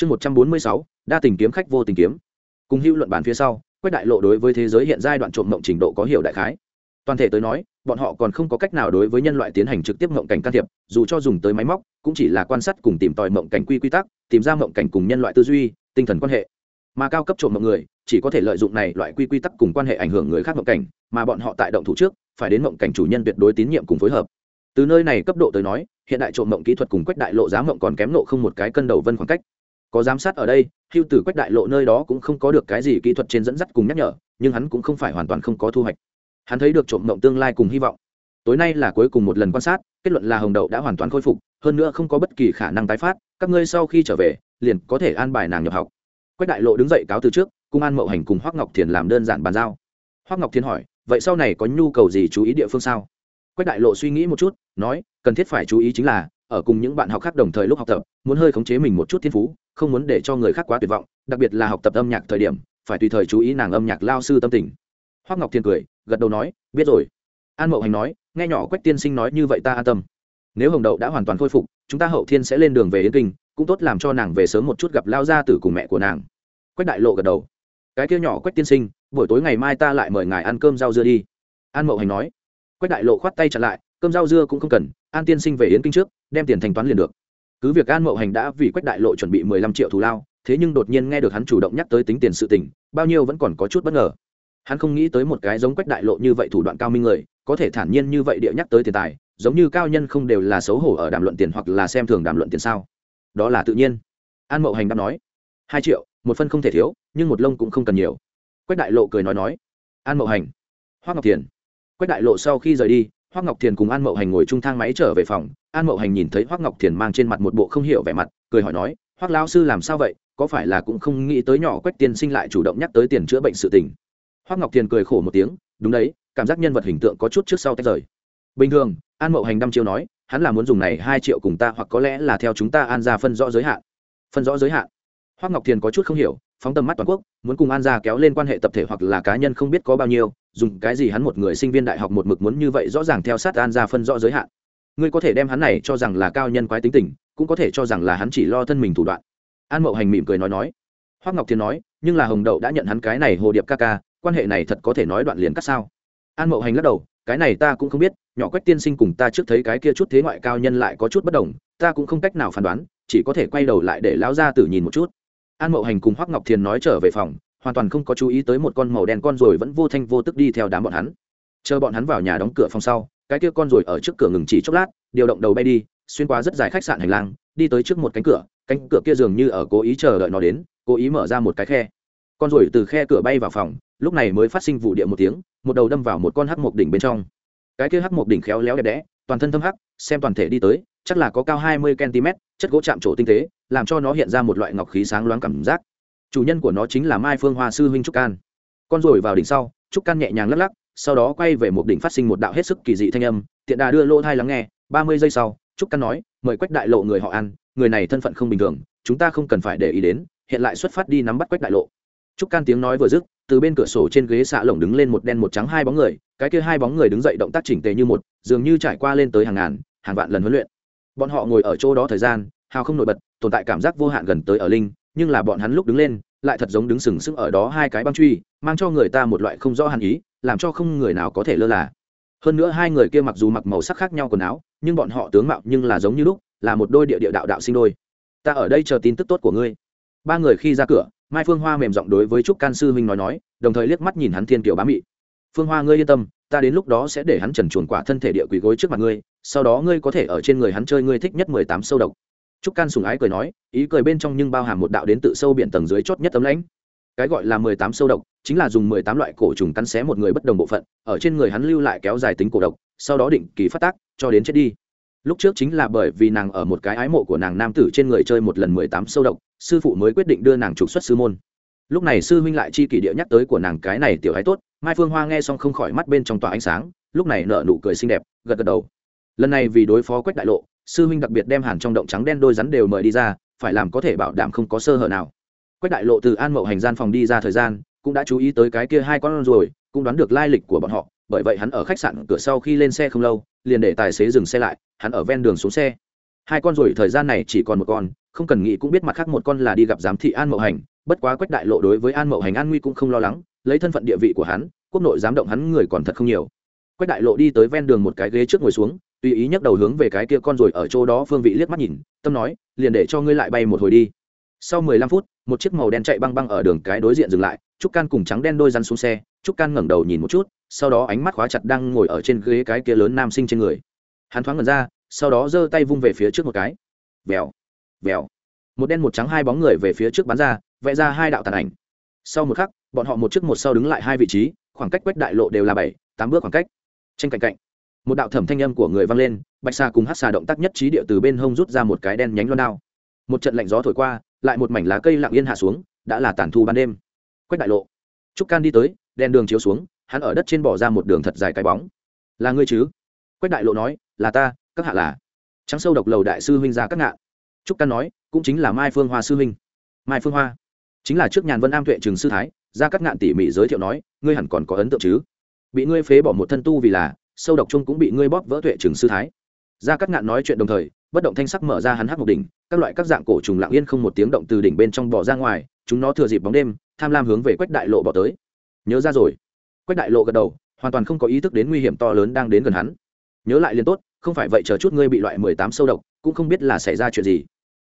chương một trăm bốn mươi sáu, đa tình kiếm khách vô tình kiếm. Cùng hữu luận bàn phía sau, quách đại lộ đối với thế giới hiện giai đoạn trộm mộng trình độ có hiểu đại khái. Toàn thể tới nói, bọn họ còn không có cách nào đối với nhân loại tiến hành trực tiếp mộng cảnh can thiệp, dù cho dùng tới máy móc, cũng chỉ là quan sát cùng tìm tòi mộng cảnh quy quy tắc, tìm ra mộng cảnh cùng nhân loại tư duy, tinh thần quan hệ. Mà cao cấp trộm mộng người, chỉ có thể lợi dụng này loại quy quy tắc cùng quan hệ ảnh hưởng người khác mộng cảnh, mà bọn họ tại động thủ trước, phải đến mộng cảnh chủ nhân tuyệt đối tín nhiệm cùng phối hợp. Từ nơi này cấp độ tới nói, hiện đại trộm mộng kỹ thuật cùng quách đại lộ giá mộng còn kém nộ không một cái cân đầu vân khoảng cách có giám sát ở đây, hưu tử quách đại lộ nơi đó cũng không có được cái gì kỹ thuật trên dẫn dắt cùng nhắc nhở, nhưng hắn cũng không phải hoàn toàn không có thu hoạch. Hắn thấy được trộm mộng tương lai cùng hy vọng. Tối nay là cuối cùng một lần quan sát, kết luận là hồng đậu đã hoàn toàn khôi phục, hơn nữa không có bất kỳ khả năng tái phát, các ngươi sau khi trở về, liền có thể an bài nàng nhập học. Quách đại lộ đứng dậy cáo từ trước, cung an mậu hành cùng hoác ngọc thiền làm đơn giản bàn giao. Hoác ngọc thiền hỏi, vậy sau này có nhu cầu gì chú ý địa phương sao? Quách đại lộ suy nghĩ một chút, nói, cần thiết phải chú ý chính là ở cùng những bạn học khác đồng thời lúc học tập, muốn hơi khống chế mình một chút thiên phú, không muốn để cho người khác quá tuyệt vọng, đặc biệt là học tập âm nhạc thời điểm, phải tùy thời chú ý nàng âm nhạc lao sư tâm tình. Hoác ngọc thiên cười, gật đầu nói, biết rồi. An mậu hành nói, nghe nhỏ quách tiên sinh nói như vậy ta an tâm. Nếu hồng đậu đã hoàn toàn khôi phục, chúng ta hậu thiên sẽ lên đường về yến kinh, cũng tốt làm cho nàng về sớm một chút gặp lao gia tử cùng mẹ của nàng. Quách đại lộ gật đầu. Cái kia nhỏ quách tiên sinh, buổi tối ngày mai ta lại mời ngài ăn cơm rau dưa đi. An mậu hành nói. Quách đại lộ khoát tay chặt lại cơm rau dưa cũng không cần, an tiên sinh về yến kinh trước, đem tiền thanh toán liền được. Cứ việc an mậu hành đã vì quách đại lộ chuẩn bị mười lăm triệu thù lao, thế nhưng đột nhiên nghe được hắn chủ động nhắc tới tính tiền sự tình, bao nhiêu vẫn còn có chút bất ngờ. Hắn không nghĩ tới một cái giống quách đại lộ như vậy thủ đoạn cao minh người, có thể thản nhiên như vậy địa nhắc tới tiền tài, giống như cao nhân không đều là xấu hổ ở đàm luận tiền hoặc là xem thường đàm luận tiền sao. Đó là tự nhiên. An mậu hành đáp nói, hai triệu, một phân không thể thiếu, nhưng một lông cũng không cần nhiều. Quách đại lộ cười nói nói, an mậu hành hoác ngọc tiền. quách đại lộ sau khi rời đi hoác ngọc thiền cùng an mậu hành ngồi chung thang máy trở về phòng. An mậu hành nhìn thấy hoác ngọc thiền mang trên mặt một bộ không hiểu vẻ mặt, cười hỏi nói hoác lao sư làm sao vậy? Có phải là cũng không nghĩ tới nhỏ quách tiên sinh lại chủ động nhắc tới tiền chữa bệnh sự tình? Hoác ngọc thiền cười khổ một tiếng, đúng đấy, cảm giác nhân vật hình tượng có chút trước sau tách rời. Bình thường, an mậu hành đăm chiêu nói, hắn là muốn dùng này hai triệu cùng ta hoặc có lẽ là theo chúng ta an ra phân rõ giới hạn. Phân rõ giới hạn. Hoác ngọc thiền có chút không hiểu, phóng tầm mắt toàn quốc, muốn cùng an gia kéo lên quan hệ tập thể hoặc là cá nhân không biết có bao nhiêu dùng cái gì hắn một người sinh viên đại học một mực muốn như vậy rõ ràng theo sát an ra phân rõ giới hạn. Ngươi có thể đem hắn này cho rằng là cao nhân quái tính tình, cũng có thể cho rằng là hắn chỉ lo thân mình thủ đoạn. An mậu hành mỉm cười nói nói. Hoác ngọc thiên nói, nhưng là hồng đậu đã nhận hắn cái này hồ điệp ca ca, quan hệ này thật có thể nói đoạn liền cắt sao? An mậu hành lắc đầu, cái này ta cũng không biết, nhỏ quách tiên sinh cùng ta trước thấy cái kia chút thế ngoại cao nhân lại có chút bất đồng, ta cũng không cách nào phán đoán, chỉ có thể quay đầu lại để lão gia tử nhìn một chút. An mậu hành cùng hoác ngọc thiên nói trở về phòng hoàn toàn không có chú ý tới một con màu đen con rồi vẫn vô thanh vô tức đi theo đám bọn hắn. Chờ bọn hắn vào nhà đóng cửa phòng sau, cái kia con rồi ở trước cửa ngừng chỉ chốc lát, điều động đầu bay đi, xuyên qua rất dài khách sạn hành lang, đi tới trước một cánh cửa cánh cửa kia dường như ở cố ý chờ đợi nó đến, cố ý mở ra một cái khe. Con rồi từ khe cửa bay vào phòng, lúc này mới phát sinh vụ địa một tiếng, một đầu đâm vào một con hắc mộc đỉnh bên trong. Cái kia hắc mộc đỉnh khéo léo đẹp đẽ, toàn thân thâm hắc, xem toàn thể đi tới, chắc là có cao hai mươi cm chất gỗ chạm trổ tinh tế, làm cho nó hiện ra một loại ngọc khí sáng loáng cảm giác chủ nhân của nó chính là mai phương hoa sư huynh trúc can. Con rồi vào đỉnh sau, trúc can nhẹ nhàng lắc lắc, sau đó quay về một đỉnh phát sinh một đạo hết sức kỳ dị thanh âm, tiện đà đưa lỗ thai lắng nghe. Ba mươi giây sau, trúc can nói, mời quách đại lộ người họ ăn, người này thân phận không bình thường, chúng ta không cần phải để ý đến, hiện lại xuất phát đi nắm bắt quách đại lộ. Trúc can tiếng nói vừa dứt, từ bên cửa sổ trên ghế xạ lồng đứng lên một đen một trắng hai bóng người, cái kia hai bóng người đứng dậy động tác chỉnh tề như một, dường như trải qua lên tới hàng ngàn, hàng vạn lần huấn luyện. Bọn họ ngồi ở chỗ đó thời gian, hào không nổi bật, tồn tại cảm giác vô hạn gần tới ở linh nhưng là bọn hắn lúc đứng lên, lại thật giống đứng sừng sững ở đó hai cái băng truy, mang cho người ta một loại không rõ hàn ý, làm cho không người nào có thể lơ là. Hơn nữa hai người kia mặc dù mặc màu sắc khác nhau quần áo, nhưng bọn họ tướng mạo nhưng là giống như lúc, là một đôi địa địa đạo đạo sinh đôi. Ta ở đây chờ tin tức tốt của ngươi. Ba người khi ra cửa, mai phương hoa mềm giọng đối với trúc can sư huynh nói nói, đồng thời liếc mắt nhìn hắn thiên kiều bá mị. Phương hoa ngươi yên tâm, ta đến lúc đó sẽ để hắn trần chuồn quả thân thể địa quỷ gối trước mặt ngươi, sau đó ngươi có thể ở trên người hắn chơi ngươi thích nhất mười tám sâu độc trúc can sùng ái cười nói, ý cười bên trong nhưng bao hàm một đạo đến tự sâu biển tầng dưới chót nhất tấm lãnh. Cái gọi là mười tám sâu độc, chính là dùng mười tám loại cổ trùng cắn xé một người bất đồng bộ phận, ở trên người hắn lưu lại kéo dài tính cổ độc, sau đó định kỳ phát tác, cho đến chết đi. Lúc trước chính là bởi vì nàng ở một cái ái mộ của nàng nam tử trên người chơi một lần mười tám sâu độc, sư phụ mới quyết định đưa nàng trục xuất sư môn. Lúc này sư huynh lại chi kỷ địa nhắc tới của nàng cái này tiểu ái tốt, mai phương hoa nghe xong không khỏi mắt bên trong tòa ánh sáng, lúc này nở nụ cười xinh đẹp, gật gật đầu. Lần này vì đối phó quách đại lộ sư huynh đặc biệt đem hàn trong động trắng đen đôi rắn đều mời đi ra, phải làm có thể bảo đảm không có sơ hở nào. Quách đại lộ từ an mậu hành gian phòng đi ra thời gian, cũng đã chú ý tới cái kia hai con rồi, cũng đoán được lai lịch của bọn họ, bởi vậy hắn ở khách sạn cửa sau khi lên xe không lâu, liền để tài xế dừng xe lại, hắn ở ven đường xuống xe. Hai con rồi, thời gian này chỉ còn một con, không cần nghĩ cũng biết mặt khác một con là đi gặp giám thị an mậu hành, bất quá quách đại lộ đối với an mậu hành an nguy cũng không lo lắng, lấy thân phận địa vị của hắn, quốc nội dám động hắn người còn thật không nhiều. Quách đại lộ đi tới ven đường một cái ghế trước ngồi xuống tùy ý nhấc đầu hướng về cái kia con rồi ở chỗ đó phương vị liếc mắt nhìn, tâm nói, liền để cho ngươi lại bay một hồi đi. Sau mười lăm phút, một chiếc màu đen chạy băng băng ở đường cái đối diện dừng lại, trúc can cùng trắng đen đôi răn xuống xe, trúc can ngẩng đầu nhìn một chút, sau đó ánh mắt khóa chặt đang ngồi ở trên ghế cái kia lớn nam sinh trên người. Hắn thoáng ngẩn ra, sau đó giơ tay vung về phía trước một cái. Vèo vèo. Một đen một trắng hai bóng người về phía trước bắn ra, vẽ ra hai đạo tàn ảnh. Sau một khắc, bọn họ một trước một sau đứng lại hai vị trí, khoảng cách quách đại lộ đều là bảy, tám bước khoảng cách. Tranh cạnh cạnh một đạo thẩm thanh âm của người vang lên, bạch xà cùng hát xà động tác nhất trí địa từ bên hông rút ra một cái đen nhánh loan đao. Một trận lạnh gió thổi qua, lại một mảnh lá cây lặng yên hạ xuống, đã là tàn thu ban đêm. Quách đại lộ. Trúc can đi tới, đèn đường chiếu xuống, hắn ở đất trên bỏ ra một đường thật dài cái bóng. Là ngươi chứ? Quách đại lộ nói, là ta, các hạ là. Trắng sâu độc lầu đại sư huynh ra các ngạ. Trúc can nói, cũng chính là mai phương hoa sư huynh. Mai phương hoa? Chính là trước nhàn vân am tuệ trường sư thái. Ra các ngạn tỉ mỉ giới thiệu nói, ngươi hẳn còn có ấn tượng chứ? Bị ngươi phế bỏ một thân tu vì là sâu độc chung cũng bị ngươi bóp vỡ tuệ trường sư thái. Ra các ngạn nói chuyện đồng thời, bất động thanh sắc mở ra hắn hắc một đỉnh, các loại các dạng cổ trùng lặng yên không một tiếng động từ đỉnh bên trong bỏ ra ngoài, chúng nó thừa dịp bóng đêm, tham lam hướng về quách đại lộ bỏ tới. Nhớ ra rồi. Quách đại lộ gật đầu, hoàn toàn không có ý thức đến nguy hiểm to lớn đang đến gần hắn. Nhớ lại liền tốt, không phải vậy chờ chút ngươi bị loại mười tám sâu độc, cũng không biết là xảy ra chuyện gì.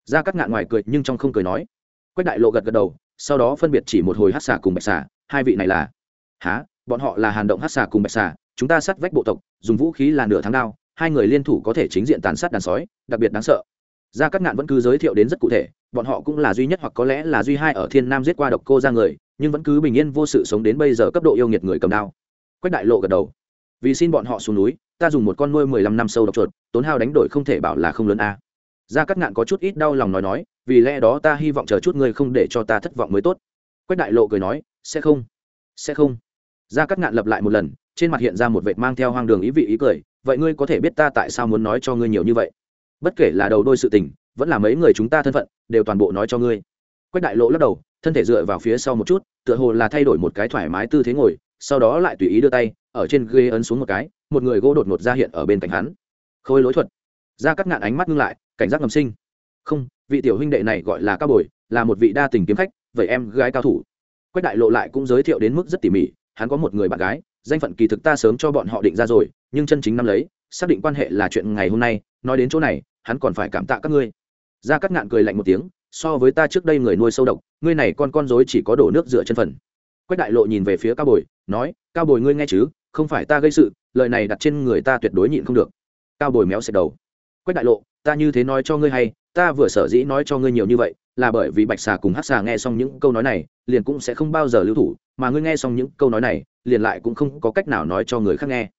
Ra các ngạn ngoài cười nhưng trong không cười nói. Quách đại lộ gật gật đầu, sau đó phân biệt chỉ một hồi hát xà cùng bạch xà, hai vị này là. Há bọn họ là hàn động hát xà cùng bạch xà, chúng ta sát vách bộ tộc, dùng vũ khí là nửa tháng đao, hai người liên thủ có thể chính diện tàn sát đàn sói, đặc biệt đáng sợ. Gia cát ngạn vẫn cứ giới thiệu đến rất cụ thể, bọn họ cũng là duy nhất hoặc có lẽ là duy hai ở thiên nam giết qua độc cô ra người, nhưng vẫn cứ bình yên vô sự sống đến bây giờ cấp độ yêu nghiệt người cầm đao. Quách đại lộ gật đầu. Vì xin bọn họ xuống núi, ta dùng một con nuôi mười lăm năm sâu độc chuột, tốn hao đánh đổi không thể bảo là không lớn a. Gia cát ngạn có chút ít đau lòng nói nói, vì lẽ đó ta hy vọng chờ chút ngươi không để cho ta thất vọng mới tốt. Quách đại lộ cười nói, sẽ không sẽ không gia cát ngạn lập lại một lần, trên mặt hiện ra một vệt mang theo hoang đường ý vị ý cười, vậy ngươi có thể biết ta tại sao muốn nói cho ngươi nhiều như vậy? Bất kể là đầu đôi sự tình, vẫn là mấy người chúng ta thân phận, đều toàn bộ nói cho ngươi. Quách đại lộ lắc đầu, thân thể dựa vào phía sau một chút, tựa hồ là thay đổi một cái thoải mái tư thế ngồi, sau đó lại tùy ý đưa tay, ở trên ghế ấn xuống một cái, một người gỗ đột ngột ra hiện ở bên cạnh hắn. Khôi lối thuật. Ra cắt ngạn ánh mắt ngưng lại, cảnh giác ngầm sinh. Không, vị tiểu huynh đệ này gọi là cao bồi, là một vị đa tình kiếm khách, vậy em gái cao thủ. Quách đại lộ lại cũng giới thiệu đến mức rất tỉ mỉ hắn có một người bạn gái, danh phận kỳ thực ta sớm cho bọn họ định ra rồi, nhưng chân chính năm lấy, xác định quan hệ là chuyện ngày hôm nay, nói đến chỗ này, hắn còn phải cảm tạ các ngươi. Gia cắt ngạn cười lạnh một tiếng, so với ta trước đây người nuôi sâu độc, ngươi này con con dối chỉ có đổ nước rửa chân phần. Quách đại lộ nhìn về phía cao bồi, nói, cao bồi ngươi nghe chứ, không phải ta gây sự, lời này đặt trên người ta tuyệt đối nhịn không được. Cao bồi méo xẹt đầu. Quách đại lộ, ta như thế nói cho ngươi hay, ta vừa sở dĩ nói cho ngươi nhiều như vậy, là bởi vì bạch xà cùng hát xà nghe xong những câu nói này, liền cũng sẽ không bao giờ lưu thủ mà ngươi nghe xong những câu nói này, liền lại cũng không có cách nào nói cho người khác nghe.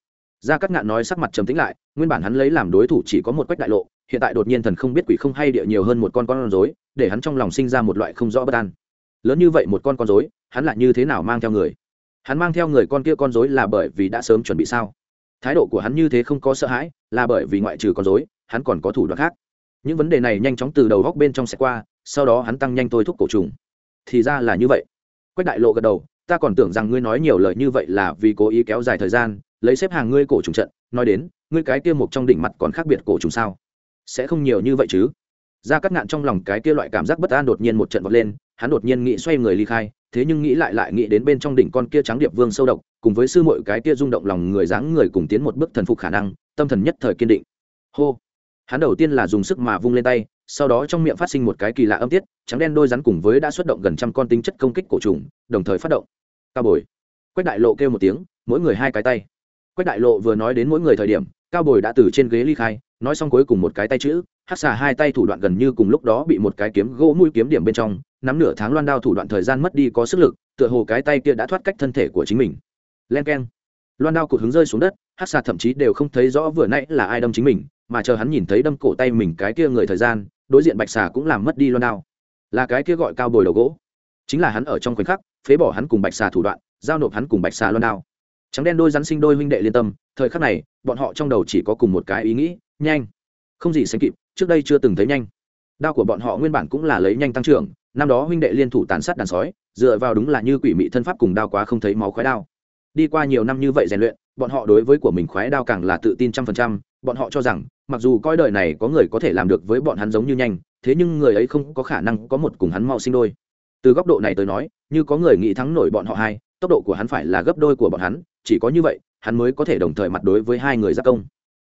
Gia cát ngạn nói sắc mặt trầm tĩnh lại, nguyên bản hắn lấy làm đối thủ chỉ có một quách đại lộ, hiện tại đột nhiên thần không biết quỷ không hay địa nhiều hơn một con con rối, để hắn trong lòng sinh ra một loại không rõ bất an. Lớn như vậy một con con rối, hắn lại như thế nào mang theo người? Hắn mang theo người con kia con rối là bởi vì đã sớm chuẩn bị sao? Thái độ của hắn như thế không có sợ hãi, là bởi vì ngoại trừ con rối, hắn còn có thủ đoạn khác. Những vấn đề này nhanh chóng từ đầu góc bên trong sẽ qua, sau đó hắn tăng nhanh tôi thúc cổ trùng. Thì ra là như vậy. Quách đại lộ gật đầu ta còn tưởng rằng ngươi nói nhiều lời như vậy là vì cố ý kéo dài thời gian, lấy xếp hàng ngươi cổ trùng trận, nói đến, ngươi cái kia một trong đỉnh mặt còn khác biệt cổ trùng sao? Sẽ không nhiều như vậy chứ? Ra cắt ngạn trong lòng cái kia loại cảm giác bất an đột nhiên một trận vọt lên, hắn đột nhiên nghĩ xoay người ly khai, thế nhưng nghĩ lại lại nghĩ đến bên trong đỉnh con kia trắng điệp vương sâu độc, cùng với sư muội cái kia rung động lòng người dáng người cùng tiến một bước thần phục khả năng, tâm thần nhất thời kiên định. Hô! Hắn đầu tiên là dùng sức mà vung lên tay, sau đó trong miệng phát sinh một cái kỳ lạ âm tiết, trắng đen đôi rắn cùng với đã xuất động gần trăm con tính chất công kích cổ trùng, đồng thời phát động cao bồi. Quách đại lộ kêu một tiếng, mỗi người hai cái tay. Quách đại lộ vừa nói đến mỗi người thời điểm, cao bồi đã từ trên ghế ly khai, nói xong cuối cùng một cái tay chữ, hát xà hai tay thủ đoạn gần như cùng lúc đó bị một cái kiếm gỗ mũi kiếm điểm bên trong, nắm nửa tháng loan đao thủ đoạn thời gian mất đi có sức lực, tựa hồ cái tay kia đã thoát cách thân thể của chính mình. Len k e n loan đao cụt hứng rơi xuống đất, hát xà thậm chí đều không thấy rõ vừa nãy là ai đâm chính mình, mà chờ hắn nhìn thấy đâm cổ tay mình cái kia người thời gian, đối diện bạch xà cũng làm mất đi loan đao. Là cái kia gọi cao bồi đầu gỗ. Chính là hắn ở trong khoảnh khắc phế bỏ hắn cùng bạch xà thủ đoạn, giao nộp hắn cùng bạch xà loan đao. Trắng đen đôi rắn sinh đôi huynh đệ liên tâm, thời khắc này, bọn họ trong đầu chỉ có cùng một cái ý nghĩ, nhanh. Không gì sánh kịp, trước đây chưa từng thấy nhanh. Đao của bọn họ nguyên bản cũng là lấy nhanh tăng trưởng, năm đó huynh đệ liên thủ tàn sát đàn sói, dựa vào đúng là như quỷ mị thân pháp cùng đao quá không thấy máu khoái đao. Đi qua nhiều năm như vậy rèn luyện, bọn họ đối với của mình khoái đao càng là tự tin trăm phần trăm, bọn họ cho rằng, mặc dù coi đời này có người có thể làm được với bọn hắn giống như nhanh, thế nhưng người ấy không có khả năng có một cùng hắn mau sinh đôi từ góc độ này tới nói, như có người nghĩ thắng nổi bọn họ hai, tốc độ của hắn phải là gấp đôi của bọn hắn, chỉ có như vậy, hắn mới có thể đồng thời mặt đối với hai người giác công.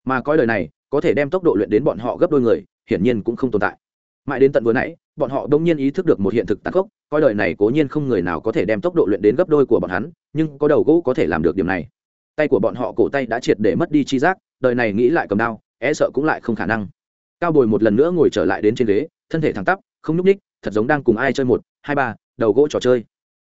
Mà coi lời này, có thể đem tốc độ luyện đến bọn họ gấp đôi người, hiển nhiên cũng không tồn tại. Mãi đến tận vừa nãy, bọn họ đông nhiên ý thức được một hiện thực tàn khốc, coi đời này cố nhiên không người nào có thể đem tốc độ luyện đến gấp đôi của bọn hắn, nhưng có đầu gỗ có thể làm được điểm này. Tay của bọn họ cổ tay đã triệt để mất đi chi giác, đời này nghĩ lại cầm đao e sợ cũng lại không khả năng. Cao bồi một lần nữa ngồi trở lại đến trên ghế, thân thể thẳng tắp, không nhúc ních thật giống đang cùng ai chơi một, hai ba, đầu gỗ trò chơi.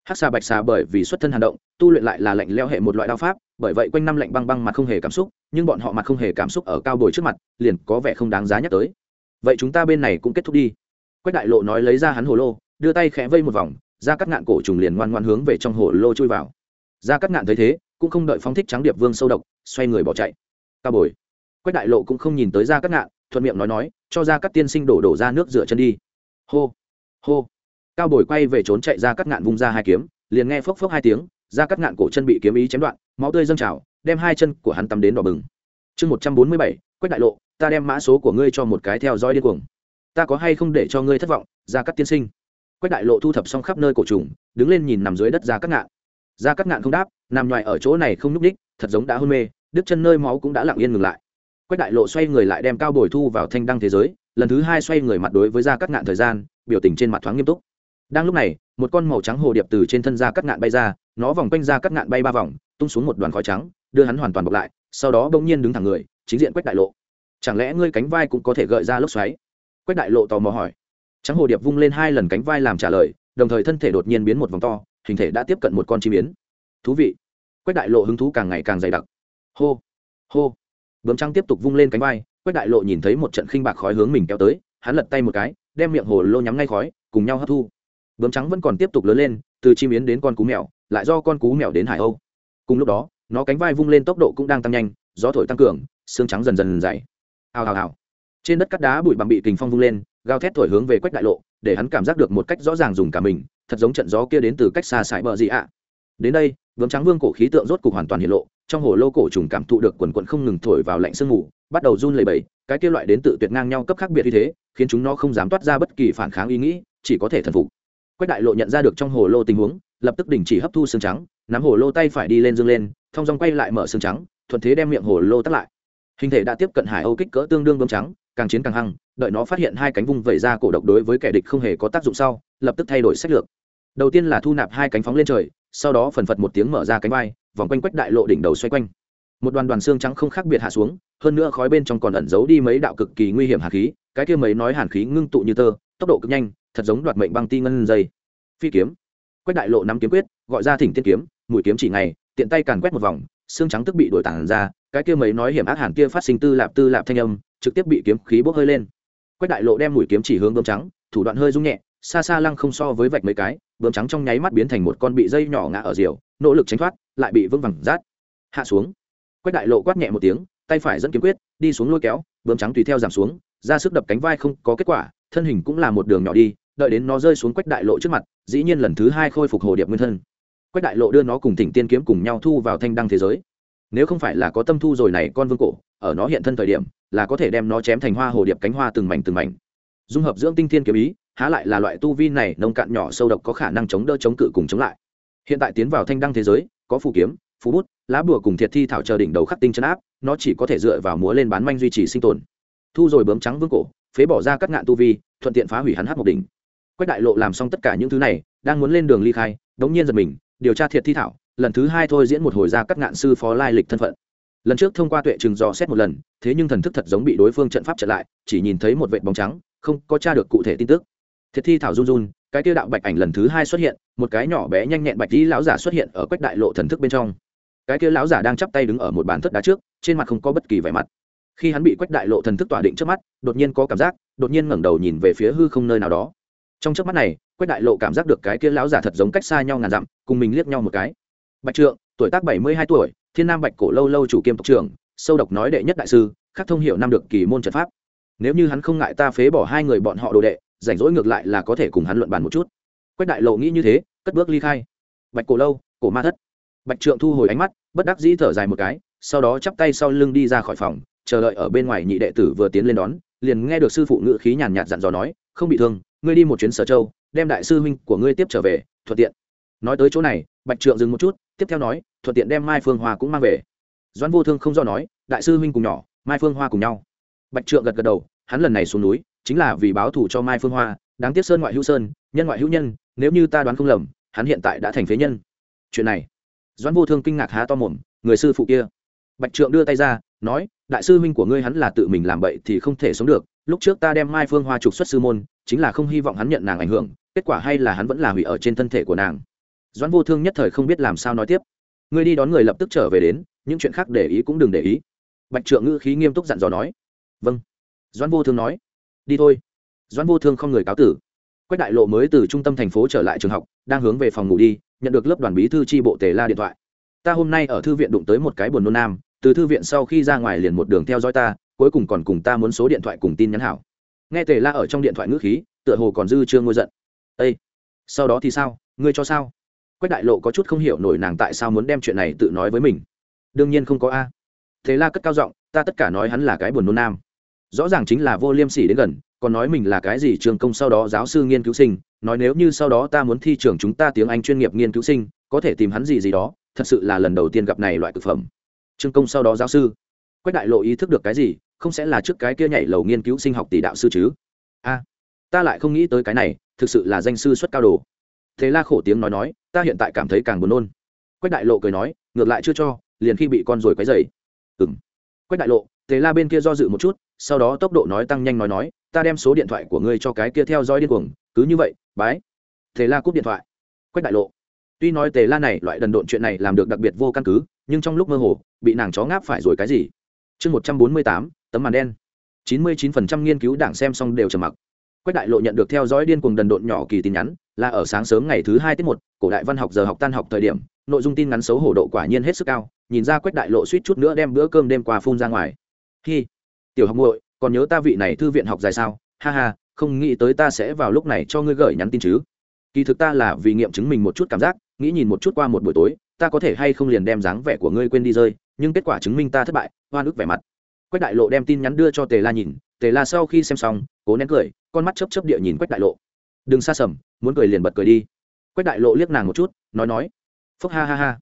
Hát xà bạch xà bởi vì xuất thân hàn động, tu luyện lại là lệnh leo hệ một loại đao pháp, bởi vậy quanh năm lệnh băng băng mặt không hề cảm xúc, nhưng bọn họ mặt không hề cảm xúc ở cao bồi trước mặt, liền có vẻ không đáng giá nhắc tới. Vậy chúng ta bên này cũng kết thúc đi. Quách đại lộ nói lấy ra hắn hồ lô, đưa tay khẽ vây một vòng, ra cắt ngạn cổ trùng liền ngoan ngoan hướng về trong hồ lô chui vào. Ra cắt ngạn thấy thế, cũng không đợi phóng thích trắng điệp vương sâu độc, xoay người bỏ chạy. Cao bồi. Quách đại lộ cũng không nhìn tới ra cắt ngạn, thuận miệng nói nói, cho ra các tiên sinh đổ đổ ra nước rửa chân đi. Hô hô. Cao bồi quay về trốn chạy ra cắt ngạn vung ra hai kiếm, liền nghe phốc phốc hai tiếng, ra cắt ngạn cổ chân bị kiếm ý chém đoạn, máu tươi dâng trào, đem hai chân của hắn tắm đến đỏ bừng. Chương một trăm bốn mươi bảy, quách đại lộ, ta đem mã số của ngươi cho một cái theo dõi điên cuồng. Ta có hay không để cho ngươi thất vọng, ra cắt tiên sinh? Quách đại lộ thu thập xong khắp nơi cổ trùng, đứng lên nhìn nằm dưới đất ra cắt ngạn. Ra cắt ngạn không đáp, nằm ngoài ở chỗ này không nhúc ních thật giống đã hôn mê, đứt chân nơi máu cũng đã lặng yên ngừng lại. Quách đại lộ xoay người lại đem cao bồi thu vào thanh đăng thế giới, lần thứ hai xoay người mặt đối với ra cắt ngạn thời gian biểu tình trên mặt thoáng nghiêm túc. Đang lúc này, một con màu trắng hồ điệp từ trên thân ra cắt ngạn bay ra, nó vòng quanh ra cắt ngạn bay ba vòng, tung xuống một đoàn khói trắng, đưa hắn hoàn toàn bọc lại, sau đó bỗng nhiên đứng thẳng người, chính diện quách đại lộ. Chẳng lẽ ngươi cánh vai cũng có thể gợi ra lốc xoáy? Quách đại lộ tò mò hỏi. Trắng hồ điệp vung lên hai lần cánh vai làm trả lời, đồng thời thân thể đột nhiên biến một vòng to, hình thể đã tiếp cận một con chim biến thú vị. Quách đại lộ hứng thú càng ngày càng dày đặc. Hô hô. Bướm trắng tiếp tục vung lên cánh vai quách đại lộ nhìn thấy một trận khinh bạc khói hướng mình kéo tới, hắn lật tay một cái đem miệng hồ lô nhắm ngay khói, cùng nhau hấp thu. Bướm trắng vẫn còn tiếp tục lớn lên, từ chim yến đến con cú mèo, lại do con cú mèo đến hải âu. Cùng lúc đó, nó cánh vai vung lên tốc độ cũng đang tăng nhanh, gió thổi tăng cường, xương trắng dần dần dày. Hào hào hào. Trên đất cắt đá bụi bằng bị kình phong vung lên, gào thét thổi hướng về quách đại lộ, để hắn cảm giác được một cách rõ ràng dùng cả mình, thật giống trận gió kia đến từ cách xa sải bờ gì ạ. Đến đây vướng trắng vương cổ khí tượng rốt cục hoàn toàn hiện lộ trong hồ lô cổ trùng cảm thụ được quần quần không ngừng thổi vào lạnh sương mù, bắt đầu run lẩy bẩy, cái kia loại đến tự tuyệt ngang nhau cấp khác biệt như thế, khiến chúng nó không dám toát ra bất kỳ phản kháng ý nghĩ, chỉ có thể thần phục. Quách đại lộ nhận ra được trong hồ lô tình huống, lập tức đình chỉ hấp thu xương trắng, nắm hồ lô tay phải đi lên dương lên thông dong quay lại mở xương trắng, thuận thế đem miệng hồ lô tắt lại. Hình thể đã tiếp cận hải âu kích cỡ tương đương bơm trắng, càng chiến càng hăng, đợi nó phát hiện hai cánh vung vẩy ra cổ độc đối với kẻ địch không hề có tác dụng sau, lập tức thay đổi sách lược. Đầu tiên là thu nạp hai cánh phóng lên trời, sau đó phần phật một tiếng mở ra cánh vai vòng quanh quách đại lộ đỉnh đầu xoay quanh. Một đoàn đoàn xương trắng không khác biệt hạ xuống, hơn nữa khói bên trong còn ẩn giấu đi mấy đạo cực kỳ nguy hiểm hàn khí, cái kia mấy nói hàn khí ngưng tụ như tơ, tốc độ cực nhanh, thật giống đoạt mệnh băng ti ngân dây. Phi kiếm. Quách đại lộ nắm kiếm quyết, gọi ra thỉnh tiên kiếm, mũi kiếm chỉ ngày, tiện tay càn quét một vòng, xương trắng tức bị đổi tản ra, cái kia mấy nói hiểm ác hàn kia phát sinh tư lạp tư lạp thanh âm, trực tiếp bị kiếm khí bốc hơi lên. Quách đại lộ đem mũi kiếm chỉ hướng bơm trắng, thủ đoạn hơi rung nhẹ, xa xa lăng không so với vạch mấy cái bơm trắng trong nháy mắt biến thành một con bị dây nhỏ ngã ở diều, nỗ lực tránh thoát lại bị vững vàng rát. Hạ xuống. Quách đại lộ quát nhẹ một tiếng, tay phải dẫn kiếm quyết, đi xuống lôi kéo, bướm trắng tùy theo giảm xuống, ra sức đập cánh vai không có kết quả, thân hình cũng là một đường nhỏ đi, đợi đến nó rơi xuống quách đại lộ trước mặt, dĩ nhiên lần thứ hai khôi phục hồ điệp nguyên thân. Quách đại lộ đưa nó cùng thỉnh tiên kiếm cùng nhau thu vào thanh đăng thế giới. Nếu không phải là có tâm thu rồi này con vương cổ, ở nó hiện thân thời điểm, là có thể đem nó chém thành hoa hồ điệp cánh hoa từng mảnh từng mảnh. Dung hợp dưỡng tinh thiên kiếm ý, há lại là loại tu vi này nông cạn nhỏ sâu độc có khả năng chống đỡ chống cự cùng chống lại. Hiện tại tiến vào thanh đăng thế giới có phù kiếm phú bút, lá bùa cùng thiệt thi thảo chờ đỉnh đầu khắc tinh chân áp, nó chỉ có thể dựa vào múa lên bán manh duy trì sinh tồn. Thu rồi bướm trắng vương cổ, phế bỏ ra các ngạn tu vi, thuận tiện phá hủy hắn hát một đỉnh. Quách đại lộ làm xong tất cả những thứ này, đang muốn lên đường ly khai, đống nhiên giật mình, điều tra thiệt thi thảo, lần thứ hai thôi diễn một hồi ra các ngạn sư phó lai lịch thân phận. Lần trước thông qua tuệ trường dò xét một lần, thế nhưng thần thức thật giống bị đối phương trận pháp trận lại, chỉ nhìn thấy một vệ bóng trắng, không có tra được cụ thể tin tức. Thiệt thi thảo run run cái tiêu đạo bạch ảnh lần thứ hai xuất hiện, một cái nhỏ bé nhanh nhẹn bạch tí lão giả xuất hiện ở quách đại lộ thần thức bên trong. Cái kia lão giả đang chắp tay đứng ở một bàn thất đá trước, trên mặt không có bất kỳ vẻ mặt. Khi hắn bị quách đại lộ thần thức tỏa định trước mắt, đột nhiên có cảm giác, đột nhiên ngẩng đầu nhìn về phía hư không nơi nào đó. Trong trước mắt này, quách đại lộ cảm giác được cái kia lão giả thật giống cách xa nhau ngàn dặm, cùng mình liếc nhau một cái. Bạch trượng, tuổi tác bảy mươi hai tuổi, thiên nam bạch cổ lâu lâu chủ kiêm tộc trưởng, sâu độc nói đệ nhất đại sư, khắc thông hiệu năm được kỳ môn trận pháp. Nếu như hắn không ngại ta phế bỏ hai người bọn họ đồ đệ rảnh rỗi ngược lại là có thể cùng hắn luận bàn một chút. Quách đại lộ nghĩ như thế, cất bước ly khai. Bạch cổ lâu, cổ ma thất. Bạch trượng thu hồi ánh mắt, bất đắc dĩ thở dài một cái, sau đó chắp tay sau lưng đi ra khỏi phòng, chờ đợi ở bên ngoài nhị đệ tử vừa tiến lên đón, liền nghe được sư phụ ngự khí nhàn nhạt dặn dò nói, không bị thương, ngươi đi một chuyến sở châu, đem đại sư huynh của ngươi tiếp trở về, thuận tiện. Nói tới chỗ này, bạch trượng dừng một chút, tiếp theo nói, thuận tiện đem mai phương hoa cũng mang về. Doãn vô thương không do nói, đại sư huynh cùng nhỏ, mai phương hoa cùng nhau. Bạch trượng gật gật đầu, hắn lần này xuống núi chính là vì báo thù cho mai phương hoa, đáng tiếc sơn ngoại hữu sơn, nhân ngoại hữu nhân, nếu như ta đoán không lầm, hắn hiện tại đã thành phế nhân. Chuyện này, doãn vô thương kinh ngạc há to mồm, người sư phụ kia. Bạch trượng đưa tay ra, nói, đại sư huynh của ngươi hắn là tự mình làm bậy thì không thể sống được, lúc trước ta đem mai phương hoa trục xuất sư môn, chính là không hy vọng hắn nhận nàng ảnh hưởng, kết quả hay là hắn vẫn là hủy ở trên thân thể của nàng. Doãn vô thương nhất thời không biết làm sao nói tiếp. Ngươi đi đón người lập tức trở về đến, những chuyện khác để ý cũng đừng để ý. Bạch trượng ngữ khí nghiêm túc dặn dò nói. Vâng. Doãn vô thương nói đi thôi. Doãn vô thương không người cáo tử. Quách đại lộ mới từ trung tâm thành phố trở lại trường học, đang hướng về phòng ngủ đi, nhận được lớp đoàn bí thư tri bộ tề la điện thoại. Ta hôm nay ở thư viện đụng tới một cái buồn nôn nam, từ thư viện sau khi ra ngoài liền một đường theo dõi ta, cuối cùng còn cùng ta muốn số điện thoại cùng tin nhắn hảo. Nghe tề la ở trong điện thoại ngữ khí, tựa hồ còn dư chưa ngôi giận. Ây sau đó thì sao? Ngươi cho sao? Quách đại lộ có chút không hiểu nổi nàng tại sao muốn đem chuyện này tự nói với mình. Đương nhiên không có a. Thế la cất cao giọng, ta tất cả nói hắn là cái buồn nôn nam rõ ràng chính là vô liêm sỉ đến gần, còn nói mình là cái gì trường công sau đó giáo sư nghiên cứu sinh, nói nếu như sau đó ta muốn thi trường chúng ta tiếng anh chuyên nghiệp nghiên cứu sinh, có thể tìm hắn gì gì đó, thật sự là lần đầu tiên gặp này loại thực phẩm. Trường công sau đó giáo sư. Quách đại lộ ý thức được cái gì, không sẽ là trước cái kia nhảy lầu nghiên cứu sinh học tỷ đạo sư chứ? A, ta lại không nghĩ tới cái này, thực sự là danh sư xuất cao đồ. Thế la khổ tiếng nói nói, ta hiện tại cảm thấy càng buồn nôn. Quách đại lộ cười nói, ngược lại chưa cho, liền khi bị con rồi quấy dày ừng quách đại lộ, thế la bên kia do dự một chút sau đó tốc độ nói tăng nhanh nói nói, ta đem số điện thoại của ngươi cho cái kia theo dõi điên cuồng, cứ như vậy, bái. Thế la cúp điện thoại. Quách đại lộ. Tuy nói tề la này loại đần độn chuyện này làm được đặc biệt vô căn cứ, nhưng trong lúc mơ hồ, bị nàng chó ngáp phải rồi cái gì? Chương một trăm bốn mươi tám, tấm màn đen. chín mươi chín phần trăm nghiên cứu đảng xem xong đều trầm mặc. Quách đại lộ nhận được theo dõi điên cuồng đần độn nhỏ kỳ tin nhắn, là ở sáng sớm ngày thứ hai tiết một, cổ đại văn học giờ học tan học thời điểm, nội dung tin ngắn xấu hổ độ quả nhiên hết sức cao, nhìn ra quách đại lộ suýt chút nữa đem bữa cơm đêm qua phun ra ngoài. Khi tiểu học muội, còn nhớ ta vị này thư viện học dài sao? Ha ha, không nghĩ tới ta sẽ vào lúc này cho ngươi gửi nhắn tin chứ. Kỳ thực ta là vì nghiệm chứng mình một chút cảm giác, nghĩ nhìn một chút qua một buổi tối, ta có thể hay không liền đem dáng vẻ của ngươi quên đi rơi, nhưng kết quả chứng minh ta thất bại hoan ức vẻ mặt. Quách đại lộ đem tin nhắn đưa cho tề la nhìn, tề la sau khi xem xong, cố nén cười, con mắt chấp chấp địa nhìn quách đại lộ. Đừng xa sầm, muốn cười liền bật cười đi. Quách đại lộ liếc nàng một chút, nói nói. Phúc ha ha ha.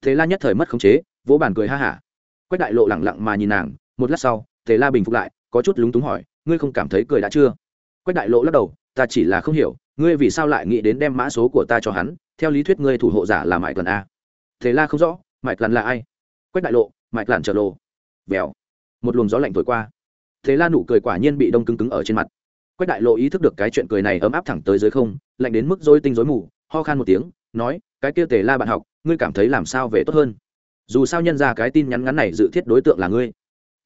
Tề la nhất thời mất khống chế, vỗ bàn cười ha hả. Quách đại lộ lẳng lặng mà nhìn nàng, một lát sau tề la bình phục lại, có chút lúng túng hỏi, ngươi không cảm thấy cười đã chưa? Quách đại lộ lắc đầu, ta chỉ là không hiểu, ngươi vì sao lại nghĩ đến đem mã số của ta cho hắn? Theo lý thuyết ngươi thủ hộ giả là mại lần a. Thế la không rõ mại lần là ai? Quách đại lộ mại lần trở lộ vèo. Một luồng gió lạnh thổi qua. Thế la nụ cười quả nhiên bị đông cứng cứng ở trên mặt. Quách đại lộ ý thức được cái chuyện cười này ấm áp thẳng tới dưới không, lạnh đến mức dối tinh dối mù, ho khan một tiếng, nói, cái kia tề la bạn học, ngươi cảm thấy làm sao về tốt hơn? Dù sao nhân ra cái tin nhắn ngắn này dự thiết đối tượng là ngươi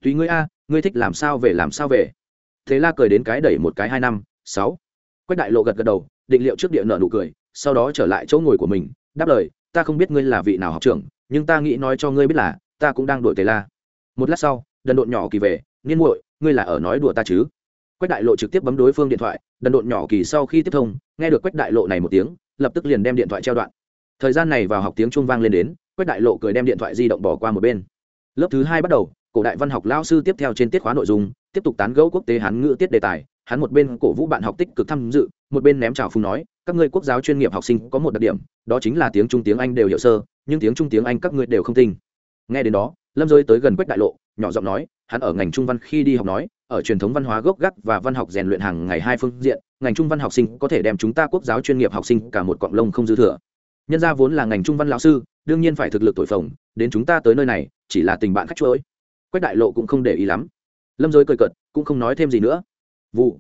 tùy ngươi a, ngươi thích làm sao về làm sao về. Thế la cười đến cái đẩy một cái hai năm, sáu. Quách đại lộ gật gật đầu, định liệu trước địa nợ nụ cười, sau đó trở lại chỗ ngồi của mình, đáp lời, ta không biết ngươi là vị nào học trưởng, nhưng ta nghĩ nói cho ngươi biết là, ta cũng đang đuổi tề la. Một lát sau, đần độn nhỏ kỳ về, niên muội, ngươi là ở nói đùa ta chứ? Quách đại lộ trực tiếp bấm đối phương điện thoại, đần độn nhỏ kỳ sau khi tiếp thông, nghe được quách đại lộ này một tiếng, lập tức liền đem điện thoại treo đoạn. Thời gian này vào học tiếng trung vang lên đến, quách đại lộ cười đem điện thoại di động bỏ qua một bên. Lớp thứ hai bắt đầu cổ đại văn học lao sư tiếp theo trên tiết khóa nội dung, tiếp tục tán gẫu quốc tế hán ngữ tiết đề tài. Hắn một bên cổ vũ bạn học tích cực tham dự, một bên ném trào phùng nói, các ngươi quốc giáo chuyên nghiệp học sinh có một đặc điểm, đó chính là tiếng trung tiếng anh đều hiểu sơ, nhưng tiếng trung tiếng anh các ngươi đều không tin nghe đến đó, lâm rơi tới gần quách đại lộ, nhỏ giọng nói, hắn ở ngành trung văn khi đi học nói, ở truyền thống văn hóa gốc gác và văn học rèn luyện hàng ngày hai phương diện, ngành trung văn học sinh có thể đem chúng ta quốc giáo chuyên nghiệp học sinh cả một cọng lông không dư thừa. Nhân gia vốn là ngành trung văn lão sư, đương nhiên phải thực lực tội phồng, đến chúng ta tới nơi này, chỉ là tình bạn khách chuỗi quách đại lộ cũng không để ý lắm. Lâm giới cười cợt, cũng không nói thêm gì nữa. Vụ.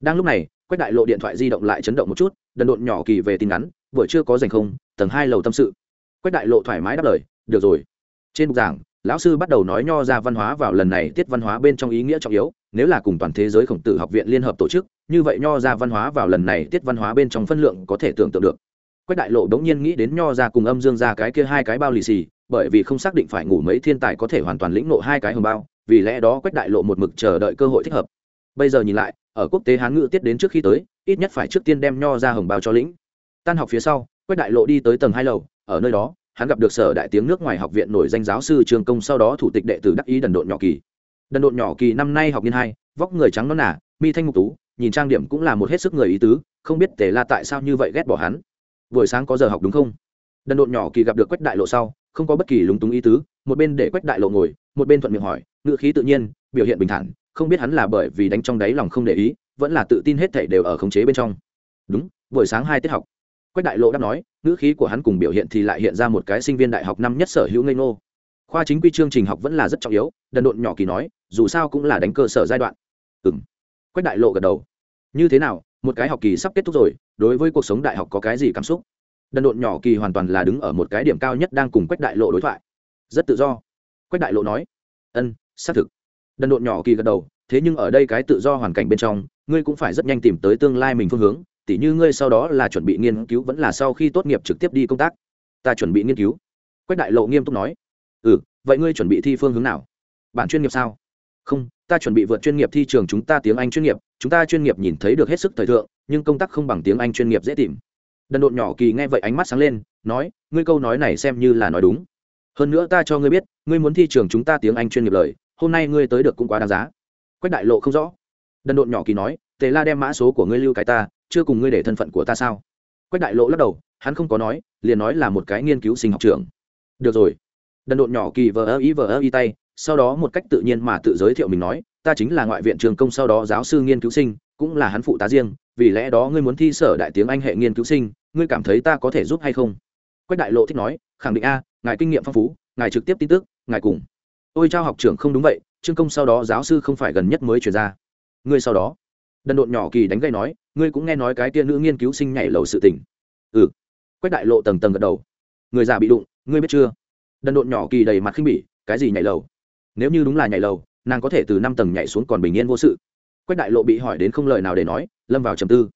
Đang lúc này, quách đại lộ điện thoại di động lại chấn động một chút, đần độn nhỏ kỳ về tin ngắn, buổi chưa có dành không? Tầng hai lầu tâm sự. Quách đại lộ thoải mái đáp lời, được rồi. Trên bục giảng, lão sư bắt đầu nói nho ra văn hóa vào lần này tiết văn hóa bên trong ý nghĩa trọng yếu, nếu là cùng toàn thế giới khổng tử học viện liên hợp tổ chức, như vậy nho ra văn hóa vào lần này tiết văn hóa bên trong phân lượng có thể tưởng tượng được. Quách đại lộ đống nhiên nghĩ đến nho ra cùng âm dương ra cái kia hai cái bao lì xì bởi vì không xác định phải ngủ mấy thiên tài có thể hoàn toàn lĩnh nộ hai cái hồng bao, vì lẽ đó quách đại lộ một mực chờ đợi cơ hội thích hợp. Bây giờ nhìn lại, ở quốc tế hán ngữ tiết đến trước khi tới, ít nhất phải trước tiên đem nho ra hồng bao cho lĩnh. Tan học phía sau, quách đại lộ đi tới tầng hai lầu, ở nơi đó, hắn gặp được sở đại tiếng nước ngoài học viện nổi danh giáo sư trường công, sau đó thủ tịch đệ tử đắc ý đần độn nhỏ kỳ. Đần độn nhỏ kỳ năm nay học niên hai, vóc người trắng non nả mi thanh ngục tú, nhìn trang điểm cũng là một hết sức người ý tứ, không biết tề la tại sao như vậy ghét bỏ hắn. Buổi sáng có giờ học đúng không? Đần độn nhỏ kỳ gặp được quách đại lộ sau không có bất kỳ lúng túng ý tứ, một bên để quách đại lộ ngồi, một bên thuận miệng hỏi ngựa khí tự nhiên, biểu hiện bình thản, không biết hắn là bởi vì đánh trong đáy lòng không để ý, vẫn là tự tin hết thảy đều ở khống chế bên trong. Đúng, buổi sáng hai tiết học. Quách đại lộ đáp nói, ngữ khí của hắn cùng biểu hiện thì lại hiện ra một cái sinh viên đại học năm nhất sở hữu ngây ngô. Khoa chính quy chương trình học vẫn là rất trọng yếu, đần độn nhỏ kỳ nói, dù sao cũng là đánh cơ sở giai đoạn. Ừ m quách đại lộ gật đầu. Như thế nào, một cái học kỳ sắp kết thúc rồi, đối với cuộc sống đại học có cái gì cảm xúc? Đần độn nhỏ kỳ hoàn toàn là đứng ở một cái điểm cao nhất đang cùng quách đại lộ đối thoại. Rất tự do. Quách đại lộ nói, ân, xác thực. Đần độn nhỏ kỳ gật đầu, thế nhưng ở đây cái tự do hoàn cảnh bên trong, ngươi cũng phải rất nhanh tìm tới tương lai mình phương hướng. Tỉ như ngươi sau đó là chuẩn bị nghiên cứu vẫn là sau khi tốt nghiệp trực tiếp đi công tác. Ta chuẩn bị nghiên cứu. Quách đại lộ nghiêm túc nói ừ vậy ngươi chuẩn bị thi phương hướng nào? Bản chuyên nghiệp sao? Không, ta chuẩn bị vượt chuyên nghiệp thi trường chúng ta tiếng anh chuyên nghiệp. Chúng ta chuyên nghiệp nhìn thấy được hết sức thời thượng, nhưng công tác không bằng tiếng anh chuyên nghiệp dễ tìm đần độn nhỏ kỳ nghe vậy ánh mắt sáng lên, nói, ngươi câu nói này xem như là nói đúng. Hơn nữa ta cho ngươi biết, ngươi muốn thi trường chúng ta tiếng anh chuyên nghiệp lời, hôm nay ngươi tới được cũng quá đáng giá. Quách đại lộ không rõ. Đần độn nhỏ kỳ nói, tề la đem mã số của ngươi lưu cái ta, chưa cùng ngươi để thân phận của ta sao? Quách đại lộ lắc đầu, hắn không có nói, liền nói là một cái nghiên cứu sinh học trường được rồi. Đần độn nhỏ kỳ vờ ơ ý vờ ơ ý tay, sau đó một cách tự nhiên mà tự giới thiệu mình nói, ta chính là ngoại viện trường công sau đó giáo sư nghiên cứu sinh, cũng là hắn phụ tá riêng, vì lẽ đó ngươi muốn thi sở đại tiếng anh hệ nghiên cứu sinh ngươi cảm thấy ta có thể giúp hay không? Quách đại lộ thích nói, khẳng định a, ngài kinh nghiệm phong phú, ngài trực tiếp tin tức, ngài cùng. Ôi trao học trưởng không đúng vậy, trương công sau đó giáo sư không phải gần nhất mới chuyển ra. Ngươi sau đó. Đần độn nhỏ kỳ đánh gây nói, ngươi cũng nghe nói cái tia nữ nghiên cứu sinh nhảy lầu sự tình. Ừ. Quách đại lộ tầng tầng gật đầu. Người già bị đụng, ngươi biết chưa? Đần độn nhỏ kỳ đầy mặt khinh bỉ, cái gì nhảy lầu? Nếu như đúng là nhảy lầu, nàng có thể từ năm tầng nhảy xuống còn bình yên vô sự. Quách đại lộ bị hỏi đến không lời nào để nói, lâm vào trầm tư.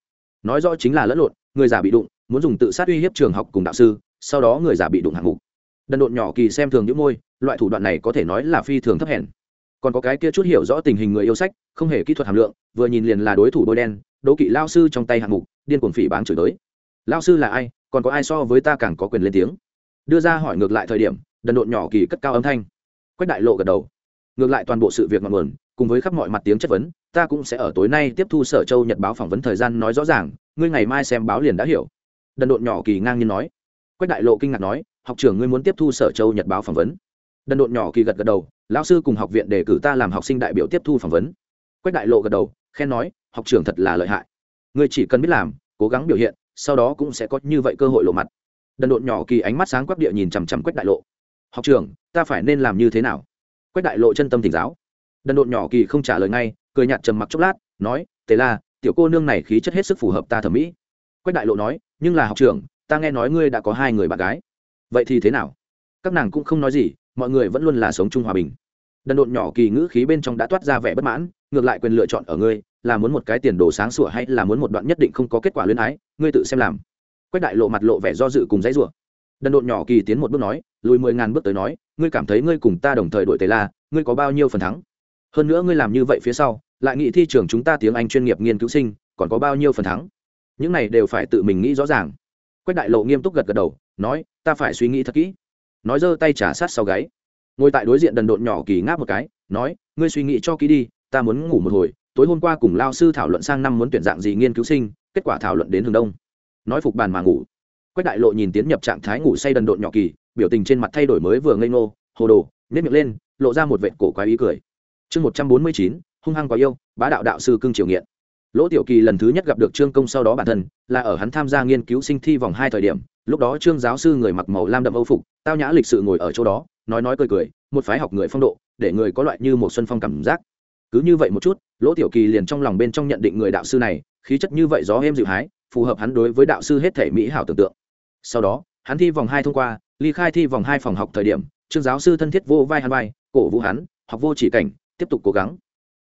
Nói rõ chính là lẫn lộn, người già bị đụng muốn dùng tự sát uy hiếp trường học cùng đạo sư, sau đó người già bị đụng hạng mục. Đần độn nhỏ kỳ xem thường những môi, loại thủ đoạn này có thể nói là phi thường thấp hèn. Còn có cái kia chút hiểu rõ tình hình người yêu sách, không hề kỹ thuật hàm lượng, vừa nhìn liền là đối thủ đôi đen, đố kỵ lao sư trong tay hạng mục, điên cuồng phỉ báng chửi tới. Lao sư là ai, còn có ai so với ta càng có quyền lên tiếng? Đưa ra hỏi ngược lại thời điểm, đần độn nhỏ kỳ cất cao âm thanh. Quách đại lộ gật đầu. Ngược lại toàn bộ sự việc ngọn nguồn, cùng với khắp mọi mặt tiếng chất vấn, ta cũng sẽ ở tối nay tiếp thu sở châu nhật báo phỏng vấn thời gian nói rõ ràng, ngươi ngày mai xem báo liền đã hiểu đần độn nhỏ kỳ ngang nhiên nói. Quách đại lộ kinh ngạc nói, học trưởng ngươi muốn tiếp thu sở châu nhật báo phỏng vấn. Đần độn nhỏ kỳ gật gật đầu, lão sư cùng học viện đề cử ta làm học sinh đại biểu tiếp thu phỏng vấn. Quách đại lộ gật đầu, khen nói, học trưởng thật là lợi hại. Ngươi chỉ cần biết làm, cố gắng biểu hiện, sau đó cũng sẽ có như vậy cơ hội lộ mặt. Đần độn nhỏ kỳ ánh mắt sáng quắc địa nhìn chằm chằm quách đại lộ. Học trưởng, ta phải nên làm như thế nào? Quách đại lộ chân tâm thỉnh giáo. Đần độn nhỏ kỳ không trả lời ngay, cười nhạt trầm mặc chốc lát, nói, tề la, tiểu cô nương này khí chất hết sức phù hợp ta thẩm mỹ. Quách đại lộ nói nhưng là học trưởng, ta nghe nói ngươi đã có hai người bạn gái. Vậy thì thế nào? Các nàng cũng không nói gì, mọi người vẫn luôn là sống chung hòa bình. Đần độn nhỏ kỳ ngữ khí bên trong đã toát ra vẻ bất mãn, ngược lại quyền lựa chọn ở ngươi, là muốn một cái tiền đồ sáng sủa hay là muốn một đoạn nhất định không có kết quả luyến ái, ngươi tự xem làm. Quách đại lộ mặt lộ vẻ do dự cùng dãy rủa. Đần độn nhỏ kỳ tiến một bước nói, lùi mười ngàn bước tới nói, ngươi cảm thấy ngươi cùng ta đồng thời đội tề la, ngươi có bao nhiêu phần thắng? Hơn nữa ngươi làm như vậy phía sau, lại nghị thi trường chúng ta tiếng anh chuyên nghiệp nghiên cứu sinh, còn có bao nhiêu phần thắng? Những này đều phải tự mình nghĩ rõ ràng. Quách đại lộ nghiêm túc gật gật đầu, nói, ta phải suy nghĩ thật kỹ. Nói giơ tay trả sát sau gáy. Ngồi tại đối diện đần độn nhỏ kỳ ngáp một cái, nói, ngươi suy nghĩ cho kỹ đi, ta muốn ngủ một hồi, tối hôm qua cùng lao sư thảo luận sang năm muốn tuyển dạng gì nghiên cứu sinh, kết quả thảo luận đến hướng đông. Nói phục bàn mà ngủ. Quách đại lộ nhìn tiến nhập trạng thái ngủ say đần độn nhỏ kỳ, biểu tình trên mặt thay đổi mới vừa ngây ngô, hồ đồ nếp miệng lên, lộ ra một vệ cổ quái ý cười. Chương một trăm bốn mươi chín, hung hăng quá yêu, bá đạo đạo sư cưng triều nghiện lỗ tiểu kỳ lần thứ nhất gặp được trương công sau đó bản thân, là ở hắn tham gia nghiên cứu sinh thi vòng hai thời điểm, lúc đó trương giáo sư người mặc màu lam đậm âu phục, tao nhã lịch sự ngồi ở chỗ đó, nói nói cười cười, một phái học người phong độ, để người có loại như một xuân phong cảm giác. Cứ như vậy một chút, lỗ tiểu kỳ liền trong lòng bên trong nhận định người đạo sư này, khí chất như vậy gió êm dịu hái, phù hợp hắn đối với đạo sư hết thể mỹ hảo tưởng tượng. Sau đó, hắn thi vòng hai thông qua, ly khai thi vòng hai phòng học thời điểm, trương giáo sư thân thiết vô vai hắn vai, cổ vũ hắn, học vô chỉ cảnh, tiếp tục cố gắng.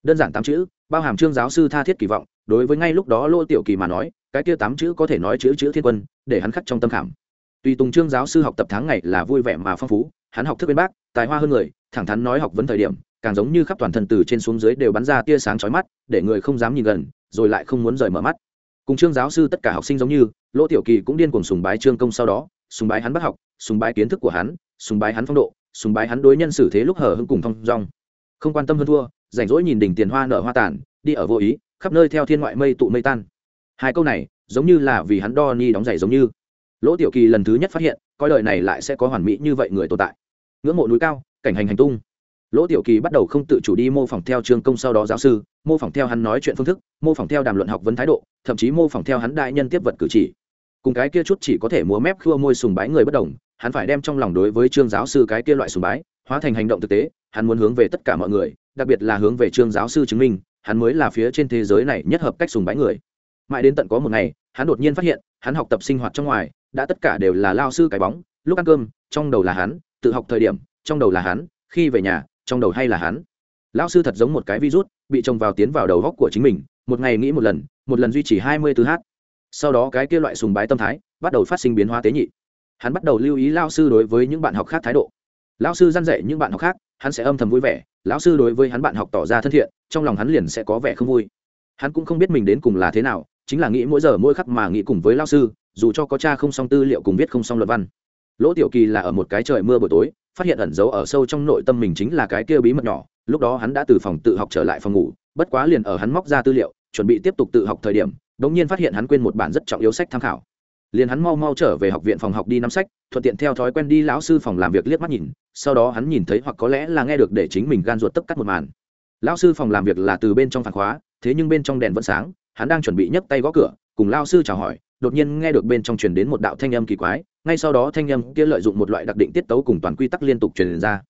Đơn giản tám chữ, bao hàm trương giáo sư tha thiết kỳ vọng đối với ngay lúc đó lô tiểu kỳ mà nói, cái kia tám chữ có thể nói chữ chữ thiên quân, để hắn khắc trong tâm khảm. Tùy tùng trương giáo sư học tập tháng ngày là vui vẻ mà phong phú, hắn học thức bên bác, tài hoa hơn người, thẳng thắn nói học vấn thời điểm, càng giống như khắp toàn thân từ trên xuống dưới đều bắn ra tia sáng chói mắt, để người không dám nhìn gần, rồi lại không muốn rời mở mắt. Cùng trương giáo sư tất cả học sinh giống như lỗ tiểu kỳ cũng điên cuồng sùng bái trương công sau đó, sùng bái hắn bắt học, sùng bái kiến thức của hắn, sùng bái hắn phong độ, sùng bái hắn đối nhân xử thế lúc hở hưng cùng thong dong. Không quan tâm hơn thua, rảnh rỗi nhìn đỉnh tiền hoa nở hoa tàn, đi ở vô ý khắp nơi theo thiên ngoại mây tụ mây tan. Hai câu này, giống như là vì hắn đo ni đóng giày giống như. Lỗ tiểu kỳ lần thứ nhất phát hiện, coi đời này lại sẽ có hoàn mỹ như vậy người tồn tại. Ngưỡng mộ núi cao, cảnh hành hành tung. Lỗ tiểu kỳ bắt đầu không tự chủ đi mô phỏng theo trường công sau đó giáo sư, mô phỏng theo hắn nói chuyện phương thức, mô phỏng theo đàm luận học vấn thái độ, thậm chí mô phỏng theo hắn đại nhân tiếp vật cử chỉ. Cùng cái kia chút chỉ có thể múa mép khua môi sùng bái người bất đồng, hắn phải đem trong lòng đối với trương giáo sư cái kia loại sùng bái, hóa thành hành động thực tế, hắn muốn hướng về tất cả mọi người, đặc biệt là hướng về trương giáo sư chứng minh hắn mới là phía trên thế giới này nhất hợp cách sùng bái người. Mãi đến tận có một ngày, hắn đột nhiên phát hiện, hắn học tập sinh hoạt trong ngoài, đã tất cả đều là lao sư cái bóng, lúc ăn cơm, trong đầu là hắn, tự học thời điểm, trong đầu là hắn, khi về nhà, trong đầu hay là hắn. Lão sư thật giống một cái virus, bị trồng vào tiến vào đầu góc của chính mình, một ngày nghĩ một lần một lần duy trì hai mươi từ h sau đó cái kia loại sùng bái tâm thái, bắt đầu phát sinh biến hóa tế nhị. Hắn bắt đầu lưu ý lao sư đối với những bạn học khác thái độ. Lão sư dăn dạy những bạn học khác, hắn sẽ âm thầm vui vẻ lão sư đối với hắn bạn học tỏ ra thân thiện, trong lòng hắn liền sẽ có vẻ không vui. Hắn cũng không biết mình đến cùng là thế nào, chính là nghĩ mỗi giờ mỗi khắc mà nghĩ cùng với lao sư, dù cho có cha không xong tư liệu cùng viết không xong luận văn. Lỗ tiểu kỳ là ở một cái trời mưa buổi tối, phát hiện ẩn giấu ở sâu trong nội tâm mình chính là cái kia bí mật nhỏ, lúc đó hắn đã từ phòng tự học trở lại phòng ngủ, bất quá liền ở hắn móc ra tư liệu, chuẩn bị tiếp tục tự học thời điểm đ ỗ n g nhiên phát hiện hắn quên một bản rất trọng yếu sách tham khảo liền hắn mau mau trở về học viện phòng học đi nắm sách, thuận tiện theo thói quen đi lão sư phòng làm việc liếc mắt nhìn, sau đó hắn nhìn thấy hoặc có lẽ là nghe được để chính mình gan ruột tất cắt một màn. Lão sư phòng làm việc là từ bên trong phản khóa, thế nhưng bên trong đèn vẫn sáng, hắn đang chuẩn bị nhấc tay gõ cửa, cùng lao sư chào hỏi, đột nhiên nghe được bên trong truyền đến một đạo thanh âm kỳ quái, ngay sau đó thanh âm kia lợi dụng một loại đặc định tiết tấu cùng toàn quy tắc liên tục truyền ra.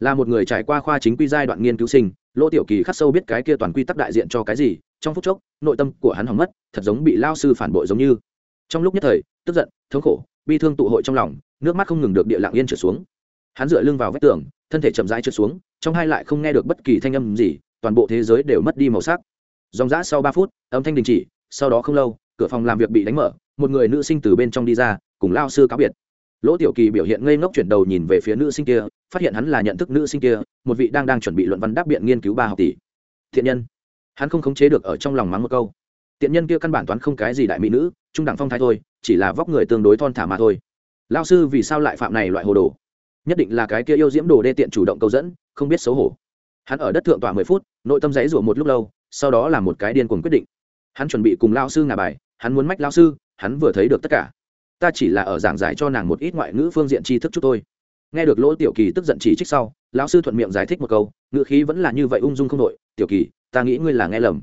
Là một người trải qua khoa chính quy giai đoạn nghiên cứu sinh lỗ tiểu kỳ khắc sâu biết cái kia toàn quy tắc đại diện cho cái gì, trong phút chốc, nội tâm của hắn hỏng mất, thật giống bị lao sư phản bội giống như trong lúc nhất thời, tức giận, thống khổ, bi thương tụ hội trong lòng, nước mắt không ngừng được địa lạng yên trượt xuống. Hắn dựa lưng vào vách tường, thân thể chậm rãi trượt xuống, trong hai lại không nghe được bất kỳ thanh âm gì, toàn bộ thế giới đều mất đi màu sắc. Dòng dã sau ba phút, âm thanh đình chỉ, sau đó không lâu, cửa phòng làm việc bị đánh mở, một người nữ sinh từ bên trong đi ra, cùng lao sư cáo biệt. Lỗ tiểu kỳ biểu hiện ngây ngốc chuyển đầu nhìn về phía nữ sinh kia, phát hiện hắn là nhận thức nữ sinh kia, một vị đang đang chuẩn bị luận văn đáp biện nghiên cứu ba học tỷ. Thiện nhân. Hắn không khống chế được ở trong lòng mắng một câu tiện nhân kia căn bản toán không cái gì đại mỹ nữ, trung đẳng phong thái thôi, chỉ là vóc người tương đối thon thả mà thôi. Lao sư vì sao lại phạm này loại hồ đồ? Nhất định là cái kia yêu diễm đồ đê tiện chủ động câu dẫn, không biết xấu hổ. Hắn ở đất thượng tọa mười phút, nội tâm giấy rủa một lúc lâu, sau đó là một cái điên cuồng quyết định. Hắn chuẩn bị cùng lao sư ngà bài, hắn muốn mách lao sư, hắn vừa thấy được tất cả. Ta chỉ là ở giảng giải cho nàng một ít ngoại ngữ phương diện tri thức chút thôi. Nghe được lỗ tiểu kỳ tức giận chỉ trích sau, lão sư thuận miệng giải thích một câu, ngữ khí vẫn là như vậy ung dung không đội tiểu kỳ, ta nghĩ ngươi là nghe lầm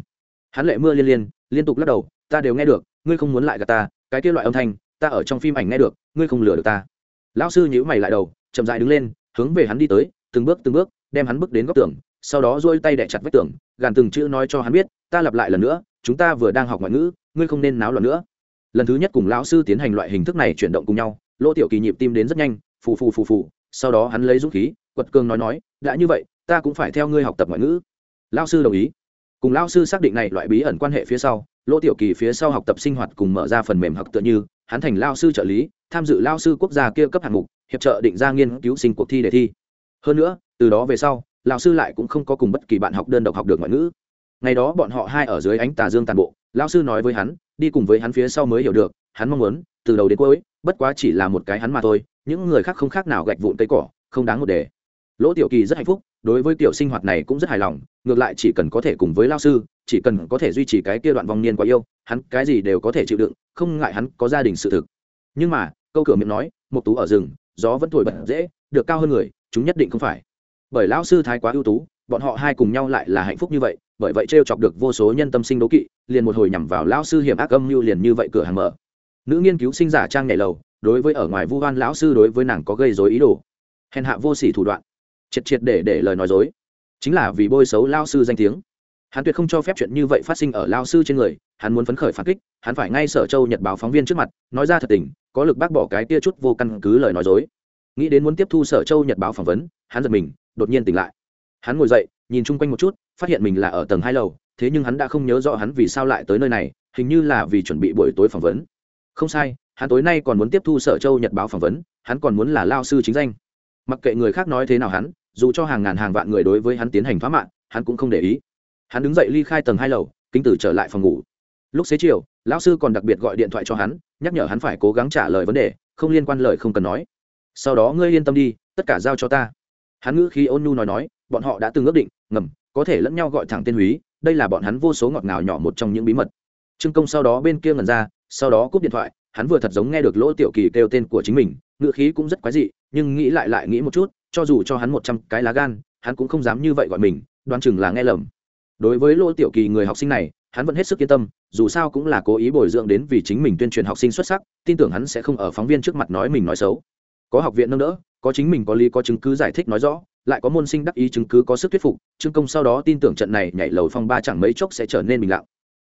hắn lệ mưa liên liên liên tục lắc đầu, ta đều nghe được, ngươi không muốn lại gặp ta, cái kia loại âm thanh, ta ở trong phim ảnh nghe được, ngươi không lừa được ta. Lão sư nhữ mày lại đầu, chậm dại đứng lên, hướng về hắn đi tới, từng bước từng bước, đem hắn bước đến góc tường, sau đó duỗi tay đẻ chặt vách tường, gàn từng chữ nói cho hắn biết, ta lặp lại lần nữa, chúng ta vừa đang học ngoại ngữ, ngươi không nên náo loạn nữa. Lần thứ nhất cùng lão sư tiến hành loại hình thức này chuyển động cùng nhau lỗ tiểu kỳ nhịp tim đến rất nhanh, phù phù phù phù, sau đó hắn lấy dũng khí, quật cường nói nói, đã như vậy, ta cũng phải theo ngươi học tập ngoại ngữ. Lão sư đồng ý cùng lão sư xác định này loại bí ẩn quan hệ phía sau, lỗ tiểu kỳ phía sau học tập sinh hoạt cùng mở ra phần mềm học tựa như, hắn thành lao sư trợ lý, tham dự lao sư quốc gia kia cấp hạng mục, hiệp trợ định ra nghiên cứu sinh cuộc thi đề thi. Hơn nữa, từ đó về sau lao sư lại cũng không có cùng bất kỳ bạn học đơn độc học được ngoại ngữ. Ngày đó bọn họ hai ở dưới ánh tà dương tàn bộ lao sư nói với hắn, đi cùng với hắn phía sau mới hiểu được, hắn mong muốn, từ đầu đến cuối, bất quá chỉ là một cái hắn mà thôi, những người khác không khác nào gạch vụn cây cỏ, không đáng một đề. Lỗ tiểu kỳ rất hạnh phúc đối với kiểu sinh hoạt này cũng rất hài lòng, ngược lại chỉ cần có thể cùng với lao sư, chỉ cần có thể duy trì cái kia đoạn vong niên quá yêu, hắn cái gì đều có thể chịu đựng, không ngại hắn có gia đình sự thực. Nhưng mà, câu cửa miệng nói một tú ở rừng, gió vẫn thổi bật dễ, được cao hơn người, chúng nhất định không phải. Bởi lão sư thái quá ưu tú, bọn họ hai cùng nhau lại là hạnh phúc như vậy, bởi vậy t chọc được vô số nhân tâm sinh đố kỵ, liền một hồi nhằm vào lão sư hiểm ác âm mưu liền như vậy cửa hàng mở. Nữ nghiên cứu sinh giả trang nhảy lầu, đối với ở ngoài vu hoan lão sư đối với nàng có gây dối ý đồ. Hèn hạ vô sỉ thủ đoạn triệt triệt để để lời nói dối. Chính là vì bôi xấu lao sư danh tiếng. Hắn tuyệt không cho phép chuyện như vậy phát sinh ở lao sư trên người, hắn muốn phấn khởi phản kích, hắn phải ngay sở châu nhật báo phóng viên trước mặt, nói ra thật tình, có lực bác bỏ cái tia chút vô căn cứ lời nói dối. Nghĩ đến muốn tiếp thu sở châu nhật báo phỏng vấn, hắn giật mình, đột nhiên tỉnh lại. Hắn ngồi dậy, nhìn chung quanh một chút, phát hiện mình là ở tầng hai lầu, thế nhưng hắn đã không nhớ rõ hắn vì sao lại tới nơi này, hình như là vì chuẩn bị buổi tối phỏng vấn. Không sai, hắn tối nay còn muốn tiếp thu sở châu nhật báo phỏng vấn, hắn còn muốn là lao sư chính danh. Mặc kệ người khác nói thế nào hắn dù cho hàng ngàn hàng vạn người đối với hắn tiến hành phá mạng, hắn cũng không để ý. Hắn đứng dậy ly khai tầng hai lầu, kính tử trở lại phòng ngủ. Lúc xế chiều, lão sư còn đặc biệt gọi điện thoại cho hắn, nhắc nhở hắn phải cố gắng trả lời vấn đề, không liên quan lời không cần nói. Sau đó ngươi yên tâm đi, tất cả giao cho ta. Hắn ngữ khi ôn nhu nói nói, bọn họ đã từng ước định, ngầm, có thể lẫn nhau gọi thẳng tên húy, đây là bọn hắn vô số ngọt ngào nhỏ một trong những bí mật. Trương công sau đó bên kia ngần ra, sau đó cúp điện thoại, hắn vừa thật giống nghe được lỗ tiểu kỳ kêu tên của chính mình, ngữ khí cũng rất quái dị, nhưng nghĩ lại lại nghĩ một chút cho dù cho hắn một trăm cái lá gan, hắn cũng không dám như vậy gọi mình, đoán chừng là nghe lầm. Đối với lỗ tiểu kỳ người học sinh này, hắn vẫn hết sức yên tâm, dù sao cũng là cố ý bồi dưỡng đến vì chính mình tuyên truyền học sinh xuất sắc, tin tưởng hắn sẽ không ở phóng viên trước mặt nói mình nói xấu. Có học viện nâng đỡ, có chính mình có lý có chứng cứ giải thích nói rõ, lại có môn sinh đắc ý chứng cứ có sức thuyết phục, trương công sau đó tin tưởng trận này nhảy lầu phong ba chẳng mấy chốc sẽ trở nên bình lặng.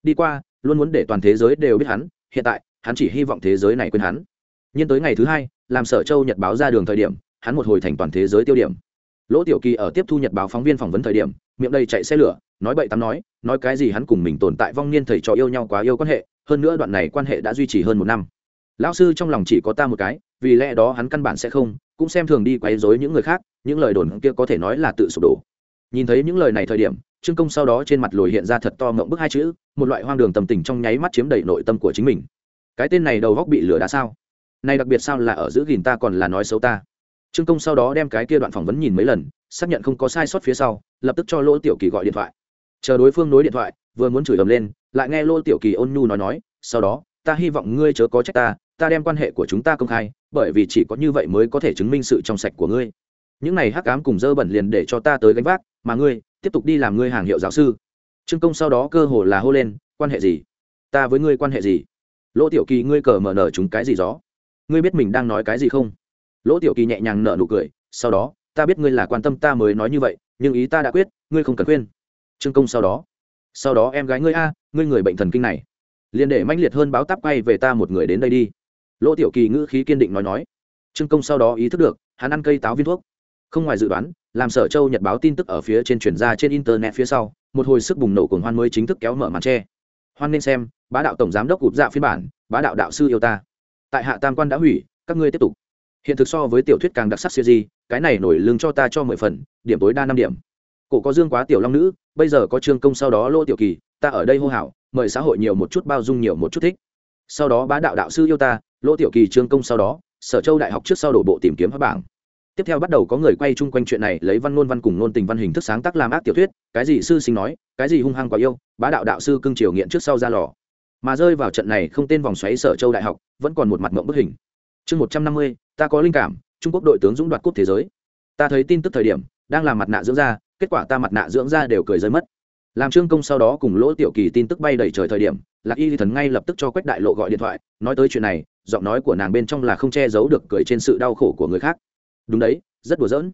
Đi qua, luôn muốn để toàn thế giới đều biết hắn, hiện tại, hắn chỉ hy vọng thế giới này quên hắn. Nhưng tới ngày thứ hai, làm sở châu nhật báo ra đường thời điểm hắn một hồi thành toàn thế giới tiêu điểm. Lỗ tiểu kỳ ở tiếp thu nhật báo phóng viên phỏng vấn thời điểm, miệng đây chạy xe lửa, nói bậy tắm nói nói cái gì hắn cùng mình tồn tại vong niên thầy trò yêu nhau quá yêu quan hệ, hơn nữa đoạn này quan hệ đã duy trì hơn một năm. Lão sư trong lòng chỉ có ta một cái, vì lẽ đó hắn căn bản sẽ không, cũng xem thường đi quấy rối những người khác, những lời đồn kia có thể nói là tự sụp đổ. Nhìn thấy những lời này thời điểm, trương công sau đó trên mặt lồi hiện ra thật to ngậm bức hai chữ, một loại hoang đường tầm tình trong nháy mắt chiếm đầy nội tâm của chính mình. Cái tên này đầu góc bị lửa đá sao? Này đặc biệt sao là ở giữ gìn ta còn là nói xấu ta? Trương công sau đó đem cái kia đoạn phỏng vấn nhìn mấy lần, xác nhận không có sai sót phía sau, lập tức cho lỗ tiểu kỳ gọi điện thoại. Chờ đối phương nối điện thoại, vừa muốn chửi ầm lên, lại nghe lỗ tiểu kỳ ôn nhu nói nói, sau đó, ta hy vọng ngươi chớ có trách ta ta đem quan hệ của chúng ta công khai, bởi vì chỉ có như vậy mới có thể chứng minh sự trong sạch của ngươi. Những này hắc ám cùng dơ bẩn liền để cho ta tới gánh vác, mà ngươi, tiếp tục đi làm ngươi hàng hiệu giáo sư. Trương công sau đó cơ hồ là hô lên, quan hệ gì? Ta với ngươi quan hệ gì? Lỗ tiểu kỳ ngươi cờ mở nở chúng cái gì gió? Ngươi biết mình đang nói cái gì không? Lỗ tiểu kỳ nhẹ nhàng nở nụ cười, sau đó, ta biết ngươi là quan tâm ta mới nói như vậy, nhưng ý ta đã quyết, ngươi không cần khuyên. Trương công sau đó sau đó em gái ngươi a, ngươi người bệnh thần kinh này, liền để manh liệt hơn báo táp quay về ta một người đến đây đi. Lỗ tiểu kỳ ngữ khí kiên định nói nói. Trương công sau đó ý thức được, hắn ăn cây táo viên thuốc. Không ngoài dự đoán, làm sở châu nhật báo tin tức ở phía trên truyền ra trên internet phía sau, một hồi sức bùng nổ cuồng hoan mới chính thức kéo mở màn tre. Hoan nên xem, bá đạo tổng giám đốc gục dạ phiên bản, bá đạo đạo sư yêu ta. Tại hạ tam quan đã hủy, các ngươi tiếp tục hiện thực so với tiểu thuyết càng đặc sắc siêu di cái này nổi lương cho ta cho mười phần, điểm tối đa năm điểm. Cổ có dương quá, tiểu long nữ, bây giờ có trương công, sau đó lô tiểu kỳ, ta ở đây hô hào, mời xã hội nhiều một chút, bao dung nhiều một chút thích. Sau đó bá đạo đạo sư yêu ta lô tiểu kỳ, trương công sau đó, sở châu đại học trước sau đổ bộ tìm kiếm các bảng. Tiếp theo bắt đầu có người quay chung quanh chuyện này, lấy văn ngôn văn cùng ngôn tình văn hình thức sáng tác làm ác tiểu thuyết, cái gì sư sinh nói, cái gì hung hăng quá yêu, bá đạo đạo sư cưng triều nghiện trước sau ra lò. Mà rơi vào trận này không tên vòng xoáy sở châu đại học, vẫn còn một mặt mộng bức hình chương một trăm năm mươi, ta có linh cảm, trung quốc đội tướng dũng đoạt cúp thế giới. Ta thấy tin tức thời điểm, đang làm mặt nạ dưỡng da, kết quả ta mặt nạ dưỡng da đều cười rơi mất. Làm trương công sau đó cùng lỗ tiểu kỳ tin tức bay đầy trời thời điểm, lạc y thần ngay lập tức cho quách đại lộ gọi điện thoại, nói tới chuyện này, giọng nói của nàng bên trong là không che giấu được cười trên sự đau khổ của người khác. Đúng đấy, rất đùa giỡn.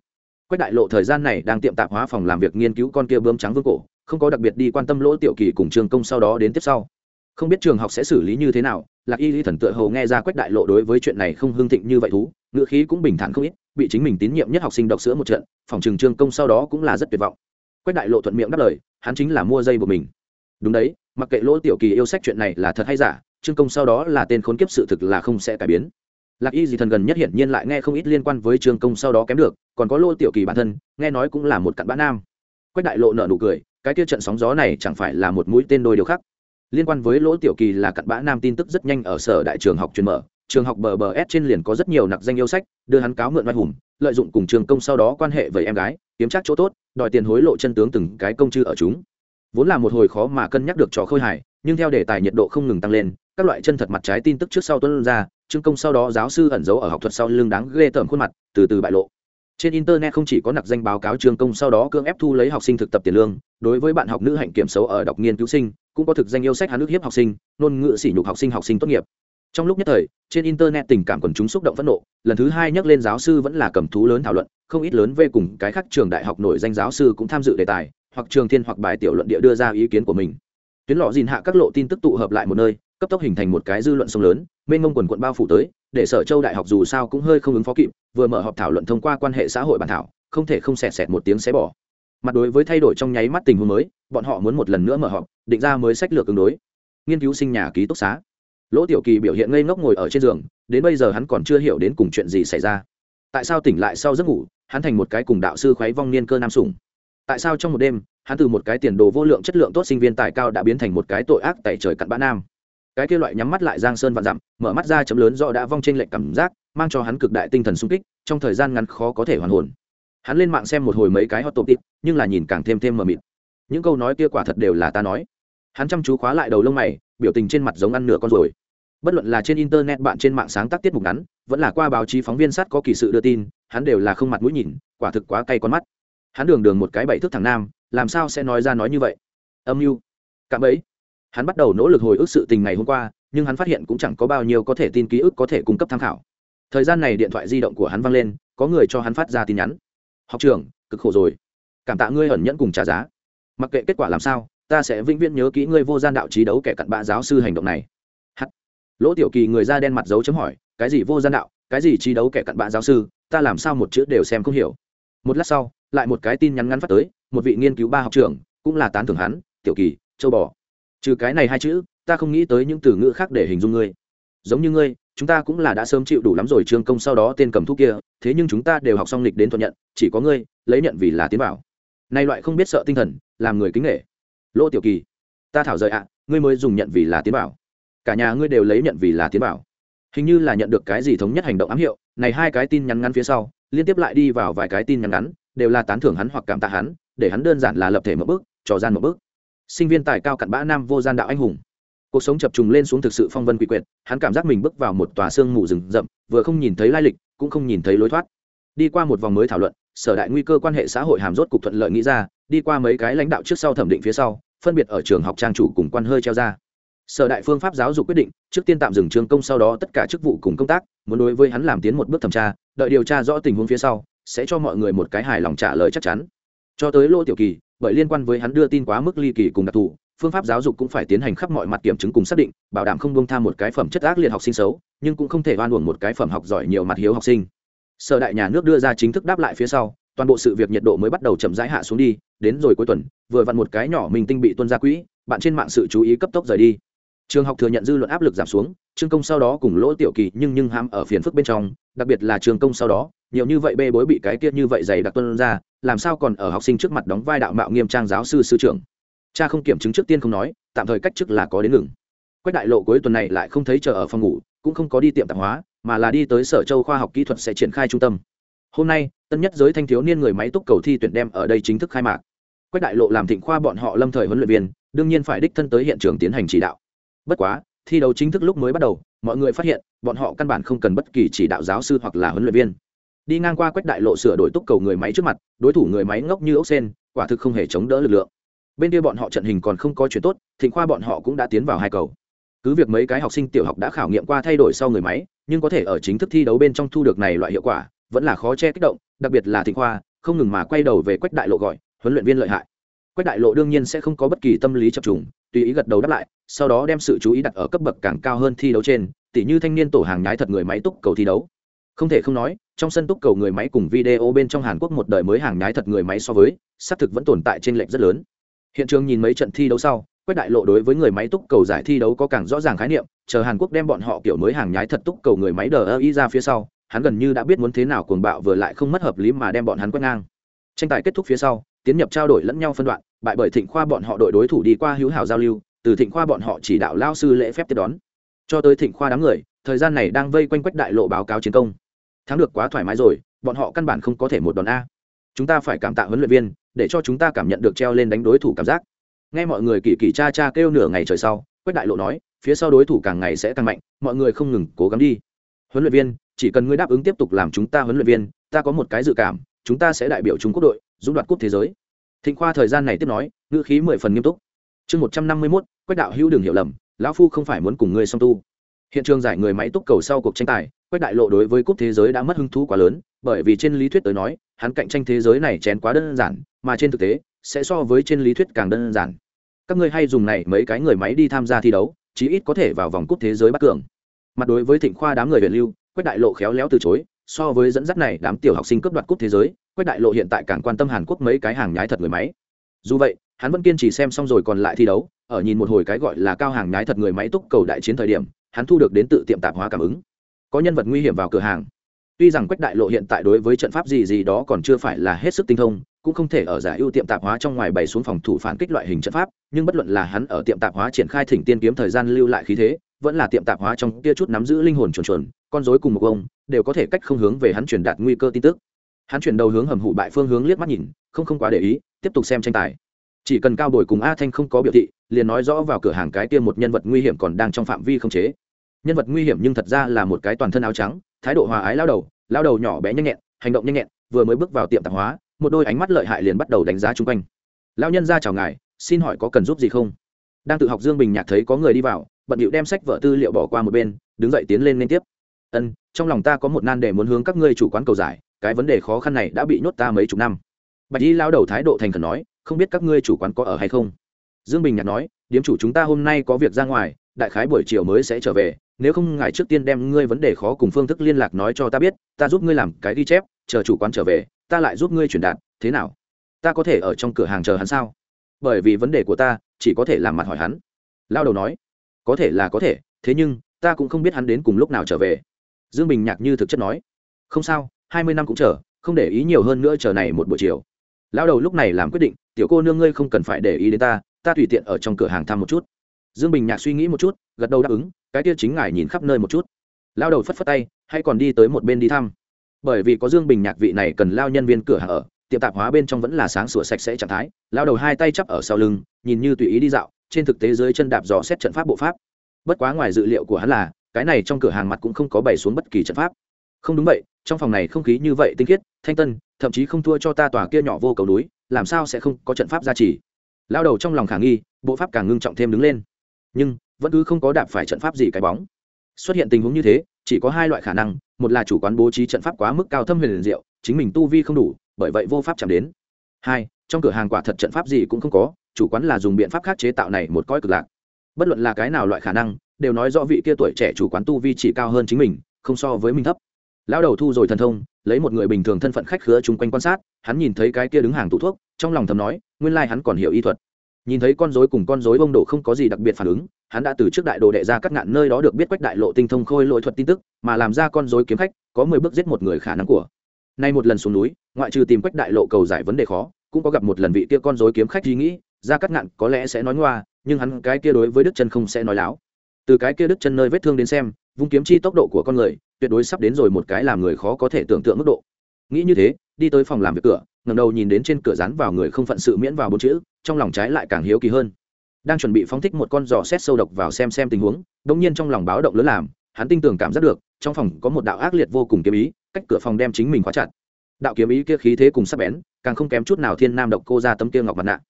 Quách đại lộ thời gian này đang tiệm tạp hóa phòng làm việc nghiên cứu con kia bướm trắng vương cổ, không có đặc biệt đi quan tâm lỗ tiểu kỳ cùng Trương công sau đó đến tiếp sau không biết trường học sẽ xử lý như thế nào, lạc y lý thần tựa hầu nghe ra quách đại lộ đối với chuyện này không hương thịnh như vậy thú ngựa khí cũng bình thản không ít, bị chính mình tín nhiệm nhất học sinh đọc sữa một trận, phòng trường trương công sau đó cũng là rất tuyệt vọng. Quách đại lộ thuận miệng đáp lời, hắn chính là mua dây của mình. Đúng đấy, mặc kệ lỗ tiểu kỳ yêu sách chuyện này là thật hay giả, trương công sau đó là tên khốn kiếp sự thực là không sẽ cải biến. Lạc y dì thần gần nhất hiển nhiên lại nghe không ít liên quan với trương công sau đó kém được, còn có lỗ tiểu kỳ bản thân, nghe nói cũng là một cặn bã nam. Quách đại lộ nợ nụ cười, cái kia trận sóng gió này chẳng phải là một mũi tên đôi điều khác liên quan với lỗ tiểu kỳ là cặn bã nam tin tức rất nhanh ở sở đại trường học truyền mở. Trường học bờ bờ s trên liền có rất nhiều nặc danh yêu sách, đưa hắn cáo mượn oai hùng, lợi dụng cùng trường công sau đó quan hệ với em gái, kiếm chắc chỗ tốt, đòi tiền hối lộ chân tướng từng cái công chư ở chúng. Vốn là một hồi khó mà cân nhắc được trò khôi hài, nhưng theo đề tài nhiệt độ không ngừng tăng lên, các loại chân thật mặt trái tin tức trước sau tuân ra trương công sau đó giáo sư ẩn giấu ở học thuật sau lưng đáng ghê tởm khuôn mặt, từ từ bại lộ trên internet không chỉ có nặc danh báo cáo trường công sau đó cưỡng ép thu lấy học sinh thực tập tiền lương, đối với bạn học nữ hạnh kiểm xấu ở đọc nghiên cứu sinh, cũng có thực danh yêu sách hắn nước hiếp học sinh, ngôn ngữ sỉ nhục học sinh học sinh tốt nghiệp. Trong lúc nhất thời, trên internet tình cảm quần chúng xúc động phẫn nộ, lần thứ hai nhắc lên giáo sư vẫn là cầm thú lớn thảo luận, không ít lớn về cùng cái khác trường đại học nổi danh giáo sư cũng tham dự đề tài, hoặc trường thiên hoặc bài tiểu luận địa đưa ra ý kiến của mình. Tuyến lọ dìn hạ các lộ tin tức tụ hợp lại một nơi, cấp tốc hình thành một cái dư luận sông lớn, mênh mông quần quận bao phủ tới để sở châu đại học dù sao cũng hơi không ứng phó kịp, vừa mở họp thảo luận thông qua quan hệ xã hội bản thảo, không thể không xẹt xẹt một tiếng xé bỏ. Mặt đối với thay đổi trong nháy mắt tình huống mới, bọn họ muốn một lần nữa mở họp, định ra mới sách lược ứng đối. Nghiên cứu sinh nhà ký túc xá. Lỗ tiểu kỳ biểu hiện ngây ngốc ngồi ở trên giường, đến bây giờ hắn còn chưa hiểu đến cùng chuyện gì xảy ra. Tại sao tỉnh lại sau giấc ngủ, hắn thành một cái cùng đạo sư khoáy vong niên cơ nam sủng. Tại sao trong một đêm, hắn từ một cái tiền đồ vô lượng chất lượng tốt sinh viên tài cao đã biến thành một cái tội ác tại trời cặn bã nam? Cái kia loại nhắm mắt lại giang sơn vạn dặm, mở mắt ra chấm lớn do đã vong trên lệnh cảm giác, mang cho hắn cực đại tinh thần sung kích, trong thời gian ngắn khó có thể hoàn hồn. Hắn lên mạng xem một hồi mấy cái hot top tip nhưng là nhìn càng thêm thêm mờ mịt. Những câu nói kia quả thật đều là ta nói. Hắn chăm chú khóa lại đầu lông mày, biểu tình trên mặt giống ăn nửa con rồi bất luận là trên internet bạn trên mạng sáng tác tiết mục ngắn, vẫn là qua báo chí phóng viên sát có kỳ sự đưa tin, hắn đều là không mặt mũi nhìn, quả thực quá cay con mắt. Hắn đường đường một cái bảy thước thằng nam, làm sao sẽ nói ra nói như vậy? Âm mưu. Cạm ấy hắn bắt đầu nỗ lực hồi ức sự tình ngày hôm qua, nhưng hắn phát hiện cũng chẳng có bao nhiêu có thể tin ký ức có thể cung cấp tham khảo. Thời gian này điện thoại di động của hắn văng lên, có người cho hắn phát ra tin nhắn. Học trường cực khổ rồi. Cảm tạ ngươi ẩn nhẫn cùng trả giá. Mặc kệ kết quả làm sao, ta sẽ vĩnh viễn nhớ kỹ ngươi vô gian đạo trí đấu kẻ cặn bạ giáo sư hành động này. H lỗ tiểu kỳ người da đen mặt dấu chấm hỏi, cái gì vô gian đạo? Cái gì trí đấu kẻ cặn bạ giáo sư? Ta làm sao một chữ đều xem không hiểu. Một lát sau, lại một cái tin nhắn ngắn phát tới, một vị nghiên cứu ba học trưởng, cũng là tán thưởng hắn, tiểu kỳ, châu bò trừ cái này hai chữ, ta không nghĩ tới những từ ngữ khác để hình dung ngươi. Giống như ngươi, chúng ta cũng là đã sớm chịu đủ lắm rồi trương công sau đó tên cầm thuốc kia, thế nhưng chúng ta đều học xong lịch đến thuận nhận, chỉ có ngươi, lấy nhận vì là tiến bảo. Nay loại không biết sợ tinh thần, làm người kính nghệ lỗ tiểu kỳ, ta thảo rời ạ, ngươi mới dùng nhận vì là tiến bảo. Cả nhà ngươi đều lấy nhận vì là tiến bảo. Hình như là nhận được cái gì thống nhất hành động ám hiệu, này hai cái tin nhắn ngắn phía sau, liên tiếp lại đi vào vài cái tin nhắn ngắn, đều là tán thưởng hắn hoặc cảm tạ hắn, để hắn đơn giản là lập thể một bước, trò gian một bước sinh viên tài cao cặn bã nam vô gian đạo anh hùng. Cuộc sống chập trùng lên xuống thực sự phong vân quỷ quyệt, hắn cảm giác mình bước vào một tòa sương mù rừng rậm, vừa không nhìn thấy lai lịch, cũng không nhìn thấy lối thoát. Đi qua một vòng mới thảo luận, sở đại nguy cơ quan hệ xã hội hàm rốt cục thuận lợi nghĩ ra, đi qua mấy cái lãnh đạo trước sau thẩm định phía sau, phân biệt ở trường học trang chủ cùng quan hơi treo ra. Sở đại phương pháp giáo dục quyết định, trước tiên tạm dừng trường công sau đó tất cả chức vụ cùng công tác, muốn đối với hắn làm tiến một bước thẩm tra, đợi điều tra rõ tình huống phía sau, sẽ cho mọi người một cái hài lòng trả lời chắc chắn. Cho tới lô tiểu kỳ bởi liên quan với hắn đưa tin quá mức ly kỳ cùng đặc thù, phương pháp giáo dục cũng phải tiến hành khắp mọi mặt kiểm chứng cùng xác định, bảo đảm không bông tham một cái phẩm chất ác liệt học sinh xấu, nhưng cũng không thể oan uổng một cái phẩm học giỏi nhiều mặt hiếu học sinh. Sở đại nhà nước đưa ra chính thức đáp lại phía sau, toàn bộ sự việc nhiệt độ mới bắt đầu chậm rãi hạ xuống đi, đến rồi cuối tuần, vừa vặn một cái nhỏ mình tinh bị tuân ra quỹ, bạn trên mạng sự chú ý cấp tốc rời đi. Trường học thừa nhận dư luận áp lực giảm xuống, trương công sau đó cùng lỗ tiểu kỳ nhưng nhưng ham ở phiền phức bên trong, đặc biệt là trường công sau đó nhiều như vậy bê bối bị cái tiết như vậy dày đặc tuân ra, làm sao còn ở học sinh trước mặt đóng vai đạo mạo nghiêm trang giáo sư sư trưởng? Cha không kiểm chứng trước tiên không nói, tạm thời cách chức là có đến ngừng. Quách đại lộ cuối tuần này lại không thấy chờ ở phòng ngủ, cũng không có đi tiệm tạp hóa, mà là đi tới sở châu khoa học kỹ thuật sẽ triển khai trung tâm. Hôm nay, tân nhất giới thanh thiếu niên người máy túc cầu thi tuyển đem ở đây chính thức khai mạc. Quách đại lộ làm thịnh khoa bọn họ lâm thời huấn luyện viên, đương nhiên phải đích thân tới hiện trường tiến hành chỉ đạo. Bất quá, thi đấu chính thức lúc mới bắt đầu, mọi người phát hiện, bọn họ căn bản không cần bất kỳ chỉ đạo giáo sư hoặc là huấn luyện viên đi ngang qua quách đại lộ sửa đổi túc cầu người máy trước mặt, đối thủ người máy ngốc như ốc sen, quả thực không hề chống đỡ lực lượng. Bên kia bọn họ trận hình còn không có chuyện tốt, thịnh khoa bọn họ cũng đã tiến vào hai cầu. Cứ việc mấy cái học sinh tiểu học đã khảo nghiệm qua thay đổi sau người máy, nhưng có thể ở chính thức thi đấu bên trong thu được này loại hiệu quả, vẫn là khó che kích động, đặc biệt là thịnh khoa, không ngừng mà quay đầu về quách đại lộ gọi, huấn luyện viên lợi hại. Quách đại lộ đương nhiên sẽ không có bất kỳ tâm lý chập trùng, tùy ý gật đầu đáp lại, sau đó đem sự chú ý đặt ở cấp bậc càng cao hơn thi đấu trên tỷ như thanh niên tổ hàng nhái thật người máy túc cầu thi đấu không thể không nói, trong sân túc cầu người máy cùng video bên trong hàn quốc một đời mới hàng nhái thật người máy so với, xác thực vẫn tồn tại trên lệnh rất lớn. Hiện trường nhìn mấy trận thi đấu sau quét đại lộ đối với người máy túc cầu giải thi đấu có càng rõ ràng khái niệm, chờ hàn quốc đem bọn họ kiểu mới hàng nhái thật túc cầu người máy đờ ơ y ra phía sau, hắn gần như đã biết muốn thế nào cuồng bạo vừa lại không mất hợp lý mà đem bọn hắn quét ngang. Tranh tài kết thúc phía sau, tiến nhập trao đổi lẫn nhau phân đoạn, bại bởi thịnh khoa bọn họ đội đối thủ đi qua hữu hảo giao lưu, từ thịnh khoa bọn họ chỉ đạo lao sư lễ phép tiếp đón. Cho tới thịnh khoa đám người, thời gian này đang vây quanh quách đại lộ báo cáo chiến công thắng được quá thoải mái rồi, bọn họ căn bản không có thể một đòn a. Chúng ta phải cảm tạ huấn luyện viên, để cho chúng ta cảm nhận được treo lên đánh đối thủ cảm giác. Nghe mọi người kỳ kỳ cha cha kêu nửa ngày trời sau, quách đại lộ nói, phía sau đối thủ càng ngày sẽ càng mạnh, mọi người không ngừng cố gắng đi. Huấn luyện viên, chỉ cần ngươi đáp ứng tiếp tục làm chúng ta huấn luyện viên, ta có một cái dự cảm, chúng ta sẽ đại biểu trung quốc đội, dũng đoạt cúp thế giới. Thịnh khoa thời gian này tiếp nói, ngữ khí mười phần nghiêm túc. Chương một trăm năm mươi mốt, quách đạo hữu đừng hiểu lầm, lão phu không phải muốn cùng ngươi song tu hiện trường giải người máy túc cầu sau cuộc tranh tài, quách đại lộ đối với cúp thế giới đã mất hứng thú quá lớn, bởi vì trên lý thuyết tới nói, hắn cạnh tranh thế giới này chén quá đơn giản, mà trên thực tế, sẽ so với trên lý thuyết càng đơn giản. Các ngươi hay dùng này mấy cái người máy đi tham gia thi đấu, chí ít có thể vào vòng cúp thế giới bắt cường. Mặt đối với thịnh khoa đám người huyền lưu, quách đại lộ khéo léo từ chối, so với dẫn dắt này đám tiểu học sinh cướp đoạt cúp thế giới, quách đại lộ hiện tại càng quan tâm hàn quốc mấy cái hàng nhái thật người máy. Dù vậy, hắn vẫn kiên trì xem xong rồi còn lại thi đấu, ở nhìn một hồi cái gọi là cao hàng nhái thật người máy túc cầu đại chiến thời điểm hắn thu được đến tự tiệm tạp hóa cảm ứng. Có nhân vật nguy hiểm vào cửa hàng. Tuy rằng quách đại lộ hiện tại đối với trận pháp gì gì đó còn chưa phải là hết sức tinh thông, cũng không thể ở giải ưu tiệm tạp hóa trong ngoài bày xuống phòng thủ phản kích loại hình trận pháp, nhưng bất luận là hắn ở tiệm tạp hóa triển khai thỉnh tiên kiếm thời gian lưu lại khí thế, vẫn là tiệm tạp hóa trong kia chút nắm giữ linh hồn chuồn chuồn, con rối cùng một ông, đều có thể cách không hướng về hắn truyền đạt nguy cơ tin tức. Hắn chuyển đầu hướng hầm hụ bại phương hướng liếc mắt nhìn, không không quá để ý, tiếp tục xem tranh tài. Chỉ cần cao bồi cùng a thanh không có biểu thị, liền nói rõ vào cửa hàng cái kia một nhân vật nguy hiểm còn đang trong phạm vi không chế nhân vật nguy hiểm nhưng thật ra là một cái toàn thân áo trắng, thái độ hòa ái lao đầu lao đầu nhỏ bé nhanh nhẹn, hành động nhanh nhẹn, vừa mới bước vào tiệm tạp hóa, một đôi ánh mắt lợi hại liền bắt đầu đánh giá chung quanh. Lao nhân ra chào ngài, xin hỏi có cần giúp gì không? Đang tự học dương bình nhạc thấy có người đi vào, bận điệu đem sách vở tư liệu bỏ qua một bên, đứng dậy tiến lên liên tiếp. Ân, trong lòng ta có một nan để muốn hướng các ngươi chủ quán cầu giải, cái vấn đề khó khăn này đã bị nhốt ta mấy chục năm. Bạch y lao đầu thái độ thành khẩn nói, không biết các ngươi chủ quán có ở hay không? Dương bình nhạc nói, điếm chủ chúng ta hôm nay có việc ra ngoài, đại khái buổi chiều mới sẽ trở về nếu không ngài trước tiên đem ngươi vấn đề khó cùng phương thức liên lạc nói cho ta biết, ta giúp ngươi làm cái ghi chép, chờ chủ quán trở về, ta lại giúp ngươi truyền đạt, thế nào? Ta có thể ở trong cửa hàng chờ hắn sao? Bởi vì vấn đề của ta, chỉ có thể làm mặt hỏi hắn. Lao đầu nói. Có thể là có thể, thế nhưng, ta cũng không biết hắn đến cùng lúc nào trở về. Dương bình nhạc như thực chất nói. Không sao, hai mươi năm cũng chờ, không để ý nhiều hơn nữa chờ này một buổi chiều. Lao đầu lúc này làm quyết định, tiểu cô nương ngươi không cần phải để ý đến ta ta tùy tiện ở trong cửa hàng thăm một chút dương bình nhạc suy nghĩ một chút, gật đầu đáp ứng, cái kia chính ngài nhìn khắp nơi một chút. Lao đầu phất phất tay, hay còn đi tới một bên đi thăm. Bởi vì có dương bình nhạc vị này cần lao nhân viên cửa hàng ở, tiệm tạp hóa bên trong vẫn là sáng sủa sạch sẽ trạng thái, lao đầu hai tay chắp ở sau lưng, nhìn như tùy ý đi dạo, trên thực tế dưới chân đạp dò xét trận pháp bộ pháp. Bất quá ngoài dự liệu của hắn là, cái này trong cửa hàng mặt cũng không có bày xuống bất kỳ trận pháp. Không đúng vậy, trong phòng này không khí như vậy tinh khiết, thanh tân, thậm chí không thua cho ta tòa kia nhỏ vô cầu núi, làm sao sẽ không có trận pháp gia trì? Lao đầu trong lòng khả nghi, bộ pháp càng ngưng trọng thêm đứng lên nhưng vẫn cứ không có đạp phải trận pháp gì cái bóng. Xuất hiện tình huống như thế, chỉ có hai loại khả năng, một là chủ quán bố trí trận pháp quá mức cao thâm huyền liền diệu, chính mình tu vi không đủ, bởi vậy vô pháp chạm đến. Hai, trong cửa hàng quả thật trận pháp gì cũng không có, chủ quán là dùng biện pháp khác chế tạo này một coi cực lạc. Bất luận là cái nào loại khả năng, đều nói rõ vị kia tuổi trẻ chủ quán tu vi chỉ cao hơn chính mình, không so với mình thấp. Lão đầu thu rồi thần thông, lấy một người bình thường thân phận khách khứa chung quanh quan sát, hắn nhìn thấy cái kia đứng hàng tủ thuốc, trong lòng thầm nói, nguyên lai hắn còn hiểu y thuật nhìn thấy con rối cùng con rối bông đổ không có gì đặc biệt phản ứng, hắn đã từ trước đại đồ đệ ra cắt ngạn nơi đó được biết quách đại lộ tinh thông khôi lỗi thuật tin tức, mà làm ra con rối kiếm khách, có mười bước giết một người khả năng của. Nay một lần xuống núi, ngoại trừ tìm quách đại lộ cầu giải vấn đề khó, cũng có gặp một lần vị kia con rối kiếm khách suy nghĩ, ra cắt ngạn có lẽ sẽ nói ngoa, nhưng hắn cái kia đối với đức chân không sẽ nói láo. Từ cái kia đức chân nơi vết thương đến xem, vung kiếm chi tốc độ của con người, tuyệt đối sắp đến rồi một cái làm người khó có thể tưởng tượng mức độ. Nghĩ như thế, đi tới phòng làm việc cửa, ngẩng đầu nhìn đến trên cửa dán vào người không phận sự miễn vào bốn chữ trong lòng trái lại càng hiếu kỳ hơn. Đang chuẩn bị phóng thích một con giò xét sâu độc vào xem xem tình huống, đống nhiên trong lòng báo động lớn làm, hắn tin tưởng cảm giác được, trong phòng có một đạo ác liệt vô cùng kiếm ý, cách cửa phòng đem chính mình khóa chặt. Đạo kiếm ý kia khí thế cùng sắc bén, càng không kém chút nào thiên nam độc cô ra tấm kia ngọc mặt nạ.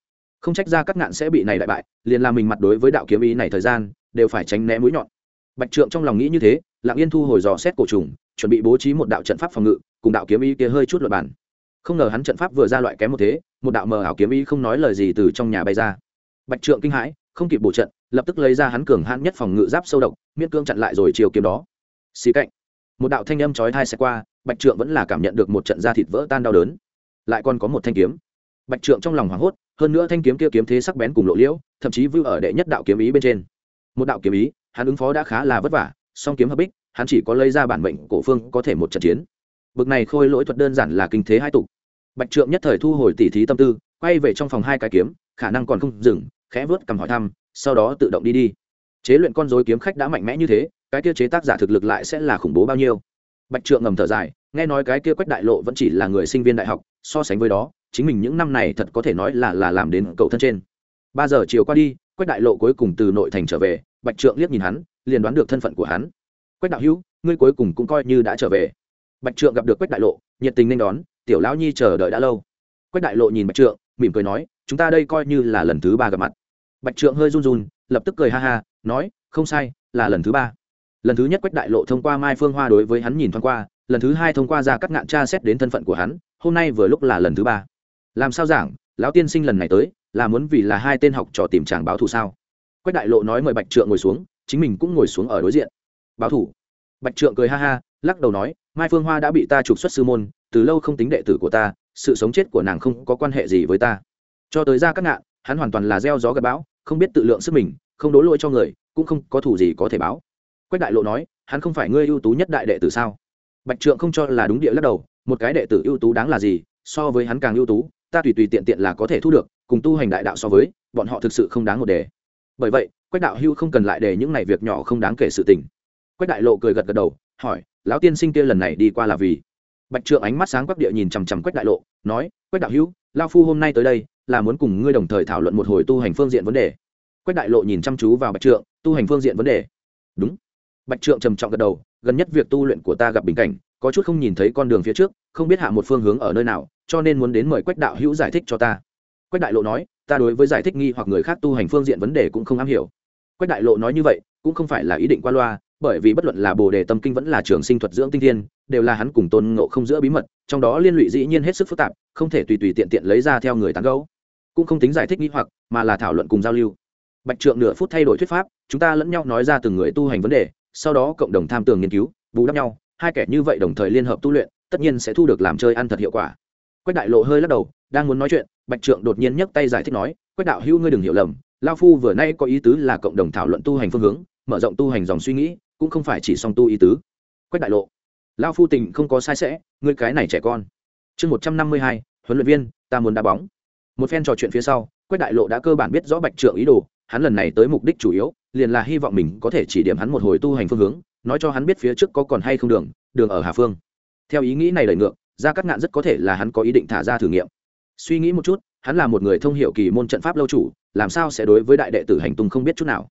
Không trách ra các ngạn sẽ bị này đại bại, liền làm mình mặt đối với đạo kiếm ý này thời gian, đều phải tránh né mũi nhọn. Bạch trượng trong lòng nghĩ như thế, lặng yên thu hồi dò xét cổ trùng, chuẩn bị bố trí một đạo trận pháp phòng ngự, cùng đạo kiếm ý kia hơi chút luật bản không ngờ hắn trận pháp vừa ra loại kém một thế, một đạo mờ ảo kiếm ý không nói lời gì từ trong nhà bay ra. Bạch trượng kinh hãi, không kịp bổ trận, lập tức lấy ra hắn cường hãn nhất phòng ngự giáp sâu độc, miễn cương chặn lại rồi chiều kiếm đó. Xì cạnh, một đạo thanh âm chói thai xe qua, bạch trượng vẫn là cảm nhận được một trận da thịt vỡ tan đau đớn. Lại còn có một thanh kiếm. Bạch trượng trong lòng hoảng hốt, hơn nữa thanh kiếm kia kiếm thế sắc bén cùng lộ liễu, thậm chí vưu ở đệ nhất đạo kiếm ý bên trên. Một đạo kiếm ý, hắn ứng phó đã khá là vất vả, song kiếm hợp bích, hắn chỉ có lấy ra bản mệnh cổ phương có thể một trận chiến bực này khôi lỗi thuật đơn giản là kinh thế hai tục. Bạch trượng nhất thời thu hồi tỉ thí tâm tư, quay về trong phòng hai cái kiếm, khả năng còn không dừng, khẽ vớt cầm hỏi thăm, sau đó tự động đi đi. Chế luyện con dối kiếm khách đã mạnh mẽ như thế, cái kia chế tác giả thực lực lại sẽ là khủng bố bao nhiêu? Bạch trượng ngầm thở dài, nghe nói cái kia quách đại lộ vẫn chỉ là người sinh viên đại học, so sánh với đó, chính mình những năm này thật có thể nói là là làm đến cậu thân trên. Ba giờ chiều qua đi, quách đại lộ cuối cùng từ nội thành trở về, bạch trượng liếc nhìn hắn, liền đoán được thân phận của hắn. Quách đạo hữu, ngươi cuối cùng cũng coi như đã trở về bạch trượng gặp được quách đại lộ, nhiệt tình nên đón, tiểu lão nhi chờ đợi đã lâu. Quách đại lộ nhìn bạch trượng, mỉm cười nói, chúng ta đây coi như là lần thứ ba gặp mặt. Bạch trượng hơi run run, lập tức cười ha ha, nói, không sai, là lần thứ ba. Lần thứ nhất quách đại lộ thông qua mai phương hoa đối với hắn nhìn thoáng qua, lần thứ hai thông qua ra các ngạn tra xét đến thân phận của hắn, hôm nay vừa lúc là lần thứ ba. Làm sao giảng, lão tiên sinh lần này tới, là muốn vì là hai tên học trò tìm chàng báo thù sao? Quách đại lộ nói mời bạch trượng ngồi xuống, chính mình cũng ngồi xuống ở đối diện. Báo thủ bạch trượng cười ha ha, lắc đầu nói mai phương hoa đã bị ta trục xuất sư môn, từ lâu không tính đệ tử của ta, sự sống chết của nàng không có quan hệ gì với ta. Cho tới ra các ngạn hắn hoàn toàn là gieo gió gặp bão, không biết tự lượng sức mình, không đố lỗi cho người, cũng không có thủ gì có thể báo. Quách đại lộ nói, hắn không phải ngươi ưu tú nhất đại đệ tử sao? Bạch trượng không cho là đúng địa lắc đầu, một cái đệ tử ưu tú đáng là gì, so với hắn càng ưu tú, ta tùy tùy tiện tiện là có thể thu được, cùng tu hành đại đạo so với, bọn họ thực sự không đáng một đề. Bởi vậy, quách đạo hưu không cần lại để những này việc nhỏ không đáng kể sự tình. Quách đại lộ cười gật gật đầu, hỏi lão tiên sinh kia lần này đi qua là vì? Bạch trượng ánh mắt sáng quắc địa nhìn chằm chằm quách đại lộ, nói, quách đạo hưu lao phu hôm nay tới đây, là muốn cùng ngươi đồng thời thảo luận một hồi tu hành phương diện vấn đề. Quách đại lộ nhìn chăm chú vào bạch trượng, tu hành phương diện vấn đề? Đúng. Bạch trượng trầm trọng gật đầu, gần nhất việc tu luyện của ta gặp bình cảnh, có chút không nhìn thấy con đường phía trước, không biết hạ một phương hướng ở nơi nào, cho nên muốn đến mời quách đạo hữu giải thích cho ta. Quách đại lộ nói, ta đối với giải thích nghi hoặc người khác tu hành phương diện vấn đề cũng không am hiểu. Quách đại lộ nói như vậy, cũng không phải là ý định qua loa bởi vì bất luận là bồ đề tâm kinh vẫn là trường sinh thuật dưỡng tinh thiên, đều là hắn cùng tôn ngộ không giữa bí mật, trong đó liên lụy dĩ nhiên hết sức phức tạp, không thể tùy tùy tiện tiện lấy ra theo người tán gấu cũng không tính giải thích nghĩ hoặc, mà là thảo luận cùng giao lưu. Bạch trượng nửa phút thay đổi thuyết pháp, chúng ta lẫn nhau nói ra từng người tu hành vấn đề, sau đó cộng đồng tham tường nghiên cứu, bù đắp nhau, hai kẻ như vậy đồng thời liên hợp tu luyện, tất nhiên sẽ thu được làm chơi ăn thật hiệu quả. Quách đại lộ hơi lắc đầu, đang muốn nói chuyện, bạch trượng đột nhiên nhấc tay giải thích nói, quách đạo hữu ngươi đừng hiểu lầm, lao phu vừa nay có ý tứ là cộng đồng thảo luận tu hành phương hướng, mở rộng tu hành dòng suy nghĩ cũng không phải chỉ song tu ý tứ. Quách đại lộ. Lao phu tình không có sai sẽ, ngươi cái này trẻ con. Chương một trăm năm mươi hai, huấn luyện viên, ta muốn đá bóng. Một phen trò chuyện phía sau, quách đại lộ đã cơ bản biết rõ bạch trượng ý đồ, hắn lần này tới mục đích chủ yếu, liền là hy vọng mình có thể chỉ điểm hắn một hồi tu hành phương hướng, nói cho hắn biết phía trước có còn hay không đường đường ở hà phương. Theo ý nghĩ này lời ngược ra cắt ngạn rất có thể là hắn có ý định thả ra thử nghiệm. Suy nghĩ một chút, hắn là một người thông hiệu kỳ môn trận pháp lâu chủ, làm sao sẽ đối với đại đệ tử hành tung không biết chút nào?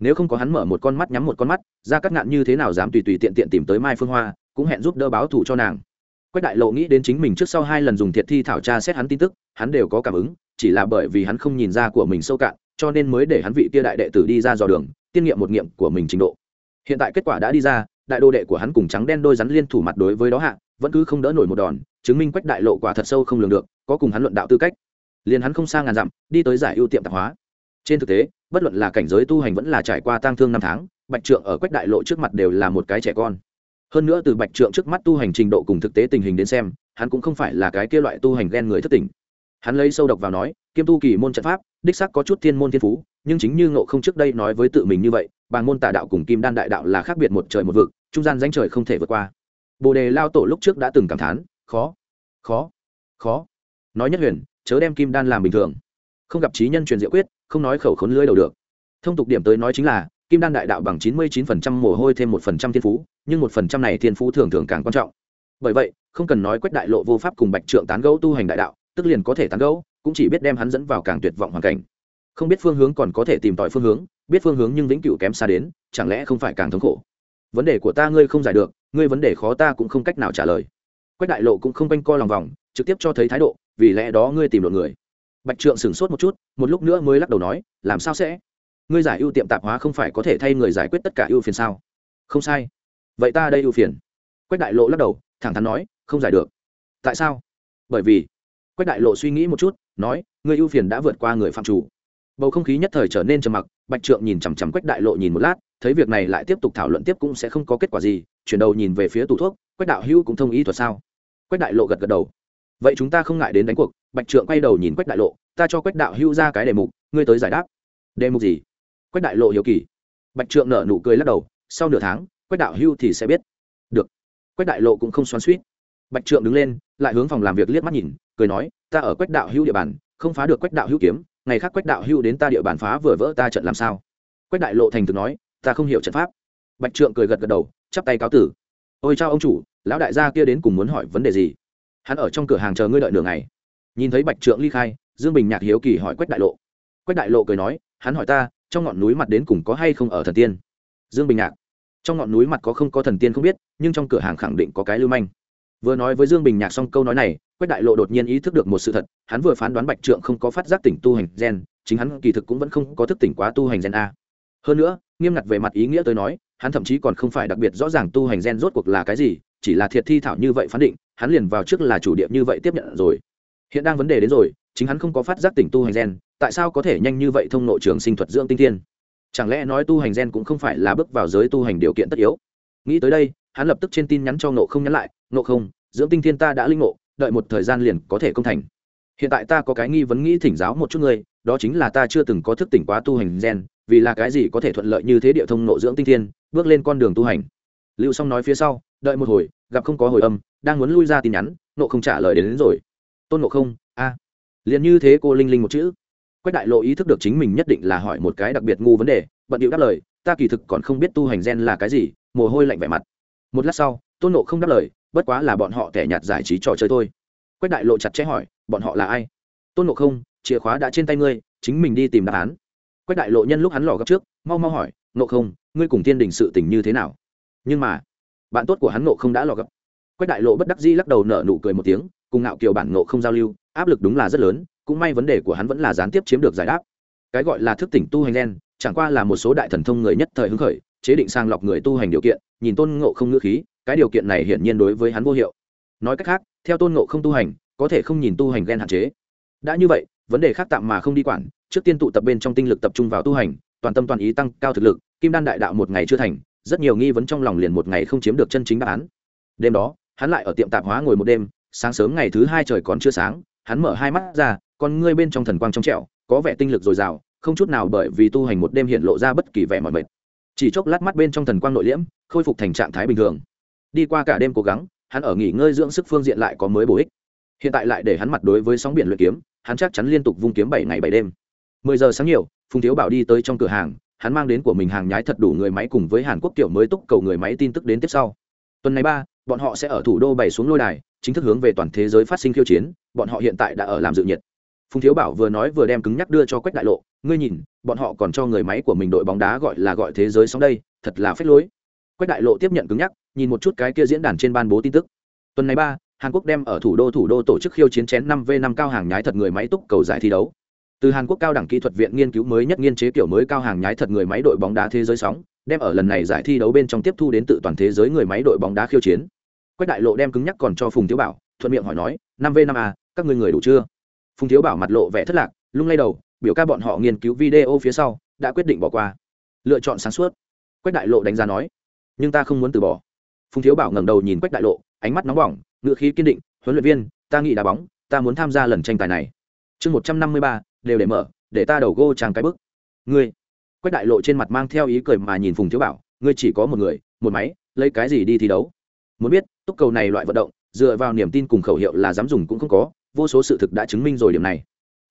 Nếu không có hắn mở một con mắt nhắm một con mắt ra cắt ngạn như thế nào dám tùy tùy tiện tiện tìm tới mai phương hoa, cũng hẹn giúp đỡ báo thù cho nàng. Quách đại lộ nghĩ đến chính mình trước sau hai lần dùng thiệt thi thảo tra xét hắn tin tức, hắn đều có cảm ứng, chỉ là bởi vì hắn không nhìn ra của mình sâu cạn, cho nên mới để hắn vị kia đại đệ tử đi ra dò đường, tiên nghiệm một nghiệm của mình trình độ. Hiện tại kết quả đã đi ra, đại đô đệ của hắn cùng trắng đen đôi rắn liên thủ mặt đối với đó hạ, vẫn cứ không đỡ nổi một đòn, chứng minh quách đại lộ quả thật sâu không lường được, có cùng hắn luận đạo tư cách. Liền hắn không xa ngàn dặm, đi tới giải ưu tiệm tạp hóa. Trên thực tế bất luận là cảnh giới tu hành vẫn là trải qua tang thương năm tháng, bạch trượng ở quách đại lộ trước mặt đều là một cái trẻ con. Hơn nữa từ bạch trượng trước mắt tu hành trình độ cùng thực tế tình hình đến xem, hắn cũng không phải là cái kia loại tu hành ghen người thất tình hắn lấy sâu độc vào nói, kiêm tu kỳ môn trận pháp, đích sắc có chút thiên môn thiên phú, nhưng chính như ngộ không trước đây nói với tự mình như vậy, bàng môn tà đạo cùng kim đan đại đạo là khác biệt một trời một vực, trung gian danh trời không thể vượt qua. Bồ đề lao tổ lúc trước đã từng cảm thán, khó khó khó. Nói nhất huyền, chớ đem kim đan làm bình thường. Không gặp trí nhân truyền diệu quyết không nói khẩu khốn lưới đầu được. Thông tục điểm tới nói chính là, kim đan đại đạo bằng chín mươi chín phần trăm mồ hôi thêm một phần trăm thiên phú, nhưng một phần trăm này thiên phú thường thường càng quan trọng. Bởi vậy, không cần nói quách đại lộ vô pháp cùng bạch trượng tán gẫu tu hành đại đạo, tức liền có thể tán gẫu, cũng chỉ biết đem hắn dẫn vào càng tuyệt vọng hoàn cảnh. Không biết phương hướng còn có thể tìm tòi phương hướng, biết phương hướng nhưng vĩnh cửu kém xa đến, chẳng lẽ không phải càng thống khổ? Vấn đề của ta ngươi không giải được, ngươi vấn đề khó ta cũng không cách nào trả lời. Quách đại lộ cũng không quanh co lòng vòng, trực tiếp cho thấy thái độ, vì lẽ đó ngươi tìm được người bạch trượng sửng sốt một chút, một lúc nữa mới lắc đầu nói, làm sao sẽ? Ngươi giải ưu tiệm tạp hóa không phải có thể thay người giải quyết tất cả ưu phiền sao? Không sai. Vậy ta đây ưu phiền. Quách đại lộ lắc đầu, thẳng thắn nói, không giải được. Tại sao? Bởi vì, quách đại lộ suy nghĩ một chút, nói người ưu phiền đã vượt qua người phạm chủ. Bầu không khí nhất thời trở nên trầm mặc, bạch trượng nhìn chằm chằm quách đại lộ nhìn một lát, thấy việc này lại tiếp tục thảo luận tiếp cũng sẽ không có kết quả gì, chuyển đầu nhìn về phía tủ thuốc, quách đạo hữu cũng thông ý thuật sao? Quách đại lộ gật gật đầu vậy chúng ta không ngại đến đánh cuộc, bạch trượng quay đầu nhìn quách đại lộ, ta cho quách đạo hưu ra cái đề mục, ngươi tới giải đáp. Đề mục gì? Quách đại lộ hiểu kỳ. Bạch trượng nở nụ cười lắc đầu, sau nửa tháng, quách đạo hưu thì sẽ biết. Được. Quách đại lộ cũng không xoắn suýt bạch trượng đứng lên, lại hướng phòng làm việc liếc mắt nhìn, cười nói, ta ở quách đạo hưu địa bàn, không phá được quách đạo hưu kiếm, ngày khác quách đạo hưu đến ta địa bàn phá vừa vỡ ta trận làm sao? Quách đại lộ thành thực nói, ta không hiểu trận pháp. Bạch trượng cười gật gật đầu, chắp tay cáo tử. Ôi chao ông chủ, lão đại gia kia đến cùng muốn hỏi vấn đề gì? Hắn ở trong cửa hàng chờ ngươi đợi nửa ngày. Nhìn thấy bạch trượng ly khai, dương bình nhạc hiếu kỳ hỏi quách đại lộ. Quách đại lộ cười nói, hắn hỏi ta, trong ngọn núi mặt đến cùng có hay không ở thần tiên? Dương bình nhạc, trong ngọn núi mặt có không có thần tiên không biết, nhưng trong cửa hàng khẳng định có cái lưu manh. Vừa nói với dương bình nhạc xong câu nói này, quách đại lộ đột nhiên ý thức được một sự thật, hắn vừa phán đoán bạch trượng không có phát giác tỉnh tu hành gen, chính hắn kỳ thực cũng vẫn không có thức tỉnh quá tu hành gen a. Hơn nữa, nghiêm ngặt về mặt ý nghĩa tới nói, hắn thậm chí còn không phải đặc biệt rõ ràng tu hành gen rốt cuộc là cái gì chỉ là thiệt thi thảo như vậy phán định, hắn liền vào trước là chủ điệp như vậy tiếp nhận rồi. Hiện đang vấn đề đến rồi, chính hắn không có phát giác tỉnh tu hành gen, tại sao có thể nhanh như vậy thông nội trường sinh thuật dưỡng tinh thiên? Chẳng lẽ nói tu hành gen cũng không phải là bước vào giới tu hành điều kiện tất yếu? Nghĩ tới đây, hắn lập tức trên tin nhắn cho nộ không nhắn lại nộ không, dưỡng tinh thiên ta đã linh ngộ, đợi một thời gian liền có thể công thành. Hiện tại ta có cái nghi vấn nghĩ thỉnh giáo một chút người đó chính là ta chưa từng có thức tỉnh quá tu hành gen, vì là cái gì có thể thuận lợi như thế địa thông nộ dưỡng tinh thiên, bước lên con đường tu hành? Lưu xong nói phía sau đợi một hồi gặp không có hồi âm đang muốn lui ra tin nhắn nộ không trả lời đến, đến rồi. Tôn nộ không a. Liền như thế cô linh linh một chữ. Quách đại lộ ý thức được chính mình nhất định là hỏi một cái đặc biệt ngu vấn đề bận điệu đáp lời ta kỳ thực còn không biết tu hành gen là cái gì mồ hôi lạnh vẻ mặt. Một lát sau tôn nộ không đáp lời bất quá là bọn họ tẻ nhạt giải trí trò chơi thôi. Quách đại lộ chặt chẽ hỏi bọn họ là ai? Tôn nộ không chìa khóa đã trên tay ngươi chính mình đi tìm đáp án. Quách đại lộ nhân lúc hắn lò gấp trước mau mau hỏi nộ không ngươi cùng tiên đình sự tình như thế nào? Nhưng mà, bạn tốt của hắn nộ không đã lò gập quách đại lộ bất đắc dĩ lắc đầu nở nụ cười một tiếng, cùng ngạo kiều bản nộ không giao lưu, áp lực đúng là rất lớn, cũng may vấn đề của hắn vẫn là gián tiếp chiếm được giải đáp. Cái gọi là thức tỉnh tu hành gen, chẳng qua là một số đại thần thông người nhất thời hứng khởi, chế định sang lọc người tu hành điều kiện, nhìn tôn ngộ không ngữ khí, cái điều kiện này hiển nhiên đối với hắn vô hiệu. Nói cách khác, theo tôn ngộ không tu hành, có thể không nhìn tu hành gen hạn chế. Đã như vậy, vấn đề khác tạm mà không đi quản, trước tiên tụ tập bên trong tinh lực tập trung vào tu hành, toàn tâm toàn ý tăng cao thực lực, kim đan đại đạo một ngày chưa thành rất nhiều nghi vấn trong lòng liền một ngày không chiếm được chân chính đáp án. Đêm đó, hắn lại ở tiệm tạp hóa ngồi một đêm, sáng sớm ngày thứ hai trời còn chưa sáng, hắn mở hai mắt ra, con ngươi bên trong thần quang trong trẹo có vẻ tinh lực dồi dào, không chút nào bởi vì tu hành một đêm hiện lộ ra bất kỳ vẻ mỏi mệt. Chỉ chốc lát mắt bên trong thần quang nội liễm, khôi phục thành trạng thái bình thường. Đi qua cả đêm cố gắng, hắn ở nghỉ ngơi dưỡng sức phương diện lại có mới bổ ích. Hiện tại lại để hắn mặt đối với sóng biển luyện kiếm, hắn chắc chắn liên tục vung kiếm bảy ngày bảy đêm. Mười giờ sáng nhiều, phùng thiếu bảo đi tới trong cửa hàng hắn mang đến của mình hàng nhái thật đủ người máy cùng với hàn quốc kiểu mới túc cầu người máy tin tức đến tiếp sau. Tuần này ba, bọn họ sẽ ở thủ đô bày xuống lôi đài, chính thức hướng về toàn thế giới phát sinh khiêu chiến, bọn họ hiện tại đã ở làm dự nhiệt. Phùng thiếu bảo vừa nói vừa đem cứng nhắc đưa cho quách đại lộ, ngươi nhìn, bọn họ còn cho người máy của mình đội bóng đá gọi là gọi thế giới sóng đây, thật là phế lối. Quách đại lộ tiếp nhận cứng nhắc, nhìn một chút cái kia diễn đàn trên ban bố tin tức. Tuần này ba, hàn quốc đem ở thủ đô thủ đô tổ chức khiêu chiến chén năm v năm cao hàng nhái thật người máy túc cầu giải thi đấu từ hàn quốc cao đẳng kỹ thuật viện nghiên cứu mới nhất nghiên chế kiểu mới cao hàng nhái thật người máy đội bóng đá thế giới sóng, đem ở lần này giải thi đấu bên trong tiếp thu đến tự toàn thế giới người máy đội bóng đá khiêu chiến. Quách đại lộ đem cứng nhắc còn cho phùng thiếu bảo, thuận miệng hỏi nói, năm v năm a, các người người đủ chưa? Phùng thiếu bảo mặt lộ vẻ thất lạc, lung lay đầu, biểu ca bọn họ nghiên cứu video phía sau, đã quyết định bỏ qua. Lựa chọn sáng suốt. Quách đại lộ đánh giá nói, nhưng ta không muốn từ bỏ. Phùng thiếu bảo ngẩng đầu nhìn quách đại lộ, ánh mắt nóng bỏng, ngựa khí kiên định, huấn luyện viên, ta nghĩ đá bóng, ta muốn tham gia lần tranh tài này. Chương một trăm năm mươi ba đều để mở, để ta đầu gô trang cái bức. Ngươi, quách đại lộ trên mặt mang theo ý cười mà nhìn phùng thiếu bảo, ngươi chỉ có một người, một máy, lấy cái gì đi thi đấu? Muốn biết, túc cầu này loại vận động, dựa vào niềm tin cùng khẩu hiệu là dám dùng cũng không có, vô số sự thực đã chứng minh rồi điểm này.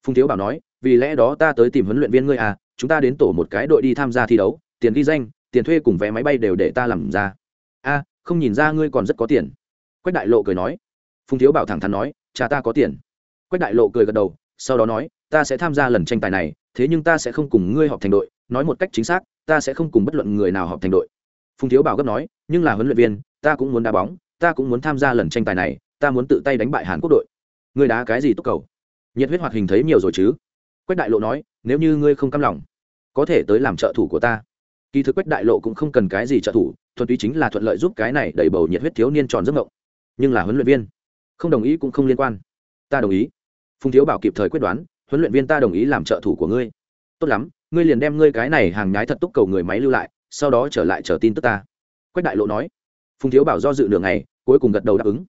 Phùng thiếu bảo nói, vì lẽ đó ta tới tìm huấn luyện viên ngươi à chúng ta đến tổ một cái đội đi tham gia thi đấu, tiền ghi danh, tiền thuê cùng vé máy bay đều để ta làm ra. A không nhìn ra ngươi còn rất có tiền. Quách đại lộ cười nói. Phùng thiếu bảo thẳng thắn nói, cha ta có tiền. Quách đại lộ cười gật đầu, sau đó nói ta sẽ tham gia lần tranh tài này, thế nhưng ta sẽ không cùng ngươi họp thành đội. Nói một cách chính xác, ta sẽ không cùng bất luận người nào họp thành đội. Phùng thiếu bảo gấp nói, nhưng là huấn luyện viên, ta cũng muốn đá bóng, ta cũng muốn tham gia lần tranh tài này, ta muốn tự tay đánh bại hàn quốc đội. Ngươi đá cái gì túc cầu? Nhiệt huyết hoạt hình thấy nhiều rồi chứ. Quách đại lộ nói, nếu như ngươi không căm lòng, có thể tới làm trợ thủ của ta. Kỳ thực quách đại lộ cũng không cần cái gì trợ thủ, thuần túy chính là thuận lợi giúp cái này đẩy bầu nhiệt huyết thiếu niên tròn giấc mộng. nhưng là huấn luyện viên, không đồng ý cũng không liên quan. Ta đồng ý. Phùng thiếu bảo kịp thời quyết đoán huấn luyện viên ta đồng ý làm trợ thủ của ngươi. Tốt lắm, ngươi liền đem ngươi cái này hàng nhái thật túc cầu người máy lưu lại, sau đó trở lại chờ tin tức ta. Quách đại lộ nói. Phùng thiếu bảo do dự nửa ngày, cuối cùng gật đầu đáp ứng.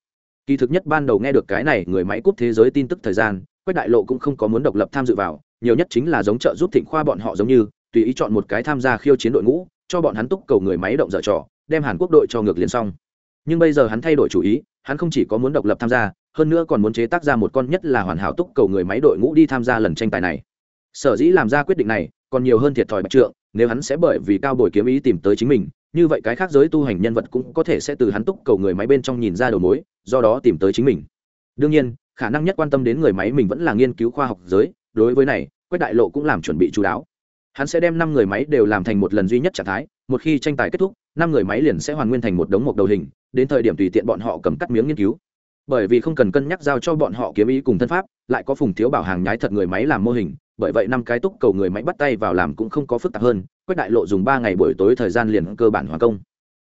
Kỳ thực nhất ban đầu nghe được cái này người máy cúp thế giới tin tức thời gian, quách đại lộ cũng không có muốn độc lập tham dự vào, nhiều nhất chính là giống trợ giúp thịnh khoa bọn họ giống như, tùy ý chọn một cái tham gia khiêu chiến đội ngũ, cho bọn hắn túc cầu người máy động dở trò, đem hàn quốc đội cho ngược liền xong. Nhưng bây giờ hắn thay đổi chủ ý, hắn không chỉ có muốn độc lập tham gia hơn nữa còn muốn chế tác ra một con nhất là hoàn hảo túc cầu người máy đội ngũ đi tham gia lần tranh tài này. Sở dĩ làm ra quyết định này, còn nhiều hơn thiệt thòi bạch trượng, nếu hắn sẽ bởi vì cao bồi kiếm ý tìm tới chính mình, như vậy cái khác giới tu hành nhân vật cũng có thể sẽ từ hắn túc cầu người máy bên trong nhìn ra đầu mối, do đó tìm tới chính mình. Đương nhiên, khả năng nhất quan tâm đến người máy mình vẫn là nghiên cứu khoa học giới, đối với này, quách đại lộ cũng làm chuẩn bị chú đáo. Hắn sẽ đem năm người máy đều làm thành một lần duy nhất trạng thái, một khi tranh tài kết thúc, năm người máy liền sẽ hoàn nguyên thành một đống mộc đầu hình, đến thời điểm tùy tiện bọn họ cầm cắt miếng nghiên cứu bởi vì không cần cân nhắc giao cho bọn họ kiếm ý cùng thân pháp, lại có phùng thiếu bảo hàng nhái thật người máy làm mô hình, bởi vậy năm cái túc cầu người máy bắt tay vào làm cũng không có phức tạp hơn, quách đại lộ dùng ba ngày buổi tối thời gian liền cơ bản hoàn công.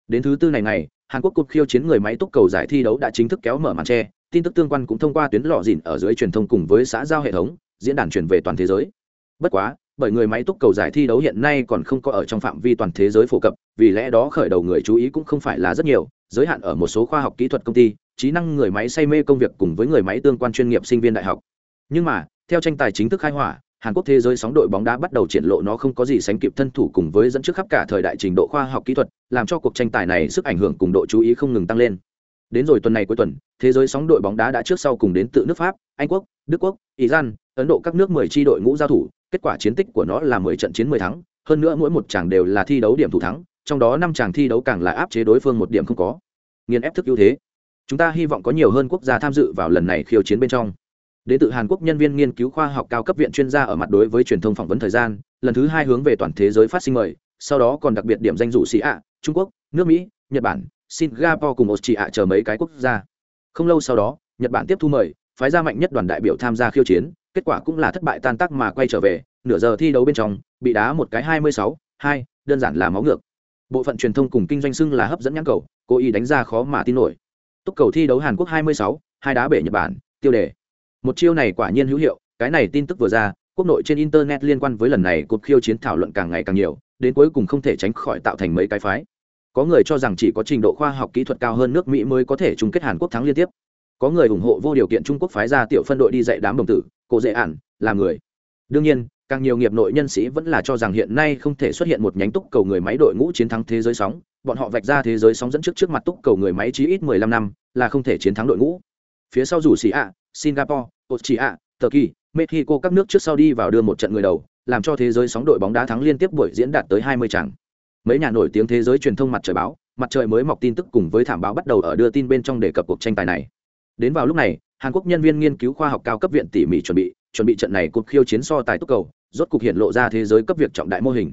Đến thứ tư này ngày, hàn quốc cục khiêu chiến người máy túc cầu giải thi đấu đã chính thức kéo mở màn tre tin tức tương quan cũng thông qua tuyến lọ dìn ở dưới truyền thông cùng với xã giao hệ thống, diễn đàn truyền về toàn thế giới. Bất quá, bởi người máy túc cầu giải thi đấu hiện nay còn không có ở trong phạm vi toàn thế giới phổ cập, vì lẽ đó khởi đầu người chú ý cũng không phải là rất nhiều, giới hạn ở một số khoa học kỹ thuật công ty trí năng người máy say mê công việc cùng với người máy tương quan chuyên nghiệp sinh viên đại học. Nhưng mà, theo tranh tài chính thức khai hỏa, hàn quốc thế giới sóng đội bóng đá bắt đầu triển lộ nó không có gì sánh kịp thân thủ cùng với dẫn trước khắp cả thời đại trình độ khoa học kỹ thuật, làm cho cuộc tranh tài này sức ảnh hưởng cùng độ chú ý không ngừng tăng lên. Đến rồi tuần này cuối tuần, thế giới sóng đội bóng đá đã trước sau cùng đến tự nước pháp, anh quốc, đức quốc, iran, ấn độ các nước mười tri đội ngũ giao thủ, kết quả chiến tích của nó là mười trận chiến mười thắng, hơn nữa mỗi một chàng đều là thi đấu điểm thủ thắng, trong đó năm chàng thi đấu càng là áp chế đối phương một điểm không có. Nghiền ép thức ưu thế chúng ta hy vọng có nhiều hơn quốc gia tham dự vào lần này khiêu chiến bên trong. Đến từ hàn quốc nhân viên nghiên cứu khoa học cao cấp viện chuyên gia ở mặt đối với truyền thông phỏng vấn thời gian, lần thứ hai hướng về toàn thế giới phát sinh mời, sau đó còn đặc biệt điểm danh dụ sĩ ạ, trung quốc, nước mỹ, nhật bản, singapore cùng một chỉ ạ chờ mấy cái quốc gia. Không lâu sau đó, nhật bản tiếp thu mời, phái ra mạnh nhất đoàn đại biểu tham gia khiêu chiến, kết quả cũng là thất bại tan tác mà quay trở về, nửa giờ thi đấu bên trong, bị đá một cái hai mươi sáu, hai, đơn giản là máu ngược. Bộ phận truyền thông cùng kinh doanh xưng là hấp dẫn nhãn cầu, cố ý đánh ra khó mà tin nổi túc cầu thi đấu hàn quốc hai mươi sáu, hai đá bể nhật bản, tiêu đề. Một chiêu này quả nhiên hữu hiệu, cái này tin tức vừa ra, quốc nội trên internet liên quan với lần này cuộc khiêu chiến thảo luận càng ngày càng nhiều, đến cuối cùng không thể tránh khỏi tạo thành mấy cái phái. Có người cho rằng chỉ có trình độ khoa học kỹ thuật cao hơn nước mỹ mới có thể chung kết hàn quốc thắng liên tiếp. Có người ủng hộ vô điều kiện trung quốc phái ra tiểu phân đội đi dạy đám đồng tử, cổ dễ ản làm người. Đương nhiên, càng nhiều nghiệp nội nhân sĩ vẫn là cho rằng hiện nay không thể xuất hiện một nhánh túc cầu người máy đội ngũ chiến thắng thế giới sóng bọn họ vạch ra thế giới sóng dẫn trước trước mặt túc cầu người máy chí ít mười lăm năm, là không thể chiến thắng đội ngũ. Phía sau rủ xì ạ, singapore, australia, turkey, mexico, các nước trước sau đi vào đưa một trận người đầu, làm cho thế giới sóng đội bóng đá thắng liên tiếp buổi diễn đạt tới hai mươi trận. Mấy nhà nổi tiếng thế giới truyền thông mặt trời báo, mặt trời mới mọc tin tức cùng với thảm báo bắt đầu ở đưa tin bên trong đề cập cuộc tranh tài này. Đến vào lúc này, hàn quốc nhân viên nghiên cứu khoa học cao cấp viện tỉ mỉ chuẩn bị chuẩn bị trận này cuộc khiêu chiến so tài túc cầu, rốt cục hiện lộ ra thế giới cấp việc trọng đại mô hình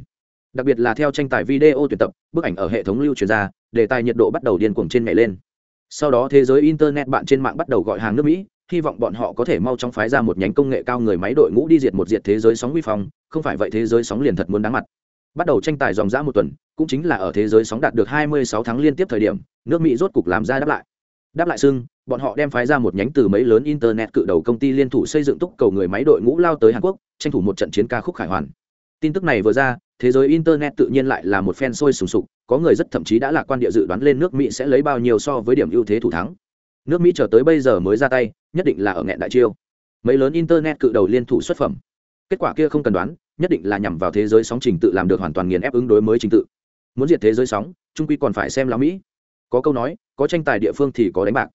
đặc biệt là theo tranh tài video tuyển tập, bức ảnh ở hệ thống lưu truyền ra, đề tài nhiệt độ bắt đầu điên cuồng trên nhảy lên. Sau đó thế giới internet bạn trên mạng bắt đầu gọi hàng nước mỹ, hy vọng bọn họ có thể mau chóng phái ra một nhánh công nghệ cao người máy đội ngũ đi diệt một diệt thế giới sóng vi phong, không phải vậy thế giới sóng liền thật muốn đáng mặt. Bắt đầu tranh tài dòng dã một tuần, cũng chính là ở thế giới sóng đạt được 26 tháng liên tiếp thời điểm, nước mỹ rốt cục làm ra đáp lại. Đáp lại xưng, bọn họ đem phái ra một nhánh từ mấy lớn internet cự đầu công ty liên thủ xây dựng túc cầu người máy đội ngũ lao tới hàn quốc, tranh thủ một trận chiến ca khúc khải hoàn tin tức này vừa ra, thế giới internet tự nhiên lại là một phen sôi sùng sục, có người rất thậm chí đã lạc quan địa dự đoán lên nước mỹ sẽ lấy bao nhiêu so với điểm ưu thế thủ thắng. Nước mỹ chờ tới bây giờ mới ra tay, nhất định là ở nghẹn đại chiêu. Mấy lớn internet cự đầu liên thủ xuất phẩm. Kết quả kia không cần đoán, nhất định là nhằm vào thế giới sóng trình tự làm được hoàn toàn nghiền ép ứng đối mới trình tự. Muốn diệt thế giới sóng, trung quy còn phải xem là mỹ. Có câu nói, có tranh tài địa phương thì có đánh bạc.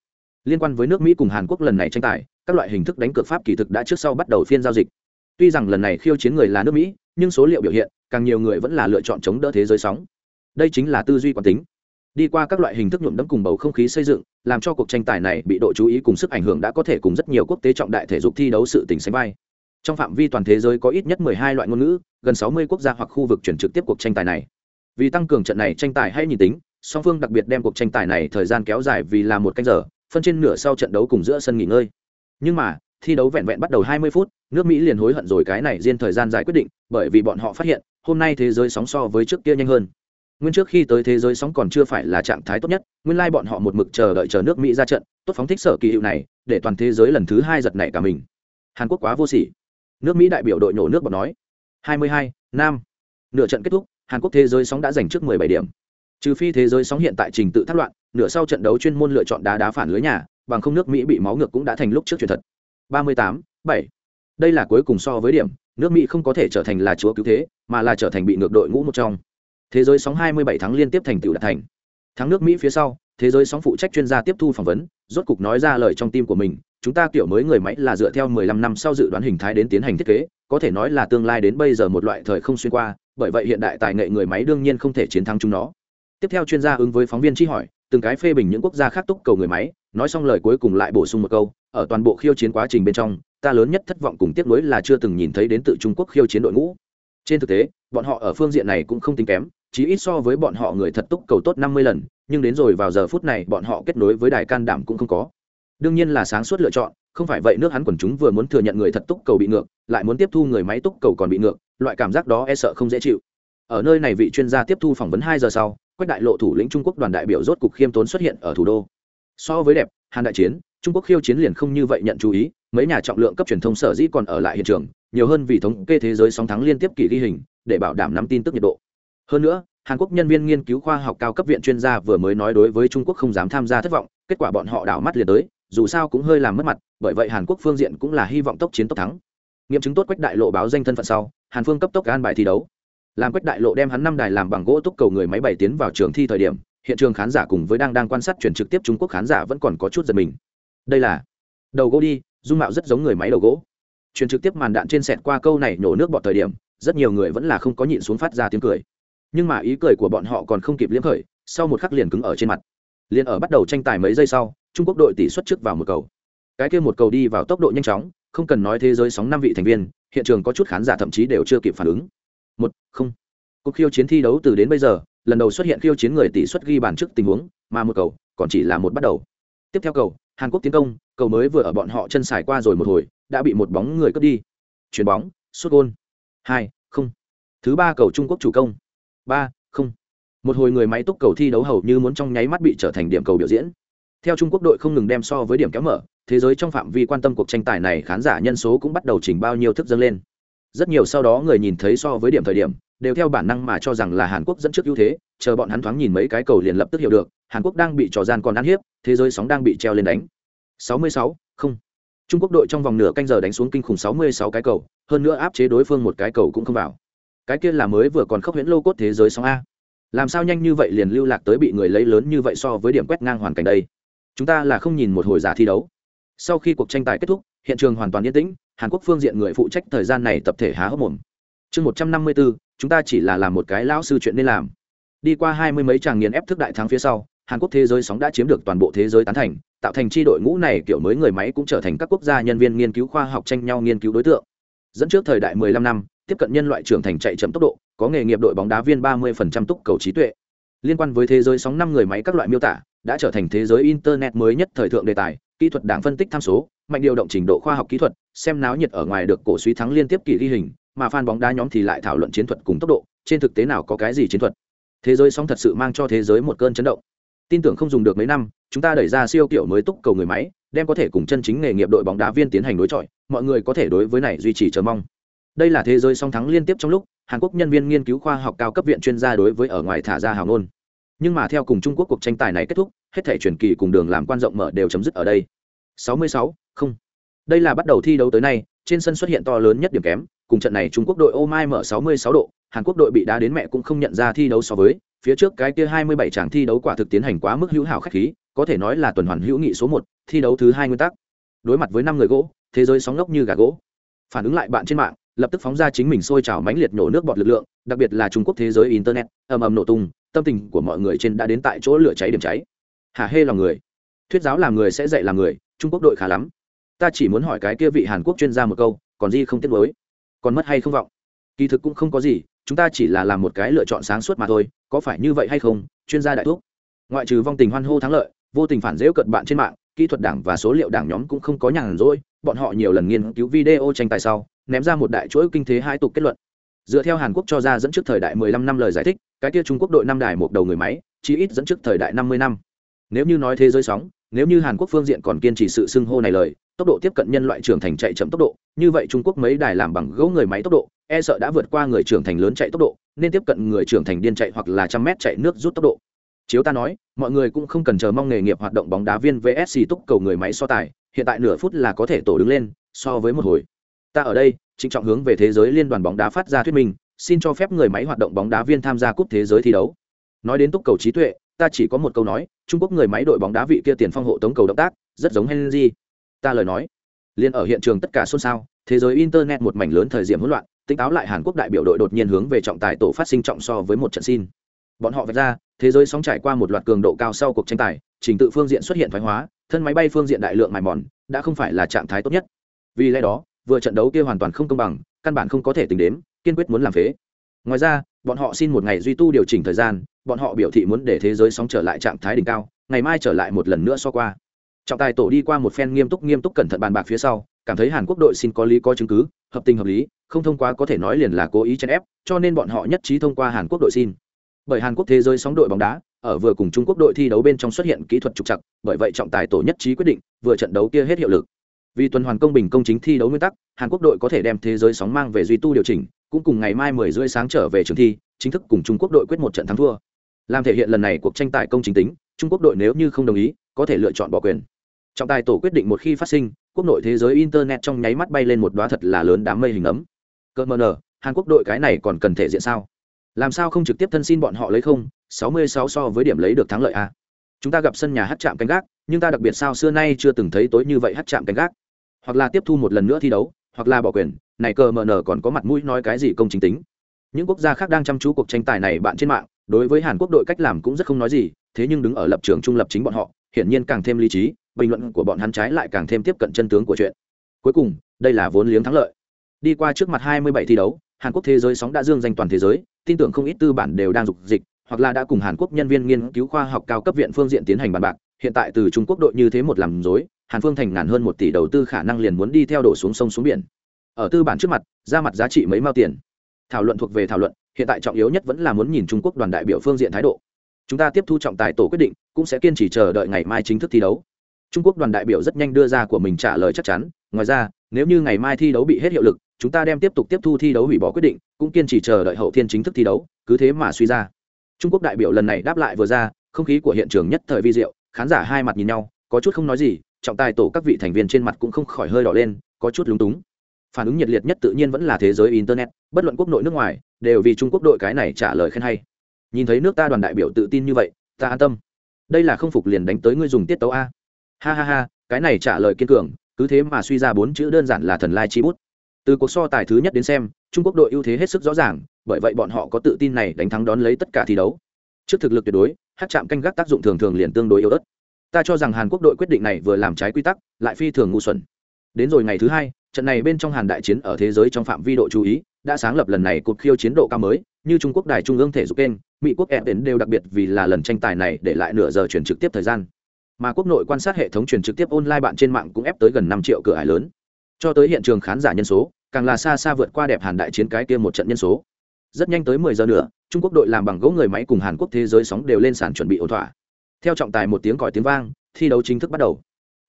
Liên quan với nước mỹ cùng hàn quốc lần này tranh tài, các loại hình thức đánh cược pháp kỳ thực đã trước sau bắt đầu phiên giao dịch. Tuy rằng lần này khiêu chiến người là nước mỹ nhưng số liệu biểu hiện, càng nhiều người vẫn là lựa chọn chống đỡ thế giới sóng. Đây chính là tư duy quán tính. Đi qua các loại hình thức nhuộm đẫm cùng bầu không khí xây dựng, làm cho cuộc tranh tài này bị độ chú ý cùng sức ảnh hưởng đã có thể cùng rất nhiều quốc tế trọng đại thể dục thi đấu sự tình sánh vai. Trong phạm vi toàn thế giới có ít nhất 12 loại ngôn ngữ, gần 60 quốc gia hoặc khu vực chuyển trực tiếp cuộc tranh tài này. Vì tăng cường trận này tranh tài hay nhìn tính, song phương đặc biệt đem cuộc tranh tài này thời gian kéo dài vì là một canh giờ, phân trên nửa sau trận đấu cùng giữa sân nghỉ ngơi. Nhưng mà thi đấu vẹn vẹn bắt đầu 20 phút nước mỹ liền hối hận rồi cái này riêng thời gian dài quyết định bởi vì bọn họ phát hiện hôm nay thế giới sóng so với trước kia nhanh hơn. Nguyên trước khi tới thế giới sóng còn chưa phải là trạng thái tốt nhất nguyên lai bọn họ một mực chờ đợi chờ nước mỹ ra trận tốt phóng thích sở kỳ hiệu này để toàn thế giới lần thứ hai giật nảy cả mình. Hàn quốc quá vô sỉ. Nước mỹ đại biểu đội nổ nước bọn nói. 22, nam. Nửa trận kết thúc hàn quốc thế giới sóng đã giành trước 17 điểm. Trừ phi thế giới sóng hiện tại trình tự thất loạn nửa sau trận đấu chuyên môn lựa chọn đá đá phản lưới nhà bằng không nước mỹ bị máu ngược cũng đã thành lúc trước truyền thật. 38, 7. đây là cuối cùng so với điểm nước mỹ không có thể trở thành là chúa cứu thế mà là trở thành bị ngược đội ngũ một trong. Thế giới sóng 27 tháng liên tiếp thành tựu đạt thành. Thắng nước mỹ phía sau thế giới sóng phụ trách chuyên gia tiếp thu phỏng vấn rốt cục nói ra lời trong tim của mình chúng ta kiểu mới người máy là dựa theo 15 năm sau dự đoán hình thái đến tiến hành thiết kế có thể nói là tương lai đến bây giờ một loại thời không xuyên qua bởi vậy hiện đại tài nghệ người máy đương nhiên không thể chiến thắng chúng nó. Tiếp theo chuyên gia ứng với phóng viên chi hỏi từng cái phê bình những quốc gia khác túc cầu người máy. Nói xong lời cuối cùng lại bổ sung một câu ở toàn bộ khiêu chiến quá trình bên trong, ta lớn nhất thất vọng cùng tiếc nuối là chưa từng nhìn thấy đến tự trung quốc khiêu chiến đội ngũ. Trên thực tế, bọn họ ở phương diện này cũng không tính kém chỉ ít so với bọn họ người thật túc cầu tốt năm mươi lần, nhưng đến rồi vào giờ phút này bọn họ kết nối với đài can đảm cũng không có. Đương nhiên là sáng suốt lựa chọn, không phải vậy nước hắn quần chúng vừa muốn thừa nhận người thật túc cầu bị ngược, lại muốn tiếp thu người máy túc cầu còn bị ngược, loại cảm giác đó e sợ không dễ chịu. Ở nơi này vị chuyên gia tiếp thu phỏng vấn hai giờ sau, quách đại lộ thủ lĩnh trung quốc đoàn đại biểu rốt cục khiêm tốn xuất hiện ở thủ đô. So với đẹp, hàn đại chiến trung quốc khiêu chiến liền không như vậy nhận chú ý, mấy nhà trọng lượng cấp truyền thông sở dĩ còn ở lại hiện trường, nhiều hơn vì thống kê thế giới sóng thắng liên tiếp kỳ ghi hình, để bảo đảm nắm tin tức nhiệt độ. Hơn nữa, hàn quốc nhân viên nghiên cứu khoa học cao cấp viện chuyên gia vừa mới nói đối với trung quốc không dám tham gia thất vọng, kết quả bọn họ đảo mắt liền tới, dù sao cũng hơi làm mất mặt, bởi vậy hàn quốc phương diện cũng là hy vọng tốc chiến tốc thắng. Nghiệm chứng tốt quách đại lộ báo danh thân phận sau, hàn phương cấp tốc gan bài thi đấu. Làm quách đại lộ đem hắn năm đài làm bằng gỗ túc cầu người máy bay tiến vào trường thi thời điểm, hiện trường khán giả cùng với đang đang quan sát chuyển trực tiếp trung quốc khán giả vẫn còn có chút giật mình đây là đầu gỗ đi, dung mạo rất giống người máy đầu gỗ. Truyền trực tiếp màn đạn trên sẹt qua câu này nổ nước bọt thời điểm, rất nhiều người vẫn là không có nhịn xuống phát ra tiếng cười. Nhưng mà ý cười của bọn họ còn không kịp liếm khởi, sau một khắc liền cứng ở trên mặt. Liền ở bắt đầu tranh tài mấy giây sau, trung quốc đội tỷ suất trước vào một cầu. Cái kia một cầu đi vào tốc độ nhanh chóng, không cần nói thế giới sóng năm vị thành viên, hiện trường có chút khán giả thậm chí đều chưa kịp phản ứng. Một, không. Cuộc khiêu chiến thi đấu từ đến bây giờ, lần đầu xuất hiện khiêu chiến người tỷ suất ghi bàn trước tình huống, mà một cầu còn chỉ là một bắt đầu. Tiếp theo cầu hàn quốc tiến công, cầu mới vừa ở bọn họ chân xài qua rồi một hồi, đã bị một bóng người cướp đi. Chuyển bóng, sút gôn. Hai, không. Thứ ba cầu trung quốc chủ công. Ba, không. Một hồi người máy túc cầu thi đấu hầu như muốn trong nháy mắt bị trở thành điểm cầu biểu diễn. Theo trung quốc đội không ngừng đem so với điểm kéo mở, thế giới trong phạm vi quan tâm cuộc tranh tài này khán giả nhân số cũng bắt đầu chỉnh bao nhiêu thức dâng lên. Rất nhiều sau đó người nhìn thấy so với điểm thời điểm, đều theo bản năng mà cho rằng là hàn quốc dẫn trước ưu thế, chờ bọn hắn thoáng nhìn mấy cái cầu liền lập tức hiểu được hàn quốc đang bị trò gian còn ăn hiếp thế giới sóng đang bị treo lên đánh. 66, không. Trung quốc đội trong vòng nửa canh giờ đánh xuống kinh khủng 66 cái cầu hơn nữa áp chế đối phương một cái cầu cũng không vào. Cái kia là mới vừa còn khốc huyễn lô cốt thế giới sóng a. Làm sao nhanh như vậy liền lưu lạc tới bị người lấy lớn như vậy so với điểm quét ngang hoàn cảnh đây? Chúng ta là không nhìn một hồi giả thi đấu. Sau khi cuộc tranh tài kết thúc hiện trường hoàn toàn yên tĩnh hàn quốc phương diện người phụ trách thời gian này tập thể há hốc mồm. Chương một trăm năm mươi bốn chúng ta chỉ là làm một cái lão sư chuyện nên làm. Đi qua hai mươi mấy tràng nghiền ép thức đại thắng phía sau hàn quốc thế giới sóng đã chiếm được toàn bộ thế giới tán thành, tạo thành chi đội ngũ này kiểu mới người máy cũng trở thành các quốc gia nhân viên nghiên cứu khoa học tranh nhau nghiên cứu đối tượng. Dẫn trước thời đại 15 năm, tiếp cận nhân loại trưởng thành chạy chậm tốc độ, có nghề nghiệp đội bóng đá viên 30% túc cầu trí tuệ. Liên quan với thế giới sóng năm người máy các loại miêu tả, đã trở thành thế giới internet mới nhất thời thượng đề tài, kỹ thuật đảng phân tích tham số, mạnh điều động trình độ khoa học kỹ thuật, xem náo nhiệt ở ngoài được cổ suý thắng liên tiếp kỳ ghi hình, mà fan bóng đá nhóm thì lại thảo luận chiến thuật cùng tốc độ, trên thực tế nào có cái gì chiến thuật. Thế giới sóng thật sự mang cho thế giới một cơn chấn động tin tưởng không dùng được mấy năm chúng ta đẩy ra siêu kiểu mới túc cầu người máy đem có thể cùng chân chính nghề nghiệp đội bóng đá viên tiến hành đối chọi mọi người có thể đối với này duy trì chờ mong. Đây là thế giới song thắng liên tiếp trong lúc hàn quốc nhân viên nghiên cứu khoa học cao cấp viện chuyên gia đối với ở ngoài thả ra hào ngôn. Nhưng mà theo cùng trung quốc cuộc tranh tài này kết thúc hết thể truyền kỳ cùng đường làm quan rộng mở đều chấm dứt ở đây. 66, không. Đây là bắt đầu thi đấu tới nay trên sân xuất hiện to lớn nhất điểm kém cùng trận này trung quốc đội ô mai mở 66 độ hàn quốc đội bị đá đến mẹ cũng không nhận ra thi đấu so với phía trước cái kia 27 tràng thi đấu quả thực tiến hành quá mức hữu hảo khách khí có thể nói là tuần hoàn hữu nghị số một thi đấu thứ hai nguyên tắc. Đối mặt với năm người gỗ thế giới sóng ngốc như gà gỗ. Phản ứng lại bạn trên mạng lập tức phóng ra chính mình sôi trào mãnh liệt nổ nước bọt lực lượng đặc biệt là trung quốc thế giới internet ầm ầm nổ tung tâm tình của mọi người trên đã đến tại chỗ lửa cháy điểm cháy. Hà hê lòng người. Thuyết giáo làm người sẽ dạy làm người trung quốc đội khá lắm. Ta chỉ muốn hỏi cái kia vị hàn quốc chuyên gia một câu còn gì không tiếc đối, còn mất hay không vọng? Kỳ thực cũng không có gì chúng ta chỉ là làm một cái lựa chọn sáng suốt mà thôi, có phải như vậy hay không? Chuyên gia đại thuốc ngoại trừ vong tình hoan hô thắng lợi, vô tình phản dễu cận bạn trên mạng, kỹ thuật đảng và số liệu đảng nhóm cũng không có nhàn rỗi, bọn họ nhiều lần nghiên cứu video tranh tài sau, ném ra một đại chuỗi kinh thế hai tục kết luận. Dựa theo hàn quốc cho ra dẫn trước thời đại 15 năm lời giải thích, cái kia trung quốc đội năm đài một đầu người máy chỉ ít dẫn trước thời đại 50 năm. Nếu như nói thế giới sóng, nếu như hàn quốc phương diện còn kiên trì sự xưng hô này lời, tốc độ tiếp cận nhân loại trưởng thành chạy chậm tốc độ, như vậy trung quốc mấy đài làm bằng gỗ người máy tốc độ e sợ đã vượt qua người trưởng thành lớn chạy tốc độ, nên tiếp cận người trưởng thành điên chạy hoặc là trăm mét chạy nước rút tốc độ. Chiếu ta nói, mọi người cũng không cần chờ mong nghề nghiệp hoạt động bóng đá viên vsc túc cầu người máy so tài, hiện tại nửa phút là có thể tổ đứng lên, so với một hồi. Ta ở đây, trịnh trọng hướng về thế giới liên đoàn bóng đá phát ra thuyết minh, xin cho phép người máy hoạt động bóng đá viên tham gia cúp thế giới thi đấu. Nói đến túc cầu trí tuệ, ta chỉ có một câu nói, trung quốc người máy đội bóng đá vị kia tiền phong hộ tống cầu động tác, rất giống henry. Ta lời nói liên ở hiện trường tất cả xôn xao, thế giới internet một mảnh lớn thời điểm hỗn loạn tỉnh táo lại hàn quốc đại biểu đội đột nhiên hướng về trọng tài tổ phát sinh trọng so với một trận xin. Bọn họ vạch ra, thế giới sóng trải qua một loạt cường độ cao sau cuộc tranh tài, trình tự phương diện xuất hiện thoái hóa, thân máy bay phương diện đại lượng mài mòn, đã không phải là trạng thái tốt nhất. Vì lẽ đó, vừa trận đấu kia hoàn toàn không công bằng, căn bản không có thể tính đến kiên quyết muốn làm phế. Ngoài ra, bọn họ xin một ngày duy tu điều chỉnh thời gian, bọn họ biểu thị muốn để thế giới sóng trở lại trạng thái đỉnh cao, ngày mai trở lại một lần nữa so qua trọng tài tổ đi qua một phen nghiêm túc nghiêm túc cẩn thận bàn bạc phía sau, cảm thấy hàn quốc đội xin có lý có chứng cứ, hợp tình hợp lý, không thông qua có thể nói liền là cố ý chèn ép, cho nên bọn họ nhất trí thông qua hàn quốc đội xin. Bởi hàn quốc thế giới sóng đội bóng đá, ở vừa cùng trung quốc đội thi đấu bên trong xuất hiện kỹ thuật trục chặt bởi vậy trọng tài tổ nhất trí quyết định, vừa trận đấu kia hết hiệu lực. Vì tuần hoàn công bình công chính thi đấu nguyên tắc, hàn quốc đội có thể đem thế giới sóng mang về duy tu điều chỉnh, cũng cùng ngày mai mười rưỡi sáng trở về trường thi, chính thức cùng trung quốc đội quyết một trận thắng thua. Làm thể hiện lần này cuộc tranh tài công chính tính, trung quốc đội nếu như không đồng ý, có thể lựa chọn bỏ quyền trọng tài tổ quyết định một khi phát sinh, quốc nội thế giới internet trong nháy mắt bay lên một đoá thật là lớn đám mây hình ấm. Cơ mờ nờ, hàn quốc đội cái này còn cần thể diện sao? Làm sao không trực tiếp thân xin bọn họ lấy không? Sáu mươi sáu so với điểm lấy được thắng lợi a chúng ta gặp sân nhà hát chạm canh gác, nhưng ta đặc biệt sao xưa nay chưa từng thấy tối như vậy hát chạm canh gác. Hoặc là tiếp thu một lần nữa thi đấu, hoặc là bỏ quyền. Này cờ mờ nờ còn có mặt mũi nói cái gì công chính tính? Những quốc gia khác đang chăm chú cuộc tranh tài này bạn trên mạng, đối với hàn quốc đội cách làm cũng rất không nói gì, thế nhưng đứng ở lập trường trung lập chính bọn họ, hiển nhiên càng thêm lý trí bình luận của bọn hắn trái lại càng thêm tiếp cận chân tướng của chuyện. Cuối cùng, đây là vốn liếng thắng lợi. Đi qua trước mặt 27 thi đấu, hàn quốc thế giới sóng đã dương danh toàn thế giới, tin tưởng không ít tư bản đều đang dục dịch, hoặc là đã cùng hàn quốc nhân viên nghiên cứu khoa học cao cấp viện phương diện tiến hành bàn bạc. Hiện tại từ trung quốc đội như thế một làm dối hàn phương thành ngàn hơn một tỷ đầu tư khả năng liền muốn đi theo đổ xuống sông xuống biển. Ở tư bản trước mặt, ra mặt giá trị mấy mao tiền. Thảo luận thuộc về thảo luận, hiện tại trọng yếu nhất vẫn là muốn nhìn trung quốc đoàn đại biểu phương diện thái độ. Chúng ta tiếp thu trọng tài tổ quyết định, cũng sẽ kiên trì chờ đợi ngày mai chính thức thi đấu trung quốc đoàn đại biểu rất nhanh đưa ra của mình trả lời chắc chắn, ngoài ra, nếu như ngày mai thi đấu bị hết hiệu lực, chúng ta đem tiếp tục tiếp thu thi đấu hủy bỏ quyết định, cũng kiên trì chờ đợi hậu thiên chính thức thi đấu, cứ thế mà suy ra. Trung quốc đại biểu lần này đáp lại vừa ra, không khí của hiện trường nhất thời vi diệu, khán giả hai mặt nhìn nhau, có chút không nói gì, trọng tài tổ các vị thành viên trên mặt cũng không khỏi hơi đỏ lên, có chút lúng túng. Phản ứng nhiệt liệt nhất tự nhiên vẫn là thế giới internet, bất luận quốc nội nước ngoài, đều vì trung quốc đội cái này trả lời khen hay. Nhìn thấy nước ta đoàn đại biểu tự tin như vậy, ta an tâm. Đây là không phục liền đánh tới ngươi dùng tiết tấu a ha ha ha, cái này trả lời kiên cường, cứ thế mà suy ra bốn chữ đơn giản là thần lai chi bút. Từ cuộc so tài thứ nhất đến xem, trung quốc đội ưu thế hết sức rõ ràng, bởi vậy bọn họ có tự tin này đánh thắng đón lấy tất cả thi đấu. Trước thực lực tuyệt đối, hát chạm canh gác tác dụng thường thường liền tương đối yếu ớt. Ta cho rằng hàn quốc đội quyết định này vừa làm trái quy tắc, lại phi thường ngu xuẩn. Đến rồi ngày thứ hai, trận này bên trong hàn đại chiến ở thế giới trong phạm vi độ chú ý, đã sáng lập lần này cuộc khiêu chiến độ cao mới, như trung quốc đài trung ương thể dục kênh, mỹ quốc e đến đều đặc biệt vì là lần tranh tài này để lại nửa giờ chuyển trực tiếp thời gian mà quốc nội quan sát hệ thống truyền trực tiếp online bạn trên mạng cũng ép tới gần năm triệu cửa ải lớn. Cho tới hiện trường khán giả nhân số, càng là xa xa vượt qua đẹp hàn đại chiến cái kia một trận nhân số. Rất nhanh tới mười giờ nữa, trung quốc đội làm bằng gỗ người máy cùng hàn quốc thế giới sóng đều lên sàn chuẩn bị ổn thỏa. Theo trọng tài một tiếng còi tiếng vang, thi đấu chính thức bắt đầu.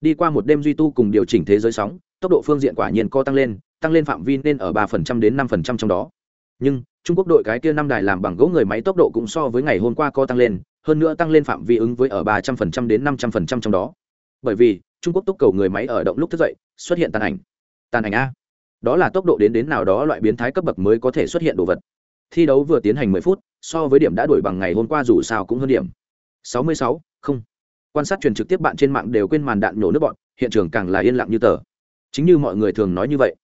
Đi qua một đêm duy tu cùng điều chỉnh thế giới sóng, tốc độ phương diện quả nhiên co tăng lên tăng lên phạm vi nên ở ba phần trăm đến năm phần trăm trong đó. Nhưng, trung quốc đội cái kia năm đài làm bằng gỗ người máy tốc độ cũng so với ngày hôm qua co tăng lên hơn nữa tăng lên phạm vi ứng với ở ba trăm phần trăm đến năm trăm phần trăm trong đó. Bởi vì, trung quốc tốc cầu người máy ở động lúc thức dậy, xuất hiện tàn ảnh. Tàn ảnh a. Đó là tốc độ đến đến nào đó loại biến thái cấp bậc mới có thể xuất hiện đồ vật. Thi đấu vừa tiến hành mười phút, so với điểm đã đuổi bằng ngày hôm qua dù sao cũng hơn điểm. sáu mươi sáu, không. Quan sát truyền trực tiếp bạn trên mạng đều quên màn đạn nổ nước bọn, hiện trường càng là yên lặng như tờ. Chính như mọi người thường nói như vậy.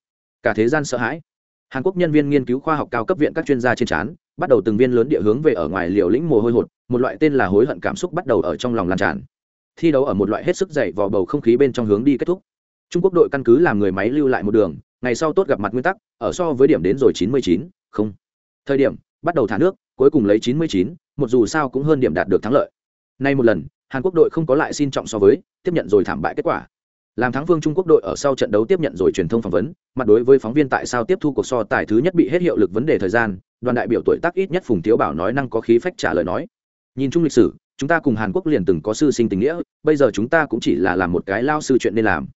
Cả thế gian sợ hãi. Hàn quốc nhân viên nghiên cứu khoa học cao cấp viện các chuyên gia trên trán bắt đầu từng viên lớn địa hướng về ở ngoài liều lĩnh mồ hôi hột, một loại tên là hối hận cảm xúc bắt đầu ở trong lòng lan tràn. Thi đấu ở một loại hết sức dày vào bầu không khí bên trong hướng đi kết thúc. Trung quốc đội căn cứ làm người máy lưu lại một đường, ngày sau tốt gặp mặt nguyên tắc, ở so với điểm đến rồi chín mươi chín, không. Thời điểm, bắt đầu thả nước, cuối cùng lấy chín mươi chín, một dù sao cũng hơn điểm đạt được thắng lợi. Nay một lần, hàn quốc đội không có lại xin trọng so với, tiếp nhận rồi thảm bại kết quả. Làm thắng vương trung quốc đội ở sau trận đấu tiếp nhận rồi truyền thông phỏng vấn, mặt đối với phóng viên tại sao tiếp thu cuộc so tài thứ nhất bị hết hiệu lực vấn đề thời gian đoàn đại biểu tuổi tác ít nhất phùng Thiếu bảo nói năng có khí phách trả lời nói. Nhìn chung lịch sử, chúng ta cùng hàn quốc liền từng có sư sinh tình nghĩa, bây giờ chúng ta cũng chỉ là làm một cái lao sư chuyện nên làm.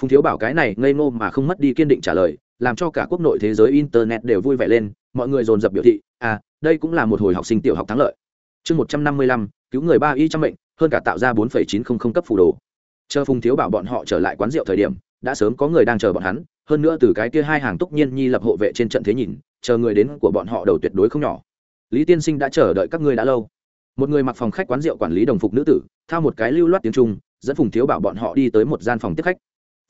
Phùng thiếu bảo cái này ngây ngô mà không mất đi kiên định trả lời, làm cho cả quốc nội thế giới internet đều vui vẻ lên, mọi người dồn dập biểu thị à đây cũng là một hồi học sinh tiểu học thắng lợi. Chương một trăm năm mươi lăm, cứu người ba y trăm mệnh, hơn cả tạo ra bốn phẩy chín không không cấp phù đồ. Chờ phùng thiếu bảo bọn họ trở lại quán rượu thời điểm đã sớm có người đang chờ bọn hắn, hơn nữa từ cái kia hai hàng túc nhiên nhi lập hộ vệ trên trận thế nhìn, chờ người đến của bọn họ đầu tuyệt đối không nhỏ. Lý tiên sinh đã chờ đợi các ngươi đã lâu. Một người mặc phòng khách quán rượu quản lý đồng phục nữ tử, thao một cái lưu loát tiếng trung, dẫn phùng thiếu bảo bọn họ đi tới một gian phòng tiếp khách.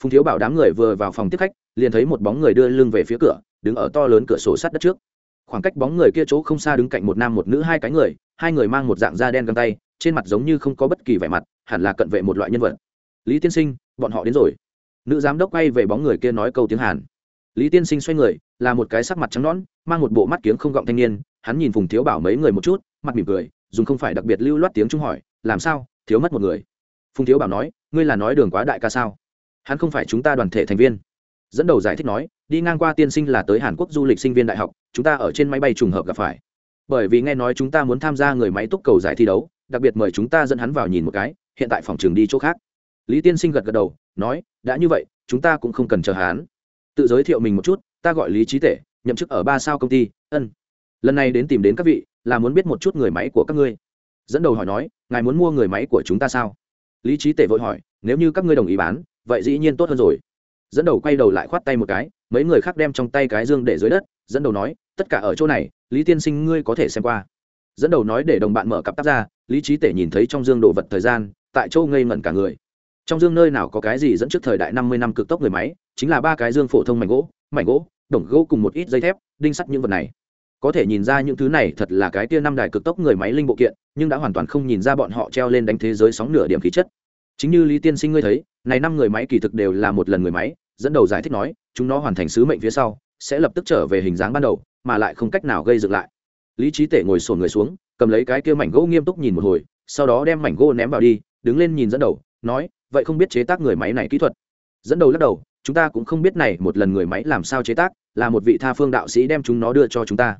Phùng thiếu bảo đám người vừa vào phòng tiếp khách, liền thấy một bóng người đưa lưng về phía cửa, đứng ở to lớn cửa sổ sát đất trước. Khoảng cách bóng người kia chỗ không xa đứng cạnh một nam một nữ hai cái người, hai người mang một dạng da đen găng tay, trên mặt giống như không có bất kỳ vẻ mặt, hẳn là cận vệ một loại nhân vật. Lý tiên sinh, bọn họ đến rồi nữ giám đốc quay về bóng người kia nói câu tiếng hàn. Lý tiên sinh xoay người, là một cái sắc mặt trắng nón mang một bộ mắt kiếng không gọng thanh niên, hắn nhìn phùng thiếu bảo mấy người một chút, mặt mỉm cười, dùng không phải đặc biệt lưu loát tiếng trung hỏi, làm sao, thiếu mất một người? Phùng thiếu bảo nói, ngươi là nói đường quá đại ca sao? Hắn không phải chúng ta đoàn thể thành viên. Dẫn đầu giải thích nói, đi ngang qua tiên sinh là tới hàn quốc du lịch sinh viên đại học, chúng ta ở trên máy bay trùng hợp gặp phải. Bởi vì nghe nói chúng ta muốn tham gia người máy túc cầu giải thi đấu, đặc biệt mời chúng ta dẫn hắn vào nhìn một cái, hiện tại phòng trường đi chỗ khác lý tiên sinh gật gật đầu, nói, đã như vậy, chúng ta cũng không cần chờ hắn. Tự giới thiệu mình một chút, ta gọi lý trí tể, nhậm chức ở ba sao công ty, ân. Lần này đến tìm đến các vị, là muốn biết một chút người máy của các ngươi. Dẫn đầu hỏi nói, ngài muốn mua người máy của chúng ta sao? Lý trí tể vội hỏi, nếu như các ngươi đồng ý bán, vậy dĩ nhiên tốt hơn rồi. Dẫn đầu quay đầu lại khoát tay một cái, mấy người khác đem trong tay cái dương để dưới đất, dẫn đầu nói, tất cả ở chỗ này, lý tiên sinh ngươi có thể xem qua. Dẫn đầu nói để đồng bạn mở cặp tắp ra, lý trí tể nhìn thấy trong dương đồ vật thời gian, tại châu ngây ngẩn cả người trong dương nơi nào có cái gì dẫn trước thời đại năm mươi năm cực tốc người máy, chính là ba cái dương phổ thông mảnh gỗ mảnh gỗ, đồng gỗ cùng một ít dây thép, đinh sắt những vật này. Có thể nhìn ra những thứ này thật là cái tia năm đài cực tốc người máy linh bộ kiện, nhưng đã hoàn toàn không nhìn ra bọn họ treo lên đánh thế giới sóng nửa điểm khí chất. Chính như lý tiên sinh ngươi thấy, này năm người máy kỳ thực đều là một lần người máy, dẫn đầu giải thích nói, chúng nó hoàn thành sứ mệnh phía sau, sẽ lập tức trở về hình dáng ban đầu, mà lại không cách nào gây dựng lại. Lý trí tể ngồi sổn người xuống, cầm lấy cái kia mảnh gỗ nghiêm túc nhìn một hồi, sau đó đem mảnh gỗ ném vào đi, đứng lên nhìn dẫn đầu, nói vậy không biết chế tác người máy này kỹ thuật. Dẫn đầu lắc đầu, chúng ta cũng không biết này một lần người máy làm sao chế tác, là một vị tha phương đạo sĩ đem chúng nó đưa cho chúng ta.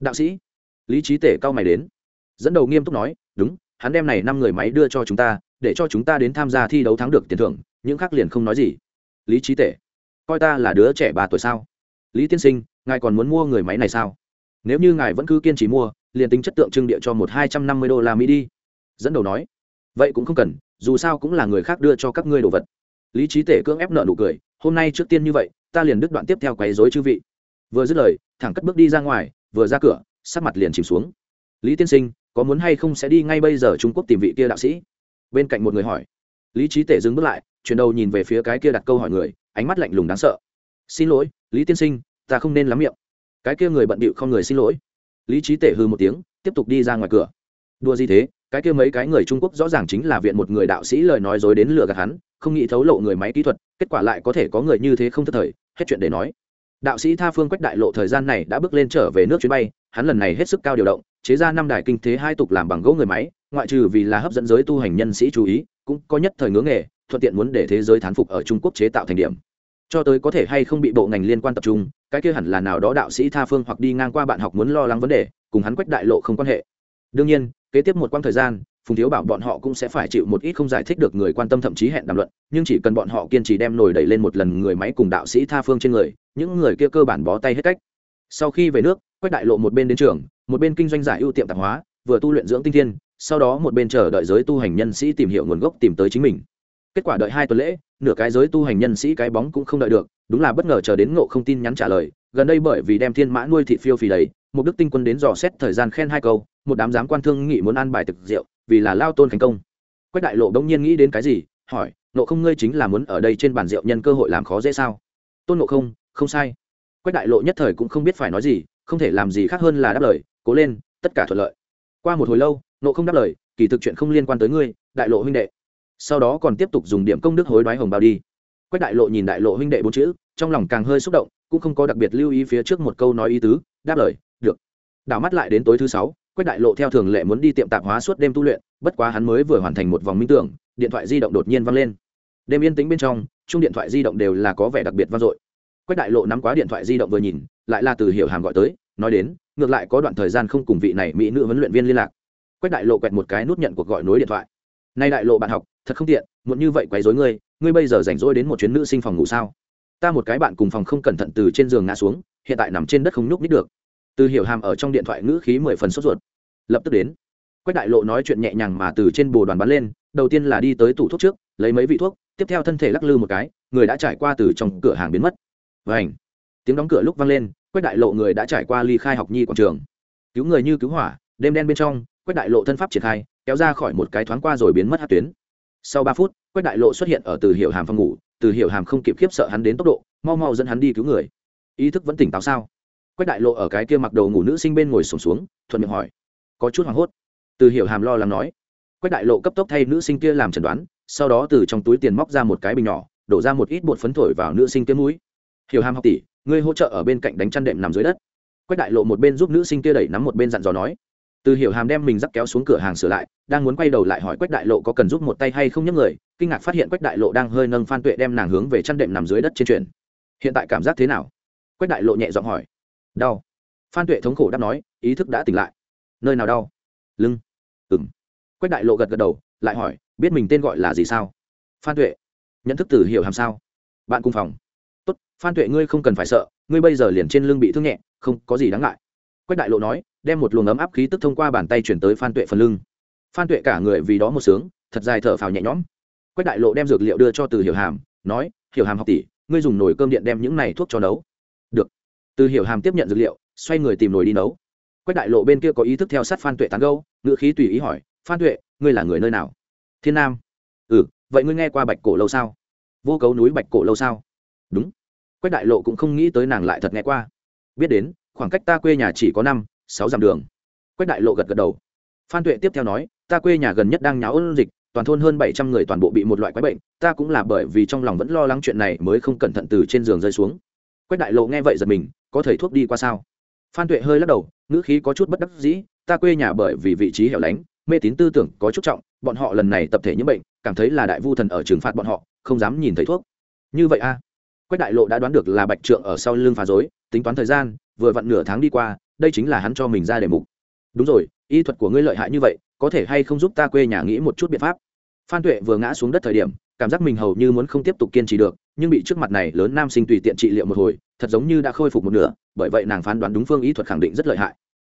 Đạo sĩ? Lý trí tể cao mày đến. Dẫn đầu nghiêm túc nói, đúng, hắn đem này năm người máy đưa cho chúng ta, để cho chúng ta đến tham gia thi đấu thắng được tiền thưởng, những khác liền không nói gì. Lý trí tể, coi ta là đứa trẻ ba tuổi sao? Lý tiên sinh, ngài còn muốn mua người máy này sao? Nếu như ngài vẫn cứ kiên trì mua, liền tính chất tượng trưng địa cho một hai trăm năm mươi đô la mỹ đi. Dẫn đầu nói, vậy cũng không cần dù sao cũng là người khác đưa cho các ngươi đồ vật. Lý trí tể cưỡng ép nợ nụ cười, hôm nay trước tiên như vậy, ta liền đứt đoạn tiếp theo quấy dối chư vị. Vừa dứt lời, thẳng cất bước đi ra ngoài, vừa ra cửa, sắc mặt liền chìm xuống. Lý tiên sinh, có muốn hay không sẽ đi ngay bây giờ trung quốc tìm vị kia đạo sĩ? Bên cạnh một người hỏi. Lý trí tể dừng bước lại, chuyển đầu nhìn về phía cái kia đặt câu hỏi người, ánh mắt lạnh lùng đáng sợ. Xin lỗi, lý tiên sinh, ta không nên lắm miệng. Cái kia người bận bịu không người xin lỗi. Lý trí tể hư một tiếng, tiếp tục đi ra ngoài cửa. Đua gì thế? Cái kia mấy cái người trung quốc rõ ràng chính là viện một người đạo sĩ lời nói dối đến lừa gạt hắn, không nghĩ thấu lộ người máy kỹ thuật, kết quả lại có thể có người như thế không thất thời, hết chuyện để nói. Đạo sĩ tha phương quách đại lộ thời gian này đã bước lên trở về nước chuyến bay, hắn lần này hết sức cao điều động, chế ra năm đài kinh thế hai tục làm bằng gỗ người máy, ngoại trừ vì là hấp dẫn giới tu hành nhân sĩ chú ý, cũng có nhất thời ngưỡng nghề, thuận tiện muốn để thế giới thán phục ở trung quốc chế tạo thành điểm. Cho tới có thể hay không bị bộ ngành liên quan tập trung, cái kia hẳn là nào đó đạo sĩ tha phương hoặc đi ngang qua bạn học muốn lo lắng vấn đề, cùng hắn quách đại lộ không quan hệ. Đương nhiên kế tiếp một quãng thời gian, phùng thiếu bảo bọn họ cũng sẽ phải chịu một ít không giải thích được người quan tâm thậm chí hẹn đàm luận, nhưng chỉ cần bọn họ kiên trì đem nổi đẩy lên một lần người máy cùng đạo sĩ tha phương trên người, những người kia cơ bản bó tay hết cách. Sau khi về nước, quách đại lộ một bên đến trường, một bên kinh doanh giải ưu tiệm tạp hóa, vừa tu luyện dưỡng tinh thiên, sau đó một bên chờ đợi giới tu hành nhân sĩ tìm hiểu nguồn gốc tìm tới chính mình. Kết quả đợi hai tuần lễ, nửa cái giới tu hành nhân sĩ cái bóng cũng không đợi được, đúng là bất ngờ chờ đến ngộ không tin nhắn trả lời, gần đây bởi vì đem thiên mã nuôi thị phiêu phì đầy một đức tinh quân đến dò xét thời gian khen hai câu, một đám giám quan thương nghị muốn ăn bài thực rượu, vì là lao tôn thành công. Quách đại lộ đông nhiên nghĩ đến cái gì, hỏi nộ không ngươi chính là muốn ở đây trên bàn rượu nhân cơ hội làm khó dễ sao? Tôn nộ không không sai. Quách đại lộ nhất thời cũng không biết phải nói gì, không thể làm gì khác hơn là đáp lời, cố lên, tất cả thuận lợi. Qua một hồi lâu nộ không đáp lời, kỳ thực chuyện không liên quan tới ngươi, đại lộ huynh đệ. Sau đó còn tiếp tục dùng điểm công đức hối đoái hồng bao đi. Quách đại lộ nhìn đại lộ huynh đệ bốn chữ, trong lòng càng hơi xúc động, cũng không có đặc biệt lưu ý phía trước một câu nói ý tứ, đáp lời đảo mắt lại đến tối thứ sáu, quách đại lộ theo thường lệ muốn đi tiệm tạp hóa suốt đêm tu luyện, bất quá hắn mới vừa hoàn thành một vòng minh tưởng, điện thoại di động đột nhiên văng lên. Đêm yên tĩnh bên trong, chung điện thoại di động đều là có vẻ đặc biệt vang dội. Quách đại lộ nắm quá điện thoại di động vừa nhìn, lại là từ hiểu hàm gọi tới, nói đến, ngược lại có đoạn thời gian không cùng vị này mỹ nữ huấn luyện viên liên lạc. Quách đại lộ quẹt một cái nút nhận cuộc gọi nối điện thoại. Nay đại lộ bạn học, thật không tiện, muộn như vậy quấy rối ngươi ngươi bây giờ rảnh rỗi đến một chuyến nữ sinh phòng ngủ sao? Ta một cái bạn cùng phòng không cẩn thận từ trên giường ngã xuống, hiện tại nằm trên đất không nhúc nít được từ hiểu hàm ở trong điện thoại ngữ khí mười phần sốt ruột. Lập tức đến. Quách đại lộ nói chuyện nhẹ nhàng mà từ trên bồ đoàn bắn lên, đầu tiên là đi tới tủ thuốc trước, lấy mấy vị thuốc, tiếp theo thân thể lắc lư một cái, người đã trải qua từ trong cửa hàng biến mất. Vảnh tiếng đóng cửa lúc vang lên, quách đại lộ người đã trải qua ly khai học nhi quảng trường. Cứu người như cứu hỏa, đêm đen bên trong, quách đại lộ thân pháp triển khai, kéo ra khỏi một cái thoáng qua rồi biến mất hát tuyến. Sau ba phút, quách đại lộ xuất hiện ở từ hiệu hàm phòng ngủ, từ hiệu hàm không kịp khiếp sợ hắn đến tốc độ, mau mau dẫn hắn đi cứu người. Ý thức vẫn tỉnh táo sao? Quách đại lộ ở cái kia mặc đầu ngủ nữ sinh bên ngồi sổm xuống, thuận miệng hỏi. Có chút hoảng hốt. Từ hiểu hàm lo lắng nói. Quách đại lộ cấp tốc thay nữ sinh kia làm chẩn đoán, sau đó từ trong túi tiền móc ra một cái bình nhỏ, đổ ra một ít bột phấn thổi vào nữ sinh kia mũi. Hiểu hàm học tỷ, ngươi hỗ trợ ở bên cạnh đánh chăn đệm nằm dưới đất. Quách đại lộ một bên giúp nữ sinh kia đẩy nắm một bên dặn dò nói. Từ hiểu hàm đem mình dắt kéo xuống cửa hàng sửa lại, đang muốn quay đầu lại hỏi quách đại lộ có cần giúp một tay hay không nhấc người, kinh ngạc phát hiện quách đại lộ đang hơi nâng phan tuệ đem nàng hướng về chăn đệm nằm dưới đất trên chuyển hiện tại cảm giác thế nào? Quách đại lộ nhẹ giọng hỏi đau. Phan tuệ thống khổ đáp nói, ý thức đã tỉnh lại. Nơi nào đau? Lưng. Ừng quách đại lộ gật gật đầu, lại hỏi, biết mình tên gọi là gì sao? Phan tuệ. Nhận thức từ hiểu hàm sao? Bạn cùng phòng. Tốt, phan tuệ ngươi không cần phải sợ, ngươi bây giờ liền trên lưng bị thương nhẹ, không có gì đáng ngại. Quách đại lộ nói, đem một luồng ấm áp khí tức thông qua bàn tay chuyển tới phan tuệ phần lưng. Phan tuệ cả người vì đó một sướng, thật dài thở phào nhẹ nhõm. Quách đại lộ đem dược liệu đưa cho từ hiểu hàm, nói, hiểu hàm học tỷ, ngươi dùng nồi cơm điện đem những này thuốc cho nấu từ hiểu hàm tiếp nhận dược liệu, xoay người tìm nồi đi nấu. Quách đại lộ bên kia có ý thức theo sát phan tuệ tán gâu ngữ khí tùy ý hỏi, phan tuệ, ngươi là người nơi nào? Thiên nam. Ừ vậy ngươi nghe qua bạch cổ lâu sao? Vô cấu núi bạch cổ lâu sao? Đúng. Quách đại lộ cũng không nghĩ tới nàng lại thật nghe qua. Biết đến, khoảng cách ta quê nhà chỉ có năm, sáu dặm đường. Quách đại lộ gật gật đầu. Phan tuệ tiếp theo nói, ta quê nhà gần nhất đang nháo ôn dịch, toàn thôn hơn bảy trăm người toàn bộ bị một loại quái bệnh, ta cũng là bởi vì trong lòng vẫn lo lắng chuyện này mới không cẩn thận từ trên giường rơi xuống. Quách đại lộ nghe vậy giật mình có thầy thuốc đi qua sao? Phan tuệ hơi lắc đầu, ngữ khí có chút bất đắc dĩ, ta quê nhà bởi vì vị trí hẻo lánh, mê tín tư tưởng có chút trọng, bọn họ lần này tập thể nhiễm bệnh, cảm thấy là đại vu thần ở trừng phạt bọn họ, không dám nhìn thấy thuốc. Như vậy a quách đại lộ đã đoán được là bạch trượng ở sau lưng phá dối tính toán thời gian, vừa vặn nửa tháng đi qua, đây chính là hắn cho mình ra đề mục. Đúng rồi, y thuật của ngươi lợi hại như vậy, có thể hay không giúp ta quê nhà nghĩ một chút biện pháp? Phan tuệ vừa ngã xuống đất thời điểm, cảm giác mình hầu như muốn không tiếp tục kiên trì được, nhưng bị trước mặt này lớn nam sinh tùy tiện trị liệu một hồi, thật giống như đã khôi phục một nửa, bởi vậy nàng phán đoán đúng phương ý thuật khẳng định rất lợi hại.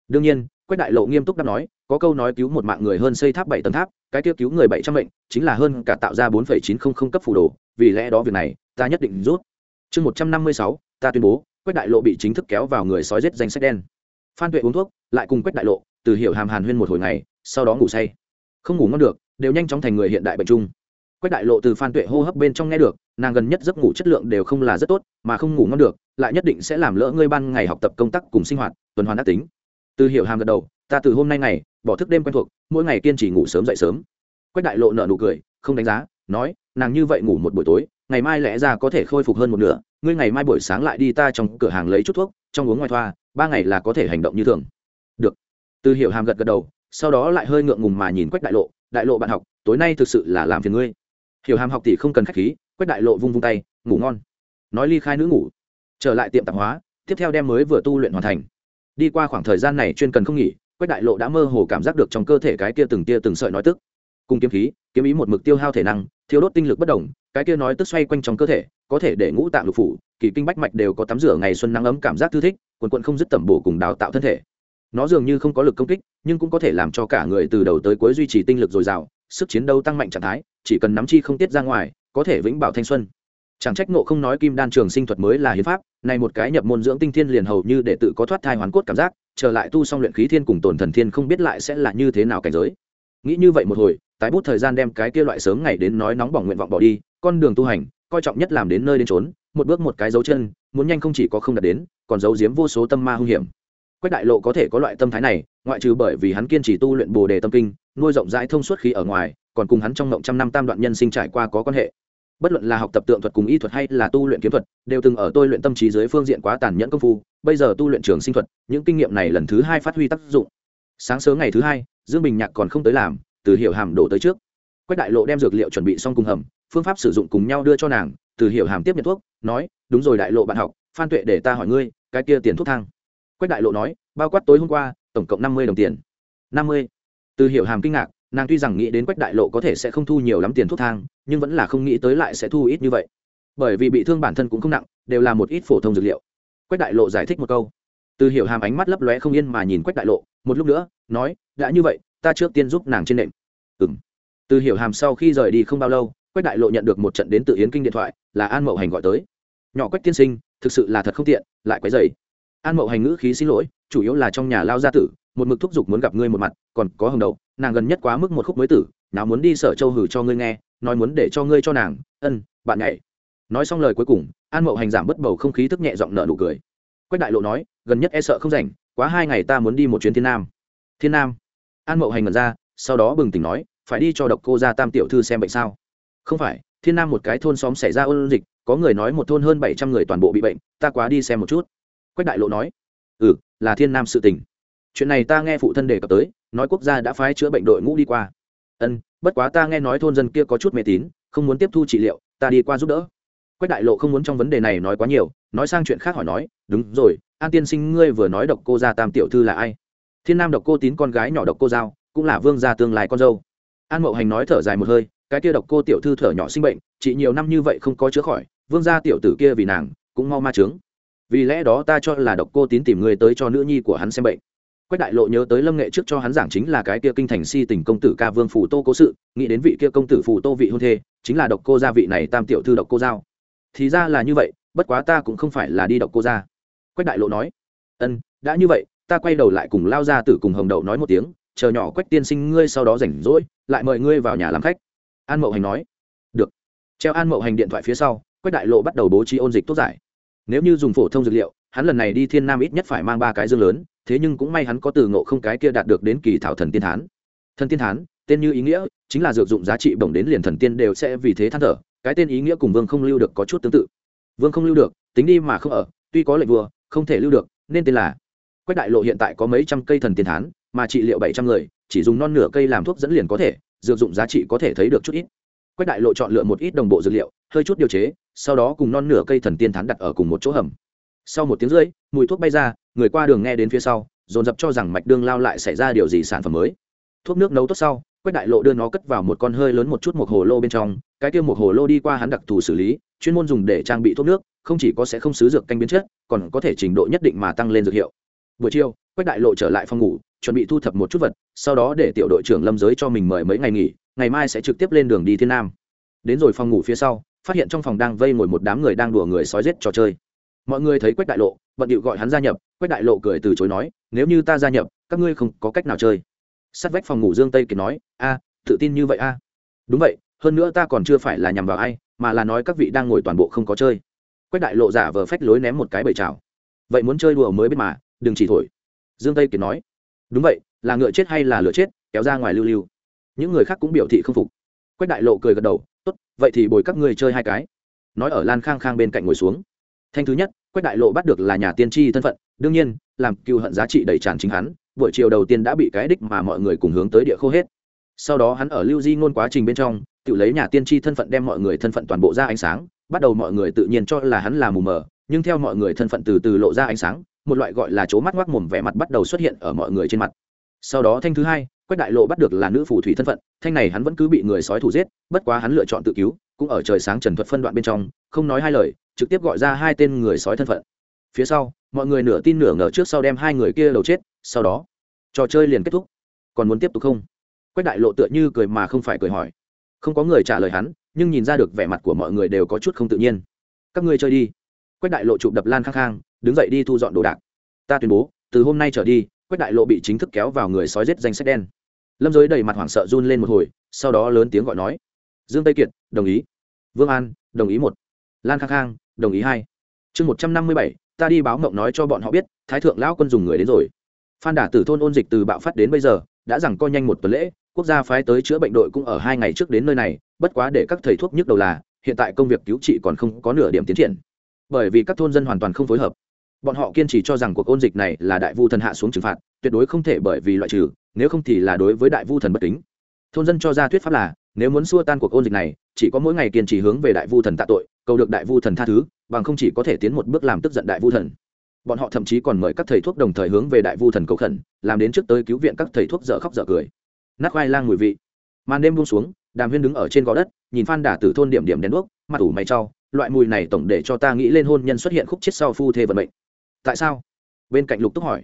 Đương nhiên, quách đại lộ nghiêm túc đáp nói, có câu nói cứu một mạng người hơn xây tháp bảy tầng tháp, cái tiêu cứu người bảy trăm mệnh, chính là hơn cả tạo ra bốn phẩy chín không không cấp phù đồ, vì lẽ đó việc này, ta nhất định rút. Chương một trăm năm mươi sáu, ta tuyên bố, quách đại lộ bị chính thức kéo vào người sói rết danh sách đen. Phan tuệ uống thuốc, lại cùng quách đại lộ, từ hiểu hàm hàn huyên một hồi ngày, sau đó ngủ say. Không ngủ ngon được đều nhanh chóng thành người hiện đại bệnh chung. Quách đại lộ từ phan tuệ hô hấp bên trong nghe được, nàng gần nhất giấc ngủ chất lượng đều không là rất tốt, mà không ngủ ngon được, lại nhất định sẽ làm lỡ ngươi ban ngày học tập công tác cùng sinh hoạt, tuần hoàn ác tính. Từ hiểu hàm gật đầu, ta từ hôm nay ngày, bỏ thức đêm quen thuộc, mỗi ngày kiên trì ngủ sớm dậy sớm. Quách đại lộ nợ nụ cười, không đánh giá, nói, nàng như vậy ngủ một buổi tối, ngày mai lẽ ra có thể khôi phục hơn một nửa, ngươi ngày mai buổi sáng lại đi ta trong cửa hàng lấy chút thuốc, trong uống ngoài thoa, ba ngày là có thể hành động như thường. Được. Từ hiểu hàm gật gật đầu, sau đó lại hơi ngượng ngùng mà nhìn quách đại lộ đại lộ bạn học, tối nay thực sự là làm phiền ngươi. Hiểu hàm học tỷ không cần khách khí quách đại lộ vung vung tay, ngủ ngon. Nói ly khai nữ ngủ. Trở lại tiệm tạp hóa, tiếp theo đem mới vừa tu luyện hoàn thành. Đi qua khoảng thời gian này chuyên cần không nghỉ quách đại lộ đã mơ hồ cảm giác được trong cơ thể cái kia từng tia từng sợi nói tức. Cùng kiếm khí, kiếm ý một mực tiêu hao thể năng, thiếu đốt tinh lực bất đồng, cái kia nói tức xoay quanh trong cơ thể, có thể để ngũ tạng lục phủ, kỳ kinh bách mạch đều có tắm rửa ngày xuân nắng ấm cảm giác thư thích, quần quận không dứt tẩm bổ cùng đào tạo thân thể nó dường như không có lực công kích, nhưng cũng có thể làm cho cả người từ đầu tới cuối duy trì tinh lực dồi dào, sức chiến đấu tăng mạnh trạng thái, chỉ cần nắm chi không tiết ra ngoài, có thể vĩnh bảo thanh xuân. Chẳng trách nộ không nói kim đan trường sinh thuật mới là hiến pháp, này một cái nhập môn dưỡng tinh thiên liền hầu như để tự có thoát thai hoàn cốt cảm giác, trở lại tu xong luyện khí thiên cùng tổn thần thiên không biết lại sẽ là như thế nào cảnh giới. Nghĩ như vậy một hồi, tái bút thời gian đem cái kia loại sớm ngày đến nói nóng bỏng nguyện vọng bỏ đi, con đường tu hành, coi trọng nhất làm đến nơi đến trốn một bước một cái dấu chân, muốn nhanh không chỉ có không đạt đến, còn giấu giếm vô số tâm ma hung hiểm quách đại lộ có thể có loại tâm thái này, ngoại trừ bởi vì hắn kiên trì tu luyện bồ đề tâm kinh, nuôi rộng rãi thông suốt khí ở ngoài, còn cùng hắn trong ngộng trăm năm tam đoạn nhân sinh trải qua có quan hệ. Bất luận là học tập tượng thuật cùng y thuật hay là tu luyện kiếm thuật, đều từng ở tôi luyện tâm trí dưới phương diện quá tàn nhẫn công phu, bây giờ tu luyện trường sinh thuật, những kinh nghiệm này lần thứ hai phát huy tác dụng. Sáng sớm ngày thứ hai, dương bình nhạc còn không tới làm, từ hiểu hàm đổ tới trước. Quách đại lộ đem dược liệu chuẩn bị xong cùng hầm, phương pháp sử dụng cùng nhau đưa cho nàng, từ hiểu hàm tiếp nhận thuốc, nói, đúng rồi đại lộ, bạn học, phan tuệ để ta hỏi ngươi, cái kia tiền thuốc thang quách đại lộ nói, bao quát tối hôm qua, tổng cộng năm mươi đồng tiền. Năm mươi. Từ hiểu hàm kinh ngạc, nàng tuy rằng nghĩ đến quách đại lộ có thể sẽ không thu nhiều lắm tiền thuốc thang, nhưng vẫn là không nghĩ tới lại sẽ thu ít như vậy. Bởi vì bị thương bản thân cũng không nặng, đều là một ít phổ thông dược liệu. Quách đại lộ giải thích một câu. Từ hiểu hàm ánh mắt lấp lóe không yên mà nhìn quách đại lộ, một lúc nữa, nói, đã như vậy, ta trước tiên giúp nàng trên nệm. Ừng từ hiểu hàm sau khi rời đi không bao lâu, quách đại lộ nhận được một trận đến tự yến kinh điện thoại, là an mậu hành gọi tới. Nhỏ quách tiên sinh, thực sự là thật không tiện, lại quấy dày an mậu hành ngữ khí xin lỗi, chủ yếu là trong nhà lao gia tử, một mực thúc giục muốn gặp ngươi một mặt, còn có hồng đậu, nàng gần nhất quá mức một khúc mới tử, nào muốn đi sở châu hử cho ngươi nghe, nói muốn để cho ngươi cho nàng, ân, bạn nhảy. Nói xong lời cuối cùng, an mậu hành giảm bất bầu không khí thức nhẹ giọng nợ nụ cười. Quách đại lộ nói, gần nhất e sợ không rảnh, quá hai ngày ta muốn đi một chuyến thiên nam. Thiên nam? An mậu hành ngẩn ra, sau đó bừng tỉnh nói, phải đi cho độc cô ra tam tiểu thư xem bệnh sao? Không phải, thiên nam một cái thôn xóm xảy ra ôn dịch, có người nói một thôn hơn bảy trăm người toàn bộ bị bệnh, ta quá đi xem một chút quách đại lộ nói ừ là thiên nam sự tình. Chuyện này ta nghe phụ thân đề cập tới, nói quốc gia đã phái chữa bệnh đội ngũ đi qua. Ân, bất quá ta nghe nói thôn dân kia có chút mê tín, không muốn tiếp thu trị liệu, ta đi qua giúp đỡ. Quách đại lộ không muốn trong vấn đề này nói quá nhiều, nói sang chuyện khác hỏi nói, đúng rồi, an tiên sinh ngươi vừa nói độc cô gia tam tiểu thư là ai? Thiên nam độc cô tín con gái nhỏ độc cô giao cũng là vương gia tương lai con dâu. An mậu hành nói thở dài một hơi, cái kia độc cô tiểu thư thở nhỏ sinh bệnh, chị nhiều năm như vậy không có chữa khỏi, vương gia tiểu tử kia vì nàng, cũng mau ma trướng vì lẽ đó ta cho là độc cô tín tìm người tới cho nữ nhi của hắn xem bệnh. Quách đại lộ nhớ tới lâm nghệ trước cho hắn giảng chính là cái kia kinh thành si tình công tử ca vương phủ tô cố sự, nghĩ đến vị kia công tử phủ tô vị hôn thê, chính là độc cô gia vị này tam tiểu thư độc cô giao. Thì ra là như vậy, bất quá ta cũng không phải là đi độc cô gia. Quách đại lộ nói, ân, đã như vậy, ta quay đầu lại cùng lao ra tử cùng hồng đậu nói một tiếng, chờ nhỏ quách tiên sinh ngươi sau đó rảnh rỗi, lại mời ngươi vào nhà làm khách. An mậu hành nói, được. Treo an mậu hành điện thoại phía sau, quách đại lộ bắt đầu bố trí ôn dịch tốt giải nếu như dùng phổ thông dược liệu, hắn lần này đi thiên nam ít nhất phải mang ba cái dương lớn, thế nhưng cũng may hắn có từ ngộ không cái kia đạt được đến kỳ thảo thần tiên thán. Thần tiên thán, tên như ý nghĩa, chính là dược dụng giá trị bổng đến liền thần tiên đều sẽ vì thế than thở, cái tên ý nghĩa cùng vương không lưu được có chút tương tự. Vương không lưu được, tính đi mà không ở, tuy có lệnh vua, không thể lưu được, nên tên là quách đại lộ hiện tại có mấy trăm cây thần tiên thán, mà trị liệu bảy trăm người, chỉ dùng non nửa cây làm thuốc dẫn liền có thể, dược dụng giá trị có thể thấy được chút ít. Quách đại lộ chọn lựa một ít đồng bộ dược liệu hơi chút điều chế, sau đó cùng non nửa cây thần tiên thán đặt ở cùng một chỗ hầm. Sau một tiếng rưỡi, mùi thuốc bay ra, người qua đường nghe đến phía sau, dồn dập cho rằng mạch đương lao lại xảy ra điều gì sản phẩm mới. Thuốc nước nấu tốt sau, quách đại lộ đưa nó cất vào một con hơi lớn một chút một hồ lô bên trong, cái kia một hồ lô đi qua hắn đặc thù xử lý, chuyên môn dùng để trang bị thuốc nước, không chỉ có sẽ không xứ dược canh biến chất, còn có thể trình độ nhất định mà tăng lên dược hiệu. Buổi chiều, quách đại lộ trở lại phòng ngủ, chuẩn bị thu thập một chút vật, sau đó để tiểu đội trưởng lâm giới cho mình mời mấy ngày nghỉ, ngày mai sẽ trực tiếp lên đường đi thiên nam. Đến rồi phòng ngủ phía sau phát hiện trong phòng đang vây ngồi một đám người đang đùa người sói rết trò chơi. Mọi người thấy quách đại lộ bận điệu gọi hắn gia nhập, quách đại lộ cười từ chối nói, nếu như ta gia nhập, các ngươi không có cách nào chơi. Sát vách phòng ngủ dương tây kiệt nói, a, tự tin như vậy a. Đúng vậy, hơn nữa ta còn chưa phải là nhằm vào ai, mà là nói các vị đang ngồi toàn bộ không có chơi. Quách đại lộ giả vờ phách lối ném một cái bầy trào vậy muốn chơi đùa mới biết mà, đừng chỉ thổi. Dương tây kiệt nói, đúng vậy, là ngựa chết hay là lửa chết, kéo ra ngoài lưu lưu. Những người khác cũng biểu thị không phục quách đại lộ cười gật đầu, tốt, vậy thì bồi các ngươi chơi hai cái. Nói ở lan khang khang bên cạnh ngồi xuống. Thanh thứ nhất, quách đại lộ bắt được là nhà tiên tri thân phận, đương nhiên, làm cựu hận giá trị đầy tràn chính hắn, buổi chiều đầu tiên đã bị cái đích mà mọi người cùng hướng tới địa khô hết. Sau đó hắn ở lưu di ngôn quá trình bên trong, tự lấy nhà tiên tri thân phận đem mọi người thân phận toàn bộ ra ánh sáng, bắt đầu mọi người tự nhiên cho là hắn là mù mờ, nhưng theo mọi người thân phận từ từ lộ ra ánh sáng, một loại gọi là chố mắt ngoác mồm vẻ mặt bắt đầu xuất hiện ở mọi người trên mặt. Sau đó thanh thứ hai quách đại lộ bắt được là nữ phù thủy thân phận, thanh này hắn vẫn cứ bị người sói thủ giết, bất quá hắn lựa chọn tự cứu, cũng ở trời sáng trần thuật phân đoạn bên trong, không nói hai lời, trực tiếp gọi ra hai tên người sói thân phận. Phía sau, mọi người nửa tin nửa ngờ trước sau đem hai người kia đầu chết, sau đó, trò chơi liền kết thúc. Còn muốn tiếp tục không? Quách đại lộ tựa như cười mà không phải cười hỏi. Không có người trả lời hắn, nhưng nhìn ra được vẻ mặt của mọi người đều có chút không tự nhiên. Các ngươi chơi đi. Quách đại lộ chụp đập lan khang khang, đứng dậy đi thu dọn đồ đạc. Ta tuyên bố, từ hôm nay trở đi, quách đại lộ bị chính thức kéo vào người sói rết danh sách đen lâm giới đầy mặt hoảng sợ run lên một hồi, sau đó lớn tiếng gọi nói. Dương tây kiệt, đồng ý. Vương an, đồng ý một. Lan khang khang, đồng ý hai. Chương một trăm năm mươi bảy, ta đi báo mộng nói cho bọn họ biết, thái thượng lão quân dùng người đến rồi. Phan đả tử thôn ôn dịch từ bạo phát đến bây giờ, đã rằng co nhanh một tuần lễ, quốc gia phái tới chữa bệnh đội cũng ở hai ngày trước đến nơi này, bất quá để các thầy thuốc nhức đầu là, hiện tại công việc cứu trị còn không có nửa điểm tiến triển. Bởi vì các thôn dân hoàn toàn không phối hợp. Bọn họ kiên trì cho rằng cuộc ôn dịch này là đại vu thần hạ xuống trừng phạt, tuyệt đối không thể bởi vì loại trừ nếu không thì là đối với đại vu thần bất kính. Thôn dân cho ra thuyết pháp là, nếu muốn xua tan cuộc ôn dịch này, chỉ có mỗi ngày kiên trì hướng về đại vu thần tạ tội, cầu được đại vu thần tha thứ, bằng không chỉ có thể tiến một bước làm tức giận đại vu thần. Bọn họ thậm chí còn mời các thầy thuốc đồng thời hướng về đại vu thần cầu khẩn, làm đến trước tới cứu viện các thầy thuốc dở khóc dở cười. Nát khoai lang mùi vị. Màn đêm buông xuống, đàm huyên đứng ở trên gò đất, nhìn phan đà từ thôn điểm điểm đèn đuốc, mặt ủ mày trau loại mùi này tổng để cho ta nghĩ lên hôn nhân xuất hiện khúc chết sau phu thê vận mệnh. Tại sao? Bên cạnh lục túc hỏi.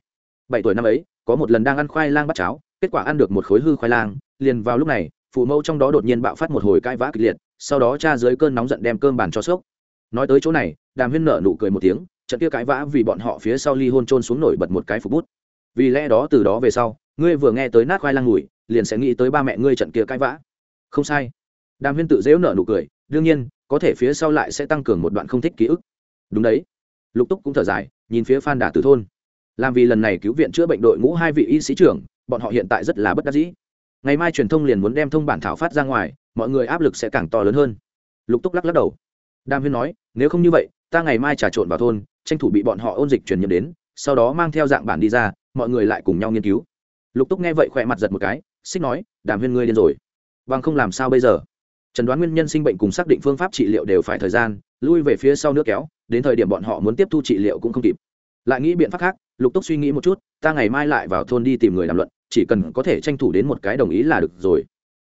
Bảy tuổi năm ấy, có một lần đang ăn khoai lang bắt cháo kết quả ăn được một khối hư khoai lang, liền vào lúc này, phụ mẫu trong đó đột nhiên bạo phát một hồi cãi vã kịch liệt, sau đó cha dưới cơn nóng giận đem cơm bàn cho sốc. Nói tới chỗ này, đàm huyên nở nụ cười một tiếng, trận kia cãi vã vì bọn họ phía sau ly hôn trôn xuống nổi bật một cái phục bút. Vì lẽ đó từ đó về sau, ngươi vừa nghe tới nát khoai lang ngủi, liền sẽ nghĩ tới ba mẹ ngươi trận kia cãi vã. Không sai. Đàm huyên tự dễu nở nụ cười, đương nhiên, có thể phía sau lại sẽ tăng cường một đoạn không thích ký ức. Đúng đấy. Lục túc cũng thở dài, nhìn phía phan đà tử thôn. Làm vì lần này cứu viện chữa bệnh đội ngũ hai vị y sĩ trưởng bọn họ hiện tại rất là bất đắc dĩ. Ngày mai truyền thông liền muốn đem thông bản thảo phát ra ngoài, mọi người áp lực sẽ càng to lớn hơn. Lục túc lắc lắc đầu. Đam huyên nói, nếu không như vậy, ta ngày mai trà trộn vào thôn, tranh thủ bị bọn họ ôn dịch truyền nhiễm đến, sau đó mang theo dạng bản đi ra, mọi người lại cùng nhau nghiên cứu. Lục túc nghe vậy khỏe mặt giật một cái, xích nói, đàm huyên ngươi điên rồi. Bằng không làm sao bây giờ? Trần đoán nguyên nhân sinh bệnh cùng xác định phương pháp trị liệu đều phải thời gian, lui về phía sau nước kéo, đến thời điểm bọn họ muốn tiếp thu trị liệu cũng không kịp lại nghĩ biện pháp khác, lục túc suy nghĩ một chút, ta ngày mai lại vào thôn đi tìm người làm luận, chỉ cần có thể tranh thủ đến một cái đồng ý là được rồi.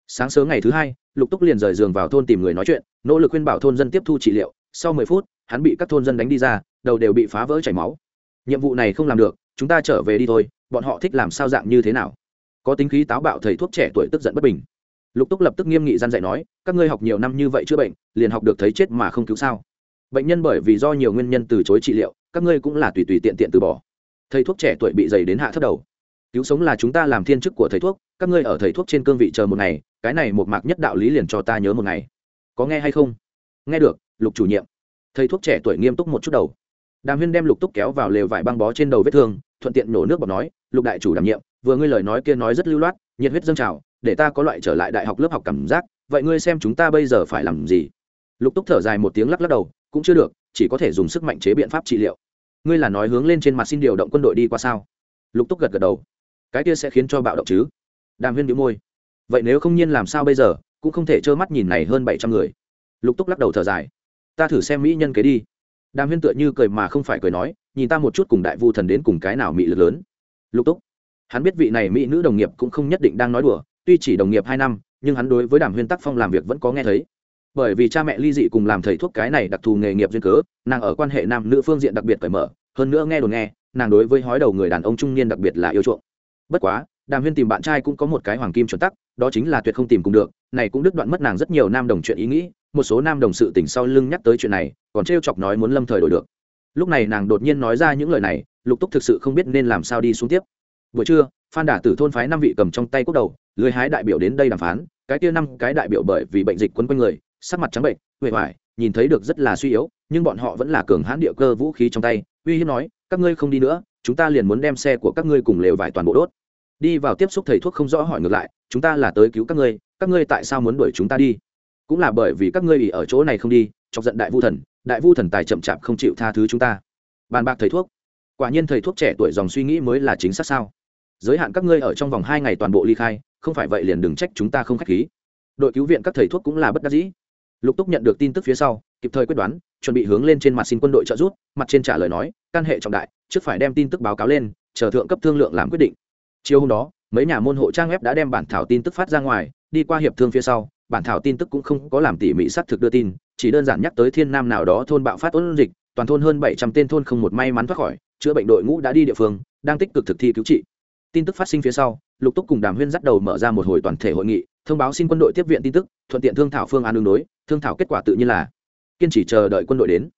Sáng sớm ngày thứ hai, lục túc liền rời giường vào thôn tìm người nói chuyện, nỗ lực khuyên bảo thôn dân tiếp thu trị liệu. Sau mười phút, hắn bị các thôn dân đánh đi ra, đầu đều bị phá vỡ chảy máu. Nhiệm vụ này không làm được, chúng ta trở về đi thôi, bọn họ thích làm sao dạng như thế nào? Có tính khí táo bạo thầy thuốc trẻ tuổi tức giận bất bình. Lục túc lập tức nghiêm nghị gian dạy nói, các ngươi học nhiều năm như vậy chữa bệnh, liền học được thấy chết mà không cứu sao? Bệnh nhân bởi vì do nhiều nguyên nhân từ chối trị liệu, các ngươi cũng là tùy tùy tiện tiện từ bỏ. Thầy thuốc trẻ tuổi bị dày đến hạ thấp đầu. Cứu sống là chúng ta làm thiên chức của thầy thuốc, các ngươi ở thầy thuốc trên cương vị chờ một ngày, cái này một mạc nhất đạo lý liền cho ta nhớ một ngày. Có nghe hay không? Nghe được, lục chủ nhiệm. Thầy thuốc trẻ tuổi nghiêm túc một chút đầu. Đàm huyên đem lục túc kéo vào lều vải băng bó trên đầu vết thương, thuận tiện nổ nước bọt nói, lục đại chủ đảm nhiệm, vừa ngươi lời nói kia nói rất lưu loát, nhiệt huyết dâng trào, để ta có loại trở lại đại học lớp học cảm giác, vậy ngươi xem chúng ta bây giờ phải làm gì? Lục túc thở dài một tiếng lắc lắc đầu cũng chưa được, chỉ có thể dùng sức mạnh chế biện pháp trị liệu. Ngươi là nói hướng lên trên mặt xin điều động quân đội đi qua sao? Lục túc gật gật đầu. Cái kia sẽ khiến cho bạo động chứ? Đàm huyên bị môi. Vậy nếu không nhiên làm sao bây giờ, cũng không thể trơ mắt nhìn này hơn bảy trăm người. Lục túc lắc đầu thở dài. Ta thử xem mỹ nhân kế đi. Đàm huyên tựa như cười mà không phải cười nói, nhìn ta một chút cùng đại vu thần đến cùng cái nào mỹ lực lớn. Lục túc. Hắn biết vị này mỹ nữ đồng nghiệp cũng không nhất định đang nói đùa, tuy chỉ đồng nghiệp hai năm, nhưng hắn đối với đàm huyên tác phong làm việc vẫn có nghe thấy bởi vì cha mẹ ly dị cùng làm thầy thuốc cái này đặc thù nghề nghiệp duyên cớ, nàng ở quan hệ nam nữ phương diện đặc biệt cởi mở, hơn nữa nghe đồn nghe, nàng đối với hói đầu người đàn ông trung niên đặc biệt là yêu chuộng. Bất quá, đàm huyên tìm bạn trai cũng có một cái hoàng kim chuẩn tắc, đó chính là tuyệt không tìm cùng được, này cũng đứt đoạn mất nàng rất nhiều nam đồng chuyện ý nghĩ, một số nam đồng sự tỉnh sau lưng nhắc tới chuyện này, còn t chọc nói muốn lâm thời đổi được. Lúc này nàng đột nhiên nói ra những lời này, lục túc thực sự không biết nên làm sao đi xuống tiếp. Buổi trưa, phan đả tử thôn phái năm vị cầm trong tay quốc đầu lưới hái đại biểu đến đây đàm phán, cái kia năm cái đại biểu bởi vì bệnh dịch quấn quanh người sắc mặt trắng bệnh huệ hoại nhìn thấy được rất là suy yếu, nhưng bọn họ vẫn là cường hãn địa cơ vũ khí trong tay, uy hiếp nói, các ngươi không đi nữa, chúng ta liền muốn đem xe của các ngươi cùng lều vải toàn bộ đốt. Đi vào tiếp xúc thầy thuốc không rõ hỏi ngược lại, chúng ta là tới cứu các ngươi các ngươi tại sao muốn đuổi chúng ta đi? Cũng là bởi vì các ngươi ỉ ở chỗ này không đi, chọc giận đại vu thần, đại vu thần tài chậm chạp không chịu tha thứ chúng ta. Bàn bạc thầy thuốc. Quả nhiên thầy thuốc trẻ tuổi dòng suy nghĩ mới là chính xác sao? Giới hạn các ngươi ở trong vòng hai ngày toàn bộ ly khai, không phải vậy liền đừng trách chúng ta không k h á c h khí. Đội cứu viện các thầy thuốc cũng là bất đắc dĩ lục túc nhận được tin tức phía sau, kịp thời quyết đoán, chuẩn bị hướng lên trên mặt xin quân đội trợ giúp, mặt trên trả lời nói căn hệ trọng đại, trước phải đem tin tức báo cáo lên, chờ thượng cấp thương lượng làm quyết định. Chiều hôm đó, mấy nhà môn hộ trang web đã đem bản thảo tin tức phát ra ngoài, đi qua hiệp thương phía sau, bản thảo tin tức cũng không có làm tỉ mỉ xác thực đưa tin, chỉ đơn giản nhắc tới thiên nam nào đó thôn bạo phát ôn dịch, toàn thôn hơn bảy trăm tên thôn không một may mắn thoát khỏi, chữa bệnh đội ngũ đã đi địa phương, đang tích cực thực thi cứu trị. Tin tức phát sinh phía sau, lục túc cùng đàm huyên dắt đầu mở ra một hồi toàn thể hội nghị thông báo xin quân đội tiếp viện tin tức, thuận tiện thương thảo phương án đường đối, thương thảo kết quả tự nhiên là kiên trì chờ đợi quân đội đến.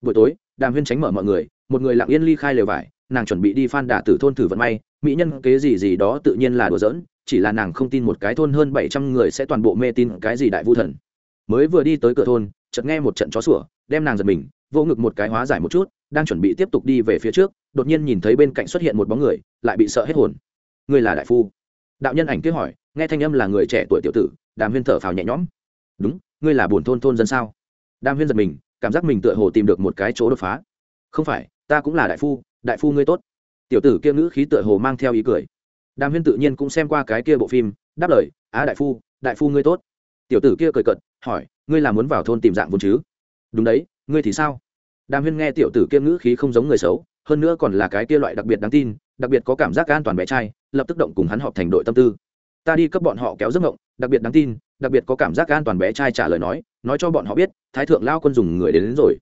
Buổi tối, đàm huyên tránh mở mọi người, một người lặng yên ly khai lều vải, nàng chuẩn bị đi phan đả tử thôn thử vận may, mỹ nhân kế gì gì đó tự nhiên là đùa giỡn, chỉ là nàng không tin một cái thôn hơn bảy trăm người sẽ toàn bộ mê tin cái gì đại vu thần. Mới vừa đi tới cửa thôn, chợt nghe một trận chó sủa, đem nàng giật mình vô ngực một cái hóa giải một chút, đang chuẩn bị tiếp tục đi về phía trước, đột nhiên nhìn thấy bên cạnh xuất hiện một bóng người, lại bị sợ hết hồn. Người là đại phu. Đạo nhân ảnh kế hỏi nghe thanh âm là người trẻ tuổi tiểu tử, đàm huyên thở phào nhẹ nhõm. Đúng, ngươi là buồn thôn thôn dân sao? Đàm huyên giật mình, cảm giác mình tựa hồ tìm được một cái chỗ đột phá. Không phải, ta cũng là đại phu đại phu ngươi tốt. Tiểu tử kia ngữ khí tựa hồ mang theo ý cười. Đàm huyên tự nhiên cũng xem qua cái kia bộ phim, đáp lời, á, đại phu đại phu ngươi tốt. Tiểu tử kia cười cận hỏi, ngươi là muốn vào thôn tìm dạng vốn chứ? Đúng đấy, ngươi thì sao? Đàm huyên nghe tiểu tử kia ngữ khí không giống người xấu, hơn nữa còn là cái kia loại đặc biệt đáng tin, đặc biệt có cảm giác an toàn bé trai, lập tức động cùng hắn họp thành đội tâm tư ta đi cấp bọn họ kéo giấc ngộng đặc biệt đáng tin đặc biệt có cảm giác an toàn bé trai trả lời nói nói cho bọn họ biết thái thượng lao quân dùng người đến, đến rồi.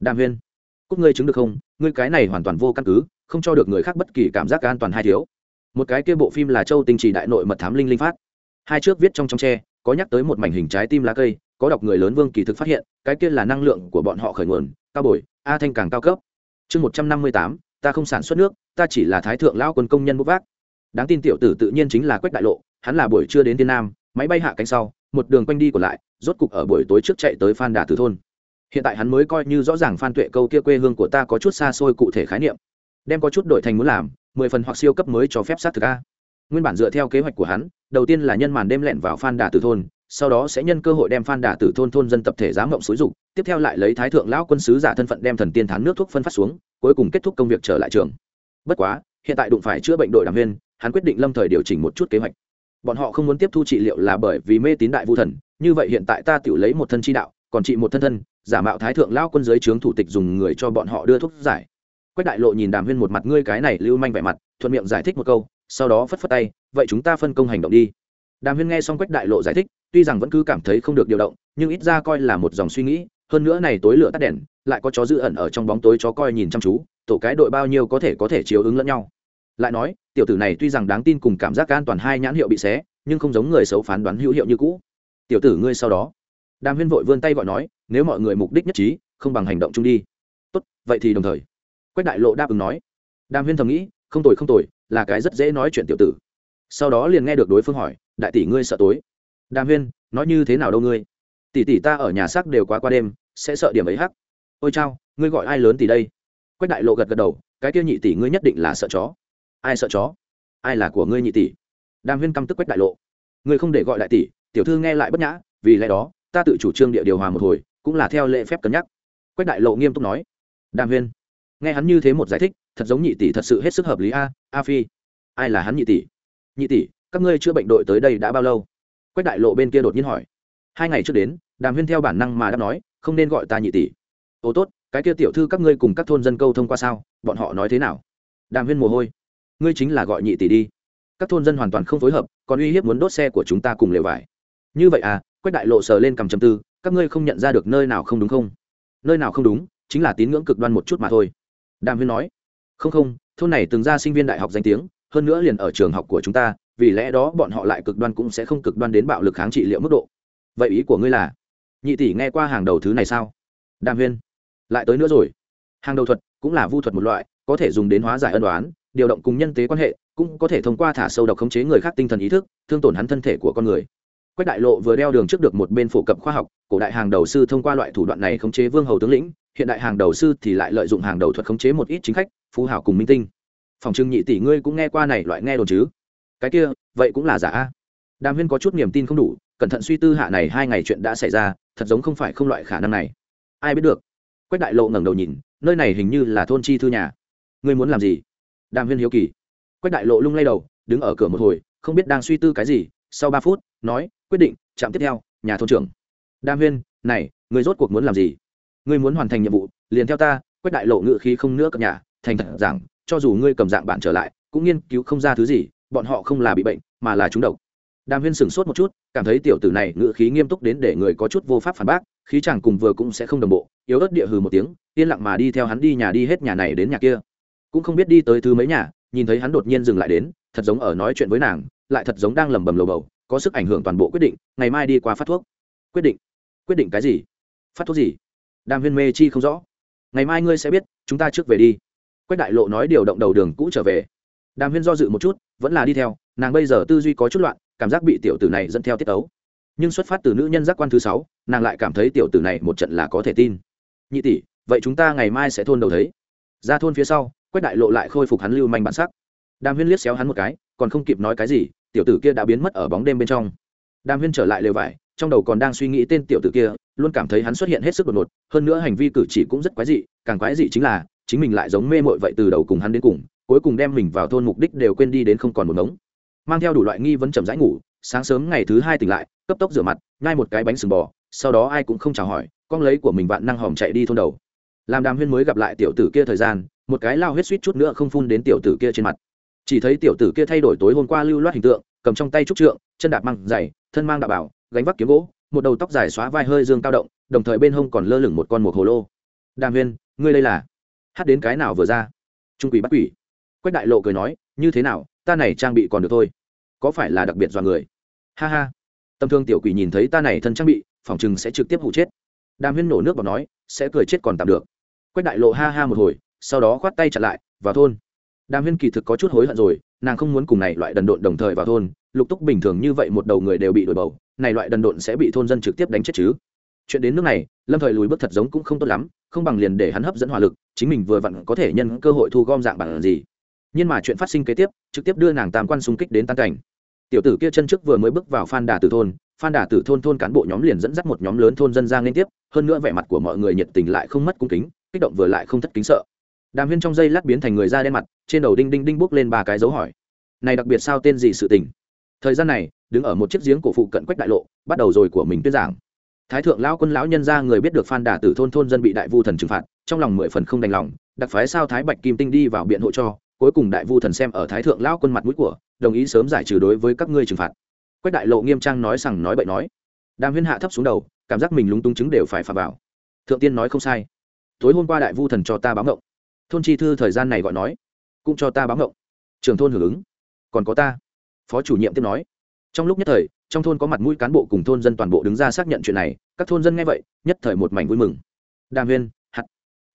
Đàm huyên cúc ngươi chứng được không? Ngươi cái này hoàn toàn vô căn cứ không cho được người khác bất kỳ cảm giác an toàn hay thiếu. Một cái kia bộ phim là châu tinh trì đại nội mật thám linh linh phát. Hai trước viết trong trong tre có nhắc tới một mảnh hình trái tim lá cây có đọc người lớn vương kỳ thực phát hiện cái kia là năng lượng của bọn họ khởi nguồn cao bồi a thanh càng cao cấp. Chương một trăm năm mươi tám ta không sản xuất nước ta chỉ là thái thượng lao quân công nhân bốc vác. Đáng tin tiểu tử tự nhiên chính là quách đại lộ hắn là buổi trưa đến tiên nam, máy bay hạ cánh sau, một đường quanh đi còn lại, rốt cục ở buổi tối trước chạy tới phan đà tử thôn. Hiện tại hắn mới coi như rõ ràng phan tuệ câu kia quê hương của ta có chút xa xôi cụ thể khái niệm. Đem có chút đổi thành muốn làm, mười phần hoặc siêu cấp mới cho phép sát thực a. Nguyên bản dựa theo kế hoạch của hắn, đầu tiên là nhân màn đêm lẹn vào phan đà tử thôn, sau đó sẽ nhân cơ hội đem phan đà tử thôn thôn dân tập thể giám mộng xúi dục, tiếp theo lại lấy thái thượng lão quân sứ giả thân phận đem thần tiên thán nước thuốc phân phát xuống, cuối cùng kết thúc công việc trở lại trường. Bất quá, hiện tại đụng phải chữa bệnh đội đảng viên, hắn quyết định lâm thời điều chỉnh một chút kế hoạch bọn họ không muốn tiếp thu trị liệu là bởi vì mê tín đại vu thần, như vậy hiện tại ta tự lấy một thân chi đạo, còn trị một thân thân, giả mạo thái thượng lao quân giới trướng thủ tịch dùng người cho bọn họ đưa thuốc giải. Quách đại lộ nhìn đàm huyên một mặt ngươi cái này lưu manh vẻ mặt, thuận miệng giải thích một câu, sau đó phất phất tay, vậy chúng ta phân công hành động đi. Đàm huyên nghe xong quách đại lộ giải thích, tuy rằng vẫn cứ cảm thấy không được điều động, nhưng ít ra coi là một dòng suy nghĩ, hơn nữa này tối lửa tắt đèn, lại có chó giữ ẩn ở trong bóng tối chó coi nhìn chăm chú, tổ cái đội bao nhiêu có thể có thể chiếu ứng lẫn nhau lại nói, tiểu tử này tuy rằng đáng tin cùng cảm giác an toàn hai nhãn hiệu bị xé, nhưng không giống người xấu phán đoán hữu hiệu như cũ. Tiểu tử ngươi sau đó. Đàm huyên vội vươn tay gọi nói, nếu mọi người mục đích nhất trí, không bằng hành động chung đi. Tốt, vậy thì đồng thời. Quách đại lộ đáp ứng nói. Đàm huyên thầm nghĩ, không tồi không tồi, là cái rất dễ nói chuyện tiểu tử. Sau đó liền nghe được đối phương hỏi, đại tỷ ngươi sợ tối? Đàm huyên, nói như thế nào đâu ngươi? Tỷ tỷ ta ở nhà xác đều quá qua đêm, sẽ sợ điểm ấy hắc. Ôi chao, ngươi gọi ai lớn tỷ đây? Quách đại lộ gật gật đầu, cái kia nhị tỷ ngươi nhất định là sợ chó ai sợ chó? Ai là của ngươi nhị tỷ? Đàm huyên căm tức quách đại lộ. Người không để gọi đại tỷ, tiểu thư nghe lại bất nhã, vì lẽ đó, ta tự chủ trương địa điều hòa một hồi, cũng là theo lệ phép cân nhắc. Quách đại lộ nghiêm túc nói. Đàm huyên, nghe hắn như thế một giải thích, thật giống nhị tỷ thật sự hết sức hợp lý a a phi. Ai là hắn nhị tỷ? Nhị tỷ, các ngươi chữa bệnh đội tới đây đã bao lâu? Quách đại lộ bên kia đột nhiên hỏi. Hai ngày trước đến, đàm huyên theo bản năng mà đã nói, không nên gọi ta nhị tỷ. Ô tốt, cái kia tiểu thư các ngươi cùng các thôn dân câu thông qua sao? Bọn họ nói thế nào? Đàm huyên mồ hôi ngươi chính là gọi nhị tỷ đi. Các thôn dân hoàn toàn không phối hợp, còn uy hiếp muốn đốt xe của chúng ta cùng lều vải. Như vậy à quách đại lộ sờ lên cầm châm tư, các ngươi không nhận ra được nơi nào không đúng không? Nơi nào không đúng, chính là tín ngưỡng cực đoan một chút mà thôi. Đàm huyên nói, không không, thôn này từng ra sinh viên đại học danh tiếng, hơn nữa liền ở trường học của chúng ta, vì lẽ đó bọn họ lại cực đoan cũng sẽ không cực đoan đến bạo lực kháng trị liệu mức độ. Vậy ý của ngươi là, nhị tỷ nghe qua hàng đầu thứ này sao? Đàm huyên, lại tới nữa rồi. Hàng đầu thuật cũng là vu thuật một loại, có thể dùng đến hóa giải ân đoán điều động cùng nhân tế quan hệ, cũng có thể thông qua thả sâu độc khống chế người khác tinh thần ý thức, thương tổn hắn thân thể của con người. Quách đại lộ vừa đeo đường trước được một bên phổ cập khoa học, cổ đại hàng đầu sư thông qua loại thủ đoạn này khống chế vương hầu tướng lĩnh, hiện đại hàng đầu sư thì lại lợi dụng hàng đầu thuật khống chế một ít chính khách, phú hảo cùng minh tinh. Phòng trưng nhị tỷ ngươi cũng nghe qua này loại nghe đồn chứ? Cái kia, vậy cũng là giả a. Đàm huyên có chút niềm tin không đủ, cẩn thận suy tư hạ này hai ngày chuyện đã xảy ra, thật giống không phải không loại khả năng này. Ai biết được? Quách đại lộ ngẩng đầu nhìn, nơi này hình như là thôn chi thư nhà. Ngươi muốn làm gì? Đàm huyên hiếu kỳ. Quách đại lộ lung lay đầu, đứng ở cửa một hồi, không biết đang suy tư cái gì, sau ba phút, nói, quyết định chạm tiếp theo, nhà thôn trưởng. Đam huyên, này, người rốt cuộc muốn làm gì? Ngươi muốn hoàn thành nhiệm vụ, liền theo ta. Quách đại lộ ngự khí không nữa cập nhà, thành thật rằng cho dù ngươi cầm dạng bạn trở lại, cũng nghiên cứu không ra thứ gì, bọn họ không là bị bệnh, mà là trúng độc. Đàm huyên sửng sốt một chút, cảm thấy tiểu tử này ngự khí nghiêm túc đến để người có chút vô pháp phản bác, khí chàng cùng vừa cũng sẽ không đồng bộ, yếu ớt địa hừ một tiếng, yên lặng mà đi theo hắn đi nhà đi hết nhà này đến nhà kia cũng không biết đi tới thứ mấy nhà, nhìn thấy hắn đột nhiên dừng lại đến, thật giống ở nói chuyện với nàng, lại thật giống đang lẩm bẩm lầu bầu, có sức ảnh hưởng toàn bộ quyết định, ngày mai đi qua phát thuốc. Quyết định. Quyết định cái gì? Phát thuốc gì? Đàm huyên mê chi không rõ. Ngày mai ngươi sẽ biết, chúng ta trước về đi. Quách đại lộ nói điều động đầu đường cũ trở về. Đàm huyên do dự một chút, vẫn là đi theo, nàng bây giờ tư duy có chút loạn, cảm giác bị tiểu tử này dẫn theo tiết tấu. Nhưng xuất phát từ nữ nhân giác quan thứ sáu, nàng lại cảm thấy tiểu tử này một trận là có thể tin. Nhị tỷ, vậy chúng ta ngày mai sẽ thôn đầu thấy. Ra thôn phía sau quách đại lộ lại khôi phục hắn lưu manh bản sắc. Đàm huyên liếc xéo hắn một cái, còn không kịp nói cái gì, tiểu tử kia đã biến mất ở bóng đêm bên trong. Đàm huyên trở lại lều vải, trong đầu còn đang suy nghĩ tên tiểu tử kia, luôn cảm thấy hắn xuất hiện hết sức đột ngột, hơn nữa hành vi cử chỉ cũng rất quái dị, càng quái dị chính là, chính mình lại giống mê mội vậy từ đầu cùng hắn đến cùng, cuối cùng đem mình vào thôn mục đích đều quên đi đến không còn một ngống. Mang theo đủ loại nghi vấn chậm rãi ngủ, sáng sớm ngày thứ hai tỉnh lại, cấp tốc rửa mặt ngay một cái bánh sừng bò, sau đó ai cũng không chào hỏi, con lấy của mình vạn năng hòm chạy đi thôn đầu. Làm đàm huyên mới gặp lại tiểu tử kia thời gian một cái lao huyết suýt chút nữa không phun đến tiểu tử kia trên mặt. Chỉ thấy tiểu tử kia thay đổi tối hôm qua lưu loát hình tượng, cầm trong tay trúc trượng, chân đạp măng dày thân mang đạo bảo, gánh vác kiếm gỗ, một đầu tóc dài xóa vai hơi dương cao động, đồng thời bên hông còn lơ lửng một con mục hồ lô. Đàm huyên ngươi đây là? Hát đến cái nào vừa ra? Trung quỷ bắt quỷ. Quách đại lộ cười nói, như thế nào, ta này trang bị còn được thôi. Có phải là đặc biệt dọa người? Ha ha. Tâm thương tiểu quỷ nhìn thấy ta này thân trang bị phòng chừng sẽ trực tiếp hụ chết. Đàm huyên nổ nước vào nói, sẽ cười chết còn tạm được. Quách đại lộ ha ha một hồi sau đó khoát tay chặn lại, vào thôn. Đàm huyên kỳ thực có chút hối hận rồi, nàng không muốn cùng này loại đần độn đồng thời vào thôn, lục túc bình thường như vậy một đầu người đều bị đổi bầu, này loại đần độn sẽ bị thôn dân trực tiếp đánh chết chứ. Chuyện đến nước này, lâm thời lùi bước thật giống cũng không tốt lắm, không bằng liền để hắn hấp dẫn hỏa lực, chính mình vừa vặn có thể nhân cơ hội thu gom dạng bằng gì. Nhưng mà chuyện phát sinh kế tiếp, trực tiếp đưa nàng tam quan xung kích đến tan cảnh. Tiểu tử kia chân trước vừa mới bước vào phan đà tử thôn, phan đà tử thôn thôn cán bộ nhóm liền dẫn dắt một nhóm lớn thôn dân ra liên tiếp, hơn nữa vẻ mặt của mọi người nhiệt tình lại không mất cung kính, kích động vừa lại không thất kính sợ đàm huyên trong dây lát biến thành người da đen mặt, trên đầu đinh đinh đinh bốc lên ba cái dấu hỏi. Này đặc biệt sao tên gì sự tình? Thời gian này, đứng ở một chiếc giếng cổ phụ cận quách đại lộ, bắt đầu rồi của mình tuyên giảng. Thái thượng lão quân lão nhân ra người biết được phan đà tử thôn thôn dân bị đại vu thần trừng phạt, trong lòng mười phần không đành lòng, đặc phái sao thái bạch kim tinh đi vào biện hộ cho, cuối cùng đại vu thần xem ở thái thượng lão quân mặt mũi của, đồng ý sớm giải trừ đối với các ngươi trừng phạt. Quách đại lộ nghiêm trang nói rằng nói bậy nói. Đàm huyên hạ thấp xuống đầu, cảm giác mình lúng túng chứng đều phải phạt vào. Thượng tiên nói không sai. Tối hôm qua đại vu thần cho ta báo ngộng thôn chi thư thời gian này gọi nói, cũng cho ta báo ngộng trường thôn hưởng ứng. Còn có ta. Phó chủ nhiệm tiếp nói. Trong lúc nhất thời, trong thôn có mặt mũi cán bộ cùng thôn dân toàn bộ đứng ra xác nhận chuyện này. Các thôn dân nghe vậy, nhất thời một mảnh vui mừng. Đàm huyên hạt.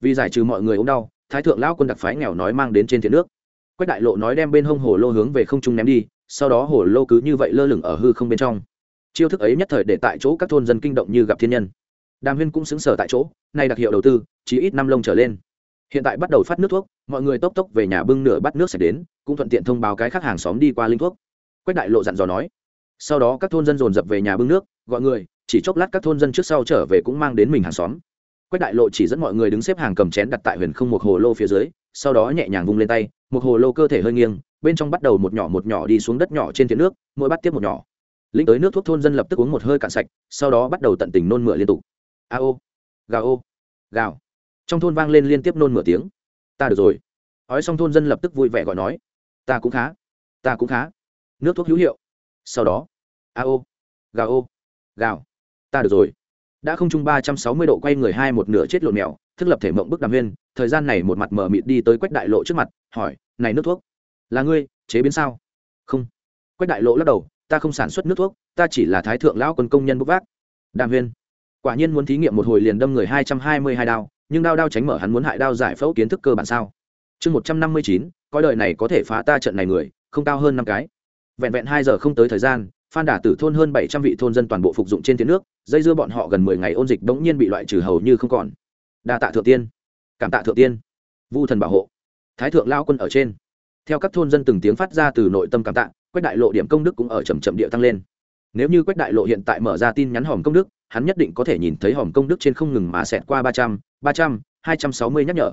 Vì giải trừ mọi người ốm đau, thái thượng lão quân đặc phái nghèo nói mang đến trên thiện nước. Quách đại lộ nói đem bên hông hồ lô hướng về không trung ném đi, sau đó hồ lô cứ như vậy lơ lửng ở hư không bên trong. Chiêu thức ấy nhất thời để tại chỗ các thôn dân kinh động như gặp thiên nhân. Đàm huyên cũng xứng sở tại chỗ, nay đặc hiệu đầu tư chỉ ít năm lông trở lên hiện tại bắt đầu phát nước thuốc, mọi người tốc tốc về nhà bưng nửa bắt nước sạch đến, cũng thuận tiện thông báo cái khác hàng xóm đi qua linh thuốc. Quách đại lộ dặn dò nói. Sau đó các thôn dân dồn dập về nhà bưng nước, gọi người, chỉ chốc lát các thôn dân trước sau trở về cũng mang đến mình hàng xóm. Quách đại lộ chỉ dẫn mọi người đứng xếp hàng cầm chén đặt tại huyền không một hồ lô phía dưới, sau đó nhẹ nhàng vung lên tay, một hồ lô cơ thể hơi nghiêng, bên trong bắt đầu một nhỏ một nhỏ đi xuống đất nhỏ trên thiện nước, mỗi bắt tiếp một nhỏ. Lĩnh tới nước thuốc thôn dân lập tức uống một hơi cạn sạch, sau đó bắt đầu tận tình nôn mửa liên tục. A ô, gào ô, gào trong thôn vang lên liên tiếp nôn mửa tiếng. Ta được rồi. Ói xong thôn dân lập tức vui vẻ gọi nói. Ta cũng khá. Ta cũng khá. Nước thuốc hữu hiệu. Sau đó. A ô. Gà ô. Gào. Ta được rồi. Đã không chung ba trăm sáu mươi độ quay người hai một nửa chết lộn mèo, thức lập thể mộng bức đàm huyên, thời gian này một mặt mờ mịt đi tới quách đại lộ trước mặt, hỏi, này nước thuốc, là ngươi, chế biến sao? Không. Quách đại lộ lắc đầu, ta không sản xuất nước thuốc, ta chỉ là thái thượng lão quân công nhân bốc vác. Đàm huyên. Quả nhiên muốn thí nghiệm một hồi liền đâm người hai trăm hai mươi hai đao nhưng đao đao tránh mở hắn muốn hại đao giải phẫu kiến thức cơ bản sao? Chương một trăm năm mươi chín, coi đời này có thể phá ta trận này người, không cao hơn năm cái. Vẹn vẹn hai giờ không tới thời gian, phan đà tử thôn hơn bảy trăm vị thôn dân toàn bộ phục dụng trên tiến nước, dây dưa bọn họ gần mười ngày ôn dịch bỗng nhiên bị loại trừ hầu như không còn. Đa tạ thượng tiên. Cảm tạ thượng tiên. Vu thần bảo hộ. Thái thượng lao quân ở trên. Theo các thôn dân từng tiếng phát ra từ nội tâm cảm tạ, quách đại lộ điểm công đức cũng ở chầm chậm địa tăng lên. Nếu như quách đại lộ hiện tại mở ra tin nhắn hòm công đức hắn nhất định có thể nhìn thấy hòm công đức trên không ngừng mà xẹt qua ba trăm ba trăm, hai trăm sáu mươi nhắc nhở.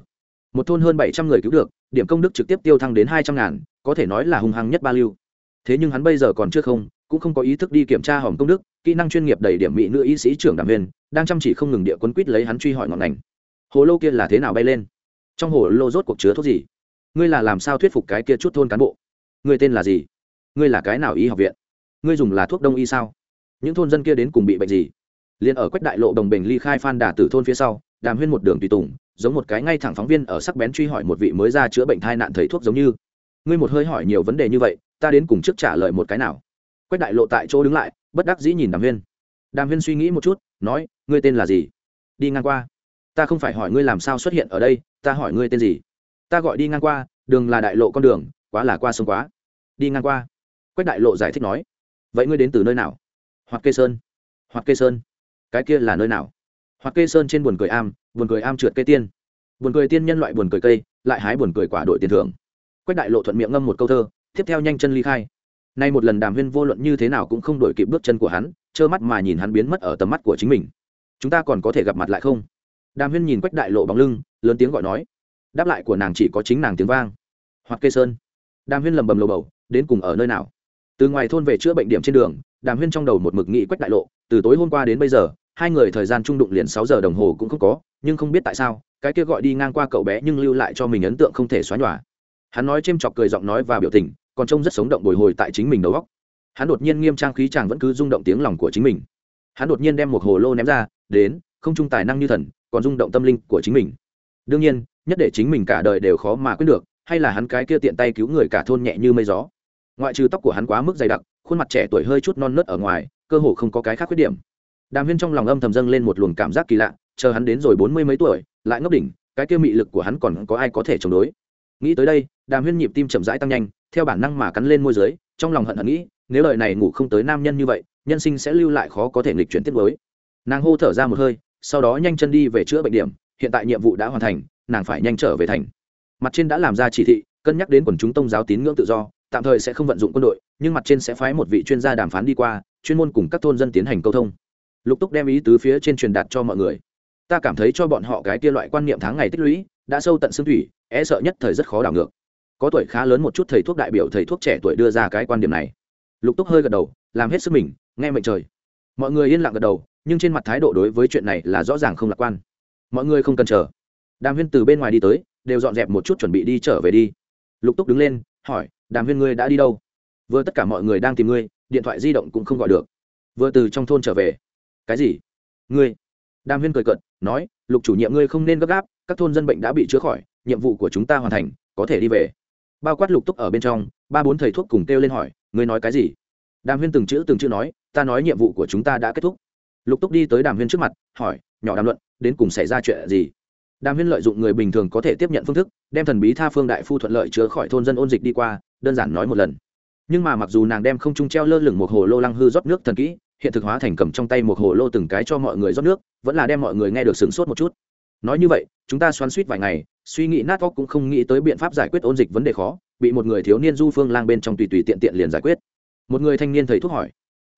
Một thôn hơn bảy trăm người cứu được, điểm công đức trực tiếp tiêu thăng đến hai trăm ngàn, có thể nói là hung hăng nhất ba lưu. Thế nhưng hắn bây giờ còn chưa không, cũng không có ý thức đi kiểm tra hòm công đức, kỹ năng chuyên nghiệp đầy điểm mỹ nữ y sĩ trưởng đàm viên đang chăm chỉ không ngừng địa quấn quýt lấy hắn truy hỏi ngọn ngành. Hồ lô kia là thế nào bay lên? Trong hồ lô rốt cuộc chứa thuốc gì? Ngươi là làm sao thuyết phục cái kia chút thôn cán bộ? Ngươi tên là gì? Ngươi là cái nào y học viện? Ngươi dùng là thuốc đông y sao? Những thôn dân kia đến cùng bị bệnh gì? Liền ở quách đại lộ đồng bình ly khai phan đà tử thôn phía sau, đàm huyên một đường tùy tùng, giống một cái ngay thẳng phóng viên ở sắc bén truy hỏi một vị mới ra chữa bệnh thai nạn thầy thuốc giống như. Ngươi một hơi hỏi nhiều vấn đề như vậy, ta đến cùng trước trả lời một cái nào? Quách đại lộ tại chỗ đứng lại, bất đắc dĩ nhìn đàm huyên. Đàm huyên suy nghĩ một chút, nói, ngươi tên là gì? Đi ngang qua. Ta không phải hỏi ngươi làm sao xuất hiện ở đây, ta hỏi ngươi tên gì? Ta gọi đi ngang qua, đường là đại lộ con đường, quá là qua sông quá. Đi ngang qua. Quách đại lộ giải thích nói, vậy ngươi đến từ nơi nào? Hoặc kê sơn. Hoặc kê sơn cái kia là nơi nào? Hoặc kê sơn trên buồn cười am, buồn cười am trượt cây tiên. Buồn cười tiên nhân loại buồn cười cây, lại hái buồn cười quả đội tiền thưởng. Quách đại lộ thuận miệng ngâm một câu thơ, tiếp theo nhanh chân ly khai. Nay một lần đàm huyên vô luận như thế nào cũng không đổi kịp bước chân của hắn, trơ mắt mà nhìn hắn biến mất ở tầm mắt của chính mình. Chúng ta còn có thể gặp mặt lại không? Đàm huyên nhìn quách đại lộ bóng lưng, lớn tiếng gọi nói. Đáp lại của nàng chỉ có chính nàng tiếng vang. Hoặc kê sơn. Đàm huyên lầm bầm lầu bầu, đến cùng ở nơi nào? Từ ngoài thôn về chữa bệnh điểm trên đường, đàm huyên trong đầu một mực nghị quách đại lộ, từ tối hôm qua đến bây giờ hai người thời gian trung đụng liền sáu giờ đồng hồ cũng không có, nhưng không biết tại sao, cái kia gọi đi ngang qua cậu bé nhưng lưu lại cho mình ấn tượng không thể xóa nhòa. Hắn nói chêm chọc cười giọng nói và biểu tình, còn trông rất sống động bồi hồi tại chính mình đầu góc hắn đột nhiên nghiêm trang khí chàng vẫn cứ rung động tiếng lòng của chính mình. Hắn đột nhiên đem một hồ lô ném ra, đến, không trung tài năng như thần, còn rung động tâm linh của chính mình. Đương nhiên, nhất để chính mình cả đời đều khó mà quyết được, hay là hắn cái kia tiện tay cứu người cả thôn nhẹ như mây gió. Ngoại trừ tóc của hắn quá mức dày đặc, khuôn mặt trẻ tuổi hơi chút non nớt ở ngoài, cơ hồ không có cái khác khuyết điểm đàm huyên trong lòng âm thầm dâng lên một luồng cảm giác kỳ lạ, chờ hắn đến rồi bốn mươi mấy tuổi, lại ngốc đỉnh, cái kia mị lực của hắn còn có ai có thể chống đối? Nghĩ tới đây, đàm huyên nhịp tim chậm rãi tăng nhanh, theo bản năng mà cắn lên môi dưới, trong lòng hận hận nghĩ, nếu lời này ngủ không tới nam nhân như vậy, nhân sinh sẽ lưu lại khó có thể nghịch chuyển tiếp với nàng hô thở ra một hơi, sau đó nhanh chân đi về chữa bệnh điểm, hiện tại nhiệm vụ đã hoàn thành, nàng phải nhanh trở về thành. Mặt trên đã làm ra chỉ thị, cân nhắc đến quần chúng tôn giáo tín ngưỡng tự do, tạm thời sẽ không vận dụng quân đội, nhưng mặt trên sẽ phái một vị chuyên gia đàm phán đi qua, chuyên môn cùng các thôn dân tiến hành câu thông lục túc đem ý tứ phía trên truyền đạt cho mọi người. Ta cảm thấy cho bọn họ cái kia loại quan niệm tháng ngày tích lũy, đã sâu tận xương thủy e sợ nhất thời rất khó đảo ngược. Có tuổi khá lớn một chút thầy thuốc đại biểu thầy thuốc trẻ tuổi đưa ra cái quan điểm này. Lục túc hơi gật đầu, làm hết sức mình, nghe mệnh trời. Mọi người yên lặng gật đầu, nhưng trên mặt thái độ đối với chuyện này là rõ ràng không lạc quan. Mọi người không cần chờ. Đàm huyên từ bên ngoài đi tới, đều dọn dẹp một chút chuẩn bị đi trở về đi. Lục túc đứng lên, hỏi, đàm huyên ngươi đã đi đâu? Vừa tất cả mọi người đang tìm ngươi, điện thoại di động cũng không gọi được. Vừa từ trong thôn trở về cái gì? Ngươi? Đàm huyên cười cận nói, lục chủ nhiệm ngươi không nên gấp gáp, các thôn dân bệnh đã bị chữa khỏi, nhiệm vụ của chúng ta hoàn thành, có thể đi về. Bao quát lục túc ở bên trong, ba bốn thầy thuốc cùng kêu lên hỏi, ngươi nói cái gì? Đàm huyên từng chữ từng chữ nói, ta nói nhiệm vụ của chúng ta đã kết thúc. Lục túc đi tới đàm huyên trước mặt, hỏi, nhỏ đàm luận, đến cùng xảy ra chuyện gì? Đàm huyên lợi dụng người bình thường có thể tiếp nhận phương thức, đem thần bí tha phương đại phu thuận lợi chữa khỏi thôn dân ôn dịch đi qua, đơn giản nói một lần. Nhưng mà mặc dù nàng đem không trung treo lơ lửng một hồ lô lăng hư rót nước thần kỹ hiện thực hóa thành cầm trong tay một hồ lô từng cái cho mọi người rót nước, vẫn là đem mọi người nghe được sửng sốt một chút. Nói như vậy, chúng ta xoắn suýt vài ngày, suy nghĩ nát óc cũng không nghĩ tới biện pháp giải quyết ôn dịch vấn đề khó, bị một người thiếu niên du phương lang bên trong tùy tùy tiện tiện liền giải quyết. Một người thanh niên thầy thuốc hỏi.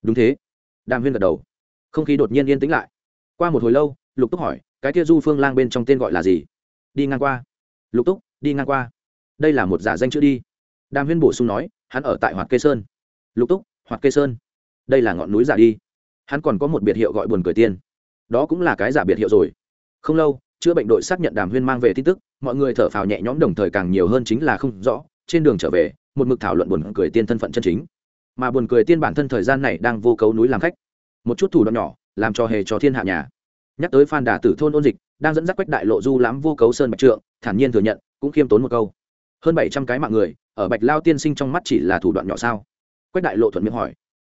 Đúng thế. Đàm huyên gật đầu. Không khí đột nhiên yên tĩnh lại. Qua một hồi lâu, lục túc hỏi, cái kia du phương lang bên trong tên gọi là gì? Đi ngang qua. Lục túc, đi ngang qua. Đây là một giả danh chữ đi. Đàm huyên bổ sung nói, hắn ở tại hoạt kê sơn. Lục túc, hoạt kê sơn đây là ngọn núi giả đi. Hắn còn có một biệt hiệu gọi buồn cười tiên. Đó cũng là cái giả biệt hiệu rồi. Không lâu, chữa bệnh đội xác nhận đàm huyên mang về tin tức, mọi người thở phào nhẹ nhõm đồng thời càng nhiều hơn chính là không rõ, trên đường trở về, một mực thảo luận buồn cười tiên thân phận chân chính. Mà buồn cười tiên bản thân thời gian này đang vô cấu núi làm khách. Một chút thủ đoạn nhỏ, làm cho hề cho thiên hạ nhà. Nhắc tới phan đà tử thôn ôn dịch, đang dẫn dắt quách đại lộ du lãm vô cấu sơn bạch trượng, thản nhiên thừa nhận, cũng khiêm tốn một câu. Hơn bảy trăm cái mạng người, ở bạch lao tiên sinh trong mắt chỉ là thủ đoạn nhỏ sao? Quách đại lộ thuận miệng hỏi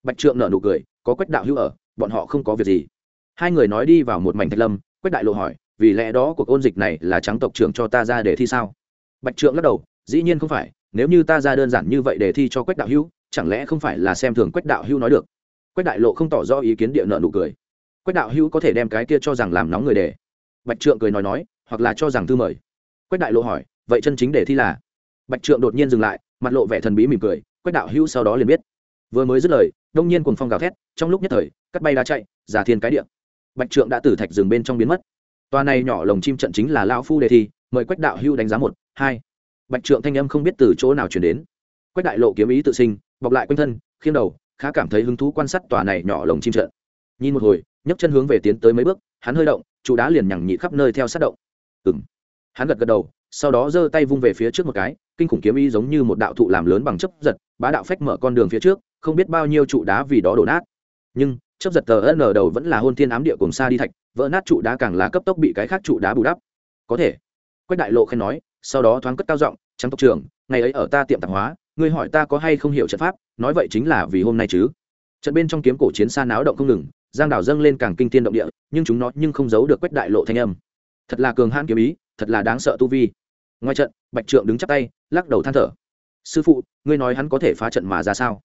bạch trượng nở nụ cười, có quách đạo hữu ở, bọn họ không có việc gì. Hai người nói đi vào một mảnh thạch lâm, quách đại lộ hỏi, vì lẽ đó cuộc ôn dịch này là trắng tộc trưởng cho ta ra để thi sao? Bạch trượng lắc đầu, dĩ nhiên không phải, nếu như ta ra đơn giản như vậy để thi cho quách đạo hữu, chẳng lẽ không phải là xem thường quách đạo hữu nói được? Quách đại lộ không tỏ rõ ý kiến địa nợ nụ cười. Quách đạo hữu có thể đem cái kia cho rằng làm nóng người đề. Bạch trượng cười nói nói, hoặc là cho rằng thư mời. Quách đại lộ hỏi, vậy chân chính để thi là? Bạch trượng đột nhiên dừng lại, mặt lộ vẻ thần bí mỉm cười, quách đạo hữu sau đó liền biết. Vừa mới dứt lời đông nhiên cùng phong gào thét, trong lúc nhất thời, cắt bay đá chạy, giả thiên cái điện bạch trượng đã từ thạch rừng bên trong biến mất. Toa này nhỏ lồng chim trận chính là lão phu đề thi, mời quách đạo hưu đánh giá một, hai. Bạch trượng thanh âm không biết từ chỗ nào chuyển đến. Quách đại lộ kiếm ý tự sinh, bọc lại quanh thân khiêm đầu, khá cảm thấy hứng thú quan sát tòa này nhỏ lồng chim trận. Nhìn một hồi, nhấc chân hướng về tiến tới mấy bước, hắn hơi động trụ đá liền nhằng nhị khắp nơi theo sát động. Ừng hắn gật gật đầu, sau đó giơ tay vung về phía trước một cái, kinh khủng kiếm ý giống như một đạo thụ làm lớn bằng chấp giật, bá đạo phách mở con đường phía trước không biết bao nhiêu trụ đá vì đó đổ nát. Nhưng chấp giật tờ n đầu vẫn là hôn thiên ám địa cùng xa đi thạch, vỡ nát trụ đá càng là cấp tốc bị cái khác trụ đá bù đắp. Có thể, quách đại lộ khen nói, sau đó thoáng cất cao giọng, trắng tộc trường ngày ấy ở ta tiệm tạp hóa, ngươi hỏi ta có hay không hiểu trận pháp, nói vậy chính là vì hôm nay chứ. Trận bên trong kiếm cổ chiến xa náo động không ngừng, giang đảo dâng lên càng kinh tiên động địa, nhưng chúng nó nhưng không giấu được quách đại lộ thanh âm. Thật là cường hãn kiếm ý, thật là đáng sợ tu vi. Ngoài trận, bạch trượng đứng chắp tay, lắc đầu than thở. Sư phụ, ngươi nói hắn có thể phá trận mà ra sao?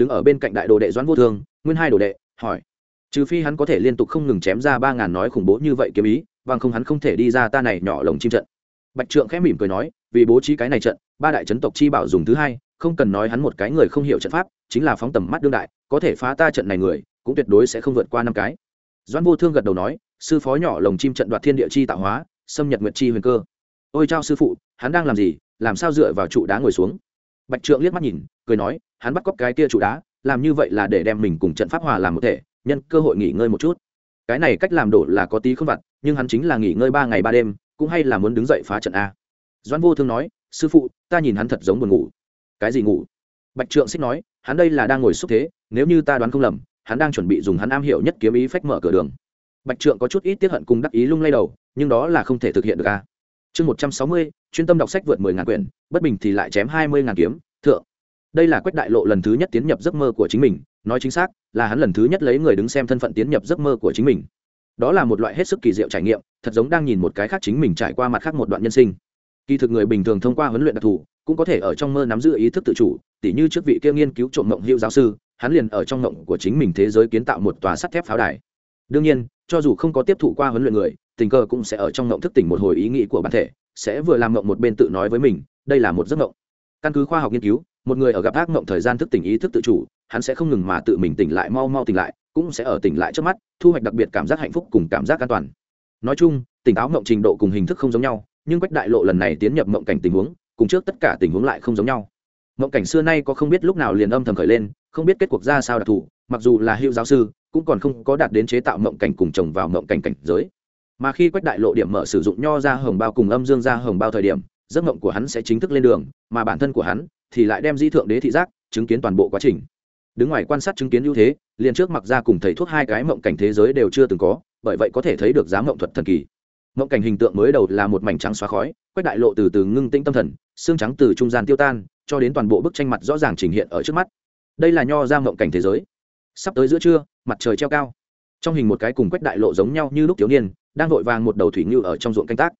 Đứng ở bên cạnh đại đồ đệ doãn vô thương, nguyên hai đồ đệ, hỏi. Trừ phi hắn có thể liên tục không ngừng chém ra ba ngàn nói khủng bố như vậy kiếm ý bằng không hắn không thể đi ra ta này nhỏ lồng chim trận. Bạch trượng khẽ mỉm cười nói, vì bố trí cái này trận, ba đại chấn tộc chi bảo dùng thứ hai, không cần nói hắn một cái người không hiểu trận pháp, chính là phóng tầm mắt đương đại, có thể phá ta trận này người, cũng tuyệt đối sẽ không vượt qua năm cái. Doãn vô thương gật đầu nói, sư phó nhỏ lồng chim trận đoạt thiên địa chi tạo hóa, xâm nhật nguyệt chi huyền cơ. Ôi chao sư phụ, hắn đang làm gì, làm sao dựa vào trụ đá ngồi xuống? Bạch trượng liếc mắt nhìn, cười nói, hắn bắt cóc cái kia trụ đá, làm như vậy là để đem mình cùng trận pháp hòa làm một thể, nhân cơ hội nghỉ ngơi một chút. Cái này cách làm đổ là có tí không vặt, nhưng hắn chính là nghỉ ngơi ba ngày ba đêm, cũng hay là muốn đứng dậy phá trận a. Doãn vô thương nói, sư phụ, ta nhìn hắn thật giống buồn ngủ. Cái gì ngủ? Bạch trượng xích nói, hắn đây là đang ngồi xúc thế, nếu như ta đoán không lầm, hắn đang chuẩn bị dùng hắn am hiểu nhất kiếm ý phách mở cửa đường. Bạch trượng có chút ít tiết hận cùng đắc ý lung lay đầu, nhưng đó là không thể thực hiện được a chương một trăm sáu mươi, chuyên tâm đọc sách vượt mười ngàn quyển, bất bình thì lại chém hai mươi ngàn kiếm, thượng. Đây là quách đại lộ lần thứ nhất tiến nhập giấc mơ của chính mình, nói chính xác là hắn lần thứ nhất lấy người đứng xem thân phận tiến nhập giấc mơ của chính mình. Đó là một loại hết sức kỳ diệu trải nghiệm, thật giống đang nhìn một cái khác chính mình trải qua mặt khác một đoạn nhân sinh. Kỳ thực người bình thường thông qua huấn luyện đặc thù, cũng có thể ở trong mơ nắm giữ ý thức tự chủ, tỉ như trước vị kia nghiên cứu trộm mộng hữu giáo sư, hắn liền ở trong mộng của chính mình thế giới kiến tạo một tòa sắt thép pháo đài. Đương nhiên, cho dù không có tiếp thụ qua huấn luyện người tình cờ cũng sẽ ở trong ngộng thức tỉnh một hồi ý nghĩ của bản thể, sẽ vừa làm ngộng một bên tự nói với mình, đây là một giấc ngộng. Căn cứ khoa học nghiên cứu, một người ở gặp ác ngộng thời gian thức tỉnh ý thức tự chủ, hắn sẽ không ngừng mà tự mình tỉnh lại, mau mau tỉnh lại, cũng sẽ ở tỉnh lại trước mắt, thu hoạch đặc biệt cảm giác hạnh phúc cùng cảm giác an toàn. Nói chung, tỉnh táo ngộng trình độ cùng hình thức không giống nhau, nhưng quách đại lộ lần này tiến nhập ngộng cảnh tình huống, cùng trước tất cả tình huống lại không giống nhau. Ngộng cảnh xưa nay có không biết lúc nào liền âm thầm khởi lên, không biết kết cuộc ra sao đặc thù, mặc dù là hiệu giáo sư, cũng còn không có đạt đến chế tạo ngộng cảnh cùng chồng vào ngộng cảnh cảnh giới mà khi quách đại lộ điểm mở sử dụng nho ra hồng bao cùng âm dương ra hồng bao thời điểm, giấc mộng của hắn sẽ chính thức lên đường, mà bản thân của hắn thì lại đem di thượng đế thị giác chứng kiến toàn bộ quá trình. Đứng ngoài quan sát chứng kiến ưu thế, liền trước mặc ra cùng thầy thuốc hai cái mộng cảnh thế giới đều chưa từng có, bởi vậy có thể thấy được giá mộng thuật thần kỳ. Mộng cảnh hình tượng mới đầu là một mảnh trắng xóa khói, quách đại lộ từ từ ngưng tĩnh tâm thần, xương trắng từ trung gian tiêu tan, cho đến toàn bộ bức tranh mặt rõ ràng trình hiện ở trước mắt. Đây là nho ra mộng cảnh thế giới. Sắp tới giữa trưa, mặt trời treo cao. Trong hình một cái cùng quách đại lộ giống nhau như lúc thiếu niên đang vội vàng một đầu thủy ngư ở trong ruộng canh tác.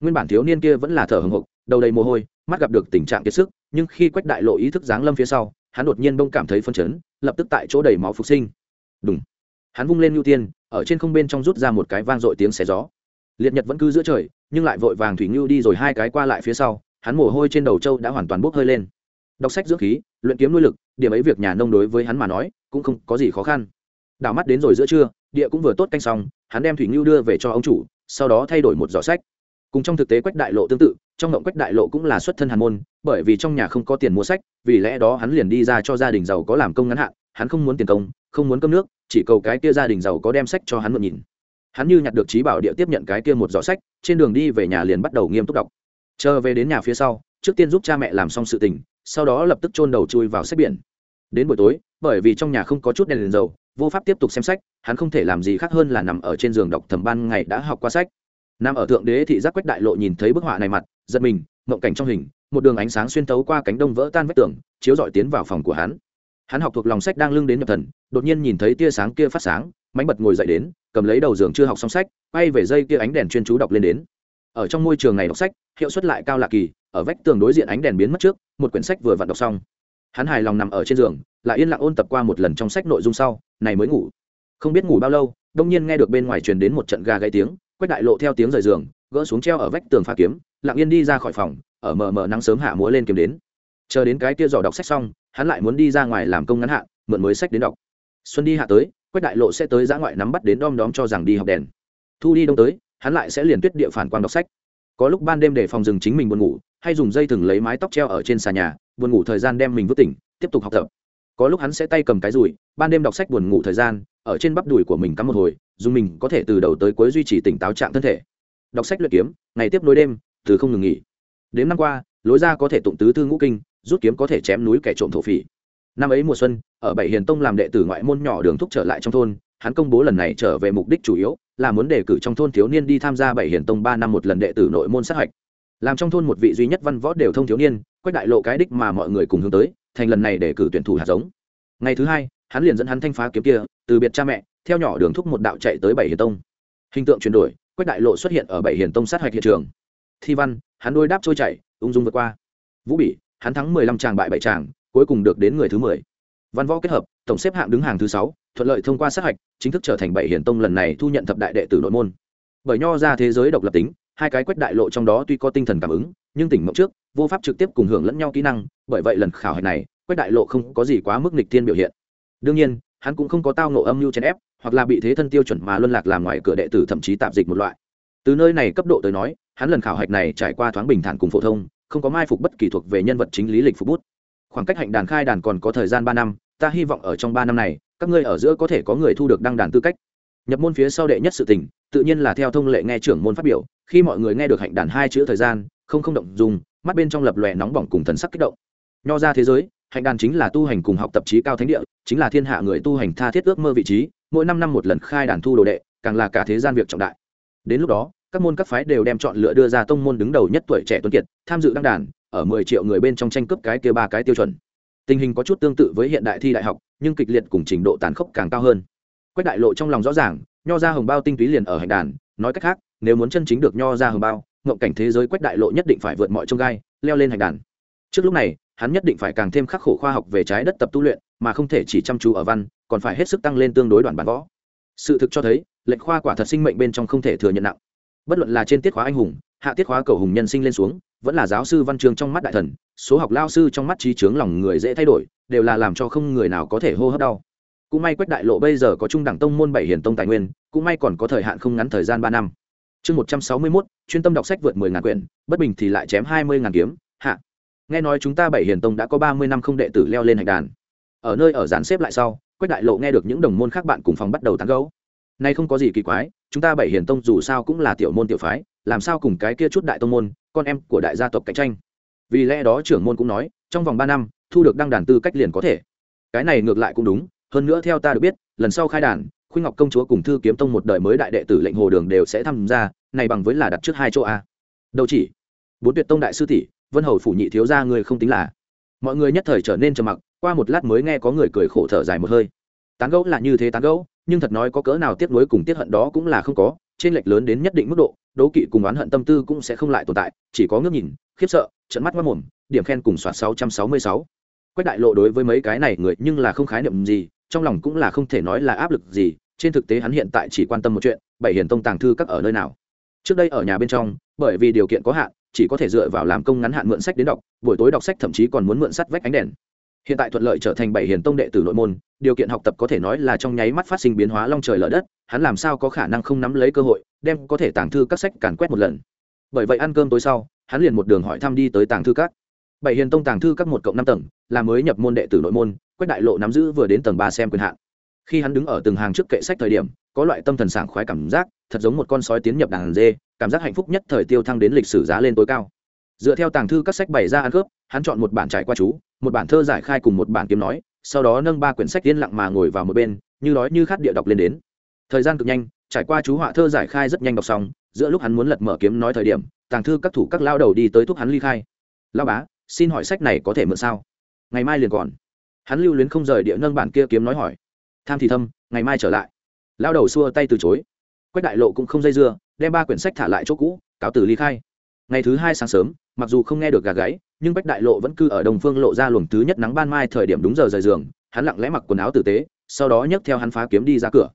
Nguyên bản thiếu niên kia vẫn là thở hồng hộc đầu đầy mồ hôi, mắt gặp được tình trạng kiệt sức, nhưng khi quách đại lộ ý thức giáng lâm phía sau, hắn đột nhiên bông cảm thấy phân chấn, lập tức tại chỗ đầy máu phục sinh. Đúng hắn vung lên ưu tiên, ở trên không bên trong rút ra một cái vang dội tiếng xé gió. Liệt nhật vẫn cứ giữa trời, nhưng lại vội vàng thủy ngưu đi rồi hai cái qua lại phía sau, hắn mồ hôi trên đầu trâu đã hoàn toàn bốc hơi lên. Đọc sách dưỡng khí, luyện kiếm nuôi lực, điểm ấy việc nhà nông đối với hắn mà nói, cũng không có gì khó khăn. Đảo mắt đến rồi giữa trưa, địa cũng vừa tốt canh xong hắn đem thủy ngưu đưa về cho ông chủ sau đó thay đổi một giỏ sách. Cùng trong thực tế quách đại lộ tương tự trong ngộng quách đại lộ cũng là xuất thân hàn môn bởi vì trong nhà không có tiền mua sách vì lẽ đó hắn liền đi ra cho gia đình giàu có làm công ngắn hạn hắn không muốn tiền công không muốn cơm nước chỉ cầu cái kia gia đình giàu có đem sách cho hắn mượn nhìn. Hắn như nhặt được trí bảo địa tiếp nhận cái kia một giỏ sách trên đường đi về nhà liền bắt đầu nghiêm túc đọc. Chờ về đến nhà phía sau trước tiên giúp cha mẹ làm xong sự tình sau đó lập tức chôn đầu chui vào sách biển. Đến buổi tối bởi vì trong nhà không có chút đèn, đèn dầu vô pháp tiếp tục xem sách, hắn không thể làm gì khác hơn là nằm ở trên giường đọc thầm ban ngày đã học qua sách. Nằm ở thượng đế thị giác quách đại lộ nhìn thấy bức họa này mặt, giật mình, mộng cảnh trong hình, một đường ánh sáng xuyên tấu qua cánh đông vỡ tan vách tường, chiếu dọi tiến vào phòng của hắn. Hắn học thuộc lòng sách đang lưng đến nhập thần, đột nhiên nhìn thấy tia sáng kia phát sáng, mánh bật ngồi dậy đến, cầm lấy đầu giường chưa học xong sách, quay về dây kia ánh đèn chuyên chú đọc lên đến. Ở trong môi trường này đọc sách, hiệu suất lại cao lạ kỳ, ở vách tường đối diện ánh đèn biến mất trước, một quyển sách vừa vặn đọc xong. Hắn hài lòng nằm ở trên giường, lại yên lặng ôn tập qua một lần trong sách nội dung sau này mới ngủ. Không biết ngủ bao lâu, đông nhiên nghe được bên ngoài truyền đến một trận gà gáy tiếng, quách đại lộ theo tiếng rời giường, gỡ xuống treo ở vách tường pha kiếm, lặng yên đi ra khỏi phòng, ở mờ mờ nắng sớm hạ múa lên kiếm đến. Chờ đến cái kia giỏ đọc sách xong, hắn lại muốn đi ra ngoài làm công ngắn hạn, mượn mới sách đến đọc. Xuân đi hạ tới, quách đại lộ sẽ tới giã ngoại nắm bắt đến đom đóm cho rằng đi học đèn. Thu đi đông tới, hắn lại sẽ liền tuyết địa phản quang đọc sách. Có lúc ban đêm để phòng rừng chính mình buồn ngủ, hay dùng dây thừng lấy mái tóc treo ở trên xà nhà, buồn ngủ thời gian đem mình vứt tỉnh, tiếp tục học tập có lúc hắn sẽ tay cầm cái rùi, ban đêm đọc sách buồn ngủ thời gian, ở trên bắp đùi của mình cắm một hồi, dùng mình có thể từ đầu tới cuối duy trì tỉnh táo trạng thân thể. Đọc sách luyện kiếm, ngày tiếp nối đêm, từ không ngừng nghỉ. Đến năm qua, lối ra có thể tụng tứ thư ngũ kinh, rút kiếm có thể chém núi kẻ trộm thổ phỉ. Năm ấy mùa xuân, ở bảy hiền tông làm đệ tử ngoại môn nhỏ đường thúc trở lại trong thôn, hắn công bố lần này trở về mục đích chủ yếu là muốn đề cử trong thôn thiếu niên đi tham gia bảy hiền tông ba năm một lần đệ tử nội môn sát hạch. Làm trong thôn một vị duy nhất văn võ đều thông thiếu niên, quách đại lộ cái đích mà mọi người cùng hướng tới thành lần này để cử tuyển thủ hạt giống. Ngày thứ hai, hắn liền dẫn hắn thanh phá kiếm kia, từ biệt cha mẹ, theo nhỏ đường thúc một đạo chạy tới bảy hiền tông. Hình tượng chuyển đổi, quách đại lộ xuất hiện ở bảy hiền tông sát hạch hiện trường. Thi văn, hắn đôi đáp trôi chảy, ung dung vượt qua. Vũ bỉ, hắn thắng mười lăm tràng bại bảy tràng cuối cùng được đến người thứ mười. Văn võ kết hợp, tổng xếp hạng đứng hàng thứ sáu, thuận lợi thông qua sát hạch chính thức trở thành bảy hiền tông lần này thu nhận thập đại đệ tử nội môn. Bởi nho ra thế giới độc lập tính, hai cái quách đại lộ trong đó tuy có tinh thần cảm ứng nhưng tỉnh mộng trước, vô pháp trực tiếp cùng hưởng lẫn nhau kỹ năng, bởi vậy lần khảo hạch này, quách đại lộ không có gì quá mức nịch thiên biểu hiện. Đương nhiên, hắn cũng không có tao nộ âm mưu chèn ép, hoặc là bị thế thân tiêu chuẩn mà luân lạc làm ngoài cửa đệ tử thậm chí tạm dịch một loại. Từ nơi này cấp độ tới nói, hắn lần khảo hạch này trải qua thoáng bình thản cùng phổ thông, không có mai phục bất kỳ thuộc về nhân vật chính lý lịch phục bút. Khoảng cách hạnh đàn khai đàn còn có thời gian ba năm, ta hy vọng ở trong ba năm này, các ngươi ở giữa có thể có người thu được đăng đàn tư cách. Nhập môn phía sau đệ nhất sự tình, tự nhiên là theo thông lệ nghe trưởng môn phát biểu, khi mọi người nghe được hạnh đàn hai chữ thời gian không không động dùng, mắt bên trong lập lòe nóng bỏng cùng thần sắc kích động. Nho ra thế giới, hạnh đàn chính là tu hành cùng học tập trí cao thánh địa, chính là thiên hạ người tu hành tha thiết ước mơ vị trí, mỗi năm năm một lần khai đàn thu đồ đệ, càng là cả thế gian việc trọng đại. Đến lúc đó, các môn các phái đều đem chọn lựa đưa ra tông môn đứng đầu nhất tuổi trẻ tuấn kiệt, tham dự đăng đàn, ở mười triệu người bên trong tranh cướp cái kia ba cái tiêu chuẩn. Tình hình có chút tương tự với hiện đại thi đại học, nhưng kịch liệt cùng trình độ tàn khốc càng cao hơn. Quách đại lộ trong lòng rõ ràng, nho ra hồng bao tinh túy liền ở hạnh đàn, nói cách khác, nếu muốn chân chính được nho ra hồng bao ngộng cảnh thế giới quách đại lộ nhất định phải vượt mọi trông gai, leo lên hành đàn. Trước lúc này, hắn nhất định phải càng thêm khắc khổ khoa học về trái đất tập tu luyện, mà không thể chỉ chăm chú ở văn, còn phải hết sức tăng lên tương đối đoạn bản võ. Sự thực cho thấy, lệnh khoa quả thật sinh mệnh bên trong không thể thừa nhận nặng. Bất luận là trên tiết khóa anh hùng, hạ tiết khóa cầu hùng nhân sinh lên xuống, vẫn là giáo sư văn chương trong mắt đại thần, số học lao sư trong mắt trí chướng lòng người dễ thay đổi, đều là làm cho không người nào có thể hô hấp đau. Cũng may quách đại lộ bây giờ có trung đẳng tông môn bảy hiền tông tài nguyên, cũng may còn có thời hạn không ngắn thời gian ba năm chương một trăm sáu mươi mốt, chuyên tâm đọc sách vượt mười ngàn quyển, bất bình thì lại chém hai mươi ngàn kiếm. Hạ. Nghe nói chúng ta bảy hiền tông đã có ba mươi năm không đệ tử leo lên hạch đàn. Ở nơi ở dàn xếp lại sau, quách đại lộ nghe được những đồng môn khác bạn cùng phòng bắt đầu tán gấu nay không có gì kỳ quái, chúng ta bảy hiền tông dù sao cũng là tiểu môn tiểu phái, làm sao cùng cái kia chút đại tông môn, con em của đại gia tộc cạnh tranh? Vì lẽ đó trưởng môn cũng nói, trong vòng ba năm, thu được đăng đàn tư cách liền có thể. Cái này ngược lại cũng đúng, hơn nữa theo ta được biết, lần sau khai đàn khuynh ngọc công chúa cùng thư kiếm tông một đời mới đại đệ tử lệnh hồ đường đều sẽ tham gia, này bằng với là đặt trước hai chỗ a. Đâu chỉ, bốn tuyệt tông đại sư tỷ, vân hầu phủ nhị thiếu gia người không tính là. Mọi người nhất thời trở nên trầm mặc, qua một lát mới nghe có người cười khổ thở dài một hơi. Tán gẫu là như thế tán gẫu, nhưng thật nói có cỡ nào tiếc nối cùng tiết hận đó cũng là không có, trên lệch lớn đến nhất định mức độ, đố kỵ cùng oán hận tâm tư cũng sẽ không lại tồn tại, chỉ có ngước nhìn, khiếp sợ trận mắt mất mồm, điểm khen cùng soạt sáu trăm sáu mươi sáu. Quách đại lộ đối với mấy cái này người nhưng là không khái niệm gì trong lòng cũng là không thể nói là áp lực gì, trên thực tế hắn hiện tại chỉ quan tâm một chuyện, bảy hiền tông tàng thư các ở nơi nào. Trước đây ở nhà bên trong, bởi vì điều kiện có hạn, chỉ có thể dựa vào làm công ngắn hạn mượn sách đến đọc, buổi tối đọc sách thậm chí còn muốn mượn sắt vách ánh đèn. Hiện tại thuận lợi trở thành bảy hiền tông đệ tử nội môn, điều kiện học tập có thể nói là trong nháy mắt phát sinh biến hóa long trời lở đất, hắn làm sao có khả năng không nắm lấy cơ hội, đem có thể tàng thư các sách càn quét một lần. Bởi vậy ăn cơm tối sau, hắn liền một đường hỏi thăm đi tới tàng thư các. Bảy hiền tông tàng thư các một cộng năm tầng, là mới nhập môn đệ tử nội môn quách đại lộ nắm giữ vừa đến tầng ba xem quyền hạn. Khi hắn đứng ở từng hàng trước kệ sách thời điểm, có loại tâm thần sảng khoái cảm giác, thật giống một con sói tiến nhập đàn dê, cảm giác hạnh phúc nhất thời tiêu thăng đến lịch sử giá lên tối cao. Dựa theo tàng thư các sách bày ra ăn cướp hắn chọn một bản trải qua chú, một bản thơ giải khai cùng một bản kiếm nói, sau đó nâng ba quyển sách yên lặng mà ngồi vào một bên, như nói như khát địa đọc lên đến. Thời gian cực nhanh, trải qua chú họa thơ giải khai rất nhanh đọc xong, giữa lúc hắn muốn lật mở kiếm nói thời điểm, tàng thư các thủ các lao đầu đi tới thúc hắn ly khai. Lao bá, xin hỏi sách này có thể mượn sao? Ngày mai liền còn hắn lưu luyến không rời địa nâng bản kia kiếm nói hỏi, tham thì thâm, ngày mai trở lại. Lao đầu xua tay từ chối. Quách đại lộ cũng không dây dưa, đem ba quyển sách thả lại chỗ cũ, cáo từ ly khai. Ngày thứ hai sáng sớm, mặc dù không nghe được gà gáy, nhưng bách đại lộ vẫn cư ở đồng phương lộ ra luồng thứ nhất nắng ban mai thời điểm đúng giờ rời giường, hắn lặng lẽ mặc quần áo tử tế, sau đó nhấc theo hắn phá kiếm đi ra cửa.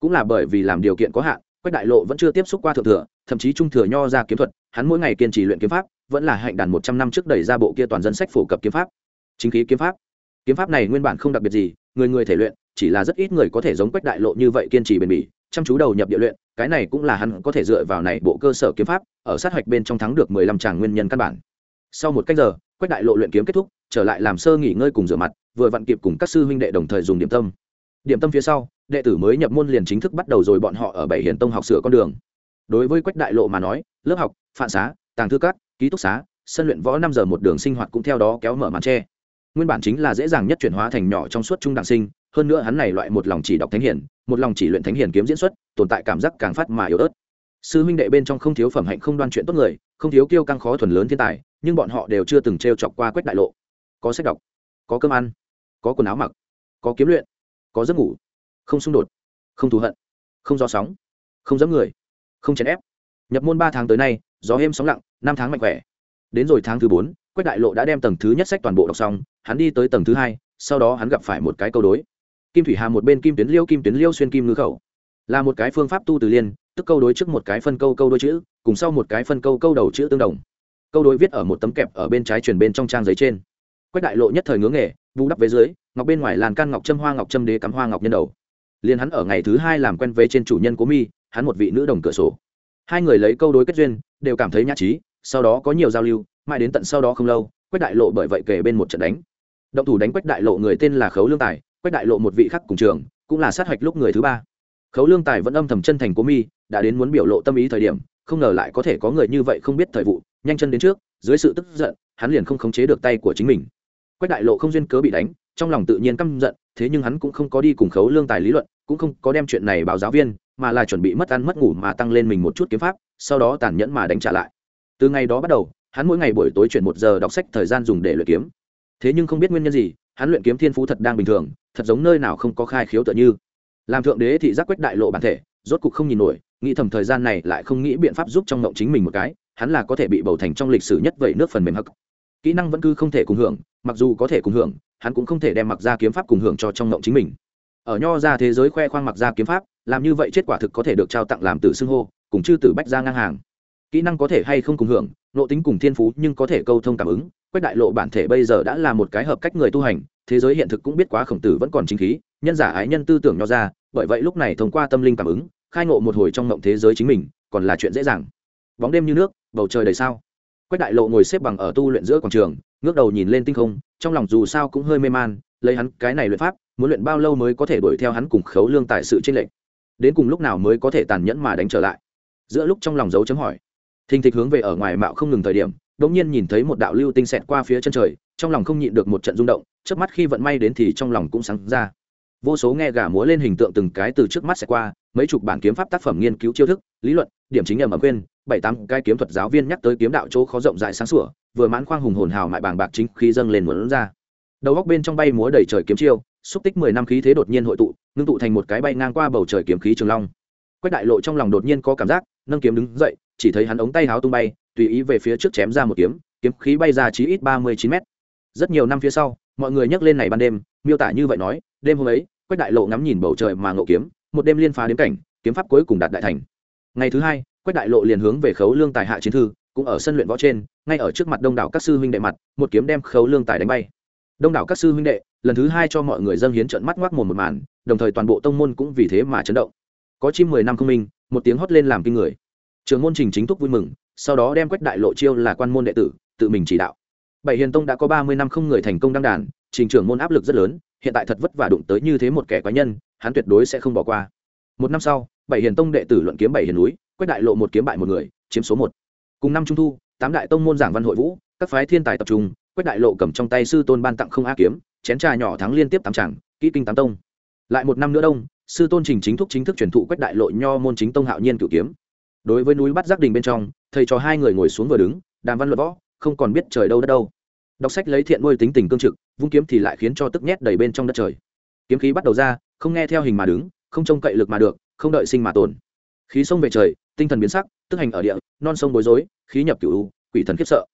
Cũng là bởi vì làm điều kiện có hạn, quách đại lộ vẫn chưa tiếp xúc qua thượng thừa, thậm chí trung thừa nho ra kiếm thuật, hắn mỗi ngày kiên trì luyện kiếm pháp, vẫn là hạnh đàn một trăm năm trước đẩy ra bộ kia toàn dân sách phổ cập kiếm pháp. Chính khí kiếm pháp kiếm pháp này nguyên bản không đặc biệt gì, người người thể luyện, chỉ là rất ít người có thể giống quách đại lộ như vậy kiên trì bền bỉ, chăm chú đầu nhập địa luyện, cái này cũng là hắn có thể dựa vào này bộ cơ sở kiếm pháp, ở sát hạch bên trong thắng được mười lăm tràng nguyên nhân căn bản. Sau một cách giờ, quách đại lộ luyện kiếm kết thúc, trở lại làm sơ nghỉ ngơi cùng rửa mặt, vừa vặn kịp cùng các sư huynh đệ đồng thời dùng điểm tâm. Điểm tâm phía sau, đệ tử mới nhập môn liền chính thức bắt đầu rồi bọn họ ở bảy hiền tông học sửa con đường. Đối với quách đại lộ mà nói, lớp học phạn xá, tàng thư cát ký túc xá, sân luyện võ năm giờ một đường sinh hoạt cũng theo đó kéo mở màn tre nguyên bản chính là dễ dàng nhất chuyển hóa thành nhỏ trong suốt trung đẳng sinh, hơn nữa hắn này loại một lòng chỉ đọc thánh hiển, một lòng chỉ luyện thánh hiển kiếm diễn xuất, tồn tại cảm giác càng phát mà yếu ớt. Sư huynh đệ bên trong không thiếu phẩm hạnh không đoan chuyện tốt người, không thiếu kiêu căng khó thuần lớn thiên tài, nhưng bọn họ đều chưa từng t r e o chọc qua quách đại lộ. Có sách đọc, có cơm ăn, có quần áo mặc, có kiếm luyện, có giấc ngủ, không xung đột, không thù hận, không do sóng, không dẫm người, không chèn ép. Nhập môn ba tháng tới nay, gió êm sóng lặng, năm tháng mạnh khỏe. Đến rồi tháng thứ bốn quách đại lộ đã đem tầng thứ nhất sách toàn bộ đọc xong, hắn đi tới tầng thứ hai, sau đó hắn gặp phải một cái câu đối. Kim thủy hà một bên, kim tuyến liêu, kim tuyến liêu xuyên kim ngư khẩu. Là một cái phương pháp tu từ liên, tức câu đối trước một cái phân câu câu đôi chữ, cùng sau một cái phân câu câu đầu chữ tương đồng. Câu đối viết ở một tấm kẹp ở bên trái truyền bên trong trang giấy trên. Quách đại lộ nhất thời ngưỡng nghề, vu đắp về dưới, ngọc bên ngoài làn can ngọc châm, hoa ngọc châm đế cắm hoa ngọc nhân đầu. Liền hắn ở ngày thứ hai làm quen với trên chủ nhân của mi, hắn một vị nữ đồng cửa sổ. Hai người lấy câu đối kết duyên, đều cảm thấy nhã trí, sau đó có nhiều giao lưu mãi đến tận sau đó không lâu, quách đại lộ bởi vậy kể bên một trận đánh. Động thủ đánh quách đại lộ người tên là khấu lương tài, quách đại lộ một vị khắc cùng trường, cũng là sát hạch lúc người thứ ba. Khấu lương tài vẫn âm thầm chân thành cố mi, đã đến muốn biểu lộ tâm ý thời điểm, không ngờ lại có thể có người như vậy không biết thời vụ, nhanh chân đến trước, dưới sự tức giận, hắn liền không khống chế được tay của chính mình. Quách đại lộ không duyên cớ bị đánh, trong lòng tự nhiên căm giận, thế nhưng hắn cũng không có đi cùng khấu lương tài lý luận, cũng không có đem chuyện này báo giáo viên, mà là chuẩn bị mất ăn mất ngủ mà tăng lên mình một chút kiếm pháp, sau đó tàn nhẫn mà đánh trả lại. Từ ngày đó bắt đầu hắn mỗi ngày buổi tối chuyển một giờ đọc sách thời gian dùng để luyện kiếm. Thế nhưng không biết nguyên nhân gì, hắn luyện kiếm thiên phú thật đang bình thường, thật giống nơi nào không có khai khiếu tựa như. Làm thượng đế thị giác quách đại lộ bản thể, rốt cục không nhìn nổi, nghĩ thầm thời gian này lại không nghĩ biện pháp giúp trong ngộng chính mình một cái, hắn là có thể bị bầu thành trong lịch sử nhất vậy nước phần mềm hắc. Kỹ năng vẫn cứ không thể cùng hưởng, mặc dù có thể cùng hưởng, hắn cũng không thể đem mặc ra kiếm pháp cùng hưởng cho trong ngộng chính mình. Ở nho ra thế giới khoe khoang mặc ra kiếm pháp, làm như vậy kết quả thực có thể được trao tặng làm từ xưng hô, cùng chư tử bách ra ngang hàng kỹ năng có thể hay không cùng hưởng, nộ tính cùng thiên phú nhưng có thể câu thông cảm ứng. Quách đại lộ bản thể bây giờ đã là một cái hợp cách người tu hành, thế giới hiện thực cũng biết quá khổng tử vẫn còn chính khí, nhân giả ái nhân tư tưởng nho ra, bởi vậy lúc này thông qua tâm linh cảm ứng, khai ngộ một hồi trong mộng thế giới chính mình, còn là chuyện dễ dàng. Bóng đêm như nước, bầu trời đầy sao. Quách đại lộ ngồi xếp bằng ở tu luyện giữa quảng trường, ngước đầu nhìn lên tinh không, trong lòng dù sao cũng hơi mê man, lấy hắn cái này luyện pháp, muốn luyện bao lâu mới có thể đuổi theo hắn cùng khấu lương tại sự tranh lệch. Đến cùng lúc nào mới có thể tàn nhẫn mà đánh trở lại? Giữa lúc trong lòng dấu chấm hỏi thình thịch hướng về ở ngoài mạo không ngừng thời điểm, đột nhiên nhìn thấy một đạo lưu tinh xẹt qua phía chân trời, trong lòng không nhịn được một trận rung động trước mắt khi vận may đến thì trong lòng cũng sáng ra. Vô số nghe gà múa lên hình tượng từng cái từ trước mắt sẽ qua, mấy chục bản kiếm pháp tác phẩm nghiên cứu chiêu thức, lý luận, điểm chính ẩm ẩm quên, bảy tám cái kiếm thuật giáo viên nhắc tới kiếm đạo chỗ khó rộng rãi sáng sủa, vừa mãn khoang hùng hồn hào mại bàng bạc chính khi dâng lên muốn ra. Đầu góc bên trong bay múa đầy trời kiếm chiêu, xúc tích mười năm khí thế đột nhiên hội tụ, ngưng tụ thành một cái bay ngang qua bầu trời kiếm khí trường long. Quách đại lộ trong lòng đột nhiên có cảm giác, nâng kiếm đứng dậy chỉ thấy hắn ống tay háo tung bay, tùy ý về phía trước chém ra một kiếm kiếm khí bay ra chí ít ba mươi chín mét. Rất nhiều năm phía sau, mọi người nhắc lên này ban đêm, miêu tả như vậy nói, đêm hôm ấy, quách đại lộ ngắm nhìn bầu trời mà ngộ kiếm, một đêm liên phá đến cảnh, kiếm pháp cuối cùng đạt đại thành. Ngày thứ hai, quách đại lộ liền hướng về khấu lương tài hạ chiến thư, cũng ở sân luyện võ trên, ngay ở trước mặt đông đảo các sư huynh đệ mặt, một kiếm đem khấu lương tài đánh bay. Đông đảo các sư huynh đệ, lần thứ hai cho mọi người dân hiến trận mắt ngoác mồm một màn, đồng thời toàn bộ tông môn cũng vì thế mà chấn động. Có chim mười năm không minh, một tiếng hót lên làm kinh người trường môn trình chính thúc vui mừng, sau đó đem quách đại lộ chiêu là quan môn đệ tử, tự mình chỉ đạo. Bảy hiền tông đã có ba mươi năm không người thành công đăng đàn, trình trưởng môn áp lực rất lớn, hiện tại thật vất vả đụng tới như thế một kẻ cá nhân, hắn tuyệt đối sẽ không bỏ qua. Một năm sau, bảy hiền tông đệ tử luận kiếm bảy hiền núi, quách đại lộ một kiếm bại một người, chiếm số một. Cùng năm trung thu, tám đại tông môn giảng văn hội vũ, các phái thiên tài tập trung, quách đại lộ cầm trong tay sư tôn ban tặng không a kiếm, chén trà nhỏ thắng liên tiếp tám tràng, kỹ kinh tám tông. Lại một năm nữa đông, sư tôn trình chính thúc chính thức truyền thụ quách đại lộ nho môn chính tông hạo nhiên cửu kiếm đối với núi bắt giác đình bên trong, thầy cho hai người ngồi xuống vừa đứng, đàm văn luận võ, không còn biết trời đâu đất đâu. Đọc sách lấy thiện nuôi tính tình cương trực, vung kiếm thì lại khiến cho tức nhét đầy bên trong đất trời. Kiếm khí bắt đầu ra, không nghe theo hình mà đứng, không trông cậy lực mà được, không đợi sinh mà tồn. Khí sông về trời, tinh thần biến sắc, tức hành ở địa, non sông bối rối, khí nhập cửu quỷ thần khiếp sợ.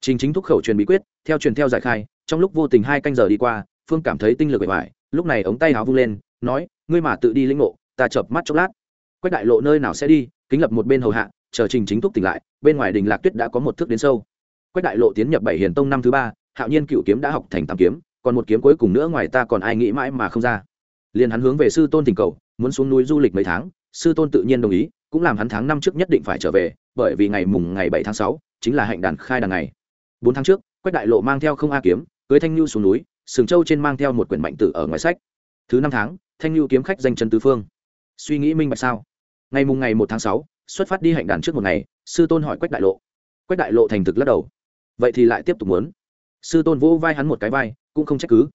Trình chính thúc khẩu truyền bí quyết, theo truyền theo giải khai, trong lúc vô tình hai canh giờ đi qua, phương cảm thấy tinh lực bề ngoài, lúc này ống tay áo vung lên, nói, ngươi mà tự đi lĩnh ngộ, ta chợp mắt chốc lát quách đại lộ nơi nào sẽ đi, kính lập một bên hầu hạ, chờ trình chính thúc tỉnh lại, bên ngoài đình lạc tuyết đã có một thước đến sâu. Quách đại lộ tiến nhập bảy hiền tông năm thứ ba, hạo nhiên cựu kiếm đã học thành tam kiếm, còn một kiếm cuối cùng nữa ngoài ta còn ai nghĩ mãi mà không ra. Liền hắn hướng về sư tôn tình cầu, muốn xuống núi du lịch mấy tháng, sư tôn tự nhiên đồng ý, cũng làm hắn tháng năm trước nhất định phải trở về, bởi vì ngày mùng ngày bảy tháng sáu, chính là hạnh đàn khai đàn ngày. Bốn tháng trước, quách đại lộ mang theo không a kiếm, cưới thanh nhu xuống núi, sừng châu trên mang theo một quyển mạnh tử ở ngoài sách. Thứ năm tháng, thanh nhu kiếm khách danh chân tứ phương. Suy nghĩ minh bạch sao? Ngày mùng ngày một tháng sáu, xuất phát đi hạnh đàn trước một ngày, sư tôn hỏi quách đại lộ. Quách đại lộ thành thực lắc đầu. Vậy thì lại tiếp tục muốn. Sư tôn vỗ vai hắn một cái vai, cũng không trách cứ.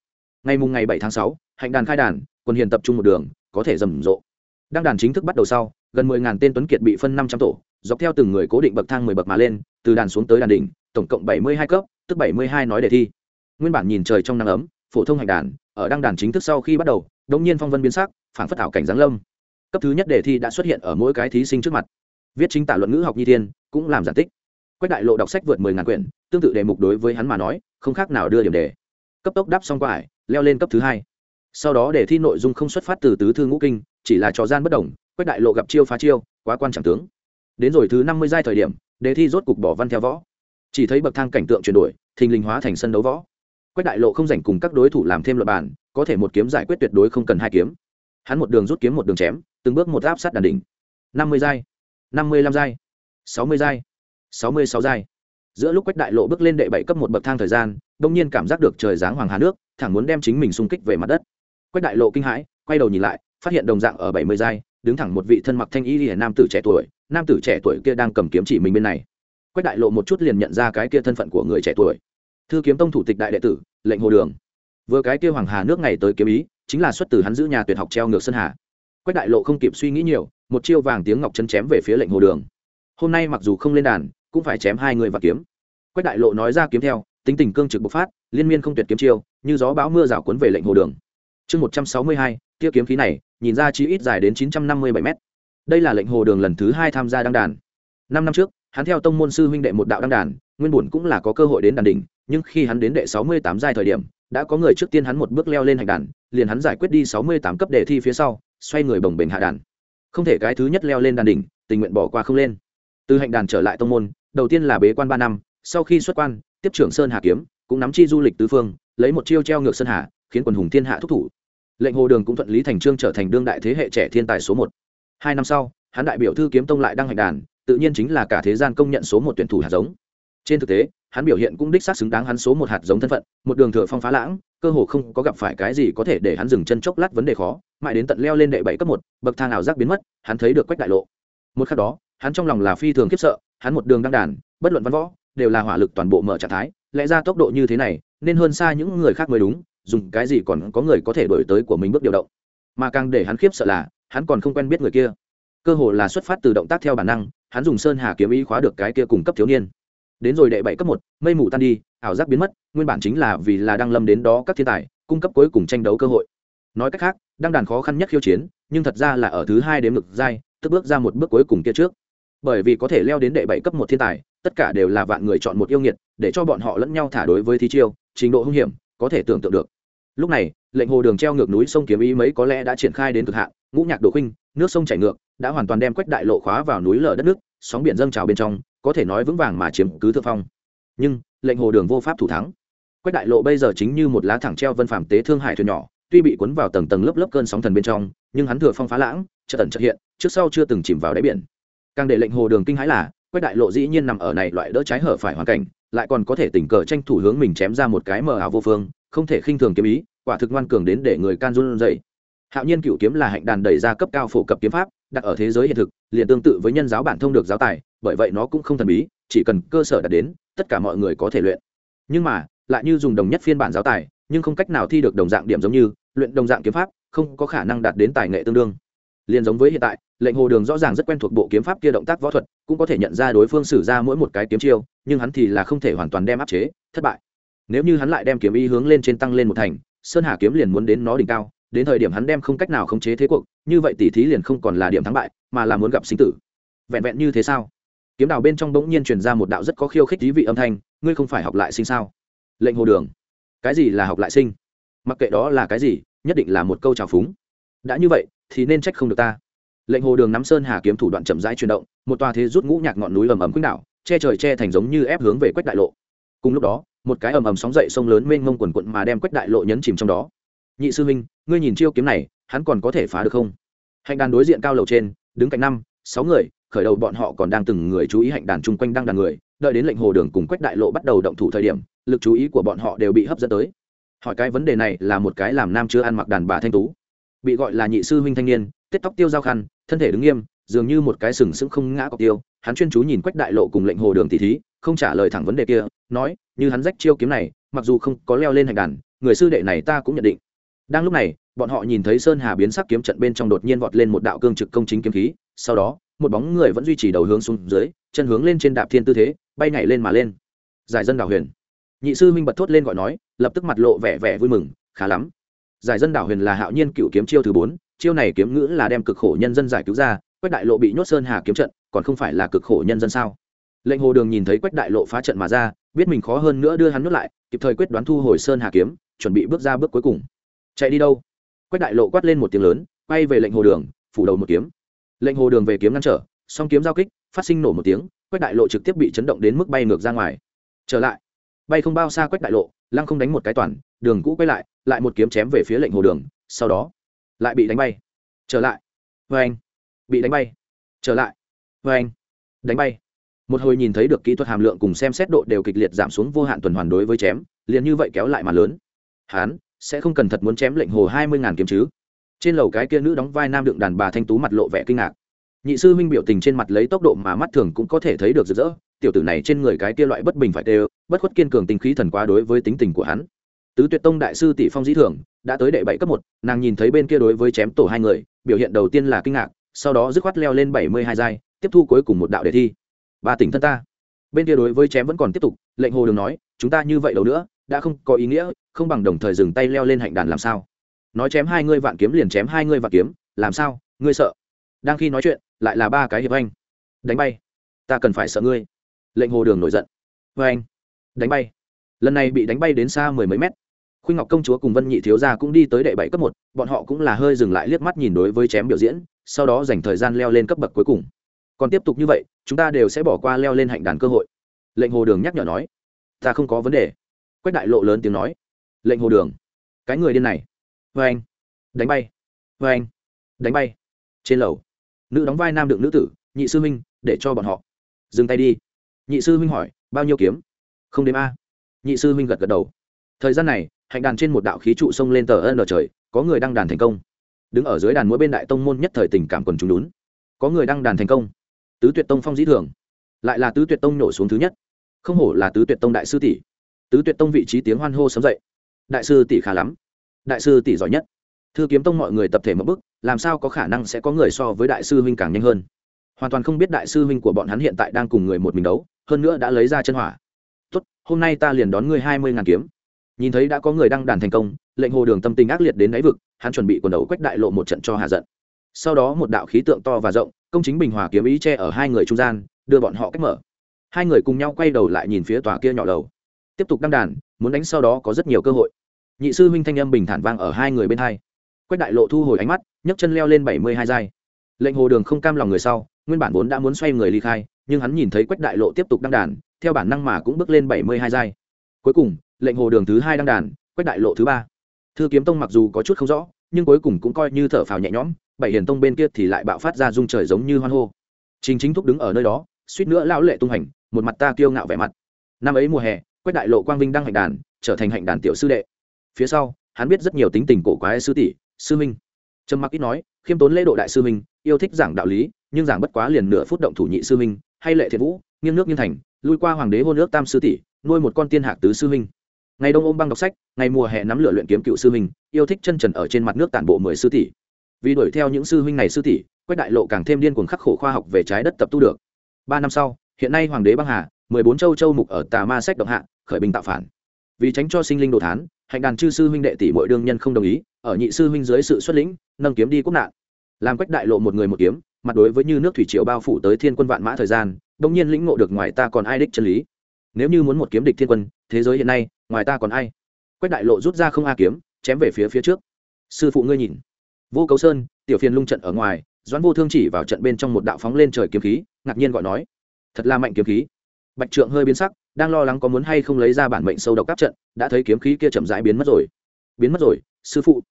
Ngày mùng ngày bảy tháng sáu, hạnh đàn khai đàn quân hiền tập trung một đường, có thể rầm rộ. Đăng đàn chính thức bắt đầu sau, gần mười ngàn tên tuấn kiệt bị phân năm trăm tổ, dọc theo từng người cố định bậc thang mười bậc mà lên, từ đàn xuống tới đàn đỉnh, tổng cộng bảy mươi hai cấp, tức bảy mươi hai nói đề thi. Nguyên bản nhìn trời trong nắng ấm, phổ thông hạnh đàn, ở đăng đàn chính thức sau khi bắt đầu, đống nhiên phong vân biến sắc phản phất ảo cảnh giáng lâm cấp thứ nhất đề thi đã xuất hiện ở mỗi cái thí sinh trước mặt. Viết chính tả luận ngữ học nhi thiên cũng làm giản tích. Quách đại lộ đọc sách vượt mười ngàn quyển, tương tự đề mục đối với hắn mà nói, không khác nào đưa điểm đề. Cấp tốc đáp xong quải leo lên cấp thứ hai. Sau đó đề thi nội dung không xuất phát từ tứ thư ngũ kinh, chỉ là trò gian bất đồng, quách đại lộ gặp chiêu phá chiêu, quá quan trọng tướng. Đến rồi thứ năm mươi giai thời điểm, đề thi rốt cục bỏ văn theo võ. Chỉ thấy bậc thang cảnh tượng chuyển đổi, thình lình hóa thành sân đấu võ. Quách đại lộ không dành cùng các đối thủ làm thêm luật bản có thể một kiếm giải quyết tuyệt đối không cần hai kiếm. Hắn một đường rút kiếm một đường chém từng bước một áp sát đàn đỉnh. Năm mươi giai, năm mươi lăm giai, sáu mươi giai, sáu mươi sáu giai. Giữa lúc quách đại lộ bước lên đệ bảy cấp một bậc thang thời gian, đông nhiên cảm giác được trời giáng hoàng hà nước, thẳng muốn đem chính mình xung kích về mặt đất. Quách đại lộ kinh hãi, quay đầu nhìn lại, phát hiện đồng dạng ở bảy mươi giai, đứng thẳng một vị thân mặc thanh y hiển nam tử trẻ tuổi, nam tử trẻ tuổi kia đang cầm kiếm chỉ mình bên này. Quách đại lộ một chút liền nhận ra cái kia thân phận của người trẻ tuổi. Thư kiếm tông thủ tịch đại đệ tử, lệnh hồ đường. Vừa cái kia hoàng hà nước ngày tới kiếm ý, chính là xuất từ hắn giữ nhà tuyệt học treo ngược sơn hà quách đại lộ không kịp suy nghĩ nhiều, một chiêu vàng tiếng ngọc chân chém về phía lệnh hồ đường. Hôm nay mặc dù không lên đàn, cũng phải chém hai người và kiếm. Quách đại lộ nói ra kiếm theo, tính tình cương trực bộc phát, liên miên không tuyệt kiếm chiêu, như gió bão mưa rào cuốn về lệnh hồ đường. Chương một trăm sáu mươi hai, tia kiếm khí này, nhìn ra chi ít dài đến chín trăm năm mươi bảy m đây là lệnh hồ đường lần thứ hai tham gia đăng đàn. Năm năm trước, hắn theo tông môn sư huynh đệ một đạo đăng đàn, nguyên bổn cũng là có cơ hội đến đàn đỉnh, nhưng khi hắn đến đệ sáu mươi tám giai thời điểm, đã có người trước tiên hắn một bước leo lên hành đàn, liền hắn giải quyết đi sáu mươi tám cấp đề thi phía sau xoay người bồng bềnh hạ đàn. Không thể cái thứ nhất leo lên đàn đỉnh, tình nguyện bỏ qua không lên. Từ hạnh đàn trở lại tông môn, đầu tiên là bế quan ba năm, sau khi xuất quan, tiếp trưởng sơn hà kiếm, cũng nắm chi du lịch tứ phương, lấy một chiêu treo ngược sơn hà, khiến quần hùng thiên hạ thúc thủ. Lệnh hồ đường cũng thuận lý thành trương trở thành đương đại thế hệ trẻ thiên tài số một. Hai năm sau, hắn đại biểu thư kiếm tông lại đăng hạnh đàn, tự nhiên chính là cả thế gian công nhận số một tuyển thủ hạt giống trên thực tế, hắn biểu hiện cũng đích xác xứng đáng hắn số một hạt giống thân phận, một đường thừa phong phá lãng, cơ hồ không có gặp phải cái gì có thể để hắn dừng chân chốc lát vấn đề khó, mãi đến tận leo lên đệ bảy cấp một, bậc thang ảo giác biến mất, hắn thấy được quách đại lộ. Một khắc đó, hắn trong lòng là phi thường khiếp sợ, hắn một đường đăng đàn, bất luận văn võ, đều là hỏa lực toàn bộ mở trạng thái, lẽ ra tốc độ như thế này, nên hơn xa những người khác mới đúng, dùng cái gì còn có người có thể đổi tới của mình bước điều động. Mà càng để hắn khiếp sợ là, hắn còn không quen biết người kia. Cơ hồ là xuất phát từ động tác theo bản năng, hắn dùng sơn hà kiếm ý khóa được cái kia cùng cấp thiếu niên đến rồi đệ bảy cấp một, mây mù tan đi, ảo giác biến mất, nguyên bản chính là vì là đang lâm đến đó các thiên tài, cung cấp cuối cùng tranh đấu cơ hội. Nói cách khác, đang đàn khó khăn nhất khiêu chiến, nhưng thật ra là ở thứ hai đếm ngực giai, tức bước ra một bước cuối cùng kia trước. Bởi vì có thể leo đến đệ bảy cấp một thiên tài, tất cả đều là vạn người chọn một yêu nghiệt, để cho bọn họ lẫn nhau thả đối với thi chiêu, trình độ hung hiểm, có thể tưởng tượng được. Lúc này, lệnh hồ đường treo ngược núi sông kiếm ý mấy có lẽ đã triển khai đến cực hạn, ngũ nhạc đổ khinh, nước sông chảy ngược, đã hoàn toàn đem quách đại lộ khóa vào núi lở đất nước, sóng biển dâng trào bên trong có thể nói vững vàng mà chiếm cứ thượng phong. Nhưng, lệnh hồ đường vô pháp thủ thắng. Quách đại lộ bây giờ chính như một lá thẳng treo vân phàm tế thương hải thuyền nhỏ, tuy bị cuốn vào tầng tầng lớp lớp cơn sóng thần bên trong, nhưng hắn thừa phong phá lãng, chợt ẩn chợt hiện, trước sau chưa từng chìm vào đáy biển. Càng để lệnh hồ đường kinh hãi là, quách đại lộ dĩ nhiên nằm ở này loại đỡ trái hở phải hoàn cảnh, lại còn có thể tình cờ tranh thủ hướng mình chém ra một cái mờ ảo vô phương, không thể khinh thường kiếm ý, quả thực ngoan cường đến để người can run dậy hạo nhiên cựu kiếm là hạnh đàn đẩy ra cấp cao phổ cập kiếm pháp, đặt ở thế giới hiện thực, liền tương tự với nhân giáo bản thông được giáo tài bởi vậy nó cũng không thần bí, chỉ cần cơ sở đạt đến, tất cả mọi người có thể luyện. Nhưng mà, lại như dùng đồng nhất phiên bản giáo tài, nhưng không cách nào thi được đồng dạng điểm giống như, luyện đồng dạng kiếm pháp, không có khả năng đạt đến tài nghệ tương đương. Liền giống với hiện tại, lệnh hồ đường rõ ràng rất quen thuộc bộ kiếm pháp kia động tác võ thuật, cũng có thể nhận ra đối phương xử ra mỗi một cái kiếm chiêu, nhưng hắn thì là không thể hoàn toàn đem áp chế, thất bại. Nếu như hắn lại đem kiếm ý hướng lên trên tăng lên một thành, sơn hà kiếm liền muốn đến nó đỉnh cao, đến thời điểm hắn đem không cách nào khống chế thế cuộc, như vậy tỷ thí liền không còn là điểm thắng bại, mà là muốn gặp sinh tử. Vẹn vẹn như thế sao? Kiếm đào bên trong bỗng nhiên truyền ra một đạo rất có khiêu khích thí vị âm thanh, ngươi không phải học lại sinh sao? Lệnh hồ đường. Cái gì là học lại sinh? Mặc kệ đó là cái gì, nhất định là một câu trào phúng. Đã như vậy, thì nên trách không được ta. Lệnh hồ đường nắm sơn hà kiếm thủ đoạn chậm rãi chuyển động, một tòa thế rút ngũ nhạc ngọn núi ầm ầm quýnh đảo, che trời che thành giống như ép hướng về quách đại lộ. Cùng lúc đó, một cái ầm ầm sóng dậy sông lớn mênh mông quần quận mà đem quách đại lộ nhấn chìm trong đó. Nhị sư minh ngươi nhìn chiêu kiếm này, hắn còn có thể phá được không? Hạnh đàn đối diện cao lầu trên, đứng cạnh năm, sáu người khởi đầu bọn họ còn đang từng người chú ý hạnh đàn chung quanh đang đàn người, đợi đến lệnh hồ đường cùng quách đại lộ bắt đầu động thủ thời điểm, lực chú ý của bọn họ đều bị hấp dẫn tới. Hỏi cái vấn đề này là một cái làm nam chưa ăn mặc đàn bà thanh tú, bị gọi là nhị sư huynh thanh niên tết tóc tiêu giao khăn, thân thể đứng nghiêm, dường như một cái sừng sững không ngã cọc tiêu. Hắn chuyên chú nhìn quách đại lộ cùng lệnh hồ đường tỷ thí, không trả lời thẳng vấn đề kia, nói, như hắn rách chiêu kiếm này, mặc dù không có leo lên hành đàn, người sư đệ này ta cũng nhận định. Đang lúc này, bọn họ nhìn thấy sơn hà biến sắc kiếm trận bên trong đột nhiên vọt lên một đạo cương trực công chính kiếm khí, sau đó một bóng người vẫn duy trì đầu hướng xuống dưới, chân hướng lên trên đạp thiên tư thế, bay nhảy lên mà lên. Giải dân đảo huyền. Nhị sư minh bật thốt lên gọi nói, lập tức mặt lộ vẻ vẻ vui mừng, khá lắm. Giải dân đảo huyền là hạo nhiên cựu kiếm chiêu thứ bốn, chiêu này kiếm ngữ là đem cực khổ nhân dân giải cứu ra, quách đại lộ bị nhốt sơn hà kiếm trận, còn không phải là cực khổ nhân dân sao? Lệnh hồ đường nhìn thấy quách đại lộ phá trận mà ra, biết mình khó hơn nữa đưa hắn nuốt lại, kịp thời quyết đoán thu hồi sơn hà kiếm, chuẩn bị bước ra bước cuối cùng. Chạy đi đâu? Quách đại lộ quát lên một tiếng lớn, quay về lệnh hồ đường, phủ đầu một kiếm lệnh hồ đường về kiếm ngăn trở, song kiếm giao kích, phát sinh nổ một tiếng, quách đại lộ trực tiếp bị chấn động đến mức bay ngược ra ngoài. Trở lại. Bay không bao xa quách đại lộ, lăng không đánh một cái toàn, đường cũ quay lại lại một kiếm chém về phía lệnh hồ đường, sau đó, lại bị đánh bay. Trở lại. Vê anh. Bị đánh bay. Trở lại. Vê anh. Đánh bay. Một hồi nhìn thấy được kỹ thuật hàm lượng cùng xem xét độ đều kịch liệt giảm xuống vô hạn tuần hoàn đối với chém, liền như vậy kéo lại mà lớn. Hán, sẽ không cần thật muốn chém lệnh hồ hai mươi ngàn kiếm chứ? Trên lầu cái kia nữ đóng vai nam đựng đàn bà thanh tú mặt lộ vẻ kinh ngạc. Nhị sư minh biểu tình trên mặt lấy tốc độ mà mắt thường cũng có thể thấy được rực rỡ, tiểu tử này trên người cái kia loại bất bình phải đều, bất khuất kiên cường tinh khí thần quá đối với tính tình của hắn. Tứ tuyệt tông đại sư tỷ phong dĩ thường đã tới đệ bảy cấp một, nàng nhìn thấy bên kia đối với chém tổ hai người, biểu hiện đầu tiên là kinh ngạc, sau đó dứt khoát leo lên bảy mươi hai giai, tiếp thu cuối cùng một đạo đề thi. Ba tỉnh thân ta. Bên kia đối với chém vẫn còn tiếp tục, lệnh hồ đường nói, chúng ta như vậy đâu nữa, đã không có ý nghĩa, không bằng đồng thời dừng tay leo lên hạnh đàn làm sao? Nói chém hai ngươi vạn kiếm liền chém hai ngươi vạn kiếm, làm sao? Ngươi sợ? Đang khi nói chuyện, lại là ba cái hiệp anh. Đánh bay. Ta cần phải sợ ngươi. Lệnh hồ đường nổi giận. Vê anh. Đánh bay. Lần này bị đánh bay đến xa mười mấy mét. Khuynh ngọc công chúa cùng vân nhị thiếu gia cũng đi tới đệ bảy cấp một, bọn họ cũng là hơi dừng lại liếc mắt nhìn đối với chém biểu diễn, sau đó dành thời gian leo lên cấp bậc cuối cùng. Còn tiếp tục như vậy, chúng ta đều sẽ bỏ qua leo lên hạnh đàn cơ hội. Lệnh hồ đường nhắc nhở nói. Ta không có vấn đề. Quách đại lộ lớn tiếng nói. Lệnh hồ đường. Cái người điên này vê anh. Đánh bay. Vê anh. Đánh bay. Trên lầu. Nữ đóng vai nam đựng nữ tử, nhị sư minh để cho bọn họ. Dừng tay đi. Nhị sư minh hỏi, bao nhiêu kiếm? Không đếm a. Nhị sư minh gật gật đầu. Thời gian này, hạnh đàn trên một đạo khí trụ sông lên tờ ân ở trời, có người đăng đàn thành công. Đứng ở dưới đàn mỗi bên đại tông môn nhất thời tình cảm quần chúng lún có người đăng đàn thành công. Tứ tuyệt tông phong dĩ thường. Lại là tứ tuyệt tông nổ xuống thứ nhất. Không hổ là tứ tuyệt tông đại sư tỷ. Tứ tuyệt tông vị trí tiếng hoan hô sớm dậy. Đại sư tỷ khá lắm đại sư tỷ giỏi nhất. Thư kiếm tông mọi người tập thể một bức làm sao có khả năng sẽ có người so với đại sư huynh càng nhanh hơn? Hoàn toàn không biết đại sư huynh của bọn hắn hiện tại đang cùng người một mình đấu, hơn nữa đã lấy ra chân hỏa. Tốt, hôm nay ta liền đón ngươi hai mươi ngàn kiếm. Nhìn thấy đã có người đăng đàn thành công, lệnh hồ đường tâm tình ác liệt đến đáy vực, hắn chuẩn bị quần đấu quách đại lộ một trận cho hạ giận. Sau đó một đạo khí tượng to và rộng, công chính bình hòa kiếm ý che ở hai người trung gian, đưa bọn họ cách mở. Hai người cùng nhau quay đầu lại nhìn phía tòa kia nhỏ lầu. Tiếp tục đăng đàn, muốn đánh sau đó có rất nhiều cơ hội nhị sư huynh thanh âm bình thản vang ở hai người bên hai. Quách đại lộ thu hồi ánh mắt, nhấc chân leo lên bảy mươi hai giai. Lệnh hồ đường không cam lòng người sau, nguyên bản vốn đã muốn xoay người ly khai, nhưng hắn nhìn thấy quách đại lộ tiếp tục đăng đàn, theo bản năng mà cũng bước lên bảy mươi hai giai. Cuối cùng, lệnh hồ đường thứ hai đăng đàn, quách đại lộ thứ ba. Thư kiếm tông mặc dù có chút không rõ, nhưng cuối cùng cũng coi như thở phào nhẹ nhõm, bảy hiền tông bên kia thì lại bạo phát ra dung trời giống như hoan hô. Trình chính thúc đứng ở nơi đó, suýt nữa lão lệ tung hành, một mặt ta kiêu ngạo vẻ mặt. Năm ấy mùa hè, quách đại lộ quang vinh đăng hạnh đàn, trở thành hạnh đàn tiểu sư đệ phía sau, hắn biết rất nhiều tính tình cổ quái sư tỷ, sư minh trầm mặc ít nói, khiêm tốn lễ độ đại sư minh yêu thích giảng đạo lý, nhưng giảng bất quá liền nửa phút động thủ nhị sư minh hay lệ thiện vũ, nghiêng nước nghiêng thành, lui qua hoàng đế hôn nước tam sư tỷ, nuôi một con tiên hạc tứ sư minh ngày đông ôm băng đọc sách, ngày mùa hè nắm lửa luyện kiếm cựu sư minh yêu thích chân trần ở trên mặt nước tản bộ mười sư tỷ. Vì đuổi theo những sư huynh này sư tỷ, quách đại lộ càng thêm điên cuồng khắc khổ khoa học về trái đất tập tu được. Ba năm sau, hiện nay hoàng đế băng hà, mười bốn châu châu mục ở tà ma sách động hạ, khởi binh tạo phản. Vì tránh cho sinh linh đồ thán hạnh đàn chư sư huynh đệ tỷ muội đương nhân không đồng ý, ở nhị sư huynh dưới sự xuất lĩnh, nâng kiếm đi quốc nạn. Làm quách đại lộ một người một kiếm, mặt đối với như nước thủy triều bao phủ tới thiên quân vạn mã thời gian, đông nhiên lĩnh ngộ được ngoài ta còn ai đích chân lý. Nếu như muốn một kiếm địch thiên quân, thế giới hiện nay, ngoài ta còn ai? Quách đại lộ rút ra không a kiếm, chém về phía phía trước. Sư phụ ngươi nhìn. Vô cấu sơn, tiểu phiền lung trận ở ngoài, doãn vô thương chỉ vào trận bên trong một đạo phóng lên trời kiếm khí, ngạc nhiên gọi nói, thật là mạnh kiếm khí. Bạch trượng hơi biến sắc đang lo lắng có muốn hay không lấy ra bản mệnh sâu độc các trận, đã thấy kiếm khí kia chậm rãi biến mất rồi. Biến mất rồi, sư phụ.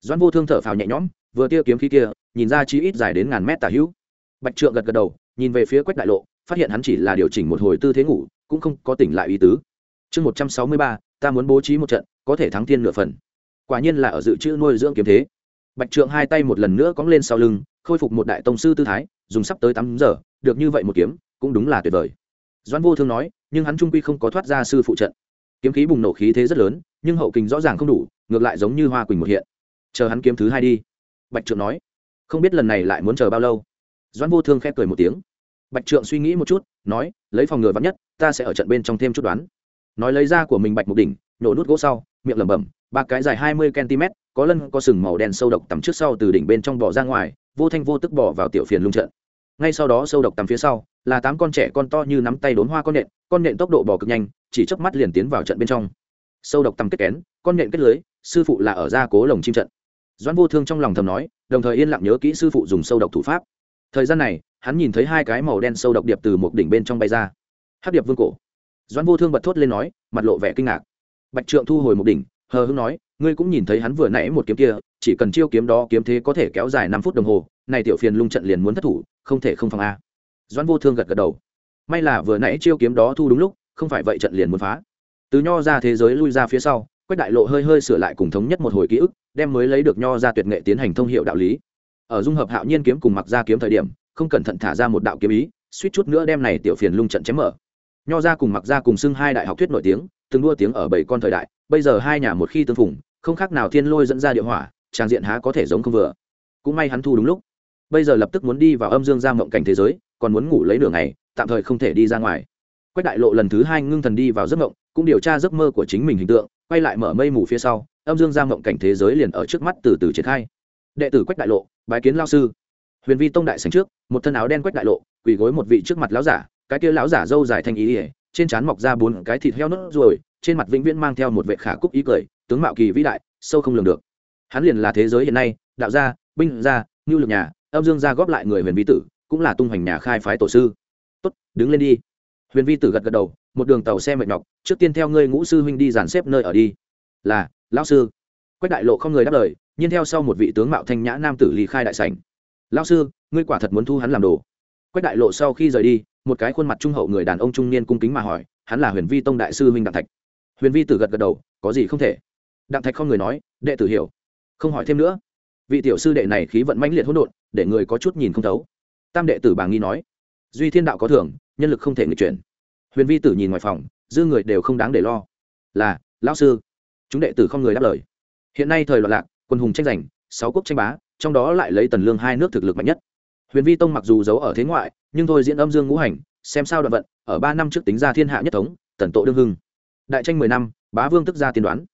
Doãn vô thương thở phào nhẹ nhõm, vừa tia kiếm khí kia, nhìn ra chí ít dài đến ngàn mét tả hữu. Bạch trượng gật gật đầu, nhìn về phía quách đại lộ, phát hiện hắn chỉ là điều chỉnh một hồi tư thế ngủ, cũng không có tỉnh lại ý tứ. Chương một trăm sáu mươi ba, ta muốn bố trí một trận, có thể thắng thiên nửa phần. Quả nhiên là ở dự trữ nuôi dưỡng kiếm thế. Bạch trượng hai tay một lần nữa cóng lên sau lưng, khôi phục một đại tông sư tư thái, dùng sắp tới tám giờ, được như vậy một kiếm, cũng đúng là tuyệt vời doãn vô thương nói, nhưng hắn trung quy không có thoát ra sư phụ trận. Kiếm khí bùng nổ khí thế rất lớn, nhưng hậu kình rõ ràng không đủ, ngược lại giống như hoa quỳnh một hiện. Chờ hắn kiếm thứ hai đi. Bạch trượng nói, không biết lần này lại muốn chờ bao lâu. Doãn vô thương khép cười một tiếng. Bạch trượng suy nghĩ một chút, nói, lấy phòng ngừa vắn nhất, ta sẽ ở trận bên trong thêm chút đoán. Nói lấy ra của mình bạch một đỉnh, nhổ nút gỗ sau, miệng lẩm bẩm, ba cái dài hai mươi cm, có lân, có sừng màu đen sâu độc tắm trước sau từ đỉnh bên trong bỏ ra ngoài, vô thanh vô tức bỏ vào tiểu phiền lung trận. Ngay sau đó sâu độc tắm phía sau là tám con trẻ con to như nắm tay đốn hoa con nện con nện tốc độ bò cực nhanh, chỉ chớp mắt liền tiến vào trận bên trong. Sâu độc tầm kết kén, con nện kết lưới, sư phụ là ở ra cố lồng chim trận. Doãn vô thương trong lòng thầm nói, đồng thời yên lặng nhớ kỹ sư phụ dùng sâu độc thủ pháp. Thời gian này, hắn nhìn thấy hai cái màu đen sâu độc điệp từ một đỉnh bên trong bay ra. Hát điệp vương cổ. Doãn vô thương bật thốt lên nói, mặt lộ vẻ kinh ngạc. Bạch trượng thu hồi một đỉnh, hờ hưng nói, ngươi cũng nhìn thấy hắn vừa nãy một kiếm kia, chỉ cần chiêu kiếm đó kiếm thế có thể kéo dài năm phút đồng hồ, này tiểu phiền lung trận liền muốn thất thủ, không thể không phòng a doãn vô thương gật gật đầu. May là vừa nãy chiêu kiếm đó thu đúng lúc, không phải vậy trận liền muốn phá. Từ nho ra thế giới lui ra phía sau, quách đại lộ hơi hơi sửa lại cùng thống nhất một hồi ký ức, đem mới lấy được nho ra tuyệt nghệ tiến hành thông hiệu đạo lý. Ở dung hợp hạo nhiên kiếm cùng mặc ra kiếm thời điểm, không cẩn thận thả ra một đạo kiếm ý, suýt chút nữa đem này tiểu phiền lung trận chém mở. Nho ra cùng mặc ra cùng xưng hai đại học thuyết nổi tiếng, từng đua tiếng ở bảy con thời đại, bây giờ hai nhà một khi tương phùng, không khác nào thiên lôi dẫn ra địa hỏa trang diện há có thể giống không vừa. Cũng may hắn thu đúng lúc bây giờ lập tức muốn đi vào âm dương ra mộng cảnh thế giới, còn muốn ngủ lấy nửa ngày, tạm thời không thể đi ra ngoài. Quách đại lộ lần thứ hai ngưng thần đi vào giấc mộng, cũng điều tra giấc mơ của chính mình hình tượng, quay lại mở mây mù phía sau, âm dương ra mộng cảnh thế giới liền ở trước mắt từ từ triển khai. Đệ tử quách đại lộ, bái kiến lao sư. Huyền vi tông đại sành trước, một thân áo đen quách đại lộ, quỳ gối một vị trước mặt lão giả, cái kia lão giả dâu dài thanh ý ỉa trên trán mọc ra bốn cái thịt heo nốt ruồi, trên mặt vĩnh viễn mang theo một vệ khả cúc ý cười, tướng mạo kỳ vĩ đại, sâu không lường được. Hắn liền là thế giới hiện nay, đạo gia, binh gia, ngưu lực nhà âm dương gia góp lại người huyền vi tử, cũng là tung hoành nhà khai phái tổ sư. Tốt, đứng lên đi. Huyền vi tử gật gật đầu, một đường tàu xe mệt nhọc, trước tiên theo ngươi ngũ sư huynh đi dàn xếp nơi ở đi. Là, lão sư. Quách đại lộ không người đáp lời, nhưng theo sau một vị tướng mạo thanh nhã nam tử ly khai đại sảnh. Lão sư, ngươi quả thật muốn thu hắn làm đồ. Quách đại lộ sau khi rời đi, một cái khuôn mặt trung hậu người đàn ông trung niên cung kính mà hỏi, hắn là huyền vi tông đại sư huynh đặng thạch? Huyền vi tử gật gật đầu, có gì không thể. Đặng thạch không người nói, đệ tử hiểu. Không hỏi thêm nữa. Vị tiểu sư đệ này khí vận mãnh liệt hỗn độn để người có chút nhìn không thấu. Tam đệ tử bà nghi nói, duy thiên đạo có thưởng nhân lực không thể người chuyển. Huyền vi tử nhìn ngoài phòng, dư người đều không đáng để lo. Là, lão sư. Chúng đệ tử không người đáp lời. Hiện nay thời loạn lạc, quân hùng tranh giành, sáu quốc tranh bá, trong đó lại lấy tần lương hai nước thực lực mạnh nhất. Huyền vi tông mặc dù giấu ở thế ngoại, nhưng thôi diễn âm dương ngũ hành, xem sao đoạn vận, ở ba năm trước tính ra thiên hạ nhất thống, tần tổ đương hưng. Đại tranh mười năm, bá vương tức ra tiên đoán.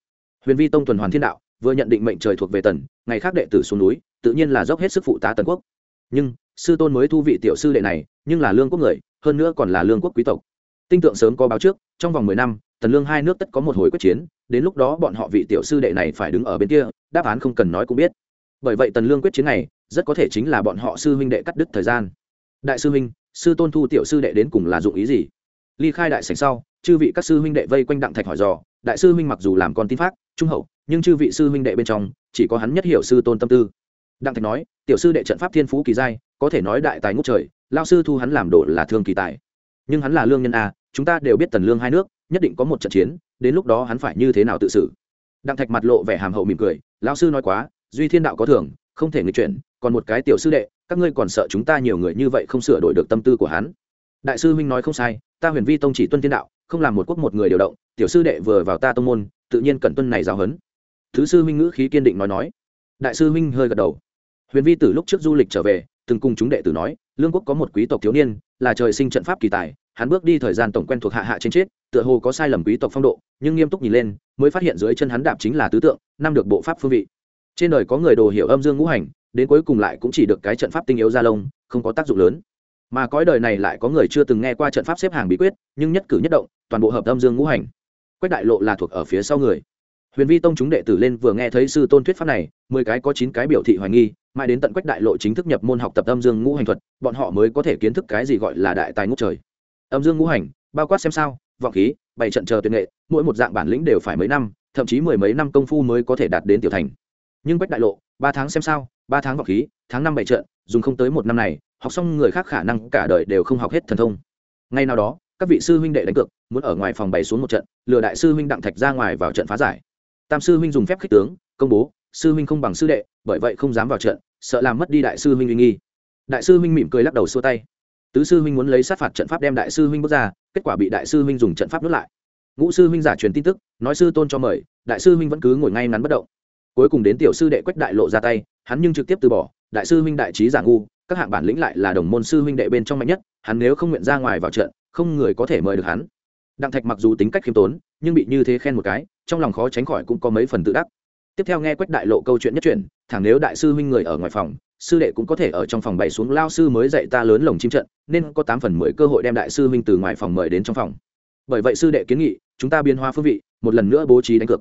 Huyền vi tông tuần hoàn thiên đạo, vừa nhận định mệnh trời thuộc về tần, ngày khác đệ tử xuống núi tự nhiên là dốc hết sức phụ tá tần quốc. Nhưng, sư tôn mới thu vị tiểu sư đệ này, nhưng là lương quốc người, hơn nữa còn là lương quốc quý tộc. Tinh tượng sớm có báo trước, trong vòng mười năm, tần lương hai nước tất có một hồi quyết chiến, đến lúc đó bọn họ vị tiểu sư đệ này phải đứng ở bên kia, đáp án không cần nói cũng biết. Bởi vậy tần lương quyết chiến này, rất có thể chính là bọn họ sư huynh đệ cắt đứt thời gian. Đại sư huynh, sư tôn thu tiểu sư đệ đến cùng là dụng ý gì? Ly khai đại sảnh sau, chư vị các sư huynh đệ vây quanh đặng thạch hỏi dò, đại sư huynh mặc dù làm con tin pháp trung hậu, nhưng chư vị sư huynh đệ bên trong, chỉ có hắn nhất hiểu sư tôn tâm tư đặng thạch nói, tiểu sư đệ trận pháp thiên phú kỳ giai, có thể nói đại tài ngút trời lao sư thu hắn làm đồ là thương kỳ tài. Nhưng hắn là lương nhân a, chúng ta đều biết tần lương hai nước, nhất định có một trận chiến, đến lúc đó hắn phải như thế nào tự xử? Đặng thạch mặt lộ vẻ hàm hậu mỉm cười lao sư nói quá, duy thiên đạo có thưởng không thể nghịch chuyển, còn một cái tiểu sư đệ, các ngươi còn sợ chúng ta nhiều người như vậy không sửa đổi được tâm tư của hắn? Đại sư huynh nói không sai, ta huyền vi tông chỉ tuân thiên đạo, không làm một quốc một người điều động, tiểu sư đệ vừa vào ta tông môn, tự nhiên cần tuân này giáo huấn. Thứ sư huynh ngữ khí kiên định nói nói. Đại sư huynh hơi gật đầu huyền vi từ lúc trước du lịch trở về, từng cùng chúng đệ tử nói, lương quốc có một quý tộc thiếu niên, là trời sinh trận pháp kỳ tài, hắn bước đi thời gian tổng quen thuộc hạ hạ trên chết, tựa hồ có sai lầm quý tộc phong độ, nhưng nghiêm túc nhìn lên, mới phát hiện dưới chân hắn đạp chính là tứ tượng, năm được bộ pháp phương vị. Trên đời có người đồ hiểu âm dương ngũ hành, đến cuối cùng lại cũng chỉ được cái trận pháp tinh yếu gia lông, không có tác dụng lớn. Mà cõi đời này lại có người chưa từng nghe qua trận pháp xếp hàng bí quyết, nhưng nhất cử nhất động, toàn bộ hợp âm dương ngũ hành. Quách đại lộ là thuộc ở phía sau người. Huyền vi tông chúng đệ tử lên vừa nghe thấy sư tôn thuyết pháp này, mười cái có chín cái biểu thị hoài nghi mãi đến tận quách đại lộ chính thức nhập môn học tập âm dương ngũ hành thuật, bọn họ mới có thể kiến thức cái gì gọi là đại tài ngũ trời. Âm dương ngũ hành, bao quát xem sao, vọng khí, bảy trận chờ tuyệt nghệ, mỗi một dạng bản lĩnh đều phải mấy năm, thậm chí mười mấy năm công phu mới có thể đạt đến tiểu thành. Nhưng quách đại lộ, ba tháng xem sao, ba tháng vọng khí, tháng năm bảy trận, dùng không tới một năm này, học xong người khác khả năng cả đời đều không học hết thần thông. Ngay nào đó, các vị sư huynh đệ đánh cược, muốn ở ngoài phòng bày xuống một trận, lừa đại sư huynh đặng thạch ra ngoài vào trận phá giải. Tam sư huynh dùng phép khích tướng, công bố sư huynh không bằng sư đệ bởi vậy không dám vào trận sợ làm mất đi đại sư huynh uy nghi đại sư huynh mỉm cười lắc đầu xua tay tứ sư huynh muốn lấy sát phạt trận pháp đem đại sư huynh bước ra kết quả bị đại sư huynh dùng trận pháp nuốt lại ngũ sư huynh giả truyền tin tức nói sư tôn cho mời đại sư huynh vẫn cứ ngồi ngay ngắn bất động cuối cùng đến tiểu sư đệ quách đại lộ ra tay hắn nhưng trực tiếp từ bỏ đại sư huynh đại trí giả ngu các hạng bản lĩnh lại là đồng môn sư huynh đệ bên trong mạnh nhất hắn nếu không nguyện ra ngoài vào trận không người có thể mời được hắn đặng thạch mặc dù tính cách khiêm tốn nhưng bị như thế khen một cái trong lòng khó tránh khỏi cũng có mấy phần tự đắc tiếp theo nghe quách đại lộ câu chuyện nhất chuyện thẳng nếu đại sư huynh người ở ngoài phòng, sư đệ cũng có thể ở trong phòng bày xuống lao sư mới dạy ta lớn lồng chim trận, nên có tám phần mười cơ hội đem đại sư huynh từ ngoài phòng mời đến trong phòng. Bởi vậy sư đệ kiến nghị, chúng ta biên hoa phương vị, một lần nữa bố trí đánh cược.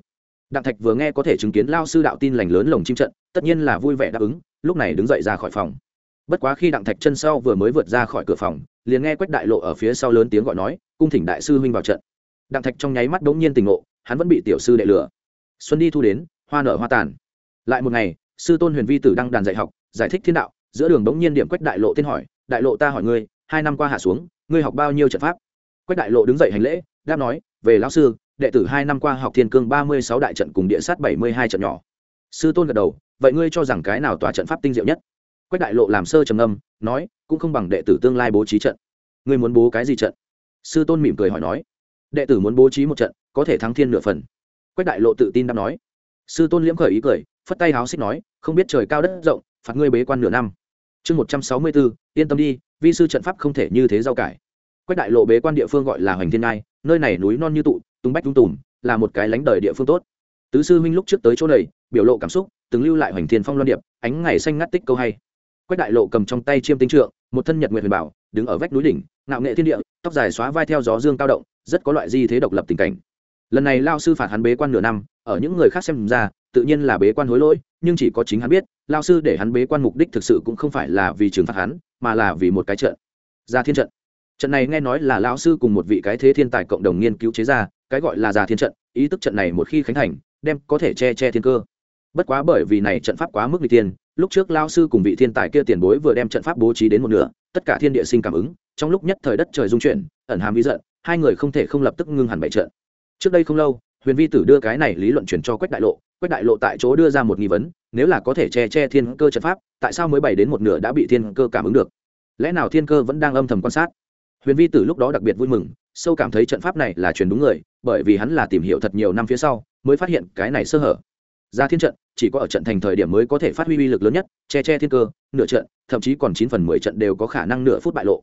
Đặng thạch vừa nghe có thể chứng kiến lao sư đạo tin lành lớn lồng chim trận, tất nhiên là vui vẻ đáp ứng, lúc này đứng dậy ra khỏi phòng. Bất quá khi đặng thạch chân sau vừa mới vượt ra khỏi cửa phòng, liền nghe quách đại lộ ở phía sau lớn tiếng gọi nói, cung thỉnh đại sư huynh vào trận. Đặng thạch trong nháy mắt đống nhiên tình ngộ, hắn vẫn bị tiểu sư đệ lừa. Xuân đi thu đến hoa nở hoa tàn. Lại một ngày, sư tôn huyền vi tử đăng đàn dạy học, giải thích thiên đạo, giữa đường bỗng nhiên điểm quách đại lộ tiên hỏi, đại lộ ta hỏi ngươi, hai năm qua hạ xuống, ngươi học bao nhiêu trận pháp? Quách đại lộ đứng dậy hành lễ, đáp nói, về lão sư, đệ tử hai năm qua học thiên cương ba mươi sáu đại trận cùng địa sát bảy mươi hai trận nhỏ. Sư tôn gật đầu, vậy ngươi cho rằng cái nào tòa trận pháp tinh diệu nhất? Quách đại lộ làm sơ trầm ngâm, nói, cũng không bằng đệ tử tương lai bố trí trận. Ngươi muốn bố cái gì trận? Sư tôn mỉm cười hỏi nói, đệ tử muốn bố trí một trận, có thể thắng thiên nửa phần. Quách đại lộ tự tin đáp nói sư tôn liễm khởi ý cười, phất tay háo xích nói, không biết trời cao đất rộng, phạt ngươi bế quan nửa năm. Chương một trăm sáu mươi bốn, yên tâm đi, vi sư trận pháp không thể như thế rau cải. Quách đại lộ bế quan địa phương gọi là hoành thiên ngai, nơi này núi non như tụ, tung bách tung tùm, là một cái lánh đời địa phương tốt. Tứ sư huynh lúc trước tới chỗ này, biểu lộ cảm xúc, từng lưu lại hoành thiên phong loan điệp, ánh ngày xanh ngắt tích câu hay. Quách đại lộ cầm trong tay chiêm tinh trượng, một thân nhật nguyện huyền bảo, đứng ở vách núi đỉnh, ngạo nghệ thiên địa, tóc dài xóa vai theo gió dương cao động, rất có loại di thế độc lập tình cảnh. Lần này lao sư phạt hắn bế quan nửa năm ở những người khác xem ra, tự nhiên là bế quan hối lỗi, nhưng chỉ có chính hắn biết, lao sư để hắn bế quan mục đích thực sự cũng không phải là vì trừng phạt hắn, mà là vì một cái trận. Gia thiên trận. Trận này nghe nói là lao sư cùng một vị cái thế thiên tài cộng đồng nghiên cứu chế ra, cái gọi là gia thiên trận, ý tức trận này một khi khánh thành, đem có thể che che thiên cơ. Bất quá bởi vì này trận pháp quá mức n tiên lúc trước lao sư cùng vị thiên tài kia tiền bối vừa đem trận pháp bố trí đến một nửa, tất cả thiên địa sinh cảm ứng, trong lúc nhất thời đất trời dung chuyển, ẩn hàm ý giận, hai người không thể không lập tức ngưng hẳn bảy trận. Trước đây không lâu huyền vi tử đưa cái này lý luận chuyển cho quách đại lộ, quách đại lộ tại chỗ đưa ra một nghi vấn, nếu là có thể che che thiên cơ trận pháp, tại sao mới bày đến một nửa đã bị thiên cơ cảm ứng được? Lẽ nào thiên cơ vẫn đang âm thầm quan sát? Huyền vi tử lúc đó đặc biệt vui mừng, sâu cảm thấy trận pháp này là truyền đúng người, bởi vì hắn là tìm hiểu thật nhiều năm phía sau, mới phát hiện cái này sơ hở. Ra thiên trận, chỉ có ở trận thành thời điểm mới có thể phát huy uy lực lớn nhất, che che thiên cơ, nửa trận, thậm chí còn chín phần mười trận đều có khả năng nửa phút bại lộ.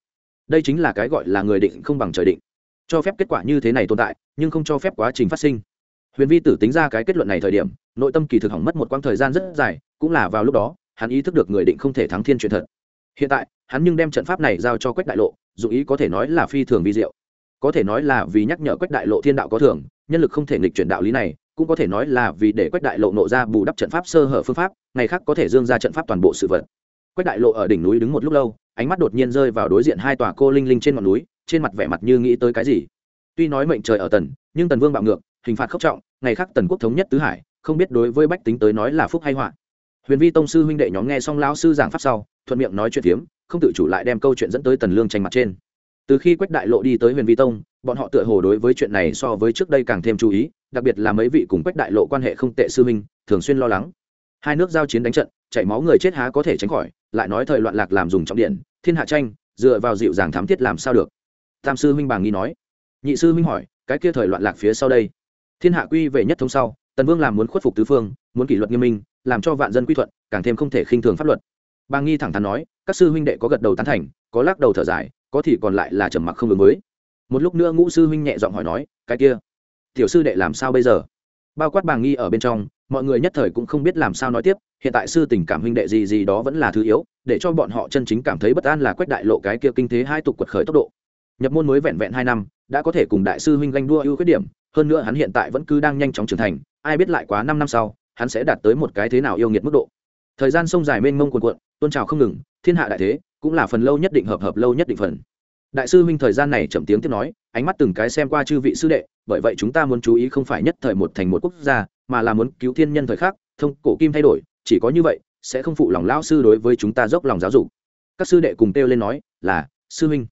Đây chính là cái gọi là người định không bằng trời định cho phép kết quả như thế này tồn tại, nhưng không cho phép quá trình phát sinh. Huyền vi tử tính ra cái kết luận này thời điểm, nội tâm kỳ thực hỏng mất một quãng thời gian rất dài, cũng là vào lúc đó, hắn ý thức được người định không thể thắng thiên truyền thật. Hiện tại, hắn nhưng đem trận pháp này giao cho quách đại lộ, dù ý có thể nói là phi thường vi diệu. Có thể nói là vì nhắc nhở quách đại lộ thiên đạo có thường, nhân lực không thể nghịch chuyển đạo lý này, cũng có thể nói là vì để quách đại lộ nộ ra bù đắp trận pháp sơ hở phương pháp, ngày khác có thể dương ra trận pháp toàn bộ sự vật. Quách đại lộ ở đỉnh núi đứng một lúc lâu, ánh mắt đột nhiên rơi vào đối diện hai tòa cô linh linh trên ngọn núi trên mặt vẻ mặt như nghĩ tới cái gì. Tuy nói mệnh trời ở tần nhưng tần vương bạo ngược hình phạt khốc trọng ngày khác tần quốc thống nhất tứ hải không biết đối với bách tính tới nói là phúc hay họa. Huyền vi tông sư huynh đệ nhóm nghe xong lão sư giảng pháp sau thuận miệng nói chuyện tiếm, không tự chủ lại đem câu chuyện dẫn tới tần lương tranh mặt trên. Từ khi quách đại lộ đi tới huyền vi tông bọn họ tựa hồ đối với chuyện này so với trước đây càng thêm chú ý đặc biệt là mấy vị cùng quách đại lộ quan hệ không tệ sư huynh thường xuyên lo lắng. Hai nước giao chiến đánh trận chảy máu người chết há có thể tránh khỏi lại nói thời loạn lạc làm dùng trọng điện thiên hạ tranh dựa vào dịu dàng thám thiết làm sao được tam sư huynh bàng nghi nói. Nhị sư huynh hỏi, cái kia thời loạn lạc phía sau đây? Thiên hạ quy về nhất thống sau, tần vương làm muốn khuất phục tứ phương, muốn kỷ luật nghiêm minh, làm cho vạn dân quy thuận, càng thêm không thể khinh thường pháp luật. Bàng nghi thẳng thắn nói, các sư huynh đệ có gật đầu tán thành, có lắc đầu thở dài, có thì còn lại là trầm mặc không ứng mới một lúc nữa ngũ sư huynh nhẹ giọng hỏi nói, cái kia, tiểu sư đệ làm sao bây giờ? Bao quát bàng nghi ở bên trong, mọi người nhất thời cũng không biết làm sao nói tiếp, hiện tại sư tình cảm huynh đệ gì gì đó vẫn là thứ yếu, để cho bọn họ chân chính cảm thấy bất an là quách đại lộ cái kia kinh thế hai tục quật khởi tốc độ nhập môn mới vẹn vẹn hai năm, đã có thể cùng đại sư huynh ganh đua ưu khuyết điểm, hơn nữa hắn hiện tại vẫn cứ đang nhanh chóng trưởng thành, ai biết lại quá năm năm sau, hắn sẽ đạt tới một cái thế nào yêu nghiệt mức độ. Thời gian sông dài mênh mông cuồn cuộn, tôn trào không ngừng, thiên hạ đại thế, cũng là phần lâu nhất định hợp hợp lâu nhất định phần. Đại sư huynh thời gian này chậm tiếng tiếp nói, ánh mắt từng cái xem qua chư vị sư đệ, bởi vậy chúng ta muốn chú ý không phải nhất thời một thành một quốc gia, mà là muốn cứu thiên nhân thời khắc, thông cổ kim thay đổi, chỉ có như vậy, sẽ không phụ lòng lão sư đối với chúng ta dốc lòng giáo dục. Các sư đệ cùng kêu lên nói, là, sư huynh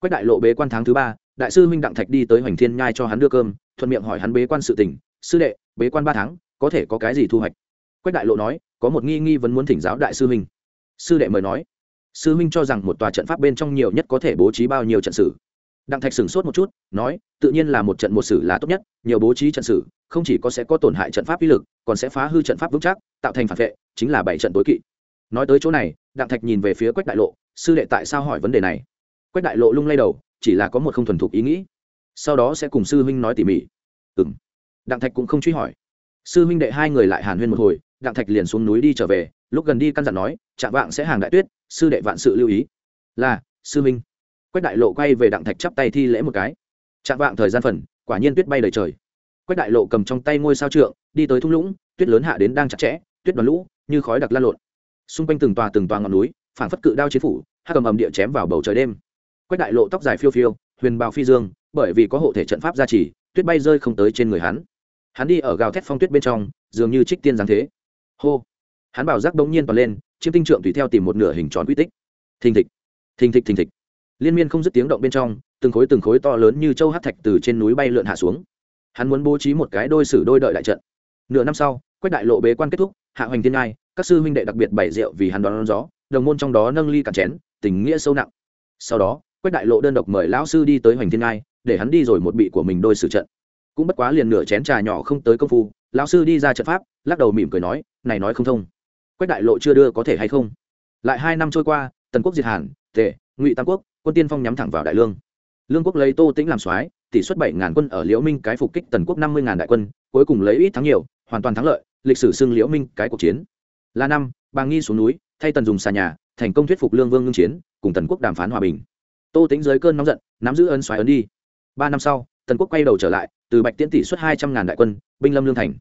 quách đại lộ bế quan tháng thứ ba, đại sư huynh đặng thạch đi tới hoành thiên nhai cho hắn đưa cơm, thuận miệng hỏi hắn bế quan sự tình. Sư đệ, bế quan ba tháng, có thể có cái gì thu hoạch? Quách đại lộ nói, có một nghi nghi vẫn muốn thỉnh giáo đại sư huynh. Sư đệ mời nói, sư huynh cho rằng một tòa trận pháp bên trong nhiều nhất có thể bố trí bao nhiêu trận sử. Đặng thạch sửng sốt một chút, nói, tự nhiên là một trận một sử là tốt nhất, nhiều bố trí trận sử, không chỉ có sẽ có tổn hại trận pháp uy lực, còn sẽ phá hư trận pháp vững chắc, tạo thành phản vệ, chính là bảy trận tối kỵ. Nói tới chỗ này, đặng thạch nhìn về phía quách đại lộ, sư đệ tại sao hỏi vấn đề này? Quách đại lộ lung lay đầu, chỉ là có một không thuần thục ý nghĩ. Sau đó sẽ cùng sư huynh nói tỉ mỉ. Ừ m đặng thạch cũng không truy hỏi. Sư huynh đệ hai người lại hàn huyên một hồi, đặng thạch liền xuống núi đi trở về, lúc gần đi căn dặn nói chạm vạng sẽ hàng đại tuyết, sư đệ vạn sự lưu ý. Là, sư huynh. Quách đại lộ quay về đặng thạch chắp tay thi lễ một cái. Chạm vạng, thời gian phần, quả nhiên tuyết bay đầy trời. Quách đại lộ cầm trong tay ngôi sao trượng, đi tới thung lũng, tuyết lớn hạ đến đang chặt chẽ, tuyết đoàn lũ, như khói đặc lan lộn. Xung quanh từng tòa từng tòa ngọn núi phản phất cự đao chiến phủ hát cầm ầm địa chém vào bầu trời đêm quách đại lộ tóc dài phiêu phiêu, huyền bào phi dương, bởi vì có hộ thể trận pháp gia trì, tuyết bay rơi không tới trên người hắn. Hắn đi ở gào thét phong tuyết bên trong, dường như trích tiên giáng thế. Hô! Hắn bảo giác bỗng nhiên toàn lên, chiêm tinh trượng tùy theo tìm một nửa hình tròn quy tích. Thình thịch! Thình thịch thình thịch! Liên miên không dứt tiếng động bên trong, từng khối từng khối to lớn như châu hát thạch từ trên núi bay lượn hạ xuống. Hắn muốn bố trí một cái đôi sử đôi đợi đại trận. Nửa năm sau, quách đại lộ bế quan kết thúc, hạ hoành thiên ngai, các sư huynh đệ đặc biệt bày rượu vì hắn đón gió, đồng môn trong đó nâng ly cạn chén, tình nghĩa sâu nặng. Sau đó quách đại lộ đơn độc mời lão sư đi tới hoành thiên ngai, để hắn đi rồi một bị của mình đôi sử trận. Cũng bất quá liền nửa chén trà nhỏ không tới công phu, lão sư đi ra trận pháp, lắc đầu mỉm cười nói, này nói không thông. Quách đại lộ chưa đưa có thể hay không? Lại hai năm trôi qua, tần quốc diệt hàn, tề, ngụy tam quốc, quân tiên phong nhắm thẳng vào đại lương. Lương quốc lấy tô tĩnh làm soái, tỷ suất bảy ngàn quân ở liễu minh cái phục kích tần quốc năm mươi ngàn đại quân, cuối cùng lấy ít thắng nhiều, hoàn toàn thắng lợi, lịch sử xưng liễu minh cái cuộc chiến. Là năm bàng nghi xuống núi, thay tần dùng xà nhà, thành công thuyết phục lương vương ngưng chiến, cùng tần quốc đàm phán hòa bình tô tĩnh dưới cơn nóng giận, nắm giữ ân xoáy ấn đi. Ba năm sau, tần quốc quay đầu trở lại, từ bạch tiễn tỷ xuất hai trăm ngàn đại quân, binh lâm lương thành.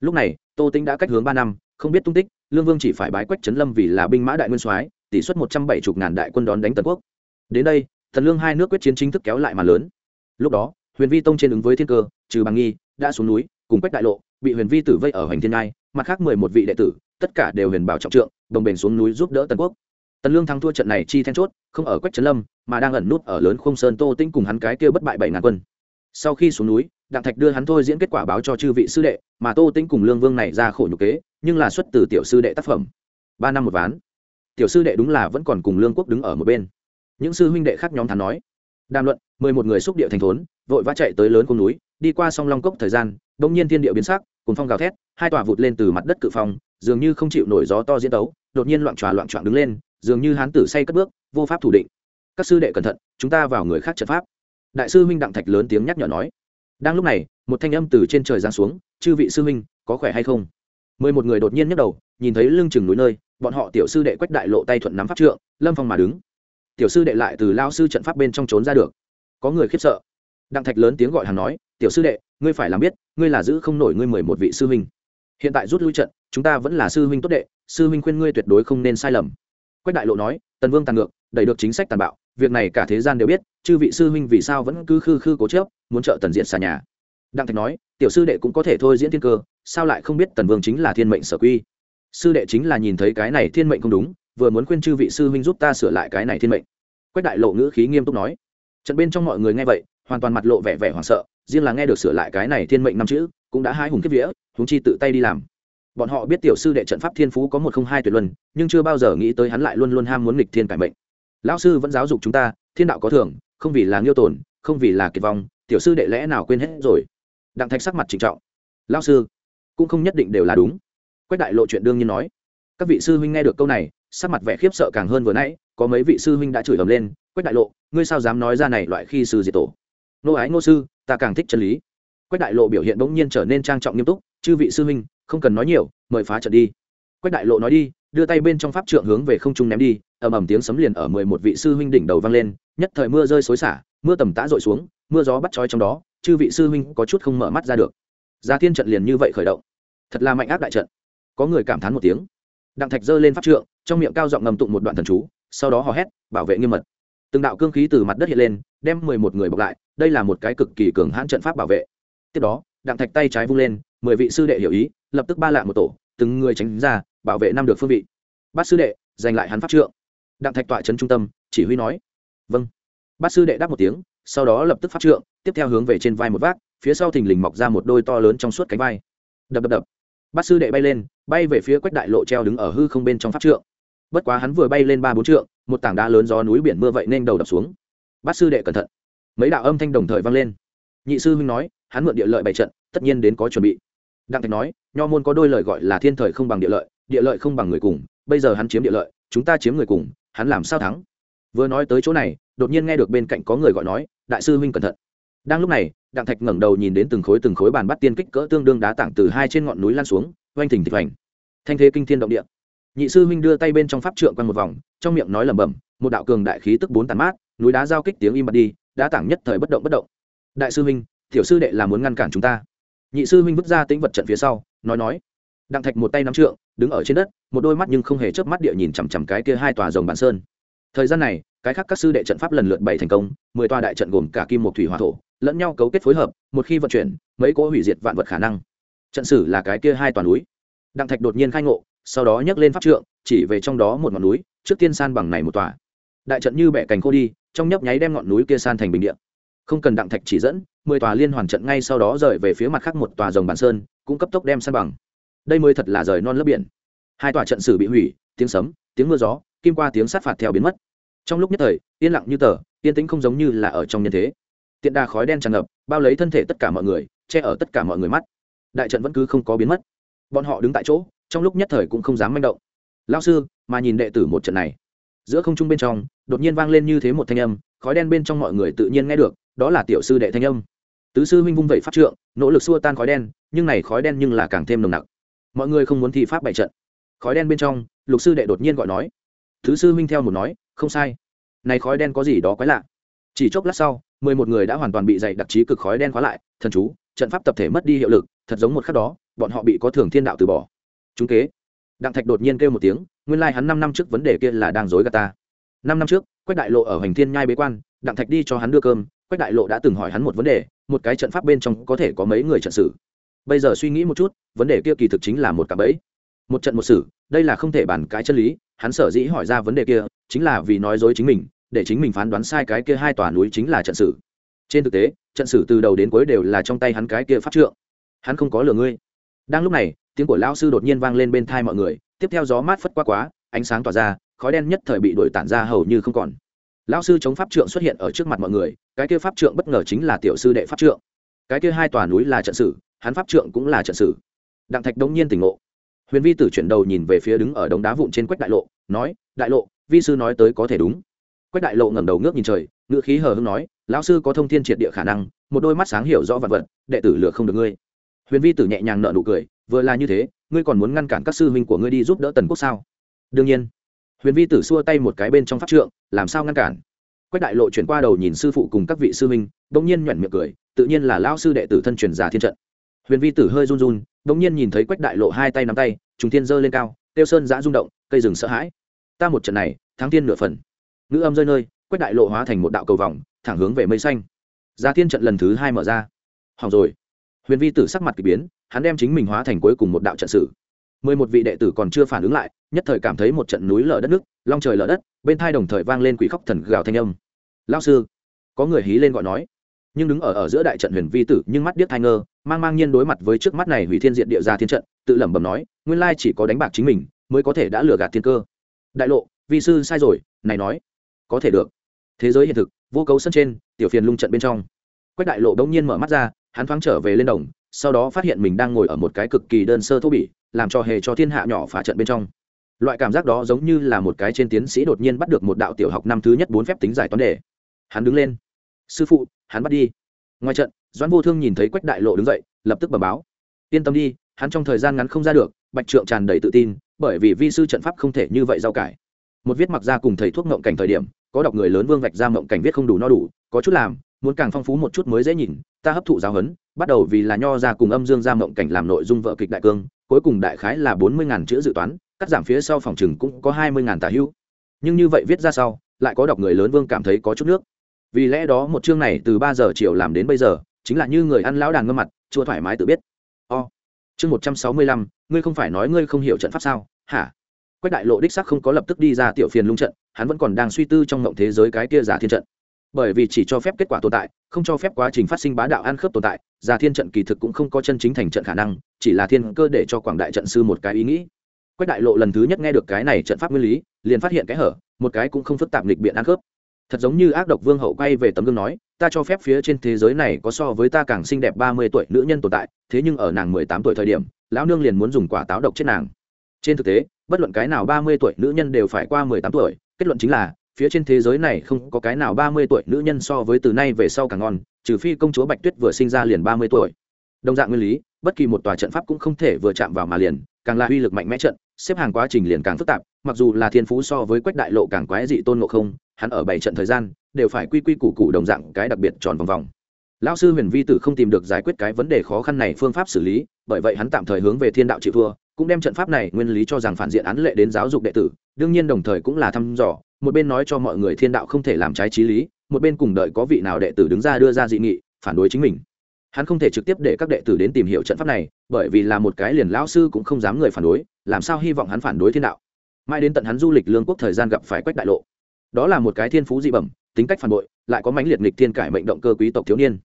Lúc này, tô tĩnh đã cách hướng ba năm, không biết tung tích, lương vương chỉ phải bái quách trấn lâm vì là binh mã đại nguyên soái, tỷ suất một trăm bảy mươi ngàn đại quân đón đánh tần quốc. Đến đây thần lương hai nước quyết chiến chính thức kéo lại mà lớn. Lúc đó, huyền vi tông trên ứng với thiên cơ, trừ bằng nghi, đã xuống núi, cùng quách đại lộ, bị huyền vi tử vây ở hoành thiên ngai, mặt khác mười một vị đệ tử, tất cả đều huyền bảo trọng trượng, đồng bền xuống núi giúp đỡ tần quốc tần lương thắng thua trận này chi then chốt, không ở quách trấn lâm, mà đang ẩn nút ở lớn không sơn tô tinh cùng hắn cái kia bất bại bảy ngàn quân. Sau khi xuống núi, đặng thạch đưa hắn thôi diễn kết quả báo cho chư vị sư đệ, mà tô tinh cùng lương vương này ra khổ nhục kế, nhưng là xuất từ tiểu sư đệ tác phẩm. Ba năm một ván. Tiểu sư đệ đúng là vẫn còn cùng lương quốc đứng ở một bên. Những sư huynh đệ khác nhóm thắn nói, đàm luận, mười một người xúc địa thành thốn, vội vã chạy tới lớn cung núi, đi qua sông long cốc thời gian, đông nhiên thiên địa biến sắc cùng phong gào thét, hai tòa vụt lên từ mặt đất cự phong, dường như không chịu nổi gió to diễn tấu, đột nhiên loạn tròa loạn trọn đứng lên dường như hán tử say cất bước, vô pháp thủ định. Các sư đệ cẩn thận, chúng ta vào người khác trận pháp. Đại sư huynh đặng thạch lớn tiếng nhắc nhở nói. Đang lúc này, một thanh âm từ trên trời giáng xuống, chư vị sư huynh, có khỏe hay không? Mười một người đột nhiên nhấc đầu, nhìn thấy lưng chừng núi nơi, bọn họ tiểu sư đệ quách đại lộ tay thuận nắm pháp trượng, lâm phong mà đứng. Tiểu sư đệ lại từ lao sư trận pháp bên trong trốn ra được. Có người khiếp sợ. Đặng thạch lớn tiếng gọi hàng nói, tiểu sư đệ, ngươi phải làm biết, ngươi là giữ không nổi ngươi mười một vị sư huynh. Hiện tại rút lui trận, chúng ta vẫn là sư huynh tốt đệ, sư huynh khuyên ngươi tuyệt đối không nên sai lầm quách đại lộ nói, tần vương tàn ngược, đẩy được chính sách tàn bạo, việc này cả thế gian đều biết, chư vị sư huynh vì sao vẫn cứ khư khư cố chớp muốn trợ tần diện xà nhà. Đặng thạch nói, tiểu sư đệ cũng có thể thôi diễn thiên cơ, sao lại không biết tần vương chính là thiên mệnh sở quy? Sư đệ chính là nhìn thấy cái này thiên mệnh không đúng, vừa muốn khuyên chư vị sư huynh giúp ta sửa lại cái này thiên mệnh. Quách đại lộ ngữ khí nghiêm túc nói. Trận bên trong mọi người nghe vậy, hoàn toàn mặt lộ vẻ vẻ hoảng sợ, riêng là nghe được sửa lại cái này thiên mệnh năm chữ, cũng đã hai hùng kiếp vía chúng chi tự tay đi làm bọn họ biết tiểu sư đệ trận pháp thiên phú có một không hai tuyệt luân, nhưng chưa bao giờ nghĩ tới hắn lại luôn luôn ham muốn nghịch thiên cải mệnh. Lão sư vẫn giáo dục chúng ta, thiên đạo có thường, không vì là nghiêu tồn không vì là kiệt vong, tiểu sư đệ lẽ nào quên hết rồi? Đặng thạch sắc mặt trịnh trọng. Lão sư, cũng không nhất định đều là đúng. Quách đại lộ chuyện đương nhiên nói. Các vị sư huynh nghe được câu này, sắc mặt vẻ khiếp sợ càng hơn vừa nãy, có mấy vị sư huynh đã chửi ầm lên. Quách đại lộ, ngươi sao dám nói ra này loại khi sư diệt tổ? Nô ái ngô sư, ta càng thích chân lý. Quách đại lộ biểu hiện bỗng nhiên trở nên trang trọng nghiêm túc. Chư vị sư huynh không cần nói nhiều, mời phá trận đi. Quách đại lộ nói đi, đưa tay bên trong pháp trượng hướng về không trung ném đi, ầm ầm tiếng sấm liền ở mười một vị sư huynh đỉnh đầu vang lên, nhất thời mưa rơi xối xả, mưa tầm tã rội xuống, mưa gió bắt trói trong đó, chư vị sư huynh có chút không mở mắt ra được. Gia thiên trận liền như vậy khởi động. Thật là mạnh áp đại trận. Có người cảm thán một tiếng. Đặng thạch giơ lên pháp trượng, trong miệng cao giọng ngầm tụng một đoạn thần chú, sau đó hò hét, bảo vệ nghiêm mật. Từng đạo cương khí từ mặt đất hiện lên, đem mười một người bọc lại, đây là một cái cực kỳ cường hãn trận pháp bảo vệ. Tiếp đó, đặng thạch tay trái vung lên, mười vị sư đệ hiểu ý lập tức ba lạ một tổ, từng người tránh ra, bảo vệ năm được phương vị. Bát sư đệ, giành lại hắn pháp trượng. Đặng thạch tọa trấn trung tâm, chỉ huy nói. Vâng. Bát sư đệ đáp một tiếng, sau đó lập tức pháp trượng, tiếp theo hướng về trên vai một vác, phía sau thình lình mọc ra một đôi to lớn trong suốt cánh vai. Đập đập đập. Bát sư đệ bay lên, bay về phía quách đại lộ treo đứng ở hư không bên trong pháp trượng. Bất quá hắn vừa bay lên ba bốn trượng, một tảng đá lớn gió núi biển mưa vậy nên đầu đập xuống. Bát sư đệ cẩn thận. Mấy đạo âm thanh đồng thời vang lên. Nhị sư huynh nói, hắn mượn địa lợi bày trận, tất nhiên đến có chuẩn bị đặng thạch nói, nho môn có đôi lời gọi là thiên thời không bằng địa lợi địa lợi không bằng người cùng, bây giờ hắn chiếm địa lợi, chúng ta chiếm người cùng, hắn làm sao thắng? Vừa nói tới chỗ này, đột nhiên nghe được bên cạnh có người gọi nói, đại sư huynh cẩn thận. Đang lúc này, đặng thạch ngẩng đầu nhìn đến từng khối từng khối bàn bắt tiên kích cỡ tương đương đá tảng từ hai trên ngọn núi lan xuống, oanh thỉnh thịch hoành. Thanh thế kinh thiên động địa. Nhị sư huynh đưa tay bên trong pháp trượng quanh một vòng, trong miệng nói lẩm bẩm, một đạo cường đại khí tức bốn tàn mát, núi đá giao kích tiếng im bật đi, đá tảng nhất thời bất động bất động. Đại sư huynh, tiểu sư đệ là muốn ngăn cản chúng ta nhị sư huynh vứt ra tính vật trận phía sau, nói nói. Đặng thạch một tay nắm trượng, đứng ở trên đất, một đôi mắt nhưng không hề chớp mắt địa nhìn chằm chằm cái kia hai tòa rồng bản sơn. Thời gian này, cái khác các sư đệ trận pháp lần lượt bày thành công, mười tòa đại trận gồm cả kim một thủy hỏa thổ, lẫn nhau cấu kết phối hợp, một khi vận chuyển, mấy cỗ hủy diệt vạn vật khả năng. Trận sử là cái kia hai toàn núi. Đặng thạch đột nhiên khai ngộ, sau đó nhấc lên pháp trượng, chỉ về trong đó một ngọn núi, trước tiên san bằng này một tòa. Đại trận như bẻ cành khô đi, trong nhấp nháy đem ngọn núi kia san thành bình địa. không cần đặng thạch chỉ dẫn mười tòa liên hoàn trận ngay sau đó rời về phía mặt khác một tòa rồng bản sơn, cũng cấp tốc đem san bằng. Đây mới thật là rời non lớp biển. Hai tòa trận sử bị hủy, tiếng sấm, tiếng mưa gió, kim qua tiếng sát phạt theo biến mất. Trong lúc nhất thời, yên lặng như tờ, yên tĩnh không giống như là ở trong nhân thế. Tiện đà khói đen tràn ngập, bao lấy thân thể tất cả mọi người, che ở tất cả mọi người mắt. Đại trận vẫn cứ không có biến mất. Bọn họ đứng tại chỗ, trong lúc nhất thời cũng không dám manh động. Lao sư, mà nhìn đệ tử một trận này. Giữa không trung bên trong, đột nhiên vang lên như thế một thanh âm, khói đen bên trong mọi người tự nhiên nghe được, đó là tiểu sư đệ thanh âm tứ sư huynh vung vẩy pháp trượng, nỗ lực xua tan khói đen, nhưng này khói đen nhưng là càng thêm nồng nặc. Mọi người không muốn thi pháp bại trận. Khói đen bên trong, lục sư đệ đột nhiên gọi nói. Thứ sư huynh theo một nói, không sai. Này khói đen có gì đó quái lạ. Chỉ chốc lát sau, mười một người đã hoàn toàn bị dày đặc trí cực khói đen khóa lại, thần chú, trận pháp tập thể mất đi hiệu lực, thật giống một khắc đó, bọn họ bị có thường thiên đạo từ bỏ. Chúng kế. Đặng thạch đột nhiên kêu một tiếng, nguyên lai、like、hắn năm năm trước vấn đề kia là đang dối gà ta. Năm năm trước, quách đại lộ ở hành thiên nhai bế quan, đặng thạch đi cho hắn đưa cơm quách đại lộ đã từng hỏi hắn một vấn đề, một cái trận pháp bên trong có thể có mấy người trận sử bây giờ suy nghĩ một chút, vấn đề kia kỳ thực chính là một cặp ấy một trận một sử đây là không thể bàn cái chân lý, hắn sở dĩ hỏi ra vấn đề kia, chính là vì nói dối chính mình, để chính mình phán đoán sai cái kia hai tòa núi chính là trận sử trên thực tế, trận sử từ đầu đến cuối đều là trong tay hắn cái kia pháp trượng. Hắn không có lừa ngươi. Đang lúc này, tiếng của lão sư đột nhiên vang lên bên thai mọi người, tiếp theo gió mát phất qua quá, ánh sáng tỏa ra, khói đen nhất thời bị đổi tản ra hầu như không còn lão sư chống pháp trượng xuất hiện ở trước mặt mọi người, cái kia pháp trượng bất ngờ chính là tiểu sư đệ pháp trượng. Cái kia hai tòa núi là trận sử, hắn pháp trượng cũng là trận sử. Đặng thạch đống nhiên tỉnh ngộ. Huyền vi tử chuyển đầu nhìn về phía đứng ở đống đá vụn trên quách đại lộ, nói, đại lộ, vi sư nói tới có thể đúng. Quách đại lộ ngẩng đầu ngước nhìn trời, ngữ khí hờ hưng nói, lão sư có thông thiên triệt địa khả năng, một đôi mắt sáng hiểu rõ vật vật, đệ tử lừa không được ngươi. Huyền vi tử nhẹ nhàng nợ nụ cười, vừa là như thế, ngươi còn muốn ngăn cản các sư huynh của ngươi đi giúp đỡ tần quốc sao? Đương nhiên huyền vi tử xua tay một cái bên trong pháp trượng, làm sao ngăn cản? Quách đại lộ chuyển qua đầu nhìn sư phụ cùng các vị sư huynh, bỗng nhiên nhoẻn miệng cười, tự nhiên là lão sư đệ tử thân truyền giả thiên trận. Huyền vi tử hơi run run, bỗng nhiên nhìn thấy quách đại lộ hai tay nắm tay, trùng thiên giơ lên cao, tiêu sơn giã rung động, cây rừng sợ hãi. Ta một trận này, thắng thiên nửa phần. Ngữ âm rơi nơi, quách đại lộ hóa thành một đạo cầu vòng, thẳng hướng về mây xanh. Gia thiên trận lần thứ hai mở ra. Hỏng rồi. Huyền vi tử sắc mặt k ỳ biến, hắn đem chính mình hóa thành cuối cùng một đạo trận sử mười một vị đệ tử còn chưa phản ứng lại, nhất thời cảm thấy một trận núi lở đất nước, long trời lở đất, bên thai đồng thời vang lên quỷ khóc thần gào thanh âm. Lao sư! Có người hí lên gọi nói. Nhưng đứng ở ở giữa đại trận huyền vi tử, nhưng mắt điếc thai ngơ, mang mang nhiên đối mặt với trước mắt này hủy thiên diện địa ra thiên trận, tự lẩm bẩm nói, nguyên lai chỉ có đánh bạc chính mình, mới có thể đã lừa gạt thiên cơ. Đại lộ, vi sư sai rồi, này nói, có thể được. Thế giới hiện thực, vô cấu sân trên, tiểu phiền lung trận bên trong. Quách đại lộ đông nhiên mở mắt ra, hắn thoáng trở về lên đồng, sau đó phát hiện mình đang ngồi ở một cái cực kỳ đơn sơ thô bỉ làm cho hề cho thiên hạ nhỏ phá trận bên trong. Loại cảm giác đó giống như là một cái trên tiến sĩ đột nhiên bắt được một đạo tiểu học năm thứ nhất bốn phép tính giải toán đề. Hắn đứng lên. Sư phụ, hắn bắt đi. Ngoài trận, doãn vô thương nhìn thấy quách đại lộ đứng dậy, lập tức bẩm báo. Yên tâm đi, hắn trong thời gian ngắn không ra được, bạch trượng tràn đầy tự tin, bởi vì vi sư trận pháp không thể như vậy giao cải. Một viết mặc ra cùng thầy thuốc ngộng cảnh thời điểm, có đọc người lớn vương vạch ra mộng cảnh viết không đủ no đủ, có chút làm, muốn càng phong phú một chút mới dễ nhìn, ta hấp thụ giáo huấn, bắt đầu vì là nho ra cùng âm dương ra mộng cảnh làm nội dung vợ kịch đại cương cuối cùng đại khái là bốn mươi chữ dự toán, cắt giảm phía sau phòng chừng cũng có hai mươi tả hữu. Nhưng như vậy viết ra sau, lại có đọc người lớn vương cảm thấy có chút nước. Vì lẽ đó một chương này từ ba giờ chiều làm đến bây giờ, chính là như người ăn lão đàn ngâm mặt chưa thoải mái tự biết. O, chương một trăm sáu mươi lăm, ngươi không phải nói ngươi không hiểu trận pháp sao? Hả? Quách đại lộ đích sắc không có lập tức đi ra tiểu phiền lung trận, hắn vẫn còn đang suy tư trong mộng thế giới cái kia giả thiên trận bởi vì chỉ cho phép kết quả tồn tại, không cho phép quá trình phát sinh bá đạo ăn khớp tồn tại già thiên trận kỳ thực cũng không có chân chính thành trận khả năng, chỉ là thiên cơ để cho quảng đại trận sư một cái ý nghĩ. Quách đại lộ lần thứ nhất nghe được cái này trận pháp nguyên lý, liền phát hiện cái hở, một cái cũng không phức tạp lịch biện ăn khớp. Thật giống như ác độc vương hậu quay về tấm gương nói, ta cho phép phía trên thế giới này có so với ta càng xinh đẹp ba mươi tuổi nữ nhân tồn tại, thế nhưng ở nàng mười tám tuổi thời điểm, lão nương liền muốn dùng quả táo độc chết nàng. Trên thực tế, bất luận cái nào ba mươi tuổi nữ nhân đều phải qua mười tám tuổi, kết luận chính là phía trên thế giới này không có cái nào ba mươi tuổi nữ nhân so với từ nay về sau càng ngon, trừ phi công chúa bạch tuyết vừa sinh ra liền ba mươi tuổi. Đồng dạng nguyên lý, bất kỳ một tòa trận pháp cũng không thể vừa chạm vào mà liền, càng là uy lực mạnh mẽ trận, xếp hàng quá trình liền càng phức tạp, mặc dù là thiên phú so với quách đại lộ càng quái dị tôn ngộ không, hắn ở bảy trận thời gian, đều phải quy quy củ cụ đồng dạng cái đặc biệt tròn vòng vòng. Lão sư huyền vi tử không tìm được giải quyết cái vấn đề khó khăn này phương pháp xử lý, bởi vậy hắn tạm thời hướng về thiên đạo chịu thua, cũng đem trận pháp này nguyên lý cho rằng phản diện án lệ đến giáo dục đệ tử, đương nhiên đồng thời cũng là thăm dò một bên nói cho mọi người thiên đạo không thể làm trái trí lý, một bên cùng đợi có vị nào đệ tử đứng ra đưa ra dị nghị, phản đối chính mình. Hắn không thể trực tiếp để các đệ tử đến tìm hiểu trận pháp này, bởi vì là một cái liền lão sư cũng không dám người phản đối, làm sao hy vọng hắn phản đối thiên đạo. Mai đến tận hắn du lịch lương quốc thời gian gặp phải quách đại lộ. Đó là một cái thiên phú dị bẩm, tính cách phản bội, lại có mãnh liệt nghịch thiên cải mệnh động cơ quý tộc thiếu niên.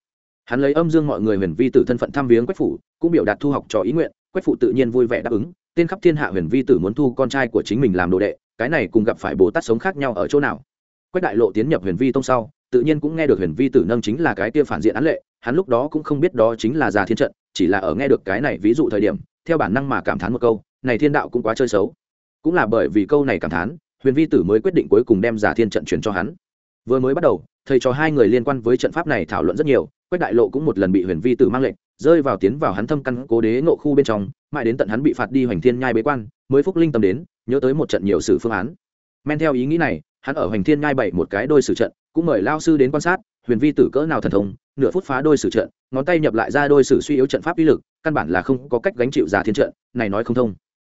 Hắn lấy âm dương mọi người huyền vi tử thân phận tham viếng quách phủ, cũng biểu đạt thu học cho ý nguyện, quách phụ tự nhiên vui vẻ đáp ứng, tên khắp thiên hạ huyền vi tử muốn thu con trai của chính mình làm đồ đệ cái này cùng gặp phải bồ tát sống khác nhau ở chỗ nào? Quách đại lộ tiến nhập huyền vi tông sau, tự nhiên cũng nghe được huyền vi tử nâng chính là cái kia phản diện án lệ, hắn lúc đó cũng không biết đó chính là già thiên trận, chỉ là ở nghe được cái này ví dụ thời điểm, theo bản năng mà cảm thán một câu, này thiên đạo cũng quá chơi xấu. Cũng là bởi vì câu này cảm thán, huyền vi tử mới quyết định cuối cùng đem giả thiên trận chuyển cho hắn. Vừa mới bắt đầu, thầy cho hai người liên quan với trận pháp này thảo luận rất nhiều, quách đại lộ cũng một lần bị huyền vi tử mang lệnh, rơi vào tiến vào hắn thâm căn cố đế ngộ khu bên trong, mãi đến tận hắn bị phạt đi hoành thiên nhai bế quan, mới phúc linh tâm đến nhớ tới một trận nhiều sử phương án. Men theo ý nghĩ này, hắn ở hoành thiên ngay bảy một cái đôi sử trận, cũng mời lao sư đến quan sát, huyền vi tử cỡ nào thần thông, nửa phút phá đôi sử trận, ngón tay nhập lại ra đôi sử suy yếu trận pháp uy lực, căn bản là không có cách gánh chịu giả thiên trận, này nói không thông.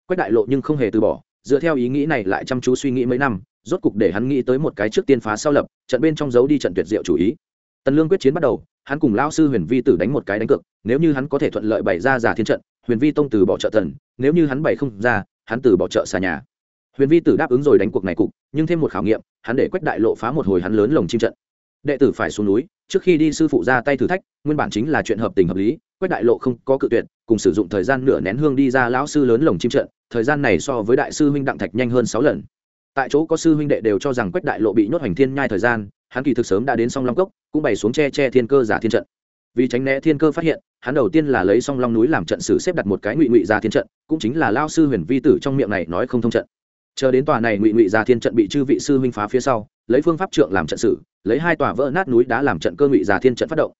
Quách đại lộ nhưng không hề từ bỏ, dựa theo ý nghĩ này lại chăm chú suy nghĩ mấy năm, rốt cục để hắn nghĩ tới một cái trước tiên phá sau lập, trận bên trong giấu đi trận tuyệt diệu chủ ý. Tần lương quyết chiến bắt đầu, hắn cùng lao sư huyền vi tử đánh một cái đánh cược, nếu như hắn có thể thuận lợi bày ra giả thiên trận, huyền vi tông từ bỏ trợ thần nếu như hắn bày không ra hắn từ bỏ trợ xa nhà. Huyền vi tử đáp ứng rồi đánh cuộc này cục, nhưng thêm một khảo nghiệm, hắn để quách đại lộ phá một hồi hắn lớn lồng chim trận. Đệ tử phải xuống núi, trước khi đi sư phụ ra tay thử thách, nguyên bản chính là chuyện hợp tình hợp lý, quách đại lộ không có cự tuyệt, cùng sử dụng thời gian nửa nén hương đi ra lão sư lớn lồng chim trận, thời gian này so với đại sư huynh đặng thạch nhanh hơn sáu lần. Tại chỗ có sư huynh đệ đều cho rằng quách đại lộ bị nhốt hành thiên nhai thời gian, hắn kỳ thực sớm đã đến song long cốc, cũng bày xuống che che thiên cơ giả thiên trận vì tránh né thiên cơ phát hiện, hắn đầu tiên là lấy song long núi làm trận sử xếp đặt một cái ngụy ngụy ra thiên trận, cũng chính là lao sư huyền vi tử trong miệng này nói không thông trận. Chờ đến tòa này ngụy ngụy ra thiên trận bị chư vị sư huynh phá phía sau, lấy phương pháp trượng làm trận sử, lấy hai tòa vỡ nát núi đá làm trận cơ ngụy ra thiên trận phát động.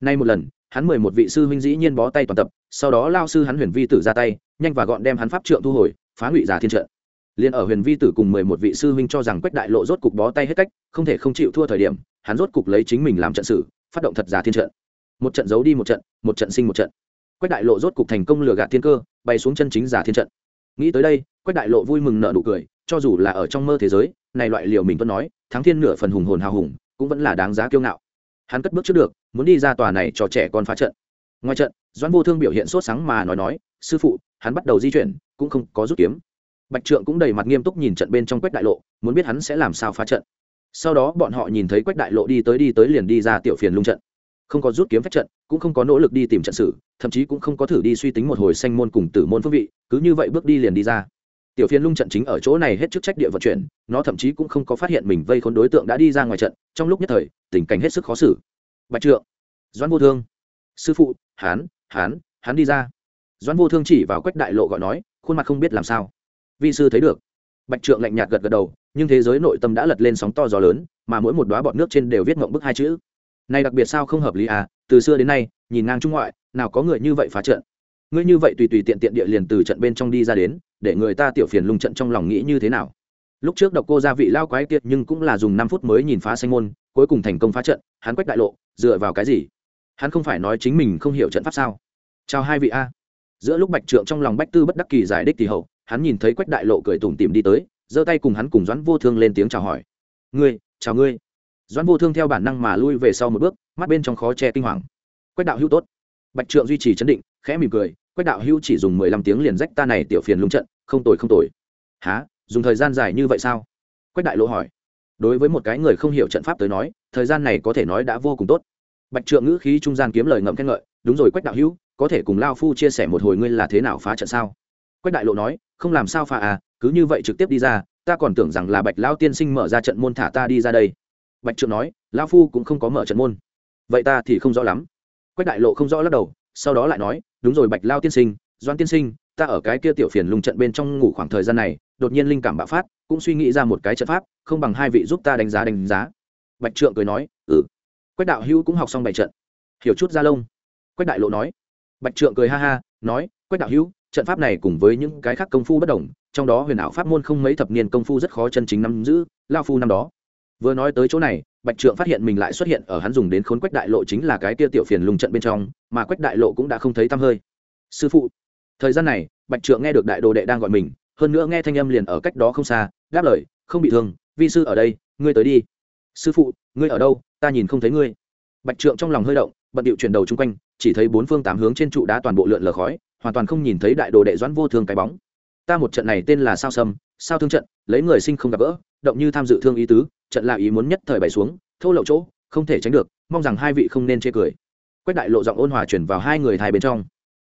Nay một lần, hắn mười một vị sư huynh dĩ nhiên bó tay toàn tập, sau đó lao sư hắn huyền vi tử ra tay, nhanh và gọn đem hắn pháp trượng thu hồi, phá ngụy giả thiên trận. Liền ở huyền vi tử cùng mười một vị sư huynh cho rằng quách đại lộ rốt cục bó tay hết cách, không thể không chịu thua thời điểm, hắn rốt cục lấy chính mình làm trận sử, phát động thật giả thiên trận một trận giấu đi một trận một trận sinh một trận. Quách đại lộ rốt cục thành công lừa gạt thiên cơ, bay xuống chân chính giả thiên trận. Nghĩ tới đây, quách đại lộ vui mừng nợ nụ cười, cho dù là ở trong mơ thế giới, này loại liều mình vẫn nói, thắng thiên nửa phần hùng hồn hào hùng, cũng vẫn là đáng giá kiêu ngạo. Hắn cất bước trước được, muốn đi ra tòa này cho trẻ con phá trận. Ngoài trận, doãn vô thương biểu hiện sốt sáng mà nói nói, sư phụ, hắn bắt đầu di chuyển, cũng không có rút kiếm. Bạch trượng cũng đầy mặt nghiêm túc nhìn trận bên trong quách đại lộ, muốn biết hắn sẽ làm sao phá trận. Sau đó bọn họ nhìn thấy quách đại lộ đi tới đi tới liền đi ra tiểu phiền lung trận không có rút kiếm phép trận, cũng không có nỗ lực đi tìm trận sử thậm chí cũng không có thử đi suy tính một hồi xanh môn cùng tử môn phước vị, cứ như vậy bước đi liền đi ra. Tiểu phiên lung trận chính ở chỗ này hết chức trách địa vận chuyển, nó thậm chí cũng không có phát hiện mình vây khốn đối tượng đã đi ra ngoài trận, trong lúc nhất thời, tình cảnh hết sức khó xử. Bạch trượng, doãn vô thương, sư phụ, hán hán hán đi ra. Doãn vô thương chỉ vào quách đại lộ gọi nói, khuôn mặt không biết làm sao. Vi sư thấy được. Bạch trượng lạnh nhạt gật gật đầu, nhưng thế giới nội tâm đã lật lên sóng to gió lớn, mà mỗi một đoá bọt nước trên đều viết mộng bức hai chữ này đặc biệt sao không hợp lý à từ xưa đến nay, nhìn ngang trung ngoại, nào có người như vậy phá trận. Ngươi như vậy tùy tùy tiện tiện địa liền từ trận bên trong đi ra đến, để người ta tiểu phiền lung trận trong lòng nghĩ như thế nào? Lúc trước độc cô gia vị lao quái kiệt nhưng cũng là dùng năm phút mới nhìn phá xanh môn, cuối cùng thành công phá trận, hắn quách đại lộ, dựa vào cái gì? Hắn không phải nói chính mình không hiểu trận pháp sao? Chào hai vị a. Giữa lúc bạch trượng trong lòng bách tư bất đắc kỳ giải đích thì hậu, hắn nhìn thấy quách đại lộ cười tủm tìm đi tới, giơ tay cùng hắn cùng doãn vô thương lên tiếng chào hỏi. Ngươi, chào ngươi doãn vô thương theo bản năng mà lui về sau một bước, mắt bên trong khó che kinh hoàng. Quách đạo hữu tốt. Bạch trượng duy trì chấn định, khẽ mỉm cười, quách đạo hữu chỉ dùng mười lăm tiếng liền rách ta này tiểu phiền lung trận, không tồi không tồi. Há dùng thời gian dài như vậy sao? Quách đại lộ hỏi. Đối với một cái người không hiểu trận pháp tới nói, thời gian này có thể nói đã vô cùng tốt. Bạch trượng ngữ khí trung gian kiếm lời ngậm khen ngợi, đúng rồi quách đạo hữu, có thể cùng lao phu chia sẻ một hồi ngươi là thế nào phá trận sao? Quách đại lộ nói, không làm sao phá à cứ như vậy trực tiếp đi ra, ta còn tưởng rằng là bạch lao tiên sinh mở ra trận môn thả ta đi ra đây bạch trượng nói lao phu cũng không có mở trận môn. Vậy ta thì không rõ lắm. Quách đại lộ không rõ lắc đầu, sau đó lại nói, đúng rồi bạch lao tiên sinh doan tiên sinh, ta ở cái kia tiểu phiền lùng trận bên trong ngủ khoảng thời gian này, đột nhiên linh cảm bạo phát, cũng suy nghĩ ra một cái trận pháp, không bằng hai vị giúp ta đánh giá đánh giá. Bạch trượng cười nói ừ. Quách đạo hữu cũng học xong bảy trận. Hiểu chút ra lông. Quách đại lộ nói. Bạch trượng cười ha ha, nói, quách đạo hữu, trận pháp này cùng với những cái khác công phu bất đồng, trong đó huyền ảo pháp môn không mấy thập niên công phu rất khó chân chính nắm giữ, lao phu năm đó vừa nói tới chỗ này, bạch trượng phát hiện mình lại xuất hiện ở hắn dùng đến khốn quách đại lộ chính là cái tia tiểu phiền lùng trận bên trong, mà quách đại lộ cũng đã không thấy tăm hơi. Sư phụ. Thời gian này, bạch trượng nghe được đại đồ đệ đang gọi mình, hơn nữa nghe thanh âm liền ở cách đó không xa, đáp lời, không bị thương, vi sư ở đây, ngươi tới đi. Sư phụ, ngươi ở đâu? Ta nhìn không thấy ngươi. Bạch trượng trong lòng hơi động, bận điệu chuyển đầu chung quanh, chỉ thấy bốn phương tám hướng trên trụ đá toàn bộ lượn lờ khói, hoàn toàn không nhìn thấy đại đồ đệ doãn vô thương cái bóng ta một trận này tên là sao sâm, sao thương trận, lấy người sinh không gặp gỡ, động như tham dự thương ý tứ, trận là ý muốn nhất thời bày xuống, thô lậu chỗ, không thể tránh được, mong rằng hai vị không nên chê cười. Quách đại lộ giọng ôn hòa chuyển vào hai người thai bên trong.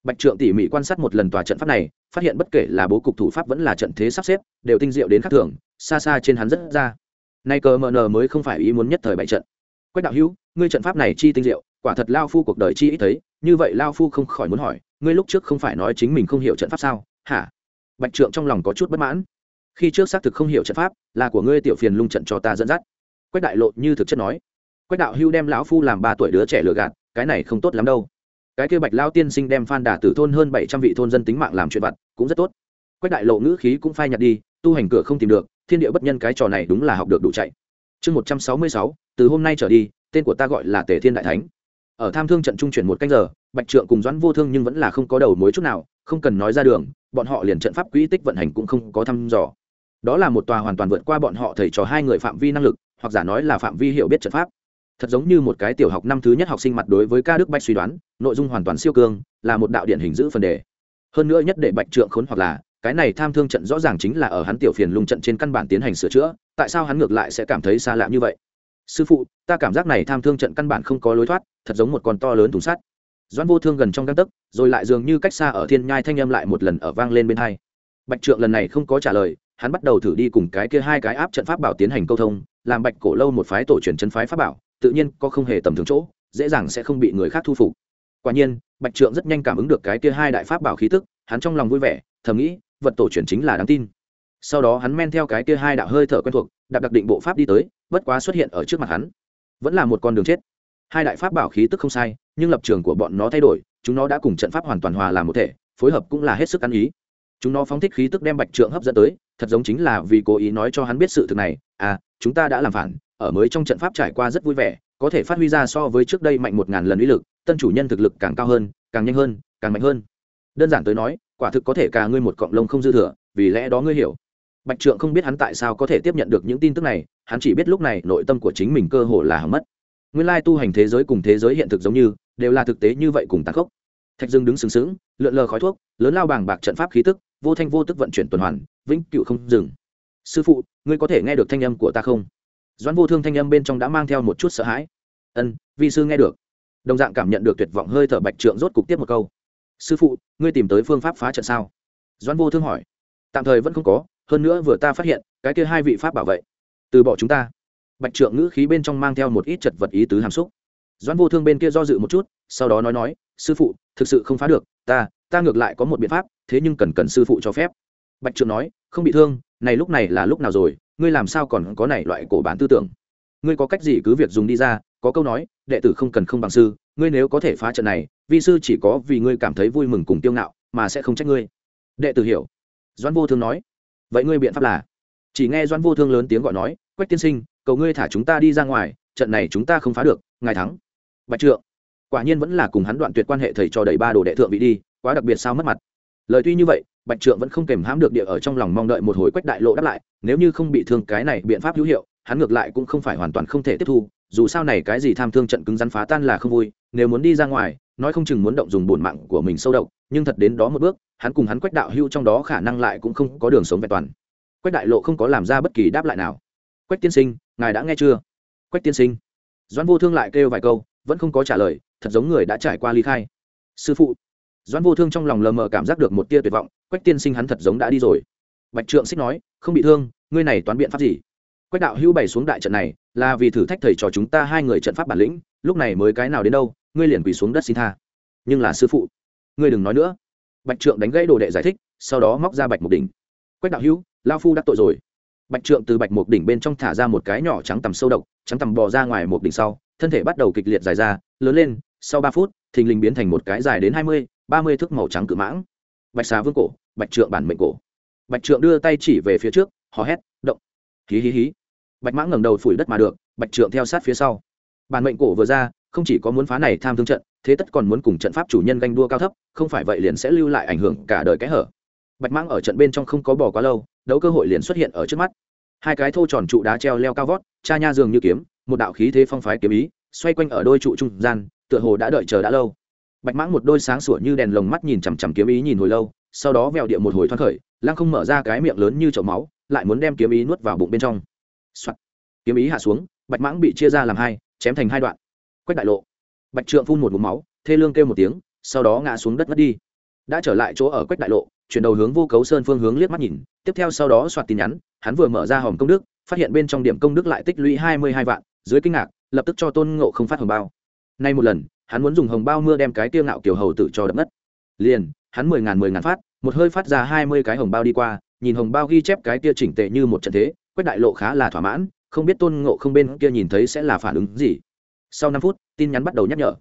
Bạch trượng tỉ mỉ quan sát một lần tòa trận pháp này, phát hiện bất kể là bố cục thủ pháp vẫn là trận thế sắp xếp, đều tinh diệu đến khắc thường, xa xa trên hắn rất ra. Nay cờ mờ nờ mới không phải ý muốn nhất thời bày trận. Quách đạo hữu, ngươi trận pháp này chi tinh diệu, quả thật lao phu cuộc đời chi ít thấy, như vậy lao phu không khỏi muốn hỏi, ngươi lúc trước không phải nói chính mình không hiểu trận pháp sao? Hả? Bạch trượng trong lòng có chút bất mãn. Khi trước xác thực không hiểu trận pháp, là của ngươi tiểu phiền lung trận cho ta dẫn dắt. Quách đại lộ như thực chất nói. Quách đạo hưu đem lão phu làm ba tuổi đứa trẻ lừa gạt, cái này không tốt lắm đâu. Cái kia bạch lao tiên sinh đem phan đà tử thôn hơn bảy trăm vị thôn dân tính mạng làm chuyện vặt, cũng rất tốt. Quách đại lộ ngữ khí cũng phai nhạt đi, tu hành cửa không tìm được, thiên địa bất nhân cái trò này đúng là học được đủ chạy. Chương một trăm sáu mươi sáu, từ hôm nay trở đi, tên của ta gọi là tề thiên đại thánh. Ở tham thương trận trung chuyển một canh giờ, bạch trượng cùng doãn vô thương nhưng vẫn là không có đầu mối chút nào, không cần nói ra đường bọn họ liền trận pháp quỹ tích vận hành cũng không có thăm dò. Đó là một tòa hoàn toàn vượt qua bọn họ thầy trò hai người phạm vi năng lực, hoặc giả nói là phạm vi hiểu biết trận pháp. Thật giống như một cái tiểu học năm thứ nhất học sinh mặt đối với ca đức bách suy đoán, nội dung hoàn toàn siêu cương, là một đạo điển hình giữ phần đề. Hơn nữa nhất để bạch trượng khốn hoặc là, cái này tham thương trận rõ ràng chính là ở hắn tiểu phiền lung trận trên căn bản tiến hành sửa chữa, tại sao hắn ngược lại sẽ cảm thấy xa lạ như vậy? Sư phụ, ta cảm giác này tham thương trận căn bản không có lối thoát, thật giống một con to lớn thùng sắt doãn vô thương gần trong găng tấc, rồi lại dường như cách xa ở thiên nhai thanh âm lại một lần ở vang lên bên hai. Bạch trượng lần này không có trả lời, hắn bắt đầu thử đi cùng cái kia hai cái áp trận pháp bảo tiến hành câu thông, làm bạch cổ lâu một phái tổ truyền chân phái pháp bảo, tự nhiên có không hề tầm thường chỗ, dễ dàng sẽ không bị người khác thu phục. Quả nhiên, bạch trượng rất nhanh cảm ứng được cái kia hai đại pháp bảo khí tức, hắn trong lòng vui vẻ, thầm nghĩ, vật tổ truyền chính là đáng tin. Sau đó hắn men theo cái kia hai đạo hơi thở quen thuộc, đạp đặc định bộ pháp đi tới, bất quá xuất hiện ở trước mặt hắn. Vẫn là một con đường chết hai đại pháp bảo khí tức không sai, nhưng lập trường của bọn nó thay đổi, chúng nó đã cùng trận pháp hoàn toàn hòa làm một thể, phối hợp cũng là hết sức ăn ý. Chúng nó phóng thích khí tức đem bạch trượng hấp dẫn tới, thật giống chính là vì cố ý nói cho hắn biết sự thực này à chúng ta đã làm phản, ở mới trong trận pháp trải qua rất vui vẻ, có thể phát huy ra so với trước đây mạnh một ngàn lần uy lực, tân chủ nhân thực lực càng cao hơn, càng nhanh hơn, càng mạnh hơn. Đơn giản tới nói, quả thực có thể cả ngươi một cọng lông không dư thừa, vì lẽ đó ngươi hiểu. Bạch trượng không biết hắn tại sao có thể tiếp nhận được những tin tức này, hắn chỉ biết lúc này nội tâm của chính mình cơ hồ là hỏng mất nguyên lai tu hành thế giới cùng thế giới hiện thực giống như, đều là thực tế như vậy cùng tàn khốc. Thạch dương đứng sừng sững, lượn lờ khói thuốc, lớn lao bàng bạc trận pháp khí tức, vô thanh vô tức vận chuyển tuần hoàn, vĩnh cựu không dừng. Sư phụ, ngươi có thể nghe được thanh âm của ta không? Doãn vô thương thanh âm bên trong đã mang theo một chút sợ hãi. Ân, vi sư nghe được. Đồng dạng cảm nhận được tuyệt vọng hơi thở bạch trượng rốt cục tiếp một câu. Sư phụ, ngươi tìm tới phương pháp phá trận sao? Doãn vô thương hỏi. Tạm thời vẫn không có, hơn nữa vừa ta phát hiện, cái kia hai vị pháp bảo vệ từ bỏ chúng ta bạch trượng ngữ khí bên trong mang theo một ít chật vật ý tứ hàm xúc. Doãn vô thương bên kia do dự một chút, sau đó nói nói, sư phụ, thực sự không phá được, ta ta ngược lại có một biện pháp, thế nhưng cần cần sư phụ cho phép. Bạch trượng nói, không bị thương, này lúc này là lúc nào rồi, ngươi làm sao còn có này loại cổ bản tư tưởng? Ngươi có cách gì cứ việc dùng đi ra, có câu nói, đệ tử không cần không bằng sư, ngươi nếu có thể phá trận này, vi sư chỉ có vì ngươi cảm thấy vui mừng cùng tiêu ngạo, mà sẽ không trách ngươi. Đệ tử hiểu. Doãn vô thương nói, vậy ngươi biện pháp là? Chỉ nghe doãn vô thương lớn tiếng gọi nói, quách tiên sinh cầu ngươi thả chúng ta đi ra ngoài, trận này chúng ta không phá được, ngài thắng. Bạch trượng, quả nhiên vẫn là cùng hắn đoạn tuyệt quan hệ thầy cho đầy ba đồ đệ thượng vị đi, quá đặc biệt sao mất mặt. Lời tuy như vậy, bạch trượng vẫn không kềm hãm được địa ở trong lòng mong đợi một hồi quách đại lộ đáp lại, nếu như không bị thương cái này biện pháp hữu hiệu, hắn ngược lại cũng không phải hoàn toàn không thể tiếp thu, dù sao này cái gì tham thương trận cứng rắn phá tan là không vui, nếu muốn đi ra ngoài, nói không chừng muốn động dùng bổn mạng của mình sâu độc, nhưng thật đến đó một bước, hắn cùng hắn quách đạo hưu trong đó khả năng lại cũng không có đường sống vẹn toàn. Quách đại lộ không có làm ra bất kỳ đáp lại nào. Quách tiên sinh ngài đã nghe chưa? Quách tiên sinh. Doãn vô thương lại kêu vài câu, vẫn không có trả lời, thật giống người đã trải qua ly khai. Sư phụ. Doãn vô thương trong lòng lờ mờ cảm giác được một tia tuyệt vọng, quách tiên sinh hắn thật giống đã đi rồi. Bạch trượng xích nói, không bị thương, ngươi này toán biện pháp gì? Quách đạo hữu bày xuống đại trận này, là vì thử thách thầy trò chúng ta hai người trận pháp bản lĩnh, lúc này mới cái nào đến đâu, ngươi liền quỳ xuống đất xin tha. Nhưng là sư phụ, ngươi đừng nói nữa. Bạch trượng đánh gãy đồ đệ giải thích, sau đó móc ra bạch mục đỉnh. Quách đạo hữu, lao phu đắc tội rồi bạch trượng từ bạch mục đỉnh bên trong thả ra một cái nhỏ trắng tầm sâu độc, trắng tầm bò ra ngoài một đỉnh sau, thân thể bắt đầu kịch liệt dài ra, lớn lên, sau ba phút, thình lình biến thành một cái dài đến hai mươi, ba mươi thước màu trắng cự mãng. Bạch xà vương cổ, bạch trượng bản mệnh cổ. Bạch trượng đưa tay chỉ về phía trước, hò hét, động. Hí hí hí. Bạch mãng ngẩng đầu phủi đất mà được, bạch trượng theo sát phía sau. Bản mệnh cổ vừa ra, không chỉ có muốn phá này tham thương trận, thế tất còn muốn cùng trận pháp chủ nhân ganh đua cao thấp, không phải vậy liền sẽ lưu lại ảnh hưởng cả đời cái hở. Bạch mãng ở trận bên trong không có bỏ quá lâu đấu cơ hội liền xuất hiện ở trước mắt. Hai cái thô tròn trụ đá treo leo cao vót, cha nha dường như kiếm, một đạo khí thế phong phái kiếm ý, xoay quanh ở đôi trụ trung gian, tựa hồ đã đợi chờ đã lâu. Bạch mãng một đôi sáng sủa như đèn lồng mắt nhìn chằm chằm kiếm ý nhìn hồi lâu, sau đó vèo địa một hồi thoáng khởi, lăng không mở ra cái miệng lớn như chậu máu, lại muốn đem kiếm ý nuốt vào bụng bên trong、Soạn. kiếm ý hạ xuống, bạch mãng bị chia ra làm hai, chém thành hai đoạn. Quách đại lộ. Bạch trượng phun một mũ máu, thê lương kêu một tiếng, sau đó ngã xuống đất mất đi. Đã trở lại chỗ ở quách đại lộ chuyển đầu hướng vô cấu sơn phương hướng liếc mắt nhìn, tiếp theo sau đó soạt tin nhắn, hắn vừa mở ra hòm công đức, phát hiện bên trong điểm công đức lại tích lũy hai mươi hai vạn, dưới kinh ngạc, lập tức cho tôn ngộ không phát hồng bao. Nay một lần, hắn muốn dùng hồng bao mưa đem cái tiêu ngạo kiểu hầu tự cho đập đất liền, hắn mười ngàn mười ngàn phát, một hơi phát ra hai mươi cái hồng bao đi qua, nhìn hồng bao ghi chép cái kia chỉnh tệ như một trận thế, quét đại lộ khá là thỏa mãn, không biết tôn ngộ không bên kia nhìn thấy sẽ là phản ứng gì. Sau năm phút, tin nhắn bắt đầu nhắc nhở.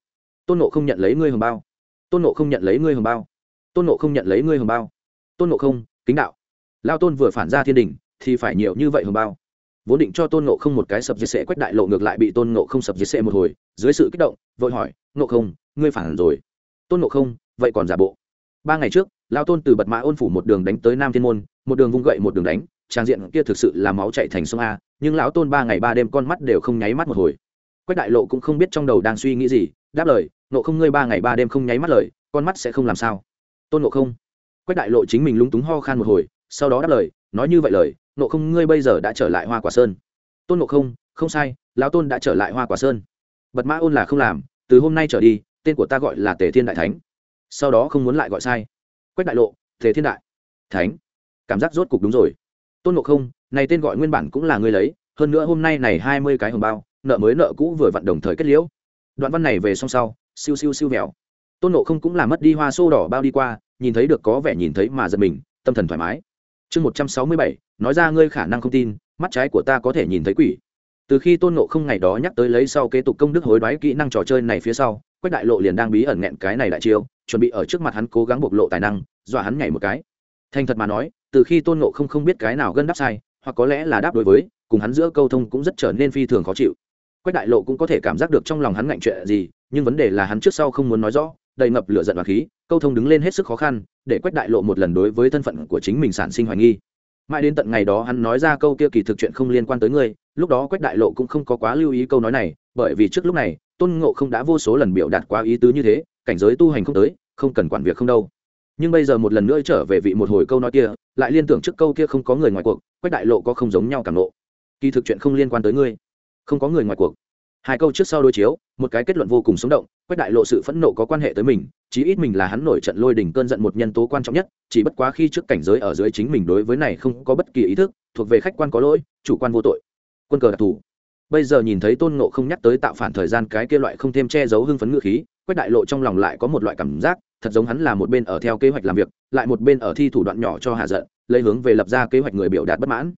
Tôn ngộ không nhận lấy ngươi hồng bao. Tôn ngộ không nhận lấy ngươi hồng bao tôn ngộ không nhận lấy ngươi hồng bao. Tôn ngộ không, kính đạo. Lao tôn vừa phản ra thiên đình, thì phải nhiều như vậy hồng bao. Vốn định cho tôn ngộ không một cái sập diệt sệ quách đại lộ ngược lại bị tôn ngộ không sập diệt sệ một hồi, dưới sự kích động, vội hỏi ngộ không, ngươi phản rồi. Tôn ngộ không, vậy còn giả bộ? Ba ngày trước, lao tôn từ bật mã ôn phủ một đường đánh tới nam thiên môn, một đường vung gậy một đường đánh, trang diện kia thực sự là máu chạy thành sông a, nhưng lão tôn ba ngày ba đêm con mắt đều không nháy mắt một hồi. Quách đại lộ cũng không biết trong đầu đang suy nghĩ gì, đáp lời, nộ không, ngươi ba ngày ba đêm không nháy mắt lời, con mắt sẽ không làm sao? Tôn nộ không? Quách đại lộ chính mình lúng túng ho khan một hồi, sau đó đáp lời, nói như vậy lời nộ không, ngươi bây giờ đã trở lại hoa quả sơn. Tôn nộ không không sai, lão tôn đã trở lại hoa quả sơn. Bật mã ôn là không làm, từ hôm nay trở đi, tên của ta gọi là tề thiên đại thánh. Sau đó không muốn lại gọi sai. Quách đại lộ, tề thiên đại thánh. Cảm giác rốt cục đúng rồi. Tôn nộ không, này tên gọi nguyên bản cũng là ngươi lấy, hơn nữa hôm nay này hai mươi cái hồng bao, nợ mới nợ cũ vừa vặn đồng thời kết liễu. Đoạn văn này về xong sau, siêu siêu siêu mèo tôn nộ không cũng là mất đi hoa sô đỏ bao đi qua, nhìn thấy được có vẻ nhìn thấy mà giật mình, tâm thần thoải mái. Chương một trăm sáu mươi bảy, nói ra ngươi khả năng không tin, mắt trái của ta có thể nhìn thấy quỷ. Từ khi tôn nộ không ngày đó nhắc tới lấy sau kế tục công đức hối đoái kỹ năng trò chơi này phía sau, quách đại lộ liền đang bí ẩn nghẹn cái này đại chiêu, chuẩn bị ở trước mặt hắn cố gắng bộc lộ tài năng, dọa hắn nhảy một cái. Thành thật mà nói, từ khi tôn nộ không không biết cái nào gân đáp sai, hoặc có lẽ là đáp đối với, cùng hắn giữa câu thông cũng rất trở nên phi thường khó chịu. Quách đại lộ cũng có thể cảm giác được trong lòng hắn ngạnh chuyện gì, nhưng vấn đề là hắn trước sau không muốn nói rõ đầy ngập lửa giận và khí, câu thông đứng lên hết sức khó khăn, để quách đại lộ một lần đối với thân phận của chính mình sản sinh hoài nghi. Mãi đến tận ngày đó hắn nói ra câu kia kỳ thực chuyện không liên quan tới ngươi, lúc đó quách đại lộ cũng không có quá lưu ý câu nói này, bởi vì trước lúc này, tôn ngộ không đã vô số lần biểu đạt quá ý tứ như thế, cảnh giới tu hành không tới, không cần quản việc không đâu. Nhưng bây giờ một lần nữa trở về vị một hồi câu nói kia, lại liên tưởng trước câu kia không có người ngoài cuộc, quách đại lộ có không giống nhau cảm nộ kỳ thực chuyện không liên quan tới ngươi. Không có người ngoài cuộc hai câu trước sau đối chiếu, một cái kết luận vô cùng sống động, quách đại lộ sự phẫn nộ có quan hệ tới mình, chí ít mình là hắn nổi trận lôi đỉnh cơn giận một nhân tố quan trọng nhất, chỉ bất quá khi trước cảnh giới ở dưới chính mình đối với này không có bất kỳ ý thức, thuộc về khách quan có lỗi, chủ quan vô tội. Quân cờ đặc thù. Bây giờ nhìn thấy tôn ngộ không nhắc tới tạo phản thời gian cái kia loại không thêm che giấu hưng phấn ngựa khí, quách đại lộ trong lòng lại có một loại cảm giác, thật giống hắn là một bên ở theo kế hoạch làm việc, lại một bên ở thi thủ đoạn nhỏ cho hạ giận, lấy hướng về lập ra kế hoạch người biểu đạt bất mãn.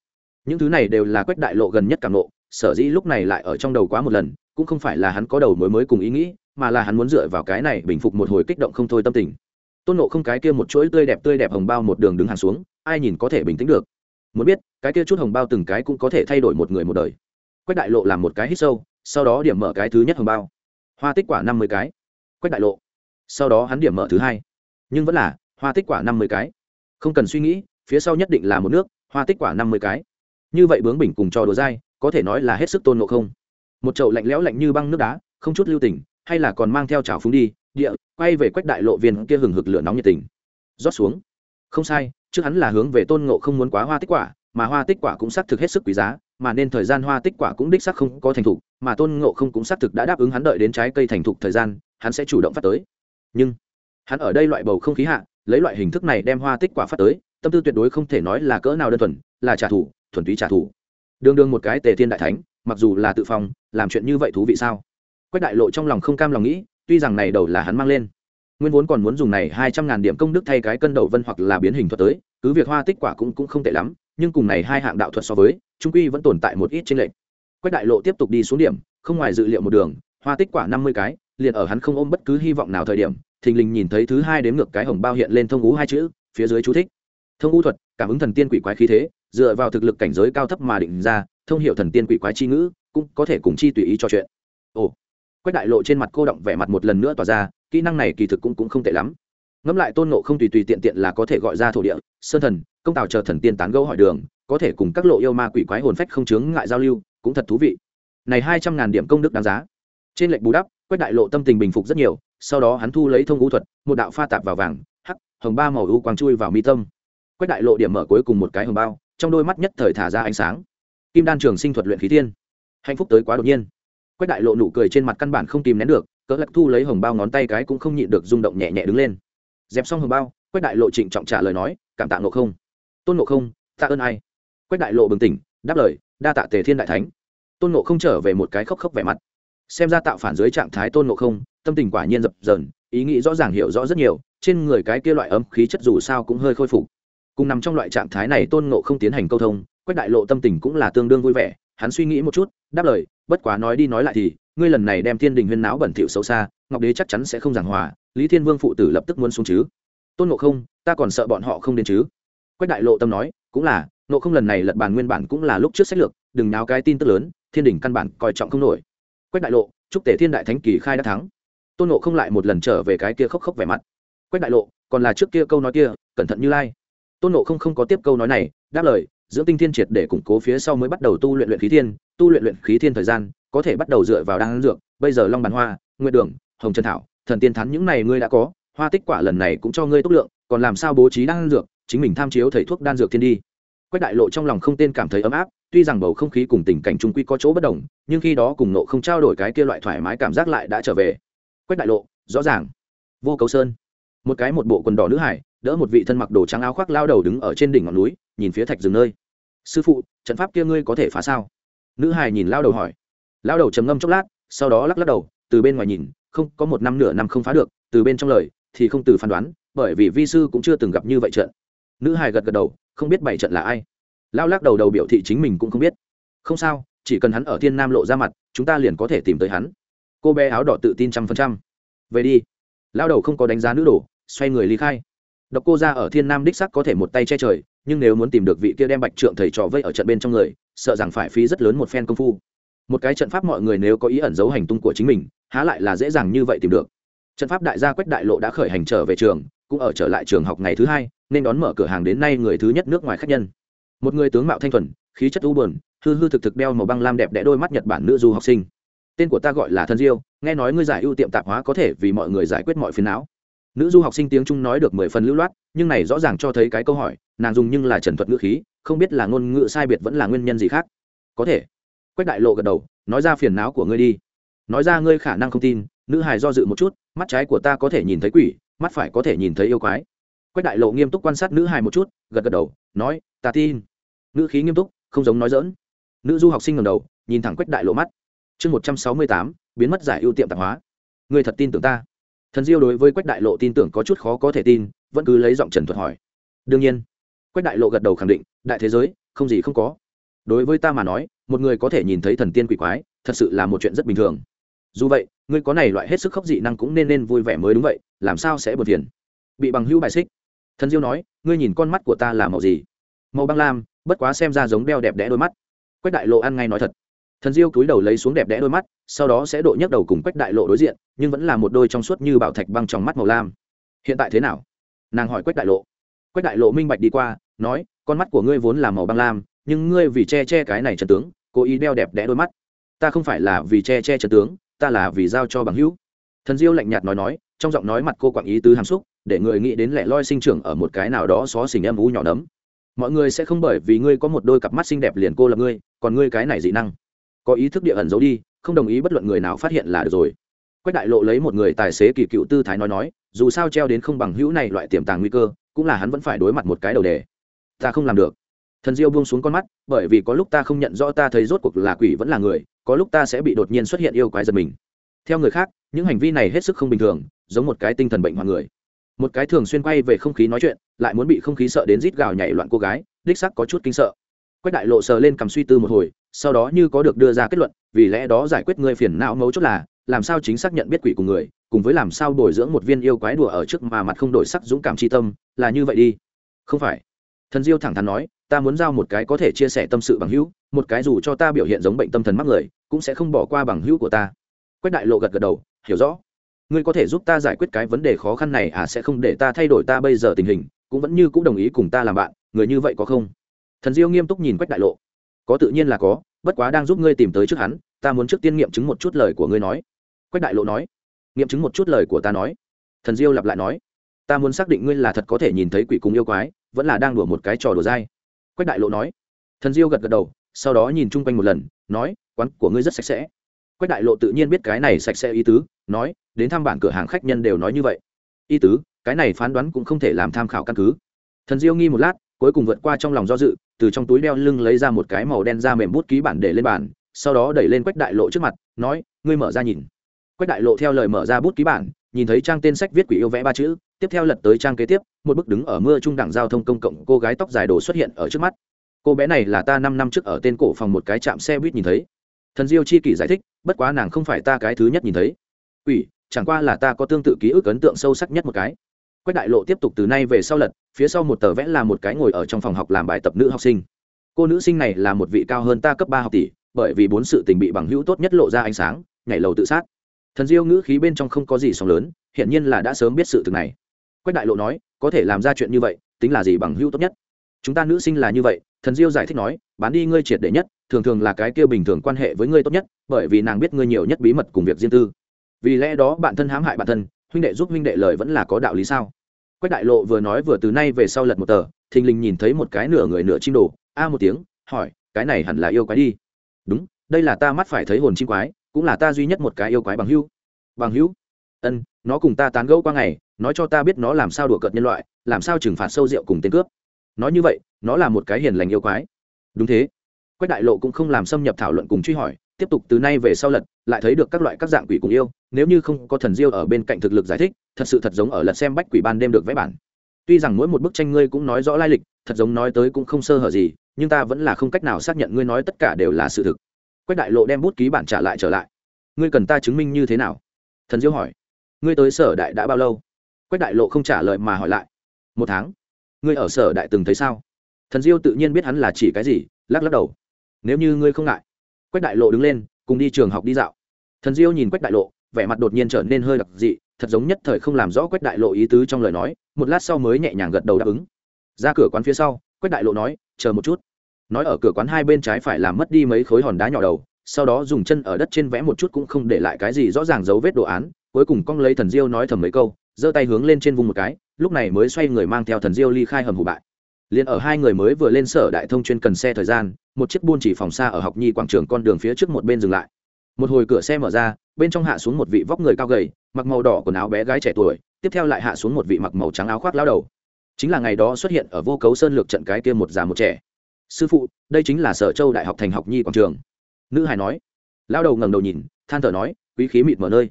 Những thứ này đều là quách đại lộ gần nhất cảm nộ sở dĩ lúc này lại ở trong đầu quá một lần, cũng không phải là hắn có đầu mối mới cùng ý nghĩ, mà là hắn muốn dựa vào cái này bình phục một hồi kích động không thôi tâm tình. Tôn nộ không cái kia một chuỗi tươi đẹp tươi đẹp hồng bao một đường đứng hàng xuống, ai nhìn có thể bình tĩnh được. Muốn biết, cái kia chút hồng bao từng cái cũng có thể thay đổi một người một đời. Quách đại lộ làm một cái hít sâu, sau đó điểm mở cái thứ nhất hồng bao. Hoa tích quả năm mươi cái. Quách đại lộ. Sau đó hắn điểm mở thứ hai. Nhưng vẫn là, hoa tích quả năm mươi cái. Không cần suy nghĩ, phía sau nhất định là một nước, hoa tích quả năm mươi cái. Như vậy bướng bình cùng trò đùa dai có thể nói là hết sức tôn ngộ không? Một chậu lạnh lẽo lạnh như băng nước đá, không chút lưu tình, hay là còn mang theo chảo phúng đi, địa, quay về quách đại lộ viên kia hừng hực lửa nóng nhiệt tình. Rót xuống. Không sai, trước hắn là hướng về tôn ngộ không muốn quá hoa tích quả, mà hoa tích quả cũng xác thực hết sức quý giá, mà nên thời gian hoa tích quả cũng đích xác không có thành thục, mà tôn ngộ không cũng xác thực đã đáp ứng hắn đợi đến trái cây thành thục thời gian, hắn sẽ chủ động phát tới. Nhưng, hắn ở đây loại bầu không khí hạ, lấy loại hình thức này đem hoa tích quả phát tới, tâm tư tuyệt đối không thể nói là cỡ nào đơn thuần, là trả thù, thuần túy trả thù đương đương một cái tề thiên đại thánh, mặc dù là tự phòng làm chuyện như vậy thú vị sao? Quách đại lộ trong lòng không cam lòng nghĩ, tuy rằng này đầu là hắn mang lên, nguyên vốn còn muốn dùng này hai trăm ngàn điểm công đức thay cái cân đầu vân hoặc là biến hình thuật tới, cứ việc hoa tích quả cũng cũng không tệ lắm, nhưng cùng này hai hạng đạo thuật so với, trung quy vẫn tồn tại một ít trên lệnh quách đại lộ tiếp tục đi xuống điểm, không ngoài dự liệu một đường, hoa tích quả năm mươi cái, liền ở hắn không ôm bất cứ hy vọng nào thời điểm, thình lình nhìn thấy thứ hai đếm ngược cái hồng bao hiện lên thông ngũ hai chữ, phía dưới chú thích. Thông ngũ thuật, cảm ứng thần tiên quỷ quái khí thế dựa vào thực lực cảnh giới cao thấp mà định ra thông hiệu thần tiên quỷ quái chi ngữ cũng có thể cùng chi tùy ý cho chuyện. Ồ quách đại lộ trên mặt cô động vẻ mặt một lần nữa tỏa ra kỹ năng này kỳ thực cũng, cũng không tệ lắm. Ngẫm lại tôn nộ không tùy tùy tiện tiện là có thể gọi ra thổ địa sơn thần công tào chờ thần tiên tán gẫu hỏi đường có thể cùng các lộ yêu ma quỷ quái hồn phách không chướng ngại giao lưu cũng thật thú vị. Này hai trăm ngàn điểm công đức đáng giá. Trên lệnh bù đắp quách đại lộ tâm tình bình phục rất nhiều sau đó hắn thu lấy thông ngũ thuật một đạo pha tạp vào vàng hắc hồng ba màu u quang chui vào mi tâm. Quách đại lộ điểm mở cuối cùng một cái hồng bao trong đôi mắt nhất thời thả ra ánh sáng. Kim đan trường sinh thuật luyện khí thiên. Hạnh phúc tới quá đột nhiên. Quách đại lộ nụ cười trên mặt căn bản không tìm nén được, cỡ lạc thu lấy hồng bao ngón tay cái cũng không nhịn được rung động nhẹ nhẹ đứng lên. Dẹp xong hồng bao, quách đại lộ trịnh trọng trả lời nói, cảm tạ ngộ không. Tôn ngộ không, tạ ơn ai? Quách đại lộ bừng tỉnh, đáp lời, đa tạ tề thiên đại thánh. Tôn ngộ không trở về một cái khóc khóc vẻ mặt. Xem ra tạo phản dưới trạng thái tôn ngộ không, tâm tình quả nhiên dập dờn, ý nghĩ rõ ràng hiểu rõ rất nhiều, trên người cái kia loại ấm khí chất dù sao cũng hơi khôi phục cùng nằm trong loại trạng thái này tôn ngộ không tiến hành câu thông, quách đại lộ tâm tình cũng là tương đương vui vẻ, hắn suy nghĩ một chút, đáp lời, bất quá nói đi nói lại thì, ngươi lần này đem thiên đình huyên náo bẩn thỉu xấu xa, ngọc đế chắc chắn sẽ không giảng hòa, lý thiên vương phụ tử lập tức muốn xuống chứ. Tôn ngộ không, ta còn sợ bọn họ không đến chứ. Quách đại lộ tâm nói, cũng là, ngộ không lần này lật bàn nguyên bản cũng là lúc trước sách lược, đừng náo cái tin tức lớn, thiên đình căn bản coi trọng không nổi. Quách đại lộ, chúc tể thiên đại thánh kỳ khai đã thắng. Tôn ngộ không lại một lần trở về cái kia khóc khóc vẻ mặt. Quách đại lộ, còn là trước kia câu nói kia, cẩn thận như lai tôn nộ không không có tiếp câu nói này, đáp lời, dưỡng tinh thiên triệt để củng cố phía sau mới bắt đầu tu luyện luyện khí thiên, tu luyện luyện khí thiên thời gian, có thể bắt đầu dựa vào đan dược, bây giờ long bàn hoa nguyện đường, hồng trần thảo, thần tiên thắn những này ngươi đã có, hoa tích quả lần này cũng cho ngươi tốt lượng, còn làm sao bố trí đan dược, chính mình tham chiếu thầy thuốc đan dược thiên đi. Quách đại lộ trong lòng không tên cảm thấy ấm áp, tuy rằng bầu không khí cùng tình cảnh trung quy có chỗ bất đồng, nhưng khi đó cùng nộ không trao đổi cái kia loại thoải mái cảm giác lại đã trở về. Quách đại lộ, rõ ràng. Vô cầu sơn, một cái một bộ quần đỏ nữ hải đỡ một vị thân mặc đồ trắng áo khoác lao đầu đứng ở trên đỉnh ngọn núi, nhìn phía thạch rừng nơi. Sư phụ, trận pháp kia ngươi có thể phá sao? Nữ hài nhìn lao đầu hỏi. Lao đầu trầm ngâm chốc lát, sau đó lắc lắc đầu, từ bên ngoài nhìn, không, có một năm nửa năm không phá được, từ bên trong lời, thì không từ phán đoán, bởi vì vi sư cũng chưa từng gặp như vậy trận. Nữ hài gật gật đầu, không biết bảy trận là ai. Lao lắc đầu đầu biểu thị chính mình cũng không biết. Không sao, chỉ cần hắn ở thiên nam lộ ra mặt, chúng ta liền có thể tìm tới hắn. Cô bé áo đỏ tự tin trăm phần trăm. Về đi. Lao đầu không có đánh giá nữ đồ, xoay người ly khai độc cô ra ở thiên nam đích sắc có thể một tay che trời, nhưng nếu muốn tìm được vị kia đem bạch trượng thầy trò vây ở trận bên trong người, sợ rằng phải phí rất lớn một phen công phu. Một cái trận pháp mọi người nếu có ý ẩn giấu hành tung của chính mình, há lại là dễ dàng như vậy tìm được. Trận pháp đại gia quách đại lộ đã khởi hành trở về trường, cũng ở trở lại trường học ngày thứ hai, nên đón mở cửa hàng đến nay người thứ nhất nước ngoài khách nhân. Một người tướng mạo thanh thuần, khí chất u buồn, hư hư thực thực đeo màu băng lam đẹp đẽ đôi mắt nhật bản nữ du học sinh. Tên của ta gọi là thân diêu, nghe nói ngươi giải ưu tiệm tạp hóa có thể vì mọi người giải quyết mọi phiền não nữ du học sinh tiếng trung nói được mười phần lưu loát, nhưng này rõ ràng cho thấy cái câu hỏi, nàng dùng nhưng là trần thuật ngữ khí, không biết là ngôn ngữ sai biệt vẫn là nguyên nhân gì khác. Có thể. Quách đại lộ gật đầu, nói ra phiền não của ngươi đi. Nói ra ngươi khả năng không tin, nữ hài do dự một chút, mắt trái của ta có thể nhìn thấy quỷ, mắt phải có thể nhìn thấy yêu quái. Quách đại lộ nghiêm túc quan sát nữ hài một chút, gật gật đầu, nói, ta tin. Nữ khí nghiêm túc, không giống nói dỡn nữ du học sinh ngầm đầu, nhìn thẳng quách đại lộ mắt. Chương một trăm sáu mươi tám, biến mất giải ưu tiệm tạp hóa. Người thật tin tưởng ta? Thần diêu đối với quách đại lộ tin tưởng có chút khó có thể tin, vẫn cứ lấy giọng trần thuật hỏi. Đương nhiên. Quách đại lộ gật đầu khẳng định, đại thế giới, không gì không có. Đối với ta mà nói, một người có thể nhìn thấy thần tiên quỷ quái, thật sự là một chuyện rất bình thường. Dù vậy, ngươi có này loại hết sức khốc dị năng cũng nên nên vui vẻ mới đúng vậy, làm sao sẽ bật phiền? Bị bằng hữu bài xích. Thần diêu nói, ngươi nhìn con mắt của ta là màu gì? Màu băng lam, bất quá xem ra giống đeo đẹp đẽ đôi mắt. Quách đại lộ ăn ngay nói thật thần diêu cúi đầu lấy xuống đẹp đẽ đôi mắt, sau đó sẽ độ nhấc đầu cùng quách đại lộ đối diện, nhưng vẫn là một đôi trong suốt như bảo thạch băng trong mắt màu lam. Hiện tại thế nào? Nàng hỏi quách đại lộ. Quách đại lộ minh bạch đi qua, nói, con mắt của ngươi vốn là màu băng lam, nhưng ngươi vì che che cái này trần tướng, cố ý đeo đẹp đẽ đôi mắt. Ta không phải là vì che che trần tướng, ta là vì giao cho bằng hữu. Thần diêu lạnh nhạt nói nói, trong giọng nói mặt cô quảng ý tứ hàm xúc, để người nghĩ đến lẻ loi sinh trưởng ở một cái nào đó xó xỉnh em ú nhỏ nấm. Mọi người sẽ không bởi vì ngươi có một đôi cặp mắt xinh đẹp liền cô lập ngươi, còn ngươi cái này dị năng có ý thức địa ẩn giấu đi, không đồng ý bất luận người nào phát hiện là được rồi. Quách đại lộ lấy một người tài xế kỳ cựu tư thái nói nói, dù sao treo đến không bằng hữu này loại tiềm tàng nguy cơ, cũng là hắn vẫn phải đối mặt một cái đầu đề. Ta không làm được. Thần diêu buông xuống con mắt, bởi vì có lúc ta không nhận rõ ta thấy rốt cuộc là quỷ vẫn là người, có lúc ta sẽ bị đột nhiên xuất hiện yêu quái giật mình. Theo người khác, những hành vi này hết sức không bình thường, giống một cái tinh thần bệnh hoặc người. Một cái thường xuyên quay về không khí nói chuyện, lại muốn bị không khí sợ đến rít gào nhảy loạn cô gái, đích sắc có chút kinh sợ. Quách đại lộ sờ lên cầm suy tư một hồi sau đó như có được đưa ra kết luận, vì lẽ đó giải quyết ngươi phiền não mấu chốt là, làm sao chính xác nhận biết quỷ của người, cùng với làm sao bồi dưỡng một viên yêu quái đùa ở trước mà mặt không đổi sắc dũng cảm tri tâm, là như vậy đi. Không phải. Thần diêu thẳng thắn nói, ta muốn giao một cái có thể chia sẻ tâm sự bằng hữu, một cái dù cho ta biểu hiện giống bệnh tâm thần mắc người, cũng sẽ không bỏ qua bằng hữu của ta. Quách đại lộ gật gật đầu, hiểu rõ. Ngươi có thể giúp ta giải quyết cái vấn đề khó khăn này à sẽ không để ta thay đổi ta bây giờ tình hình, cũng vẫn như cũng đồng ý cùng ta làm bạn, người như vậy có không? Thần diêu nghiêm túc nhìn quách đại lộ có tự nhiên là có, bất quá đang giúp ngươi tìm tới trước hắn, ta muốn trước tiên nghiệm chứng một chút lời của ngươi nói. Quách đại lộ nói. Nghiệm chứng một chút lời của ta nói. Thần diêu lặp lại nói. Ta muốn xác định ngươi là thật có thể nhìn thấy quỷ cùng yêu quái, vẫn là đang đùa một cái trò đùa dai. Quách đại lộ nói. Thần diêu gật gật đầu, sau đó nhìn chung quanh một lần, nói, quán của ngươi rất sạch sẽ. Quách đại lộ tự nhiên biết cái này sạch sẽ ý tứ, nói, đến thăm bản cửa hàng khách nhân đều nói như vậy. Ý tứ, cái này phán đoán cũng không thể làm tham khảo căn cứ. Thần diêu nghi một lát cuối cùng vượt qua trong lòng do dự, từ trong túi đeo lưng lấy ra một cái màu đen da mềm bút ký bản để lên bàn, sau đó đẩy lên quách đại lộ trước mặt, nói, ngươi mở ra nhìn. Quách đại lộ theo lời mở ra bút ký bản, nhìn thấy trang tên sách viết quỷ yêu vẽ ba chữ, tiếp theo lật tới trang kế tiếp, một bức đứng ở mưa trung đẳng giao thông công cộng, cô gái tóc dài đồ xuất hiện ở trước mắt. Cô bé này là ta năm năm trước ở tên cổ phòng một cái trạm xe buýt nhìn thấy. Thần diêu chi kỷ giải thích, bất quá nàng không phải ta cái thứ nhất nhìn thấy. Quỷ, chẳng qua là ta có tương tự ký ức ấn tượng sâu sắc nhất một cái quách đại lộ tiếp tục từ nay về sau lật, phía sau một tờ vẽ là một cái ngồi ở trong phòng học làm bài tập nữ học sinh. Cô nữ sinh này là một vị cao hơn ta cấp ba học tỷ, bởi vì bốn sự tình bị bằng hữu tốt nhất lộ ra ánh sáng, nhảy lầu tự sát. Thần diêu ngữ khí bên trong không có gì sóng lớn hiện nhiên là đã sớm biết sự thực này. Quách đại lộ nói, có thể làm ra chuyện như vậy, tính là gì bằng hữu tốt nhất? Chúng ta nữ sinh là như vậy, thần diêu giải thích nói, bán đi ngươi triệt để nhất, thường thường là cái kia bình thường quan hệ với ngươi tốt nhất, bởi vì nàng biết ngươi nhiều nhất bí mật cùng việc riêng tư. Vì lẽ đó bạn thân hãm hại bản thân huynh đệ giúp huynh đệ lời vẫn là có đạo lý sao? Quách đại lộ vừa nói vừa từ nay về sau lật một tờ, thình lình nhìn thấy một cái nửa người nửa chim đồ. A một tiếng, hỏi, cái này hẳn là yêu quái đi. Đúng, đây là ta mắt phải thấy hồn chim quái, cũng là ta duy nhất một cái yêu quái bằng hữu. Bằng hữu? Ân, nó cùng ta tán gẫu qua ngày, nói cho ta biết nó làm sao đùa cợt nhân loại, làm sao trừng phạt sâu rượu cùng tên cướp. Nói như vậy, nó là một cái hiền lành yêu quái. Đúng thế. Quách đại lộ cũng không làm xâm nhập thảo luận cùng truy hỏi tiếp tục từ nay về sau lật, lại thấy được các loại các dạng quỷ cùng yêu, nếu như không có thần diêu ở bên cạnh thực lực giải thích, thật sự thật giống ở lật xem bách quỷ ban đêm được vẽ bản. Tuy rằng mỗi một bức tranh ngươi cũng nói rõ lai lịch, thật giống nói tới cũng không sơ hở gì, nhưng ta vẫn là không cách nào xác nhận ngươi nói tất cả đều là sự thực. Quách đại lộ đem bút ký bản trả lại trở lại. Ngươi cần ta chứng minh như thế nào? Thần diêu hỏi. Ngươi tới sở đại đã bao lâu? Quách đại lộ không trả lời mà hỏi lại. Một tháng. Ngươi ở sở đại từng thấy sao? Thần diêu tự nhiên biết hắn là chỉ cái gì, lắc lắc đầu. Nếu như ngươi không ngại quách đại lộ đứng lên, cùng đi trường học đi dạo. Thần diêu nhìn quách đại lộ, vẻ mặt đột nhiên trở nên hơi đặc dị, thật giống nhất thời không làm rõ quách đại lộ ý tứ trong lời nói, một lát sau mới nhẹ nhàng gật đầu đáp ứng. Ra cửa quán phía sau, quách đại lộ nói, chờ một chút. Nói ở cửa quán hai bên trái phải làm mất đi mấy khối hòn đá nhỏ đầu, sau đó dùng chân ở đất trên vẽ một chút cũng không để lại cái gì rõ ràng dấu vết đồ án, cuối cùng cong lấy thần diêu nói thầm mấy câu, giơ tay hướng lên trên vùng một cái, lúc này mới xoay người mang theo thần diêu ly khai hầm hủ bại liền ở hai người mới vừa lên sở đại thông chuyên cần xe thời gian, một chiếc buôn chỉ phòng xa ở học nhi quảng trường con đường phía trước một bên dừng lại. Một hồi cửa xe mở ra, bên trong hạ xuống một vị vóc người cao gầy, mặc màu đỏ quần áo bé gái trẻ tuổi, tiếp theo lại hạ xuống một vị mặc màu trắng áo khoác lao đầu. Chính là ngày đó xuất hiện ở vô cấu sơn lược trận cái kia một già một trẻ. Sư phụ, đây chính là sở châu đại học thành học nhi quảng trường. Nữ hải nói. Lao đầu ngẩng đầu nhìn, than thở nói, quý khí mịt mở nơi.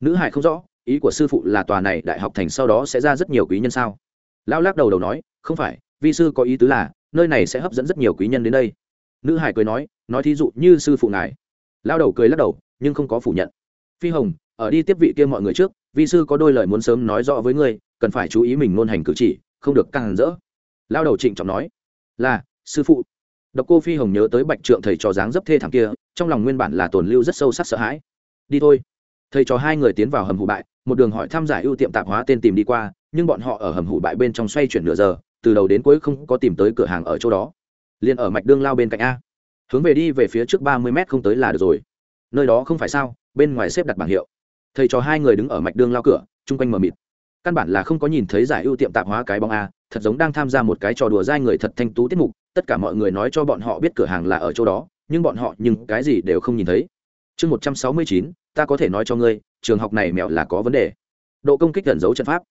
Nữ hải không rõ, ý của sư phụ là tòa này đại học thành sau đó sẽ ra rất nhiều quý nhân sao? Lao lắc đầu đầu nói, không phải vi sư có ý tứ là, nơi này sẽ hấp dẫn rất nhiều quý nhân đến đây. Nữ hải cười nói nói thí dụ như sư phụ ngài. Lao đầu cười lắc đầu, nhưng không có phủ nhận. Phi hồng, ở đi tiếp vị kia mọi người trước, vi sư có đôi lời muốn sớm nói rõ với ngươi, cần phải chú ý mình ngôn hành cử chỉ, không được càng rỡ. Lao đầu trịnh trọng nói, là, sư phụ. Độc cô phi hồng nhớ tới bạch trượng thầy trò dáng dấp thê thảm kia, trong lòng nguyên bản là tồn lưu rất sâu sắc sợ hãi. Đi thôi. Thầy trò hai người tiến vào hầm hủ bại, một đường hỏi thăm giải ưu tiệm tạp hóa tên tìm đi qua, nhưng bọn họ ở hầm hủ bại bên trong xoay chuyển nửa giờ từ đầu đến cuối không có tìm tới cửa hàng ở chỗ đó. Liền ở mạch đương lao bên cạnh a. Hướng về đi về phía trước ba mươi mét không tới là được rồi. Nơi đó không phải sao, bên ngoài xếp đặt bảng hiệu. Thầy trò hai người đứng ở mạch đương lao cửa, chung quanh mờ mịt. Căn bản là không có nhìn thấy giải ưu tiệm tạp hóa cái bóng a, thật giống đang tham gia một cái trò đùa dai người thật thanh tú tiết mục, tất cả mọi người nói cho bọn họ biết cửa hàng là ở chỗ đó, nhưng bọn họ nhưng cái gì đều không nhìn thấy. Chương một trăm sáu mươi chín, ta có thể nói cho ngươi, trường học này mẹo là có vấn đề. Độ công kích gần giấu trận pháp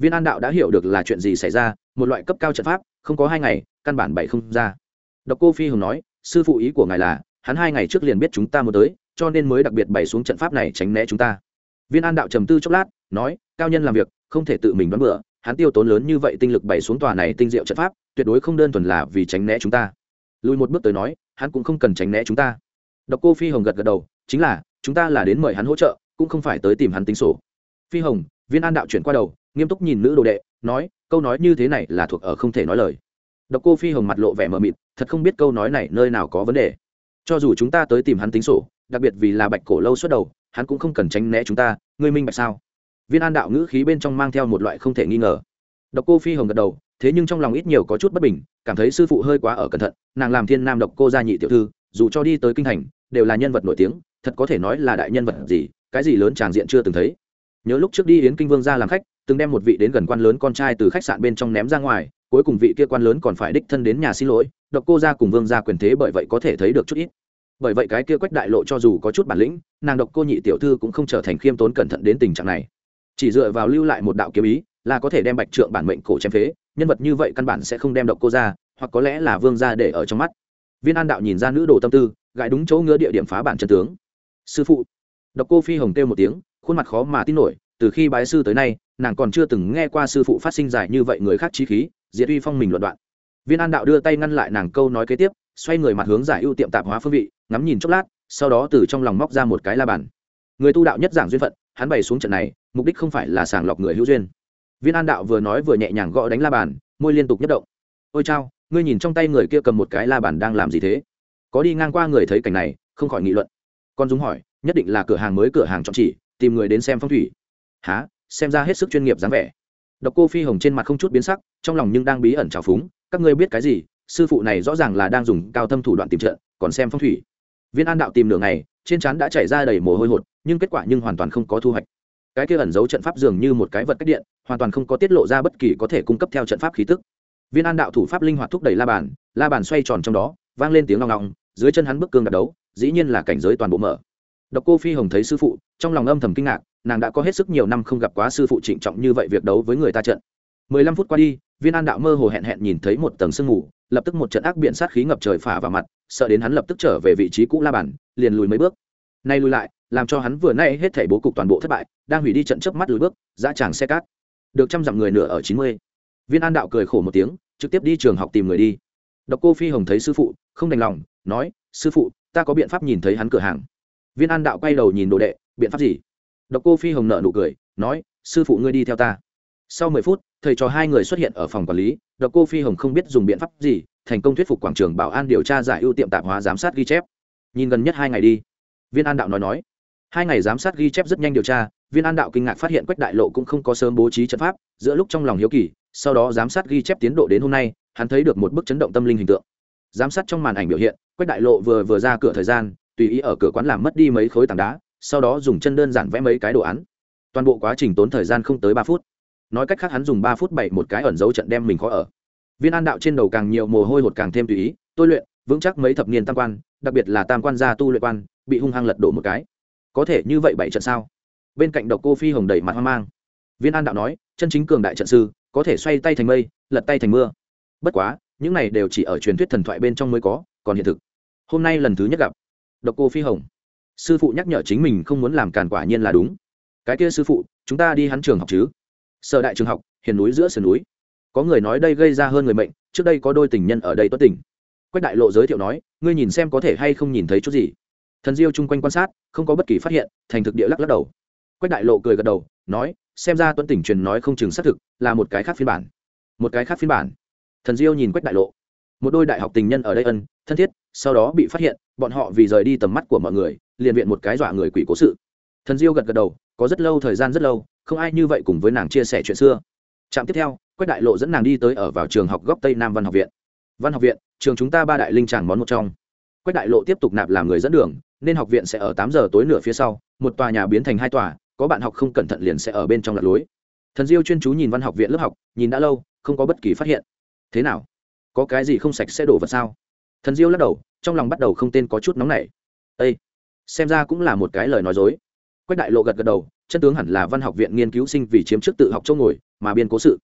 viên an đạo đã hiểu được là chuyện gì xảy ra, một loại cấp cao trận pháp, không có hai ngày, căn bản bảy không ra. Độc cô phi hùng nói, sư phụ ý của ngài là, hắn hai ngày trước liền biết chúng ta muốn tới, cho nên mới đặc biệt bày xuống trận pháp này tránh né chúng ta. Viên an đạo trầm tư chốc lát, nói, cao nhân làm việc, không thể tự mình đoán bựa hắn tiêu tốn lớn như vậy tinh lực bày xuống tòa này tinh diệu trận pháp, tuyệt đối không đơn thuần là vì tránh né chúng ta. Lùi một bước tới nói, hắn cũng không cần tránh né chúng ta. Độc cô phi hồng gật gật đầu, chính là, chúng ta là đến mời hắn hỗ trợ, cũng không phải tới tìm hắn tính sổ. Phi hồng viên an đạo chuyển qua đầu nghiêm túc nhìn nữ đồ đệ, nói, câu nói như thế này là thuộc ở không thể nói lời. Độc cô phi hồng mặt lộ vẻ mờ mịt, thật không biết câu nói này nơi nào có vấn đề. Cho dù chúng ta tới tìm hắn tính sổ, đặc biệt vì là bạch cổ lâu xuất đầu, hắn cũng không cần tránh né chúng ta, ngươi minh bạch sao? Viên an đạo ngữ khí bên trong mang theo một loại không thể nghi ngờ. Độc cô phi hồng gật đầu, thế nhưng trong lòng ít nhiều có chút bất bình, cảm thấy sư phụ hơi quá ở cẩn thận, nàng làm thiên nam độc cô gia nhị tiểu thư, dù cho đi tới kinh thành, đều là nhân vật nổi tiếng, thật có thể nói là đại nhân vật gì, cái gì lớn tràng diện chưa từng thấy. Nhớ lúc trước đi yến kinh vương ra làm khách từng đem một vị đến gần quan lớn con trai từ khách sạn bên trong ném ra ngoài, cuối cùng vị kia quan lớn còn phải đích thân đến nhà xin lỗi, độc cô ra cùng vương ra quyền thế bởi vậy có thể thấy được chút ít. Bởi vậy cái kia quách đại lộ cho dù có chút bản lĩnh, nàng độc cô nhị tiểu thư cũng không trở thành khiêm tốn cẩn thận đến tình trạng này. Chỉ dựa vào lưu lại một đạo kiếm ý, là có thể đem bạch trượng bản mệnh cổ chém phế, nhân vật như vậy căn bản sẽ không đem độc cô ra hoặc có lẽ là vương ra để ở trong mắt. Viên an đạo nhìn ra nữ đồ tâm tư, gãi đúng chỗ ngứa địa điểm phá bản chân tướng. Sư phụ. Độc cô phi hồng kêu một tiếng, khuôn mặt khó mà tin nổi từ khi bái sư tới nay, nàng còn chưa từng nghe qua sư phụ phát sinh dài như vậy người khác chi khí, diệt uy phong mình luận đoạn. Viên an đạo đưa tay ngăn lại nàng câu nói kế tiếp, xoay người mặt hướng giải ưu tiệm tạp hóa phương vị, ngắm nhìn chốc lát, sau đó từ trong lòng móc ra một cái la bàn. Người tu đạo nhất giảng duyên phận, hắn bày xuống trận này, mục đích không phải là sàng lọc người hữu duyên. Viên an đạo vừa nói vừa nhẹ nhàng gõ đánh la bàn, môi liên tục nhất động. Ôi chao, ngươi nhìn trong tay người kia cầm một cái la bàn đang làm gì thế? Có đi ngang qua người thấy cảnh này, không khỏi nghị luận. Con dũng hỏi, nhất định là cửa hàng mới cửa hàng chọn chỉ, tìm người đến xem phong thủy há, xem ra hết sức chuyên nghiệp dáng vẻ. Độc cô phi hồng trên mặt không chút biến sắc, trong lòng nhưng đang bí ẩn trào phúng, các ngươi biết cái gì, sư phụ này rõ ràng là đang dùng cao thâm thủ đoạn tìm trợ còn xem phong thủy. Viên an đạo tìm nửa ngày, trên trán đã chảy ra đầy mồ hôi hột, nhưng kết quả nhưng hoàn toàn không có thu hoạch. Cái kia ẩn giấu trận pháp dường như một cái vật cách điện, hoàn toàn không có tiết lộ ra bất kỳ có thể cung cấp theo trận pháp khí tức. Viên an đạo thủ pháp linh hoạt thúc đẩy la bàn la bàn xoay tròn trong đó, vang lên tiếng long long dưới chân hắn bức cương đặt đấu, dĩ nhiên là cảnh giới toàn bộ mở. Độc cô phi hồng thấy sư phụ, trong lòng âm thầm kinh ngạc nàng đã có hết sức nhiều năm không gặp quá sư phụ trịnh trọng như vậy việc đấu với người ta trận. Mười lăm phút qua đi, viên an đạo mơ hồ hẹn hẹn nhìn thấy một tầng sương mù, lập tức một trận ác biện sát khí ngập trời phả vào mặt, sợ đến hắn lập tức trở về vị trí cũ la bàn, liền lùi mấy bước. Nay lùi lại, làm cho hắn vừa nay hết thảy bố cục toàn bộ thất bại, đang hủy đi trận chớp mắt lùi bước, dã tràng xe cát. Được trăm dặm người nửa ở chín mươi. Viên an đạo cười khổ một tiếng, trực tiếp đi trường học tìm người đi. Độc cô phi hồng thấy sư phụ, không đành lòng, nói, sư phụ, ta có biện pháp nhìn thấy hắn cửa hàng. Viên an đạo quay đầu nhìn đồ đệ, biện pháp gì? Độc cô phi hồng nợ nụ cười, nói, sư phụ ngươi đi theo ta. Sau mười phút, thầy trò hai người xuất hiện ở phòng quản lý, độc cô phi hồng không biết dùng biện pháp gì, thành công thuyết phục quảng trường bảo an điều tra giải ưu tiệm tạp hóa giám sát ghi chép. Nhìn gần nhất hai ngày đi. Viên an đạo nói nói, hai ngày giám sát ghi chép rất nhanh điều tra, viên an đạo kinh ngạc phát hiện quách đại lộ cũng không có sớm bố trí trận pháp, giữa lúc trong lòng hiếu kỳ, sau đó giám sát ghi chép tiến độ đến hôm nay, hắn thấy được một bức chấn động tâm linh hình tượng. Giám sát trong màn ảnh biểu hiện, quách đại lộ vừa vừa ra cửa thời gian, tùy ý ở cửa quán làm mất đi mấy khối tảng đá sau đó dùng chân đơn giản vẽ mấy cái đồ án. Toàn bộ quá trình tốn thời gian không tới ba phút. Nói cách khác hắn dùng ba phút bảy một cái ẩn dấu trận đem mình khó ở. Viên an đạo trên đầu càng nhiều mồ hôi hột càng thêm tùy ý, tôi luyện, vững chắc mấy thập niên tam quan, đặc biệt là tam quan gia tu luyện quan, bị hung hăng lật đổ một cái. Có thể như vậy bảy trận sao? Bên cạnh độc cô phi hồng đầy mặt hoang mang. Viên an đạo nói, chân chính cường đại trận sư, có thể xoay tay thành mây, lật tay thành mưa. Bất quá, những này đều chỉ ở truyền thuyết thần thoại bên trong mới có, còn hiện thực. Hôm nay lần thứ nhất gặp. Độc cô phi hồng sư phụ nhắc nhở chính mình không muốn làm càn quả nhiên là đúng. Cái kia sư phụ, chúng ta đi hắn trường học chứ? Sở đại trường học, hiền núi giữa sườn núi. Có người nói đây gây ra hơn người mệnh, trước đây có đôi tình nhân ở đây tuất tình. Quách đại lộ giới thiệu nói, ngươi nhìn xem có thể hay không nhìn thấy chút gì. Thần diêu chung quanh quan sát, không có bất kỳ phát hiện, thành thực địa lắc lắc đầu. Quách đại lộ cười gật đầu, nói, xem ra tuấn tỉnh truyền nói không chừng xác thực, là một cái khác phiên bản. Một cái khác phiên bản. Thần diêu nhìn quách đại lộ. Một đôi đại học tình nhân ở đây ân, thân thiết, sau đó bị phát hiện, bọn họ vì rời đi tầm mắt của mọi người liền viện một cái dọa người quỷ cố sự. Thần diêu gật gật đầu, có rất lâu thời gian rất lâu, không ai như vậy cùng với nàng chia sẻ chuyện xưa. Trạm tiếp theo, quách đại lộ dẫn nàng đi tới ở vào trường học góc tây nam văn học viện. Văn học viện, trường chúng ta ba đại linh tràng món một trong. Quách đại lộ tiếp tục nạp làm người dẫn đường, nên học viện sẽ ở tám giờ tối nửa phía sau, một tòa nhà biến thành hai tòa, có bạn học không cẩn thận liền sẽ ở bên trong lạc lối. Thần diêu chuyên chú nhìn văn học viện lớp học, nhìn đã lâu, không có bất kỳ phát hiện. Thế nào? Có cái gì không sạch sẽ đổ vật sao? Thần diêu lắc đầu, trong lòng bắt đầu không tên có chút nóng nảy. Ây xem ra cũng là một cái lời nói dối. Quách đại lộ gật gật đầu, chân tướng hẳn là văn học viện nghiên cứu sinh vì chiếm chức tự học chỗ ngồi, mà biên cố sự.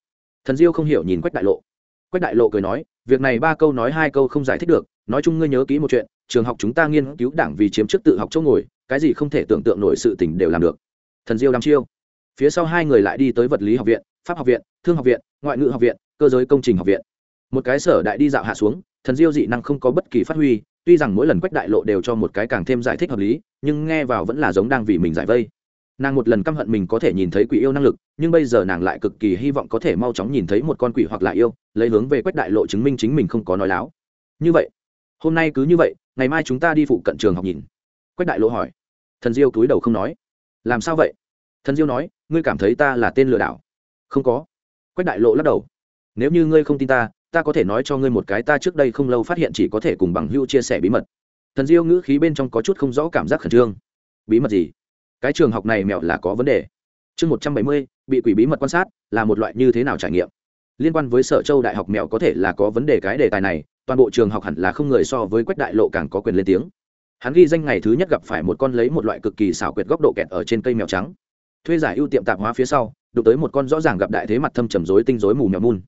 Thần diêu không hiểu nhìn quách đại lộ. Quách đại lộ cười nói, việc này ba câu nói hai câu không giải thích được, nói chung ngươi nhớ kỹ một chuyện, trường học chúng ta nghiên cứu đảng vì chiếm chức tự học chỗ ngồi, cái gì không thể tưởng tượng nổi sự tình đều làm được. Thần diêu đăm chiêu. Phía sau hai người lại đi tới vật lý học viện, pháp học viện, thương học viện, ngoại ngữ học viện, cơ giới công trình học viện. Một cái sở đại đi dạo hạ xuống, thần diêu dị năng không có bất kỳ phát huy tuy rằng mỗi lần quách đại lộ đều cho một cái càng thêm giải thích hợp lý, nhưng nghe vào vẫn là giống đang vì mình giải vây. Nàng một lần căm hận mình có thể nhìn thấy quỷ yêu năng lực, nhưng bây giờ nàng lại cực kỳ hy vọng có thể mau chóng nhìn thấy một con quỷ hoặc là yêu, lấy hướng về quách đại lộ chứng minh chính mình không có nói láo. Như vậy, hôm nay cứ như vậy, ngày mai chúng ta đi phụ cận trường học nhìn. Quách đại lộ hỏi. Thần diêu túi đầu không nói. Làm sao vậy? Thần diêu nói, ngươi cảm thấy ta là tên lừa đảo? Không có. Quách đại lộ lắc đầu. Nếu như ngươi không tin ta ta có thể nói cho ngươi một cái ta trước đây không lâu phát hiện chỉ có thể cùng bằng hưu chia sẻ bí mật. Thần diêu ngữ khí bên trong có chút không rõ cảm giác khẩn trương. Bí mật gì? Cái trường học này mẹo là có vấn đề. Chương một trăm bảy mươi, bị quỷ bí mật quan sát là một loại như thế nào trải nghiệm? Liên quan với sở châu đại học mẹo có thể là có vấn đề cái đề tài này, toàn bộ trường học hẳn là không người so với quách đại lộ càng có quyền lên tiếng. Hắn ghi danh ngày thứ nhất gặp phải một con lấy một loại cực kỳ xảo quyệt góc độ kẹt ở trên cây mèo trắng. Thuê giải ưu tiệm tạp hóa phía sau, đụng tới một con rõ ràng gặp đại thế mặt thâm trầm rối tinh rối mù mèo mun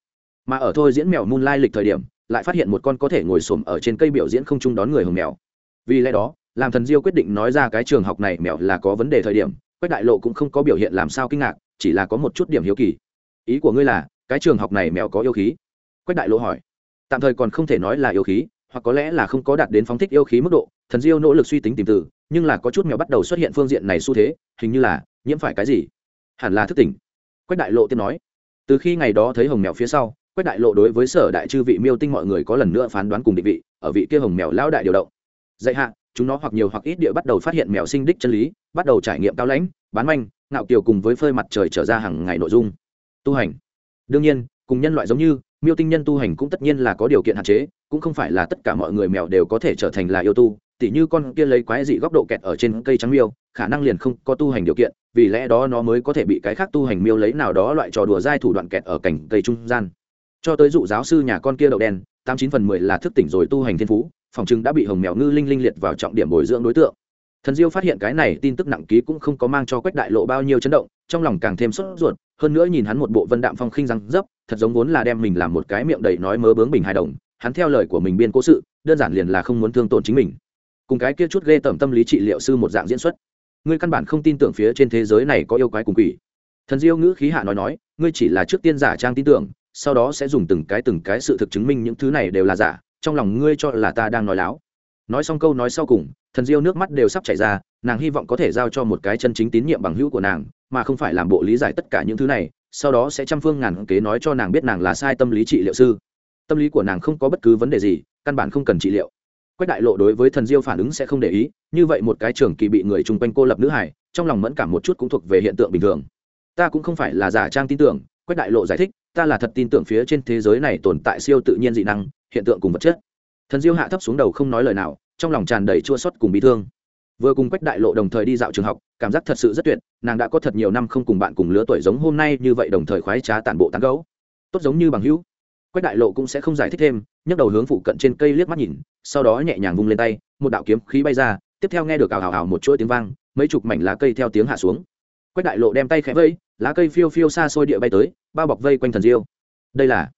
mà ở thôi diễn mèo mun lai lịch thời điểm, lại phát hiện một con có thể ngồi xổm ở trên cây biểu diễn không chung đón người hồng mèo. Vì lẽ đó, làm thần diêu quyết định nói ra cái trường học này mèo là có vấn đề thời điểm, quách đại lộ cũng không có biểu hiện làm sao kinh ngạc, chỉ là có một chút điểm hiếu kỳ. Ý của ngươi là, cái trường học này mèo có yêu khí? Quách đại lộ hỏi. Tạm thời còn không thể nói là yêu khí, hoặc có lẽ là không có đạt đến phóng thích yêu khí mức độ, thần diêu nỗ lực suy tính tìm từ, nhưng là có chút mèo bắt đầu xuất hiện phương diện này xu thế, hình như là, nhiễm phải cái gì? Hẳn là thức tỉnh. Quách đại lộ tiếp nói. Từ khi ngày đó thấy hồng mèo phía sau quách đại lộ đối với sở đại chư vị miêu tinh mọi người có lần nữa phán đoán cùng định vị, ở vị kia hồng mèo lão đại điều động. Dạy hạ, chúng nó hoặc nhiều hoặc ít địa bắt đầu phát hiện mèo sinh đích chân lý, bắt đầu trải nghiệm cao lãnh, bán manh, ngạo kiều cùng với phơi mặt trời trở ra hàng ngày nội dung. Tu hành. Đương nhiên, cùng nhân loại giống như, miêu tinh nhân tu hành cũng tất nhiên là có điều kiện hạn chế, cũng không phải là tất cả mọi người mèo đều có thể trở thành là yêu tu. Tỉ như con kia lấy quái dị góc độ kẹt ở trên cây trắng miêu, khả năng liền không có tu hành điều kiện, vì lẽ đó nó mới có thể bị cái khác tu hành miêu lấy nào đó loại trò đùa dai thủ đoạn kẹt ở cành cây trung gian cho tới dụ giáo sư nhà con kia đậu đen, tám chín phần mười là thức tỉnh rồi tu hành thiên phú, phòng chứng đã bị hồng mèo ngư linh linh liệt vào trọng điểm bồi dưỡng đối tượng. Thần diêu phát hiện cái này tin tức nặng ký cũng không có mang cho quách đại lộ bao nhiêu chấn động, trong lòng càng thêm sốt ruột, hơn nữa nhìn hắn một bộ vân đạm phong khinh răng dấp, thật giống vốn là đem mình làm một cái miệng đầy nói mớ bướng bình hài đồng, hắn theo lời của mình biên cố sự, đơn giản liền là không muốn thương tổn chính mình. Cùng cái kia chút ghê tởm tâm lý trị liệu sư một dạng diễn xuất. Ngươi căn bản không tin tưởng phía trên thế giới này có yêu quái cùng quỷ. Thần diêu ngữ khí hạ nói nói, ngươi chỉ là trước tiên giả trang tin tưởng sau đó sẽ dùng từng cái từng cái sự thực chứng minh những thứ này đều là giả, trong lòng ngươi cho là ta đang nói láo. Nói xong câu nói sau cùng, thần diêu nước mắt đều sắp chảy ra, nàng hy vọng có thể giao cho một cái chân chính tín nhiệm bằng hữu của nàng, mà không phải làm bộ lý giải tất cả những thứ này, sau đó sẽ trăm phương ngàn kế nói cho nàng biết nàng là sai tâm lý trị liệu sư. Tâm lý của nàng không có bất cứ vấn đề gì, căn bản không cần trị liệu. Quách đại lộ đối với thần diêu phản ứng sẽ không để ý, như vậy một cái trường kỳ bị người chung quanh cô lập nữ hải trong lòng mẫn cảm một chút cũng thuộc về hiện tượng bình thường. Ta cũng không phải là giả trang tin tưởng, quách đại lộ giải thích ta là thật tin tưởng phía trên thế giới này tồn tại siêu tự nhiên dị năng, hiện tượng cùng vật chất. Thần diêu hạ thấp xuống đầu không nói lời nào, trong lòng tràn đầy chua xót cùng bị thương. Vừa cùng quách đại lộ đồng thời đi dạo trường học, cảm giác thật sự rất tuyệt, nàng đã có thật nhiều năm không cùng bạn cùng lứa tuổi giống hôm nay như vậy đồng thời khoái trá tản bộ tán gấu tốt giống như bằng hữu. Quách đại lộ cũng sẽ không giải thích thêm, nhấc đầu hướng phụ cận trên cây liếc mắt nhìn, sau đó nhẹ nhàng vung lên tay, một đạo kiếm khí bay ra, tiếp theo nghe được ào ào ào một chuỗi tiếng vang, mấy chục mảnh lá cây theo tiếng hạ xuống. Quách đại lộ đem tay khẽ vây lá cây phiêu phiêu xa xôi địa bay tới bao bọc vây quanh thần diêu. Đây là,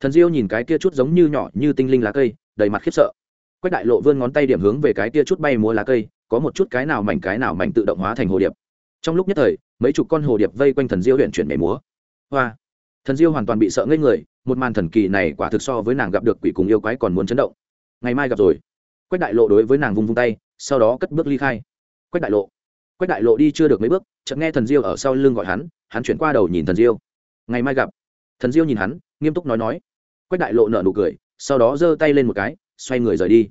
thần diêu nhìn cái kia chút giống như nhỏ như tinh linh lá cây, đầy mặt khiếp sợ. Quách đại lộ vươn ngón tay điểm hướng về cái kia chút bay múa lá cây, có một chút cái nào mảnh cái nào mảnh tự động hóa thành hồ điệp. Trong lúc nhất thời, mấy chục con hồ điệp vây quanh thần diêu huyện chuyển nhảy múa. Hoa! Thần diêu hoàn toàn bị sợ ngây người, một màn thần kỳ này quả thực so với nàng gặp được quỷ cùng yêu quái còn muốn chấn động. Ngày mai gặp rồi. Quách đại lộ đối với nàng vung vung tay, sau đó cất bước ly khai. Quách đại lộ. Quách đại lộ đi chưa được mấy bước, chợt nghe thần diêu ở sau lưng gọi hắn hắn chuyển qua đầu nhìn thần diêu ngày mai gặp. Thần diêu nhìn hắn, nghiêm túc nói nói. Quách đại lộ nở nụ cười, sau đó giơ tay lên một cái, xoay người rời đi.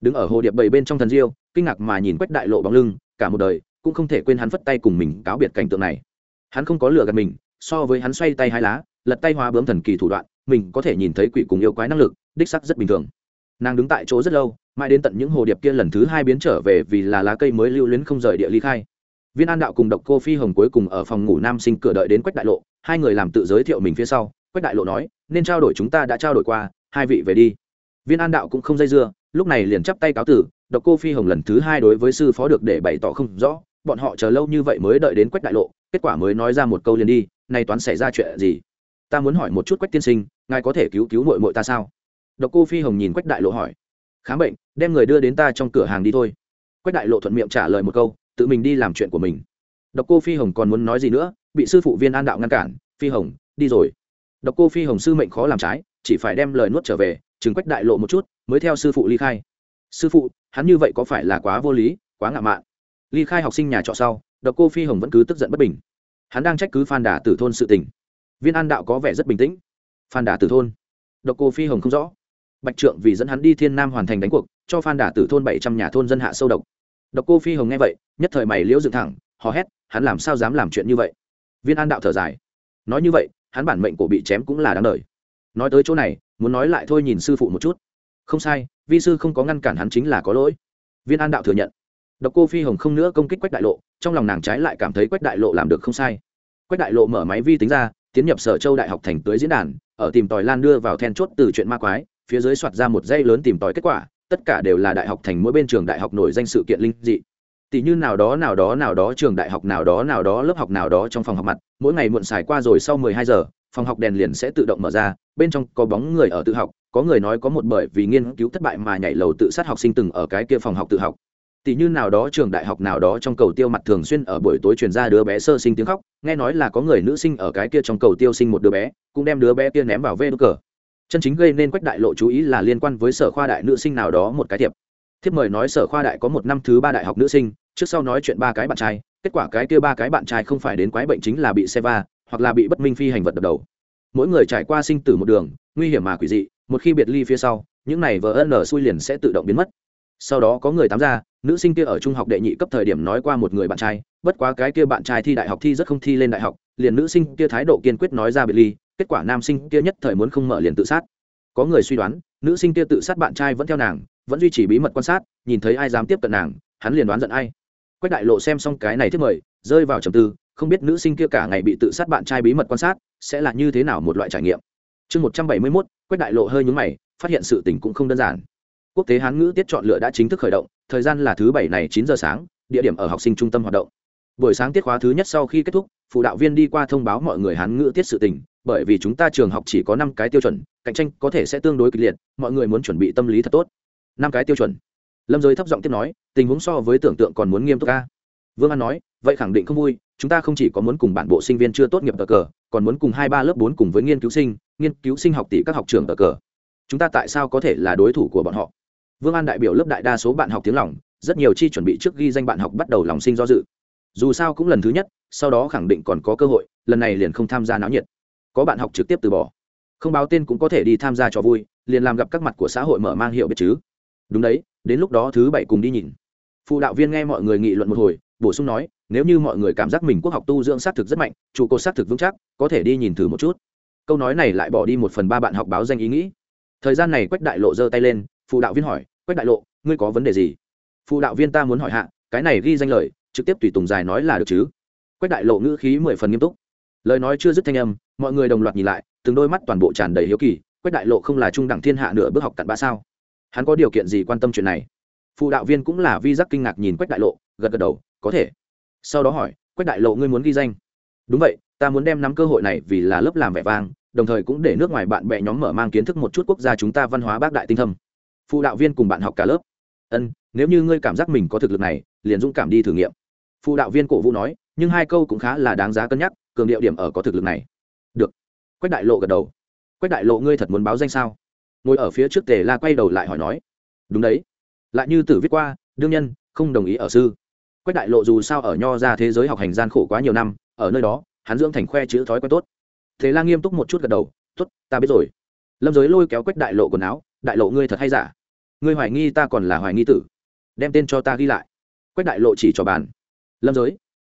Đứng ở hồ điệp bầy bên trong thần diêu, kinh ngạc mà nhìn quách đại lộ bóng lưng, cả một đời cũng không thể quên hắn phất tay cùng mình cáo biệt cảnh tượng này. Hắn không có lừa gạt mình, so với hắn xoay tay hai lá, lật tay hóa bướm thần kỳ thủ đoạn, mình có thể nhìn thấy quỷ cùng yêu quái năng lực, đích sắc rất bình thường. Nàng đứng tại chỗ rất lâu, mãi đến tận những hồ điệp kia lần thứ hai biến trở về vì là lá cây mới lưu luyến không rời địa ly khai. Viên an đạo cùng độc cô phi hồng cuối cùng ở phòng ngủ nam sinh cửa đợi đến quách đại lộ hai người làm tự giới thiệu mình phía sau, quách đại lộ nói, nên trao đổi chúng ta đã trao đổi qua, hai vị về đi. Viên an đạo cũng không dây dưa, lúc này liền chắp tay cáo tử, độc cô phi hồng lần thứ hai đối với sư phó được để bày tỏ không rõ, bọn họ chờ lâu như vậy mới đợi đến quách đại lộ, kết quả mới nói ra một câu liền đi nay toán xảy ra chuyện gì? Ta muốn hỏi một chút quách tiên sinh, ngài có thể cứu cứu mội mội ta sao? Độc cô phi hồng nhìn quách đại lộ hỏi, khám bệnh, đem người đưa đến ta trong cửa hàng đi thôi. Quách đại lộ thuận miệng trả lời một câu, tự mình đi làm chuyện của mình. Độc cô phi hồng còn muốn nói gì nữa bị sư phụ viên an đạo ngăn cản, phi hồng, đi rồi. Độc cô phi hồng sư mệnh khó làm trái, chỉ phải đem lời nuốt trở về chứng quách đại lộ một chút, mới theo sư phụ ly khai. Sư phụ, hắn như vậy có phải là quá vô lý, quá ngạo mạn? Ly khai học sinh nhà trọ sau, độc cô phi hồng vẫn cứ tức giận bất bình. Hắn đang trách cứ phan đà tử thôn sự tình. Viên an đạo có vẻ rất bình tĩnh. Phan đà tử thôn? Độc cô phi hồng không rõ. Bạch trượng vì dẫn hắn đi thiên nam hoàn thành đánh cuộc, cho phan đà tử thôn bảy trăm nhà thôn dân hạ sâu độc. Độc cô phi hồng nghe vậy, nhất thời mày liễu dựng thẳng, hò hét, hắn làm sao dám làm chuyện như vậy? Viên an đạo thở dài. Nói như vậy, hắn bản mệnh cổ bị chém cũng là đáng đời. Nói tới chỗ này, muốn nói lại thôi nhìn sư phụ một chút. Không sai, vi sư không có ngăn cản hắn chính là có lỗi. Viên an đạo thừa nhận. Độc cô phi hồng không nữa công kích quách đại lộ, trong lòng nàng trái lại cảm thấy quách đại lộ làm được không sai. Quách đại lộ mở máy vi tính ra, tiến nhập sở châu đại học thành tới diễn đàn, ở tìm tòi lan đưa vào then chốt từ chuyện ma quái, phía dưới soạt ra một dây lớn tìm tòi kết quả, tất cả đều là đại học thành mỗi bên trường đại học nổi danh sự kiện linh dị tỷ như nào đó nào đó nào đó trường đại học, nào đó nào đó lớp học, nào đó trong phòng học mặt, mỗi ngày muộn xài qua rồi sau mười hai giờ, phòng học đèn liền sẽ tự động mở ra, bên trong có bóng người ở tự học, có người nói có một bởi vì nghiên cứu thất bại mà nhảy lầu tự sát học sinh từng ở cái kia phòng học tự học. Tỷ như nào đó trường đại học, nào đó trong cầu tiêu mặt thường xuyên ở buổi tối truyền ra đứa bé sơ sinh tiếng khóc, nghe nói là có người nữ sinh ở cái kia trong cầu tiêu sinh một đứa bé, cũng đem đứa bé kia ném vào vê đ cờ. Chân chính gây nên quách đại lộ chú ý là liên quan với sở khoa đại nữ sinh nào đó một cái thiệp thiếp mời nói sở khoa đại có một năm thứ ba đại học nữ sinh, trước sau nói chuyện ba cái bạn trai, kết quả cái kia ba cái bạn trai không phải đến quái bệnh chính là bị xe va, hoặc là bị bất minh phi hành vật đập đầu. Mỗi người trải qua sinh tử một đường, nguy hiểm mà quỷ dị, một khi biệt ly phía sau, những này vợ ân xui liền sẽ tự động biến mất. Sau đó có người tám ra, nữ sinh kia ở trung học đệ nhị cấp thời điểm nói qua một người bạn trai, bất quá cái kia bạn trai thi đại học thi rất không thi lên đại học, liền nữ sinh kia thái độ kiên quyết nói ra biệt ly, kết quả nam sinh kia nhất thời muốn không mở liền tự sát. Có người suy đoán, nữ sinh kia tự sát bạn trai vẫn theo nàng vẫn duy trì bí mật quan sát, nhìn thấy ai dám tiếp cận nàng, hắn liền đoán giận ai. Quách đại lộ xem xong cái này thiết mời, rơi vào trầm tư, không biết nữ sinh kia cả ngày bị tự sát bạn trai bí mật quan sát, sẽ là như thế nào một loại trải nghiệm. Chương một trăm bảy mươi mốt, quách đại lộ hơi nhúng mày, phát hiện sự tình cũng không đơn giản. Quốc tế hán ngữ tiết chọn lựa đã chính thức khởi động, thời gian là thứ bảy này chín giờ sáng, địa điểm ở học sinh trung tâm hoạt động. Buổi sáng tiết khóa thứ nhất sau khi kết thúc, phụ đạo viên đi qua thông báo mọi người hán ngữ tiết sự tình, bởi vì chúng ta trường học chỉ có năm cái tiêu chuẩn, cạnh tranh có thể sẽ tương đối kịch liệt, mọi người muốn chuẩn bị tâm lý thật tốt năm cái tiêu chuẩn. Lâm giới thấp giọng tiếp nói, tình huống so với tưởng tượng còn muốn nghiêm túc ca vương an nói, vậy khẳng định không vui, chúng ta không chỉ có muốn cùng bản bộ sinh viên chưa tốt nghiệp tờ cờ, còn muốn cùng hai ba lớp bốn cùng với nghiên cứu sinh, nghiên cứu sinh học tỷ các học trường tờ cờ. Chúng ta tại sao có thể là đối thủ của bọn họ? Vương an đại biểu lớp đại đa số bạn học tiếng lòng, rất nhiều chi chuẩn bị trước ghi danh bạn học bắt đầu lòng sinh do dự. Dù sao cũng lần thứ nhất, sau đó khẳng định còn có cơ hội, lần này liền không tham gia náo nhiệt. Có bạn học trực tiếp từ bỏ. Không báo tên cũng có thể đi tham gia cho vui, liền làm gặp các mặt của xã hội mở mang hiệu biết chứ đúng đấy, đến lúc đó thứ bảy cùng đi nhìn. Phụ đạo viên nghe mọi người nghị luận một hồi, bổ sung nói, nếu như mọi người cảm giác mình quốc học tu dưỡng xác thực rất mạnh, trụ cột xác thực vững chắc, có thể đi nhìn thử một chút. Câu nói này lại bỏ đi một phần ba bạn học báo danh ý nghĩ. Thời gian này quách đại lộ giơ tay lên, phụ đạo viên hỏi, quách đại lộ, ngươi có vấn đề gì? Phụ đạo viên ta muốn hỏi hạ, cái này ghi danh lời, trực tiếp tùy tùng dài nói là được chứ? Quách đại lộ ngữ khí mười phần nghiêm túc. Lời nói chưa dứt thanh âm, mọi người đồng loạt nhìn lại, từng đôi mắt toàn bộ tràn đầy hiếu kỳ, quách đại lộ không là trung đẳng thiên hạ nửa bước học cặn bã sao? Hắn có điều kiện gì quan tâm chuyện này? Phụ đạo viên cũng là vi giác kinh ngạc nhìn quách đại lộ, gật gật đầu, có thể. Sau đó hỏi, quách đại lộ ngươi muốn ghi danh? Đúng vậy, ta muốn đem nắm cơ hội này vì là lớp làm vẻ vang, đồng thời cũng để nước ngoài bạn bè nhóm mở mang kiến thức một chút quốc gia chúng ta văn hóa bác đại tinh thâm. Phụ đạo viên cùng bạn học cả lớp. Ân, nếu như ngươi cảm giác mình có thực lực này, liền dũng cảm đi thử nghiệm. Phụ đạo viên cổ vũ nói, nhưng hai câu cũng khá là đáng giá cân nhắc, cường điệu điểm ở có thực lực này. Được. Quách đại lộ gật đầu. Quách đại lộ ngươi thật muốn báo danh sao? Ngồi ở phía trước tề la quay đầu lại hỏi nói, đúng đấy. Lại như tử viết qua, đương nhân, không đồng ý ở sư. Quách đại lộ dù sao ở nho ra thế giới học hành gian khổ quá nhiều năm, ở nơi đó, hắn dưỡng thành khoe chữ thói quen tốt. Thế la nghiêm túc một chút gật đầu t ố t ta biết rồi. Lâm giới lôi kéo quách đại lộ quần áo, đại lộ ngươi thật hay giả? Ngươi hoài nghi ta còn là hoài nghi tử. Đem tên cho ta ghi lại. Quách đại lộ chỉ cho bàn. Lâm giới.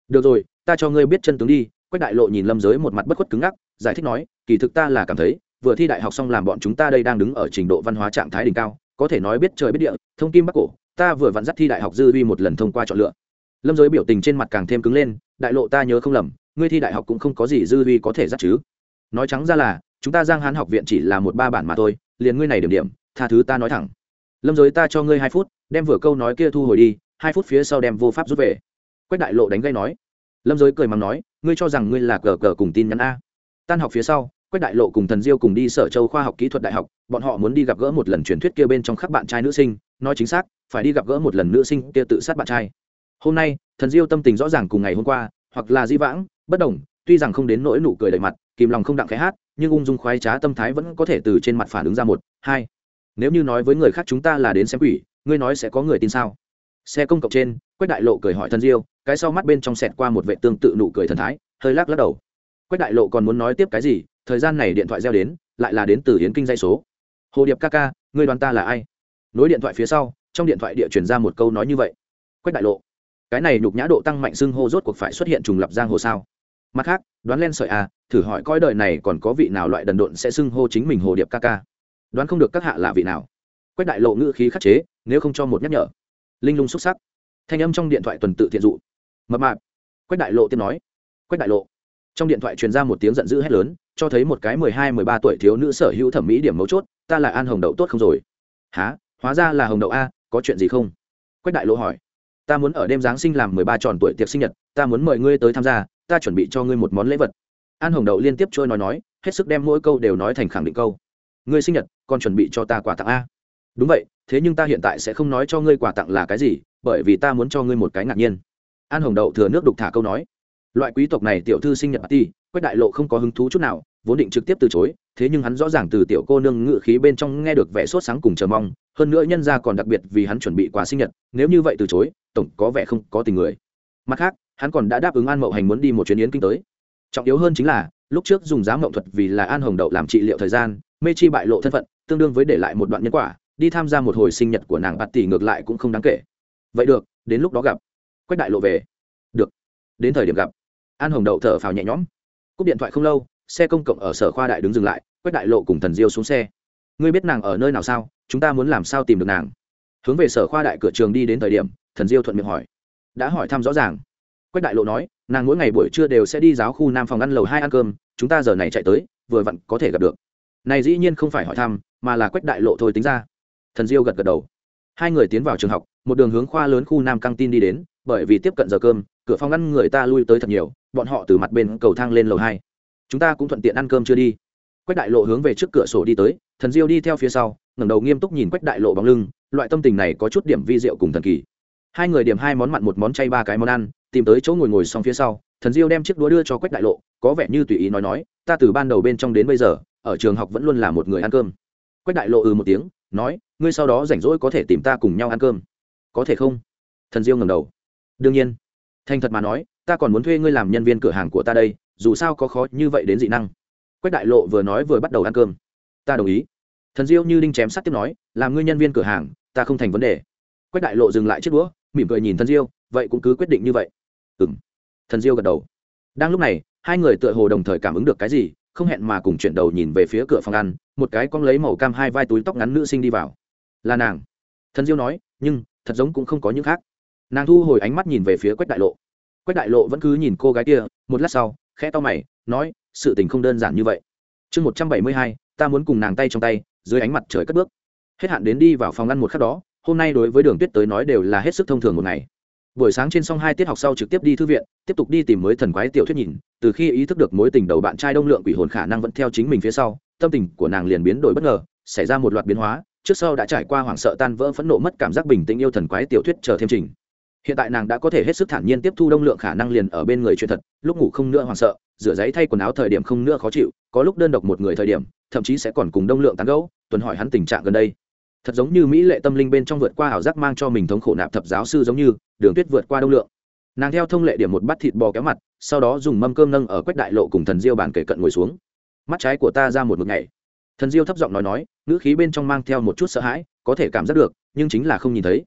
Được rồi, ta cho ngươi biết chân tướng đi. Quách đại lộ nhìn lâm giới một mặt bất khuất cứng ngắc, giải thích nói, kỳ thực ta là cảm thấy vừa thi đại học xong làm bọn chúng ta đây đang đứng ở trình độ văn hóa trạng thái đỉnh cao, có thể nói biết trời biết địa, thông kim bắc cổ, ta vừa vặn dắt thi đại học dư vi một lần thông qua chọn lựa. Lâm giới biểu tình trên mặt càng thêm cứng lên, đại lộ ta nhớ không lầm, ngươi thi đại học cũng không có gì dư vi có thể dắt chứ. Nói trắng ra là, chúng ta giang hán học viện chỉ là một ba bản mà thôi, liền ngươi này điểm điểm, tha thứ ta nói thẳng. Lâm giới ta cho ngươi hai phút, đem vừa câu nói kia thu hồi đi, hai phút phía sau đem vô pháp rút về. Quách đại lộ đánh gây nói. Lâm giới cười mắng nói, ngươi cho rằng ngươi là cờ cờ cùng tin nhắn a. Tan học phía sau quách đại lộ cùng thần diêu cùng đi sở châu khoa học kỹ thuật đại học, bọn họ muốn đi gặp gỡ một lần truyền thuyết kia bên trong các bạn trai nữ sinh. Nói chính xác, phải đi gặp gỡ một lần nữ sinh kia tự sát bạn trai. Hôm nay, thần diêu tâm tình rõ ràng cùng ngày hôm qua, hoặc là di vãng, bất đồng, tuy rằng không đến nỗi nụ cười đầy mặt, kìm lòng không đặng khẽ hát, nhưng ung dung khoái trá tâm thái vẫn có thể từ trên mặt phản ứng ra một, hai. Nếu như nói với người khác chúng ta là đến xem quỷ, ngươi nói sẽ có người tin sao? Xe công cộng trên, quách đại lộ cười hỏi thần diêu, cái sau mắt bên trong sẹt qua một vệ tương tự nụ cười thần thái, hơi lắc lắc đầu. Quách đại lộ còn muốn nói tiếp cái gì thời gian này điện thoại reo đến, lại là đến từ yến kinh dây số. Hồ điệp ca ca, ngươi đoàn ta là ai? Nối điện thoại phía sau, trong điện thoại địa chuyển ra một câu nói như vậy. Quách đại lộ. Cái này nhục nhã độ tăng mạnh xưng hô rốt cuộc phải xuất hiện trùng lập giang hồ sao? Mặt khác, đoán len sợi à thử hỏi coi đời này còn có vị nào loại đần độn sẽ xưng hô chính mình hồ điệp ca ca? Đoán không được các hạ là vị nào. Quách đại lộ ngữ khí khắc chế, nếu không cho một nhắc nhở. Linh lung xúc sắc. Thanh âm trong điện thoại tuần tự thiện dụ. Mập mạp. Quách đại lộ tiếp nói. Quách đại lộ. Trong điện thoại truyền ra một tiếng giận dữ hét lớn cho thấy một cái mười hai, mười ba tuổi thiếu nữ sở hữu thẩm mỹ điểm mấu chốt, ta là an hồng đậu tốt không rồi. Há hóa ra là hồng đậu a, có chuyện gì không? Quách đại lộ hỏi. Ta muốn ở đêm giáng sinh làm mười ba tròn tuổi tiệc sinh nhật, ta muốn mời ngươi tới tham gia, ta chuẩn bị cho ngươi một món lễ vật. An hồng đậu liên tiếp trôi nói nói, hết sức đem mỗi câu đều nói thành khẳng định câu. Ngươi sinh nhật còn chuẩn bị cho ta quà tặng a. Đúng vậy, thế nhưng ta hiện tại sẽ không nói cho ngươi quà tặng là cái gì, bởi vì ta muốn cho ngươi một cái ngạc nhiên. An hồng đậu thừa nước đục thả câu nói loại quý tộc này tiểu thư sinh nhật ti quách đại lộ không có hứng thú chút nào, vốn định trực tiếp từ chối, thế nhưng hắn rõ ràng từ tiểu cô nương ngự khí bên trong nghe được vẻ sốt sáng cùng chờ mong, hơn nữa nhân ra còn đặc biệt vì hắn chuẩn bị quà sinh nhật, nếu như vậy từ chối, tổng có vẻ không có tình người. Mặt khác, hắn còn đã đáp ứng an mậu hành muốn đi một chuyến yến kinh tới. Trọng yếu hơn chính là, lúc trước dùng giá mậu thuật vì là an hồng đậu làm trị liệu thời gian, mê chi bại lộ thân phận, tương đương với để lại một đoạn nhân quả, đi tham gia một hồi sinh nhật của nàng bạt tỷ ngược lại cũng không đáng kể. Vậy được, đến lúc đó gặp. Quách đại lộ về. Được. Đến thời điểm gặp an hồng đậu thở phào nhẹ nhõm. Cúp điện thoại không lâu, xe công cộng ở sở khoa đại đứng dừng lại quách đại lộ cùng thần diêu xuống xe. Ngươi biết nàng ở nơi nào sao? Chúng ta muốn làm sao tìm được nàng? Hướng về sở khoa đại cửa trường đi đến thời điểm, thần diêu thuận miệng hỏi. Đã hỏi thăm rõ ràng. Quách đại lộ nói, nàng mỗi ngày buổi trưa đều sẽ đi giáo khu nam phòng ăn lầu hai ăn cơm, chúng ta giờ này chạy tới, vừa vặn có thể gặp được. Này dĩ nhiên không phải hỏi thăm, mà là quách đại lộ thôi tính ra. Thần diêu gật gật đầu. Hai người tiến vào trường học, một đường hướng khoa lớn khu nam căng tin đi đến, bởi vì tiếp cận giờ cơm cửa phòng ngăn người ta lui tới thật nhiều, bọn họ từ mặt bên cầu thang lên lầu hai. Chúng ta cũng thuận tiện ăn cơm chưa đi. Quách đại lộ hướng về trước cửa sổ đi tới, thần diêu đi theo phía sau, ngẩng đầu nghiêm túc nhìn quách đại lộ bóng lưng, loại tâm tình này có chút điểm vi diệu cùng thần kỳ. Hai người điểm hai món mặn, một món chay, ba cái món ăn, tìm tới chỗ ngồi ngồi xong phía sau, thần diêu đem chiếc đũa đưa cho quách đại lộ, có vẻ như tùy ý nói nói, ta từ ban đầu bên trong đến bây giờ, ở trường học vẫn luôn là một người ăn cơm. Quách đại lộ ừ một tiếng, nói, ngươi sau đó rảnh rỗi có thể tìm ta cùng nhau ăn cơm. Có thể không? Thần diêu ngầm đầu. Đương nhiên thành thật mà nói, ta còn muốn thuê ngươi làm nhân viên cửa hàng của ta đây, dù sao có khó như vậy đến dị năng. Quách đại lộ vừa nói vừa bắt đầu ăn cơm. Ta đồng ý. Thần diêu như đinh chém sắt tiếp nói, làm ngươi nhân viên cửa hàng, ta không thành vấn đề. Quách đại lộ dừng lại chiếc đũa, mỉm cười nhìn thần diêu, vậy cũng cứ quyết định như vậy. Ừ m thần diêu gật đầu. Đang lúc này, hai người tựa hồ đồng thời cảm ứng được cái gì, không hẹn mà cùng chuyển đầu nhìn về phía cửa phòng ăn, một cái con lấy màu cam hai vai túi tóc ngắn nữ sinh đi vào. Là nàng. Thần diêu nói, nhưng, thật giống cũng không có những khác nàng thu hồi ánh mắt nhìn về phía quách đại lộ. Quách đại lộ vẫn cứ nhìn cô gái kia, một lát sau, khẽ to mày, nói, sự tình không đơn giản như vậy. Chương một trăm bảy mươi hai, ta muốn cùng nàng tay trong tay, dưới ánh mặt trời cất bước. Hết hạn đến đi vào phòng ngăn một khắc đó, hôm nay đối với đường tuyết tới nói đều là hết sức thông thường một ngày. Buổi sáng trên xong hai tiết học sau trực tiếp đi thư viện, tiếp tục đi tìm mới thần quái tiểu thuyết nhìn, từ khi ý thức được mối tình đầu bạn trai đông lượng quỷ hồn khả năng vẫn theo chính mình phía sau, tâm tình của nàng liền biến đổi bất ngờ, xảy ra một loạt biến hóa, trước sau đã trải qua hoảng sợ tan vỡ phẫn nộ mất cảm giác bình tĩnh yêu thần quái tiểu thuyết chờ thêm trình hiện tại nàng đã có thể hết sức thản nhiên tiếp thu đông lượng khả năng liền ở bên người chuyện thật, lúc ngủ không nữa hoảng sợ, rửa giấy thay quần áo thời điểm không nữa khó chịu, có lúc đơn độc một người thời điểm, thậm chí sẽ còn cùng đông lượng tán gẫu, tuần hỏi hắn tình trạng gần đây. Thật giống như mỹ lệ tâm linh bên trong vượt qua ảo giác mang cho mình thống khổ nạp thập giáo sư giống như, đường tuyết vượt qua đông lượng. Nàng theo thông lệ điểm một bát thịt bò kéo mặt, sau đó dùng mâm cơm nâng ở quách đại lộ cùng thần diêu bàn kể cận ngồi xuống. Mắt trái của ta ra một mực ngày thần diêu thấp giọng nói nói, ngữ khí bên trong mang theo một chút sợ hãi, có thể cảm giác được, nhưng chính là không nhìn thấy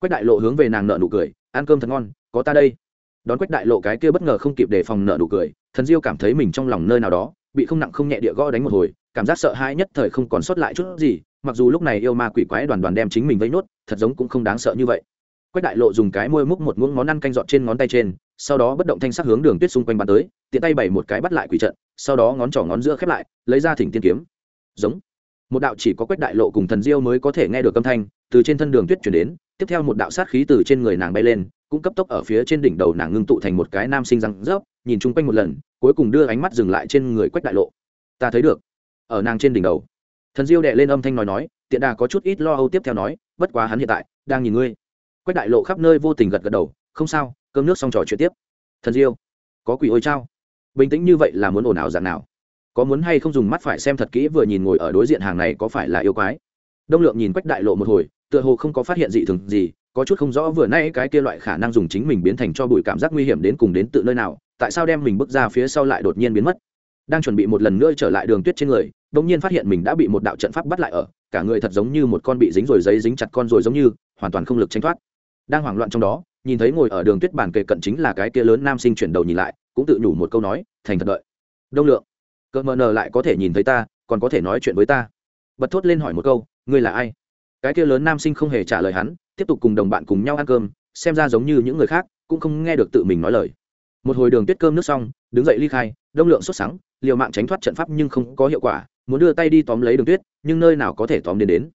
quách đại lộ hướng về nàng nợ nụ cười, ăn cơm thật ngon, có ta đây. Đón quách đại lộ cái kia bất ngờ không kịp đề phòng nợ nụ cười, thần diêu cảm thấy mình trong lòng nơi nào đó, bị không nặng không nhẹ địa gõ đánh một hồi, cảm giác sợ hãi nhất thời không còn sót lại chút gì, mặc dù lúc này yêu ma quỷ quái đoàn đoàn đem chính mình vây nốt, thật giống cũng không đáng sợ như vậy. Quách đại lộ dùng cái môi múc một muỗng món ăn canh dọn trên ngón tay trên, sau đó bất động thanh sắc hướng đường tuyết xung quanh bắn tới, tiện tay bày một cái bắt lại quỷ trận, sau đó ngón trỏ ngón giữa khép lại, lấy ra thỉnh tiên kiếm. Giống. Một đạo chỉ có quách đại lộ cùng thần diêu mới có thể nghe được âm thanh, từ trên thân đường tuyết chuyển đến tiếp theo một đạo sát khí từ trên người nàng bay lên, cũng cấp tốc ở phía trên đỉnh đầu nàng ngưng tụ thành một cái nam sinh răng rớp, nhìn chung quanh một lần, cuối cùng đưa ánh mắt dừng lại trên người quách đại lộ. Ta thấy được. Ở nàng trên đỉnh đầu, thần diêu đệ lên âm thanh nói nói, tiện đà có chút ít lo âu tiếp theo nói, bất quá hắn hiện tại đang nhìn ngươi. Quách đại lộ khắp nơi vô tình gật gật đầu, không sao, cơm nước xong trò chuyện tiếp. Thần diêu, có quỷ ôi trao bình tĩnh như vậy là muốn ồn ào dạng nào? Có muốn hay không dùng mắt phải xem thật kỹ vừa nhìn ngồi ở đối diện hàng này có phải là yêu quái? Đông lượng nhìn quách đại lộ một hồi tựa hồ không có phát hiện gì thường gì, có chút không rõ vừa nay cái kia loại khả năng dùng chính mình biến thành cho bụi cảm giác nguy hiểm đến cùng đến tự nơi nào, tại sao đem mình bước ra phía sau lại đột nhiên biến mất? Đang chuẩn bị một lần nữa trở lại đường tuyết trên người đ ỗ n g nhiên phát hiện mình đã bị một đạo trận pháp bắt lại ở, cả người thật giống như một con bị dính rồi giấy dính chặt con rồi giống như, hoàn toàn không lực tranh thoát. Đang hoảng loạn trong đó, nhìn thấy ngồi ở đường tuyết bàn kề cận chính là cái kia lớn nam sinh chuyển đầu nhìn lại, cũng tự nhủ một câu nói, thành thật đợi. Đông lượng. Cỡ mờ nờ lại có thể nhìn thấy ta, còn có thể nói chuyện với ta. Bật thốt lên hỏi một câu, ngươi là ai? Cái kia lớn nam sinh không hề trả lời hắn, tiếp tục cùng đồng bạn cùng nhau ăn cơm, xem ra giống như những người khác cũng không nghe được tự mình nói lời. Một hồi đường tuyết cơm nước xong, đứng dậy ly khai, đông lượng xuất sáng liều mạng tránh thoát trận pháp nhưng không có hiệu quả, muốn đưa tay đi tóm lấy đường tuyết, nhưng nơi nào có thể tóm đến đến.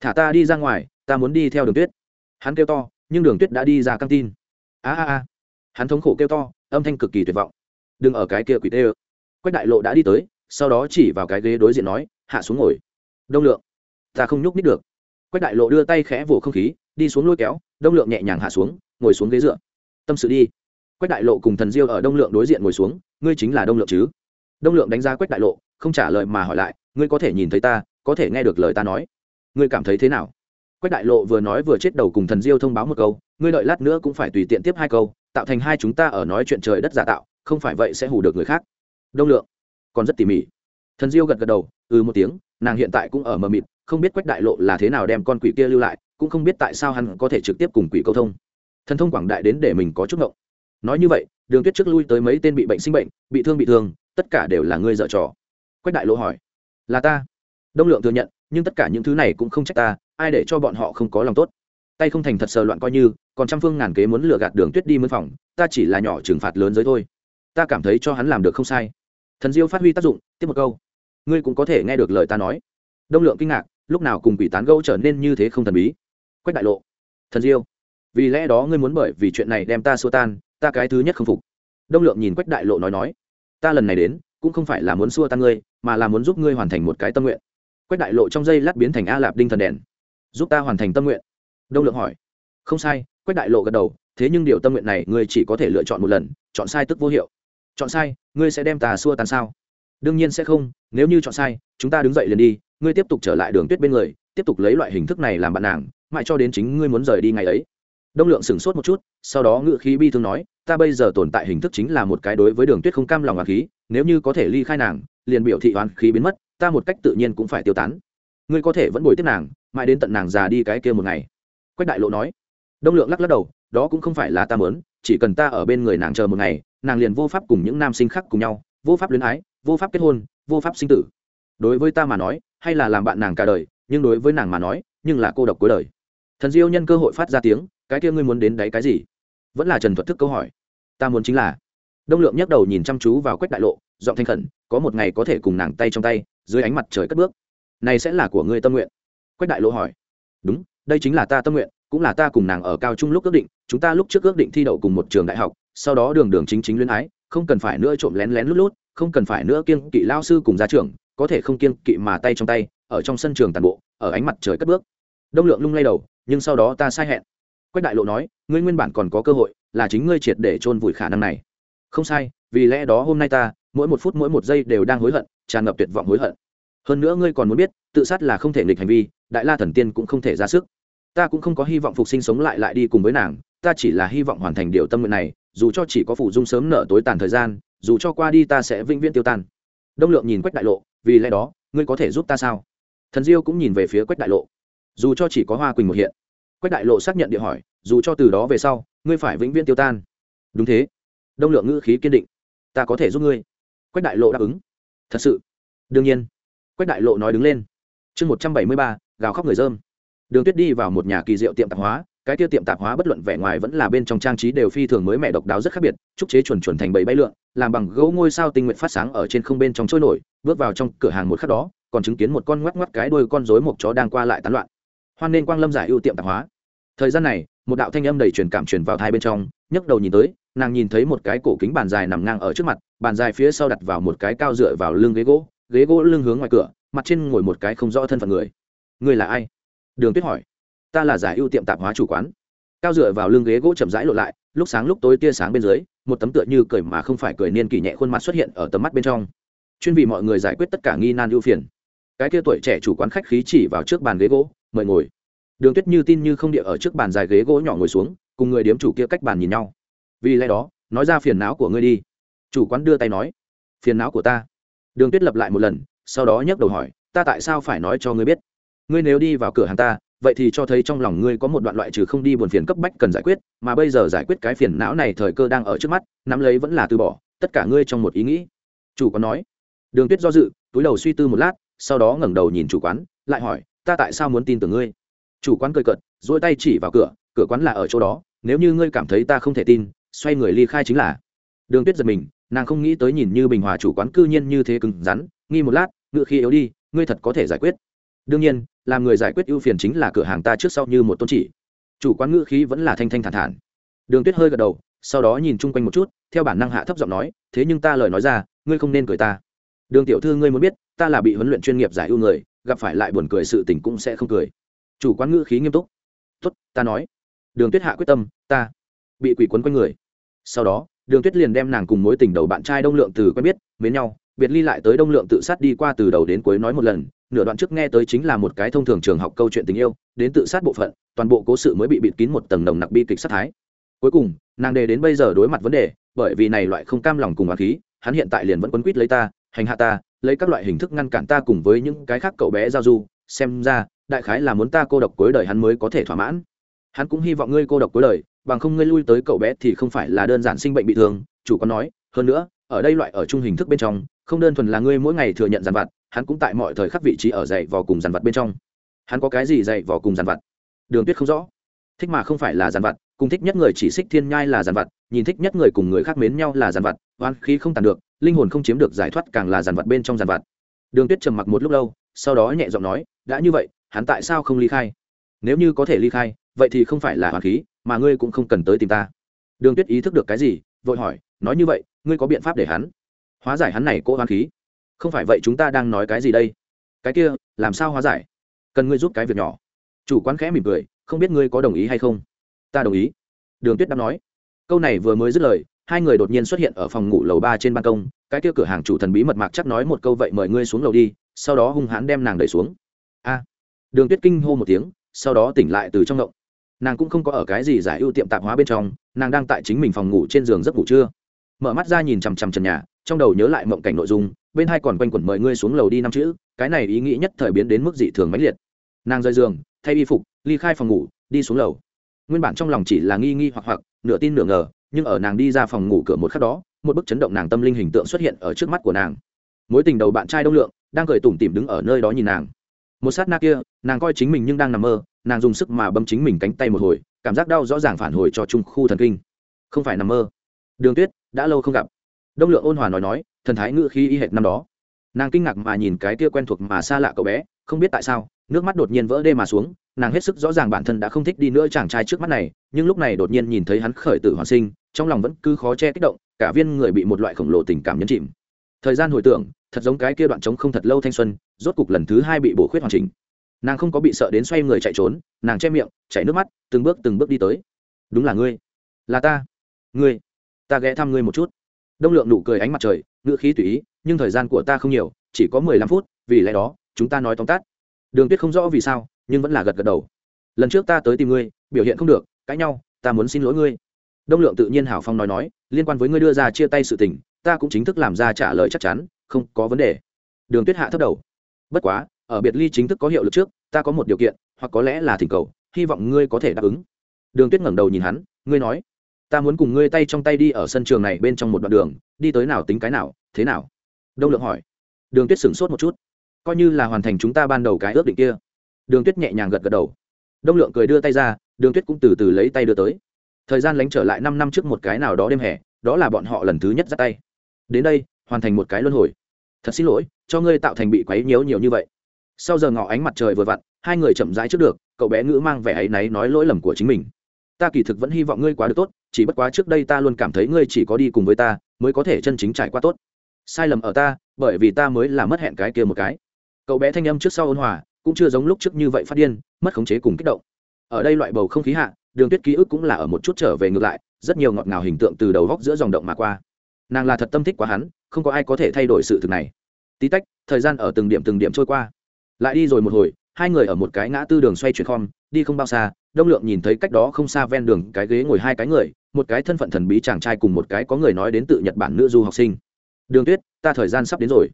Thả ta đi ra ngoài, ta muốn đi theo đường tuyết. Hắn kêu to, nhưng đường tuyết đã đi ra căng tin. A a a. Hắn thống khổ kêu to, âm thanh cực kỳ tuyệt vọng. Đừng ở cái kia quỷ tê ơ. Quách đại lộ đã đi tới, sau đó chỉ vào cái ghế đối diện nói, hạ xuống ngồi. Đông lượng, ta không nhúc nít được quách đại lộ đưa tay khẽ vỗ không khí, đi xuống lôi kéo, đông lượng nhẹ nhàng hạ xuống, ngồi xuống ghế dựa. Tâm sự đi. Quách đại lộ cùng thần diêu ở đông lượng đối diện ngồi xuống, ngươi chính là đông lượng chứ? Đông lượng đánh giá quách đại lộ, không trả lời mà hỏi lại, ngươi có thể nhìn thấy ta, có thể nghe được lời ta nói. Ngươi cảm thấy thế nào? Quách đại lộ vừa nói vừa chết đầu cùng thần diêu thông báo một câu, ngươi đợi lát nữa cũng phải tùy tiện tiếp hai câu, tạo thành hai chúng ta ở nói chuyện trời đất giả tạo, không phải vậy sẽ hù được người khác. Đông lượng, còn rất tỉ mỉ. Thần diêu gật gật đầu ừ một tiếng nàng hiện tại cũng ở mờ mịt, không biết quách đại lộ là thế nào đem con quỷ kia lưu lại, cũng không biết tại sao hắn có thể trực tiếp cùng quỷ cầu thông. Thần thông quảng đại đến để mình có chút ngộng. Nói như vậy, đường tuyết trước lui tới mấy tên bị bệnh sinh bệnh, bị thương bị thương, tất cả đều là ngươi dở trò. Quách đại lộ hỏi, là ta? Đông lượng thừa nhận, nhưng tất cả những thứ này cũng không trách ta, ai để cho bọn họ không có lòng tốt. Tay không thành thật sờ loạn coi như, còn trăm phương ngàn kế muốn lừa gạt đường tuyết đi mân phòng, ta chỉ là nhỏ trừng phạt lớn giới thôi. Ta cảm thấy cho hắn làm được không sai. Thần diêu phát huy tác dụng, tiếp một câu ngươi cũng có thể nghe được lời ta nói. Đông lượng kinh ngạc, lúc nào cùng quỷ tán gẫu trở nên như thế không thần bí? Quách đại lộ. Thần diêu. Vì lẽ đó ngươi muốn bởi vì chuyện này đem ta xua tan, ta cái thứ nhất không phục. Đông lượng nhìn quách đại lộ nói nói. Ta lần này đến, cũng không phải là muốn xua tan ngươi, mà là muốn giúp ngươi hoàn thành một cái tâm nguyện. Quách đại lộ trong dây lát biến thành a lạp đinh thần đèn. Giúp ta hoàn thành tâm nguyện. Đông lượng hỏi. Không sai, quách đại lộ gật đầu, thế nhưng điều tâm nguyện này ngươi chỉ có thể lựa chọn một lần, chọn sai tức vô hiệu. Chọn sai, ngươi sẽ đem ta xua tan sao? Đương nhiên sẽ không, nếu như chọn sai, chúng ta đứng dậy liền đi, ngươi tiếp tục trở lại đường tuyết bên người, tiếp tục lấy loại hình thức này làm bạn nàng, mãi cho đến chính ngươi muốn rời đi ngày ấy. Đông lượng sửng sốt một chút, sau đó ngự khí bi thương nói, ta bây giờ tồn tại hình thức chính là một cái đối với đường tuyết không cam lòng oán khí, nếu như có thể ly khai nàng, liền biểu thị oán khí biến mất, ta một cách tự nhiên cũng phải tiêu tán. Ngươi có thể vẫn bồi tiếp nàng, mãi đến tận nàng già đi cái kia một ngày. Quách đại lộ nói. Đông lượng lắc lắc đầu, đó cũng không phải là ta mớn chỉ cần ta ở bên người nàng chờ một ngày, nàng liền vô pháp cùng những nam sinh khác cùng nhau vô pháp luyến ái, vô pháp kết hôn, vô pháp sinh tử. Đối với ta mà nói, hay là làm bạn nàng cả đời, nhưng đối với nàng mà nói, nhưng là cô độc cuối đời. Thần diêu nhân cơ hội phát ra tiếng, cái kia ngươi muốn đến đấy cái gì? Vẫn là trần thuật thức câu hỏi. Ta muốn chính là. Đông lượng nhắc đầu nhìn chăm chú vào quách đại lộ, giọng thanh khẩn, có một ngày có thể cùng nàng tay trong tay, dưới ánh mặt trời cất bước. Này sẽ là của ngươi tâm nguyện. Quách đại lộ hỏi. Đúng, đây chính là ta tâm nguyện, cũng là ta cùng nàng ở cao trung lúc ước định, chúng ta lúc trước ước định thi đậu cùng một trường đại học, sau đó đường đường chính chính luyến ái không cần phải nữa trộm lén lén lút lút, không cần phải nữa kiêng kỵ lao sư cùng gia trưởng, có thể không kiêng kỵ mà tay trong tay, ở trong sân trường tàn bộ, ở ánh mặt trời cất bước. Đông lượng lung lay đầu, nhưng sau đó ta sai hẹn. Quách đại lộ nói, ngươi nguyên bản còn có cơ hội, là chính ngươi triệt để chôn vùi khả năng này. Không sai, vì lẽ đó hôm nay ta, mỗi một phút mỗi một giây đều đang hối hận, tràn ngập tuyệt vọng hối hận. Hơn nữa ngươi còn muốn biết, tự sát là không thể nghịch hành vi, đại la thần tiên cũng không thể ra sức. Ta cũng không có hy vọng phục sinh sống lại lại đi cùng với nàng, ta chỉ là hy vọng hoàn thành điều tâm nguyện này dù cho chỉ có phủ dung sớm nở tối tàn thời gian, dù cho qua đi ta sẽ vĩnh viễn tiêu tan. Đông lượng nhìn quách đại lộ, vì lẽ đó, ngươi có thể giúp ta sao? Thần diêu cũng nhìn về phía quách đại lộ. Dù cho chỉ có hoa quỳnh một hiện, quách đại lộ xác nhận địa hỏi, dù cho từ đó về sau, ngươi phải vĩnh viễn tiêu tan. Đúng thế. Đông lượng ngữ khí kiên định. Ta có thể giúp ngươi. Quách đại lộ đáp ứng. Thật sự. Đương nhiên. Quách đại lộ nói đứng lên. Chương một trăm bảy mươi ba, gào khóc người dơm. Đường tuyết đi vào một nhà kỳ diệu tiệm tạp hóa cái tiêu tiệm tạp hóa bất luận vẻ ngoài vẫn là bên trong trang trí đều phi thường mới mẻ độc đáo rất khác biệt, trúc chế chuẩn chuẩn thành bầy bay lượn, làm bằng gỗ ngôi sao tinh nguyện phát sáng ở trên không bên trong trôi nổi, bước vào trong cửa hàng một khắc đó, còn chứng kiến một con ngoắc ngoắc cái đuôi con rối một chó đang qua lại tán loạn. Hoan nên quang lâm giải ưu tiệm tạp hóa. Thời gian này, một đạo thanh âm đầy truyền cảm truyền vào thai bên trong, nhấc đầu nhìn tới, nàng nhìn thấy một cái cổ kính bàn dài nằm ngang ở trước mặt, bàn dài phía sau đặt vào một cái cao dựa vào lưng ghế gỗ ghế gỗ lưng hướng ngoài cửa, mặt trên ngồi một cái không rõ thân phận người. Người là ai? Đường tuyết hỏi ta là giải ưu tiệm tạp hóa chủ quán. Cao dựa vào lưng ghế gỗ chậm rãi lộ lại, lúc sáng lúc tối tia sáng bên dưới, một tấm tựa như cười mà không phải cười niên kỷ nhẹ khuôn mặt xuất hiện ở tầm mắt bên trong. Chuyên vì mọi người giải quyết tất cả nghi nan ưu phiền. Cái kia tuổi trẻ chủ quán khách khí chỉ vào trước bàn ghế gỗ, mời ngồi. Đường tuyết như tin như không địa ở trước bàn dài ghế gỗ nhỏ ngồi xuống, cùng người điếm chủ kia cách bàn nhìn nhau. Vì lẽ đó, nói ra phiền não của ngươi đi. Chủ quán đưa tay nói. Phiền não của ta. Đường tuyết lập lại một lần, sau đó nhấc đầu hỏi, ta tại sao phải nói cho ngươi biết? Ngươi nếu đi vào cửa hàng ta vậy thì cho thấy trong lòng ngươi có một đoạn loại trừ không đi buồn phiền cấp bách cần giải quyết, mà bây giờ giải quyết cái phiền não này thời cơ đang ở trước mắt, nắm lấy vẫn là từ bỏ, tất cả ngươi trong một ý nghĩ. Chủ quán nói. Đường tuyết do dự, túi đầu suy tư một lát, sau đó ngẩng đầu nhìn chủ quán, lại hỏi, ta tại sao muốn tin tưởng ngươi? Chủ quán cười cợt dỗi tay chỉ vào cửa cửa quán là ở chỗ đó, nếu như ngươi cảm thấy ta không thể tin, xoay người ly khai chính là. Đường tuyết giật mình, nàng không nghĩ tới nhìn như bình hòa chủ quán cư nhiên như thế cứng rắn, nghi một lát, ngựa khi yếu đi, ngươi thật có thể giải quyết. Đương nhiên làm người giải quyết ưu phiền chính là cửa hàng ta trước sau như một tôn chỉ. Chủ quán ngữ khí vẫn là thanh thanh thản thản. Đường tuyết hơi gật đầu, sau đó nhìn chung quanh một chút, theo bản năng hạ thấp giọng nói, thế nhưng ta lời nói ra, ngươi không nên cười ta. Đường tiểu thư ngươi muốn biết, ta là bị huấn luyện chuyên nghiệp giải ưu người, gặp phải lại buồn cười sự tình cũng sẽ không cười. Chủ quán ngữ khí nghiêm túc. Tốt, ta nói. Đường tuyết hạ quyết tâm, ta bị quỷ quấn quanh người. Sau đó, đường tuyết liền đem nàng cùng mối tình đầu bạn trai đông lượng từ quen biết, mến nhau, biệt ly lại tới đông lượng tự sát đi qua từ đầu đến cuối nói một lần nửa đoạn trước nghe tới chính là một cái thông thường trường học câu chuyện tình yêu, đến tự sát bộ phận, toàn bộ cố sự mới bị bịt kín một tầng nồng nặc bi kịch sát thái. Cuối cùng, nàng đề đến bây giờ đối mặt vấn đề, bởi vì này loại không cam lòng cùng hoàng khí, hắn hiện tại liền vẫn quấn quýt lấy ta, hành hạ ta, lấy các loại hình thức ngăn cản ta cùng với những cái khác cậu bé giao du, xem ra, đại khái là muốn ta cô độc cuối đời hắn mới có thể thỏa mãn. Hắn cũng hy vọng ngươi cô độc cuối đời, bằng không ngươi lui tới cậu bé thì không phải là đơn giản sinh bệnh bị thương, chủ có nói. Hơn nữa, ở đây loại ở chung hình thức bên trong, không đơn thuần là ngươi mỗi ngày thừa nhận dàn vặt hắn cũng tại mọi thời khắc vị trí ở dậy vò cùng dàn vật bên trong hắn có cái gì dậy vò cùng dàn vật? đường tuyết không rõ thích mà không phải là dàn vật, cùng thích nhất người chỉ xích thiên nhai là dàn vật, nhìn thích nhất người cùng người khác mến nhau là dàn vật. oan khí không tàn được linh hồn không chiếm được giải thoát càng là dàn vật bên trong dàn vật. đường tuyết trầm mặc một lúc lâu sau đó nhẹ giọng nói đã như vậy hắn tại sao không ly khai nếu như có thể ly khai vậy thì không phải là hoàn khí mà ngươi cũng không cần tới tìm ta đường tuyết ý thức được cái gì vội hỏi nói như vậy ngươi có biện pháp để hắn hóa giải hắn này cỗ hoàn khí không phải vậy chúng ta đang nói cái gì đây? Cái kia, làm sao hóa giải? Cần ngươi giúp cái việc nhỏ. Chủ quán khẽ mỉm cười, không biết ngươi có đồng ý hay không? Ta đồng ý. Đường tuyết đáp nói. Câu này vừa mới dứt lời, hai người đột nhiên xuất hiện ở phòng ngủ lầu ba trên ban công. Cái kia cửa hàng chủ thần bí mật mạc chắc nói một câu vậy mời ngươi xuống lầu đi, sau đó hung hãn đem nàng đẩy xuống. A. Đường tuyết kinh hô một tiếng, sau đó tỉnh lại từ trong ngộng nàng cũng không có ở cái gì giải ưu tiệm tạp hóa bên trong, nàng đang tại chính mình phòng ngủ trên giường giấc ngủ trưa. Mở mắt ra nhìn chằm chằm trần nhà, trong đầu nhớ lại mộng cảnh nội dung bên hai còn quanh quẩn mời ngươi xuống lầu đi năm chữ, cái này ý nghĩ nhất thời biến đến mức dị thường mãnh liệt. Nàng rời giường, thay y phục, ly khai phòng ngủ, đi xuống lầu. Nguyên bản trong lòng chỉ là nghi nghi hoặc hoặc, nửa tin nửa ngờ, nhưng ở nàng đi ra phòng ngủ cửa một khắc đó, một bức chấn động nàng tâm linh hình tượng xuất hiện ở trước mắt của nàng. Mối tình đầu bạn trai đông lượng, đang cười tủm tỉm đứng ở nơi đó nhìn nàng. Một sát na kia, nàng coi chính mình nhưng đang nằm mơ, nàng dùng sức mà bấm chính mình cánh tay một hồi, cảm giác đau rõ ràng phản hồi cho trung khu thần kinh. Không phải nằm mơ. Đường tuyết, đã lâu không gặp. Đông lượng ôn hòa nói nói thần thái ngự khí y hệt năm đó. Nàng kinh ngạc mà nhìn cái tia quen thuộc mà xa lạ cậu bé, không biết tại sao, nước mắt đột nhiên vỡ đê mà xuống, nàng hết sức rõ ràng bản thân đã không thích đi nữa chàng trai trước mắt này, nhưng lúc này đột nhiên nhìn thấy hắn khởi tử hoàn sinh, trong lòng vẫn cứ khó che kích động, cả viên người bị một loại khổng lồ tình cảm nhấn chìm. Thời gian hồi tưởng, thật giống cái kia đoạn trống không thật lâu thanh xuân, rốt cục lần thứ hai bị bổ khuyết hoàn chỉnh. Nàng không có bị sợ đến xoay người chạy trốn, nàng che miệng, chảy nước mắt, từng bước từng bước đi tới. Đúng là ngươi. Là ta. Ngươi. Ta ghé thăm ngươi một chút. Đông lượng nụ cười ánh mặt trời ngữ khí tùy ý, nhưng thời gian của ta không nhiều, chỉ có mười lăm phút, vì lẽ đó, chúng ta nói tóm tắt. Đường tuyết không rõ vì sao, nhưng vẫn là gật gật đầu. Lần trước ta tới tìm ngươi, biểu hiện không được, cãi nhau, ta muốn xin lỗi ngươi. Đông lượng tự nhiên hảo phong nói nói, liên quan với ngươi đưa ra chia tay sự tình, ta cũng chính thức làm ra trả lời chắc chắn, không có vấn đề. Đường tuyết hạ thấp đầu. Bất quá, ở biệt ly chính thức có hiệu lực trước, ta có một điều kiện, hoặc có lẽ là thỉnh cầu, hy vọng ngươi có thể đáp ứng. Đường tuyết ngẩng đầu nhìn hắn, ngươi nói ta muốn cùng ngươi tay trong tay đi ở sân trường này bên trong một đoạn đường, đi tới nào tính cái nào, thế nào? Đông lượng hỏi. Đường tuyết sửng sốt một chút. Coi như là hoàn thành chúng ta ban đầu cái ước định kia. Đường tuyết nhẹ nhàng gật gật đầu. Đông lượng cười đưa tay ra, đường tuyết cũng từ từ lấy tay đưa tới. Thời gian lánh trở lại năm năm trước một cái nào đó đêm hè, đó là bọn họ lần thứ nhất dắt tay. Đến đây, hoàn thành một cái luân hồi. Thật xin lỗi, cho ngươi tạo thành bị quấy nhiễu nhiều như vậy. Sau giờ ngọ ánh mặt trời vừa vặn, hai người chậm rãi trước được, cậu bé ngữ mang vẻ áy náy nói lỗi lầm của chính mình. Ta kỳ thực vẫn hy vọng ngươi quá được tốt chỉ bất quá trước đây ta luôn cảm thấy ngươi chỉ có đi cùng với ta, mới có thể chân chính trải qua tốt. Sai lầm ở ta, bởi vì ta mới là mất hẹn cái kia một cái. Cậu bé thanh âm trước sau ôn hòa, cũng chưa giống lúc trước như vậy phát điên, mất khống chế cùng kích động. Ở đây loại bầu không khí hạ, đường tuyết ký ức cũng là ở một chút trở về ngược lại, rất nhiều ngọt ngào hình tượng từ đầu góc giữa dòng động mà qua. Nàng là thật tâm thích quá hắn, không có ai có thể thay đổi sự thực này. Tí tách, thời gian ở từng điểm từng điểm trôi qua. Lại đi rồi một hồi, hai người ở một cái ngã tư đường xoay chuyển khom, đi không bao xa đông lượng nhìn thấy cách đó không xa ven đường, cái ghế ngồi hai cái người, một cái thân phận thần bí chàng trai cùng một cái có người nói đến tự nhật bản nữ du học sinh. Đường tuyết, ta thời gian sắp đến rồi.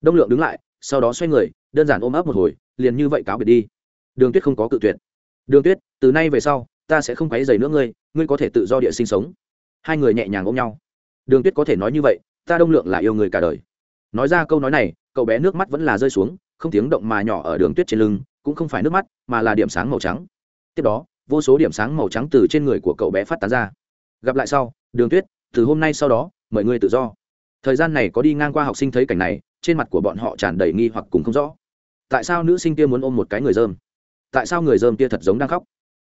Đông lượng đứng lại, sau đó xoay người, đơn giản ôm ấp một hồi, liền như vậy cáo biệt đi. Đường tuyết không có cự tuyệt. Đường tuyết, từ nay về sau, ta sẽ không quấy dày nữa ngươi ngươi có thể tự do địa sinh sống. Hai người nhẹ nhàng ôm nhau. Đường tuyết có thể nói như vậy, ta đông lượng là yêu người cả đời. Nói ra câu nói này, cậu bé nước mắt vẫn là rơi xuống, không tiếng động mà nhỏ ở đường tuyết trên lưng, cũng không phải nước mắt, mà là điểm sáng màu trắng tiếp đó, vô số điểm sáng màu trắng từ trên người của cậu bé phát tán ra. Gặp lại sau, đường tuyết, từ hôm nay sau đó, mời ngươi tự do. Thời gian này có đi ngang qua học sinh thấy cảnh này, trên mặt của bọn họ tràn đầy nghi hoặc cùng không rõ. Tại sao nữ sinh kia muốn ôm một cái người dơm? Tại sao người dơm kia thật giống đang khóc?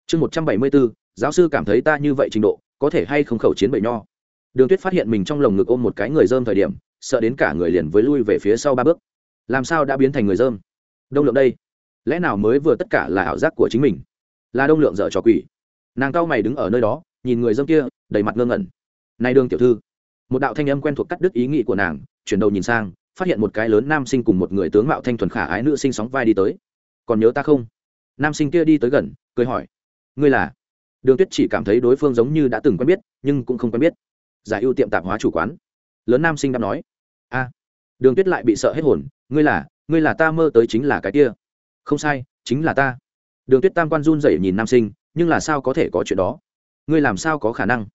Chương một trăm bảy mươi bốn, giáo sư cảm thấy ta như vậy trình độ, có thể hay không khẩu chiến bậy nho? Đường tuyết phát hiện mình trong lồng ngực ôm một cái người dơm thời điểm, sợ đến cả người liền với lui về phía sau ba bước. Làm sao đã biến thành người dơm? Đông lượng đây? Lẽ nào mới vừa tất cả là ảo giác của chính mình? Là đông lượng dở trò quỷ. Nàng cao mày đứng ở nơi đó, nhìn người dơm kia, đầy mặt ngơ ngẩn. Nay đương tiểu thư. Một đạo thanh âm quen thuộc cắt đứt ý nghĩ của nàng, chuyển đầu nhìn sang, phát hiện một cái lớn nam sinh cùng một người tướng mạo thanh thuần khả ái nữ sinh sóng vai đi tới. Còn nhớ ta không? Nam sinh kia đi tới gần, cười hỏi. Ngươi là? Đường tuyết chỉ cảm thấy đối phương giống như đã từng quen biết, nhưng cũng không quen biết. Giải ưu tiệm tạp hóa chủ quán. Lớn nam sinh đáp nói. A. Đường tuyết lại bị sợ hết hồn. Ngươi là? Ngươi là ta mơ tới chính là cái kia. Không sai, chính là ta đường tuyết tam quan run rẩy nhìn nam sinh, nhưng là sao có thể có chuyện đó? Ngươi làm sao có khả năng?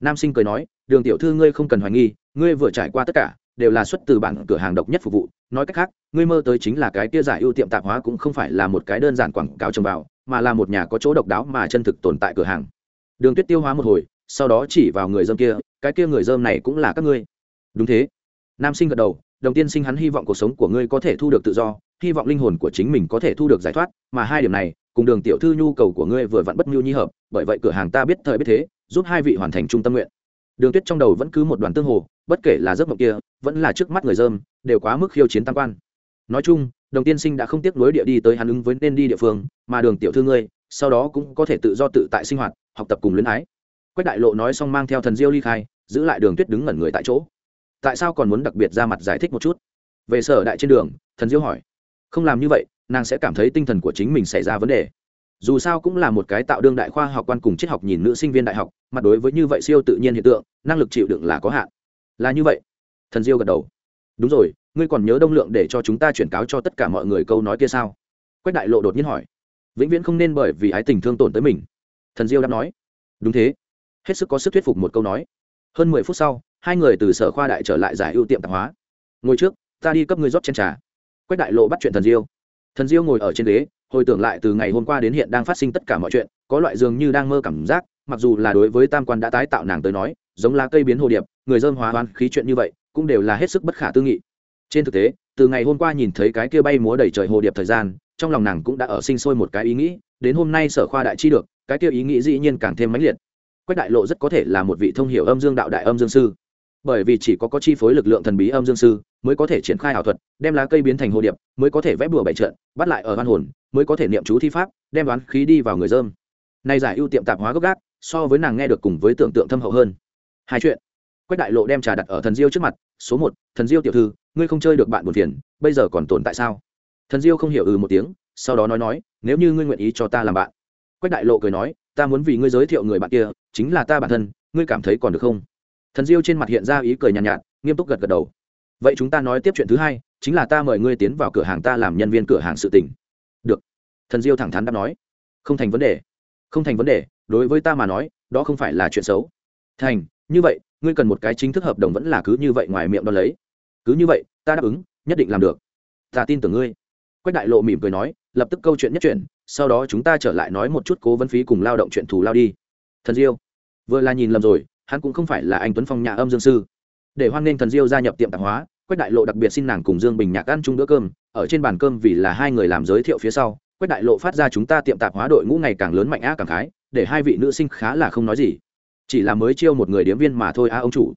Nam sinh cười nói, đường tiểu thư ngươi không cần hoài nghi, ngươi vừa trải qua tất cả, đều là xuất từ bản cửa hàng độc nhất phục vụ. Nói cách khác, ngươi mơ tới chính là cái kia giải ưu tiệm tạp hóa cũng không phải là một cái đơn giản quảng cáo trồng vào, mà là một nhà có chỗ độc đáo mà chân thực tồn tại cửa hàng. Đường tuyết tiêu hóa một hồi, sau đó chỉ vào người dơm kia, cái kia người dơm này cũng là các ngươi. Đúng thế. Nam sinh gật đầu, đồng tiên sinh hắn hy vọng cuộc sống của ngươi có thể thu được tự do, hy vọng linh hồn của chính mình có thể thu được giải thoát, mà hai điểm này cùng đường tiểu thư nhu cầu của ngươi vừa vặn bất nhu nhi hợp, bởi vậy cửa hàng ta biết thời biết thế, giúp hai vị hoàn thành trung tâm nguyện. Đường tuyết trong đầu vẫn cứ một đoàn tương hồ, bất kể là giấc mộng kia, vẫn là trước mắt người dơm, đều quá mức khiêu chiến tam quan. Nói chung, đồng tiên sinh đã không tiếc nối địa đi tới hắn ứng với nên đi địa phương, mà đường tiểu thư ngươi, sau đó cũng có thể tự do tự tại sinh hoạt, học tập cùng luyến ái. Quách đại lộ nói xong mang theo thần diêu ly khai, giữ lại đường tuyết đứng ngẩn người tại chỗ. Tại sao còn muốn đặc biệt ra mặt giải thích một chút? Về sở đại trên đường, thần diêu hỏi. Không làm như vậy nàng sẽ cảm thấy tinh thần của chính mình xảy ra vấn đề. Dù sao cũng là một cái tạo đương đại khoa học quan cùng triết học nhìn nữ sinh viên đại học, mặt đối với như vậy siêu tự nhiên hiện tượng, năng lực chịu đựng là có hạn. Là như vậy. Thần diêu gật đầu. Đúng rồi, ngươi còn nhớ đông lượng để cho chúng ta chuyển cáo cho tất cả mọi người câu nói kia sao? Quách đại lộ đột nhiên hỏi. Vĩnh viễn không nên bởi vì ái tình thương tổn tới mình. Thần diêu đáp nói. Đúng thế. Hết sức có sức thuyết phục một câu nói. Hơn mười phút sau, hai người từ sở khoa đại trở lại giải ưu tiệm tạp hóa. Ngồi trước, ta đi cấp ngươi rót chen trà. Quách đại lộ bắt chuyện thần diêu thần diêu ngồi ở trên ghế, hồi tưởng lại từ ngày hôm qua đến hiện đang phát sinh tất cả mọi chuyện, có loại dường như đang mơ cảm giác, mặc dù là đối với tam quan đã tái tạo nàng tới nói, giống lá cây biến hồ điệp, người dơm hóa hoán khí chuyện như vậy, cũng đều là hết sức bất khả tư nghị. Trên thực tế, từ ngày hôm qua nhìn thấy cái kia bay múa đầy trời hồ điệp thời gian, trong lòng nàng cũng đã ở sinh sôi một cái ý nghĩ, đến hôm nay sở khoa đại chi được, cái kia ý nghĩ dĩ nhiên càng thêm mãnh liệt. Quách đại lộ rất có thể là một vị thông hiểu âm dương đạo đại âm dương sư bởi vì chỉ có có chi phối lực lượng thần bí âm dương sư mới có thể triển khai ảo thuật, đem lá cây biến thành hồ điệp, mới có thể vẽ bùa bảy trận, bắt lại ở văn hồn, mới có thể niệm chú thi pháp, đem đoán khí đi vào người dơm. Nay giải ưu tiệm tạp hóa gốc gác, so với nàng nghe được cùng với tưởng tượng thâm hậu hơn. Hai chuyện. Quách đại lộ đem trà đặt ở thần diêu trước mặt, số một, thần diêu tiểu thư, ngươi không chơi được bạn buồn phiền, bây giờ còn tồn tại sao? Thần diêu không hiểu ừ một tiếng, sau đó nói nói, nếu như ngươi nguyện ý cho ta làm bạn. Quách đại lộ cười nói, ta muốn vì ngươi giới thiệu người bạn kia, chính là ta bản thân, ngươi cảm thấy còn được không? Thần diêu trên mặt hiện ra ý cười nhàn nhạt, nhạt nghiêm túc gật gật đầu. Vậy chúng ta nói tiếp chuyện thứ hai chính là ta mời ngươi tiến vào cửa hàng ta làm nhân viên cửa hàng sự tỉnh được. Thần diêu thẳng thắn đáp nói. Không thành vấn đề. Không thành vấn đề đối với ta mà nói đó không phải là chuyện xấu. Thành như vậy ngươi cần một cái chính thức hợp đồng vẫn là cứ như vậy ngoài miệng đo lấy. Cứ như vậy ta đáp ứng nhất định làm được. Ta tin tưởng ngươi. Quách đại lộ mỉm cười nói lập tức câu chuyện nhất chuyện sau đó chúng ta trở lại nói một chút cố vấn phí cùng lao động chuyện thù lao đi. Thần diêu vừa là nhìn lầm rồi hắn cũng không phải là anh tuấn phong nhà âm dương sư. Để hoan nghênh thần diêu gia nhập tiệm tạp hóa, quách đại lộ đặc biệt xin nàng cùng dương bình nhạc ăn chung bữa cơm. Ở trên bàn cơm vì là hai người làm giới thiệu phía sau, quách đại lộ phát ra chúng ta tiệm tạp hóa đội ngũ ngày càng lớn mạnh á càng khái, để hai vị nữ sinh khá là không nói gì. Chỉ là mới chiêu một người điếm viên mà thôi a ông chủ.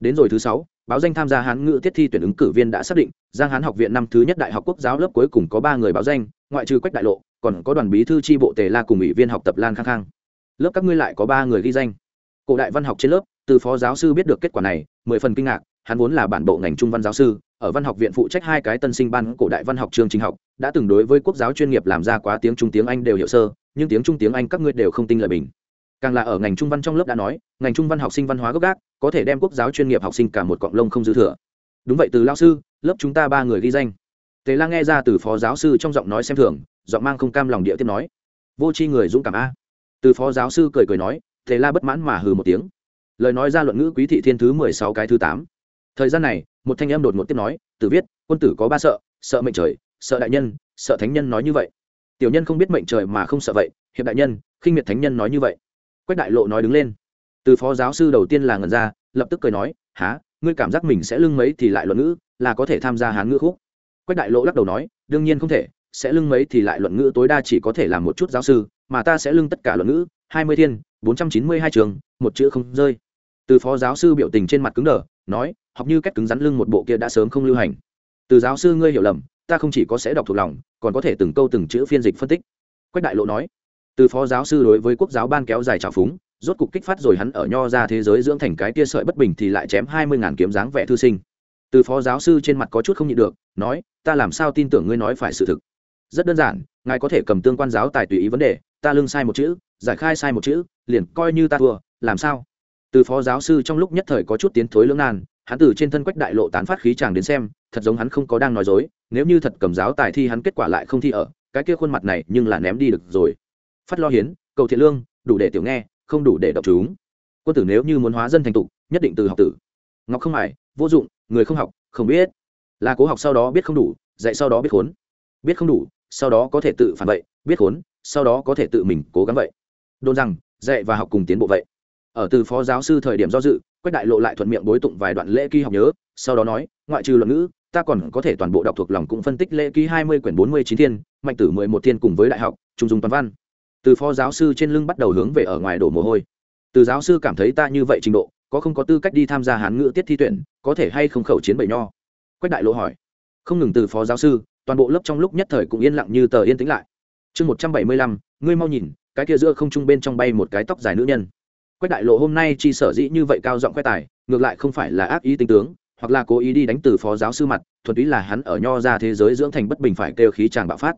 Đến rồi thứ sáu, báo danh tham gia hán ngữ tiết thi tuyển ứng cử viên đã xác định, giang hán học viện năm thứ nhất đại học quốc giáo lớp cuối cùng có ba người báo danh, ngoại trừ quách đại lộ, còn có đoàn bí thư tri bộ tề la cùng ủy viên học tập lan khang khang. Lớp các ngươi lại có ba người ghi danh cổ đại văn học trên lớp, từ phó giáo sư biết được kết quả này, mười phần kinh ngạc, hắn vốn là bản bộ ngành trung văn giáo sư, ở văn học viện phụ trách hai cái tân sinh ban cổ đại văn học chương trình học, đã từng đối với quốc giáo chuyên nghiệp làm ra quá tiếng trung tiếng anh đều hiểu sơ, nhưng tiếng trung tiếng anh các ngươi đều không tin lời bình. Càng là ở ngành trung văn trong lớp đã nói, ngành trung văn học sinh văn hóa gốc gác, có thể đem quốc giáo chuyên nghiệp học sinh cả một cọng lông không dư thừa. Đúng vậy, từ lao sư, lớp chúng ta ba người ghi danh. Tề la nghe ra từ phó giáo sư trong giọng nói xem thường, giọng mang không cam lòng địa tiếp nói. Vô tri người dũng cảm a. Từ phó giáo sư cười cười nói tề la bất mãn mà hừ một tiếng. Lời nói ra luận ngữ quý thị thiên thứ mười sáu cái thứ tám. Thời gian này, một thanh em đột ngột tiếp nói từ viết, quân tử có ba sợ sợ mệnh trời, sợ đại nhân, sợ thánh nhân nói như vậy. Tiểu nhân không biết mệnh trời mà không sợ vậy, hiệp đại nhân, khinh miệt thánh nhân nói như vậy. Quách đại lộ nói đứng lên. Từ phó giáo sư đầu tiên là ngần ra, lập tức cười nói há ngươi cảm giác mình sẽ lưng mấy thì lại luận ngữ, là có thể tham gia hán ngữ khúc? Quách đại lộ lắc đầu nói, đương nhiên không thể, sẽ lưng mấy thì lại luận ngữ tối đa chỉ có thể làm một chút giáo sư, mà ta sẽ lưng tất cả luận ngữ, hai mươi thiên bốn trăm chín mươi hai trường, một chữ không rơi. Từ phó giáo sư biểu tình trên mặt cứng đờ, nói, học như cách cứng rắn lưng một bộ kia đã sớm không lưu hành. Từ giáo sư ngươi hiểu lầm, ta không chỉ có sẽ đọc thuộc lòng, còn có thể từng câu từng chữ phiên dịch phân tích. Quách đại lộ nói, từ phó giáo sư đối với quốc giáo ban kéo dài trào phúng, rốt cục kích phát rồi hắn ở nho ra thế giới dưỡng thành cái tia sợi bất bình thì lại chém hai mươi ngàn kiếm dáng vẻ thư sinh. Từ phó giáo sư trên mặt có chút không nhịn được, nói, ta làm sao tin tưởng ngươi nói phải sự thực? Rất đơn giản, ngài có thể cầm tương quan giáo tài tùy ý vấn đề, ta lưng sai một chữ, giải khai sai một chữ liền coi như ta thua, làm sao? Từ phó giáo sư trong lúc nhất thời có chút tiến thối lưỡng nan, hắn từ trên thân quách đại lộ tán phát khí chàng đến xem, thật giống hắn không có đang nói dối, nếu như thật cầm giáo tài thi hắn kết quả lại không thi ở, cái kia khuôn mặt này nhưng là ném đi được rồi. Phát lo hiến, cầu thiện lương, đủ để tiểu nghe, không đủ để đọc chúng. Quân tử nếu như muốn hóa dân thành tục nhất định từ học tử. Ngọc không mải vô dụng, người không học, không biết. Là cố học sau đó biết không đủ, dạy sau đó biết khốn. Biết không đủ, sau đó có thể tự phản vậy biết khốn, sau đó có thể tự mình cố gắng vậy. Đồn rằng dạy và học cùng tiến bộ vậy. Ở từ phó giáo sư thời điểm do dự, quách đại lộ lại thuận miệng bối tụng vài đoạn lễ ký học nhớ, sau đó nói, ngoại trừ luận ngữ, ta còn có thể toàn bộ đọc thuộc lòng cũng phân tích lễ ký hai mươi quyển bốn mươi chín thiên, mạnh tử mười một thiên cùng với đại học, trung dung toàn văn. Từ phó giáo sư trên lưng bắt đầu hướng về ở ngoài đổ mồ hôi. Từ giáo sư cảm thấy ta như vậy trình độ, có không có tư cách đi tham gia hán ngữ tiết thi tuyển, có thể hay không khẩu chiến bậy nho? Quách đại lộ hỏi. Không ngừng từ phó giáo sư, toàn bộ lớp trong lúc nhất thời cũng yên lặng như tờ yên tĩnh lại. Chương một trăm bảy mươi lăm, ngươi mau nhìn cái kia giữa không trung bên trong bay một cái tóc dài nữ nhân. Quách đại lộ hôm nay chi sở dĩ như vậy cao giọng khoe tài, ngược lại không phải là ác ý tinh tướng, hoặc là cố ý đi đánh từ phó giáo sư mặt, thuần túy là hắn ở nho ra thế giới dưỡng thành bất bình phải kêu khí tràn bạo phát.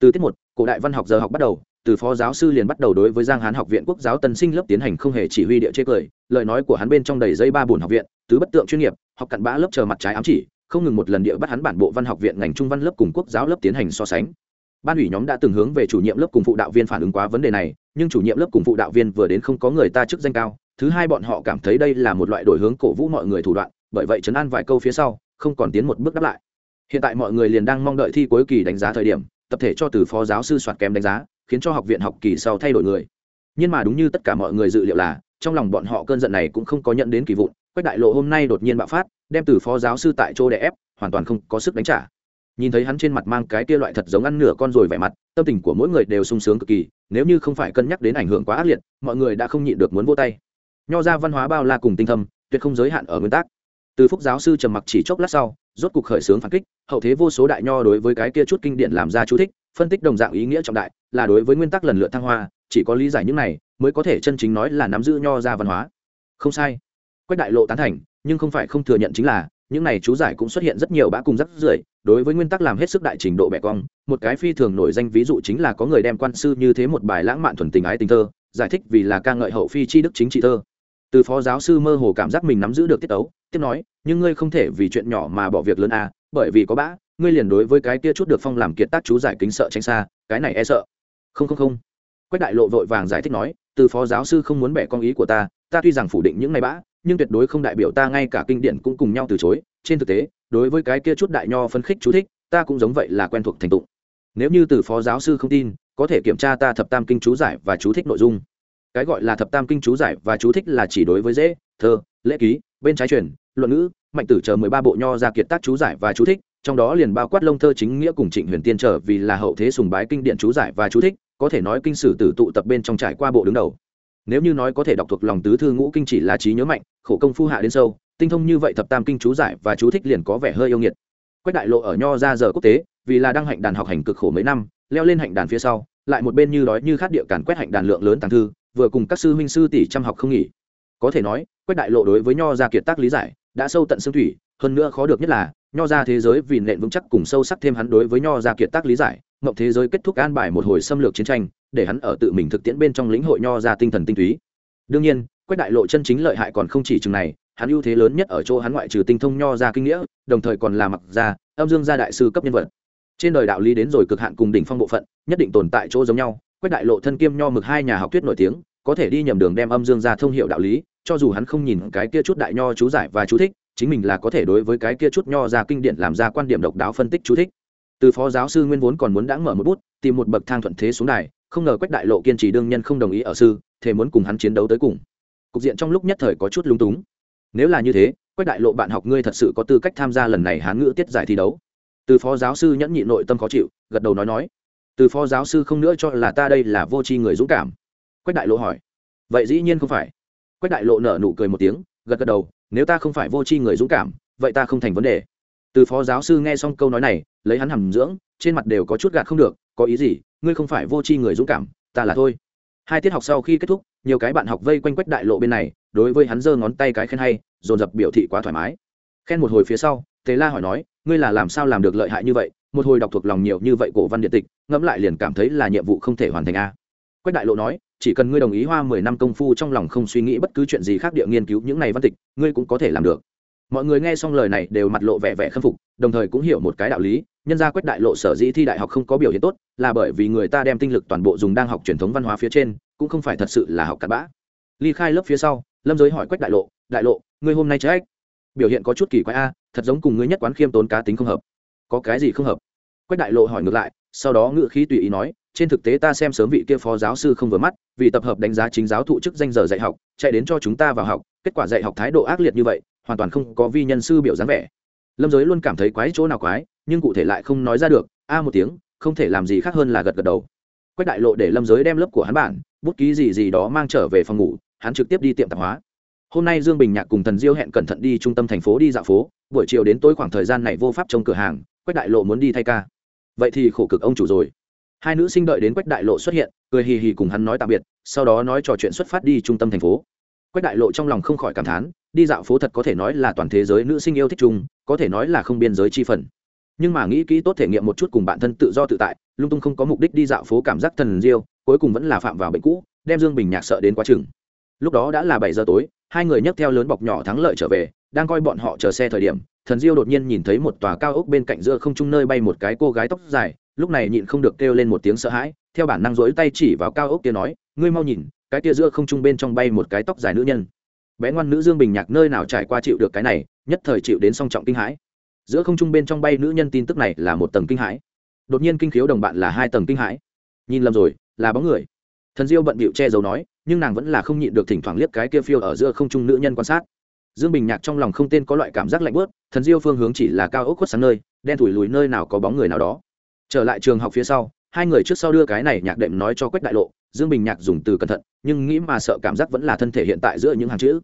Từ tiết một, cổ đại văn học giờ học bắt đầu, từ phó giáo sư liền bắt đầu đối với giang hán học viện quốc giáo tân sinh lớp tiến hành không hề chỉ huy địa chế cười, lời nói của hắn bên trong đầy dây ba bùn học viện, tứ bất tượng chuyên nghiệp, học cặn bã lớp chờ mặt trái ám chỉ, không ngừng một lần địa bắt hắn bản bộ văn học viện ngành trung văn lớp cùng quốc giáo lớp tiến hành so sánh ban ủy nhóm đã từng hướng về chủ nhiệm lớp cùng phụ đạo viên phản ứng quá vấn đề này, nhưng chủ nhiệm lớp cùng phụ đạo viên vừa đến không có người ta chức danh cao. Thứ hai bọn họ cảm thấy đây là một loại đổi hướng cổ vũ mọi người thủ đoạn, bởi vậy chấn an vài câu phía sau, không còn tiến một bước đáp lại. Hiện tại mọi người liền đang mong đợi thi cuối kỳ đánh giá thời điểm, tập thể cho từ phó giáo sư soạt kém đánh giá, khiến cho học viện học kỳ sau thay đổi người. Nhưng mà đúng như tất cả mọi người dự liệu là, trong lòng bọn họ cơn giận này cũng không có nhận đến kỳ vụn, quách đại lộ hôm nay đột nhiên bạo phát, đem từ phó giáo sư tại chỗ đè ép, hoàn toàn không có sức đánh trả nhìn thấy hắn trên mặt mang cái kia loại thật giống ăn nửa con rồi vẻ mặt, tâm tình của mỗi người đều sung sướng cực kỳ, nếu như không phải cân nhắc đến ảnh hưởng quá ác liệt, mọi người đã không nhịn được muốn vô tay. Nho ra văn hóa bao la cùng tinh thâm, tuyệt không giới hạn ở nguyên tắc. Từ phúc giáo sư trầm mặc chỉ chốc lát sau, rốt cục khởi xướng phản kích, hậu thế vô số đại nho đối với cái kia chút kinh điển làm ra chú thích, phân tích đồng dạng ý nghĩa trọng đại, là đối với nguyên tắc lần lượt thăng hoa, chỉ có lý giải những này mới có thể chân chính nói là nắm giữ nho ra văn hóa. Không sai. Quách đại lộ tán thành, nhưng không phải không thừa nhận chính là những này chú giải cũng xuất hiện rất nhiều bã cùng rắc rưởi, đối với nguyên tắc làm hết sức đại trình độ bẻ cong, một cái phi thường nổi danh ví dụ chính là có người đem quan sư như thế một bài lãng mạn thuần tình ái tình thơ, giải thích vì là ca ngợi hậu phi tri đức chính trị thơ. Từ phó giáo sư mơ hồ cảm giác mình nắm giữ được tiết tấu, tiếp nói, nhưng ngươi không thể vì chuyện nhỏ mà bỏ việc lớn à bởi vì có bã, ngươi liền đối với cái kia chút được phong làm kiệt tác chú giải kính sợ tránh xa, cái này e sợ. Không không không. Quách đại lộ vội vàng giải thích nói, từ phó giáo sư không muốn bẻ con ý của ta ta tuy rằng phủ định những này bã nhưng tuyệt đối không đại biểu ta ngay cả kinh điển cũng cùng nhau từ chối. Trên thực tế, đối với cái kia chút đại nho phân khích chú thích, ta cũng giống vậy là quen thuộc thành tụng nếu như từ phó giáo sư không tin, có thể kiểm tra ta thập tam kinh chú giải và chú thích nội dung. Cái gọi là thập tam kinh chú giải và chú thích là chỉ đối với dễ, thơ, lễ ký, bên trái truyền, luận ngữ, mạnh tử chờ mười ba bộ nho ra kiệt tác chú giải và chú thích, trong đó liền bao quát lông thơ chính nghĩa cùng trịnh huyền tiên trở vì là hậu thế sùng bái kinh điển chú giải và chú thích, có thể nói kinh sử tử tụ tập bên trong trải qua bộ đứng đầu nếu như nói có thể đọc thuộc lòng tứ thư ngũ kinh chỉ là trí nhớ mạnh, khổ công phu hạ đến sâu, tinh thông như vậy thập tam kinh chú giải và chú thích liền có vẻ hơi yêu nghiệt. Quách đại lộ ở nho ra giờ quốc tế, vì là đang hạnh đàn học hành cực khổ mấy năm, leo lên hạnh đàn phía sau, lại một bên như đói như khát địa càn quét hạnh đàn lượng lớn tàng thư, vừa cùng các sư huynh sư tỷ chăm học không nghỉ. Có thể nói, quách đại lộ đối với nho gia kiệt tác lý giải, đã sâu tận xương thủy, hơn nữa khó được nhất là, nho gia thế giới vì nện vững chắc cùng sâu sắc thêm hắn đối với nho gia kiệt tác lý giải, mộng thế giới kết thúc an bài một hồi xâm lược chiến tranh để hắn ở tự mình thực tiễn bên trong lĩnh hội nho gia tinh thần tinh túy. Đương nhiên, quách đại lộ chân chính lợi hại còn không chỉ chừng này, hắn ưu thế lớn nhất ở chỗ hắn ngoại trừ tinh thông nho gia kinh nghĩa, đồng thời còn là mặc gia, âm dương gia đại sư cấp nhân vật. Trên đời đạo lý đến rồi cực hạn cùng đỉnh phong bộ phận, nhất định tồn tại chỗ giống nhau, quách đại lộ thân kiêm nho mực hai nhà học thuyết nổi tiếng, có thể đi nhầm đường đem âm dương ra thông hiệu đạo lý, cho dù hắn không nhìn cái kia chút đại nho chú giải và chú thích, chính mình là có thể đối với cái kia chút nho ra kinh điển làm ra quan điểm độc đáo phân tích chú thích. Từ phó giáo sư nguyên vốn còn muốn đãng mở một bút, tìm một bậc thang thuận thế xuống đài không ngờ quách đại lộ kiên trì đương nhân không đồng ý ở sư thế muốn cùng hắn chiến đấu tới cùng. Cục diện trong lúc nhất thời có chút lung túng. Nếu là như thế, quách đại lộ bạn học ngươi thật sự có tư cách tham gia lần này hán ngữ tiết giải thi đấu. Từ phó giáo sư nhẫn nhị nội tâm khó chịu, gật đầu nói nói. Từ phó giáo sư không nữa cho là ta đây là vô tri người dũng cảm. Quách đại lộ hỏi. Vậy dĩ nhiên không phải. Quách đại lộ nở nụ cười một tiếng, gật gật đầu, nếu ta không phải vô tri người dũng cảm, vậy ta không thành vấn đề. Từ phó giáo sư nghe xong câu nói này, lấy hắn hầm dưỡng, trên mặt đều có chút gạt không được có ý gì, ngươi không phải vô tri người dũng cảm, ta là thôi. Hai tiết học sau khi kết thúc, nhiều cái bạn học vây quanh quách đại lộ bên này, đối với hắn giơ ngón tay cái khen hay, dồn dập biểu thị quá thoải mái. Khen một hồi phía sau, tề la hỏi nói, ngươi là làm sao làm được lợi hại như vậy? Một hồi đọc thuộc lòng nhiều như vậy cổ văn điện tịch, ngẫm lại liền cảm thấy là nhiệm vụ không thể hoàn thành a. Quách đại lộ nói, chỉ cần ngươi đồng ý hoa mười năm công phu trong lòng không suy nghĩ bất cứ chuyện gì khác địa nghiên cứu những này văn tịch, ngươi cũng có thể làm được mọi người nghe xong lời này đều mặt lộ vẻ vẻ khâm phục, đồng thời cũng hiểu một cái đạo lý, nhân gia quách đại lộ sở dĩ thi đại học không có biểu hiện tốt, là bởi vì người ta đem tinh lực toàn bộ dùng đang học truyền thống văn hóa phía trên, cũng không phải thật sự là học cặn bã. Ly khai lớp phía sau, lâm giới hỏi quách đại lộ đại lộ, ngươi hôm nay trách? Biểu hiện có chút kỳ quái a, thật giống cùng ngươi nhất quán khiêm tốn cá tính không hợp. Có cái gì không hợp? Quách đại lộ hỏi ngược lại, sau đó ngự khí tùy ý nói, trên thực tế ta xem sớm vị kia phó giáo sư không vừa mắt, vì tập hợp đánh giá chính giáo thụ chức danh giờ dạy học, chạy đến cho chúng ta vào học, kết quả dạy học thái độ ác liệt như vậy hoàn toàn không có vi nhân sư biểu dáng vẻ. Lâm giới luôn cảm thấy quái chỗ nào quái, nhưng cụ thể lại không nói ra được, a một tiếng, không thể làm gì khác hơn là gật gật đầu. Quách đại lộ để lâm giới đem lớp của hắn bản, bút ký gì gì đó mang trở về phòng ngủ, hắn trực tiếp đi tiệm tạp hóa. Hôm nay dương bình nhạc cùng thần diêu hẹn cẩn thận đi trung tâm thành phố đi dạo phố, buổi chiều đến tối khoảng thời gian này vô pháp trong cửa hàng, quách đại lộ muốn đi thay ca. Vậy thì khổ cực ông chủ rồi. Hai nữ sinh đợi đến quách đại lộ xuất hiện, cười hì hì cùng hắn nói tạm biệt, sau đó nói trò chuyện xuất phát đi trung tâm thành phố. Quách đại lộ trong lòng không khỏi cảm thán đi dạo phố thật có thể nói là toàn thế giới nữ sinh yêu thích chung, có thể nói là không biên giới chi phần. Nhưng mà nghĩ kỹ tốt thể nghiệm một chút cùng bản thân tự do tự tại, lung tung không có mục đích đi dạo phố cảm giác thần diêu, cuối cùng vẫn là phạm vào bệnh cũ, đem dương bình nhạc sợ đến quá chừng. Lúc đó đã là bảy giờ tối, hai người nhấc theo lớn bọc nhỏ thắng lợi trở về, đang coi bọn họ chờ xe thời điểm, thần diêu đột nhiên nhìn thấy một tòa cao ốc bên cạnh giữa không trung nơi bay một cái cô gái tóc dài, lúc này nhịn không được kêu lên một tiếng sợ hãi, theo bản năng rỗi tay chỉ vào cao ốc kia nói, ngươi mau nhìn, cái kia giữa không trung bên trong bay một cái tóc dài nữ nhân bé ngoan nữ dương bình nhạc nơi nào trải qua chịu được cái này, nhất thời chịu đến song trọng kinh hãi. Giữa không trung bên trong bay nữ nhân tin tức này là một tầng kinh hãi. Đột nhiên kinh khiếu đồng bạn là hai tầng kinh hãi. Nhìn lầm rồi, là bóng người. Thần diêu bận bịu che giấu nói, nhưng nàng vẫn là không nhịn được thỉnh thoảng liếc cái kia phiêu ở giữa không trung nữ nhân quan sát. Dương bình nhạc trong lòng không tên có loại cảm giác lạnh bớt thần diêu phương hướng chỉ là cao ốc khuất sáng nơi, đen thủi lùi nơi nào có bóng người nào đó. Trở lại trường học phía sau hai người trước sau đưa cái này nhạc đệm nói cho quách đại lộ, dương bình nhạc dùng từ cẩn thận, nhưng nghĩ mà sợ cảm giác vẫn là thân thể hiện tại giữa những hàng chữ.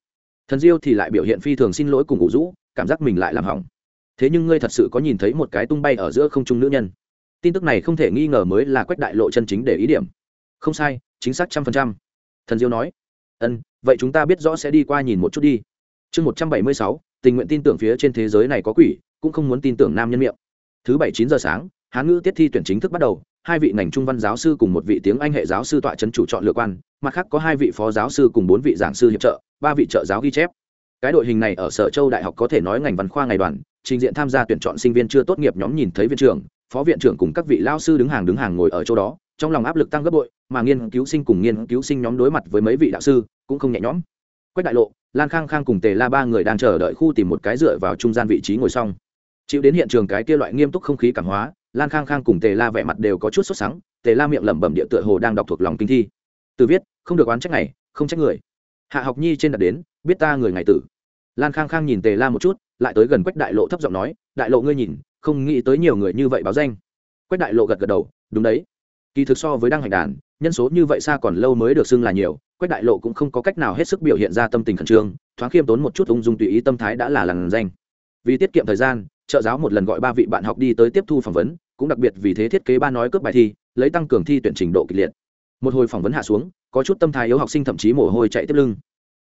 Thần diêu thì lại biểu hiện phi thường xin lỗi cùng ngủ rũ, cảm giác mình lại làm hỏng. Thế nhưng ngươi thật sự có nhìn thấy một cái tung bay ở giữa không trung nữ nhân? Tin tức này không thể nghi ngờ mới là quách đại lộ chân chính để ý điểm. Không sai, chính xác trăm phần trăm. Thần diêu nói. Ân, vậy chúng ta biết rõ sẽ đi qua nhìn một chút đi. Chương một trăm bảy mươi sáu, tình nguyện tin tưởng phía trên thế giới này có quỷ, cũng không muốn tin tưởng nam nhân miệng. Thứ bảy chín giờ sáng, hán ngữ tiết thi tuyển chính thức bắt đầu hai vị ngành trung văn giáo sư cùng một vị tiếng anh hệ giáo sư tọa trấn chủ chọn lựa quan, mặt khác có hai vị phó giáo sư cùng bốn vị giảng sư hiệp trợ, ba vị trợ giáo ghi chép. Cái đội hình này ở sở châu đại học có thể nói ngành văn khoa ngày đoàn, trình diện tham gia tuyển chọn sinh viên chưa tốt nghiệp nhóm nhìn thấy viện trưởng, phó viện trưởng cùng các vị lao sư đứng hàng đứng hàng ngồi ở chỗ đó, trong lòng áp lực tăng gấp bội, mà nghiên cứu sinh cùng nghiên cứu sinh nhóm đối mặt với mấy vị đạo sư cũng không nhẹ nhõm. Quách đại lộ, lan khang khang cùng tề la ba người đang chờ đợi khu tìm một cái dựa vào trung gian vị trí ngồi xong. Chịu đến hiện trường cái kia loại nghiêm túc không khí cảm hóa lan khang khang cùng tề la vẻ mặt đều có chút sốt sắng, tề la miệng lẩm bẩm địa tựa hồ đang đọc thuộc lòng kinh thi. Từ viết, không được oán trách này, không trách người. Hạ học nhi trên đặt đến, biết ta người ngày tử. Lan khang khang nhìn tề la một chút, lại tới gần quách đại lộ thấp giọng nói, đại lộ ngươi nhìn, không nghĩ tới nhiều người như vậy báo danh. Quách đại lộ gật gật đầu, đúng đấy. Kỳ thực so với đăng hành đàn, nhân số như vậy xa còn lâu mới được xưng là nhiều, quách đại lộ cũng không có cách nào hết sức biểu hiện ra tâm tình khẩn trương, thoáng khiêm tốn một chút ung dung tùy ý tâm thái đã là làn danh. Vì tiết kiệm thời gian trợ giáo một lần gọi ba vị bạn học đi tới tiếp thu phỏng vấn, cũng đặc biệt vì thế thiết kế ba nói cướp bài thi, lấy tăng cường thi tuyển trình độ kịch liệt. Một hồi phỏng vấn hạ xuống, có chút tâm thái yếu học sinh thậm chí mồ hôi chạy tiếp lưng.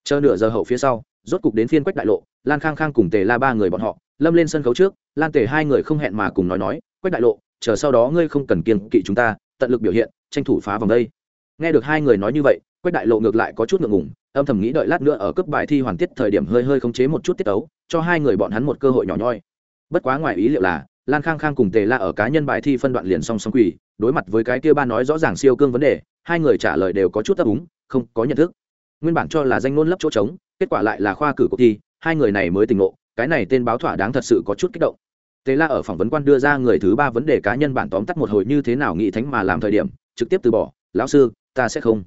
Chờ nửa giờ hậu phía sau, rốt cục đến phiên quách đại lộ, lan khang khang cùng tề la ba người bọn họ, lâm lên sân khấu trước, lan tề hai người không hẹn mà cùng nói nói, quách đại lộ, chờ sau đó ngươi không cần kiên kỵ chúng ta, tận lực biểu hiện, tranh thủ phá vòng đây. Nghe được hai người nói như vậy, quách đại lộ ngược lại có chút ngượng ngùng, âm thầm nghĩ đợi lát nữa ở cấp bài thi hoàn tiết thời điểm hơi hơi khống chế một chút tiết ấu, cho hai người bọn hắn một cơ hội nhỏ nhoi bất quá ngoài ý liệu là, lan khang khang cùng tề la ở cá nhân bài thi phân đoạn liền song song quỳ, đối mặt với cái kia ba nói rõ ràng siêu cương vấn đề, hai người trả lời đều có chút ấp úng, không có nhận thức. Nguyên bản cho là danh ngôn lấp chỗ trống, kết quả lại là khoa cử cuộc thi, hai người này mới tỉnh ngộ, cái này tên báo thỏa đáng thật sự có chút kích động. Tề la ở phỏng vấn quan đưa ra người thứ ba vấn đề cá nhân bản tóm tắt một hồi như thế nào nghị thánh mà làm thời điểm, trực tiếp từ bỏ, lão sư, ta sẽ không.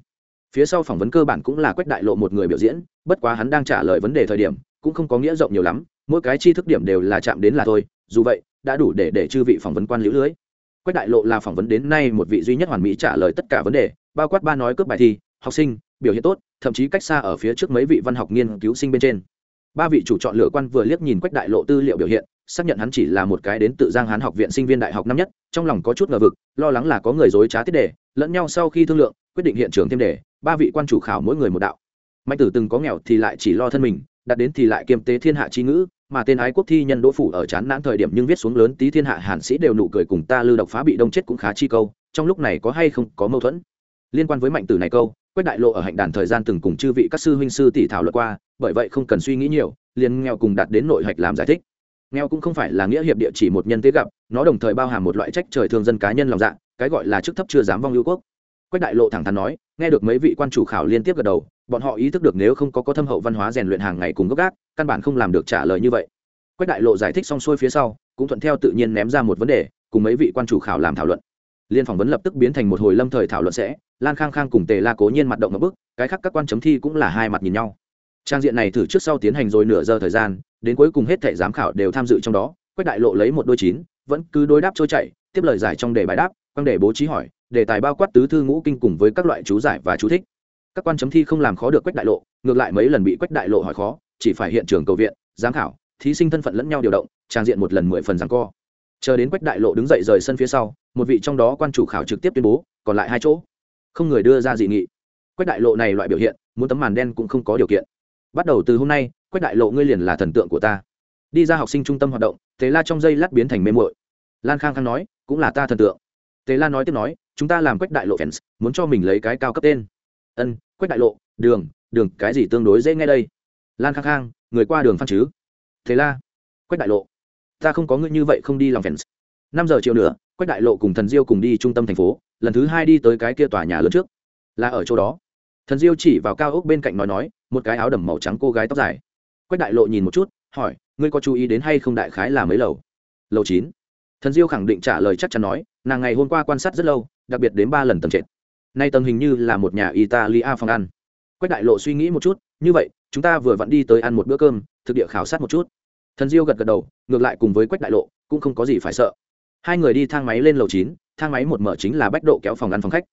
Phía sau phỏng vấn cơ bản cũng là quách đại lộ một người biểu diễn, bất quá hắn đang trả lời vấn đề thời điểm, cũng không có nghĩa rộng nhiều lắm mỗi cái chi thức điểm đều là chạm đến là thôi, dù vậy, đã đủ để để chư vị phỏng vấn quan liễu lưới. Quách đại lộ là phỏng vấn đến nay một vị duy nhất hoàn mỹ trả lời tất cả vấn đề, bao quát ba nói cướp bài thi, học sinh, biểu hiện tốt, thậm chí cách xa ở phía trước mấy vị văn học nghiên cứu sinh bên trên. Ba vị chủ chọn lựa quan vừa liếc nhìn quách đại lộ tư liệu biểu hiện, xác nhận hắn chỉ là một cái đến tự giang hán học viện sinh viên đại học năm nhất, trong lòng có chút ngờ vực, lo lắng là có người dối trá tiết đề, lẫn nhau sau khi thương lượng, quyết định hiện trường thêm đề, ba vị quan chủ khảo mỗi người một đạo. Mạnh tử từng có nghèo thì lại chỉ lo thân mình đặt đến thì lại kiềm tế thiên hạ chi ngữ mà tên ái quốc thi nhân đỗ phủ ở chán nản thời điểm nhưng viết xuống lớn tí thiên hạ hàn sĩ đều nụ cười cùng ta lưu độc phá bị đông chết cũng khá chi câu, trong lúc này có hay không có mâu thuẫn. Liên quan với mạnh tử này câu, quách đại lộ ở hạnh đàn thời gian từng cùng chư vị các sư huynh sư tỷ thảo luận qua, bởi vậy không cần suy nghĩ nhiều, liền nghèo cùng đặt đến nội hạch làm giải thích. Nghèo cũng không phải là nghĩa hiệp địa chỉ một nhân tế gặp, nó đồng thời bao hàm một loại trách trời thương dân cá nhân lòng dạ cái gọi là chức thấp chưa dám vong ưu quốc. Quách đại lộ thẳng thắn nói, nghe được mấy vị quan chủ khảo liên tiếp gật đầu bọn họ ý thức được nếu không có có thâm hậu văn hóa rèn luyện hàng ngày cùng gốc gác, căn bản không làm được trả lời như vậy. Quách đại lộ giải thích xong xuôi phía sau, cũng thuận theo tự nhiên ném ra một vấn đề, cùng mấy vị quan chủ khảo làm thảo luận. Liên phỏng vấn lập tức biến thành một hồi lâm thời thảo luận sẽ, lan khang khang cùng tề la cố nhiên mặt động một bức, cái khác các quan chấm thi cũng là hai mặt nhìn nhau. Trang diện này thử trước sau tiến hành rồi nửa giờ thời gian, đến cuối cùng hết thẻ giám khảo đều tham dự trong đó, quách đại lộ lấy một đôi chín, vẫn cứ đối đáp trôi chảy, tiếp lời giải trong đề bài đáp quang đề bố trí hỏi, đề tài bao quát tứ thư ngũ kinh cùng với các loại chú giải và chú thích các quan chấm thi không làm khó được quách đại lộ, ngược lại mấy lần bị quách đại lộ hỏi khó, chỉ phải hiện trường cầu viện, giám khảo, thí sinh thân phận lẫn nhau điều động, trang diện một lần mười phần rằng co. Chờ đến quách đại lộ đứng dậy rời sân phía sau, một vị trong đó quan chủ khảo trực tiếp tuyên bố, còn lại hai chỗ. Không người đưa ra dị nghị. Quách đại lộ này loại biểu hiện, muốn tấm màn đen cũng không có điều kiện. Bắt đầu từ hôm nay, quách đại lộ ngươi liền là thần tượng của ta. Đi ra học sinh trung tâm hoạt động thế la trong dây lát biến thành mê muội. Lan khang khang nói, cũng là ta thần tượng. Tề la nói tiếp nói, chúng ta làm quách đại lộ fans, muốn cho mình lấy cái cao cấp tên ân, quách đại lộ, đường đường, cái gì tương đối dễ nghe đây? Lan khang khang, người qua đường phan chứ? Thế la, quách đại lộ. Ta không có ngươi như vậy không đi lòng fans. Năm giờ chiều nữa, quách đại lộ cùng thần diêu cùng đi trung tâm thành phố, lần thứ hai đi tới cái kia tòa nhà lớn trước. Là ở chỗ đó. Thần diêu chỉ vào cao ốc bên cạnh nói nói, một cái áo đầm màu trắng cô gái tóc dài. Quách đại lộ nhìn một chút, hỏi, ngươi có chú ý đến hay không đại khái là mấy lầu? Lầu chín. Thần diêu khẳng định trả lời chắc chắn nói, nàng ngày hôm qua quan sát rất lâu, đặc biệt đến ba lần tầng trệt nay tầng hình như là một nhà italia phòng ăn. Quách đại lộ suy nghĩ một chút, như vậy, chúng ta vừa vặn đi tới ăn một bữa cơm, thực địa khảo sát một chút. Thần diêu gật gật đầu, ngược lại cùng với quách đại lộ, cũng không có gì phải sợ. Hai người đi thang máy lên lầu chín, thang máy một mở chính là bách độ kéo phòng ăn phòng khách.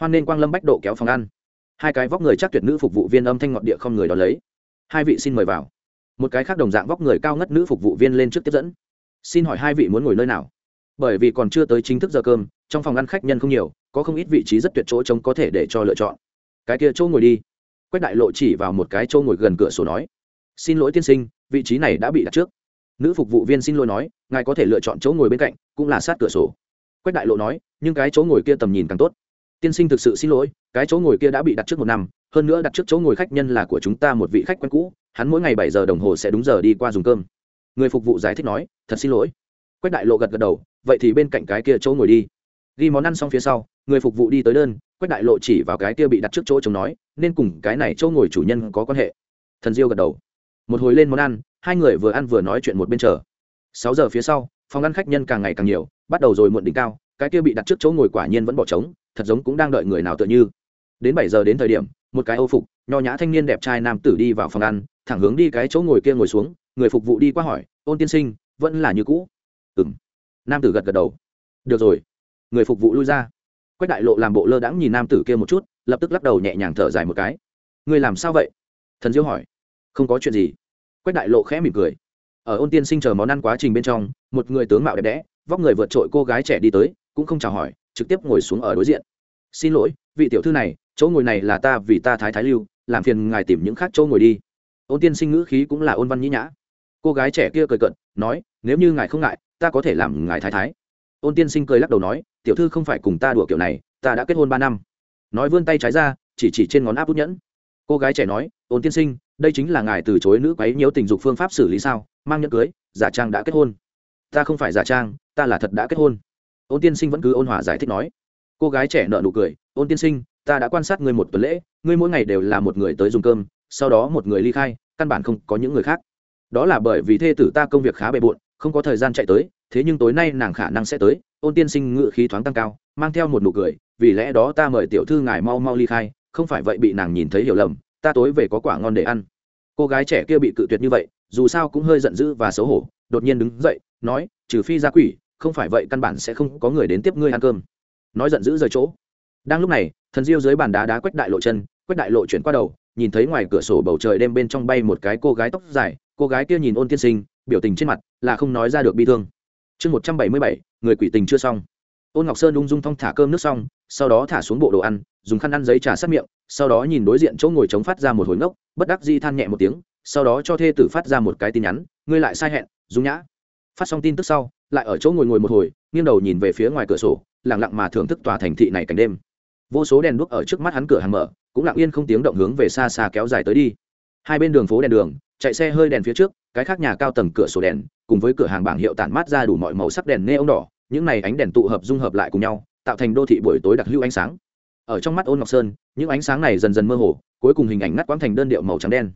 Hoan nên quang lâm bách độ kéo phòng ăn. Hai cái vóc người chắc tuyệt nữ phục vụ viên âm thanh ngọn địa không người đón lấy. Hai vị xin mời vào. Một cái khác đồng dạng vóc người cao ngất nữ phục vụ viên lên trước tiếp dẫn. Xin hỏi hai vị muốn ngồi nơi nào? Bởi vì còn chưa tới chính thức giờ cơm, trong phòng ăn khách nhân không nhiều có không ít vị trí rất tuyệt chỗ trống có thể để cho lựa chọn. Cái kia chỗ ngồi đi. Quách đại lộ chỉ vào một cái chỗ ngồi gần cửa sổ nói, xin lỗi tiên sinh, vị trí này đã bị đặt trước. Nữ phục vụ viên xin lỗi nói, ngài có thể lựa chọn chỗ ngồi bên cạnh, cũng là sát cửa sổ. Quách đại lộ nói, nhưng cái chỗ ngồi kia tầm nhìn càng tốt. Tiên sinh thực sự xin lỗi, cái chỗ ngồi kia đã bị đặt trước một năm, hơn nữa đặt trước chỗ ngồi khách nhân là của chúng ta một vị khách quen cũ, hắn mỗi ngày bảy giờ đồng hồ sẽ đúng giờ đi qua dùng cơm. Người phục vụ giải thích nói, thật xin lỗi. Quách đại lộ gật gật đầu, vậy thì bên cạnh cái kia chỗ ngồi đi. Ghi món ăn xong phía sau người phục vụ đi tới đơn, quách đại lộ chỉ vào cái kia bị đặt trước chỗ chồng nói, nên cùng cái này chỗ ngồi chủ nhân có quan hệ. Thần diêu gật đầu. Một hồi lên món ăn, hai người vừa ăn vừa nói chuyện một bên chờ. Sáu giờ phía sau, phòng ăn khách nhân càng ngày càng nhiều, bắt đầu rồi muộn đỉnh cao, cái kia bị đặt trước chỗ ngồi quả nhiên vẫn bỏ trống, thật giống cũng đang đợi người nào tựa như. Đến bảy giờ đến thời điểm, một cái âu phục, nho nhã thanh niên đẹp trai nam tử đi vào phòng ăn, thẳng hướng đi cái chỗ ngồi kia ngồi xuống, người phục vụ đi qua hỏi, ôn tiên sinh, vẫn là như cũ? Ừ m nam tử gật gật đầu. Được rồi. Người phục vụ lui ra quách đại lộ làm bộ lơ đãng nhìn nam tử kia một chút, lập tức lắc đầu nhẹ nhàng thở dài một cái. Ngươi làm sao vậy? Thần diêu hỏi. Không có chuyện gì. Quách đại lộ khẽ mỉm cười. Ở ôn tiên sinh chờ món ăn quá trình bên trong, một người tướng mạo đẹp đẽ, vóc người vượt trội cô gái trẻ đi tới, cũng không chào hỏi, trực tiếp ngồi xuống ở đối diện. Xin lỗi, vị tiểu thư này, chỗ ngồi này là ta vì ta thái thái lưu, làm phiền ngài tìm những khác chỗ ngồi đi. Ôn tiên sinh ngữ khí cũng là ôn văn nhĩ nhã. Cô gái trẻ kia cười cận nói, nếu như ngài không ngại, ta có thể làm ngài thái thái. Ôn tiên sinh cười lắc đầu nói tiểu thư không phải cùng ta đùa kiểu này, ta đã kết hôn ba năm. Nói vươn tay trái ra, chỉ chỉ trên ngón áp út nhẫn. Cô gái trẻ nói, ôn tiên sinh, đây chính là ngài từ chối nữ quấy nhiễu tình dục phương pháp xử lý sao? Mang nhẫn cưới, giả trang đã kết hôn. Ta không phải giả trang, ta là thật đã kết hôn. Ôn tiên sinh vẫn cứ ôn hòa giải thích nói. Cô gái trẻ nợ nụ cười, ôn tiên sinh, ta đã quan sát ngươi một tuần lễ, ngươi mỗi ngày đều là một người tới dùng cơm, sau đó một người ly khai, căn bản không có những người khác. Đó là bởi vì thê tử ta công việc khá bề bộn, không có thời gian chạy tới, thế nhưng tối nay nàng khả năng sẽ tới ôn tiên sinh ngự khí thoáng tăng cao, mang theo một nụ cười, vì lẽ đó ta mời tiểu thư ngài mau mau ly khai, không phải vậy bị nàng nhìn thấy hiểu lầm, ta tối về có quả ngon để ăn. Cô gái trẻ kia bị cự tuyệt như vậy, dù sao cũng hơi giận dữ và xấu hổ, đột nhiên đứng dậy, nói, trừ phi ra quỷ, không phải vậy căn bản sẽ không có người đến tiếp ngươi ăn cơm. Nói giận dữ rời chỗ. Đang lúc này, thần diêu dưới bàn đá đá quách đại lộ chân quách đại lộ chuyển qua đầu, nhìn thấy ngoài cửa sổ bầu trời đêm bên trong bay một cái cô gái tóc dài, cô gái kia nhìn ôn tiên sinh, biểu tình trên mặt là không nói ra được bi thương. Chương một trăm bảy mươi bảy người quỷ tình chưa xong. Ôn ngọc sơn ung dung thong thả cơm nước xong, sau đó thả xuống bộ đồ ăn, dùng khăn ăn giấy trà sát miệng, sau đó nhìn đối diện chỗ ngồi chống phát ra một hồi ngốc, bất đắc di than nhẹ một tiếng, sau đó cho thê tử phát ra một cái tin nhắn, ngươi lại sai hẹn, dung nhã. Phát xong tin tức sau, lại ở chỗ ngồi ngồi một hồi, nghiêng đầu nhìn về phía ngoài cửa sổ lẳng lặng mà thưởng thức tòa thành thị này cảnh đêm. Vô số đèn đuốc ở trước mắt hắn cửa hàng mở, cũng lặng yên không tiếng động hướng về xa xa kéo dài tới đi. Hai bên đường phố đèn đường chạy xe hơi đèn phía trước, cái khác nhà cao tầng cửa sổ đèn, cùng với cửa hàng bảng hiệu tản mát ra đủ mọi màu sắc đèn nê ông đỏ, những này ánh đèn tụ hợp dung hợp lại cùng nhau, tạo thành đô thị buổi tối đặc hữu ánh sáng. Ở trong mắt ôn ngọc sơn, những ánh sáng này dần dần mơ hồ, cuối cùng hình ảnh ngắt quãng thành đơn điệu màu trắng đen.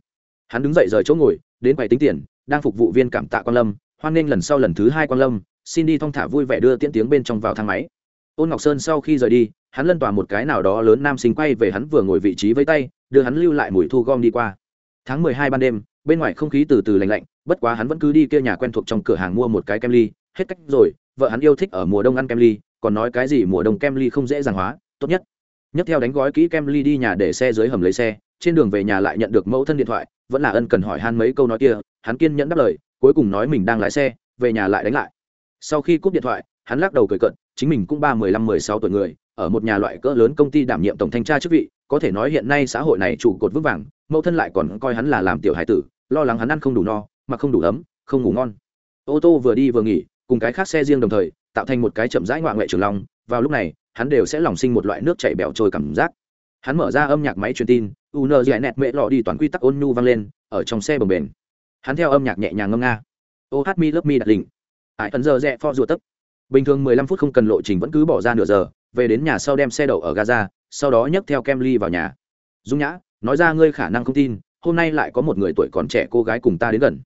Hắn đứng dậy rời chỗ ngồi, đến quầy tính tiền, đang phục vụ viên cảm tạ quan lâm, hoan nghênh lần sau lần thứ hai quan lâm, xin đi thong thả vui vẻ đưa tiễn tiếng bên trong vào thang máy. Ôn ngọc sơn sau khi rời đi, hắn lân tòa một cái nào đó lớn nam sinh quay về hắn vừa ngồi vị trí với tay, đưa hắn lưu lại mùi thu gom đi qua. Tháng mười hai ban đêm bên ngoài không khí từ từ lạnh lạnh, bất quá hắn vẫn cứ đi kia nhà quen thuộc trong cửa hàng mua một cái kem ly, hết cách rồi, vợ hắn yêu thích ở mùa đông ăn kem ly, còn nói cái gì mùa đông kem ly không dễ dàng hóa, tốt nhất. Nhất theo đánh gói kỹ kem ly đi nhà để xe dưới hầm lấy xe, trên đường về nhà lại nhận được mẫu thân điện thoại, vẫn là ân cần hỏi han mấy câu nói kia, hắn kiên nhẫn đáp lời, cuối cùng nói mình đang lái xe, về nhà lại đánh lại. Sau khi cúp điện thoại, hắn lắc đầu cười cận chính mình cũng ba mười lăm mười sáu tuổi người, ở một nhà loại cỡ lớn công ty đảm nhiệm tổng thanh tra chức vị, có thể nói hiện nay xã hội này trụ cột vững vàng, mẫu thân lại còn coi hắn là làm tiểu hải tử lo lắng hắn ăn không đủ no mà không đủ ấm, không ngủ ngon. Ô tô vừa đi vừa nghỉ, cùng cái khác xe riêng đồng thời, tạo thành một cái chậm rãi ngoại ngoại trường long. Vào lúc này, hắn đều sẽ lòng sinh một loại nước chảy bẹo trôi cảm giác. Hắn mở ra âm nhạc máy truyền tin, u nơ dạy nẹt mẹ lọ đi toàn quy tắc ôn nhu vang lên, ở trong xe bồng bềnh. Hắn theo âm nhạc nhẹ nhàng ngâm nga. Ô hát mi lớp mi đặt đỉnh. ải ẩn giờ rẽ pho rùa tấp. Bình thường mười lăm phút không cần lộ trình vẫn cứ bỏ ra nửa giờ, về đến nhà sau đem xe đậu ở gaza, sau đó nhấc theo kem ly vào nhà. Dung nhã, nói ra ngươi khả năng không tin hôm nay lại có một người tuổi còn trẻ cô gái cùng ta đến gần.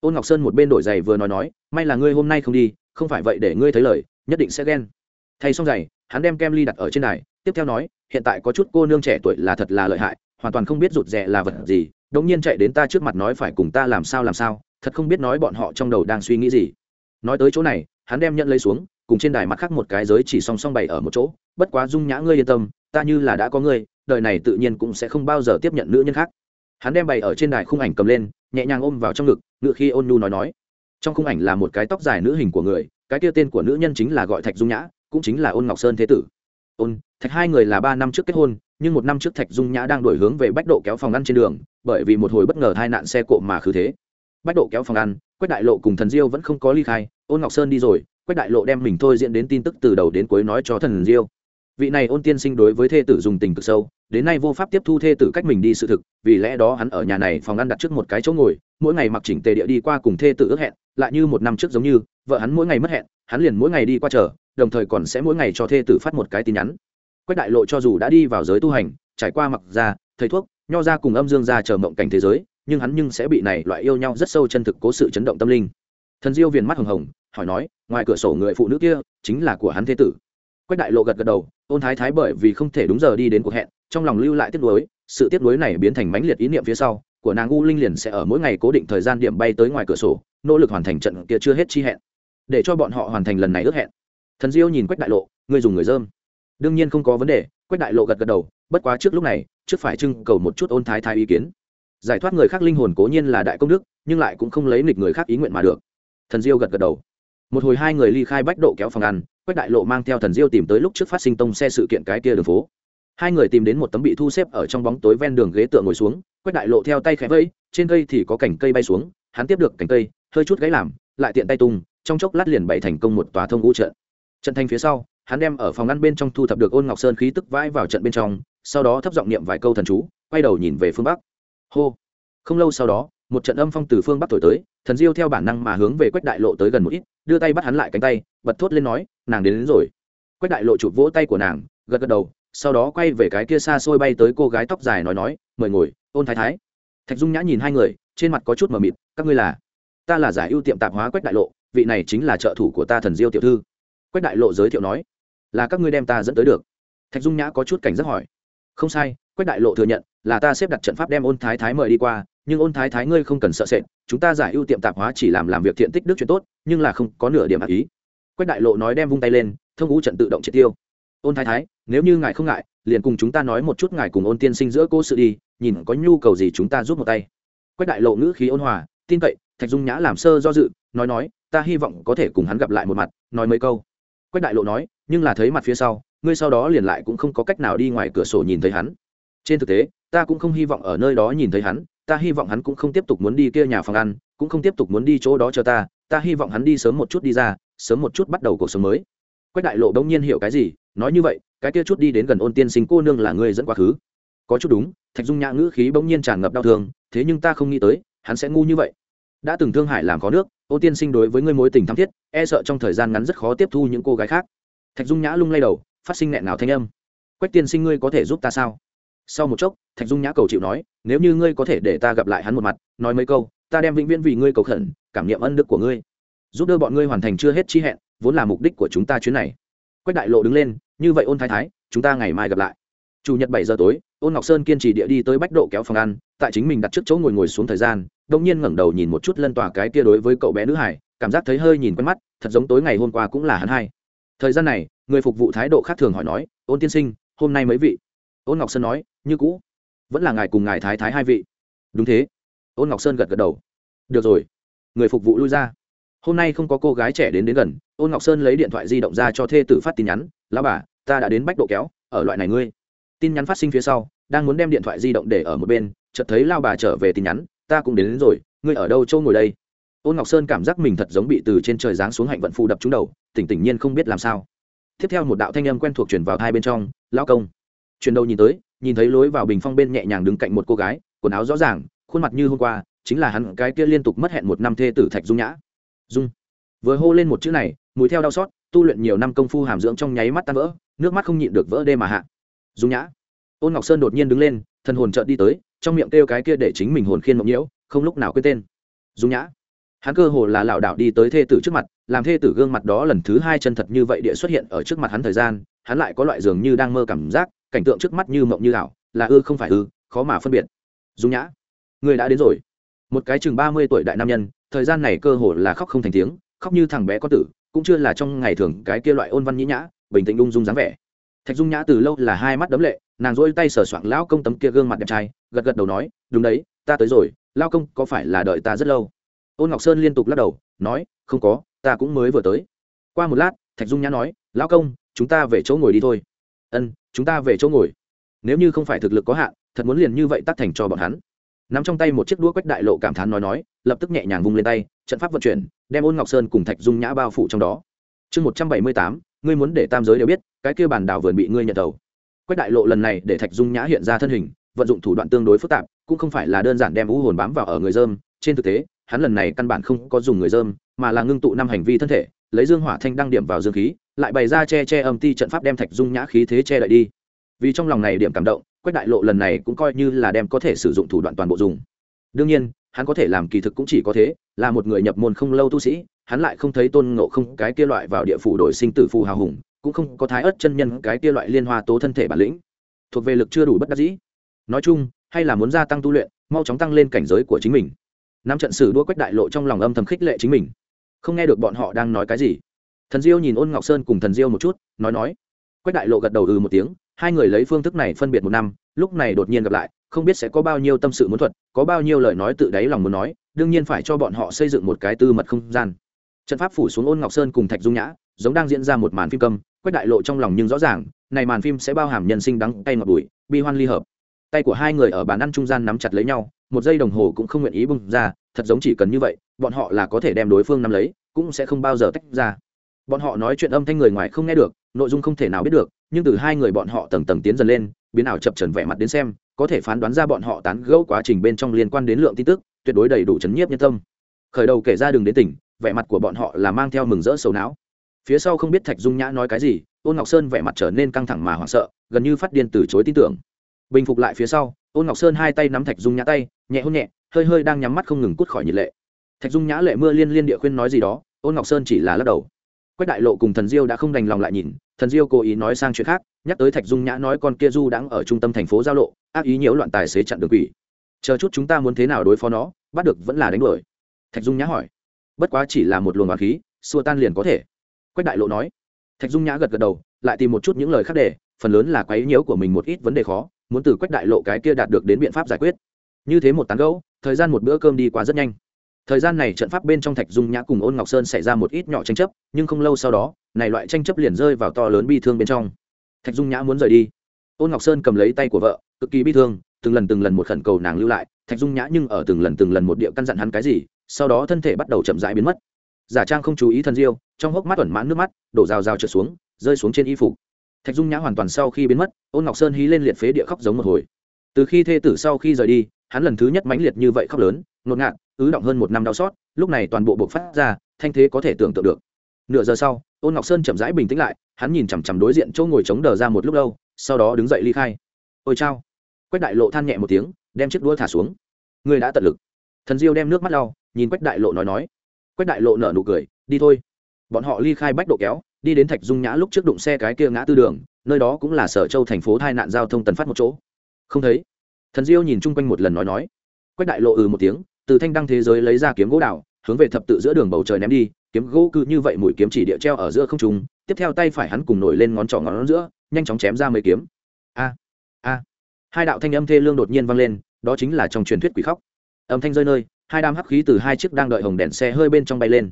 Ôn ngọc sơn một bên đổi giày vừa nói nói, may là ngươi hôm nay không đi, không phải vậy để ngươi thấy lời, nhất định sẽ ghen. Thay xong giày, hắn đem kem ly đặt ở trên đài, tiếp theo nói, hiện tại có chút cô nương trẻ tuổi là thật là lợi hại, hoàn toàn không biết rụt rè là vật gì, đống nhiên chạy đến ta trước mặt nói phải cùng ta làm sao làm sao, thật không biết nói bọn họ trong đầu đang suy nghĩ gì. Nói tới chỗ này, hắn đem nhận lấy xuống, cùng trên đài mặt khác một cái giới chỉ song song bày ở một chỗ, bất quá dung nhã ngươi yên tâm, ta như là đã có ngươi, đời này tự nhiên cũng sẽ không bao giờ tiếp nhận nữ nhân khác hắn đem bày ở trên đài khung ảnh cầm lên, nhẹ nhàng ôm vào trong ngực ngự khi ôn nhu nói nói. Trong khung ảnh là một cái tóc dài nữ hình của người, cái kia tên của nữ nhân chính là gọi thạch dung nhã, cũng chính là ôn ngọc sơn thế tử. Ôn, thạch hai người là ba năm trước kết hôn, nhưng một năm trước thạch dung nhã đang đổi hướng về bách độ kéo phòng ăn trên đường, bởi vì một hồi bất ngờ hai nạn xe cộ mà khứ thế. Bách độ kéo phòng ăn, quách đại lộ cùng thần diêu vẫn không có ly khai, ôn ngọc sơn đi rồi, quách đại lộ đem mình thôi diễn đến tin tức từ đầu đến cuối nói cho thần diêu vị này ôn tiên sinh đối với thê tử dùng tình cực sâu, đến nay vô pháp tiếp thu thê tử cách mình đi sự thực, vì lẽ đó hắn ở nhà này phòng ăn đặt trước một cái chỗ ngồi, mỗi ngày mặc chỉnh tề địa đi qua cùng thê tử ước hẹn, lại như một năm trước giống như, vợ hắn mỗi ngày mất hẹn, hắn liền mỗi ngày đi qua chờ, đồng thời còn sẽ mỗi ngày cho thê tử phát một cái tin nhắn. Quách đại lộ cho dù đã đi vào giới tu hành, trải qua mặc ra thầy thuốc, nho ra cùng âm dương ra chờ mộng cảnh thế giới, nhưng hắn nhưng sẽ bị này loại yêu nhau rất sâu chân thực cố sự chấn động tâm linh. Thần diêu viền mắt hồng hồng, hỏi nói, ngoài cửa sổ người phụ nữ kia chính là của hắn thế tử? Quách đại lộ gật gật đầu ôn thái thái bởi vì không thể đúng giờ đi đến cuộc hẹn, trong lòng lưu lại tiếp nối sự tiếp nối này biến thành mãnh liệt ý niệm phía sau, của nàng u linh liền sẽ ở mỗi ngày cố định thời gian điểm bay tới ngoài cửa sổ, nỗ lực hoàn thành trận kia chưa hết chi hẹn, để cho bọn họ hoàn thành lần này ước hẹn. Thần diêu nhìn quách đại lộ người dùng người dơm. Đương nhiên không có vấn đề, quách đại lộ gật gật đầu, bất quá trước lúc này, trước phải trưng cầu một chút ôn thái thái ý kiến. Giải thoát người khác linh hồn cố nhiên là đại công đức, nhưng lại cũng không lấy nghịch người khác ý nguyện mà được. Thần diêu gật gật đầu. Một hồi hai người ly khai bách độ kéo phòng ăn quách đại lộ mang theo thần diêu tìm tới lúc trước phát sinh tông xe sự kiện cái kia đường phố. Hai người tìm đến một tấm bị thu xếp ở trong bóng tối ven đường ghế tựa ngồi xuống, quách đại lộ theo tay khẽ vây, trên cây thì có cành cây bay xuống, hắn tiếp được cành cây, hơi chút gáy làm, lại tiện tay tung, trong chốc lát liền bày thành công một tòa thông ngũ trận. Trận Thanh phía sau, hắn đem ở phòng ngăn bên trong thu thập được ôn ngọc sơn khí tức vãi vào trận bên trong, sau đó thấp giọng niệm vài câu thần chú, quay đầu nhìn về phương bắc. Hô! Không lâu sau đó, một trận âm phong từ phương bắc thổi tới, thần diêu theo bản năng mà hướng về quách đại lộ tới gần một ít, đưa tay bắt hắn lại cánh tay, bật thốt lên nói nàng đến, đến rồi. Quách đại lộ chụp vỗ tay của nàng gật gật đầu sau đó quay về cái kia xa xôi bay tới cô gái tóc dài nói nói mời ngồi ôn thái thái. Thạch dung nhã nhìn hai người trên mặt có chút mờ mịt các ngươi là ta là giải ưu tiệm tạp hóa quách đại lộ vị này chính là trợ thủ của ta thần diêu tiểu thư. Quách đại lộ giới thiệu nói là các ngươi đem ta dẫn tới được. Thạch dung nhã có chút cảnh giác hỏi không sai quách đại lộ thừa nhận là ta xếp đặt trận pháp đem ôn thái thái mời đi qua nhưng ôn thái thái ngươi không cần sợ sệt chúng ta giải ưu tiệm tạp hóa chỉ làm làm việc thiện tích đức chuyện tốt nhưng là không có nửa điểm ác ý quách đại lộ nói đem vung tay lên, thông ngũ trận tự động triệt tiêu. Ôn thái thái, nếu như ngài không ngại, liền cùng chúng ta nói một chút ngài cùng ôn tiên sinh giữa cô sự đi, nhìn có nhu cầu gì chúng ta giúp một tay. Quách đại lộ ngữ khí ôn hòa, tin cậy, thạch dung nhã làm sơ do dự, nói nói, ta hy vọng có thể cùng hắn gặp lại một mặt, nói mấy câu. Quách đại lộ nói, nhưng là thấy mặt phía sau, ngươi sau đó liền lại cũng không có cách nào đi ngoài cửa sổ nhìn thấy hắn. Trên thực tế, ta cũng không hy vọng ở nơi đó nhìn thấy hắn, ta hy vọng hắn cũng không tiếp tục muốn đi kia nhà phòng ăn, cũng không tiếp tục muốn đi chỗ đó cho ta ta hy vọng hắn đi sớm một chút đi ra sớm một chút bắt đầu cuộc sống mới. Quách đại lộ đông nhiên hiểu cái gì, nói như vậy, cái kia chút đi đến gần ôn tiên sinh cô nương là người dẫn quá khứ. Có chút đúng, thạch dung nhã ngữ khí bỗng nhiên tràn ngập đau thương, thế nhưng ta không nghĩ tới, hắn sẽ ngu như vậy. Đã từng thương hại làm có nước ô tiên sinh đối với ngươi mối tình thắm thiết e sợ trong thời gian ngắn rất khó tiếp thu những cô gái khác. Thạch dung nhã lung lay đầu, phát sinh nghẹn nào thanh âm. Quách tiên sinh ngươi có thể giúp ta sao? Sau một chốc, thạch dung nhã cầu chịu nói, nếu như ngươi có thể để ta gặp lại hắn một mặt, nói mấy câu, ta đem vĩnh viễn vì ngươi cầu khẩn, cảm nghiệm ân đức của ngươi giúp đỡ bọn ngươi hoàn thành chưa hết chi hẹn, vốn là mục đích của chúng ta chuyến này. Quách đại lộ đứng lên, như vậy ôn thái thái, chúng ta ngày mai gặp lại. Chủ nhật bảy giờ tối, ôn ngọc sơn kiên trì địa đi tới bách độ kéo phòng ăn, tại chính mình đặt trước chỗ ngồi ngồi xuống thời gian đông nhiên ngẩng đầu nhìn một chút lân tòa cái kia đối với cậu bé nữ hải, cảm giác thấy hơi nhìn quen mắt, thật giống tối ngày hôm qua cũng là hắn hai thời gian này, người phục vụ thái độ khác thường hỏi nói, ôn tiên sinh, hôm nay mấy vị? Ôn ngọc sơn nói, như cũ. Vẫn là ngài cùng ngài thái thái hai vị. Đúng thế. Ôn ngọc sơn gật gật đầu. Được rồi. Người phục vụ lui ra hôm nay không có cô gái trẻ đến đến gần ôn ngọc sơn lấy điện thoại di động ra cho thê tử phát tin nhắn lão bà ta đã đến bách độ kéo ở loại này ngươi. Tin nhắn phát sinh phía sau đang muốn đem điện thoại di động để ở một bên chợt thấy lao bà trở về tin nhắn ta cũng đến, đến rồi ngươi ở đâu châu ngồi đây? Ôn ngọc sơn cảm giác mình thật giống bị từ trên trời giáng xuống hạnh vận phụ đập trúng đầu tỉnh tỉnh nhiên không biết làm sao. Tiếp theo một đạo thanh âm quen thuộc chuyển vào hai bên trong lao công. Chuyển đầu nhìn tới nhìn thấy lối vào bình phong bên nhẹ nhàng đứng cạnh một cô gái quần áo rõ ràng khuôn mặt như hôm qua chính là hắn cái kia liên tục mất hẹn một năm thê tử thạch dung nhã dung. Vừa hô lên một chữ này, mùi theo đau xót, tu luyện nhiều năm công phu hàm dưỡng trong nháy mắt tan vỡ, nước mắt không nhịn được vỡ đê mà hạ. Dung nhã. Ôn ngọc sơn đột nhiên đứng lên, thần hồn trợn đi tới, trong miệng kêu cái kia để chính mình hồn khiên mộng nhiễu, không lúc nào quên tên. Dung nhã. Hắn cơ hồ là lảo đảo đi tới thê tử trước mặt, làm thê tử gương mặt đó lần thứ hai chân thật như vậy địa xuất hiện ở trước mặt hắn thời gian, hắn lại có loại dường như đang mơ cảm giác, cảnh tượng trước mắt như mộng như ảo, là ư không phải ư, khó mà phân biệt. Dung nhã. Người đã đến rồi. Một cái chừng ba mươi tuổi đại nam nhân thời gian này cơ hồ là khóc không thành tiếng, khóc như thằng bé có tử, cũng chưa là trong ngày thường cái kia loại ôn văn nhĩ nhã, bình tĩnh ung dung dáng vẻ. Thạch dung nhã từ lâu là hai mắt đấm lệ, nàng rỗi tay sờ soạng lão công tấm kia gương mặt đẹp trai, gật gật đầu nói, đúng đấy, ta tới rồi lao công, có phải là đợi ta rất lâu? Ôn ngọc sơn liên tục lắc đầu, nói, không có, ta cũng mới vừa tới. Qua một lát, thạch dung nhã nói, lão công, chúng ta về chỗ ngồi đi thôi. Ân, chúng ta về chỗ ngồi. Nếu như không phải thực lực có hạn, thật muốn liền như vậy tắt thành cho bọn hắn nắm trong tay một chiếc đũa quách đại lộ cảm thán nói nói, lập tức nhẹ nhàng vung lên tay, trận pháp vận chuyển, đem ôn ngọc sơn cùng thạch dung nhã bao phủ trong đó. Chương một trăm bảy mươi tám, ngươi muốn để tam giới đều biết, cái kia bản đảo vườn bị ngươi nhận đầu. Quách đại lộ lần này để thạch dung nhã hiện ra thân hình, vận dụng thủ đoạn tương đối phức tạp, cũng không phải là đơn giản đem u hồn bám vào ở người dơm, trên thực tế, hắn lần này căn bản không có dùng người dơm, mà là ngưng tụ năm hành vi thân thể, lấy dương hỏa thanh đăng điểm vào dương khí, lại bày ra che che âm ti trận pháp đem thạch dung nhã khí thế che đậy đi. Vì trong lòng này điểm cảm động quách đại lộ lần này cũng coi như là đem có thể sử dụng thủ đoạn toàn bộ dùng. Đương nhiên, hắn có thể làm kỳ thực cũng chỉ có thế, là một người nhập môn không lâu tu sĩ, hắn lại không thấy tôn ngộ không cái kia loại vào địa phủ đổi sinh tử phù hào hùng, cũng không có thái ớt chân nhân cái kia loại liên hoa tố thân thể bản lĩnh. Thuộc về lực chưa đủ bất đắc dĩ. Nói chung, hay là muốn gia tăng tu luyện, mau chóng tăng lên cảnh giới của chính mình. Năm trận sử đua quách đại lộ trong lòng âm thầm khích lệ chính mình. Không nghe được bọn họ đang nói cái gì. Thần diêu nhìn ôn ngọc sơn cùng thần diêu một chút, nói nói. Quách đại lộ gật đầu ừ một tiếng hai người lấy phương thức này phân biệt một năm, lúc này đột nhiên gặp lại, không biết sẽ có bao nhiêu tâm sự muốn thuật, có bao nhiêu lời nói tự đáy lòng muốn nói, đương nhiên phải cho bọn họ xây dựng một cái tư mật không gian. Trận pháp phủ xuống ôn ngọc sơn cùng thạch dung nhã, giống đang diễn ra một màn phim câm, quách đại lộ trong lòng nhưng rõ ràng, này màn phim sẽ bao hàm nhân sinh đắng cay ngọt bụi bi hoan ly hợp. Tay của hai người ở bàn ăn trung gian nắm chặt lấy nhau, một giây đồng hồ cũng không nguyện ý bung ra, thật giống chỉ cần như vậy, bọn họ là có thể đem đối phương nắm lấy, cũng sẽ không bao giờ tách ra. Bọn họ nói chuyện âm thanh người ngoài không nghe được nội dung không thể nào biết được, nhưng từ hai người bọn họ tầng tầng tiến dần lên, biến ảo chập trần vẻ mặt đến xem, có thể phán đoán ra bọn họ tán gẫu quá trình bên trong liên quan đến lượng tin tức, tuyệt đối đầy đủ chấn nhiếp nhân tâm. Khởi đầu kể ra đường đến tỉnh, vẻ mặt của bọn họ là mang theo mừng rỡ sầu não. Phía sau không biết thạch dung nhã nói cái gì, ôn ngọc sơn vẻ mặt trở nên căng thẳng mà hoảng sợ, gần như phát điên từ chối tin tưởng. Bình phục lại phía sau, ôn ngọc sơn hai tay nắm thạch dung nhã tay, nhẹ hôn nhẹ, hơi hơi đang nhắm mắt không ngừng cút khỏi nhiệt lệ. Thạch dung nhã lệ mưa liên liên địa khuyên nói gì đó, ôn ngọc sơn chỉ là lắc đầu. Quách đại lộ cùng thần diêu đã không đành lòng lại nhìn thần diêu cố ý nói sang chuyện khác, nhắc tới thạch dung nhã nói con kia du đang ở trung tâm thành phố giao lộ, ác ý nhiễu loạn tài xế chặn đường quỷ. Chờ chút chúng ta muốn thế nào đối phó nó, bắt được vẫn là đánh đuổi. Thạch dung nhã hỏi. Bất quá chỉ là một luồng hoàng khí, xua tan liền có thể. Quách đại lộ nói. Thạch dung nhã gật gật đầu, lại tìm một chút những lời khác để, phần lớn là quấy nhiễu của mình một ít vấn đề khó, muốn từ quách đại lộ cái kia đạt được đến biện pháp giải quyết. Như thế một tán gẫu, thời gian một bữa cơm đi qua rất nhanh thời gian này trận pháp bên trong thạch dung nhã cùng ôn ngọc sơn xảy ra một ít nhỏ tranh chấp, nhưng không lâu sau đó, này loại tranh chấp liền rơi vào to lớn bi thương bên trong. Thạch dung nhã muốn rời đi. Ôn ngọc sơn cầm lấy tay của vợ, cực kỳ bi thương, từng lần từng lần một khẩn cầu nàng lưu lại, thạch dung nhã nhưng ở từng lần từng lần một điệu căn dặn hắn cái gì, sau đó thân thể bắt đầu chậm rãi biến mất. Giả trang không chú ý thân diêu, trong hốc mắt ẩn mãn nước mắt, đổ rào rào trượt xuống, rơi xuống trên y phục. Thạch dung nhã hoàn toàn sau khi biến mất, ôn ngọc sơn hí lên liệt phế địa khóc giống một hồi. Từ khi thê tử sau khi rời đi, hắn lần thứ nhất mãnh liệt như vậy khóc lớn, ngột ngạt ứ động hơn một năm đau xót, lúc này toàn bộ buộc phát ra, thanh thế có thể tưởng tượng được. Nửa giờ sau ôn ngọc sơn chậm rãi bình tĩnh lại, hắn nhìn chằm chằm đối diện chỗ ngồi chống đờ ra một lúc lâu, sau đó đứng dậy ly khai. Ôi chao. Quách đại lộ than nhẹ một tiếng, đem chiếc đũa thả xuống. Người đã tận lực. Thần diêu đem nước mắt lau, nhìn quách đại lộ nói nói. Quách đại lộ nở nụ cười, đi thôi. Bọn họ ly khai bách độ kéo, đi đến thạch dung nhã lúc trước đụng xe cái kia ngã tư đường, nơi đó cũng là sở châu thành phố tai nạn giao thông tần phát một chỗ. Không thấy. Thần diêu nhìn chung quanh một lần nói nói. Quách đại lộ ừ một tiếng từ thanh đăng thế giới lấy ra kiếm gỗ đào, hướng về thập tự giữa đường bầu trời ném đi, kiếm gỗ cứ như vậy mũi kiếm chỉ địa treo ở giữa không trung, tiếp theo tay phải hắn cùng nổi lên ngón trỏ ngón giữa, nhanh chóng chém ra mấy kiếm. A a. Hai đạo thanh âm thê lương đột nhiên vang lên, đó chính là trong truyền thuyết quỷ khóc. Âm thanh rơi nơi, hai đám hắc khí từ hai chiếc đang đợi hồng đèn xe hơi bên trong bay lên.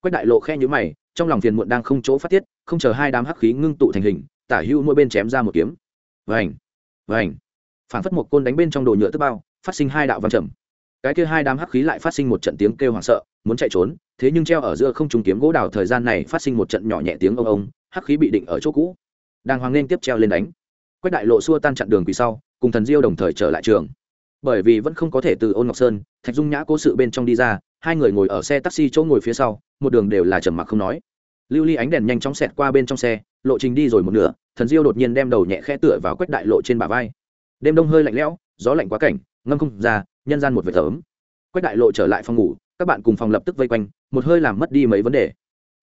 Quách đại lộ khe nhũ mày, trong lòng phiền muộn đang không chỗ phát tiết, không chờ hai đám hắc khí ngưng tụ thành hình, tả hưu mỗi bên chém ra một kiếm. Vành vành. Phản phất một côn đánh bên trong đồ nhựa tức bao, phát sinh hai đạo văn trầm cái kia hai đám hắc khí lại phát sinh một trận tiếng kêu hoảng sợ, muốn chạy trốn, thế nhưng treo ở giữa không trúng kiếm gỗ đào thời gian này phát sinh một trận nhỏ nhẹ tiếng ông ông, hắc khí bị định ở chỗ cũ. Đang hoàng nên tiếp treo lên đánh. Quách đại lộ xua tan chặn đường quỳ sau, cùng thần diêu đồng thời trở lại trường. Bởi vì vẫn không có thể từ ôn ngọc sơn, thạch dung nhã cố sự bên trong đi ra, hai người ngồi ở xe taxi chỗ ngồi phía sau, một đường đều là trầm mặc không nói. Lưu ly ánh đèn nhanh chóng xẹt qua bên trong xe, lộ trình đi rồi một nửa, thần diêu đột nhiên đem đầu nhẹ khẽ tựa vào quách đại lộ trên bả vai. Đêm đông hơi lạnh lẽo, gió lạnh quá cảnh, ngâm không ra nhân gian một vệt tớm, quách đại lộ trở lại phòng ngủ các bạn cùng phòng lập tức vây quanh một hơi làm mất đi mấy vấn đề.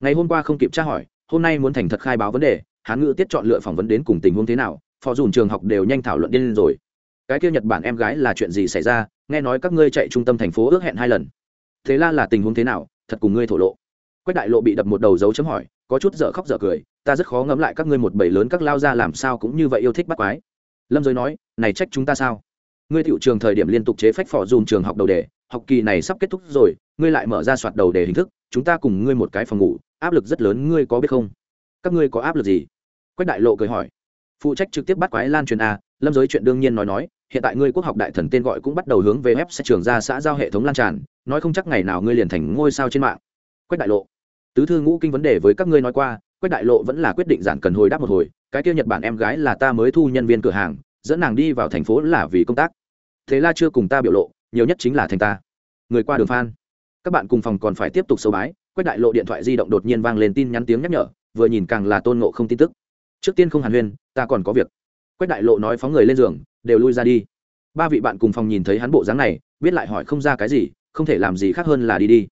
Ngày hôm qua không kịp tra hỏi hôm nay muốn thành thật khai báo vấn đề hán ngữ tiết chọn lựa phỏng vấn đến cùng tình huống thế nào phò dùn trường học đều nhanh thảo luận điên lên rồi. Cái kia nhật bản em gái là chuyện gì xảy ra nghe nói các ngươi chạy trung tâm thành phố ước hẹn hai lần. Thế la là tình huống thế nào thật cùng ngươi thổ lộ. Quách đại lộ bị đập một đầu dấu chấm hỏi có chút dở khóc dở cười ta rất khó ngẫm lại các ngươi một bầy lớn các lao ra làm sao cũng như vậy yêu thích bắt quái. Lâm giới nói này trách chúng ta sao? Ngươi tiểu trường thời điểm liên tục chế phách phò dùm trường học đầu đề, học kỳ này sắp kết thúc rồi, ngươi lại mở ra soạt đầu đề hình thức, chúng ta cùng ngươi một cái phòng ngủ, áp lực rất lớn, ngươi có biết không? Các ngươi có áp lực gì? Quách đại lộ cười hỏi. Phụ trách trực tiếp bắt quái lan truyền a, lâm giới chuyện đương nhiên nói nói, hiện tại ngươi quốc học đại thần tên gọi cũng bắt đầu hướng về web sẽ trường ra xã giao hệ thống lan tràn, nói không chắc ngày nào ngươi liền thành ngôi sao trên mạng. Quách đại lộ. Tứ thư ngũ kinh vấn đề với các ngươi nói qua, quách đại lộ vẫn là quyết định giản cần hồi đáp một hồi, cái kia nhật bản em gái là ta mới thu nhân viên cửa hàng, dẫn nàng đi vào thành phố là vì công tác thế la chưa cùng ta biểu lộ, nhiều nhất chính là thành ta. Người qua đường phan. Các bạn cùng phòng còn phải tiếp tục sâu bái quách đại lộ điện thoại di động đột nhiên vang lên tin nhắn tiếng nhắc nhở, vừa nhìn càng là tôn ngộ không tin tức. Trước tiên không hàn huyên, ta còn có việc. Quách đại lộ nói phóng người lên giường, đều lui ra đi. Ba vị bạn cùng phòng nhìn thấy hắn bộ dáng này, biết lại hỏi không ra cái gì, không thể làm gì khác hơn là đi đi.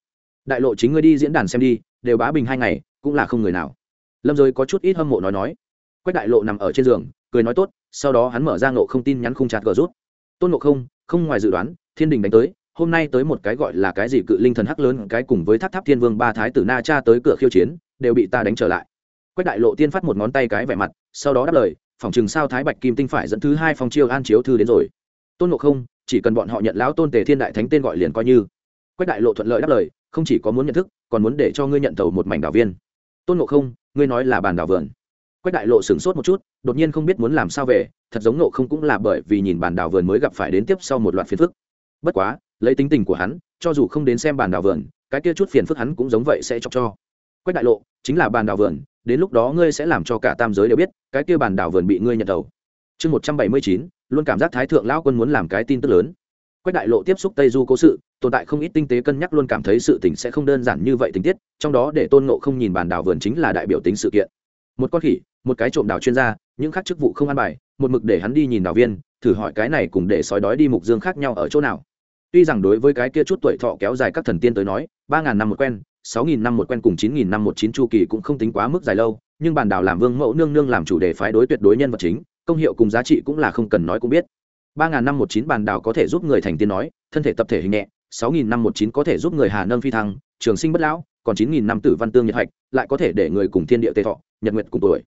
Đại lộ chính ngươi đi diễn đàn xem đi, đều bá bình hai ngày, cũng là không người nào. Lâm giới có chút ít hâm mộ nói nói. Quách đại lộ nằm ở trên giường, cười nói tốt, sau đó hắn mở ra ngộ không tin nhắn khung chặt gờ rút tôn ngộ không không ngoài dự đoán, thiên đình đánh tới, hôm nay tới một cái gọi là cái gì cự linh thần hắc lớn, cái cùng với tháp tháp thiên vương, ba thái tử na cha tới cửa khiêu chiến, đều bị ta đánh trở lại. Quách đại lộ tiên phát một ngón tay cái vẻ mặt, sau đó đáp lời, phòng chừng sao thái bạch kim tinh phải dẫn thứ hai phong chiêu an chiếu thư đến rồi. Tôn ngộ không, chỉ cần bọn họ nhận lão tôn tề thiên đại thánh tên gọi liền coi như. Quách đại lộ thuận lợi đáp lời, không chỉ có muốn nhận thức, còn muốn để cho ngươi nhận tàu một mảnh đảo viên. Tôn ngộ không, ngươi nói là bàn đảo vườn quách đại lộ sửng sốt một chút, đột nhiên không biết muốn làm sao về, thật giống ngộ không cũng là bởi vì nhìn bàn đảo vườn mới gặp phải đến tiếp sau một loạt phiền phức. Bất quá, lấy tính tình của hắn, cho dù không đến xem bàn đảo vườn, cái kia chút phiền phức hắn cũng giống vậy sẽ chọc cho. Quách đại lộ, chính là bàn đảo vườn, đến lúc đó ngươi sẽ làm cho cả tam giới đều biết, cái kia bàn đảo vườn bị ngươi nhận đầu. Chương một trăm bảy mươi chín, luôn cảm giác thái thượng lão quân muốn làm cái tin tức lớn. Quách đại lộ tiếp xúc tây du cố sự, tồn tại không ít tinh tế cân nhắc luôn cảm thấy sự tình sẽ không đơn giản như vậy tình tiết, trong đó để tôn ngộ không nhìn bàn đảo vườn chính là đại biểu tính sự kiện một con khỉ, một cái trộm đảo chuyên gia, những khác chức vụ không an bài, một mực để hắn đi nhìn đảo viên, thử hỏi cái này cùng để sói đói đi mục dương khác nhau ở chỗ nào. Tuy rằng đối với cái kia chút tuổi thọ kéo dài các thần tiên tới nói, ba ngàn năm một quen, sáu nghìn năm một quen cùng chín nghìn năm một chín chu kỳ cũng không tính quá mức dài lâu, nhưng bàn đảo làm vương mẫu nương nương làm chủ đề phái đối tuyệt đối nhân vật chính, công hiệu cùng giá trị cũng là không cần nói cũng biết. Ba ngàn năm một chín bàn đảo có thể giúp người thành tiên nói, thân thể tập thể hình nhẹ, sáu nghìn năm một chín có thể giúp người hà nâng phi thăng, trường sinh bất lão, còn chín nghìn năm tử văn tương nhật hạch, lại có thể để người cùng thiên địa tê thọ nhật nguyệt cùng tuổi.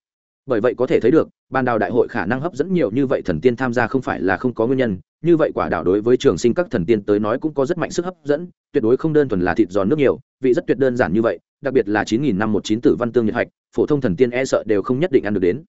Bởi vậy có thể thấy được, ban đào đại hội khả năng hấp dẫn nhiều như vậy thần tiên tham gia không phải là không có nguyên nhân, như vậy quả đảo đối với trường sinh các thần tiên tới nói cũng có rất mạnh sức hấp dẫn, tuyệt đối không đơn thuần là thịt giòn nước nhiều, vị rất tuyệt đơn giản như vậy, đặc biệt là chín nghìn năm một chín tử văn tương nhật hạch, phổ thông thần tiên e sợ đều không nhất định ăn được đến.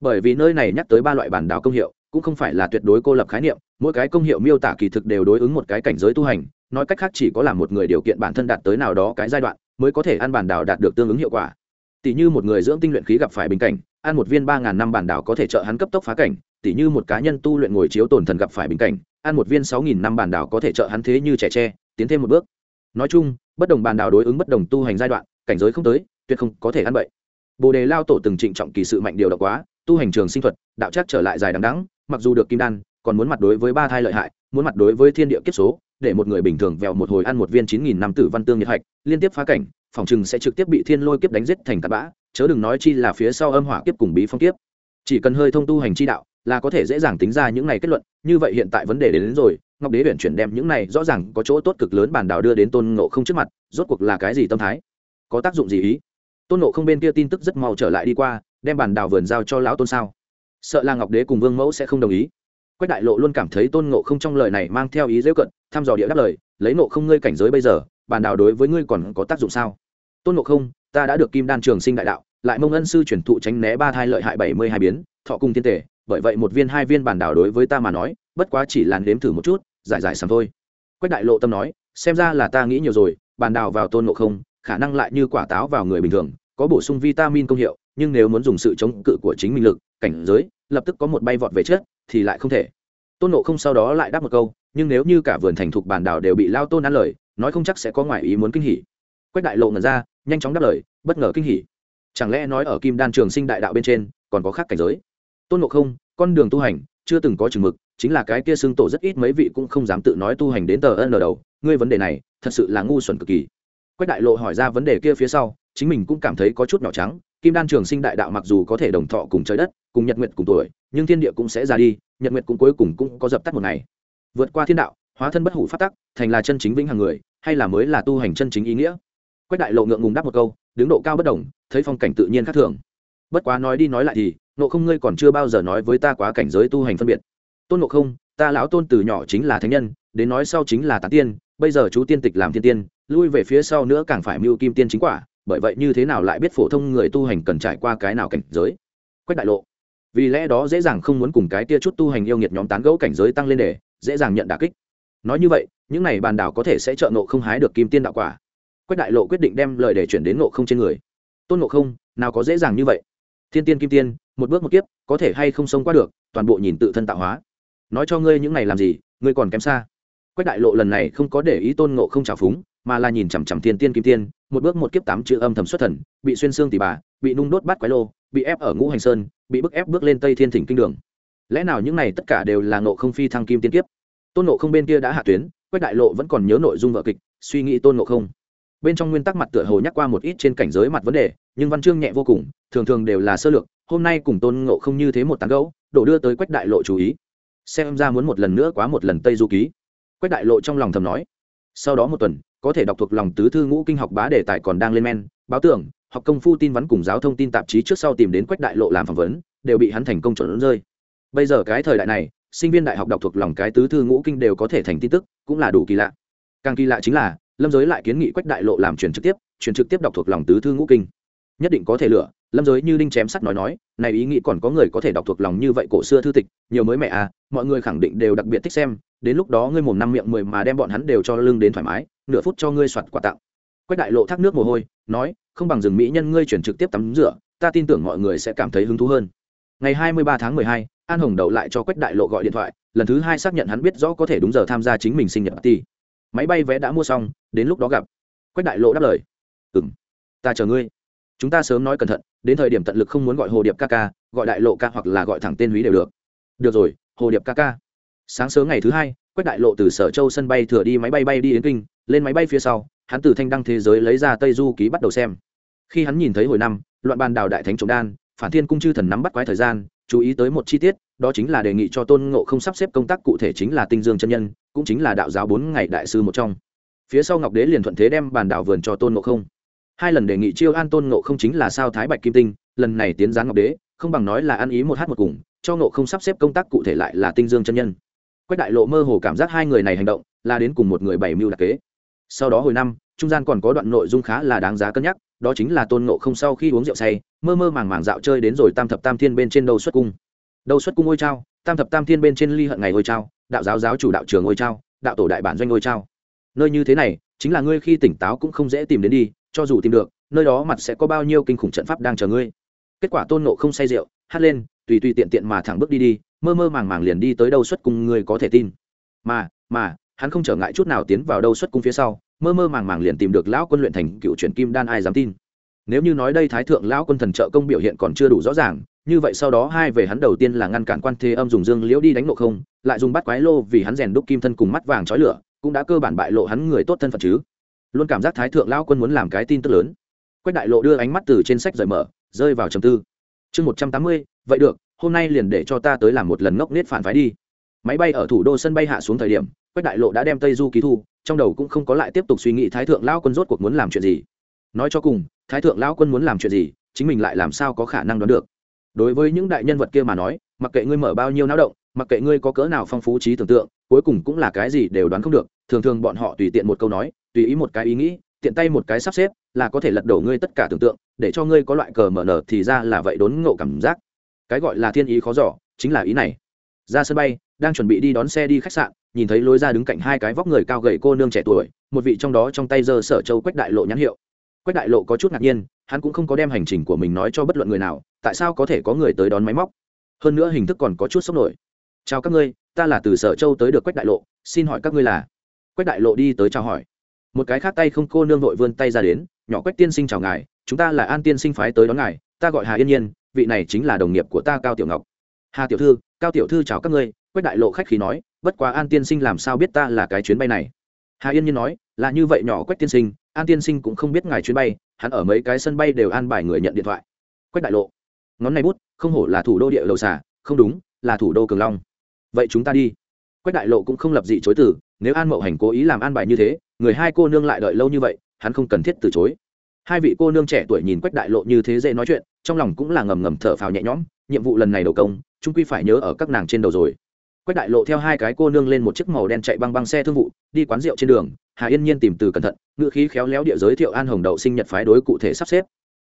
Bởi vì nơi này nhắc tới ba loại bản đảo công hiệu, cũng không phải là tuyệt đối cô lập khái niệm, mỗi cái công hiệu miêu tả kỳ thực đều đối ứng một cái cảnh giới tu hành, nói cách khác chỉ có là một người điều kiện bản thân đạt tới nào đó cái giai đoạn, mới có thể ăn bản đảo đạt được tương ứng hiệu quả tỷ như một người dưỡng tinh luyện khí gặp phải bình cảnh, ăn một viên ba ngàn năm bản đảo có thể trợ hắn cấp tốc phá cảnh. Tỷ như một cá nhân tu luyện ngồi chiếu tổn thần gặp phải bình cảnh, ăn một viên sáu nghìn năm bản đảo có thể trợ hắn thế như trẻ tre, tiến thêm một bước. Nói chung, bất đồng bản đảo đối ứng bất đồng tu hành giai đoạn, cảnh giới không tới, tuyệt không có thể ăn bậy. Bồ đề lao tổ từng trịnh trọng kỳ sự mạnh điều độc quá, tu hành trường sinh thuật, đạo chắc trở lại dài đằng đắng mặc dù được kim đan, còn muốn mặt đối với ba thai lợi hại, muốn mặt đối với thiên địa kiếp số, để một người bình thường vèo một hồi ăn một viên chín nghìn năm tử văn tương nhiệt hạch, liên tiếp phá cảnh phòng chừng sẽ trực tiếp bị thiên lôi kiếp đánh giết thành cát bã chớ đừng nói chi là phía sau âm hỏa kiếp cùng bí phong kiếp. Chỉ cần hơi thông tu hành chi đạo là có thể dễ dàng tính ra những này kết luận như vậy hiện tại vấn đề đến, đến rồi ngọc đế huyện chuyển đem những này rõ ràng có chỗ tốt cực lớn bản đảo đưa đến tôn ngộ không trước mặt rốt cuộc là cái gì tâm thái? Có tác dụng gì ý? Tôn ngộ không bên kia tin tức rất mau trở lại đi qua đem bản đảo vườn giao cho lão tôn sao? Sợ là ngọc đế cùng vương mẫu sẽ không đồng ý. Quách đại lộ luôn cảm thấy tôn ngộ không trong lời này mang theo ý dễ cận thăm dò địa đáp lời lấy ngộ không ngươi cảnh giới bây giờ bản đào đối với ngươi còn có tác dụng sao? Tôn ngộ không ta đã được kim đan trường sinh đại đạo lại mông ân sư chuyển thụ tránh né ba thai lợi hại bảy mươi hai biến thọ cung thiên tể bởi vậy một viên hai viên bản đảo đối với ta mà nói bất quá chỉ làn đếm thử một chút giải giải sầm thôi. Quách đại lộ tâm nói xem ra là ta nghĩ nhiều rồi bản đảo vào tôn ngộ không khả năng lại như quả táo vào người bình thường có bổ sung vitamin công hiệu nhưng nếu muốn dùng sự chống cự của chính mình lực cảnh giới lập tức có một bay vọt về trước, thì lại không thể. Tôn nộ không sau đó lại đáp một câu nhưng nếu như cả vườn thành thục bản đảo đều bị lao tôn ăn lời, nói không chắc sẽ có ngoại ý muốn kinh hỉ. Quách đại lộ ngẩn ra, nhanh chóng đáp lời, bất ngờ kinh hỉ. Chẳng lẽ nói ở kim đan trường sinh đại đạo bên trên, còn có khác cảnh giới? Tôn ngộ không, con đường tu hành, chưa từng có chừng mực, chính là cái kia xương tổ rất ít mấy vị cũng không dám tự nói tu hành đến tờ ân đầu, ngươi vấn đề này, thật sự là ngu xuẩn cực kỳ. Quách đại lộ hỏi ra vấn đề kia phía sau, chính mình cũng cảm thấy có chút nhỏ trắng, kim đan trường sinh đại đạo mặc dù có thể đồng thọ cùng trời đất, cùng nhật nguyệt cùng tuổi, nhưng thiên địa cũng sẽ ra đi, nhật nguyệt cũng cuối cùng cũng có dập tắt một ngày vượt qua thiên đạo, hóa thân bất hủ phát tắc, thành là chân chính vĩnh hằng người, hay là mới là tu hành chân chính ý nghĩa? Quách đại lộ ngượng ngùng đáp một câu, đứng độ cao bất đồng thấy phong cảnh tự nhiên khác thường. Bất quá nói đi nói lại thì nộ không ngươi còn chưa bao giờ nói với ta quá cảnh giới tu hành phân biệt. Tôn nộ không, ta lão tôn từ nhỏ chính là thánh nhân, đến nói sau chính là tán tiên, bây giờ chú tiên tịch làm thiên tiên, lui về phía sau nữa càng phải mưu kim tiên chính quả, bởi vậy như thế nào lại biết phổ thông người tu hành cần trải qua cái nào cảnh giới? Quách đại lộ, vì lẽ đó dễ dàng không muốn cùng cái tia chút tu hành yêu nghiệt nhóm tán gẫu cảnh giới tăng lên để dễ dàng nhận đả kích. Nói như vậy, những này bàn đảo có thể sẽ trợ nộ không hái được kim tiên đạo quả. Quách đại lộ quyết định đem lời để chuyển đến nộ không trên người. Tôn nộ không, nào có dễ dàng như vậy? Thiên tiên kim tiên, một bước một kiếp, có thể hay không sống qua được, toàn bộ nhìn tự thân tạo hóa. Nói cho ngươi những này làm gì, ngươi còn kém xa. Quách đại lộ lần này không có để ý tôn nộ không trào phúng, mà là nhìn chằm chằm thiên tiên kim tiên, một bước một kiếp tám chữ âm thầm xuất thần, bị xuyên xương tỉ bà, bị nung đốt bát quái lô, bị ép ở ngũ hành sơn, bị bức ép bước lên tây thiên thỉnh kinh đường lẽ nào những này tất cả đều là nộ không phi thăng kim tiên kiếp? Tôn nộ không bên kia đã hạ tuyến quách đại lộ vẫn còn nhớ nội dung vợ kịch suy nghĩ tôn nộ không. Bên trong nguyên tắc mặt tựa hồ nhắc qua một ít trên cảnh giới mặt vấn đề nhưng văn chương nhẹ vô cùng thường thường đều là sơ lược hôm nay cùng tôn ngộ không như thế một tán gấu, đổ đưa tới quách đại lộ chú ý. Xem ra muốn một lần nữa quá một lần tây du ký. Quách đại lộ trong lòng thầm nói. Sau đó một tuần có thể đọc thuộc lòng tứ thư ngũ kinh học bá đề tài còn đang lên men báo tưởng học công phu tin vắn cùng giáo thông tin tạp chí trước sau tìm đến quách đại lộ làm phỏng vấn đều bị hắn thành công chuẩn rơi bây giờ cái thời đại này, sinh viên đại học đọc thuộc lòng cái tứ thư ngũ kinh đều có thể thành tin tức, cũng là đủ kỳ lạ. Càng kỳ lạ chính là, lâm giới lại kiến nghị quách đại lộ làm truyền trực tiếp, truyền trực tiếp đọc thuộc lòng tứ thư ngũ kinh. Nhất định có thể lựa, lâm giới như đinh chém sắt nói nói, này ý nghĩ còn có người có thể đọc thuộc lòng như vậy cổ xưa thư tịch, nhiều mới mẹ à mọi người khẳng định đều đặc biệt thích xem, đến lúc đó ngươi mồm năm miệng mười mà đem bọn hắn đều cho lưng đến thoải mái, nửa phút cho ngươi soạt quà tặng. Quách đại lộ thác nước mồ hôi, nói, không bằng rừng mỹ nhân ngươi chuyển trực tiếp tắm rửa, ta tin tưởng mọi người sẽ cảm thấy hứng thú hơn ngày hai mươi ba tháng mười hai, an hồng đậu lại cho quách đại lộ gọi điện thoại, lần thứ hai xác nhận hắn biết rõ có thể đúng giờ tham gia chính mình sinh nhật party. Máy bay vé đã mua xong, đến lúc đó gặp. Quách đại lộ đáp lời. Ừ m ta chờ ngươi. Chúng ta sớm nói cẩn thận, đến thời điểm tận lực không muốn gọi hồ điệp ca ca, gọi đại lộ ca hoặc là gọi thẳng tên húy đều được. Được rồi, hồ điệp ca ca. Sáng sớm ngày thứ hai, quách đại lộ từ sở châu sân bay thừa đi máy bay bay đi đến kinh, lên máy bay phía sau, hắn từ thanh đăng thế giới lấy ra tây du ký bắt đầu xem. Khi hắn nhìn thấy hồi năm, loạn bàn đào đại thánh trộm đan phản thiên cung chư thần nắm bắt quái thời gian, chú ý tới một chi tiết, đó chính là đề nghị cho tôn ngộ không sắp xếp công tác cụ thể chính là tinh dương chân nhân, cũng chính là đạo giáo bốn ngày đại sư một trong. Phía sau ngọc đế liền thuận thế đem bàn đảo vườn cho tôn ngộ không. Hai lần đề nghị chiêu an tôn ngộ không chính là sao thái bạch kim tinh, lần này tiến gián ngọc đế, không bằng nói là ăn ý một hát một cùng, cho ngộ không sắp xếp công tác cụ thể lại là tinh dương chân nhân. Quách đại lộ mơ hồ cảm giác hai người này hành động, là đến cùng một người bảy mưu đặc kế. Sau đó hồi năm, trung gian còn có đoạn nội dung khá là đáng giá cân nhắc đó chính là tôn ngộ không sau khi uống rượu say, mơ mơ màng màng dạo chơi đến rồi tam thập tam thiên bên trên đầu xuất cung. Đầu xuất cung ngôi trao tam thập tam thiên bên trên ly hận ngày ngôi trao đạo giáo giáo chủ đạo trường ngôi trao đạo tổ đại bản doanh ngôi trao nơi như thế này, chính là ngươi khi tỉnh táo cũng không dễ tìm đến đi, cho dù tìm được, nơi đó mặt sẽ có bao nhiêu kinh khủng trận pháp đang chờ ngươi. Kết quả tôn nộ không say rượu, hát lên, tùy tùy tiện tiện mà thẳng bước đi đi, mơ mơ màng màng liền đi tới đâu xuất cung, ngươi có thể tin. Mà mà, hắn không trở ngại chút nào tiến vào đâu xuất cung phía sau mơ mơ màng màng liền tìm được lão quân luyện thành cựu truyền kim đan ai dám tin. Nếu như nói đây thái thượng lão quân thần trợ công biểu hiện còn chưa đủ rõ ràng, như vậy sau đó hai về hắn đầu tiên là ngăn cản quan thế âm dùng dương liễu đi đánh nộ không, lại dùng bắt quái lô vì hắn rèn đúc kim thân cùng mắt vàng chói lửa, cũng đã cơ bản bại lộ hắn người tốt thân phận chứ. Luôn cảm giác thái thượng lão quân muốn làm cái tin tức lớn. Quách đại lộ đưa ánh mắt từ trên sách rời mở, rơi vào trầm tư. Chương một trăm tám mươi, vậy được, hôm nay liền để cho ta tới làm một lần ngốc nết phản phái đi. Máy bay ở thủ đô sân bay hạ xuống thời điểm quách đại lộ đã đem tây du ký thu, trong đầu cũng không có lại tiếp tục suy nghĩ thái thượng lão quân rốt cuộc muốn làm chuyện gì. Nói cho cùng, thái thượng lão quân muốn làm chuyện gì, chính mình lại làm sao có khả năng đoán được. Đối với những đại nhân vật kia mà nói, mặc kệ ngươi mở bao nhiêu náo động, mặc kệ ngươi có cỡ nào phong phú trí tưởng tượng, cuối cùng cũng là cái gì đều đoán không được, thường thường bọn họ tùy tiện một câu nói, tùy ý một cái ý nghĩ, tiện tay một cái sắp xếp, là có thể lật đổ ngươi tất cả tưởng tượng, để cho ngươi có loại cờ mở nở thì ra là vậy đốn ngộ cảm giác. Cái gọi là thiên ý khó giỏ chính là ý này. Ra sân bay, đang chuẩn bị đi đón xe đi khách sạn nhìn thấy lối ra đứng cạnh hai cái vóc người cao gầy cô nương trẻ tuổi, một vị trong đó trong tay giơ sở châu quách đại lộ nhãn hiệu. Quách đại lộ có chút ngạc nhiên, hắn cũng không có đem hành trình của mình nói cho bất luận người nào, tại sao có thể có người tới đón máy móc? Hơn nữa hình thức còn có chút sốc nổi. Chào các ngươi, ta là từ sở châu tới được quách đại lộ, xin hỏi các ngươi là? Quách đại lộ đi tới chào hỏi. Một cái khác tay không cô nương vội vươn tay ra đến, nhỏ quách tiên sinh chào ngài, chúng ta là an tiên sinh phái tới đón ngài, ta gọi hà yên nhiên, vị này chính là đồng nghiệp của ta cao tiểu ngọc. Hà tiểu thư, cao tiểu thư chào các ngươi, quách đại lộ khách khí nói bất quá an tiên sinh làm sao biết ta là cái chuyến bay này? Hà yên nhiên nói, là như vậy nhỏ quách tiên sinh, an tiên sinh cũng không biết ngài chuyến bay, hắn ở mấy cái sân bay đều an bài người nhận điện thoại. Quách đại lộ. Ngón này bút, không hổ là thủ đô địa lầu xả không đúng, là thủ đô cường long. Vậy chúng ta đi. Quách đại lộ cũng không lập dị chối từ, nếu an mậu hành cố ý làm an bài như thế, người hai cô nương lại đợi lâu như vậy, hắn không cần thiết từ chối. Hai vị cô nương trẻ tuổi nhìn quách đại lộ như thế dễ nói chuyện, trong lòng cũng là ngầm ngầm thở phào nhẹ nhõm, nhiệm vụ lần này đầu công trung quy phải nhớ ở các nàng trên đầu rồi quách đại lộ theo hai cái cô nương lên một chiếc màu đen chạy băng băng xe thương vụ, đi quán rượu trên đường, hà yên nhiên tìm từ cẩn thận ngự khí khéo léo địa giới thiệu an hồng đậu sinh nhật phái đối cụ thể sắp xếp.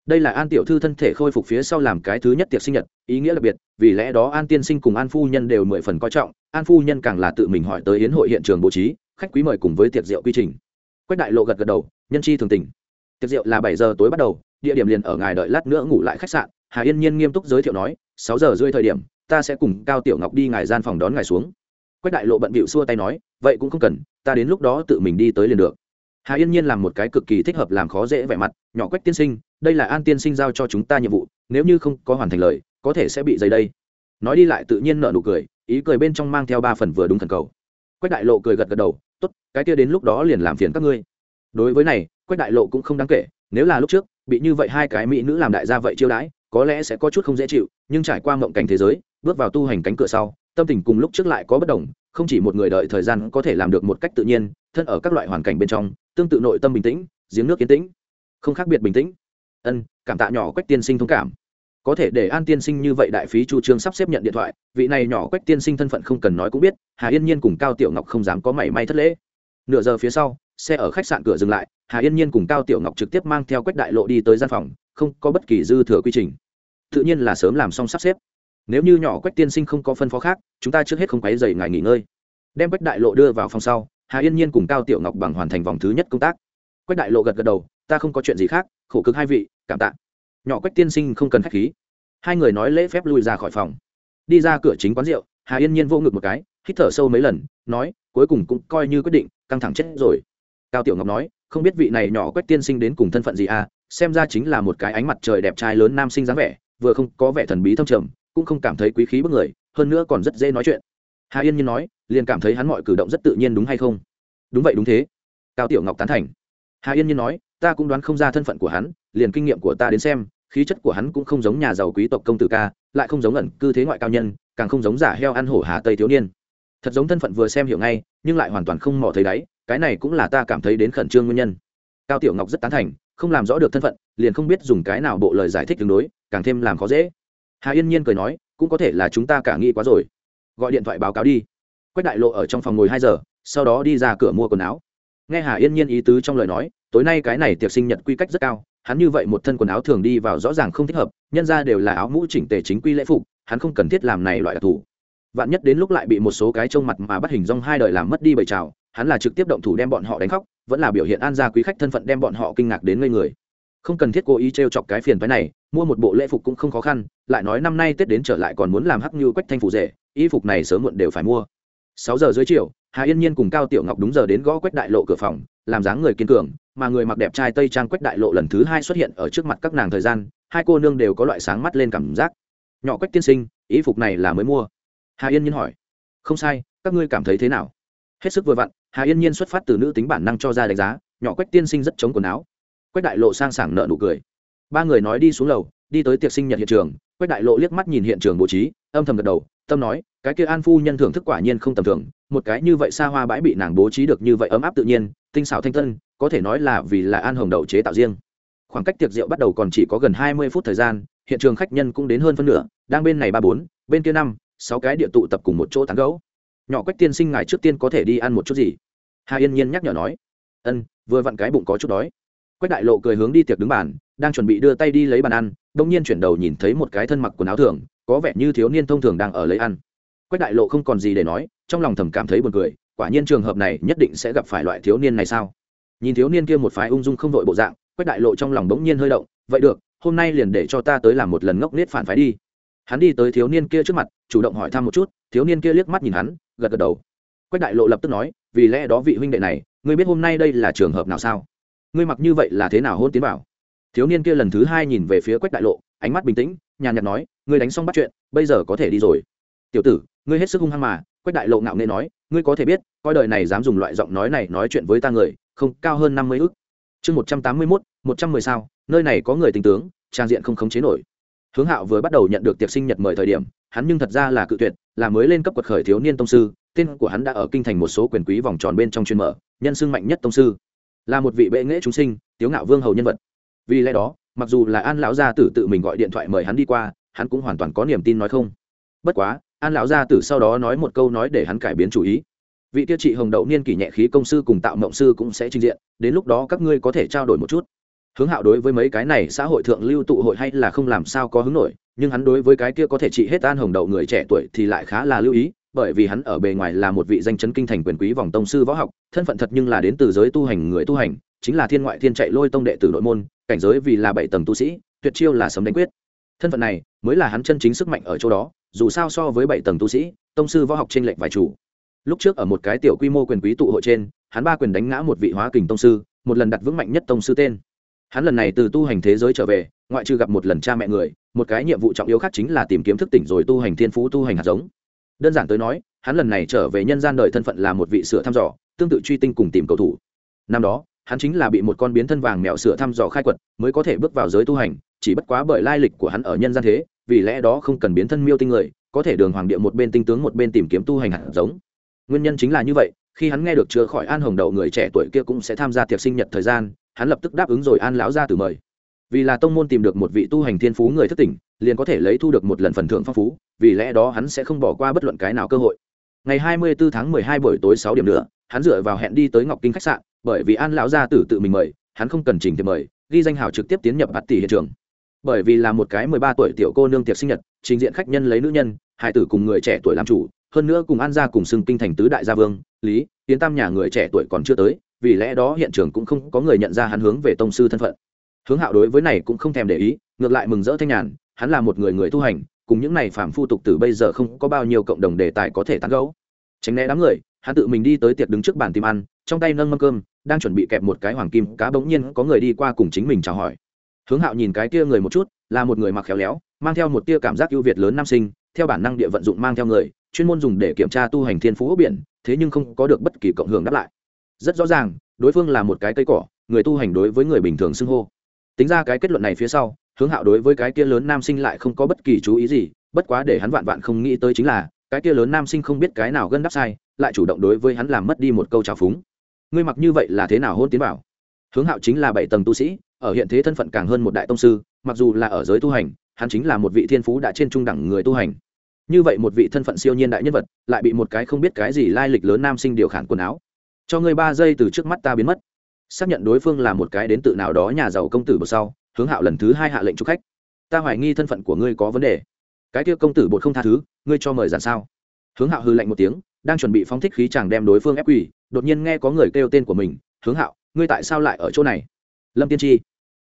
Đây là an tiểu thư thân thể khôi phục phía sau làm cái thứ nhất tiệc sinh nhật, ý nghĩa đặc biệt, vì lẽ đó an tiên sinh cùng an phu nhân đều mười phần coi trọng, an phu nhân càng là tự mình hỏi tới hiến hội hiện trường bố trí, khách quý mời cùng với tiệc rượu quy trình. Quách đại lộ gật gật đầu, nhân chi thường tình. Tiệc rượu là bảy giờ tối bắt đầu, địa điểm liền ở ngài đợi lát nữa ngủ lại khách sạn, hà yên nhiên nghiêm túc giới thiệu nói, sáu giờ rưỡi thời điểm ta sẽ cùng cao tiểu ngọc đi ngài gian phòng đón ngài xuống. Quách đại lộ bận bịu xua tay nói, vậy cũng không cần, ta đến lúc đó tự mình đi tới liền được. Hà yên nhiên làm một cái cực kỳ thích hợp làm khó dễ vẻ mặt, nhỏ quách tiên sinh, đây là an tiên sinh giao cho chúng ta nhiệm vụ, nếu như không có hoàn thành lời, có thể sẽ bị dày đây. Nói đi lại tự nhiên nợ nụ cười, ý cười bên trong mang theo ba phần vừa đúng thần cầu. Quách đại lộ cười gật gật đầu, tốt, cái kia đến lúc đó liền làm phiền các ngươi. Đối với này, quách đại lộ cũng không đáng kể, nếu là lúc trước, bị như vậy hai cái mỹ nữ làm đại gia vậy chiêu đãi, có lẽ sẽ có chút không dễ chịu, nhưng trải qua mộng cảnh thế giới bước vào tu hành cánh cửa sau, tâm tình cùng lúc trước lại có bất đồng, không chỉ một người đợi thời gian có thể làm được một cách tự nhiên, thân ở các loại hoàn cảnh bên trong, tương tự nội tâm bình tĩnh, giếng nước yên tĩnh, không khác biệt bình tĩnh. Ân, cảm tạ nhỏ quách tiên sinh thông cảm. Có thể để an tiên sinh như vậy đại phí chu trương sắp xếp nhận điện thoại, vị này nhỏ quách tiên sinh thân phận không cần nói cũng biết, hà yên nhiên cùng cao tiểu ngọc không dám có mảy may thất lễ. Nửa giờ phía sau, xe ở khách sạn cửa dừng lại, hà yên nhiên cùng cao tiểu ngọc trực tiếp mang theo quách đại lộ đi tới gian phòng, không có bất kỳ dư thừa quy trình. Tự nhiên là sớm làm xong sắp xếp nếu như nhỏ quách tiên sinh không có phân phó khác, chúng ta trước hết không quấy dày ngài nghỉ ngơi. Đem quách đại lộ đưa vào phòng sau, hà yên nhiên cùng cao tiểu ngọc bằng hoàn thành vòng thứ nhất công tác. Quách đại lộ gật gật đầu, ta không có chuyện gì khác, khổ cực hai vị, cảm tạ. Nhỏ quách tiên sinh không cần k h á c h khí. Hai người nói lễ phép lui ra khỏi phòng. Đi ra cửa chính quán rượu, hà yên nhiên vô ngực một cái, hít thở sâu mấy lần, nói, cuối cùng cũng coi như quyết định, căng thẳng chết rồi. Cao tiểu ngọc nói, không biết vị này nhỏ quách tiên sinh đến cùng thân phận gì à xem ra chính là một cái ánh mặt trời đẹp trai lớn nam sinh dáng vẻ, vừa không có vẻ thần bí thâm trầm cũng không cảm thấy quý khí bức người, hơn nữa còn rất dễ nói chuyện. Hà yên nhiên nói, liền cảm thấy hắn mọi cử động rất tự nhiên đúng hay không? Đúng vậy đúng thế. Cao tiểu ngọc tán thành. Hà yên nhiên nói, ta cũng đoán không ra thân phận của hắn, liền kinh nghiệm của ta đến xem, khí chất của hắn cũng không giống nhà giàu quý tộc công tử ca, lại không giống ẩn cư thế ngoại cao nhân, càng không giống giả heo ăn hổ hà tây thiếu niên. Thật giống thân phận vừa xem hiểu ngay, nhưng lại hoàn toàn không mò thấy đáy, cái này cũng là ta cảm thấy đến khẩn trương nguyên nhân. Cao tiểu ngọc rất tán thành, không làm rõ được thân phận, liền không biết dùng cái nào bộ lời giải thích tương đối, càng thêm làm khó dễ hà yên nhiên cười nói, cũng có thể là chúng ta cả nghĩ quá rồi. Gọi điện thoại báo cáo đi. Quách đại lộ ở trong phòng ngồi hai giờ, sau đó đi ra cửa mua quần áo. Nghe hà yên nhiên ý tứ trong lời nói, tối nay cái này tiệc sinh nhật quy cách rất cao, hắn như vậy một thân quần áo thường đi vào rõ ràng không thích hợp, nhân ra đều là áo mũ chỉnh tề chính quy lễ phục, hắn không cần thiết làm này loại đặc thù. Vạn nhất đến lúc lại bị một số cái trông mặt mà bắt hình dong hai đời làm mất đi bầy trào hắn là trực tiếp động thủ đem bọn họ đánh khóc, vẫn là biểu hiện an gia quý khách thân phận đem bọn họ kinh ngạc đến ngây người không cần thiết cố ý t r e o chọc cái phiền phái này, mua một bộ lễ phục cũng không khó khăn, lại nói năm nay tết đến trở lại còn muốn làm hắc như quách thanh phủ rể, y phục này sớm muộn đều phải mua. Sáu giờ dưới chiều, hà yên nhiên cùng cao tiểu ngọc đúng giờ đến gõ quách đại lộ cửa phòng, làm dáng người kiên cường, mà người mặc đẹp trai tây trang quách đại lộ lần thứ hai xuất hiện ở trước mặt các nàng thời gian, hai cô nương đều có loại sáng mắt lên cảm giác. Nhỏ quách tiên sinh ý phục này là mới mua. Hà yên nhiên hỏi. Không sai, các ngươi cảm thấy thế nào? Hết sức vừa vặn, hà yên nhiên xuất phát từ nữ tính bản năng cho ra đánh giá, nhỏ quách tiên sinh rất chống quần áo quách đại lộ sang sảng nợ nụ cười. Ba người nói đi xuống lầu, đi tới tiệc sinh nhật hiện trường. Quách đại lộ liếc mắt nhìn hiện trường bố trí, âm thầm gật đầu, tâm nói, cái kia an phu nhân thưởng thức quả nhiên không tầm thường, một cái như vậy xa hoa bãi bị nàng bố trí được như vậy ấm áp tự nhiên, tinh xảo thanh tân, có thể nói là vì là an hồng đậu chế tạo riêng. Khoảng cách tiệc rượu bắt đầu còn chỉ có gần hai mươi phút thời gian, hiện trường khách nhân cũng đến hơn phân nửa, đang bên này ba bốn, bên kia năm, sáu cái địa tụ tập cùng một chỗ tán gấu nhỏ quách tiên sinh ngài trước tiên có thể đi ăn một chút gì? Hà yên nhiên nhắc nhở nói. Ân, vừa vặn cái bụng có chút đói quách đại lộ cười hướng đi tiệc đứng bàn, đang chuẩn bị đưa tay đi lấy bàn ăn đông nhiên chuyển đầu nhìn thấy một cái thân mặc quần áo thường, có vẻ như thiếu niên thông thường đang ở lấy ăn. Quách đại lộ không còn gì để nói, trong lòng thầm cảm thấy buồn cười, quả nhiên trường hợp này nhất định sẽ gặp phải loại thiếu niên này sao? Nhìn thiếu niên kia một phái ung dung không vội bộ dạng, quách đại lộ trong lòng bỗng nhiên hơi động, vậy được, hôm nay liền để cho ta tới làm một lần ngốc nết phản phái đi. Hắn đi tới thiếu niên kia trước mặt, chủ động hỏi thăm một chút, thiếu niên kia liếc mắt nhìn hắn, gật gật đầu. Quách đại lộ lập tức nói, vì lẽ đó vị huynh đệ này, ngươi biết hôm nay đây là trường hợp nào sao? Ngươi mặc như vậy là thế nào hôn tiến bảo thiếu niên kia lần thứ hai nhìn về phía quách đại lộ, ánh mắt bình tĩnh, nhàn nhạt nói, ngươi đánh xong bắt chuyện, bây giờ có thể đi rồi. Tiểu tử, ngươi hết sức hung hăng mà, quách đại lộ ngạo nghê nói, ngươi có thể biết, coi đời này dám dùng loại giọng nói này nói chuyện với ta người, không, cao hơn năm mươi ước chương một trăm tám mươi mốt, một trăm mười sao, nơi này có người tình tướng, trang diện không khống chế nổi. Hướng hạo vừa bắt đầu nhận được tiệc sinh nhật mời thời điểm, hắn nhưng thật ra là cự tuyệt, là mới lên cấp quật khởi thiếu niên tông sư, tên của hắn đã ở kinh thành một số quyền quý vòng tròn bên trong chuyên mở, nhân xưng mạnh nhất tông sư là một vị bệ nghệ chúng sinh, tiếu ngạo vương hầu nhân vật. Vì lẽ đó, mặc dù là an lão gia tử tự mình gọi điện thoại mời hắn đi qua, hắn cũng hoàn toàn có niềm tin nói không. Bất quá, an lão gia tử sau đó nói một câu nói để hắn cải biến chủ ý. Vị tiêu trị hồng đậu niên kỷ nhẹ khí công sư cùng tạo mộng sư cũng sẽ trình diện, đến lúc đó các ngươi có thể trao đổi một chút. Hướng hạo đối với mấy cái này xã hội thượng lưu tụ hội hay là không làm sao có hứng nổi, nhưng hắn đối với cái kia có thể trị hết an hồng đậu người trẻ tuổi thì lại khá là lưu ý bởi vì hắn ở bề ngoài là một vị danh chấn kinh thành quyền quý vòng tông sư võ học, thân phận thật nhưng là đến từ giới tu hành người tu hành, chính là thiên ngoại thiên chạy lôi tông đệ tử nội môn, cảnh giới vì là bảy tầng tu sĩ, tuyệt chiêu là sấm đánh quyết. Thân phận này mới là hắn chân chính sức mạnh ở chỗ đó, dù sao so với bảy tầng tu sĩ, tông sư võ học trên lệnh vài chủ. Lúc trước ở một cái tiểu quy mô quyền quý tụ hội trên, hắn ba quyền đánh ngã một vị hóa kình tông sư, một lần đặt vững mạnh nhất tông sư tên. Hắn lần này từ tu hành thế giới trở về, ngoại trừ gặp một lần cha mẹ người, một cái nhiệm vụ trọng yếu khác chính là tìm kiếm thức tỉnh rồi tu hành thiên phú tu hành hạt giống đơn giản tới nói, hắn lần này trở về nhân gian đời thân phận là một vị sửa thăm dò, tương tự truy tinh cùng tìm cầu thủ. Năm đó, hắn chính là bị một con biến thân vàng mèo sửa thăm dò khai quật, mới có thể bước vào giới tu hành, chỉ bất quá bởi lai lịch của hắn ở nhân gian thế, vì lẽ đó không cần biến thân miêu tinh người, có thể đường hoàng địa một bên tinh tướng một bên tìm kiếm tu hành hạt giống. Nguyên nhân chính là như vậy, khi hắn nghe được chữa khỏi an hồng đậu người trẻ tuổi kia cũng sẽ tham gia tiệc sinh nhật thời gian, hắn lập tức đáp ứng rồi an lão ra từ mời vì là tông môn tìm được một vị tu hành thiên phú người thất tỉnh, liền có thể lấy thu được một lần phần thưởng phong phú, vì lẽ đó hắn sẽ không bỏ qua bất luận cái nào cơ hội. Ngày 24 tháng 12 buổi tối sáu điểm nữa, hắn dựa vào hẹn đi tới ngọc kinh khách sạn, bởi vì an lão gia tử tự mình mời, hắn không cần trình thì mời, ghi danh hào trực tiếp tiến nhập bạt tỷ hiện trường. Bởi vì là một cái 13 tuổi tiểu cô nương tiệc sinh nhật, trình diện khách nhân lấy nữ nhân, hải tử cùng người trẻ tuổi làm chủ, hơn nữa cùng an gia cùng xưng kinh thành tứ đại gia vương, lý tiến tam nhà người trẻ tuổi còn chưa tới, vì lẽ đó hiện trường cũng không có người nhận ra hắn hướng về tông sư thân phận hướng hạo đối với này cũng không thèm để ý, ngược lại mừng rỡ thanh nhàn, hắn là một người người tu hành, cùng những này phàm phu tục tử bây giờ không có bao nhiêu cộng đồng đề tài có thể tán gẫu. Tránh né đám người, hắn tự mình đi tới tiệc đứng trước bàn tìm ăn, trong tay nâng mâm cơm, đang chuẩn bị kẹp một cái hoàng kim cá bỗng nhiên có người đi qua cùng chính mình chào hỏi. Hướng hạo nhìn cái kia người một chút, là một người mặc khéo léo, mang theo một tia cảm giác ưu việt lớn nam sinh, theo bản năng địa vận dụng mang theo người, chuyên môn dùng để kiểm tra tu hành thiên phú ốc biển, thế nhưng không có được bất kỳ cộng hưởng đáp lại. Rất rõ ràng, đối phương là một cái cây cỏ, người tu hành đối với người bình thường xưng hô tính ra cái kết luận này phía sau, hướng hạo đối với cái kia lớn nam sinh lại không có bất kỳ chú ý gì, bất quá để hắn vạn vạn không nghĩ tới chính là, cái kia lớn nam sinh không biết cái nào gân đắp sai, lại chủ động đối với hắn làm mất đi một câu trào phúng. Ngươi mặc như vậy là thế nào hôn tiến bảo hướng hạo chính là bảy tầng tu sĩ, ở hiện thế thân phận càng hơn một đại tông sư, mặc dù là ở giới tu hành, hắn chính là một vị thiên phú đã trên trung đẳng người tu hành. Như vậy một vị thân phận siêu nhiên đại nhân vật, lại bị một cái không biết cái gì lai lịch lớn nam sinh điều khản quần áo. Cho ngươi ba giây từ trước mắt ta biến mất xác nhận đối phương là một cái đến tự nào đó nhà giàu công tử bột sau, hướng hạo lần thứ hai hạ lệnh chúc khách. Ta hoài nghi thân phận của ngươi có vấn đề. Cái kia công tử bột không tha thứ, ngươi cho mời giản sao? Hướng hạo hư lạnh một tiếng, đang chuẩn bị phóng thích khí chàng đem đối phương ép quỳ, đột nhiên nghe có người kêu tên của mình, hướng hạo, ngươi tại sao lại ở chỗ này? Lâm tiên tri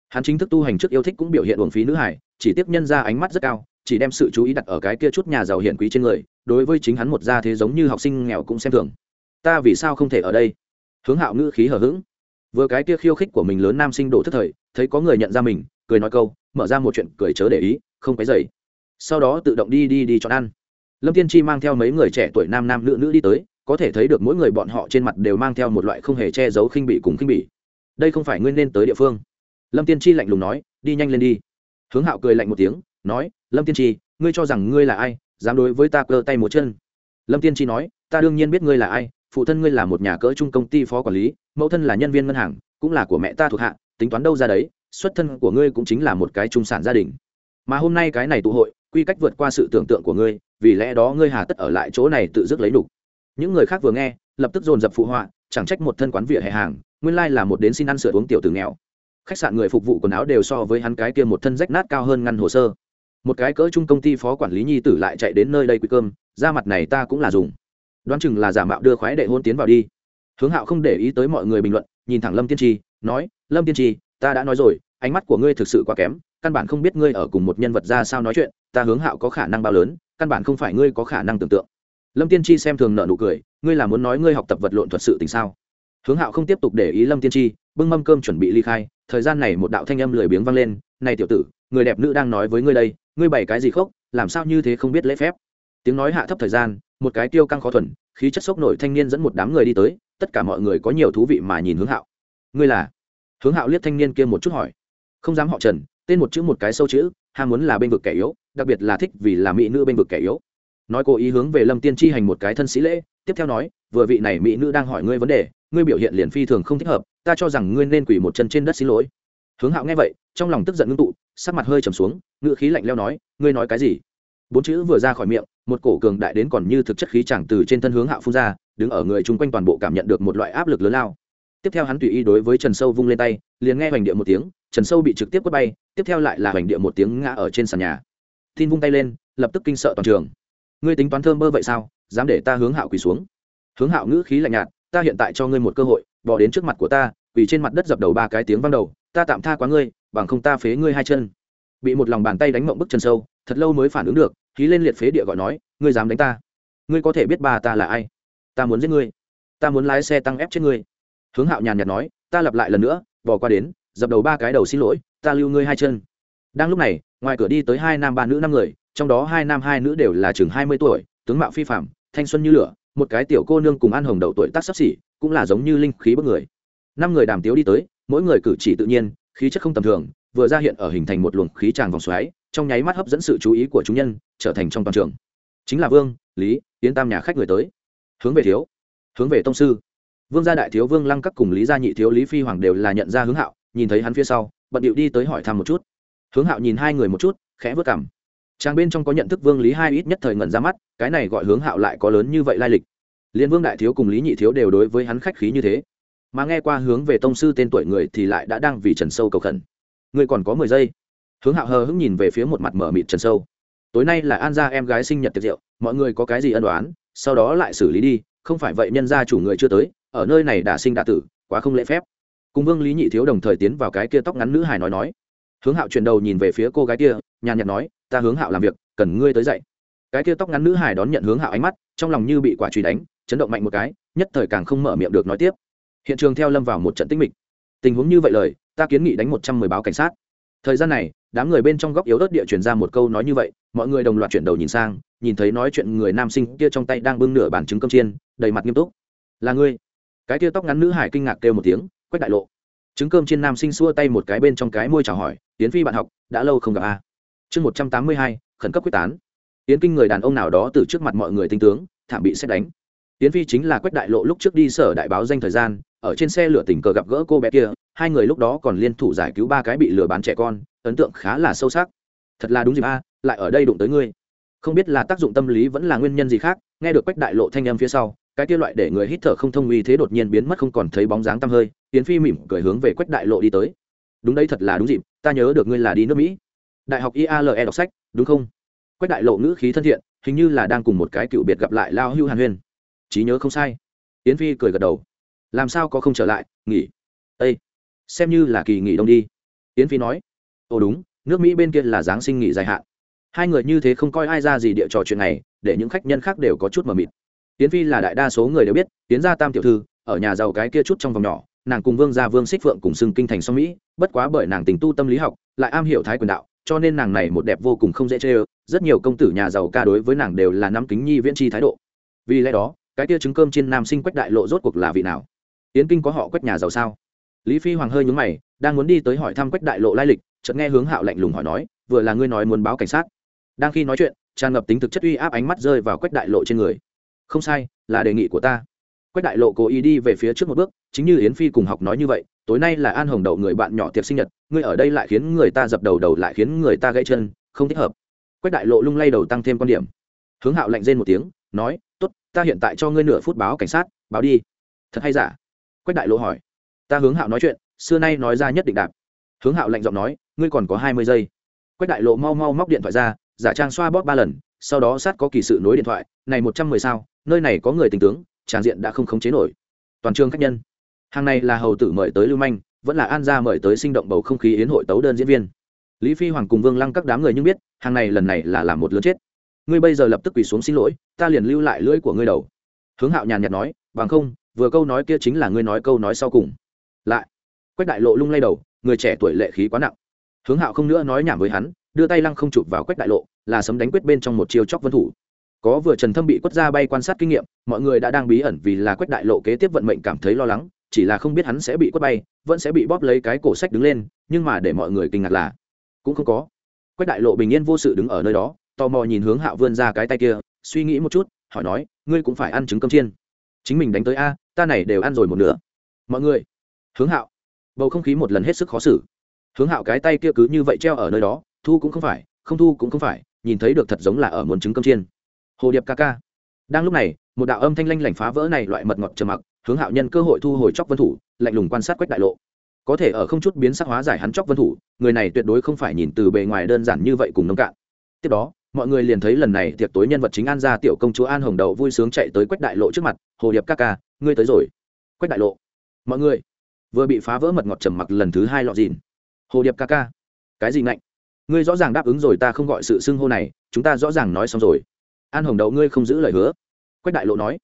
hắn chính thức tu hành trước yêu thích cũng biểu hiện uổng phí nữ hải chỉ tiếp nhân ra ánh mắt rất cao, chỉ đem sự chú ý đặt ở cái kia chút nhà giàu hiển quý trên người, đối với chính hắn một gia thế giống như học sinh nghèo cũng xem thường. Ta vì sao không thể ở đây? Hướng hạo ngữ khí hở h ữ g vừa cái kia khiêu khích của mình lớn nam sinh đổ thất thời, thấy có người nhận ra mình, cười nói câu, mở ra một chuyện cười chớ để ý, không cái dậy sau đó tự động đi đi đi chọn ăn. Lâm tiên tri mang theo mấy người trẻ tuổi nam nam nữ nữ đi tới, có thể thấy được mỗi người bọn họ trên mặt đều mang theo một loại không hề che giấu khinh bị cùng khinh bị đây không phải nguyên nên tới địa phương. Lâm tiên tri lạnh lùng nói, đi nhanh lên đi. Hướng hạo cười lạnh một tiếng, nói, lâm tiên tri ngươi cho rằng ngươi là ai, dám đối với ta cơ tay một chân. Lâm tiên tri nói, ta đương nhiên biết ngươi là ai phụ thân ngươi là một nhà cỡ trung công ty phó quản lý, mẫu thân là nhân viên ngân hàng, cũng là của mẹ ta thuộc hạ, tính toán đâu ra đấy, xuất thân của ngươi cũng chính là một cái trung sản gia đình. Mà hôm nay cái này tụ hội, quy cách vượt qua sự tưởng tượng của ngươi, vì lẽ đó ngươi hà tất ở lại chỗ này tự dứt lấy đủ những người khác vừa nghe, lập tức dồn dập phụ họa, chẳng trách một thân quán vỉa hè hàng, nguyên lai là một đến xin ăn sửa uống tiểu từ nghèo. Khách sạn người phục vụ quần áo đều so với hắn cái kia một thân rách nát cao hơn ngăn hồ sơ. Một cái cỡ chung công ty phó quản lý nhi tử lại chạy đến nơi đây quý cơm ra mặt này ta cũng là dùng đoán chừng là giả mạo đưa khoái đệ hôn tiến vào đi. Hướng hạo không để ý tới mọi người bình luận, nhìn thẳng lâm tiên tri, nói, lâm tiên tri, ta đã nói rồi, ánh mắt của ngươi thực sự quá kém, căn bản không biết ngươi ở cùng một nhân vật ra sao nói chuyện, ta hướng hạo có khả năng bao lớn, căn bản không phải ngươi có khả năng tưởng tượng. Lâm tiên tri xem thường nợ nụ cười, ngươi là muốn nói ngươi học tập vật lộn thuật sự tình sao? Hướng hạo không tiếp tục để ý lâm tiên tri, bưng mâm cơm chuẩn bị ly khai, thời gian này một đạo thanh âm lười biếng vang lên, này tiểu tử, người đẹp nữ đang nói với ngươi đây, ngươi bày cái gì khốc, làm sao như thế không biết lễ phép? Tiếng nói hạ thấp thời gian một cái tiêu căng khó thuần, khí chất sốc nổi thanh niên dẫn một đám người đi tới, tất cả mọi người có nhiều thú vị mà nhìn hướng hạo. Ngươi là? Hướng hạo liếc thanh niên kia một chút hỏi. Không dám họ trần, tên một chữ một cái sâu chữ ham muốn là bên vực kẻ yếu, đặc biệt là thích vì là mỹ nữ bên vực kẻ yếu. Nói cố ý hướng về lâm tiên tri hành một cái thân sĩ lễ, tiếp theo nói, vừa vị này mỹ nữ đang hỏi ngươi vấn đề, ngươi biểu hiện liền phi thường không thích hợp, ta cho rằng ngươi nên quỳ một chân trên đất xin lỗi. Hướng hạo nghe vậy, trong lòng tức giận ngưng tụ, sắc mặt hơi trầm xuống ngựa khí lạnh leo nói, ngươi nói cái gì? Bốn chữ vừa ra khỏi miệng một cổ cường đại đến còn như thực chất khí chẳng từ trên thân hướng hạo phun ra, đứng ở người chung quanh toàn bộ cảm nhận được một loại áp lực lớn lao. Tiếp theo hắn tùy ý đối với trần sâu vung lên tay, liền nghe hoành địa một tiếng, trần sâu bị trực tiếp quất bay, tiếp theo lại là hoành địa một tiếng ngã ở trên sàn nhà. Tin vung tay lên, lập tức kinh sợ toàn trường. Ngươi tính toán thơm bơ vậy sao, dám để ta hướng hạo quỳ xuống? Hướng hạo ngữ khí lạnh nhạt, ta hiện tại cho ngươi một cơ hội, bỏ đến trước mặt của ta, quỳ trên mặt đất dập đầu ba cái tiếng văng đầu, ta tạm tha quá ngươi, bằng không ta phế ngươi hai chân. Bị một lòng bàn tay đánh mộng bức trần sâu, thật lâu mới phản ứng được hí lên liệt phế địa gọi nói, ngươi dám đánh ta? Ngươi có thể biết bà ta là ai? Ta muốn giết ngươi. Ta muốn lái xe tăng ép chết ngươi. Hướng hạo nhàn nhạt nói, ta lặp lại lần nữa, bỏ qua đến, dập đầu ba cái đầu xin lỗi, ta lưu ngươi hai chân. Đang lúc này, ngoài cửa đi tới hai nam ba nữ năm người, trong đó hai nam hai nữ đều là chừng hai mươi tuổi, tướng mạo phi phạm thanh xuân như lửa, một cái tiểu cô nương cùng ăn hồng đậu tuổi tác sắp xỉ, cũng là giống như linh khí bất người. Năm người đàm tiếu đi tới, mỗi người cử chỉ tự nhiên, khí chất không tầm thường, vừa ra hiện ở hình thành một luồng khí tràng vòng xoáy trong nháy mắt hấp dẫn sự chú ý của chúng nhân, trở thành trong toàn trường. Chính là vương, lý, yến tam nhà khách người tới. Hướng về thiếu. Hướng về tông sư. Vương gia đại thiếu vương lăng các cùng lý gia nhị thiếu lý phi hoàng đều là nhận ra hướng hạo, nhìn thấy hắn phía sau, bận điệu đi tới hỏi thăm một chút. Hướng hạo nhìn hai người một chút, khẽ vớt cảm trang bên trong có nhận thức vương lý hai ít nhất thời ngẩn ra mắt, cái này gọi hướng hạo lại có lớn như vậy lai lịch. Liên vương đại thiếu cùng lý nhị thiếu đều đối với hắn khách khí như thế. Mà nghe qua hướng về tông sư tên tuổi người thì lại đã đang vì trần sâu cầu khẩn. Người còn có mười giây hướng hạo hờ hững nhìn về phía một mặt mở mịt trần sâu. Tối nay là an gia em gái sinh nhật tiệc rượu, mọi người có cái gì ân đoán, sau đó lại xử lý đi, không phải vậy nhân gia chủ người chưa tới, ở nơi này đã sinh đã tử, quá không lễ phép. Cùng vương lý nhị thiếu đồng thời tiến vào cái kia tóc ngắn nữ hài nói nói. Hướng hạo chuyển đầu nhìn về phía cô gái kia, nhàn nhạt nói, ta hướng hạo làm việc, cần ngươi tới dậy cái kia tóc ngắn nữ hài đón nhận hướng hạo ánh mắt, trong lòng như bị quả truy đánh, chấn động mạnh một cái, nhất thời càng không mở miệng được nói tiếp. Hiện trường theo lâm vào một trận tích mịch. Tình huống như vậy lời, ta kiến nghị đánh một trăm mười báo cảnh sát. Thời gian này đám người bên trong góc yếu ớt địa truyền ra một câu nói như vậy, mọi người đồng loạt chuyển đầu nhìn sang, nhìn thấy nói chuyện người nam sinh kia trong tay đang bưng nửa bàn trứng cơm chiên, đầy mặt nghiêm túc. Là ngươi? Cái kia tóc ngắn nữ hải kinh ngạc kêu một tiếng quách đại lộ. Trứng cơm chiên nam sinh xua tay một cái bên trong cái môi chào hỏi tiến phi bạn học, đã lâu không gặp a. Chương một trăm tám mươi hai, khẩn cấp quyết tán. Tiến kinh người đàn ông nào đó từ trước mặt mọi người tinh tướng, thảm bị xét đánh. Tiến phi chính là quách đại lộ lúc trước đi sở đại báo danh thời gian ở trên xe lửa tình cờ gặp gỡ cô bé kia, hai người lúc đó còn liên thủ giải cứu ba cái bị lừa bán trẻ con, ấn tượng khá là sâu sắc. Thật là đúng dịp a, lại ở đây đụng tới ngươi. Không biết là tác dụng tâm lý vẫn là nguyên nhân gì khác, nghe được quách đại lộ thanh âm phía sau, cái kia loại để người hít thở không thông uy thế đột nhiên biến mất không còn thấy bóng dáng tăm hơi tiến phi mỉm cười hướng về quách đại lộ đi tới. Đúng đấy thật là đúng dịp, ta nhớ được ngươi là đi nước mỹ. Đại học iale đọc sách, đúng không? Quách đại lộ ngữ khí thân thiện, hình như là đang cùng một cái cựu biệt gặp lại lao hưu hàn huyên. Trí nhớ không sai. Tiến phi cười gật đầu làm sao có không trở lại, nghỉ. Ây xem như là kỳ nghỉ đông đi. Tiến phi nói. Ồ đúng, nước mỹ bên kia là giáng sinh nghỉ dài hạn. Hai người như thế không coi ai ra gì địa trò chuyện này, để những khách nhân khác đều có chút mờ mịt. Tiến phi là đại đa số người đều biết tiến gia tam tiểu thư, ở nhà giàu cái kia chút trong vòng nhỏ, nàng cùng vương gia vương xích phượng cùng xưng kinh thành song mỹ, bất quá bởi nàng tình tu tâm lý học, lại am hiểu thái quyền đạo, cho nên nàng này một đẹp vô cùng không dễ chê ơ, rất nhiều công tử nhà giàu ca đối với nàng đều là nắm kính nhi viễn tri thái độ. Vì lẽ đó, cái kia trứng cơm trên nam sinh quách đại lộ rốt cuộc là vị nào? Yến kinh có họ quách nhà giàu sao? Lý phi hoàng hơi nhúng mày, đang muốn đi tới hỏi thăm quách đại lộ lai lịch, chợt nghe hướng hạo lạnh lùng hỏi nói, vừa là ngươi nói muốn báo cảnh sát. Đang khi nói chuyện, tràn ngập tính thực chất uy áp ánh mắt rơi vào quách đại lộ trên người. Không sai, là đề nghị của ta. Quách đại lộ cố ý đi về phía trước một bước, chính như yến phi cùng học nói như vậy, tối nay là an hồng đậu người bạn nhỏ tiệc sinh nhật, ngươi ở đây lại khiến người ta dập đầu đầu lại khiến người ta gãy chân, không thích hợp. Quách đại lộ lung lay đầu tăng thêm quan điểm. Hướng hạo lạnh rên một tiếng, nói, tốt, ta hiện tại cho ngươi nửa phút báo cảnh sát, báo đi. Thật hay giả? Quách đại lộ hỏi. Ta hướng hạo nói chuyện, xưa nay nói ra nhất định đạp. Hướng hạo lạnh giọng nói, ngươi còn có hai mươi giây. Quách đại lộ mau mau móc điện thoại ra, giả trang xoa bóp ba lần, sau đó sát có kỳ sự nối điện thoại, này một trăm mười sao, nơi này có người tình tướng, tràng diện đã không khống chế nổi. Toàn trường khách nhân. Hàng này là hầu tử mời tới lưu manh, vẫn là an gia mời tới sinh động bầu không khí yến hội tấu đơn diễn viên. Lý phi hoàng cùng vương lăng các đám người nhưng biết, hàng này lần này là làm một lớn chết. Ngươi bây giờ lập tức quỳ xuống xin lỗi, ta liền lưu lại lưỡi của ngươi đầu. Hướng hạo nhàn nhạt nói, bằng không vừa câu nói kia chính là ngươi nói câu nói sau cùng. Lại, quách đại lộ lung lay đầu, người trẻ tuổi lệ khí quá nặng. Hướng hạo không nữa nói nhảm với hắn, đưa tay lăng không chụp vào quách đại lộ, là sấm đánh quyết bên trong một chiêu chóc vân thủ. Có vừa trần thâm bị quất ra bay quan sát kinh nghiệm, mọi người đã đang bí ẩn vì là quách đại lộ kế tiếp vận mệnh cảm thấy lo lắng, chỉ là không biết hắn sẽ bị quất bay, vẫn sẽ bị bóp lấy cái cổ sách đứng lên, nhưng mà để mọi người kinh ngạc là, cũng không có. Quách đại lộ bình yên vô sự đứng ở nơi đó, tò mò nhìn hướng hạo vươn ra cái tay kia, suy nghĩ một chút, hỏi nói, ngươi cũng phải ăn trứng cơm chiên. Chính mình đánh tới a ta này đều ăn rồi một nửa. Mọi người, hướng hạo. Bầu không khí một lần hết sức khó xử. Hướng hạo cái tay kia cứ như vậy treo ở nơi đó, thu cũng không phải, không thu cũng không phải, nhìn thấy được thật giống là ở muốn trứng cơm chiên. Hồ điệp ca ca. Đang lúc này, một đạo âm thanh lanh lảnh phá vỡ này loại mật ngọt trầm mặc, hướng hạo nhân cơ hội thu hồi chóc vân thủ, lạnh lùng quan sát quách đại lộ. Có thể ở không chút biến sắc hóa giải hắn chóc vân thủ, người này tuyệt đối không phải nhìn từ bề ngoài đơn giản như vậy cùng nông cạn. Tiếp đó, mọi người liền thấy lần này tiệc tối nhân vật chính an gia tiểu công chúa an hồng đầu vui sướng chạy tới quách đại lộ trước mặt, hồ điệp ca ca ngươi tới rồi. Quách đại lộ. Mọi người, vừa bị phá vỡ mật ngọt trầm mặc lần thứ hai lọ dìn. Hồ điệp ca ca, cái gì ngạnh? Ngươi rõ ràng đáp ứng rồi, ta không gọi sự xưng hô này, chúng ta rõ ràng nói xong rồi. An hồng đậu, ngươi không giữ lời hứa. Quách đại lộ nói.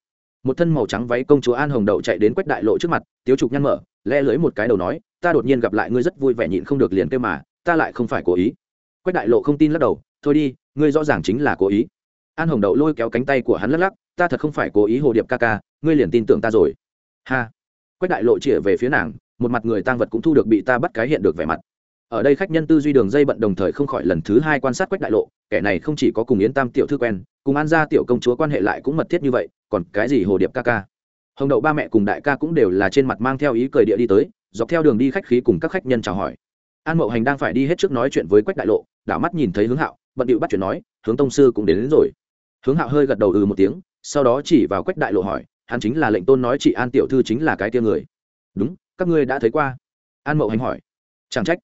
Một thân màu trắng váy công chúa an hồng đậu chạy đến quách đại lộ trước mặt, tiếu trục nhăn mở, le lưới một cái đầu nói, ta đột nhiên gặp lại ngươi rất vui vẻ nhịn không được liền kêu mà, ta lại không phải cố ý. Quách đại lộ không tin lắc đầu, thôi đi, ngươi rõ ràng chính là cố ý. An hồng đậu lôi kéo cánh tay của hắn lắc lắc ta thật không phải cố ý hồ điệp ca ca ngươi liền tin tưởng ta rồi. Ha. Quách đại lộ chĩa về phía nàng một mặt người tăng vật cũng thu được bị ta bắt cái hiện được vẻ mặt. Ở đây khách nhân tư duy đường dây bận đồng thời không khỏi lần thứ hai quan sát quách đại lộ kẻ này không chỉ có cùng yến tam tiểu thư quen cùng an gia tiểu công chúa quan hệ lại cũng mật thiết như vậy còn cái gì hồ điệp ca ca? Hồng đậu ba mẹ cùng đại ca cũng đều là trên mặt mang theo ý cười địa đi tới dọc theo đường đi khách khí cùng các khách nhân chào hỏi. An mậu hành đang phải đi hết trước nói chuyện với quách đại lộ đảo mắt nhìn thấy hướng hạo bận điệu bắt chuyện nói hướng tông sư cũng đến, đến rồi. Hướng hạo hơi gật đầu ừ một tiếng sau đó chỉ vào quách đại lộ hỏi, hắn chính là lệnh tôn nói chị an tiểu thư chính là cái tia người. Đúng, các ngươi đã thấy qua. An mậu hành hỏi. Chẳng trách.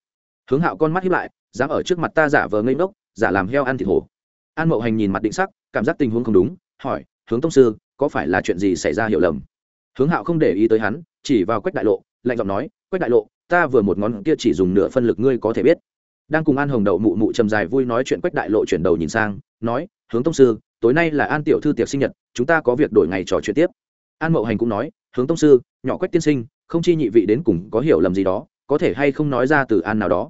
Hướng hạo con mắt hiếp lại, dám ở trước mặt ta giả vờ ngây ngốc, giả làm heo ăn thịt hổ. An mậu hành nhìn mặt định sắc, cảm giác tình huống không đúng, hỏi, hướng tông sư, có phải là chuyện gì xảy ra hiểu lầm? Hướng hạo không để ý tới hắn, chỉ vào quách đại lộ, lạnh giọng nói, quách đại lộ, ta vừa một ngón kia chỉ dùng nửa phân lực ngươi có thể biết. Đang cùng an hồng đậu mụ mụ trầm dài vui nói chuyện quách đại lộ chuyển đầu nhìn sang, nói, hướng tông sư tối nay là an tiểu thư tiệc sinh nhật, chúng ta có việc đổi ngày trò chuyện tiếp. An mậu hành cũng nói, hướng tông sư, nhỏ quách tiên sinh, không chi nhị vị đến cùng có hiểu lầm gì đó, có thể hay không nói ra từ an nào đó.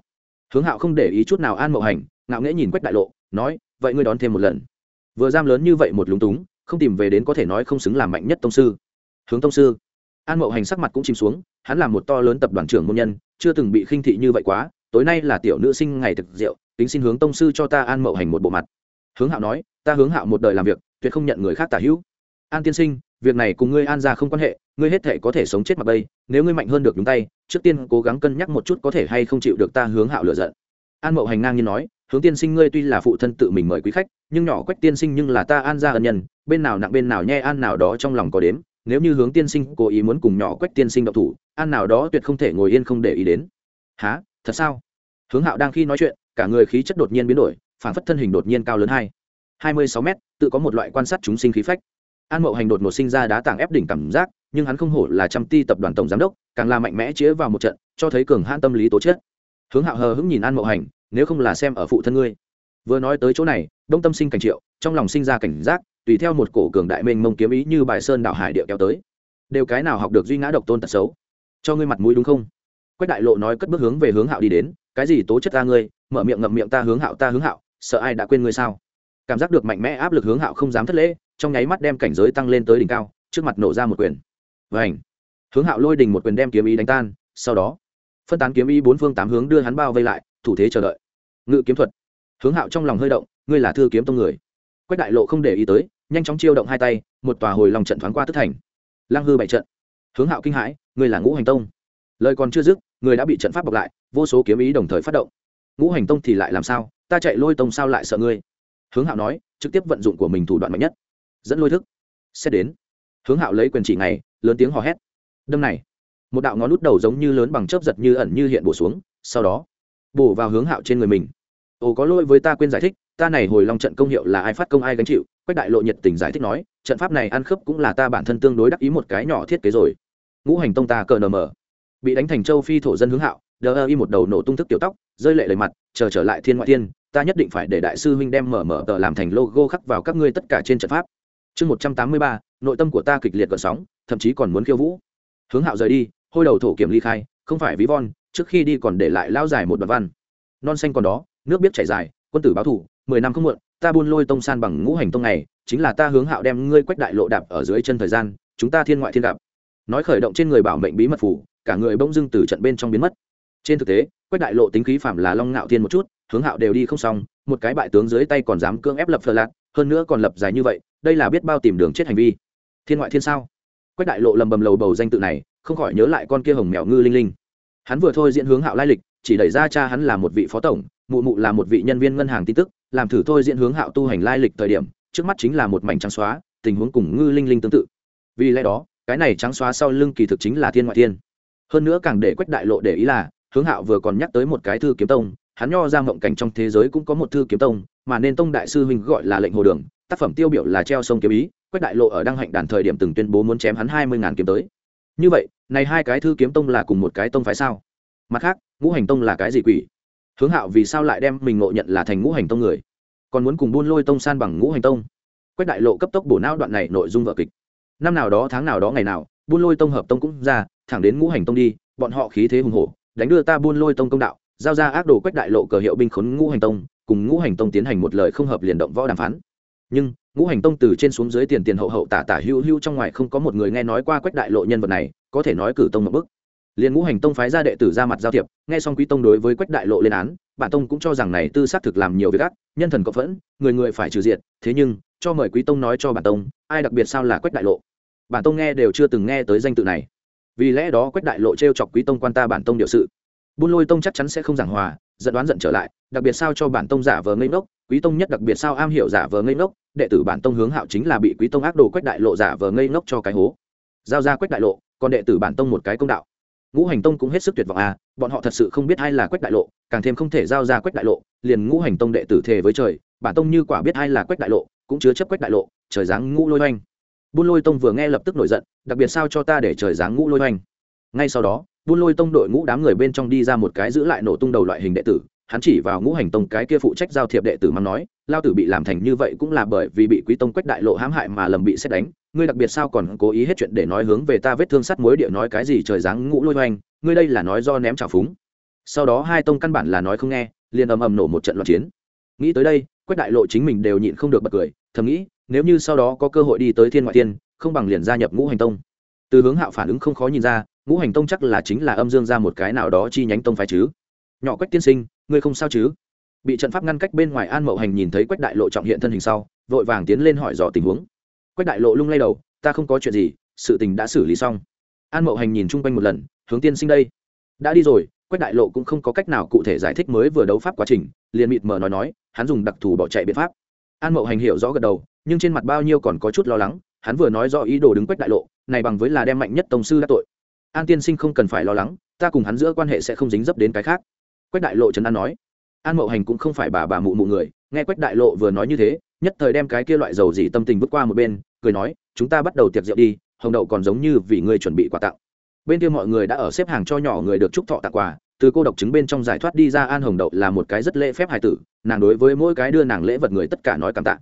Hướng hạo không để ý chút nào an mậu hành, ngạo nghễ nhìn quách đại lộ, nói, vậy ngươi đón thêm một lần. Vừa giam lớn như vậy một lúng túng, không tìm về đến có thể nói không xứng làm mạnh nhất tông sư. Hướng tông sư. An mậu hành sắc mặt cũng chìm xuống, hắn là một to lớn tập đoàn trưởng môn nhân, chưa từng bị khinh thị như vậy quá, tối nay là tiểu nữ sinh ngày thực rượu tính xin hướng tông sư cho ta an mậu hành một bộ mặt. Hướng hạo nói ta hướng hạo một đời làm việc, tuyệt không nhận người khác tả hữu. An tiên sinh, việc này cùng ngươi an ra không quan hệ, ngươi hết thể có thể sống chết mặc bây nếu ngươi mạnh hơn được đúng tay, trước tiên cố gắng cân nhắc một chút có thể hay không chịu được ta hướng hạo lựa giận. An mậu hành ngang như nói, hướng tiên sinh ngươi tuy là phụ thân tự mình mời quý khách, nhưng nhỏ quách tiên sinh nhưng là ta an ra ân nhân, bên nào nặng bên nào nhe an nào đó trong lòng có đếm, nếu như hướng tiên sinh cố ý muốn cùng nhỏ quách tiên sinh độc thủ, an nào đó tuyệt không thể ngồi yên không để ý đến. Há thật sao? Hướng hạo đang khi nói chuyện, cả người khí chất đột nhiên biến đổi phản phất thân hình đột nhiên cao lớn hai hai mươi sáu mét, tự có một loại quan sát chúng sinh khí phách. An mậu hành đột ngột sinh ra đá tảng ép đỉnh cảm giác, nhưng hắn không hổ là trăm ti tập đoàn tổng giám đốc, càng là mạnh mẽ chĩa vào một trận, cho thấy cường hãn tâm lý tố chất. Hướng hạo hờ hững nhìn an mậu hành, nếu không là xem ở phụ thân ngươi. Vừa nói tới chỗ này, đông tâm sinh cảnh triệu, trong lòng sinh ra cảnh giác, tùy theo một cổ cường đại mênh mông kiếm ý như bài sơn đảo hải địa kéo tới. Đều cái nào học được duy ngã độc tôn tật xấu? Cho ngươi mặt mũi đúng không? Quách đại lộ nói cất bước hướng về hướng hạo đi đến, cái gì tố chất ta ngươi? Mở miệng ngậm miệng ta hướng hạo, ta hướng hạo, sợ ai đã quên ngươi sao? Cảm giác được mạnh mẽ áp lực hướng hạo không dám thất lễ, trong nháy mắt đem cảnh giới tăng lên tới đỉnh cao, trước mặt nổ ra một quyền. Vảnh hướng hạo lôi đình một quyền đem kiếm ý đánh tan, sau đó, phân tán kiếm ý bốn phương tám hướng đưa hắn bao vây lại, thủ thế chờ đợi. Ngự kiếm thuật. Hướng hạo trong lòng hơi động, ngươi là thư kiếm tông người. Quách đại lộ không để ý tới, nhanh chóng chiêu động hai tay, một tòa hồi lòng trận thoáng qua tức thành. Lang hư bảy trận. Hướng hạo kinh hãi, ngươi là ngũ hành tông. Lời còn chưa dứt, người đã bị trận pháp bọc lại, vô số kiếm ý đồng thời phát động. Ngũ hành tông thì lại làm sao? Ta chạy lôi tông sao lại sợ ngươi? Hướng hạo nói, trực tiếp vận dụng của mình thủ đoạn mạnh nhất. Dẫn lôi thức. Xét đến. Hướng hạo lấy quyền chỉ này lớn tiếng hò hét. Đâm này. Một đạo ngón lút đầu giống như lớn bằng chớp giật như ẩn như hiện bổ xuống, sau đó, bổ vào hướng hạo trên người mình. Ồ, có lỗi với ta quên giải thích, ta này hồi long trận công hiệu là ai phát công ai gánh chịu. Quách đại lộ nhiệt tình giải thích nói, trận pháp này ăn khớp cũng là ta bản thân tương đối đắc ý một cái nhỏ thiết kế rồi. Ngũ hành tông ta cờ nm bị đánh thành châu phi thổ dân hướng hạo, đờ y một đầu nổ tung thức tiểu tóc, rơi lệ lời mặt, chờ trở lại thiên ngoại thiên ta nhất định phải để đại sư huynh đem mở mở tờ làm thành logo khắc vào các ngươi tất cả trên trận pháp. Chương một trăm tám mươi ba, nội tâm của ta kịch liệt gợn sóng, thậm chí còn muốn khiêu vũ. Hướng hạo rời đi, hôi đầu thổ kiểm ly khai, không phải ví von, trước khi đi còn để lại lao dài một đoạn văn. Non xanh còn đó, nước biết chảy dài, quân tử báo thủ, mười năm không muộn, ta buôn lôi tông san bằng ngũ hành tông này, chính là ta hướng hạo đem ngươi quách đại lộ đạp ở dưới chân thời gian, chúng ta thiên ngoại thiên đạp nói khởi động trên người bảo mệnh bí mật phủ, cả người bỗng dưng từ trận bên trong biến mất. Trên thực tế quách đại lộ tính khí phạm là long ngạo thiên một chút, hướng hạo đều đi không xong, một cái bại tướng dưới tay còn dám cưỡng ép lập phờ lạc, hơn nữa còn lập dài như vậy, đây là biết bao tìm đường chết hành vi. Thiên ngoại thiên sao? Quách đại lộ lầm bầm lầu bầu danh tự này, không khỏi nhớ lại con kia hồng mèo ngư linh linh. Hắn vừa thôi diễn hướng hạo lai lịch, chỉ đẩy ra cha hắn là một vị phó tổng, mụ mụ là một vị nhân viên ngân hàng tin tức, làm thử thôi diễn hướng hạo tu hành lai lịch thời điểm, trước mắt chính là một mảnh trắng xóa, tình huống cùng ngư linh linh tương tự. Vì lẽ đó, cái này trắng xóa sau lưng kỳ thực chính là thiên ngoại thiên. Hơn nữa càng để quách đại lộ để ý là hướng hạo vừa còn nhắc tới một cái thư kiếm tông, hắn nho ra mộng cảnh trong thế giới cũng có một thư kiếm tông, mà nên tông đại sư huynh gọi là lệnh hồ đường, tác phẩm tiêu biểu là treo sông kiếm ý, quách đại lộ ở đăng hạnh đàn thời điểm từng tuyên bố muốn chém hắn hai mươi ngàn kiếm tới. Như vậy, này hai cái thư kiếm tông là cùng một cái tông phải sao? Mặt khác, ngũ hành tông là cái gì quỷ? Hướng hạo vì sao lại đem mình ngộ nhận là thành ngũ hành tông người? Còn muốn cùng buôn lôi tông san bằng ngũ hành tông? Quách đại lộ cấp tốc bổ não đoạn này nội dung vợ kịch. Năm nào đó, tháng nào đó ngày nào, buôn lôi tông hợp tông cũng ra, thẳng đến ngũ hành tông đi, bọn họ khí thế hùng hổ đánh đưa ta buôn lôi tông công đạo, giao ra ác đồ quách đại lộ cờ hiệu binh khốn ngũ hành tông, cùng ngũ hành tông tiến hành một lời không hợp liền động võ đàm phán. Nhưng, ngũ hành tông từ trên xuống dưới tiền tiền hậu hậu tả tả hưu hưu trong ngoài không có một người nghe nói qua quách đại lộ nhân vật này, có thể nói cử tông một bức liền ngũ hành tông phái ra đệ tử ra mặt giao thiệp, nghe xong quý tông đối với quách đại lộ lên án, bản tông cũng cho rằng này tư xác thực làm nhiều việc ác, nhân thần có phẫn, người người phải trừ diệt, thế nhưng, cho mời quý tông nói cho bản tông, ai đặc biệt sao là quách đại lộ. Bản tông nghe đều chưa từng nghe tới danh tự này vì lẽ đó quách đại lộ t r e o chọc quý tông quan ta bản tông điều sự. Buôn lôi tông chắc chắn sẽ không giảng hòa dẫn đoán giận trở lại, đặc biệt sao cho bản tông giả vờ ngây ngốc, quý tông nhất đặc biệt sao am hiểu giả vờ ngây ngốc, đệ tử bản tông hướng hạo chính là bị quý tông ác đồ quách đại lộ giả vờ ngây ngốc cho cái hố. Giao ra quách đại lộ, còn đệ tử bản tông một cái công đạo. Ngũ hành tông cũng hết sức tuyệt vọng à bọn họ thật sự không biết ai là quách đại lộ, càng thêm không thể giao ra quách đại lộ, liền ngũ hành tông đệ tử thề với trời, bản tông như quả biết ai là quách đại lộ, cũng chứa chấp quách đại lộ, trời giáng ngũ lôi oanh buôn lôi tông vừa nghe lập tức nổi giận, đặc biệt sao cho ta để trời giáng ngũ lôi oanh ngay sau đó, buôn lôi tông đội ngũ đám người bên trong đi ra một cái giữ lại nổ tung đầu loại hình đệ tử, hắn chỉ vào ngũ hành tông cái kia phụ trách giao thiệp đệ tử mắng nói, lao tử bị làm thành như vậy cũng là bởi vì bị quý tông quách đại lộ hãm hại mà lầm bị xét đánh, ngươi đặc biệt sao còn cố ý hết chuyện để nói hướng về ta vết thương sắt mối địa nói cái gì trời giáng ngũ lôi hoành, ngươi đây là nói do ném trào phúng. Sau đó hai tông căn bản là nói không nghe, liền ầm ầm nổ một trận loạn chiến. Nghĩ tới đây, quách đại lộ chính mình đều nhịn không được bật cười, thầm nghĩ nếu như sau đó có cơ hội đi tới thiên ngoại thiên, không bằng liền gia nhập ngũ hành tông. Từ hướng hạo phản ứng không khó nhìn ra, ngũ hành tông chắc là chính là âm dương ra một cái nào đó chi nhánh tông phái chứ. Nhỏ quách tiên sinh, ngươi không sao chứ? Bị trận pháp ngăn cách bên ngoài an mậu hành nhìn thấy quách đại lộ trọng hiện thân hình sau, vội vàng tiến lên hỏi dò tình huống. Quách đại lộ lung lay đầu, ta không có chuyện gì, sự tình đã xử lý xong. An mậu hành nhìn chung quanh một lần, hướng tiên sinh đây. Đã đi rồi, quách đại lộ cũng không có cách nào cụ thể giải thích mới vừa đấu pháp quá trình, liền mịt mờ nói nói, hắn dùng đặc thù bỏ chạy biện pháp. An mậu hành hiểu rõ gật đầu nhưng trên mặt bao nhiêu còn có chút lo lắng, hắn vừa nói rõ ý đồ đứng quách đại lộ, này bằng với là đem mạnh nhất tổng sư đã tội. An tiên sinh không cần phải lo lắng, ta cùng hắn giữa quan hệ sẽ không dính dấp đến cái khác. Quách đại lộ trấn an nói. An mậu hành cũng không phải bà bà mụ mụ người, nghe quách đại lộ vừa nói như thế, nhất thời đem cái kia loại dầu gì tâm tình vứt qua một bên, cười nói, chúng ta bắt đầu tiệc rượu đi, hồng đậu còn giống như vì ngươi chuẩn bị quà tặng. Bên kia mọi người đã ở xếp hàng cho nhỏ người được chúc thọ tặng quà, từ cô độc chứng bên trong giải thoát đi ra an hồng đậu là một cái rất lễ phép hài tử, nàng đối với mỗi cái đưa nàng lễ vật người tất cả nói cảm tạ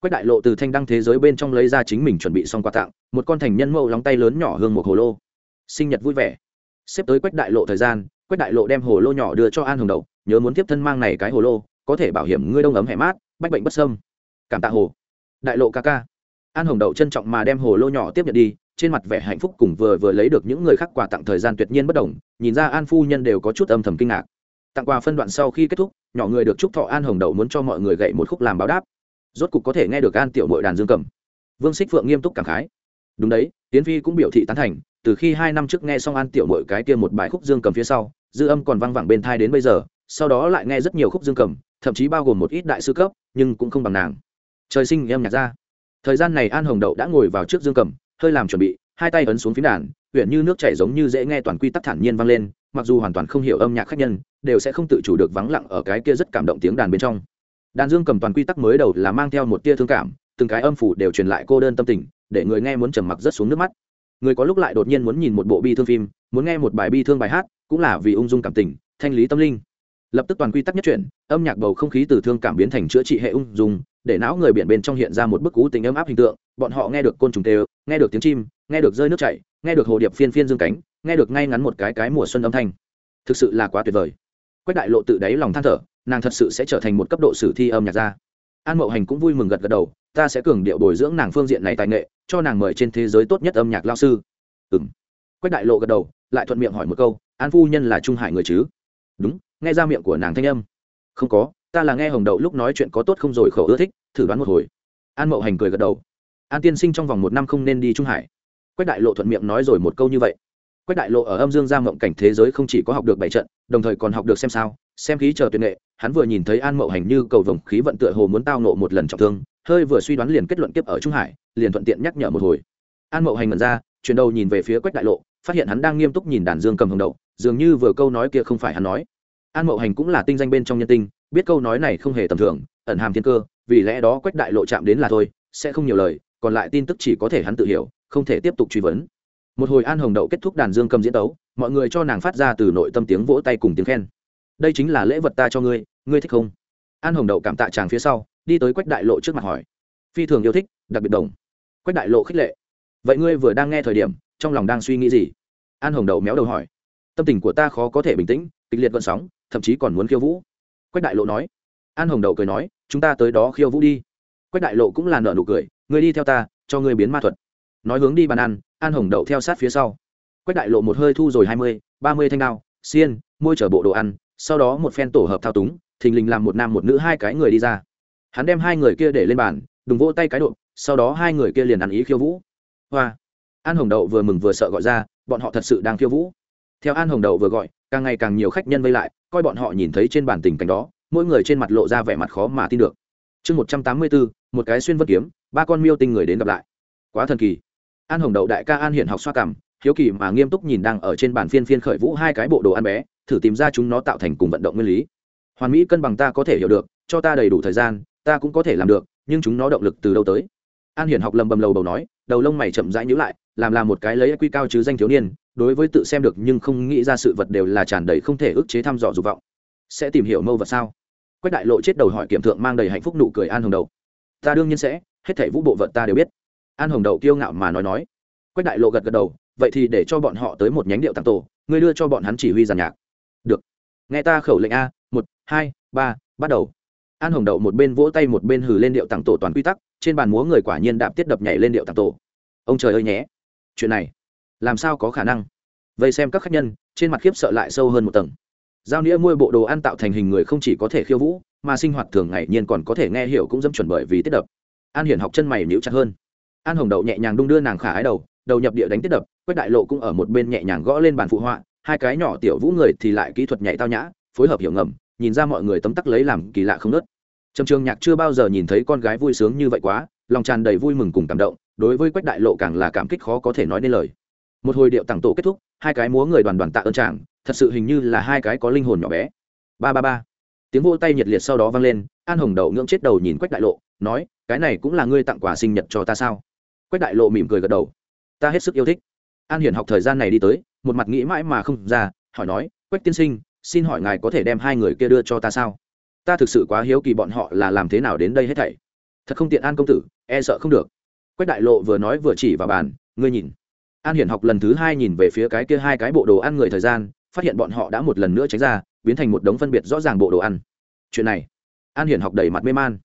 quách đại lộ từ thanh đăng thế giới bên trong lấy ra chính mình chuẩn bị xong quà tặng, một con thành nhân mẫu lóng tay lớn nhỏ hương một hồ lô. Sinh nhật vui vẻ. Xếp tới quách đại lộ thời gian, quách đại lộ đem hồ lô nhỏ đưa cho an hồng đậu, nhớ muốn tiếp thân mang này cái hồ lô, có thể bảo hiểm ngươi đông ấm hẻ mát, bách bệnh bất sâm cảm tạ hồ. Đại lộ ca ca. An hồng đậu trân trọng mà đem hồ lô nhỏ tiếp nhận đi, trên mặt vẻ hạnh phúc cùng vừa vừa lấy được những người khác quà tặng thời gian tuyệt nhiên bất đồng, nhìn ra an phu nhân đều có chút âm thầm kinh ngạc. Tặng quà phân đoạn sau khi kết thúc, nhỏ người được chúc thọ an hồng đậu muốn cho mọi người gậy một khúc làm báo đáp rốt cục có thể nghe được an tiểu mội đàn dương cầm. Vương xích phượng nghiêm túc cảm khái. Đúng đấy, tiến phi cũng biểu thị tán thành, từ khi hai năm trước nghe xong an tiểu mội cái kia một bài khúc dương cầm phía sau, dư âm còn văng vẳng bên thai đến bây giờ, sau đó lại nghe rất nhiều khúc dương cầm, thậm chí bao gồm một ít đại sư cấp, nhưng cũng không bằng nàng. Trời sinh em nhạc ra thời gian này an hồng đậu đã ngồi vào trước dương cầm, hơi làm chuẩn bị, hai tay ấn xuống phím đàn, huyện như nước chảy giống như dễ nghe toàn quy tắc thản nhiên vang lên, mặc dù hoàn toàn không hiểu âm nhạc khác nhân, đều sẽ không tự chủ được vắng lặng ở cái kia rất cảm động tiếng đàn bên trong đàn dương cầm toàn quy tắc mới đầu là mang theo một tia thương cảm, từng cái âm phủ đều truyền lại cô đơn tâm tình, để người nghe muốn trầm mặc rất xuống nước mắt. Người có lúc lại đột nhiên muốn nhìn một bộ bi thương phim, muốn nghe một bài bi thương bài hát, cũng là vì ung dung cảm tình, thanh lý tâm linh. Lập tức toàn quy tắc nhất chuyển, âm nhạc bầu không khí từ thương cảm biến thành chữa trị hệ ung dung, để não người biển bên trong hiện ra một bức cú tình ấm áp hình tượng, bọn họ nghe được côn trùng tê, nghe được tiếng chim, nghe được rơi nước chảy, nghe được hồ điệp phiên phiên dương cánh, nghe được ngay ngắn một cái cái mùa xuân âm thanh. Thực sự là quá tuyệt vời quách đại lộ tự đáy lòng than thở, nàng thật sự sẽ trở thành một cấp độ sử thi âm nhạc gia. An mậu hành cũng vui mừng gật gật đầu, ta sẽ cường điệu bồi dưỡng nàng phương diện này tài nghệ, cho nàng mời trên thế giới tốt nhất âm nhạc lao sư. Ừ m quách đại lộ gật đầu, lại thuận miệng hỏi một câu, an phu nhân là trung hải người chứ? Đúng, nghe ra miệng của nàng thanh âm. Không có, ta là nghe hồng đậu lúc nói chuyện có tốt không rồi khẩu ưa thích, thử đoán một hồi. An mậu hành cười gật đầu. An tiên sinh trong vòng một năm không nên đi trung hải. Quách đại lộ thuận miệng nói rồi một câu như vậy. Quách đại lộ ở âm dương gia mộng cảnh thế giới không chỉ có học được bảy trận đồng thời còn học được xem sao, xem khí chờ tuyệt nghệ, hắn vừa nhìn thấy an mậu hành như cầu vồng khí vận tựa hồ muốn tao nộ một lần trọng thương, hơi vừa suy đoán liền kết luận tiếp ở trung hải, liền thuận tiện nhắc nhở một hồi. An mậu hành ngẩn ra, chuyển đầu nhìn về phía quách đại lộ, phát hiện hắn đang nghiêm túc nhìn đàn dương cầm hồng đậu, dường như vừa câu nói kia không phải hắn nói. An mậu hành cũng là tinh danh bên trong nhân tinh, biết câu nói này không hề tầm thường, ẩn hàm thiên cơ, vì lẽ đó quách đại lộ chạm đến là thôi, sẽ không nhiều lời, còn lại tin tức chỉ có thể hắn tự hiểu, không thể tiếp tục truy vấn. Một hồi an hồng đậu kết thúc đàn dương cầm diễn tấu mọi người cho nàng phát ra từ nội tâm tiếng vỗ tay cùng tiếng khen. Đây chính là lễ vật ta cho ngươi ngươi thích không? An hồng đậu cảm tạ chàng phía sau, đi tới quách đại lộ trước mặt hỏi. Phi thường yêu thích, đặc biệt đồng. Quách đại lộ khích lệ. Vậy ngươi vừa đang nghe thời điểm, trong lòng đang suy nghĩ gì? An hồng đậu méo đầu hỏi. Tâm tình của ta khó có thể bình tĩnh, kịch liệt vận sóng, thậm chí còn muốn khiêu vũ. Quách đại lộ nói. An hồng đậu cười nói, chúng ta tới đó khiêu vũ đi. Quách đại lộ cũng là nợ nụ cười, ngươi đi theo ta, cho ngươi biến ma thuật. Nói hướng đi bàn ăn, an hồng đậu theo sát phía sau quách đại lộ một hơi thu rồi hai mươi, ba mươi thanh đao, xiên, môi chở bộ đồ ăn, sau đó một phen tổ hợp thao túng, thình lình làm một nam một nữ hai cái người đi ra. Hắn đem hai người kia để lên bàn, đùng vỗ tay cái độ sau đó hai người kia liền ăn ý khiêu vũ. Hoa! An hồng đậu vừa mừng vừa sợ gọi ra, bọn họ thật sự đang khiêu vũ. Theo an hồng đậu vừa gọi, càng ngày càng nhiều khách nhân vây lại, coi bọn họ nhìn thấy trên bàn tình cảnh đó, mỗi người trên mặt lộ ra vẻ mặt khó mà tin được. Chương một trăm tám mươi bốn, một cái xuyên vân kiếm, ba con miêu tinh người đến gặp lại. Quá thần kỳ. An hồng đậu đại ca an hiện học xoa cảm hiếu kỳ mà nghiêm túc nhìn đang ở trên bàn phiên phiên khởi vũ hai cái bộ đồ ăn bé, thử tìm ra chúng nó tạo thành cùng vận động nguyên lý. Hoàn mỹ cân bằng ta có thể hiểu được, cho ta đầy đủ thời gian, ta cũng có thể làm được, nhưng chúng nó động lực từ đâu tới? An hiển học lầm bầm lầu bầu nói, đầu lông mày chậm rãi nhữ lại, làm làm một cái lấy quy cao chứ danh thiếu niên, đối với tự xem được nhưng không nghĩ ra sự vật đều là tràn đầy không thể ức chế thăm dò dục vọng. Sẽ tìm hiểu mâu vật sao? Quách đại lộ chết đầu hỏi kiểm thượng mang đầy hạnh phúc nụ cười an hồng đầu ta đương nhiên sẽ, hết thảy vũ bộ vật ta đều biết. An hồng đầu kiêu ngạo mà nói nói. Quách đại lộ gật gật đầu vậy thì để cho bọn họ tới một nhánh điệu tặng tổ, ngươi đưa cho bọn hắn chỉ huy giàn nhạc. Được. Nghe ta khẩu lệnh a, một, hai, ba, bắt đầu. An hồng đậu một bên vỗ tay một bên hừ lên điệu tặng tổ toàn quy tắc, trên bàn múa người quả nhiên đạp tiết đập nhảy lên điệu tặng tổ. Ông trời ơi nhé. Chuyện này, làm sao có khả năng? Vậy xem các khách nhân, trên mặt khiếp sợ lại sâu hơn một tầng. Giao nghĩa môi bộ đồ ăn tạo thành hình người không chỉ có thể khiêu vũ, mà sinh hoạt thường ngày nhiên còn có thể nghe hiểu cũng dâm chuẩn bởi vì tiết đập. An hiển học chân mày níu chặt hơn. An hồng đậu nhẹ nhàng đung đưa nàng khả ái đầu đầu nhập địa đánh tiết đập, quách đại lộ cũng ở một bên nhẹ nhàng gõ lên bàn phụ họa, hai cái nhỏ tiểu vũ người thì lại kỹ thuật nhảy tao nhã, phối hợp hiểu ngầm, nhìn ra mọi người tấm tắc lấy làm kỳ lạ không nớt. Trầm trường nhạc chưa bao giờ nhìn thấy con gái vui sướng như vậy quá, lòng tràn đầy vui mừng cùng cảm động, đối với quách đại lộ càng là cảm kích khó có thể nói nên lời. Một hồi điệu tặng tổ kết thúc, hai cái múa người đoàn đoàn tạ ơn chàng, thật sự hình như là hai cái có linh hồn nhỏ bé. Ba ba ba. Tiếng vô tay nhiệt liệt sau đó vang lên, an hồng đầu ngưỡng chết đầu nhìn quách đại lộ, nói, cái này cũng là ngươi tặng quà sinh nhật cho ta sao? Quách đại lộ mỉm cười gật đầu ta hết sức yêu thích. An hiển học thời gian này đi tới, một mặt nghĩ mãi mà không ra, hỏi nói, quách tiên sinh, xin hỏi ngài có thể đem hai người kia đưa cho ta sao? Ta thực sự quá hiếu kỳ bọn họ là làm thế nào đến đây hết thảy. Thật không tiện an công tử e sợ không được. Quách đại lộ vừa nói vừa chỉ vào bàn, ngươi nhìn. An hiển học lần thứ hai nhìn về phía cái kia hai cái bộ đồ ăn người thời gian, phát hiện bọn họ đã một lần nữa tránh ra, biến thành một đống phân biệt rõ ràng bộ đồ ăn. Chuyện này, an hiển học đầy mặt mê man.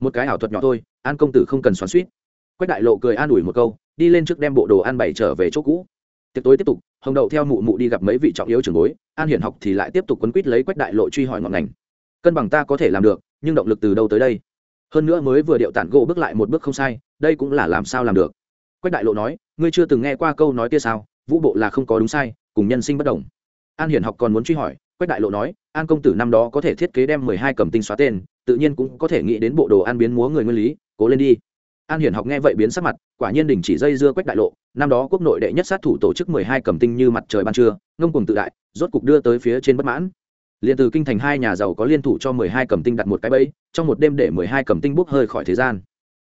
Một cái ảo thuật nhỏ thôi, an công tử không cần xoắn suýt quách đại lộ cười an ủi một câu đi lên trước đem bộ đồ ăn bày trở về chỗ cũ. Tiệc tối tiếp tục, hồng đậu theo mụ mụ đi gặp mấy vị trọng yếu trường bối, an hiển học thì lại tiếp tục quấn quýt lấy quách đại lộ truy hỏi ngọn ngành. Cân bằng ta có thể làm được, nhưng động lực từ đâu tới đây? Hơn nữa mới vừa điệu tản gỗ bước lại một bước không sai, đây cũng là làm sao làm được? Quách đại lộ nói, ngươi chưa từng nghe qua câu nói kia sao? Vũ bộ là không có đúng sai, cùng nhân sinh bất đồng. An hiển học còn muốn truy hỏi, quách đại lộ nói, an công tử năm đó có thể thiết kế đem mười hai cầm tinh xóa tên, tự nhiên cũng có thể nghĩ đến bộ đồ an biến múa người nguyên lý, cố lên đi an hiển học nghe vậy biến sắc mặt, quả nhiên đình chỉ dây dưa quách đại lộ. Năm đó quốc nội đệ nhất sát thủ tổ chức mười hai cầm tinh như mặt trời ban trưa, ngông cùng tự đại, rốt cục đưa tới phía trên bất mãn. Liền từ kinh thành hai nhà giàu có liên thủ cho mười hai cầm tinh đặt một cái bẫy, trong một đêm để mười hai cầm tinh bốc hơi khỏi thế gian.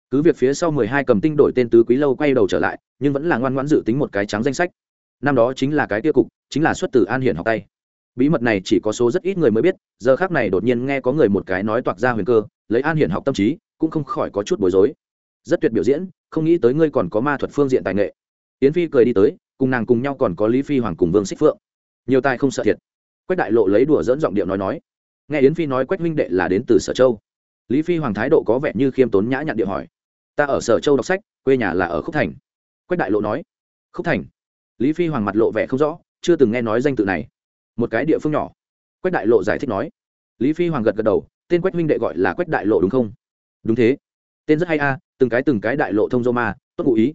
Cứ việc phía sau mười hai cầm tinh đổi tên tứ quý lâu quay đầu trở lại, nhưng vẫn là ngoan ngoãn dự tính một cái trắng danh sách. Năm đó chính là cái tiêu cục, chính là xuất từ an hiển học tay. Bí mật này chỉ có số rất ít người mới biết, giờ khác này đột nhiên nghe có người một cái nói toạc ra huyền cơ, lấy an hiển học tâm trí, cũng không khỏi có chút bối rối rất tuyệt biểu diễn, không nghĩ tới ngươi còn có ma thuật phương diện tài nghệ. Yến phi cười đi tới, cùng nàng cùng nhau còn có lý phi hoàng cùng vương xích phượng. Nhiều tài không sợ thiệt. Quách đại lộ lấy đùa dẫn giọng điệu nói nói. Nghe yến phi nói quách huynh đệ là đến từ sở châu. Lý phi hoàng thái độ có vẻ như khiêm tốn nhã nhặn điệu hỏi. Ta ở sở châu đọc sách, quê nhà là ở khúc thành. Quách đại lộ nói. Khúc thành? Lý phi hoàng mặt lộ vẻ không rõ, chưa từng nghe nói danh tự này. Một cái địa phương nhỏ. Quách đại lộ giải thích nói. Lý phi hoàng gật gật đầu, tên quách huynh đệ gọi là quách đại lộ đúng không? Đúng thế. Tên rất hay a từng cái từng cái đại lộ thông dô ma, tốt ngụ ý.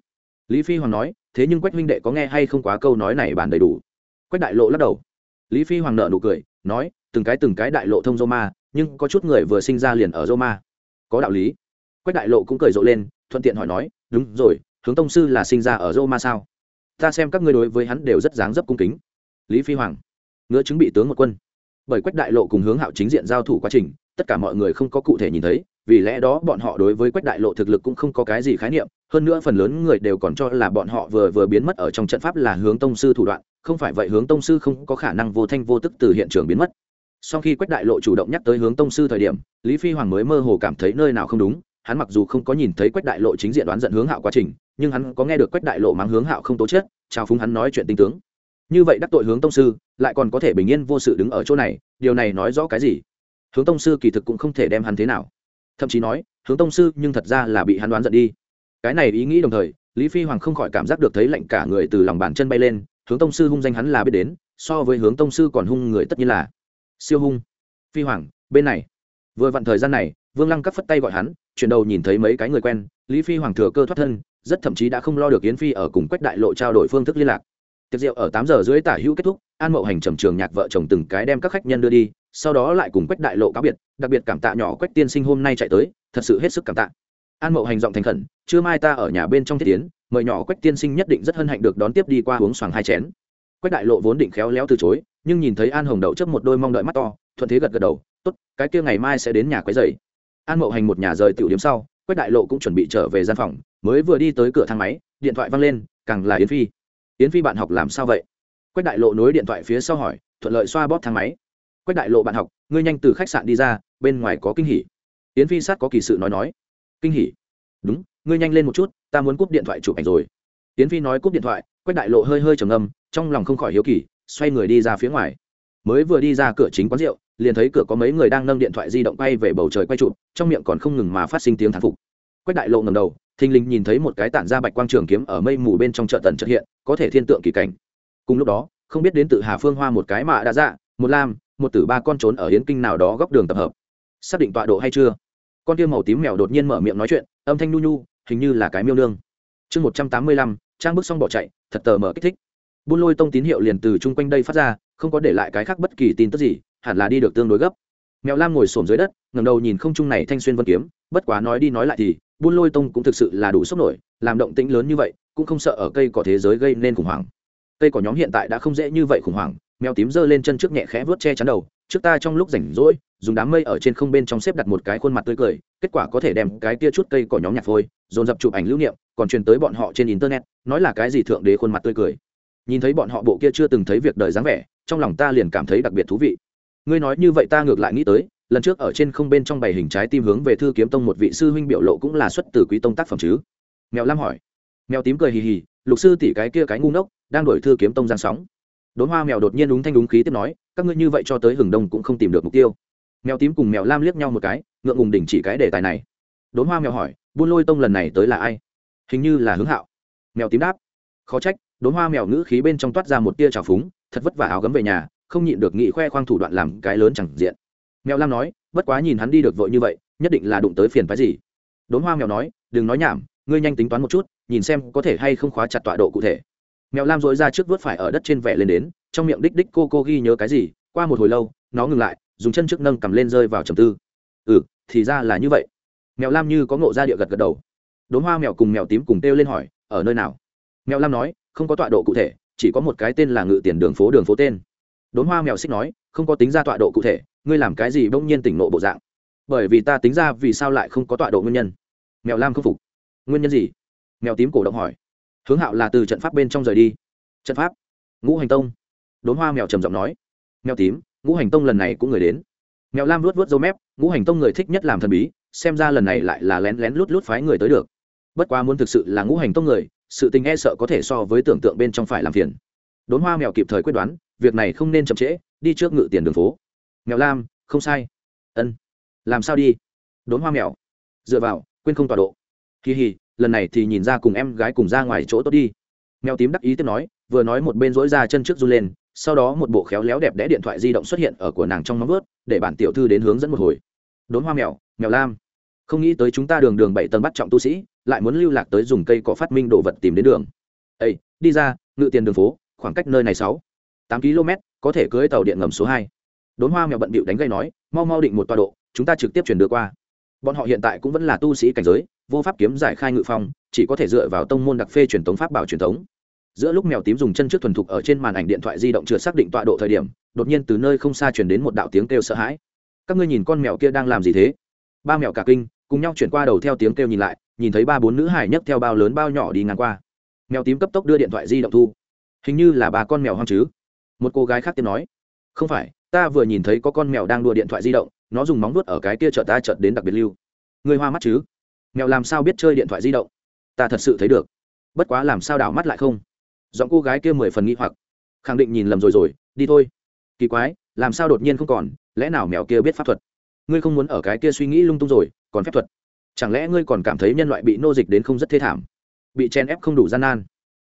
Lý phi hoàng nói, thế nhưng quách huynh đệ có nghe hay không quá câu nói này bản đầy đủ. Quách đại lộ lắc đầu. Lý phi hoàng nợ nụ cười, nói, từng cái từng cái đại lộ thông dô ma, nhưng có chút người vừa sinh ra liền ở dô ma. Có đạo lý. Quách đại lộ cũng cười rộ lên, thuận tiện hỏi nói, đúng rồi, hướng tông sư là sinh ra ở dô ma sao? Ta xem các ngươi đối với hắn đều rất dáng dấp cung kính. Lý phi hoàng, ngựa chứng bị tướng một quân. Bởi quách đại lộ cùng hướng hạo chính diện giao thủ quá trình, tất cả mọi người không có cụ thể nhìn thấy vì lẽ đó bọn họ đối với quách đại lộ thực lực cũng không có cái gì khái niệm, hơn nữa phần lớn người đều còn cho là bọn họ vừa vừa biến mất ở trong trận pháp là hướng tông sư thủ đoạn, không phải vậy hướng tông sư không có khả năng vô thanh vô tức từ hiện trường biến mất. Sau khi quách đại lộ chủ động nhắc tới hướng tông sư thời điểm, lý phi hoàng mới mơ hồ cảm thấy nơi nào không đúng, hắn mặc dù không có nhìn thấy quách đại lộ chính diện đoán giận hướng hạo quá trình, nhưng hắn có nghe được quách đại lộ mang hướng hạo không tố chết chào phúng hắn nói chuyện tinh tướng. Như vậy đắc tội hướng tông sư, lại còn có thể bình yên vô sự đứng ở chỗ này, điều này nói rõ cái gì? Hướng tông sư kỳ thực cũng không thể đem hắn thế nào thậm chí nói, hướng tông sư, nhưng thật ra là bị hắn đoán giận đi. Cái này ý nghĩ đồng thời, lý phi hoàng không khỏi cảm giác được thấy lạnh cả người từ lòng bàn chân bay lên, hướng tông sư hung danh hắn là biết đến, so với hướng tông sư còn hung người tất nhiên là siêu hung. Phi hoàng, bên này. Vừa vặn thời gian này, vương lăng cắt phất tay gọi hắn, chuyển đầu nhìn thấy mấy cái người quen, lý phi hoàng thừa cơ thoát thân, rất thậm chí đã không lo được yến phi ở cùng quách đại lộ trao đổi phương thức liên lạc. Tiệc rượu ở tám giờ dưới tả hữu kết thúc, an mậu hành trầm trường nhạc vợ chồng từng cái đem các khách nhân đưa đi sau đó lại cùng quách đại lộ cáo biệt, đặc biệt cảm tạ nhỏ quách tiên sinh hôm nay chạy tới, thật sự hết sức cảm tạ. An mậu hành giọng thành khẩn chưa mai ta ở nhà bên trong thiết tiến, mời nhỏ quách tiên sinh nhất định rất hân hạnh được đón tiếp đi qua uống xoàng hai chén. Quách đại lộ vốn định khéo léo từ chối, nhưng nhìn thấy an hồng đậu chấp một đôi mong đợi mắt to, thuận thế gật gật đầu, tốt, cái kia ngày mai sẽ đến nhà quấy dậy an mậu hành một nhà rời tiểu điểm sau, quách đại lộ cũng chuẩn bị trở về gian phòng, mới vừa đi tới cửa thang máy, điện thoại văng lên, càng là yến phi. Yến phi bạn học làm sao vậy? Quách đại lộ nối điện thoại phía sau hỏi, thuận lợi xoa bóp thang máy quách đại lộ bạn học, ngươi nhanh từ khách sạn đi ra, bên ngoài có kinh hỉ. Yến phi sát có kỳ sự nói nói. Kinh hỉ? Đúng, ngươi nhanh lên một chút, ta muốn cúp điện thoại chụp ảnh rồi. Yến phi nói cúp điện thoại, quách đại lộ hơi hơi trầm ngâm, trong lòng không khỏi hiếu kỳ, xoay người đi ra phía ngoài. Mới vừa đi ra cửa chính quán rượu, liền thấy cửa có mấy người đang nâng điện thoại di động bay về bầu trời quay chụp, trong miệng còn không ngừng mà phát sinh tiếng thán phục. Quách đại lộ ngầm đầu, thình lình nhìn thấy một cái tản ra bạch quang trường kiếm ở mây mù bên trong chợ tần chợ hiện, có thể thiên tượng kỳ cảnh. Cùng lúc đó, không biết đến từ hà phương hoa một cái mạ đã dạ một lam một tử ba con trốn ở hiến kinh nào đó góc đường tập hợp. Xác định tọa độ hay chưa? Con tiêu màu tím mèo đột nhiên mở miệng nói chuyện, âm thanh nhu nhu, hình như là cái miêu nương. Chương một trăm tám mươi lăm, trang bước xong bỏ chạy, thật tờ mở kích thích. Buôn lôi tông tín hiệu liền từ chung quanh đây phát ra, không có để lại cái khác bất kỳ tin tức gì, hẳn là đi được tương đối gấp. Mèo lam ngồi xổm dưới đất ngầm đầu nhìn không trung này thanh xuyên vân kiếm, bất quá nói đi nói lại thì, buôn lôi tông cũng thực sự là đủ sốc nổi, làm động tĩnh lớn như vậy, cũng không sợ ở cây cỏ thế giới gây nên khủng hoảng. Cây cỏ nhóm hiện tại đã không dễ như vậy khủng hoảng mèo tím giơ lên chân trước nhẹ khẽ vớt che chắn đầu, trước ta trong lúc rảnh rỗi, dùng đám mây ở trên không bên trong xếp đặt một cái khuôn mặt tươi cười, kết quả có thể đem cái tia chút cây cỏ nhóm nhạc phôi, dồn dập chụp ảnh lưu niệm, còn truyền tới bọn họ trên internet, nói là cái gì thượng đế khuôn mặt tươi cười. Nhìn thấy bọn họ bộ kia chưa từng thấy việc đời dáng vẻ, trong lòng ta liền cảm thấy đặc biệt thú vị. Ngươi nói như vậy ta ngược lại nghĩ tới, lần trước ở trên không bên trong bày hình trái tim hướng về thư kiếm tông một vị sư huynh biểu lộ cũng là xuất từ quý tông tác phẩm chứ? Mèo lam hỏi. Mèo tím cười hì hì, lục sư tỷ cái kia cái ngu ngốc, đang đổi thư kiếm tông giang sóng đốn hoa mèo đột nhiên đúng thanh đúng khí tiếp nói, các ngươi như vậy cho tới hừng đông cũng không tìm được mục tiêu. Mèo tím cùng mèo lam liếc nhau một cái, ngượng ngùng đỉnh chỉ cái đề tài này. Đốn hoa mèo hỏi, buôn lôi tông lần này tới là ai? Hình như là hướng hạo. Mèo tím đáp, khó trách, đốn hoa mèo ngữ khí bên trong toát ra một tia trào phúng, thật vất vả áo gấm về nhà, không nhịn được nghị khoe khoang thủ đoạn làm cái lớn chẳng diện. Mèo lam nói, bất quá nhìn hắn đi được vội như vậy, nhất định là đụng tới phiền phái gì. Đốn hoa mèo nói, đừng nói nhảm, ngươi nhanh tính toán một chút, nhìn xem có thể hay không khóa chặt tọa độ cụ thể mèo lam dội ra trước vớt phải ở đất trên vẻ lên đến, trong miệng đích đích cô cô ghi nhớ cái gì, qua một hồi lâu, nó ngừng lại, dùng chân trước nâng cầm lên rơi vào trầm tư. Ừ thì ra là như vậy. Mèo lam như có ngộ ra địa gật gật đầu. Đốn hoa mèo cùng mèo tím cùng kêu lên hỏi, ở nơi nào? Mèo lam nói, không có tọa độ cụ thể, chỉ có một cái tên là ngự tiền đường phố đường phố tên. Đốn hoa mèo xích nói, không có tính ra tọa độ cụ thể, ngươi làm cái gì bỗng nhiên tỉnh nộ bộ dạng? Bởi vì ta tính ra vì sao lại không có tọa độ nguyên nhân. Mèo lam không phục, nguyên nhân gì? Mèo tím cổ động hỏi hướng hạo là từ trận pháp bên trong rời đi. Trận pháp. Ngũ hành tông. Đốn hoa mèo trầm giọng nói. Mèo tím, ngũ hành tông lần này cũng người đến. Mèo lam luốt vớt dâu mép, ngũ hành tông người thích nhất làm thần bí, xem ra lần này lại là lén lén lút lút phái người tới được. Bất quá muốn thực sự là ngũ hành tông người, sự tình e sợ có thể so với tưởng tượng bên trong phải làm phiền. Đốn hoa mèo kịp thời quyết đoán, việc này không nên chậm trễ, đi trước ngự tiền đường phố. Mèo lam, không sai. Ân. Làm sao đi? Đốn hoa mèo. Dựa vào, quên không tọa độ. Kỳ hì lần này thì nhìn ra cùng em gái cùng ra ngoài chỗ tốt đi. Mèo tím đắc ý tiếp nói, vừa nói một bên dỗi ra chân trước run lên, sau đó một bộ khéo léo đẹp đẽ điện thoại di động xuất hiện ở của nàng trong móng vớt để bản tiểu thư đến hướng dẫn một hồi. Đốn hoa mèo mèo lam. Không nghĩ tới chúng ta đường đường bảy tầng bắt trọng tu sĩ, lại muốn lưu lạc tới dùng cây cỏ phát minh đồ vật tìm đến đường. Ây đi ra, ngự tiền đường phố, khoảng cách nơi này sáu. Tám km, có thể cưới tàu điện ngầm số hai. Đốn hoa mèo bận bịu đánh gây nói, mau mau định một tọa độ, chúng ta trực tiếp chuyển đưa qua. Bọn họ hiện tại cũng vẫn là tu sĩ cảnh giới vô pháp kiếm giải khai ngự phong, chỉ có thể dựa vào tông môn đặc phê truyền thống pháp bảo truyền thống giữa lúc mèo tím dùng chân trước thuần thục ở trên màn ảnh điện thoại di động chưa xác định tọa độ thời điểm, đột nhiên từ nơi không xa chuyển đến một đạo tiếng kêu sợ hãi. Các ngươi nhìn con mèo kia đang làm gì thế? Ba mèo cả kinh, cùng nhau chuyển qua đầu theo tiếng kêu nhìn lại, nhìn thấy ba bốn nữ hải nhấc theo bao lớn bao nhỏ đi ngang qua. Mèo tím cấp tốc đưa điện thoại di động thu. Hình như là ba con mèo hoang chứ? Một cô gái khác tiếp nói. Không phải, ta vừa nhìn thấy có con mèo đang đua điện thoại di động, nó dùng móng vuốt ở cái kia chợ ta chợt đến đặc biệt lưu. Người hoa mắt chứ? Mèo làm sao biết chơi điện thoại di động? Ta thật sự thấy được. Bất quá làm sao đảo mắt lại không? Giọng cô gái kia mười phần nghi hoặc. Khẳng định nhìn lầm rồi rồi, đi thôi. Kỳ quái, làm sao đột nhiên không còn? Lẽ nào mèo kia biết pháp thuật? Ngươi không muốn ở cái kia suy nghĩ lung tung rồi, còn phép thuật? Chẳng lẽ ngươi còn cảm thấy nhân loại bị nô dịch đến không rất thê thảm? Bị chen ép không đủ gian nan.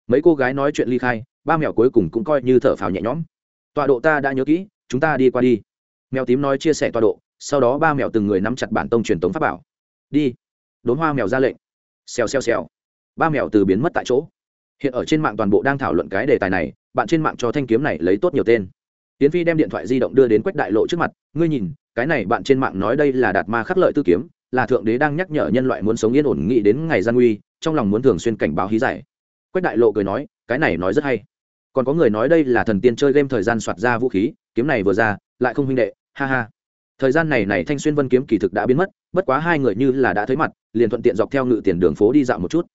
Mấy cô gái nói chuyện ly khai, ba mèo cuối cùng cũng coi như thở phào nhẹ nhõm. Tọa độ ta đã nhớ kỹ, chúng ta đi qua đi. Mèo tím nói chia sẻ tọa độ, sau đó ba mèo từng người nắm chặt bản tông truyền tống pháp bảo. Đi đốn hoa mèo ra lệnh. Xèo xèo xèo. Ba mèo từ biến mất tại chỗ. Hiện ở trên mạng toàn bộ đang thảo luận cái đề tài này, bạn trên mạng cho thanh kiếm này lấy tốt nhiều tên. Tiến phi đem điện thoại di động đưa đến quách đại lộ trước mặt, ngươi nhìn, cái này bạn trên mạng nói đây là đạt ma khắc lợi tư kiếm, là thượng đế đang nhắc nhở nhân loại muốn sống yên ổn nghĩ đến ngày gian nguy, trong lòng muốn thường xuyên cảnh báo hí giải quách đại lộ cười nói, cái này nói rất hay. Còn có người nói đây là thần tiên chơi game thời gian soạt ra vũ khí, kiếm này vừa ra, lại không huynh đệ, ha ha thời gian này này thanh xuyên vân kiếm kỳ thực đã biến mất, bất quá hai người như là đã thấy mặt, liền thuận tiện dọc theo ngự tiền đường phố đi dạo một chút.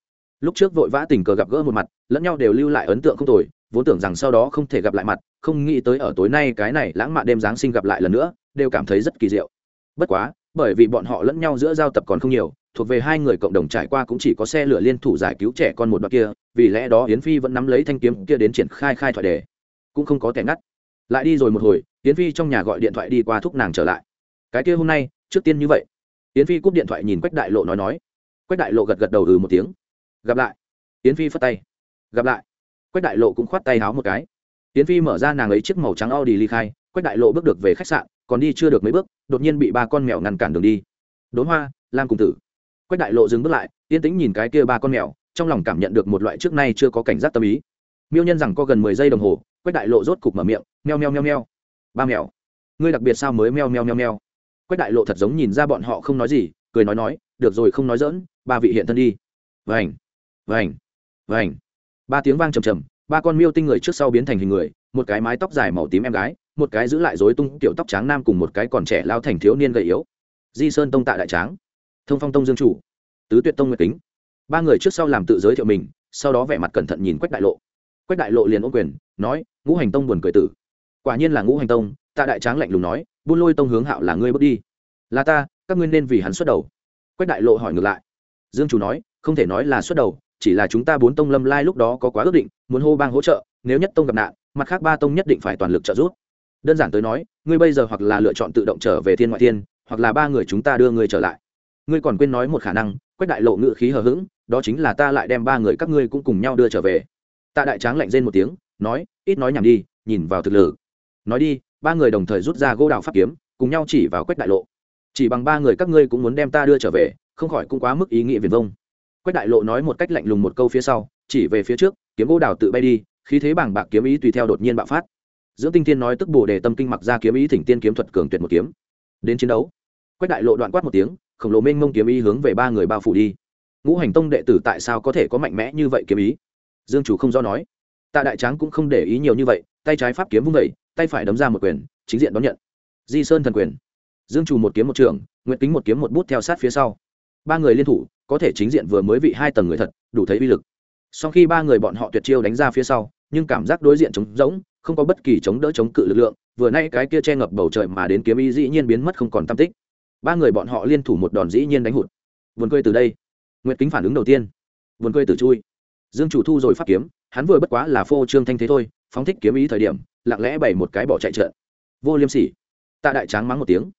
Lúc trước vội vã tình cờ gặp gỡ một mặt, lẫn nhau đều lưu lại ấn tượng không tồi, vốn tưởng rằng sau đó không thể gặp lại mặt, không nghĩ tới ở tối nay cái này lãng mạn đêm giáng sinh gặp lại lần nữa, đều cảm thấy rất kỳ diệu. Bất quá, bởi vì bọn họ lẫn nhau giữa giao tập còn không nhiều, thuộc về hai người cộng đồng trải qua cũng chỉ có xe lửa liên thủ giải cứu trẻ con một đoạn kia, vì lẽ đó yến phi vẫn nắm lấy thanh kiếm kia đến triển khai khai thoại đề. Cũng không có tẻ ngắt. Lại đi rồi một hồi, yến phi trong nhà gọi điện thoại đi qua thúc nàng trở lại cái kia hôm nay, trước tiên như vậy. Yến phi cúp điện thoại nhìn quách đại lộ nói nói. Quách đại lộ gật gật đầu ừ một tiếng. Gặp lại. Yến phi phất tay. Gặp lại. Quách đại lộ cũng khoát tay háo một cái. Yến phi mở ra nàng ấy chiếc màu trắng audi ly khai. Quách đại lộ bước được về khách sạn, còn đi chưa được mấy bước, đột nhiên bị ba con mèo ngăn cản đường đi. Đốn hoa, lam cùng tử. Quách đại lộ dừng bước lại, yên tĩnh nhìn cái kia ba con mèo, trong lòng cảm nhận được một loại trước nay chưa có cảnh giác tâm ý. Miêu nhân rằng có gần mười giây đồng hồ, quách đại lộ rốt cục mở miệng, meo meo meo meo. Ba mèo. Ngươi đặc biệt sao mới meo meo meo meo? Quách đại lộ thật giống nhìn ra bọn họ không nói gì, cười nói nói, được rồi, không nói dỡn ba vị hiện thân đi. Vành vành vành. Ba tiếng vang trầm trầm, ba con miêu tinh người trước sau biến thành hình người, một cái mái tóc dài màu tím em gái, một cái giữ lại rối tung tiểu tóc trắng nam cùng một cái còn trẻ lao thành thiếu niên gầy yếu. Di sơn tông tạ đại tráng, thông phong tông dương chủ, tứ tuyệt tông nguyệt kính. Ba người trước sau làm tự giới thiệu mình, sau đó vẻ mặt cẩn thận nhìn quách đại lộ. Quách đại lộ liền ôm quyền, nói, ngũ hành tông buồn cười tử. Quả nhiên là ngũ hành tông tạ đại tráng lạnh lùng nói buôn lôi tông hướng hạo là ngươi bước đi. Là ta các ngươi nên vì hắn xuất đầu. Quách đại lộ hỏi ngược lại. Dương chủ nói không thể nói là xuất đầu chỉ là chúng ta bốn tông lâm lai lúc đó có quá ước định muốn hô bang hỗ trợ nếu nhất tông gặp nạn mặt khác ba tông nhất định phải toàn lực trợ giúp. Đơn giản tới nói ngươi bây giờ hoặc là lựa chọn tự động trở về thiên ngoại thiên hoặc là ba người chúng ta đưa ngươi trở lại. Ngươi còn quên nói một khả năng quách đại lộ ngự khí hờ hững đó chính là ta lại đem ba người các ngươi cũng cùng nhau đưa trở về. Tạ đại tráng lạnh rên một tiếng nói ít nói nhảm đi nhìn vào thực lử, nói đi ba người đồng thời rút ra gỗ đào pháp kiếm, cùng nhau chỉ vào quách đại lộ. Chỉ bằng ba người các ngươi cũng muốn đem ta đưa trở về, không khỏi cũng quá mức ý nghĩa viền vông. Quách đại lộ nói một cách lạnh lùng một câu phía sau, chỉ về phía trước, kiếm gỗ đào tự bay đi, khí thế bảng bạc kiếm ý tùy theo đột nhiên bạo phát. Dưỡng tinh thiên nói tức bồ đề tâm kinh mặc ra kiếm ý thỉnh tiên kiếm thuật cường tuyệt một kiếm. Đến chiến đấu, quách đại lộ đoạn quát một tiếng, khổng lồ mênh mông kiếm ý hướng về ba người bao phủ đi. Ngũ hành tông đệ tử tại sao có thể có mạnh mẽ như vậy kiếm ý? Dương chủ không do nói. Tạ đại tráng cũng không để ý nhiều như vậy, tay trái pháp kiếm vung vẩy tay phải đấm ra một quyền, chính diện đón nhận. Di sơn thần quyền. Dương chủ một kiếm một trường nguyện kính một kiếm một bút theo sát phía sau. Ba người liên thủ, có thể chính diện vừa mới vị hai tầng người thật, đủ thấy uy lực. Sau khi ba người bọn họ tuyệt chiêu đánh ra phía sau, nhưng cảm giác đối diện trống rỗng, không có bất kỳ chống đỡ chống cự lực lượng, vừa nay cái kia che ngập bầu trời mà đến kiếm ý dĩ nhiên biến mất không còn tam tích. Ba người bọn họ liên thủ một đòn dĩ nhiên đánh hụt. Vườn cười từ đây. Nguyệt kính phản ứng đầu tiên. Vườn cười từ chui. Dương chủ thu rồi phát kiếm, hắn vừa bất quá là phô trương thanh thế thôi, phóng thích kiếm ý thời điểm lặng lẽ bày một cái bỏ chạy trận. Vô liêm sỉ. Tạ đại tráng mắng một tiếng.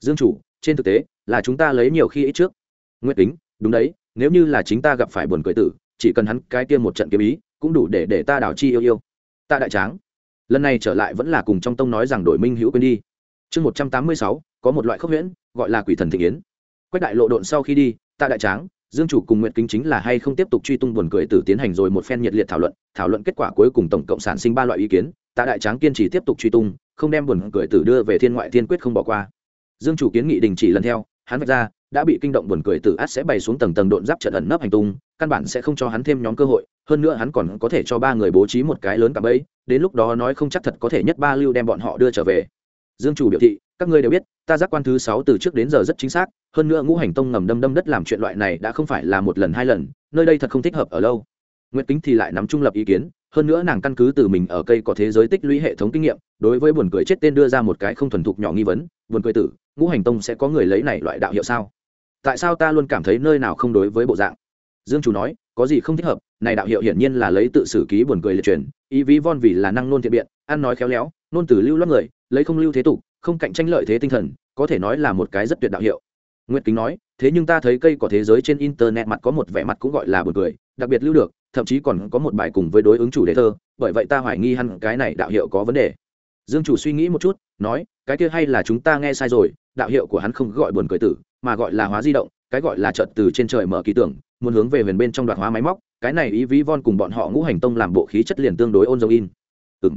Dương chủ, trên thực tế, là chúng ta lấy nhiều khi ít trước. Nguyệt kính, đúng đấy, nếu như là chính ta gặp phải buồn cười tử, chỉ cần hắn cái tiêm một trận kiếm ý, cũng đủ để để ta đảo chi yêu yêu. Tạ đại tráng. Lần này trở lại vẫn là cùng trong tông nói rằng đổi minh hữu quên đi. Chương một trăm tám mươi sáu, có một loại khốc huyễn, gọi là quỷ thần thị yến. Quách đại lộ độn sau khi đi, tạ đại tráng, dương chủ cùng nguyện kính chính là hay không tiếp tục truy tung buồn cười tử tiến hành rồi một phen nhiệt liệt thảo luận thảo luận kết quả cuối cùng tổng cộng sản sinh ba loại ý kiến tạ đại tráng kiên trì tiếp tục truy tung, không đem buồn cười tử đưa về thiên ngoại thiên quyết không bỏ qua. Dương chủ kiến nghị đình chỉ lần theo, hắn vạch ra, đã bị kinh động buồn cười tử át sẽ bày xuống tầng tầng độn giáp trận ẩn nấp hành tung, căn bản sẽ không cho hắn thêm nhóm cơ hội, hơn nữa hắn còn có thể cho ba người bố trí một cái lớn cả bẫy, đến lúc đó nói không chắc thật có thể nhất ba lưu đem bọn họ đưa trở về. Dương chủ biểu thị, các ngươi đều biết, ta giác quan thứ sáu từ trước đến giờ rất chính xác, hơn nữa ngũ hành tông ngầm đâm đâm đất làm chuyện loại này đã không phải là một lần hai lần, nơi đây thật không thích hợp ở lâu. Nguyễn kính thì lại nắm trung lập ý kiến hơn nữa nàng căn cứ từ mình ở cây có thế giới tích lũy hệ thống kinh nghiệm, đối với buồn cười chết tên đưa ra một cái không thuần thục nhỏ nghi vấn, buồn cười tử, ngũ hành tông sẽ có người lấy này loại đạo hiệu sao? Tại sao ta luôn cảm thấy nơi nào không đối với bộ dạng? Dương chủ nói, có gì không thích hợp, này đạo hiệu hiển nhiên là lấy tự sử ký buồn cười liệt truyền, ý ví von vì là năng nôn thiện biện, ăn nói khéo léo, nôn từ lưu loát người, lấy không lưu thế tục, không cạnh tranh lợi thế tinh thần, có thể nói là một cái rất tuyệt đạo hiệu. Nguyệt kính nói, thế nhưng ta thấy cây có thế giới trên internet mặt có một vẻ mặt cũng gọi là buồn cười đặc biệt lưu được, thậm chí còn có một bài cùng với đối ứng chủ đề thơ, bởi vậy ta hoài nghi hẳn cái này đạo hiệu có vấn đề. Dương chủ suy nghĩ một chút, nói, cái kia hay là chúng ta nghe sai rồi, đạo hiệu của hắn không gọi buồn cười tử, mà gọi là hóa di động, cái gọi là trợt từ trên trời mở ký tưởng, muốn hướng về huyền bên trong đoạt hóa máy móc, cái này ý ví von cùng bọn họ ngũ hành tông làm bộ khí chất liền tương đối ôn dấu in. Ừ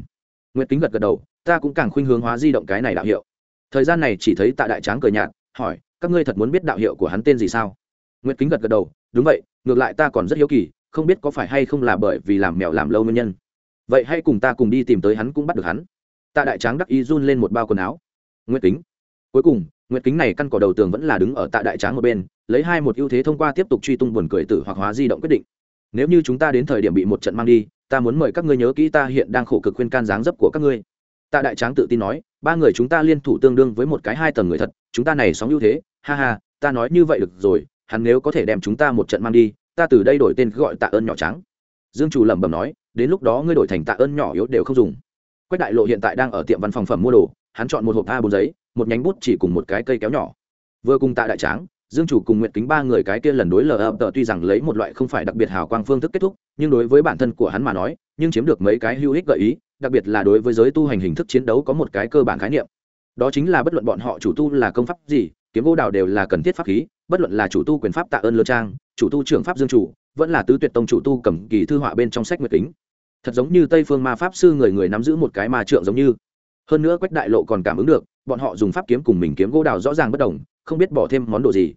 nguyệt kính gật gật đầu, ta cũng càng khuynh hướng hóa di động cái này đạo hiệu. Thời gian này chỉ thấy tạ đại tráng cười nhạt, hỏi, các ngươi thật muốn biết đạo hiệu của hắn tên gì sao? Nguyệt kính gật gật đầu đúng vậy, ngược lại ta còn rất hiếu kỳ, không biết có phải hay không là bởi vì làm mèo làm lâu nguyên nhân. Vậy hay cùng ta cùng đi tìm tới hắn cũng bắt được hắn. Tạ đại tráng đắc ý run lên một bao quần áo. Nguyệt kính. Cuối cùng, nguyệt kính này căn cỏ đầu tường vẫn là đứng ở tạ đại tráng một bên, lấy hai một ưu thế thông qua tiếp tục truy tung buồn cười tử hoặc hóa di động quyết định. Nếu như chúng ta đến thời điểm bị một trận mang đi, ta muốn mời các ngươi nhớ kỹ ta hiện đang khổ cực khuyên can dáng dấp của các ngươi. Tạ đại tráng tự tin nói, ba người chúng ta liên thủ tương đương với một cái hai tầng người thật, chúng ta này sóng ưu thế, ha ha, ta nói như vậy được rồi hắn nếu có thể đem chúng ta một trận mang đi, ta từ đây đổi tên gọi tạ ơn nhỏ trắng. Dương chủ lẩm bẩm nói, đến lúc đó ngươi đổi thành tạ ơn nhỏ yếu đều không dùng. Quách đại lộ hiện tại đang ở tiệm văn phòng phẩm mua đồ, hắn chọn một hộp a bốn giấy, một nhánh bút chỉ cùng một cái cây kéo nhỏ. Vừa cùng tạ đại tráng, dương chủ cùng nguyện kính ba người cái kia lần đối lờ ập tờ tuy rằng lấy một loại không phải đặc biệt hào quang phương thức kết thúc, nhưng đối với bản thân của hắn mà nói, nhưng chiếm được mấy cái hữu ích gợi ý, đặc biệt là đối với giới tu hành hình thức chiến đấu có một cái cơ bản khái niệm. Đó chính là bất luận bọn họ chủ tu là công pháp gì kiếm gỗ đào đều là cần thiết pháp khí, bất luận là chủ tu quyền pháp tạ ơn lơ trang, chủ tu trưởng pháp dương chủ vẫn là tứ tuyệt tông chủ tu cầm kỳ thư họa bên trong sách nguyệt kính. Thật giống như tây phương ma pháp sư người người nắm giữ một cái ma trượng giống như. Hơn nữa quách đại lộ còn cảm ứng được, bọn họ dùng pháp kiếm cùng mình kiếm gỗ đào rõ ràng bất đồng, không biết bỏ thêm món đồ gì.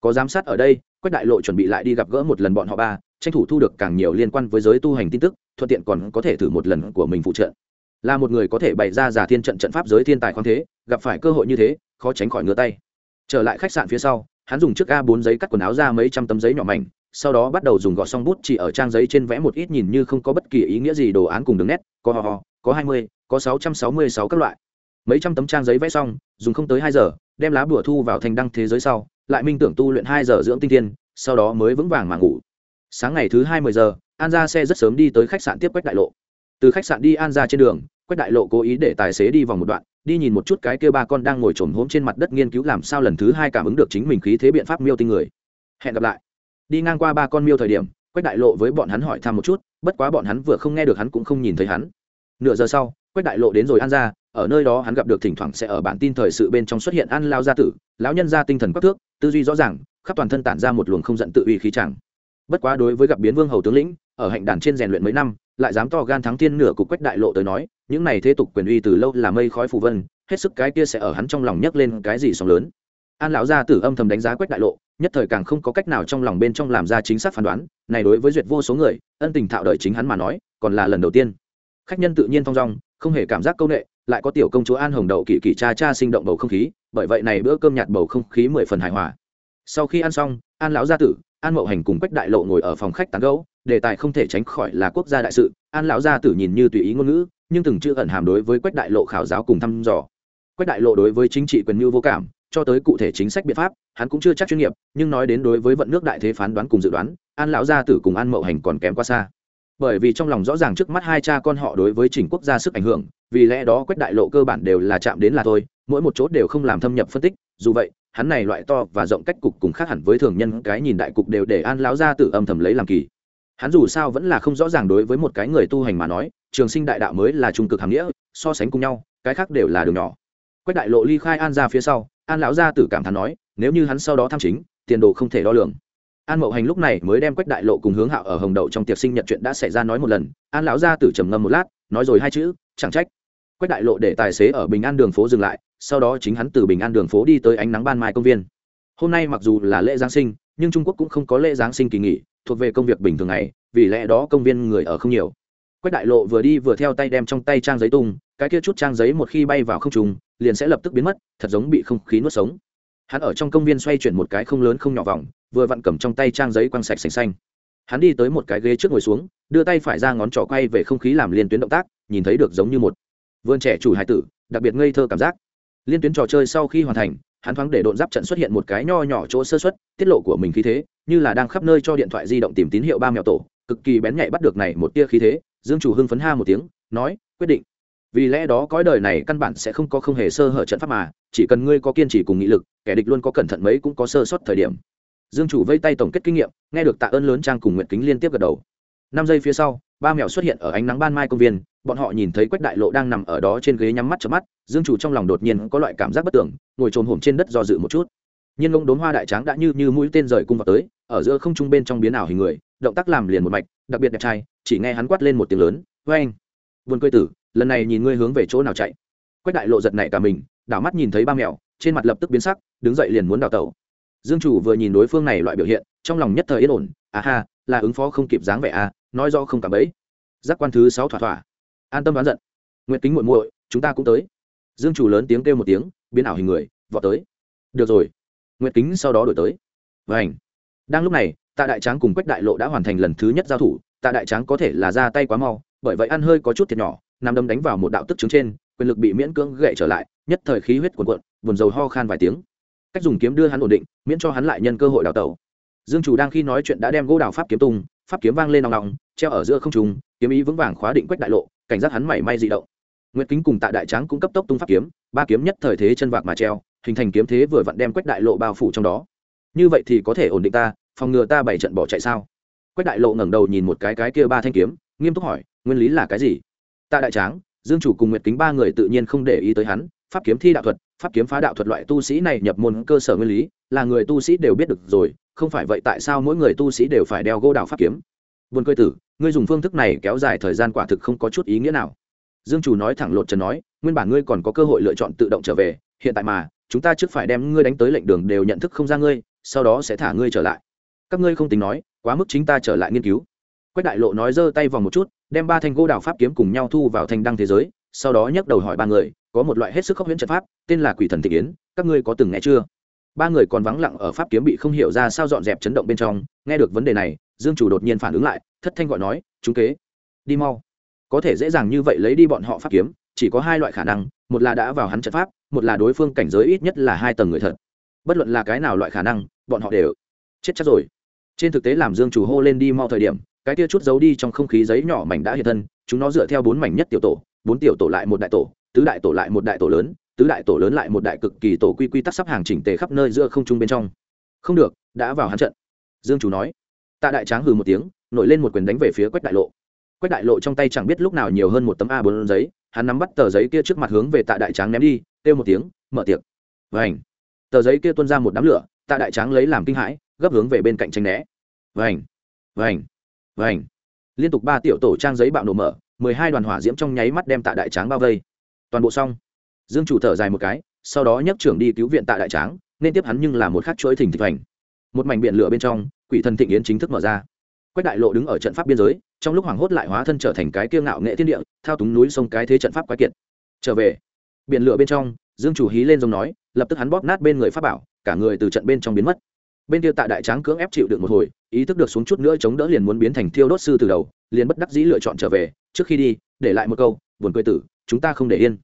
Có giám sát ở đây, quách đại lộ chuẩn bị lại đi gặp gỡ một lần bọn họ ba, tranh thủ thu được càng nhiều liên quan với giới tu hành tin tức, thuận tiện còn có thể thử một lần của mình phụ trợ. Là một người có thể bày ra giả thiên trận trận pháp giới thiên tài khoáng thế, gặp phải cơ hội như thế, khó tránh khỏi ngứa tay trở lại khách sạn phía sau, hắn dùng chiếc a 4 giấy cắt quần áo ra mấy trăm tấm giấy nhỏ mảnh, sau đó bắt đầu dùng gọt xong bút chỉ ở trang giấy trên vẽ một ít nhìn như không có bất kỳ ý nghĩa gì đồ án cùng đường nét, có ho ho, có hai mươi, có sáu trăm sáu mươi sáu các loại. Mấy trăm tấm trang giấy vẽ xong, dùng không tới hai giờ, đem lá bùa thu vào thành đăng thế giới sau, lại minh tưởng tu luyện hai giờ dưỡng tinh thiên, sau đó mới vững vàng mà ngủ. Sáng ngày thứ hai mươi giờ, an ra xe rất sớm đi tới khách sạn tiếp quách đại lộ. Từ khách sạn đi an ra trên đường, quách đại lộ cố ý để tài xế đi vòng một đoạn đi nhìn một chút cái kia ba con đang ngồi trồm hốm trên mặt đất nghiên cứu làm sao lần thứ hai cảm ứng được chính mình khí thế biện pháp miêu tinh người. Hẹn gặp lại. Đi ngang qua ba con miêu thời điểm, quách đại lộ với bọn hắn hỏi thăm một chút, bất quá bọn hắn vừa không nghe được hắn cũng không nhìn thấy hắn. Nửa giờ sau, quách đại lộ đến rồi an ra ở nơi đó hắn gặp được thỉnh thoảng sẽ ở bản tin thời sự bên trong xuất hiện an lao gia tử, lão nhân gia tinh thần quắc thước, tư duy rõ ràng, khắp toàn thân tản ra một luồng không giận tự uy khí chẳng. Bất quá đối với gặp biến vương hầu tướng lĩnh, ở hạnh đàn trên rèn luyện mấy năm lại dám to gan thắng thiên nửa cục quách đại lộ tới nói, những này thế tục quyền uy từ lâu là mây khói phù vân, hết sức cái kia sẽ ở hắn trong lòng nhấc lên cái gì sóng lớn. An lão gia tử âm thầm đánh giá quách đại lộ, nhất thời càng không có cách nào trong lòng bên trong làm ra chính xác phán đoán, này đối với duyệt vô số người, ân tình thạo đời chính hắn mà nói, còn là lần đầu tiên. Khách nhân tự nhiên thong dong, không hề cảm giác công nghệ lại có tiểu công chúa an hồng đậu kỳ kỳ cha cha sinh động bầu không khí, bởi vậy này bữa cơm nhạt bầu không khí mười phần hài hòa. Sau khi ăn xong, an lão gia tử, an mậu hành cùng quách đại lộ ngồi ở phòng khách tán gẫu đề tài không thể tránh khỏi là quốc gia đại sự, an lão gia tử nhìn như tùy ý ngôn ngữ, nhưng từng chưa ẩn hàm đối với quách đại lộ khảo giáo cùng thăm dò. Quách đại lộ đối với chính trị quyền mưu vô cảm, cho tới cụ thể chính sách biện pháp, hắn cũng chưa chắc chuyên nghiệp, nhưng nói đến đối với vận nước đại thế phán đoán cùng dự đoán, an lão gia tử cùng an mậu hành còn kém quá xa. Bởi vì trong lòng rõ ràng trước mắt hai cha con họ đối với chỉnh quốc gia sức ảnh hưởng, vì lẽ đó quách đại lộ cơ bản đều là chạm đến là thôi, mỗi một chỗ đều không làm thâm nhập phân tích, dù vậy, hắn này loại to và rộng cách cục cùng khác hẳn với thường nhân, cái nhìn đại cục đều để an lão gia tử âm thầm lấy làm kỳ hắn dù sao vẫn là không rõ ràng đối với một cái người tu hành mà nói, trường sinh đại đạo mới là trung cực hàm nghĩa, so sánh cùng nhau, cái khác đều là đường nhỏ. Quách đại lộ ly khai an ra phía sau, an lão gia tử cảm thán nói, nếu như hắn sau đó tham chính, tiền đồ không thể đo lường. An mậu hành lúc này mới đem quách đại lộ cùng hướng hạo ở hồng đậu trong tiệc sinh nhật chuyện đã xảy ra nói một lần, an lão gia tử trầm ngâm một lát, nói rồi hai chữ, chẳng trách. Quách đại lộ để tài xế ở bình an đường phố dừng lại, sau đó chính hắn từ bình an đường phố đi tới ánh nắng ban mai công viên. Hôm nay mặc dù là lễ giáng sinh, nhưng trung quốc cũng không có lễ giáng sinh kỳ nghỉ thuộc về công việc bình thường này, vì lẽ đó công viên người ở không nhiều. Quách đại lộ vừa đi vừa theo tay đem trong tay trang giấy tung, cái kia chút trang giấy một khi bay vào không trùng liền sẽ lập tức biến mất, thật giống bị không khí nuốt sống. Hắn ở trong công viên xoay chuyển một cái không lớn không nhỏ vòng, vừa vặn cầm trong tay trang giấy quăng sạch sành xanh. Hắn đi tới một cái ghế trước ngồi xuống, đưa tay phải ra ngón trỏ quay về không khí làm liên tuyến động tác, nhìn thấy được giống như một vườn trẻ chủ hải tử, đặc biệt ngây thơ cảm giác. Liên tuyến trò chơi sau khi hoàn thành, hắn thoáng để độn giáp trận xuất hiện một cái nho nhỏ chỗ sơ xuất tiết lộ của mình khí thế như là đang khắp nơi cho điện thoại di động tìm tín hiệu ba mèo tổ, cực kỳ bén nhạy bắt được này một tia khí thế, dương chủ hưng phấn ha một tiếng, nói, quyết định. Vì lẽ đó cõi đời này căn bản sẽ không có không hề sơ hở trận pháp mà, chỉ cần ngươi có kiên trì cùng nghị lực, kẻ địch luôn có cẩn thận mấy cũng có sơ suất thời điểm. Dương chủ vây tay tổng kết kinh nghiệm, nghe được tạ ơn lớn trang cùng nguyện kính liên tiếp gật đầu. Năm giây phía sau, ba mèo xuất hiện ở ánh nắng ban mai công viên, bọn họ nhìn thấy quách đại lộ đang nằm ở đó trên ghế nhắm mắt chớp mắt, dương chủ trong lòng đột nhiên có loại cảm giác bất tưởng, ngồi trồn hổm trên đất do dự một chút nhiên ngông đốn hoa đại tráng đã như như mũi tên rời cung vào tới, ở giữa không trung bên trong biến ảo hình người, động tác làm liền một mạch, đặc biệt đẹp trai, chỉ nghe hắn quát lên một tiếng lớn vê anh vườn cười tử, lần này nhìn ngươi hướng về chỗ nào chạy? Quách đại lộ giật này cả mình, đảo mắt nhìn thấy ba mèo trên mặt lập tức biến sắc, đứng dậy liền muốn đào tẩu. Dương chủ vừa nhìn đối phương này loại biểu hiện, trong lòng nhất thời yên ổn à ha, là ứng phó không kịp dáng vẻ à nói do không cảm ấy giác quan thứ sáu thỏa thỏa. An tâm đoán giận. Nguyện kính muội muội, chúng ta cũng tới. Dương chủ lớn tiếng kêu một tiếng, biến ảo hình người, vọt tới. Được rồi. Nguyệt kính sau đó đổi tới. Vảnh đang lúc này, tạ đại tráng cùng quách đại lộ đã hoàn thành lần thứ nhất giao thủ, tạ đại tráng có thể là ra tay quá mau, bởi vậy ăn hơi có chút thiệt nhỏ nằm đâm đánh vào một đạo tức trứng trên, quyền lực bị miễn cưỡng gậy trở lại, nhất thời khí huyết cuồn cuộn, buồn dầu ho khan vài tiếng. Cách dùng kiếm đưa hắn ổn định, miễn cho hắn lại nhân cơ hội đào tẩu. Dương chủ đang khi nói chuyện đã đem gỗ đào pháp kiếm tung, pháp kiếm vang lên nòng nòng, treo ở giữa không trùng kiếm ý vững vàng khóa định quách đại lộ, cảnh giác hắn mảy may dị động. Nguyễn kính cùng tạ đại tráng cũng cấp tốc tung pháp kiếm, ba kiếm nhất thời thế chân vạc mà treo hình thành kiếm thế vừa vặn đem quách đại lộ bao phủ trong đó. Như vậy thì có thể ổn định ta, phòng ngừa ta bảy trận bỏ chạy sao? Quách đại lộ ngẩng đầu nhìn một cái cái kia ba thanh kiếm, nghiêm túc hỏi, nguyên lý là cái gì? Tạ đại tráng, dương chủ cùng nguyệt kính ba người tự nhiên không để ý tới hắn, pháp kiếm thi đạo thuật, pháp kiếm phá đạo thuật loại tu sĩ này nhập môn cơ sở nguyên lý, là người tu sĩ đều biết được rồi, không phải vậy tại sao mỗi người tu sĩ đều phải đeo gỗ đào pháp kiếm? Vườn cơ tử, ngươi dùng phương thức này kéo dài thời gian quả thực không có chút ý nghĩa nào. Dương chủ nói thẳng lột trần nói, nguyên bản ngươi còn có cơ hội lựa chọn tự động trở về hiện tại mà, chúng ta trước phải đem ngươi đánh tới lệnh đường đều nhận thức không ra ngươi, sau đó sẽ thả ngươi trở lại. Các ngươi không tính nói, quá mức chính ta trở lại nghiên cứu. Quách đại lộ nói giơ tay vòng một chút, đem ba thanh gỗ đào pháp kiếm cùng nhau thu vào thanh đăng thế giới, sau đó nhấc đầu hỏi ba người, có một loại hết sức khốc huyễn trận pháp, tên là quỷ thần thị yến, các ngươi có từng nghe chưa? Ba người còn vắng lặng ở pháp kiếm bị không hiểu ra sao dọn dẹp chấn động bên trong, nghe được vấn đề này, dương chủ đột nhiên phản ứng lại, thất thanh gọi nói, chúng kế, đi mau. Có thể dễ dàng như vậy lấy đi bọn họ pháp kiếm, chỉ có hai loại khả năng, một là đã vào hắn trận pháp một là đối phương cảnh giới ít nhất là hai tầng người thật. Bất luận là cái nào loại khả năng, bọn họ đều chết chắc rồi. Trên thực tế làm dương chủ hô lên đi mau thời điểm, cái tia chút giấu đi trong không khí giấy nhỏ mảnh đã hiện thân, chúng nó dựa theo bốn mảnh nhất tiểu tổ, bốn tiểu tổ lại một đại tổ, tứ đại tổ lại một đại tổ lớn, tứ đại tổ lớn lại một đại cực kỳ tổ quy quy tắc sắp hàng chỉnh tề khắp nơi giữa không trung bên trong. Không được, đã vào hắn trận. Dương chủ nói. Tạ đại tráng hừ một tiếng, nổi lên một quyền đánh về phía quách đại lộ. Quách đại lộ trong tay chẳng biết lúc nào nhiều hơn một tấm a bốn giấy, hắn nắm bắt tờ giấy kia trước mặt hướng về tạ đại tráng ném đi kêu một tiếng mở tiệc. Vành, tờ giấy kia tuôn ra một đám lửa tạ đại tráng lấy làm kinh hãi gấp hướng về bên cạnh tranh né. Vành, Vành, Vành, liên tục ba tiểu tổ trang giấy bạo nổ mở mười hai đoàn hỏa diễm trong nháy mắt đem tạ đại tráng bao vây. Toàn bộ xong. Dương chủ thở dài một cái sau đó nhấc trưởng đi cứu viện tạ đại tráng nên tiếp hắn nhưng là một khắc chuỗi thỉnh thịch vành. Một mảnh biển lửa bên trong quỷ thần thịnh yến chính thức mở ra. Quách đại lộ đứng ở trận pháp biên giới trong lúc hoảng hốt lại hóa thân trở thành cái kiêng ngạo nghệ thiên địa thao túng núi sông cái thế trận pháp quái kiệt. Trở về biển lửa bên trong, dương chủ hí lên giống nói, lập tức hắn bóp nát bên người pháp bảo, cả người từ trận bên trong biến mất. Bên kia tạ đại tráng cưỡng ép chịu được một hồi, ý thức được xuống chút nữa chống đỡ liền muốn biến thành thiêu đốt sư từ đầu, liền bất đắc dĩ lựa chọn trở về, trước khi đi, để lại một câu, buồn cười tử, chúng ta không để yên.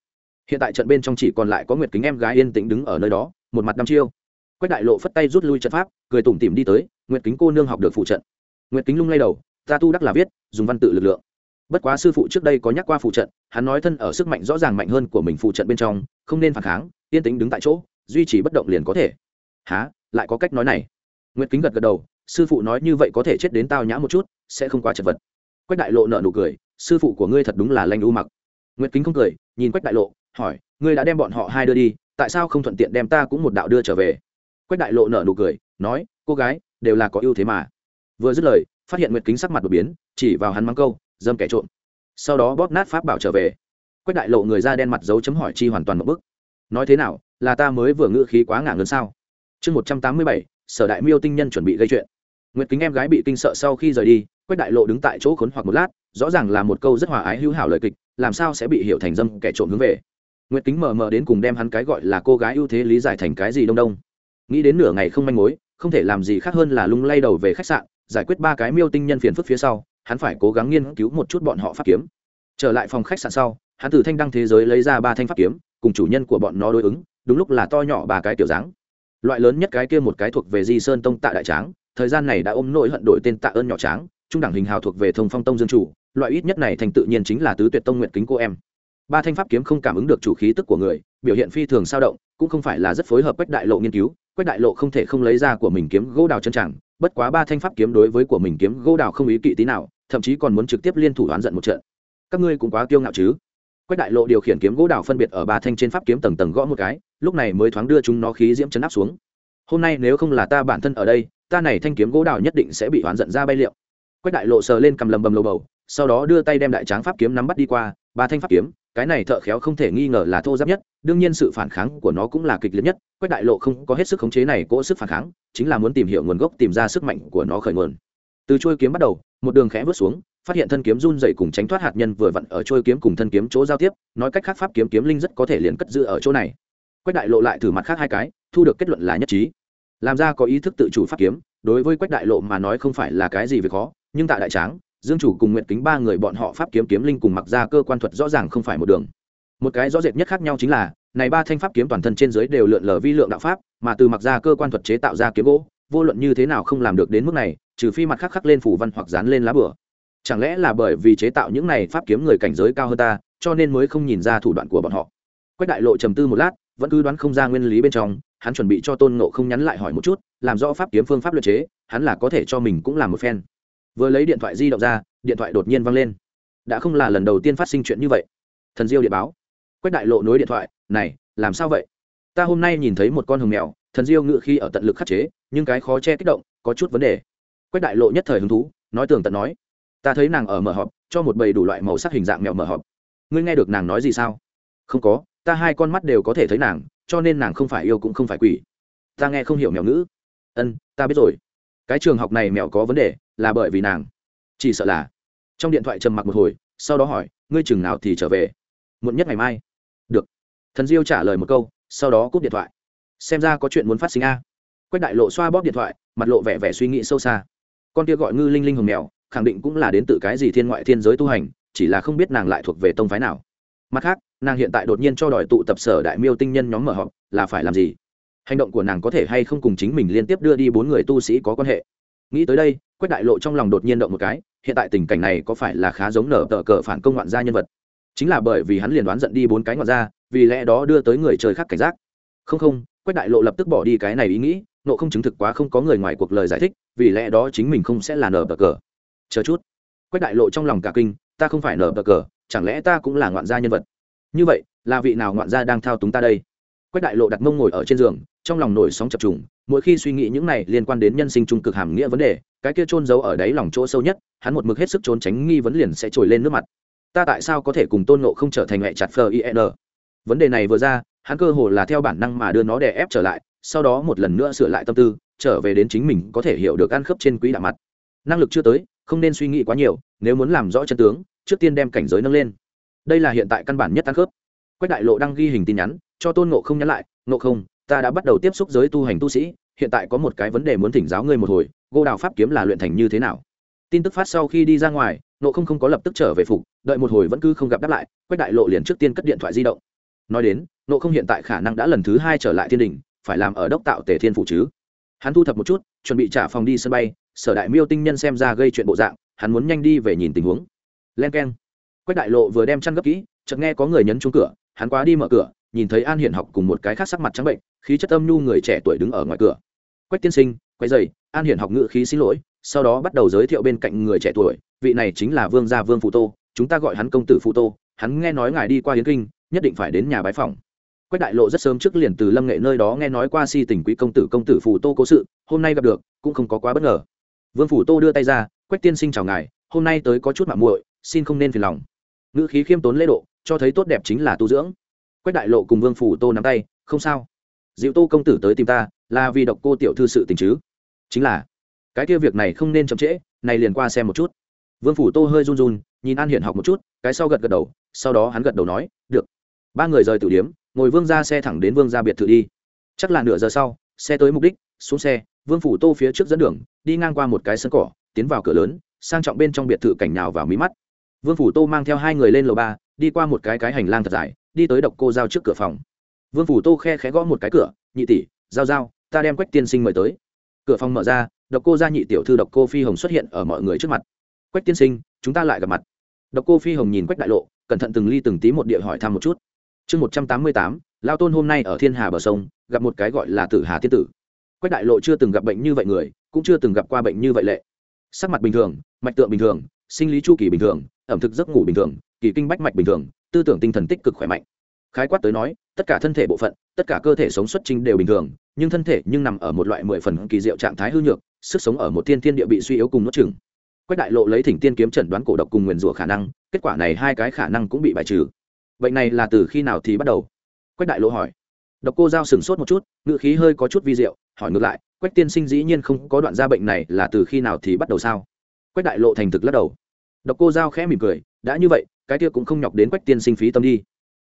Hiện tại trận bên trong chỉ còn lại có nguyệt kính em gái yên tĩnh đứng ở nơi đó, một mặt đăm chiêu. Quách đại lộ phất tay rút lui trận pháp, cười tủm tỉm đi tới, nguyệt kính cô nương học được phụ trận. Nguyệt kính lung lay đầu, ta tu đắc là viết, dùng văn tự lực lượng bất quá sư phụ trước đây có nhắc qua phụ trận, hắn nói thân ở sức mạnh rõ ràng mạnh hơn của mình phụ trận bên trong, không nên phản kháng, yên tĩnh đứng tại chỗ, duy trì bất động liền có thể. Há lại có cách nói này. Nguyệt kính gật gật đầu, sư phụ nói như vậy có thể chết đến tao nhã một chút, sẽ không quá chật vật. Quách đại lộ nợ nụ cười, sư phụ của ngươi thật đúng là lanh u mặc. Nguyệt kính không cười, nhìn quách đại lộ, hỏi, ngươi đã đem bọn họ hai đưa đi, tại sao không thuận tiện đem ta cũng một đạo đưa trở về? Quách đại lộ nở nụ cười, nói, cô gái, đều là có ưu thế mà. Vừa dứt lời, phát hiện nguyệt kính sắc mặt đột biến, chỉ vào hắn mắng câu dâm kẻ trộm. Sau đó bóp nát pháp bảo trở về. Quách đại lộ người ra đen mặt dấu chấm hỏi chi hoàn toàn một bức. Nói thế nào, là ta mới vừa ngự khí quá ngả ngân sao? Chương một trăm tám mươi bảy, sở đại miêu tinh nhân chuẩn bị gây chuyện. Nguyệt kính em gái bị kinh sợ sau khi rời đi, quách đại lộ đứng tại chỗ khốn hoặc một lát, rõ ràng là một câu rất hòa ái hữu hảo lời kịch, làm sao sẽ bị hiểu thành dâm kẻ trộm hướng về. Nguyệt kính mờ mờ đến cùng đem hắn cái gọi là cô gái ưu thế lý giải thành cái gì đông đông. Nghĩ đến nửa ngày không manh mối, không thể làm gì khác hơn là lung lay đầu về khách sạn, giải quyết ba cái miêu tinh nhân phiền phức phía sau hắn phải cố gắng nghiên cứu một chút bọn họ pháp kiếm. Trở lại phòng khách sạn sau, hắn từ thanh đăng thế giới lấy ra ba thanh pháp kiếm, cùng chủ nhân của bọn nó đối ứng, đúng lúc là to nhỏ ba cái tiểu dáng. Loại lớn nhất cái kia một cái thuộc về di sơn tông tạ đại tráng, thời gian này đã ôm nỗi hận đổi tên tạ ơn nhỏ tráng, trung đẳng hình hào thuộc về thông phong tông dương chủ, loại ít nhất này thành tự nhiên chính là tứ tuyệt tông nguyện kính cô em. Ba thanh pháp kiếm không cảm ứng được chủ khí tức của người, biểu hiện phi thường sao động, cũng không phải là rất phối hợp quách đại lộ nghiên cứu, quách đại lộ không thể không lấy ra của mình kiếm gỗ đào chân chẳng, bất quá ba thanh pháp kiếm đối với của mình kiếm gỗ đào không ý kỵ tí nào thậm chí còn muốn trực tiếp liên thủ đoán giận một trận. Các ngươi cũng quá kiêu ngạo chứ. Quách đại lộ điều khiển kiếm gỗ đào phân biệt ở ba thanh trên pháp kiếm tầng tầng gõ một cái, lúc này mới thoáng đưa chúng nó khí diễm chấn áp xuống. Hôm nay nếu không là ta bản thân ở đây, ta này thanh kiếm gỗ đào nhất định sẽ bị oán giận ra bay liệu. Quách đại lộ sờ lên cầm lầm bầm lầu bầu, sau đó đưa tay đem đại tráng pháp kiếm nắm bắt đi qua, ba thanh pháp kiếm, cái này thợ khéo không thể nghi ngờ là thô giáp nhất, đương nhiên sự phản kháng của nó cũng là kịch liệt nhất, quách đại lộ không có hết sức khống chế này cỗ sức phản kháng, chính là muốn tìm hiểu nguồn gốc tìm ra sức mạnh của nó khởi nguồn từ trôi kiếm bắt đầu, một đường khẽ vớt xuống, phát hiện thân kiếm run dày cùng tránh thoát hạt nhân vừa vặn ở trôi kiếm cùng thân kiếm chỗ giao tiếp, nói cách khác pháp kiếm kiếm linh rất có thể liền cất giữ ở chỗ này. Quách đại lộ lại thử mặt khác hai cái, thu được kết luận là nhất trí. Làm ra có ý thức tự chủ pháp kiếm, đối với quách đại lộ mà nói không phải là cái gì về khó, nhưng tại đại tráng, dương chủ cùng nguyện kính ba người bọn họ pháp kiếm kiếm linh cùng mặc ra cơ quan thuật rõ ràng không phải một đường. Một cái rõ rệt nhất khác nhau chính là, này ba thanh pháp kiếm toàn thân trên dưới đều lượn lờ vi lượng đạo pháp, mà từ mặc ra cơ quan thuật chế tạo ra kiếm gỗ, vô luận như thế nào không làm được đến mức này trừ phi mặt khắc khắc lên phủ văn hoặc dán lên lá bửa. Chẳng lẽ là bởi vì chế tạo những này pháp kiếm người cảnh giới cao hơn ta, cho nên mới không nhìn ra thủ đoạn của bọn họ? Quách đại lộ trầm tư một lát, vẫn cứ đoán không ra nguyên lý bên trong, hắn chuẩn bị cho tôn ngộ không nhắn lại hỏi một chút, làm rõ pháp kiếm phương pháp luật chế, hắn là có thể cho mình cũng làm một phen. Vừa lấy điện thoại di động ra, điện thoại đột nhiên văng lên. Đã không là lần đầu tiên phát sinh chuyện như vậy. Thần diêu điện báo. Quách đại lộ nối điện thoại, này, làm sao vậy? Ta hôm nay nhìn thấy một con hồng mèo, thần diêu ngự khi ở tận lực khắc chế, nhưng cái khó che kích động, có chút vấn đề quách đại lộ nhất thời hứng thú, nói tường tận nói, ta thấy nàng ở mở họp, cho một bầy đủ loại màu sắc hình dạng mèo mở họp. Ngươi nghe được nàng nói gì sao? Không có, ta hai con mắt đều có thể thấy nàng, cho nên nàng không phải yêu cũng không phải quỷ. Ta nghe không hiểu mèo ngữ. Ân, ta biết rồi. Cái trường học này mèo có vấn đề, là bởi vì nàng. Chỉ sợ là. Trong điện thoại trầm mặc một hồi, sau đó hỏi, ngươi chừng nào thì trở về? Muộn nhất ngày mai. Được. Thần diêu trả lời một câu, sau đó cúp điện thoại. Xem ra có chuyện muốn phát sinh a. Quách đại lộ xoa bóp điện thoại, mặt lộ vẻ vẻ suy nghĩ sâu xa con kia gọi ngư linh linh hồng mèo, khẳng định cũng là đến từ cái gì thiên ngoại thiên giới tu hành, chỉ là không biết nàng lại thuộc về tông phái nào. Mặt khác, nàng hiện tại đột nhiên cho đòi tụ tập sở đại miêu tinh nhân nhóm mở họp, là phải làm gì? Hành động của nàng có thể hay không cùng chính mình liên tiếp đưa đi bốn người tu sĩ có quan hệ? Nghĩ tới đây, quách đại lộ trong lòng đột nhiên động một cái, hiện tại tình cảnh này có phải là khá giống nở tờ cờ phản công ngoạn gia nhân vật? Chính là bởi vì hắn liền đoán giận đi bốn cái ngoạn gia, vì lẽ đó đưa tới người chơi khác cảnh giác. Không không, quách đại lộ lập tức bỏ đi cái này ý nghĩ, nộ không chứng thực quá không có người ngoài cuộc lời giải thích vì lẽ đó chính mình không sẽ là nở tờ cờ. Chờ chút. Quách đại lộ trong lòng cả kinh, ta không phải nở tờ cờ, chẳng lẽ ta cũng là ngoạn gia nhân vật? Như vậy, là vị nào ngoạn gia đang thao túng ta đây? Quách đại lộ đặt mông ngồi ở trên giường, trong lòng nổi sóng chập trùng, mỗi khi suy nghĩ những này liên quan đến nhân sinh trung cực hàm nghĩa vấn đề, cái kia trôn giấu ở đáy lòng chỗ sâu nhất, hắn một mực hết sức trốn tránh nghi vấn liền sẽ trồi lên nước mặt. Ta tại sao có thể cùng tôn nộ không trở thành mẹ chặt phờ in vấn đề này vừa ra, hắn cơ hồ là theo bản năng mà đưa nó đè ép trở lại, sau đó một lần nữa sửa lại tâm tư trở về đến chính mình có thể hiểu được ăn khớp trên quỹ đạo mặt. Năng lực chưa tới, không nên suy nghĩ quá nhiều, nếu muốn làm rõ chân tướng, trước tiên đem cảnh giới nâng lên. Đây là hiện tại căn bản nhất ăn khớp. Quách đại lộ đang ghi hình tin nhắn, cho tôn nộ không nhắn lại nộ không, ta đã bắt đầu tiếp xúc giới tu hành tu sĩ, hiện tại có một cái vấn đề muốn thỉnh giáo ngươi một hồi, gô đào pháp kiếm là luyện thành như thế nào? Tin tức phát sau khi đi ra ngoài nộ không không có lập tức trở về phục, đợi một hồi vẫn cứ không gặp đáp lại, quách đại lộ liền trước tiên cất điện thoại di động. Nói đến nộ không hiện tại khả năng đã lần thứ hai trở lại thiên đình, phải làm ở đốc tạo tề thiên phủ chứ hắn thu thập một chút, chuẩn bị trả phòng đi sân bay, sở đại miêu tinh nhân xem ra gây chuyện bộ dạng, hắn muốn nhanh đi về nhìn tình huống. Len k e n quách đại lộ vừa đem chăn gấp kỹ, chợt nghe có người nhấn chung cửa, hắn quá đi mở cửa, nhìn thấy an hiển học cùng một cái khác sắc mặt trắng bệnh, khí chất âm nhu người trẻ tuổi đứng ở ngoài cửa. Quách tiên sinh, quay dày an hiển học ngự khí xin lỗi, sau đó bắt đầu giới thiệu bên cạnh người trẻ tuổi, vị này chính là vương gia vương phụ tô, chúng ta gọi hắn công tử phụ tô, hắn nghe nói ngài đi qua hiến kinh, nhất định phải đến nhà bái phòng quách đại lộ rất sớm trước liền từ lâm nghệ nơi đó nghe nói qua si tình quý công tử công tử phủ tô cố sự, hôm nay gặp được, cũng không có quá bất ngờ. Vương phủ tô đưa tay ra, quách tiên sinh chào ngài, hôm nay tới có chút mạng muội, xin không nên phiền lòng. Ngữ khí khiêm tốn lễ độ, cho thấy tốt đẹp chính là tu dưỡng. Quách đại lộ cùng vương phủ tô nắm tay, không sao. Diệu tô công tử tới tìm ta, là vì độc cô tiểu thư sự tình chứ. Chính là, cái kia việc này không nên chậm trễ, này liền qua xem một chút. Vương phủ tô hơi run run, nhìn an hiện học một chút, cái sau gật gật đầu, sau đó hắn gật đầu nói, được ba người rời tử điếm, ngồi vương ra xe thẳng đến vương ra biệt thự đi. Chắc là nửa giờ sau, xe tới mục đích, xuống xe, vương phủ tô phía trước dẫn đường, đi ngang qua một cái sân cỏ, tiến vào cửa lớn, sang trọng bên trong biệt thự cảnh nào vào mí mắt. Vương phủ tô mang theo hai người lên lầu ba, đi qua một cái cái hành lang thật dài, đi tới độc cô giao trước cửa phòng. Vương phủ tô khe khẽ gõ một cái cửa, nhị tỷ, giao giao, ta đem quách tiên sinh mời tới. Cửa phòng mở ra, độc cô gia nhị tiểu thư độc cô phi hồng xuất hiện ở mọi người trước mặt. Quách tiên sinh, chúng ta lại gặp mặt. Độc cô phi hồng nhìn quách đại lộ, cẩn thận từng ly từng tí một địa hỏi thăm một chút chương một trăm tám mươi tám, lao tôn hôm nay ở thiên hà bờ sông, gặp một cái gọi là tử hà Thiên tử. Quách đại lộ chưa từng gặp bệnh như vậy người, cũng chưa từng gặp qua bệnh như vậy lệ. Sắc mặt bình thường, mạch tượng bình thường, sinh lý chu kỳ bình thường, ẩm thực giấc ngủ bình thường, kỳ kinh bách mạch bình thường, tư tưởng tinh thần tích cực khỏe mạnh. Khái quát tới nói, tất cả thân thể bộ phận, tất cả cơ thể sống xuất trình đều bình thường, nhưng thân thể nhưng nằm ở một loại mười phần kỳ diệu trạng thái hư nhược, sức sống ở một thiên thiên địa bị suy yếu cùng nuốt chừng quách đại lộ lấy thỉnh tiên kiếm chẩn đoán cổ độc cùng nguyền rủa khả năng, kết quả này hai cái khả năng cũng bị bài trừ bệnh này là từ khi nào thì bắt đầu? Quách đại lộ hỏi. Độc cô giao sửng sốt một chút ngự khí hơi có chút vi diệu, hỏi ngược lại, quách tiên sinh dĩ nhiên không có đoạn gia bệnh này là từ khi nào thì bắt đầu sao? Quách đại lộ thành thực lắc đầu. Độc cô giao khẽ mỉm cười, đã như vậy, cái kia cũng không nhọc đến quách tiên sinh phí tâm đi.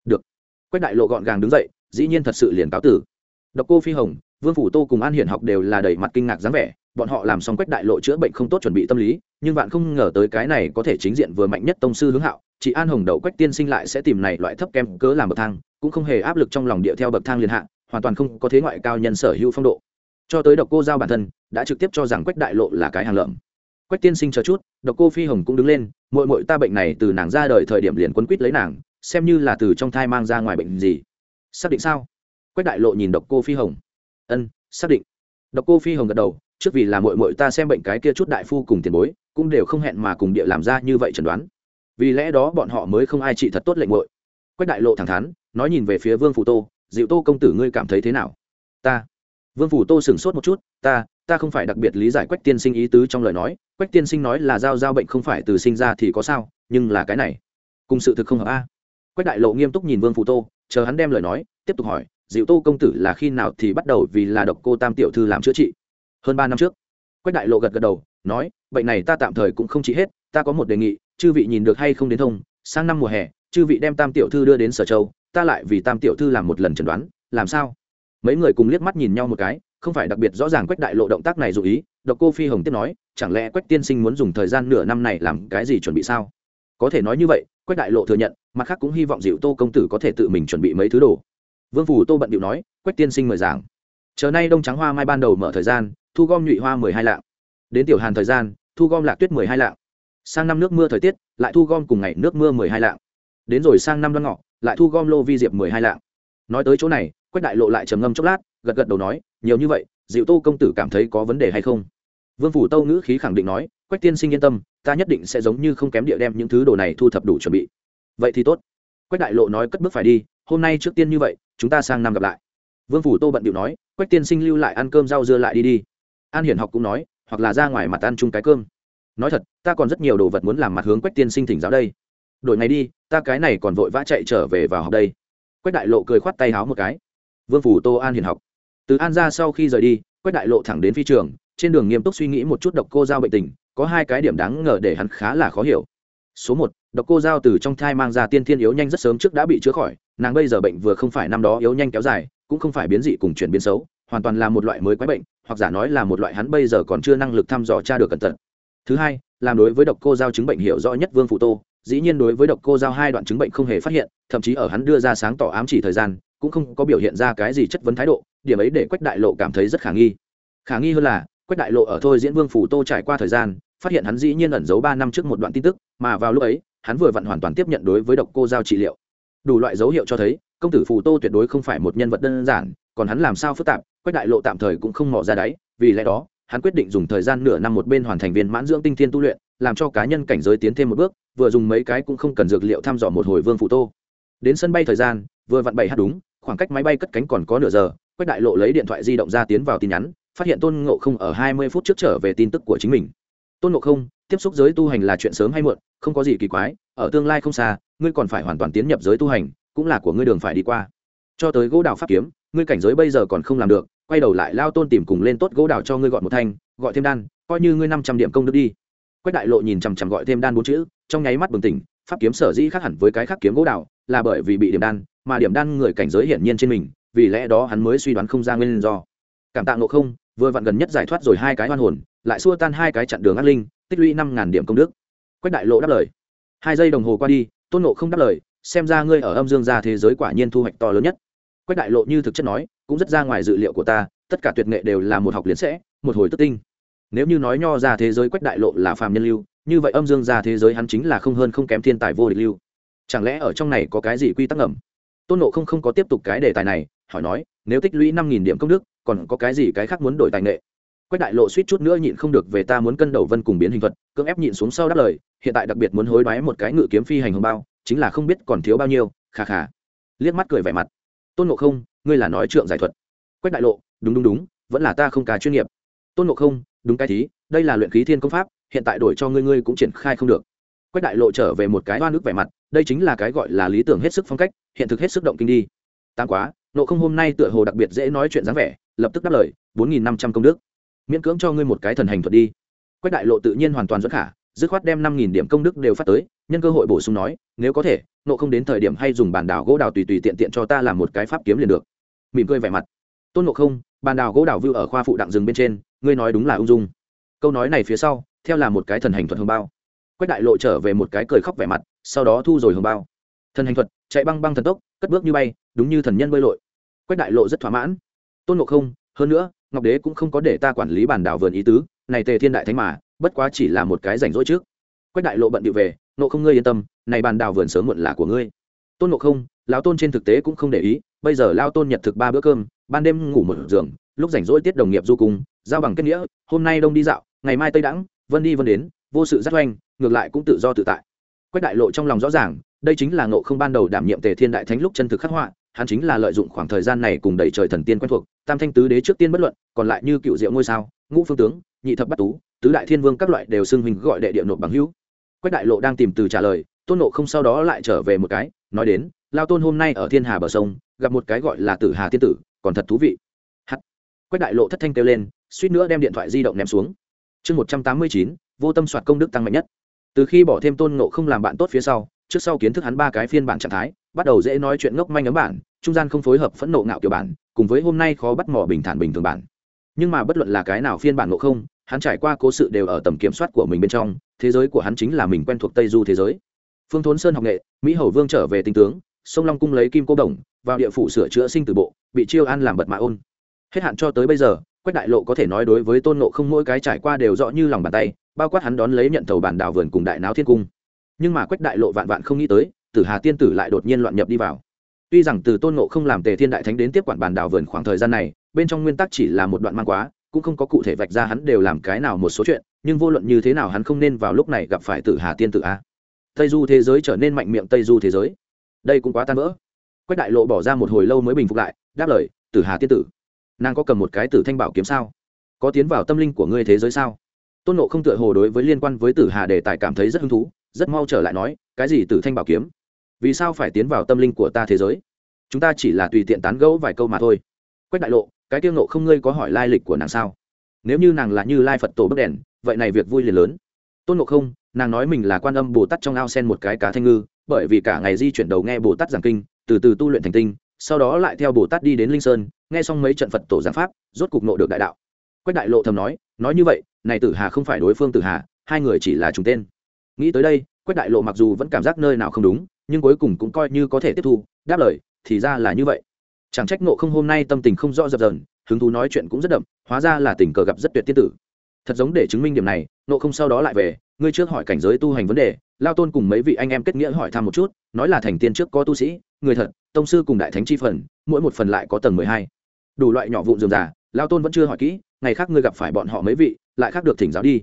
Được. Quách đại lộ gọn gàng đứng dậy, dĩ nhiên thật sự liền cáo tử. Độc cô phi hồng, vương phủ tô cùng an hiển học đều là đầy mặt kinh ngạc dáng vẻ, bọn họ làm xong quách đại lộ chữa bệnh không tốt chuẩn bị tâm lý, nhưng bạn không ngờ tới cái này có thể chính diện vừa mạnh nhất tông sư hướng hạo chị an hồng đậu quách tiên sinh lại sẽ tìm này loại thấp kém cớ làm bậc thang, cũng không hề áp lực trong lòng địa theo bậc thang liên hạ, hoàn toàn không có thế ngoại cao nhân sở hữu phong độ. Cho tới độc cô giao bản thân, đã trực tiếp cho rằng quách đại lộ là cái hàng lợm. Quách tiên sinh chờ chút, độc cô phi hồng cũng đứng lên mội mội ta bệnh này từ nàng ra đời thời điểm liền quấn quýt lấy nàng, xem như là từ trong thai mang ra ngoài bệnh gì. Xác định sao? Quách đại lộ nhìn độc cô phi hồng. Ân, xác định. Độc cô phi hồng gật đầu, trước vì là mội mội ta xem bệnh cái kia chút đại phu cùng tiền bối, cũng đều không hẹn mà cùng địa làm ra như vậy chẩn đoán vì lẽ đó bọn họ mới không ai trị thật tốt lệnh ngội. Quách đại lộ thẳng thắn, nói nhìn về phía vương phủ tô dịu tô công tử ngươi cảm thấy thế nào? Ta. Vương phủ tô sửng sốt một chút, ta ta không phải đặc biệt lý giải quách tiên sinh ý tứ trong lời nói, quách tiên sinh nói là giao giao bệnh không phải từ sinh ra thì có sao, nhưng là cái này, cùng sự thực không hợp a. Quách đại lộ nghiêm túc nhìn vương phủ tô, chờ hắn đem lời nói, tiếp tục hỏi dịu tô công tử là khi nào thì bắt đầu vì là độc cô tam tiểu thư làm chữa trị? Hơn ba năm trước. Quách đại lộ gật gật đầu, nói, bệnh này ta tạm thời cũng không trị hết ta có một đề nghị, chư vị nhìn được hay không đến thông, sang năm mùa hè, chư vị đem tam tiểu thư đưa đến sở châu, ta lại vì tam tiểu thư làm một lần chẩn đoán, làm sao? Mấy người cùng liếc mắt nhìn nhau một cái, không phải đặc biệt rõ ràng quách đại lộ động tác này dù ý, độc cô phi hồng tiếp nói, chẳng lẽ quách tiên sinh muốn dùng thời gian nửa năm này làm cái gì chuẩn bị sao? Có thể nói như vậy, quách đại lộ thừa nhận, mặt khác cũng hy vọng dịu tô công tử có thể tự mình chuẩn bị mấy thứ đồ. Vương phủ tô bận điệu nói, quách tiên sinh mời giảng. Chờ nay đông trắng hoa mai ban đầu mở thời gian, thu gom nhụy hoa mười hai lạng. Đến tiểu hàn thời gian, thu gom lạc tuyết mười hai lạng sang năm nước mưa thời tiết, lại thu gom cùng ngày nước mưa mười hai lạng. Đến rồi sang năm đoan ngọ, lại thu gom lô vi diệp mười hai lạng. Nói tới chỗ này, quách đại lộ lại trầm ngâm chốc lát, gật gật đầu nói, nhiều như vậy dịu tô công tử cảm thấy có vấn đề hay không? Vương phủ tâu ngữ khí khẳng định nói, quách tiên sinh yên tâm, ta nhất định sẽ giống như không kém địa đem những thứ đồ này thu thập đủ chuẩn bị. Vậy thì tốt. Quách đại lộ nói cất bước phải đi, hôm nay trước tiên như vậy, chúng ta sang năm gặp lại. Vương phủ tô bận điệu nói, quách tiên sinh lưu lại ăn cơm rau dưa lại đi đi. An hiển học cũng nói, hoặc là ra ngoài mặt ăn chung cái cơm nói thật, ta còn rất nhiều đồ vật muốn làm mặt hướng quách tiên sinh thỉnh giáo đây. Đổi ngày đi, ta cái này còn vội vã chạy trở về vào học đây. Quách đại lộ cười khoát tay háo một cái. Vương phủ tô an hiển học. Từ an ra sau khi rời đi, quách đại lộ thẳng đến phi trường, trên đường nghiêm túc suy nghĩ một chút độc cô giao bệnh tình, có hai cái điểm đáng ngờ để hắn khá là khó hiểu. Số một, độc cô giao từ trong thai mang ra tiên thiên yếu nhanh rất sớm trước đã bị chữa khỏi, nàng bây giờ bệnh vừa không phải năm đó yếu nhanh kéo dài, cũng không phải biến dị cùng chuyển biến xấu, hoàn toàn là một loại mới quái bệnh, hoặc giả nói là một loại hắn bây giờ còn chưa năng lực thăm dò tra được cẩn thận thứ hai, làm đối với độc cô giao chứng bệnh hiểu rõ nhất vương phụ tô, dĩ nhiên đối với độc cô giao hai đoạn chứng bệnh không hề phát hiện, thậm chí ở hắn đưa ra sáng tỏ ám chỉ thời gian, cũng không có biểu hiện ra cái gì chất vấn thái độ, điểm ấy để quách đại lộ cảm thấy rất khả nghi. Khả nghi hơn là, quách đại lộ ở thôi diễn vương phủ tô trải qua thời gian, phát hiện hắn dĩ nhiên ẩn giấu ba năm trước một đoạn tin tức, mà vào lúc ấy, hắn vừa vặn hoàn toàn tiếp nhận đối với độc cô giao trị liệu. Đủ loại dấu hiệu cho thấy, công tử phù tô tuyệt đối không phải một nhân vật đơn giản, còn hắn làm sao phức tạp, quách đại lộ tạm thời cũng không mò ra đáy, vì lẽ đó hắn quyết định dùng thời gian nửa năm một bên hoàn thành viên mãn dưỡng tinh thiên tu luyện, làm cho cá nhân cảnh giới tiến thêm một bước, vừa dùng mấy cái cũng không cần dược liệu thăm dò một hồi vương phụ tô. Đến sân bay thời gian, vừa vặn bảy h đúng, khoảng cách máy bay cất cánh còn có nửa giờ, quách đại lộ lấy điện thoại di động ra tiến vào tin nhắn, phát hiện tôn ngộ không ở hai mươi phút trước trở về tin tức của chính mình. Tôn ngộ không, tiếp xúc giới tu hành là chuyện sớm hay muộn, không có gì kỳ quái, ở tương lai không xa, ngươi còn phải hoàn toàn tiến nhập giới tu hành, cũng là của ngươi đường phải đi qua. Cho tới gỗ đào pháp kiếm, ngươi cảnh giới bây giờ còn không làm được quay đầu lại lao tôn tìm cùng lên tốt gỗ đào cho ngươi gọi một thanh, gọi thêm đan, coi như ngươi năm trăm điểm công đức đi. Quách đại lộ nhìn chằm chằm gọi thêm đan bốn chữ, trong nháy mắt bừng tỉnh, pháp kiếm sở dĩ khác hẳn với cái khác kiếm gỗ đào, là bởi vì bị điểm đan, mà điểm đan người cảnh giới hiển nhiên trên mình, vì lẽ đó hắn mới suy đoán không ra nguyên do. Cảm tạ ngộ không, vừa vặn gần nhất giải thoát rồi hai cái oan hồn, lại xua tan hai cái chặn đường ác linh, tích lũy năm ngàn điểm công đức. Quách đại lộ đáp lời. Hai giây đồng hồ qua đi, tôn nộ không đáp lời, xem ra ngươi ở âm dương gia thế giới quả nhiên thu hoạch to lớn nhất. Quách đại lộ như thực chất nói cũng rất ra ngoài dự liệu của ta, tất cả tuyệt nghệ đều là một học liên sẽ, một hồi tức tinh. Nếu như nói nho ra thế giới quách đại lộ là phàm nhân lưu, như vậy âm dương ra thế giới hắn chính là không hơn không kém thiên tài vô địch lưu. Chẳng lẽ ở trong này có cái gì quy tắc ngầm? Tôn nộ không không có tiếp tục cái đề tài này, hỏi nói, nếu tích lũy năm nghìn điểm công đức, còn có cái gì cái khác muốn đổi tài nghệ? Quách đại lộ suýt chút nữa nhịn không được về ta muốn cân đầu vân cùng biến hình thuật, cưỡng ép nhịn xuống sau đáp lời, hiện tại đặc biệt muốn hối đoái một cái ngự kiếm phi hành hồng bao, chính là không biết còn thiếu bao nhiêu khà khà liếc mắt cười vẻ mặt tôn ngộ không, ngươi là nói trượng giải thuật. Quách đại lộ, đúng đúng đúng, vẫn là ta không cả chuyên nghiệp. Tôn ngộ không, đúng cái thí, đây là luyện khí thiên công pháp, hiện tại đổi cho ngươi ngươi cũng triển khai không được. Quách đại lộ trở về một cái oan ức vẻ mặt, đây chính là cái gọi là lý tưởng hết sức phong cách, hiện thực hết sức động kinh đi. Tam quá nộ không hôm nay tựa hồ đặc biệt dễ nói chuyện dáng vẻ, lập tức đáp lời, bốn nghìn năm trăm công đức. Miễn cưỡng cho ngươi một cái thần hành thuật đi. Quách đại lộ tự nhiên hoàn toàn dẫn khả, dứt khoát đem năm nghìn điểm công đức đều phát tới nhân cơ hội bổ sung nói, nếu có thể, nộ không đến thời điểm hay dùng bàn đảo gỗ đào tùy tùy tiện tiện cho ta làm một cái pháp kiếm liền được. Mỉm cười vẻ mặt. Tôn nộ không, bàn đảo gỗ đào vưu ở khoa phụ đặng rừng bên trên, ngươi nói đúng là ung dung. Câu nói này phía sau, theo là một cái thần hành thuật hương bao. Quách đại lộ trở về một cái cười khóc vẻ mặt, sau đó thu rồi hương bao. Thần hành thuật, chạy băng băng thần tốc, cất bước như bay, đúng như thần nhân bơi lội. Quách đại lộ rất thỏa mãn. Tôn ngộ không, hơn nữa, ngọc đế cũng không có để ta quản lý bản đảo vườn ý tứ, này tề thiên đại thánh mà, bất quá chỉ là một cái rảnh rỗi trước. Quách đại lộ bận điệu về nộ không ngươi yên tâm, này bàn đào vườn sớm muộn là của ngươi. Tôn nộ không, lão tôn trên thực tế cũng không để ý, bây giờ lao tôn nhật thực ba bữa cơm, ban đêm ngủ một giường, lúc rảnh rỗi tiết đồng nghiệp du cùng, giao bằng kết nghĩa, hôm nay đông đi dạo, ngày mai tây đẳng, vân đi vân đến, vô sự rất oanh, ngược lại cũng tự do tự tại. Quách đại lộ trong lòng rõ ràng, đây chính là ngộ không ban đầu đảm nhiệm tề thiên đại thánh lúc chân thực khắc họa, hắn chính là lợi dụng khoảng thời gian này cùng đẩy trời thần tiên quen thuộc, tam thanh tứ đế trước tiên bất luận, còn lại như cựu diệu ngôi sao, ngũ phương tướng, nhị thập bát tú, tứ đại thiên vương các loại đều xưng hình gọi đệ địa nộp bằng hữu quách đại lộ đang tìm từ trả lời, tôn nộ không sau đó lại trở về một cái, nói đến, lao tôn hôm nay ở thiên hà bờ sông, gặp một cái gọi là tử hà tiên tử, còn thật thú vị. Hắt. Quách đại lộ thất thanh kêu lên, suýt nữa đem điện thoại di động ném xuống. Chương một trăm tám mươi chín, vô tâm soạt công đức tăng mạnh nhất. Từ khi bỏ thêm tôn nộ không làm bạn tốt phía sau, trước sau kiến thức hắn ba cái phiên bản trạng thái, bắt đầu dễ nói chuyện ngốc manh ấm bản, trung gian không phối hợp phẫn nộ ngạo kiểu bản, cùng với hôm nay khó bắt mỏ bình thản bình thường bản. Nhưng mà bất luận là cái nào phiên bản nộ không hắn trải qua cố sự đều ở tầm kiểm soát của mình bên trong, thế giới của hắn chính là mình quen thuộc tây du thế giới. Phương thốn sơn học nghệ, mỹ hầu vương trở về tinh tướng, sông long cung lấy kim cô đồng, vào địa phủ sửa chữa sinh từ bộ, bị chiêu an làm bật mạ ôn. Hết hạn cho tới bây giờ, quách đại lộ có thể nói đối với tôn nộ không mỗi cái trải qua đều rõ như lòng bàn tay, bao quát hắn đón lấy nhận thầu bản đảo vườn cùng đại náo thiên cung. Nhưng mà quách đại lộ vạn vạn không nghĩ tới, tử hà tiên tử lại đột nhiên loạn nhập đi vào. Tuy rằng từ tôn nộ không làm tề thiên đại thánh đến tiếp quản bản đảo vườn khoảng thời gian này, bên trong nguyên tắc chỉ là một đoạn mang quá cũng không có cụ thể vạch ra hắn đều làm cái nào một số chuyện, nhưng vô luận như thế nào hắn không nên vào lúc này gặp phải tử hà tiên tử a. Tây du thế giới trở nên mạnh miệng tây du thế giới. Đây cũng quá tan vỡ. Quách đại lộ bỏ ra một hồi lâu mới bình phục lại, đáp lời, tử hà tiên tử, nàng có cầm một cái tử thanh bảo kiếm sao? Có tiến vào tâm linh của ngươi thế giới sao? Tôn nộ không tựa hồ đối với liên quan với tử hà đề tài cảm thấy rất hứng thú, rất mau trở lại nói, cái gì tử thanh bảo kiếm? Vì sao phải tiến vào tâm linh của ta thế giới? Chúng ta chỉ là tùy tiện tán gẫu vài câu mà thôi. Quách đại lộ cái tiêu nộ không ngươi có hỏi lai lịch của nàng sao? Nếu như nàng là như lai phật tổ bức đèn, vậy này việc vui liền lớn. Tôn nộ không, nàng nói mình là quan âm bồ tát trong ao sen một cái cá thanh ngư, bởi vì cả ngày di chuyển đầu nghe bồ tát giảng kinh, từ từ tu luyện thành tinh, sau đó lại theo bồ tát đi đến linh sơn, nghe xong mấy trận phật tổ giảng pháp, rốt cục nộ được đại đạo. Quách đại lộ thầm nói nói như vậy, này tử hà không phải đối phương tử hà, hai người chỉ là trùng tên. Nghĩ tới đây, quách đại lộ mặc dù vẫn cảm giác nơi nào không đúng, nhưng cuối cùng cũng coi như có thể tiếp thu, đáp lời, thì ra là như vậy chẳng trách nộ không hôm nay tâm tình không rõ dập dờn, hứng thú nói chuyện cũng rất đậm hóa ra là tình cờ gặp rất tuyệt tiên tử. Thật giống để chứng minh điểm này nộ không sau đó lại về ngươi trước hỏi cảnh giới tu hành vấn đề lao tôn cùng mấy vị anh em kết nghĩa hỏi thăm một chút nói là thành tiên trước có tu sĩ người thật tông sư cùng đại thánh chi phần mỗi một phần lại có tầng mười hai. Đủ loại nhỏ vụn dườm già lao tôn vẫn chưa hỏi kỹ ngày khác ngươi gặp phải bọn họ mấy vị lại khác được thỉnh giáo đi.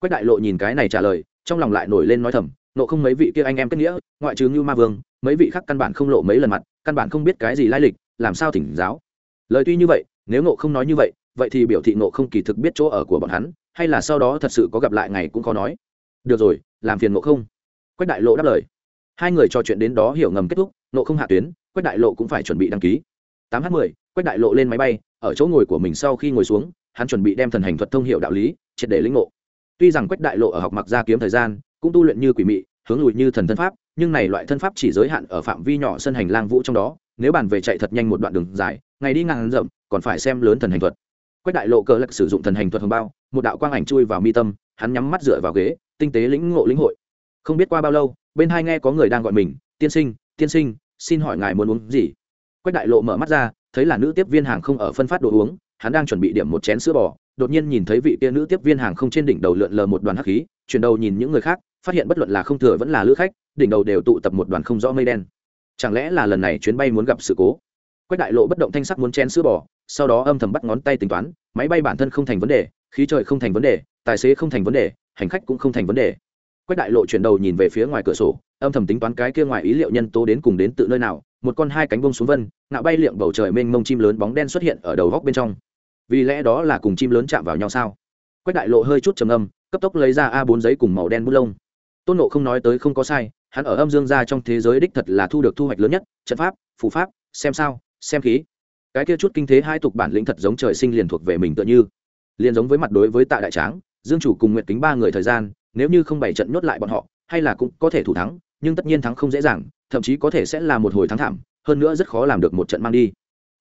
Quách đại lộ nhìn cái này trả lời trong lòng lại nổi lên nói thầm nộ không mấy vị kia anh em kết nghĩa ngoại trừ như ma vương mấy vị khác căn bản không lộ mấy lần mặt căn bản không biết cái gì lai lịch làm sao thỉnh giáo? Lời tuy như vậy, nếu ngộ không nói như vậy vậy thì biểu thị ngộ không kỳ thực biết chỗ ở của bọn hắn, hay là sau đó thật sự có gặp lại ngày cũng khó nói. Được rồi, làm phiền ngộ không. Quách đại lộ đáp lời. Hai người trò chuyện đến đó hiểu ngầm kết thúc, ngộ không hạ tuyến, quách đại lộ cũng phải chuẩn bị đăng ký. Tám h mười, quách đại lộ lên máy bay, ở chỗ ngồi của mình sau khi ngồi xuống, hắn chuẩn bị đem thần hành thuật thông hiệu đạo lý, triệt để lĩnh ngộ. Tuy rằng quách đại lộ ở học mặc gia kiếm thời gian, cũng tu luyện như quỷ mị, hướng lùi như thần thân pháp, nhưng này loại thân pháp chỉ giới hạn ở phạm vi nhỏ sân hành lang vũ trong đó nếu bàn về chạy thật nhanh một đoạn đường dài, ngày đi ngang rậm còn phải xem lớn thần hành thuật. Quách đại lộ cờ lạc sử dụng thần hành thuật hồng bao, một đạo quang ảnh chui vào mi tâm, hắn nhắm mắt dựa vào ghế, tinh tế lĩnh ngộ lĩnh hội. Không biết qua bao lâu, bên hai nghe có người đang gọi mình, tiên sinh tiên sinh, xin hỏi ngài muốn uống gì? Quách đại lộ mở mắt ra, thấy là nữ tiếp viên hàng không ở phân phát đồ uống, hắn đang chuẩn bị điểm một chén sữa bò, đột nhiên nhìn thấy vị kia nữ tiếp viên hàng không trên đỉnh đầu lượn lờ một đoàn hắc khí, chuyển đầu nhìn những người khác, phát hiện bất luận là không thừa vẫn là lữ khách, đỉnh đầu đều tụ tập một đoàn không rõ mây đen chẳng lẽ là lần này chuyến bay muốn gặp sự cố? Quách đại lộ bất động thanh sắc muốn chén sữa bò, sau đó âm thầm bắt ngón tay tính toán, máy bay bản thân không thành vấn đề, khí trời không thành vấn đề, tài xế không thành vấn đề, hành khách cũng không thành vấn đề. Quách đại lộ chuyển đầu nhìn về phía ngoài cửa sổ, âm thầm tính toán cái kia ngoài ý liệu nhân tố đến cùng đến tự nơi nào, một con hai cánh bông xuống vân, ngạo bay liệng bầu trời mênh mông chim lớn bóng đen xuất hiện ở đầu góc bên trong. Vì lẽ đó là cùng chim lớn chạm vào nhau sao? Quách đại lộ hơi chút trầm âm cấp tốc lấy ra a bốn giấy cùng màu đen bút lông. Tôn nộ không nói tới không có sai hắn ở âm dương gia trong thế giới đích thật là thu được thu hoạch lớn nhất, trận pháp, phù pháp, xem sao, xem khí. Cái kia chút kinh thế hai tục bản lĩnh thật giống trời sinh liền thuộc về mình tựa như. Liền giống với mặt đối với tạ đại tráng, dương chủ cùng nguyệt kính ba người thời gian, nếu như không bày trận nhốt lại bọn họ, hay là cũng có thể thủ thắng, nhưng tất nhiên thắng không dễ dàng, thậm chí có thể sẽ là một hồi thắng thảm, hơn nữa rất khó làm được một trận mang đi.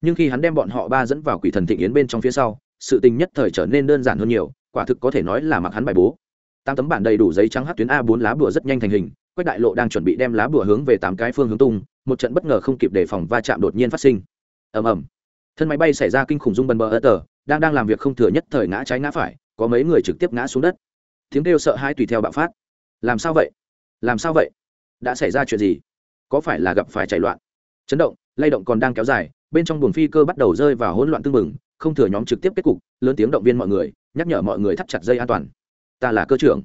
Nhưng khi hắn đem bọn họ ba dẫn vào quỷ thần thịnh yến bên trong phía sau, sự tình nhất thời trở nên đơn giản hơn nhiều, quả thực có thể nói là mặc hắn bài bố. Tám tấm bản đầy đủ giấy trắng hát tuyến a bốn lá bùa rất nhanh thành hình quách đại lộ đang chuẩn bị đem lá bùa hướng về tám cái phương hướng tung, một trận bất ngờ không kịp đề phòng va chạm đột nhiên phát sinh. Ầm ầm. Thân máy bay xảy ra kinh khủng rung bần bờ ơ tờ, đang đang làm việc không thừa nhất thời ngã trái ngã phải, có mấy người trực tiếp ngã xuống đất. Tiếng kêu sợ hãi tùy theo bạo phát. Làm sao vậy? Làm sao vậy? Đã xảy ra chuyện gì? Có phải là gặp phải chạy loạn? Chấn động, lay động còn đang kéo dài, bên trong buồng phi cơ bắt đầu rơi vào hỗn loạn tương mừng không thừa nhóm trực tiếp kết cục, lớn tiếng động viên mọi người, nhắc nhở mọi người thắt chặt dây an toàn. Ta là cơ trưởng.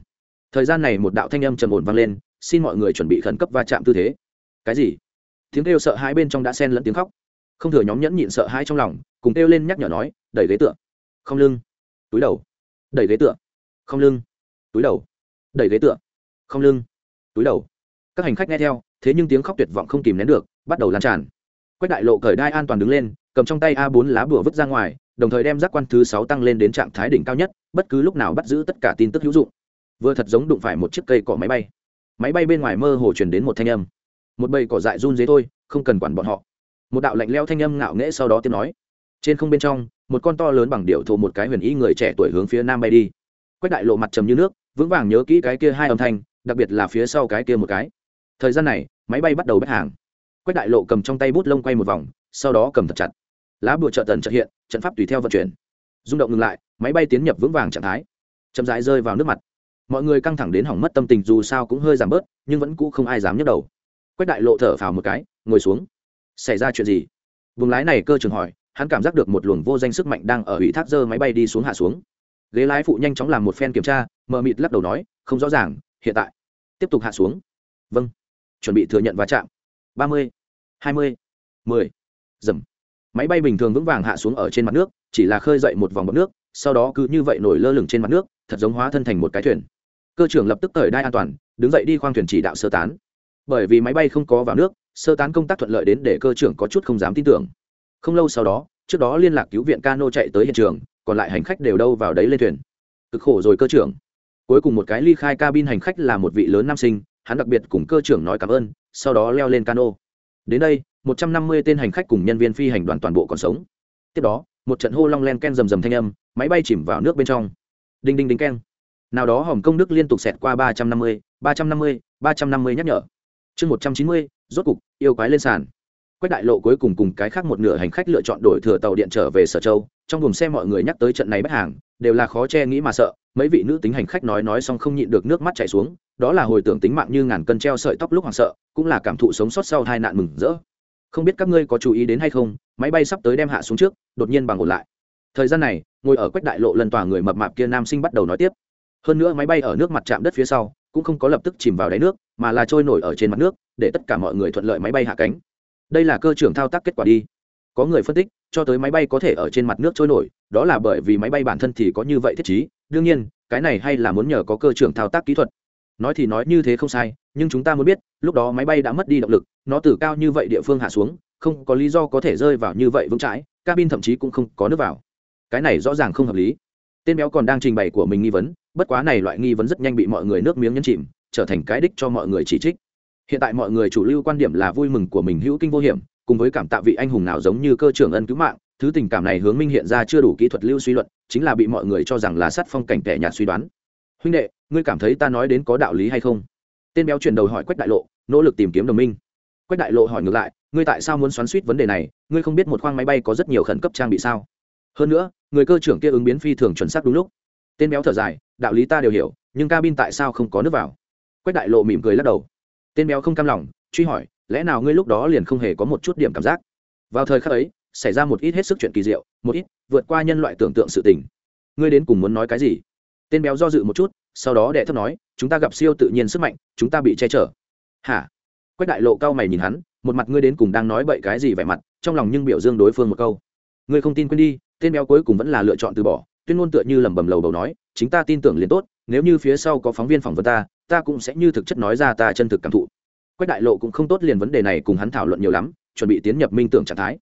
Thời gian này một đạo thanh âm trầm ổn vang lên xin mọi người chuẩn bị khẩn cấp va chạm tư thế. Cái gì? Tiếng kêu sợ hãi bên trong đã xen lẫn tiếng khóc. Không thừa nhóm nhẫn nhịn sợ hãi trong lòng, cùng kêu lên nhắc nhở nói, đẩy ghế tựa. Không lưng. Túi đầu. Đẩy ghế tựa. Không lưng. Túi đầu. Đẩy ghế tựa. Không lưng. Túi đầu. Các hành khách nghe theo, thế nhưng tiếng khóc tuyệt vọng không kìm nén được, bắt đầu lan tràn. Quách đại lộ cởi đai an toàn đứng lên, cầm trong tay a 4 lá bùa vứt ra ngoài, đồng thời đem giác quan thứ sáu tăng lên đến trạng thái đỉnh cao nhất, bất cứ lúc nào bắt giữ tất cả tin tức hữu dụng. Vừa thật giống đụng phải một chiếc cây cỏ máy bay máy bay bên ngoài mơ hồ truyền đến một thanh âm. Một bầy cỏ dại run dế thôi, không cần quản bọn họ. Một đạo lạnh leo thanh âm ngạo nghễ sau đó tiếp nói. Trên không bên trong, một con to lớn bằng điệu thụ một cái huyền ý người trẻ tuổi hướng phía nam bay đi. Quách đại lộ mặt trầm như nước, vững vàng nhớ kỹ cái kia hai âm thanh, đặc biệt là phía sau cái kia một cái. Thời gian này, máy bay bắt đầu bắt hàng. Quách đại lộ cầm trong tay bút lông quay một vòng, sau đó cầm thật chặt. Lá bùa trợ tần trợ hiện, trận pháp tùy theo vận chuyển. Rung động ngừng lại, máy bay tiến nhập vững vàng trạng thái. Chậm rãi rơi vào nước mặt mọi người căng thẳng đến hỏng mất tâm tình dù sao cũng hơi giảm bớt, nhưng vẫn cũ không ai dám nhấc đầu. Quách đại lộ thở phào một cái, ngồi xuống. Xảy ra chuyện gì? Vùng lái này cơ trường hỏi, hắn cảm giác được một luồng vô danh sức mạnh đang ở ủy thác dơ máy bay đi xuống hạ xuống. Ghế lái phụ nhanh chóng làm một phen kiểm tra, mờ mịt lắc đầu nói, không rõ ràng, hiện tại. Tiếp tục hạ xuống. Vâng. Chuẩn bị thừa nhận va chạm. Ba mươi, hai mươi, mười. Dầm. Máy bay bình thường vững vàng hạ xuống ở trên mặt nước, chỉ là khơi dậy một vòng bọc nước, sau đó cứ như vậy nổi lơ lửng trên mặt nước, thật giống hóa thân thành một cái thuyền cơ trưởng lập tức thời đai an toàn, đứng dậy đi khoang thuyền chỉ đạo sơ tán. Bởi vì máy bay không có vào nước, sơ tán công tác thuận lợi đến để cơ trưởng có chút không dám tin tưởng. Không lâu sau đó, trước đó liên lạc cứu viện cano chạy tới hiện trường, còn lại hành khách đều đâu vào đấy lên thuyền. Cực khổ rồi cơ trưởng. Cuối cùng một cái ly khai cabin hành khách là một vị lớn nam sinh, hắn đặc biệt cùng cơ trưởng nói cảm ơn, sau đó leo lên cano. Đến đây, một trăm năm mươi tên hành khách cùng nhân viên phi hành đoàn toàn bộ còn sống. Tiếp đó, một trận hô long len ken rầm rầm thanh âm, máy bay chìm vào nước bên trong. Đinh đinh đinh ken nào đó hồng công đức liên tục xẹt qua ba trăm năm mươi, ba trăm năm mươi, ba trăm năm mươi nhắc nhở. Chương một trăm chín mươi, rốt cục, yêu quái lên sàn. Quách đại lộ cuối cùng cùng cái khác một nửa hành khách lựa chọn đổi thừa tàu điện trở về sở châu. Trong buồng xe mọi người nhắc tới trận này bất hàng, đều là khó che nghĩ mà sợ. Mấy vị nữ tính hành khách nói nói xong không nhịn được nước mắt chảy xuống. Đó là hồi tưởng tính mạng như ngàn cân treo sợi tóc lúc hoảng sợ, cũng là cảm thụ sống sót sau hai nạn mừng rỡ. Không biết các ngươi có chú ý đến hay không, máy bay sắp tới đem hạ xuống trước, đột nhiên bằng ổn lại. Thời gian này, ngồi ở quách đại lộ lần tòa người mập mạp kia nam sinh bắt đầu nói tiếp hơn nữa máy bay ở nước mặt chạm đất phía sau, cũng không có lập tức chìm vào đáy nước, mà là trôi nổi ở trên mặt nước, để tất cả mọi người thuận lợi máy bay hạ cánh. Đây là cơ trưởng thao tác kết quả đi. Có người phân tích, cho tới máy bay có thể ở trên mặt nước trôi nổi, đó là bởi vì máy bay bản thân thì có như vậy thiết chí đương nhiên, cái này hay là muốn nhờ có cơ trưởng thao tác kỹ thuật. Nói thì nói như thế không sai, nhưng chúng ta muốn biết, lúc đó máy bay đã mất đi động lực, nó từ cao như vậy địa phương hạ xuống, không có lý do có thể rơi vào như vậy vững chãi, cabin thậm chí cũng không có nước vào. Cái này rõ ràng không hợp lý. Tên béo còn đang trình bày của mình nghi vấn bất quá này loại nghi vấn rất nhanh bị mọi người nước miếng nhấn chìm, trở thành cái đích cho mọi người chỉ trích. Hiện tại mọi người chủ lưu quan điểm là vui mừng của mình hữu kinh vô hiểm, cùng với cảm tạ vị anh hùng nào giống như cơ trưởng ân cứu mạng, thứ tình cảm này hướng minh hiện ra chưa đủ kỹ thuật lưu suy luận, chính là bị mọi người cho rằng là sát phong cảnh tẻ nhạt suy đoán. Huynh đệ, ngươi cảm thấy ta nói đến có đạo lý hay không? Tên béo chuyển đầu hỏi quách đại lộ, nỗ lực tìm kiếm đồng minh. Quách đại lộ hỏi ngược lại, ngươi tại sao muốn xoắn suýt vấn đề này, ngươi không biết một khoang máy bay có rất nhiều khẩn cấp trang bị sao? Hơn nữa, người cơ trưởng kia ứng biến phi thường chuẩn xác đúng lúc tên béo thở dài, đạo lý ta đều hiểu, nhưng cabin tại sao không có nước vào? Quách đại lộ mỉm cười lắc đầu. Tên béo không cam lòng, truy hỏi, lẽ nào ngươi lúc đó liền không hề có một chút điểm cảm giác? Vào thời khắc ấy, xảy ra một ít hết sức chuyện kỳ diệu, một ít vượt qua nhân loại tưởng tượng sự tình. Ngươi đến cùng muốn nói cái gì? Tên béo do dự một chút, sau đó đệ thấp nói, chúng ta gặp siêu tự nhiên sức mạnh, chúng ta bị che chở. Hả? Quách đại lộ cao mày nhìn hắn, một mặt, ngươi đến cùng đang nói bậy cái gì vẻ mặt? Trong lòng nhưng biểu dương đối phương một câu. Ngươi không tin quên đi, tên béo cuối cùng vẫn là lựa chọn từ bỏ tuyên ngôn tựa như lẩm bẩm lầu đầu nói, chính ta tin tưởng liền tốt, nếu như phía sau có phóng viên phỏng vấn ta ta cũng sẽ như thực chất nói ra ta chân thực cảm thụ. Quách đại lộ cũng không tốt liền vấn đề này cùng hắn thảo luận nhiều lắm, chuẩn bị tiến nhập minh tưởng trạng thái.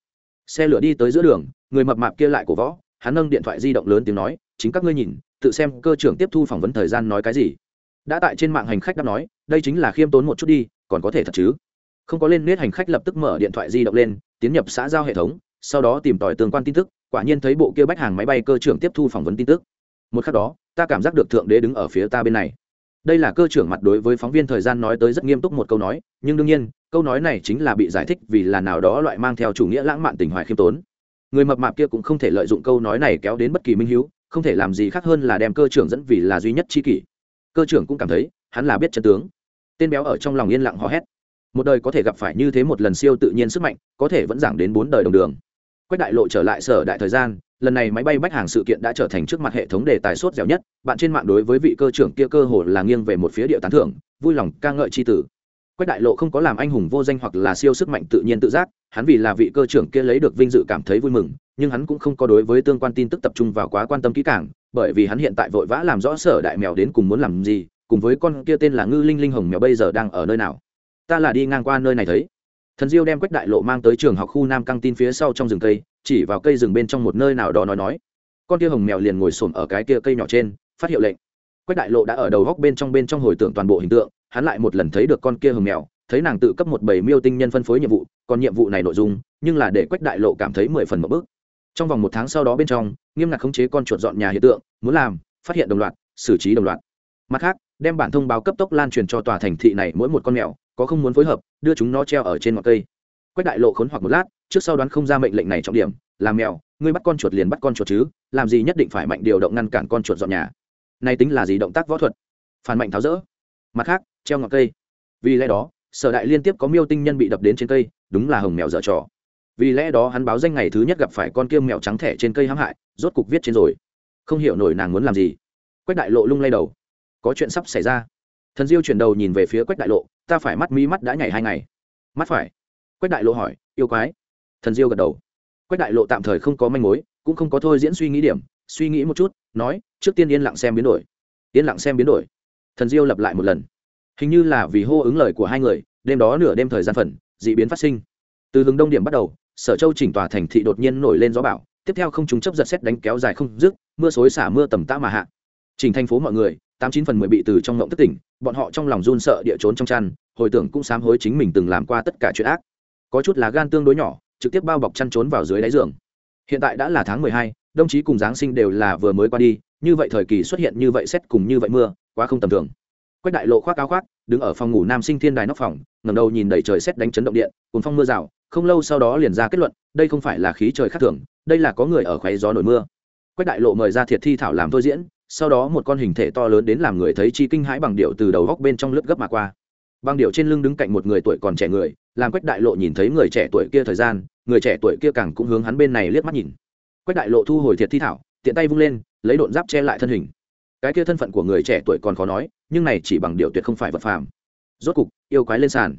Xe lửa đi tới giữa đường, người mập mạp kia lại cổ võ, hắn nâng điện thoại di động lớn tiếng nói, chính các ngươi nhìn, tự xem cơ trưởng tiếp thu phỏng vấn thời gian nói cái gì. Đã tại trên mạng hành khách đã nói, đây chính là khiêm tốn một chút đi, còn có thể thật chứ? Không có lên nết hành khách lập tức mở điện thoại di động lên, tiến nhập xã giao hệ thống sau đó tìm tòi tương quan tin tức, quả nhiên thấy bộ kia bách hàng máy bay cơ trưởng tiếp thu phỏng vấn tin tức. Một khắc đó, ta cảm giác được thượng đế đứng ở phía ta bên này. Đây là cơ trưởng mặt đối với phóng viên thời gian nói tới rất nghiêm túc một câu nói, nhưng đương nhiên, câu nói này chính là bị giải thích vì là nào đó loại mang theo chủ nghĩa lãng mạn tình hoài khiêm tốn. Người mập mạp kia cũng không thể lợi dụng câu nói này kéo đến bất kỳ minh hiếu, không thể làm gì khác hơn là đem cơ trưởng dẫn vì là duy nhất chi kỷ. Cơ trưởng cũng cảm thấy, hắn là biết chân tướng. Tên béo ở trong lòng yên lặng hò hét. Một đời có thể gặp phải như thế một lần siêu tự nhiên sức mạnh, có thể vẫn giảng đến bốn đời đồng đường quách đại lộ trở lại sở đại thời gian, lần này máy bay bách hàng sự kiện đã trở thành trước mặt hệ thống đề tài sốt dẻo nhất, bạn trên mạng đối với vị cơ trưởng kia cơ hồ là nghiêng về một phía địa tán thưởng, vui lòng ca ngợi c h i tử. Quách đại lộ không có làm anh hùng vô danh hoặc là siêu sức mạnh tự nhiên tự giác, hắn vì là vị cơ trưởng kia lấy được vinh dự cảm thấy vui mừng, nhưng hắn cũng không có đối với tương quan tin tức tập trung vào quá quan tâm kỹ càng, bởi vì hắn hiện tại vội vã làm rõ sở đại mèo đến cùng muốn làm gì, cùng với con kia tên là ngư linh linh hồng mèo bây giờ đang ở nơi nào. Ta là đi ngang qua nơi này thấy thần diêu đem quách đại lộ mang tới trường học khu nam căng tin phía sau trong rừng cây, chỉ vào cây rừng bên trong một nơi nào đó nói nói. Con kia hồng mèo liền ngồi xổm ở cái kia cây nhỏ trên, phát hiệu lệnh. Quách đại lộ đã ở đầu góc bên trong bên trong hồi tưởng toàn bộ hình tượng, hắn lại một lần thấy được con kia hồng mèo, thấy nàng tự cấp một bảy miêu tinh nhân phân phối nhiệm vụ, còn nhiệm vụ này nội dung, nhưng là để quách đại lộ cảm thấy mười phần một bước trong vòng một tháng sau đó bên trong, nghiêm ngặt khống chế con chuột dọn nhà hiện tượng, muốn làm, phát hiện đồng loạt, xử trí đồng loạt. Mặt khác, đem bản thông báo cấp tốc lan truyền cho tòa thành thị này mỗi một con mèo có không muốn phối hợp, đưa chúng nó treo ở trên ngọn cây. Quách đại lộ khốn hoặc một lát, trước sau đoán không ra mệnh lệnh này trọng điểm làm mèo, ngươi bắt con chuột liền bắt con chuột chứ, làm gì nhất định phải mạnh điều động ngăn cản con chuột dọn nhà. Này tính là gì động tác võ thuật? Phản mạnh tháo rỡ. Mặt khác, treo ngọn cây. Vì lẽ đó, sở đại liên tiếp có miêu tinh nhân bị đập đến trên cây, đúng là hồng mèo dở trò. Vì lẽ đó hắn báo danh ngày thứ nhất gặp phải con kiêm mèo trắng thẻ trên cây hãm hại, rốt cục viết trên rồi. Không hiểu nổi nàng muốn làm gì. Quách đại lộ lung lay đầu. Có chuyện sắp xảy ra thần diêu chuyển đầu nhìn về phía quách đại lộ, ta phải mắt mi mắt đã nhảy hai ngày. Mắt phải? Quách đại lộ hỏi, yêu quái. Thần diêu gật đầu. Quách đại lộ tạm thời không có manh mối, cũng không có thôi diễn suy nghĩ điểm, suy nghĩ một chút, nói, trước tiên yên lặng xem biến đổi. Yên lặng xem biến đổi? Thần diêu lặp lại một lần. Hình như là vì hô ứng lời của hai người, đêm đó nửa đêm thời gian phần d ị biến phát sinh. Từ hướng đông điểm bắt đầu, sở châu chỉnh tòa thành thị đột nhiên nổi lên gió bão, tiếp theo không chúng chấp giật xét đánh kéo dài không dứt, mưa xối xả mưa tầm tã mà hạ. Chỉnh thành phố mọi người tám chín phần mười bị từ trong ngộng thất tỉnh, bọn họ trong lòng run sợ địa trốn trong chăn, hồi tưởng cũng sám hối chính mình từng làm qua tất cả chuyện ác. Có chút là gan tương đối nhỏ, trực tiếp bao bọc chăn trốn vào dưới đáy giường. Hiện tại đã là tháng mười hai, đồng chí cùng giáng sinh đều là vừa mới qua đi, như vậy thời kỳ xuất hiện như vậy xét cùng như vậy mưa, quá không tầm thường. Quách đại lộ khoác áo khoác, đứng ở phòng ngủ nam sinh thiên đài nóc phòng ngầm đầu nhìn đầy trời xét đánh chấn động điện cùng phong mưa rào, không lâu sau đó liền ra kết luận, đây không phải là khí trời khác thường, đây là có người ở khoáy gió nổi mưa. Quách đại lộ mời ra thiệt thi thảo làm thôi diễn sau đó một con hình thể to lớn đến làm người thấy chi kinh hãi bằng điệu từ đầu góc bên trong lướt gấp mà qua. Bằng điệu trên lưng đứng cạnh một người tuổi còn trẻ người, làm quách đại lộ nhìn thấy người trẻ tuổi kia thời gian, người trẻ tuổi kia càng cũng hướng hắn bên này liếc mắt nhìn. Quách đại lộ thu hồi thiệt thi thảo, tiện tay vung lên, lấy độn giáp che lại thân hình. Cái kia thân phận của người trẻ tuổi còn khó nói, nhưng này chỉ bằng điệu tuyệt không phải vật phàm. Rốt cục, yêu quái lên sàn.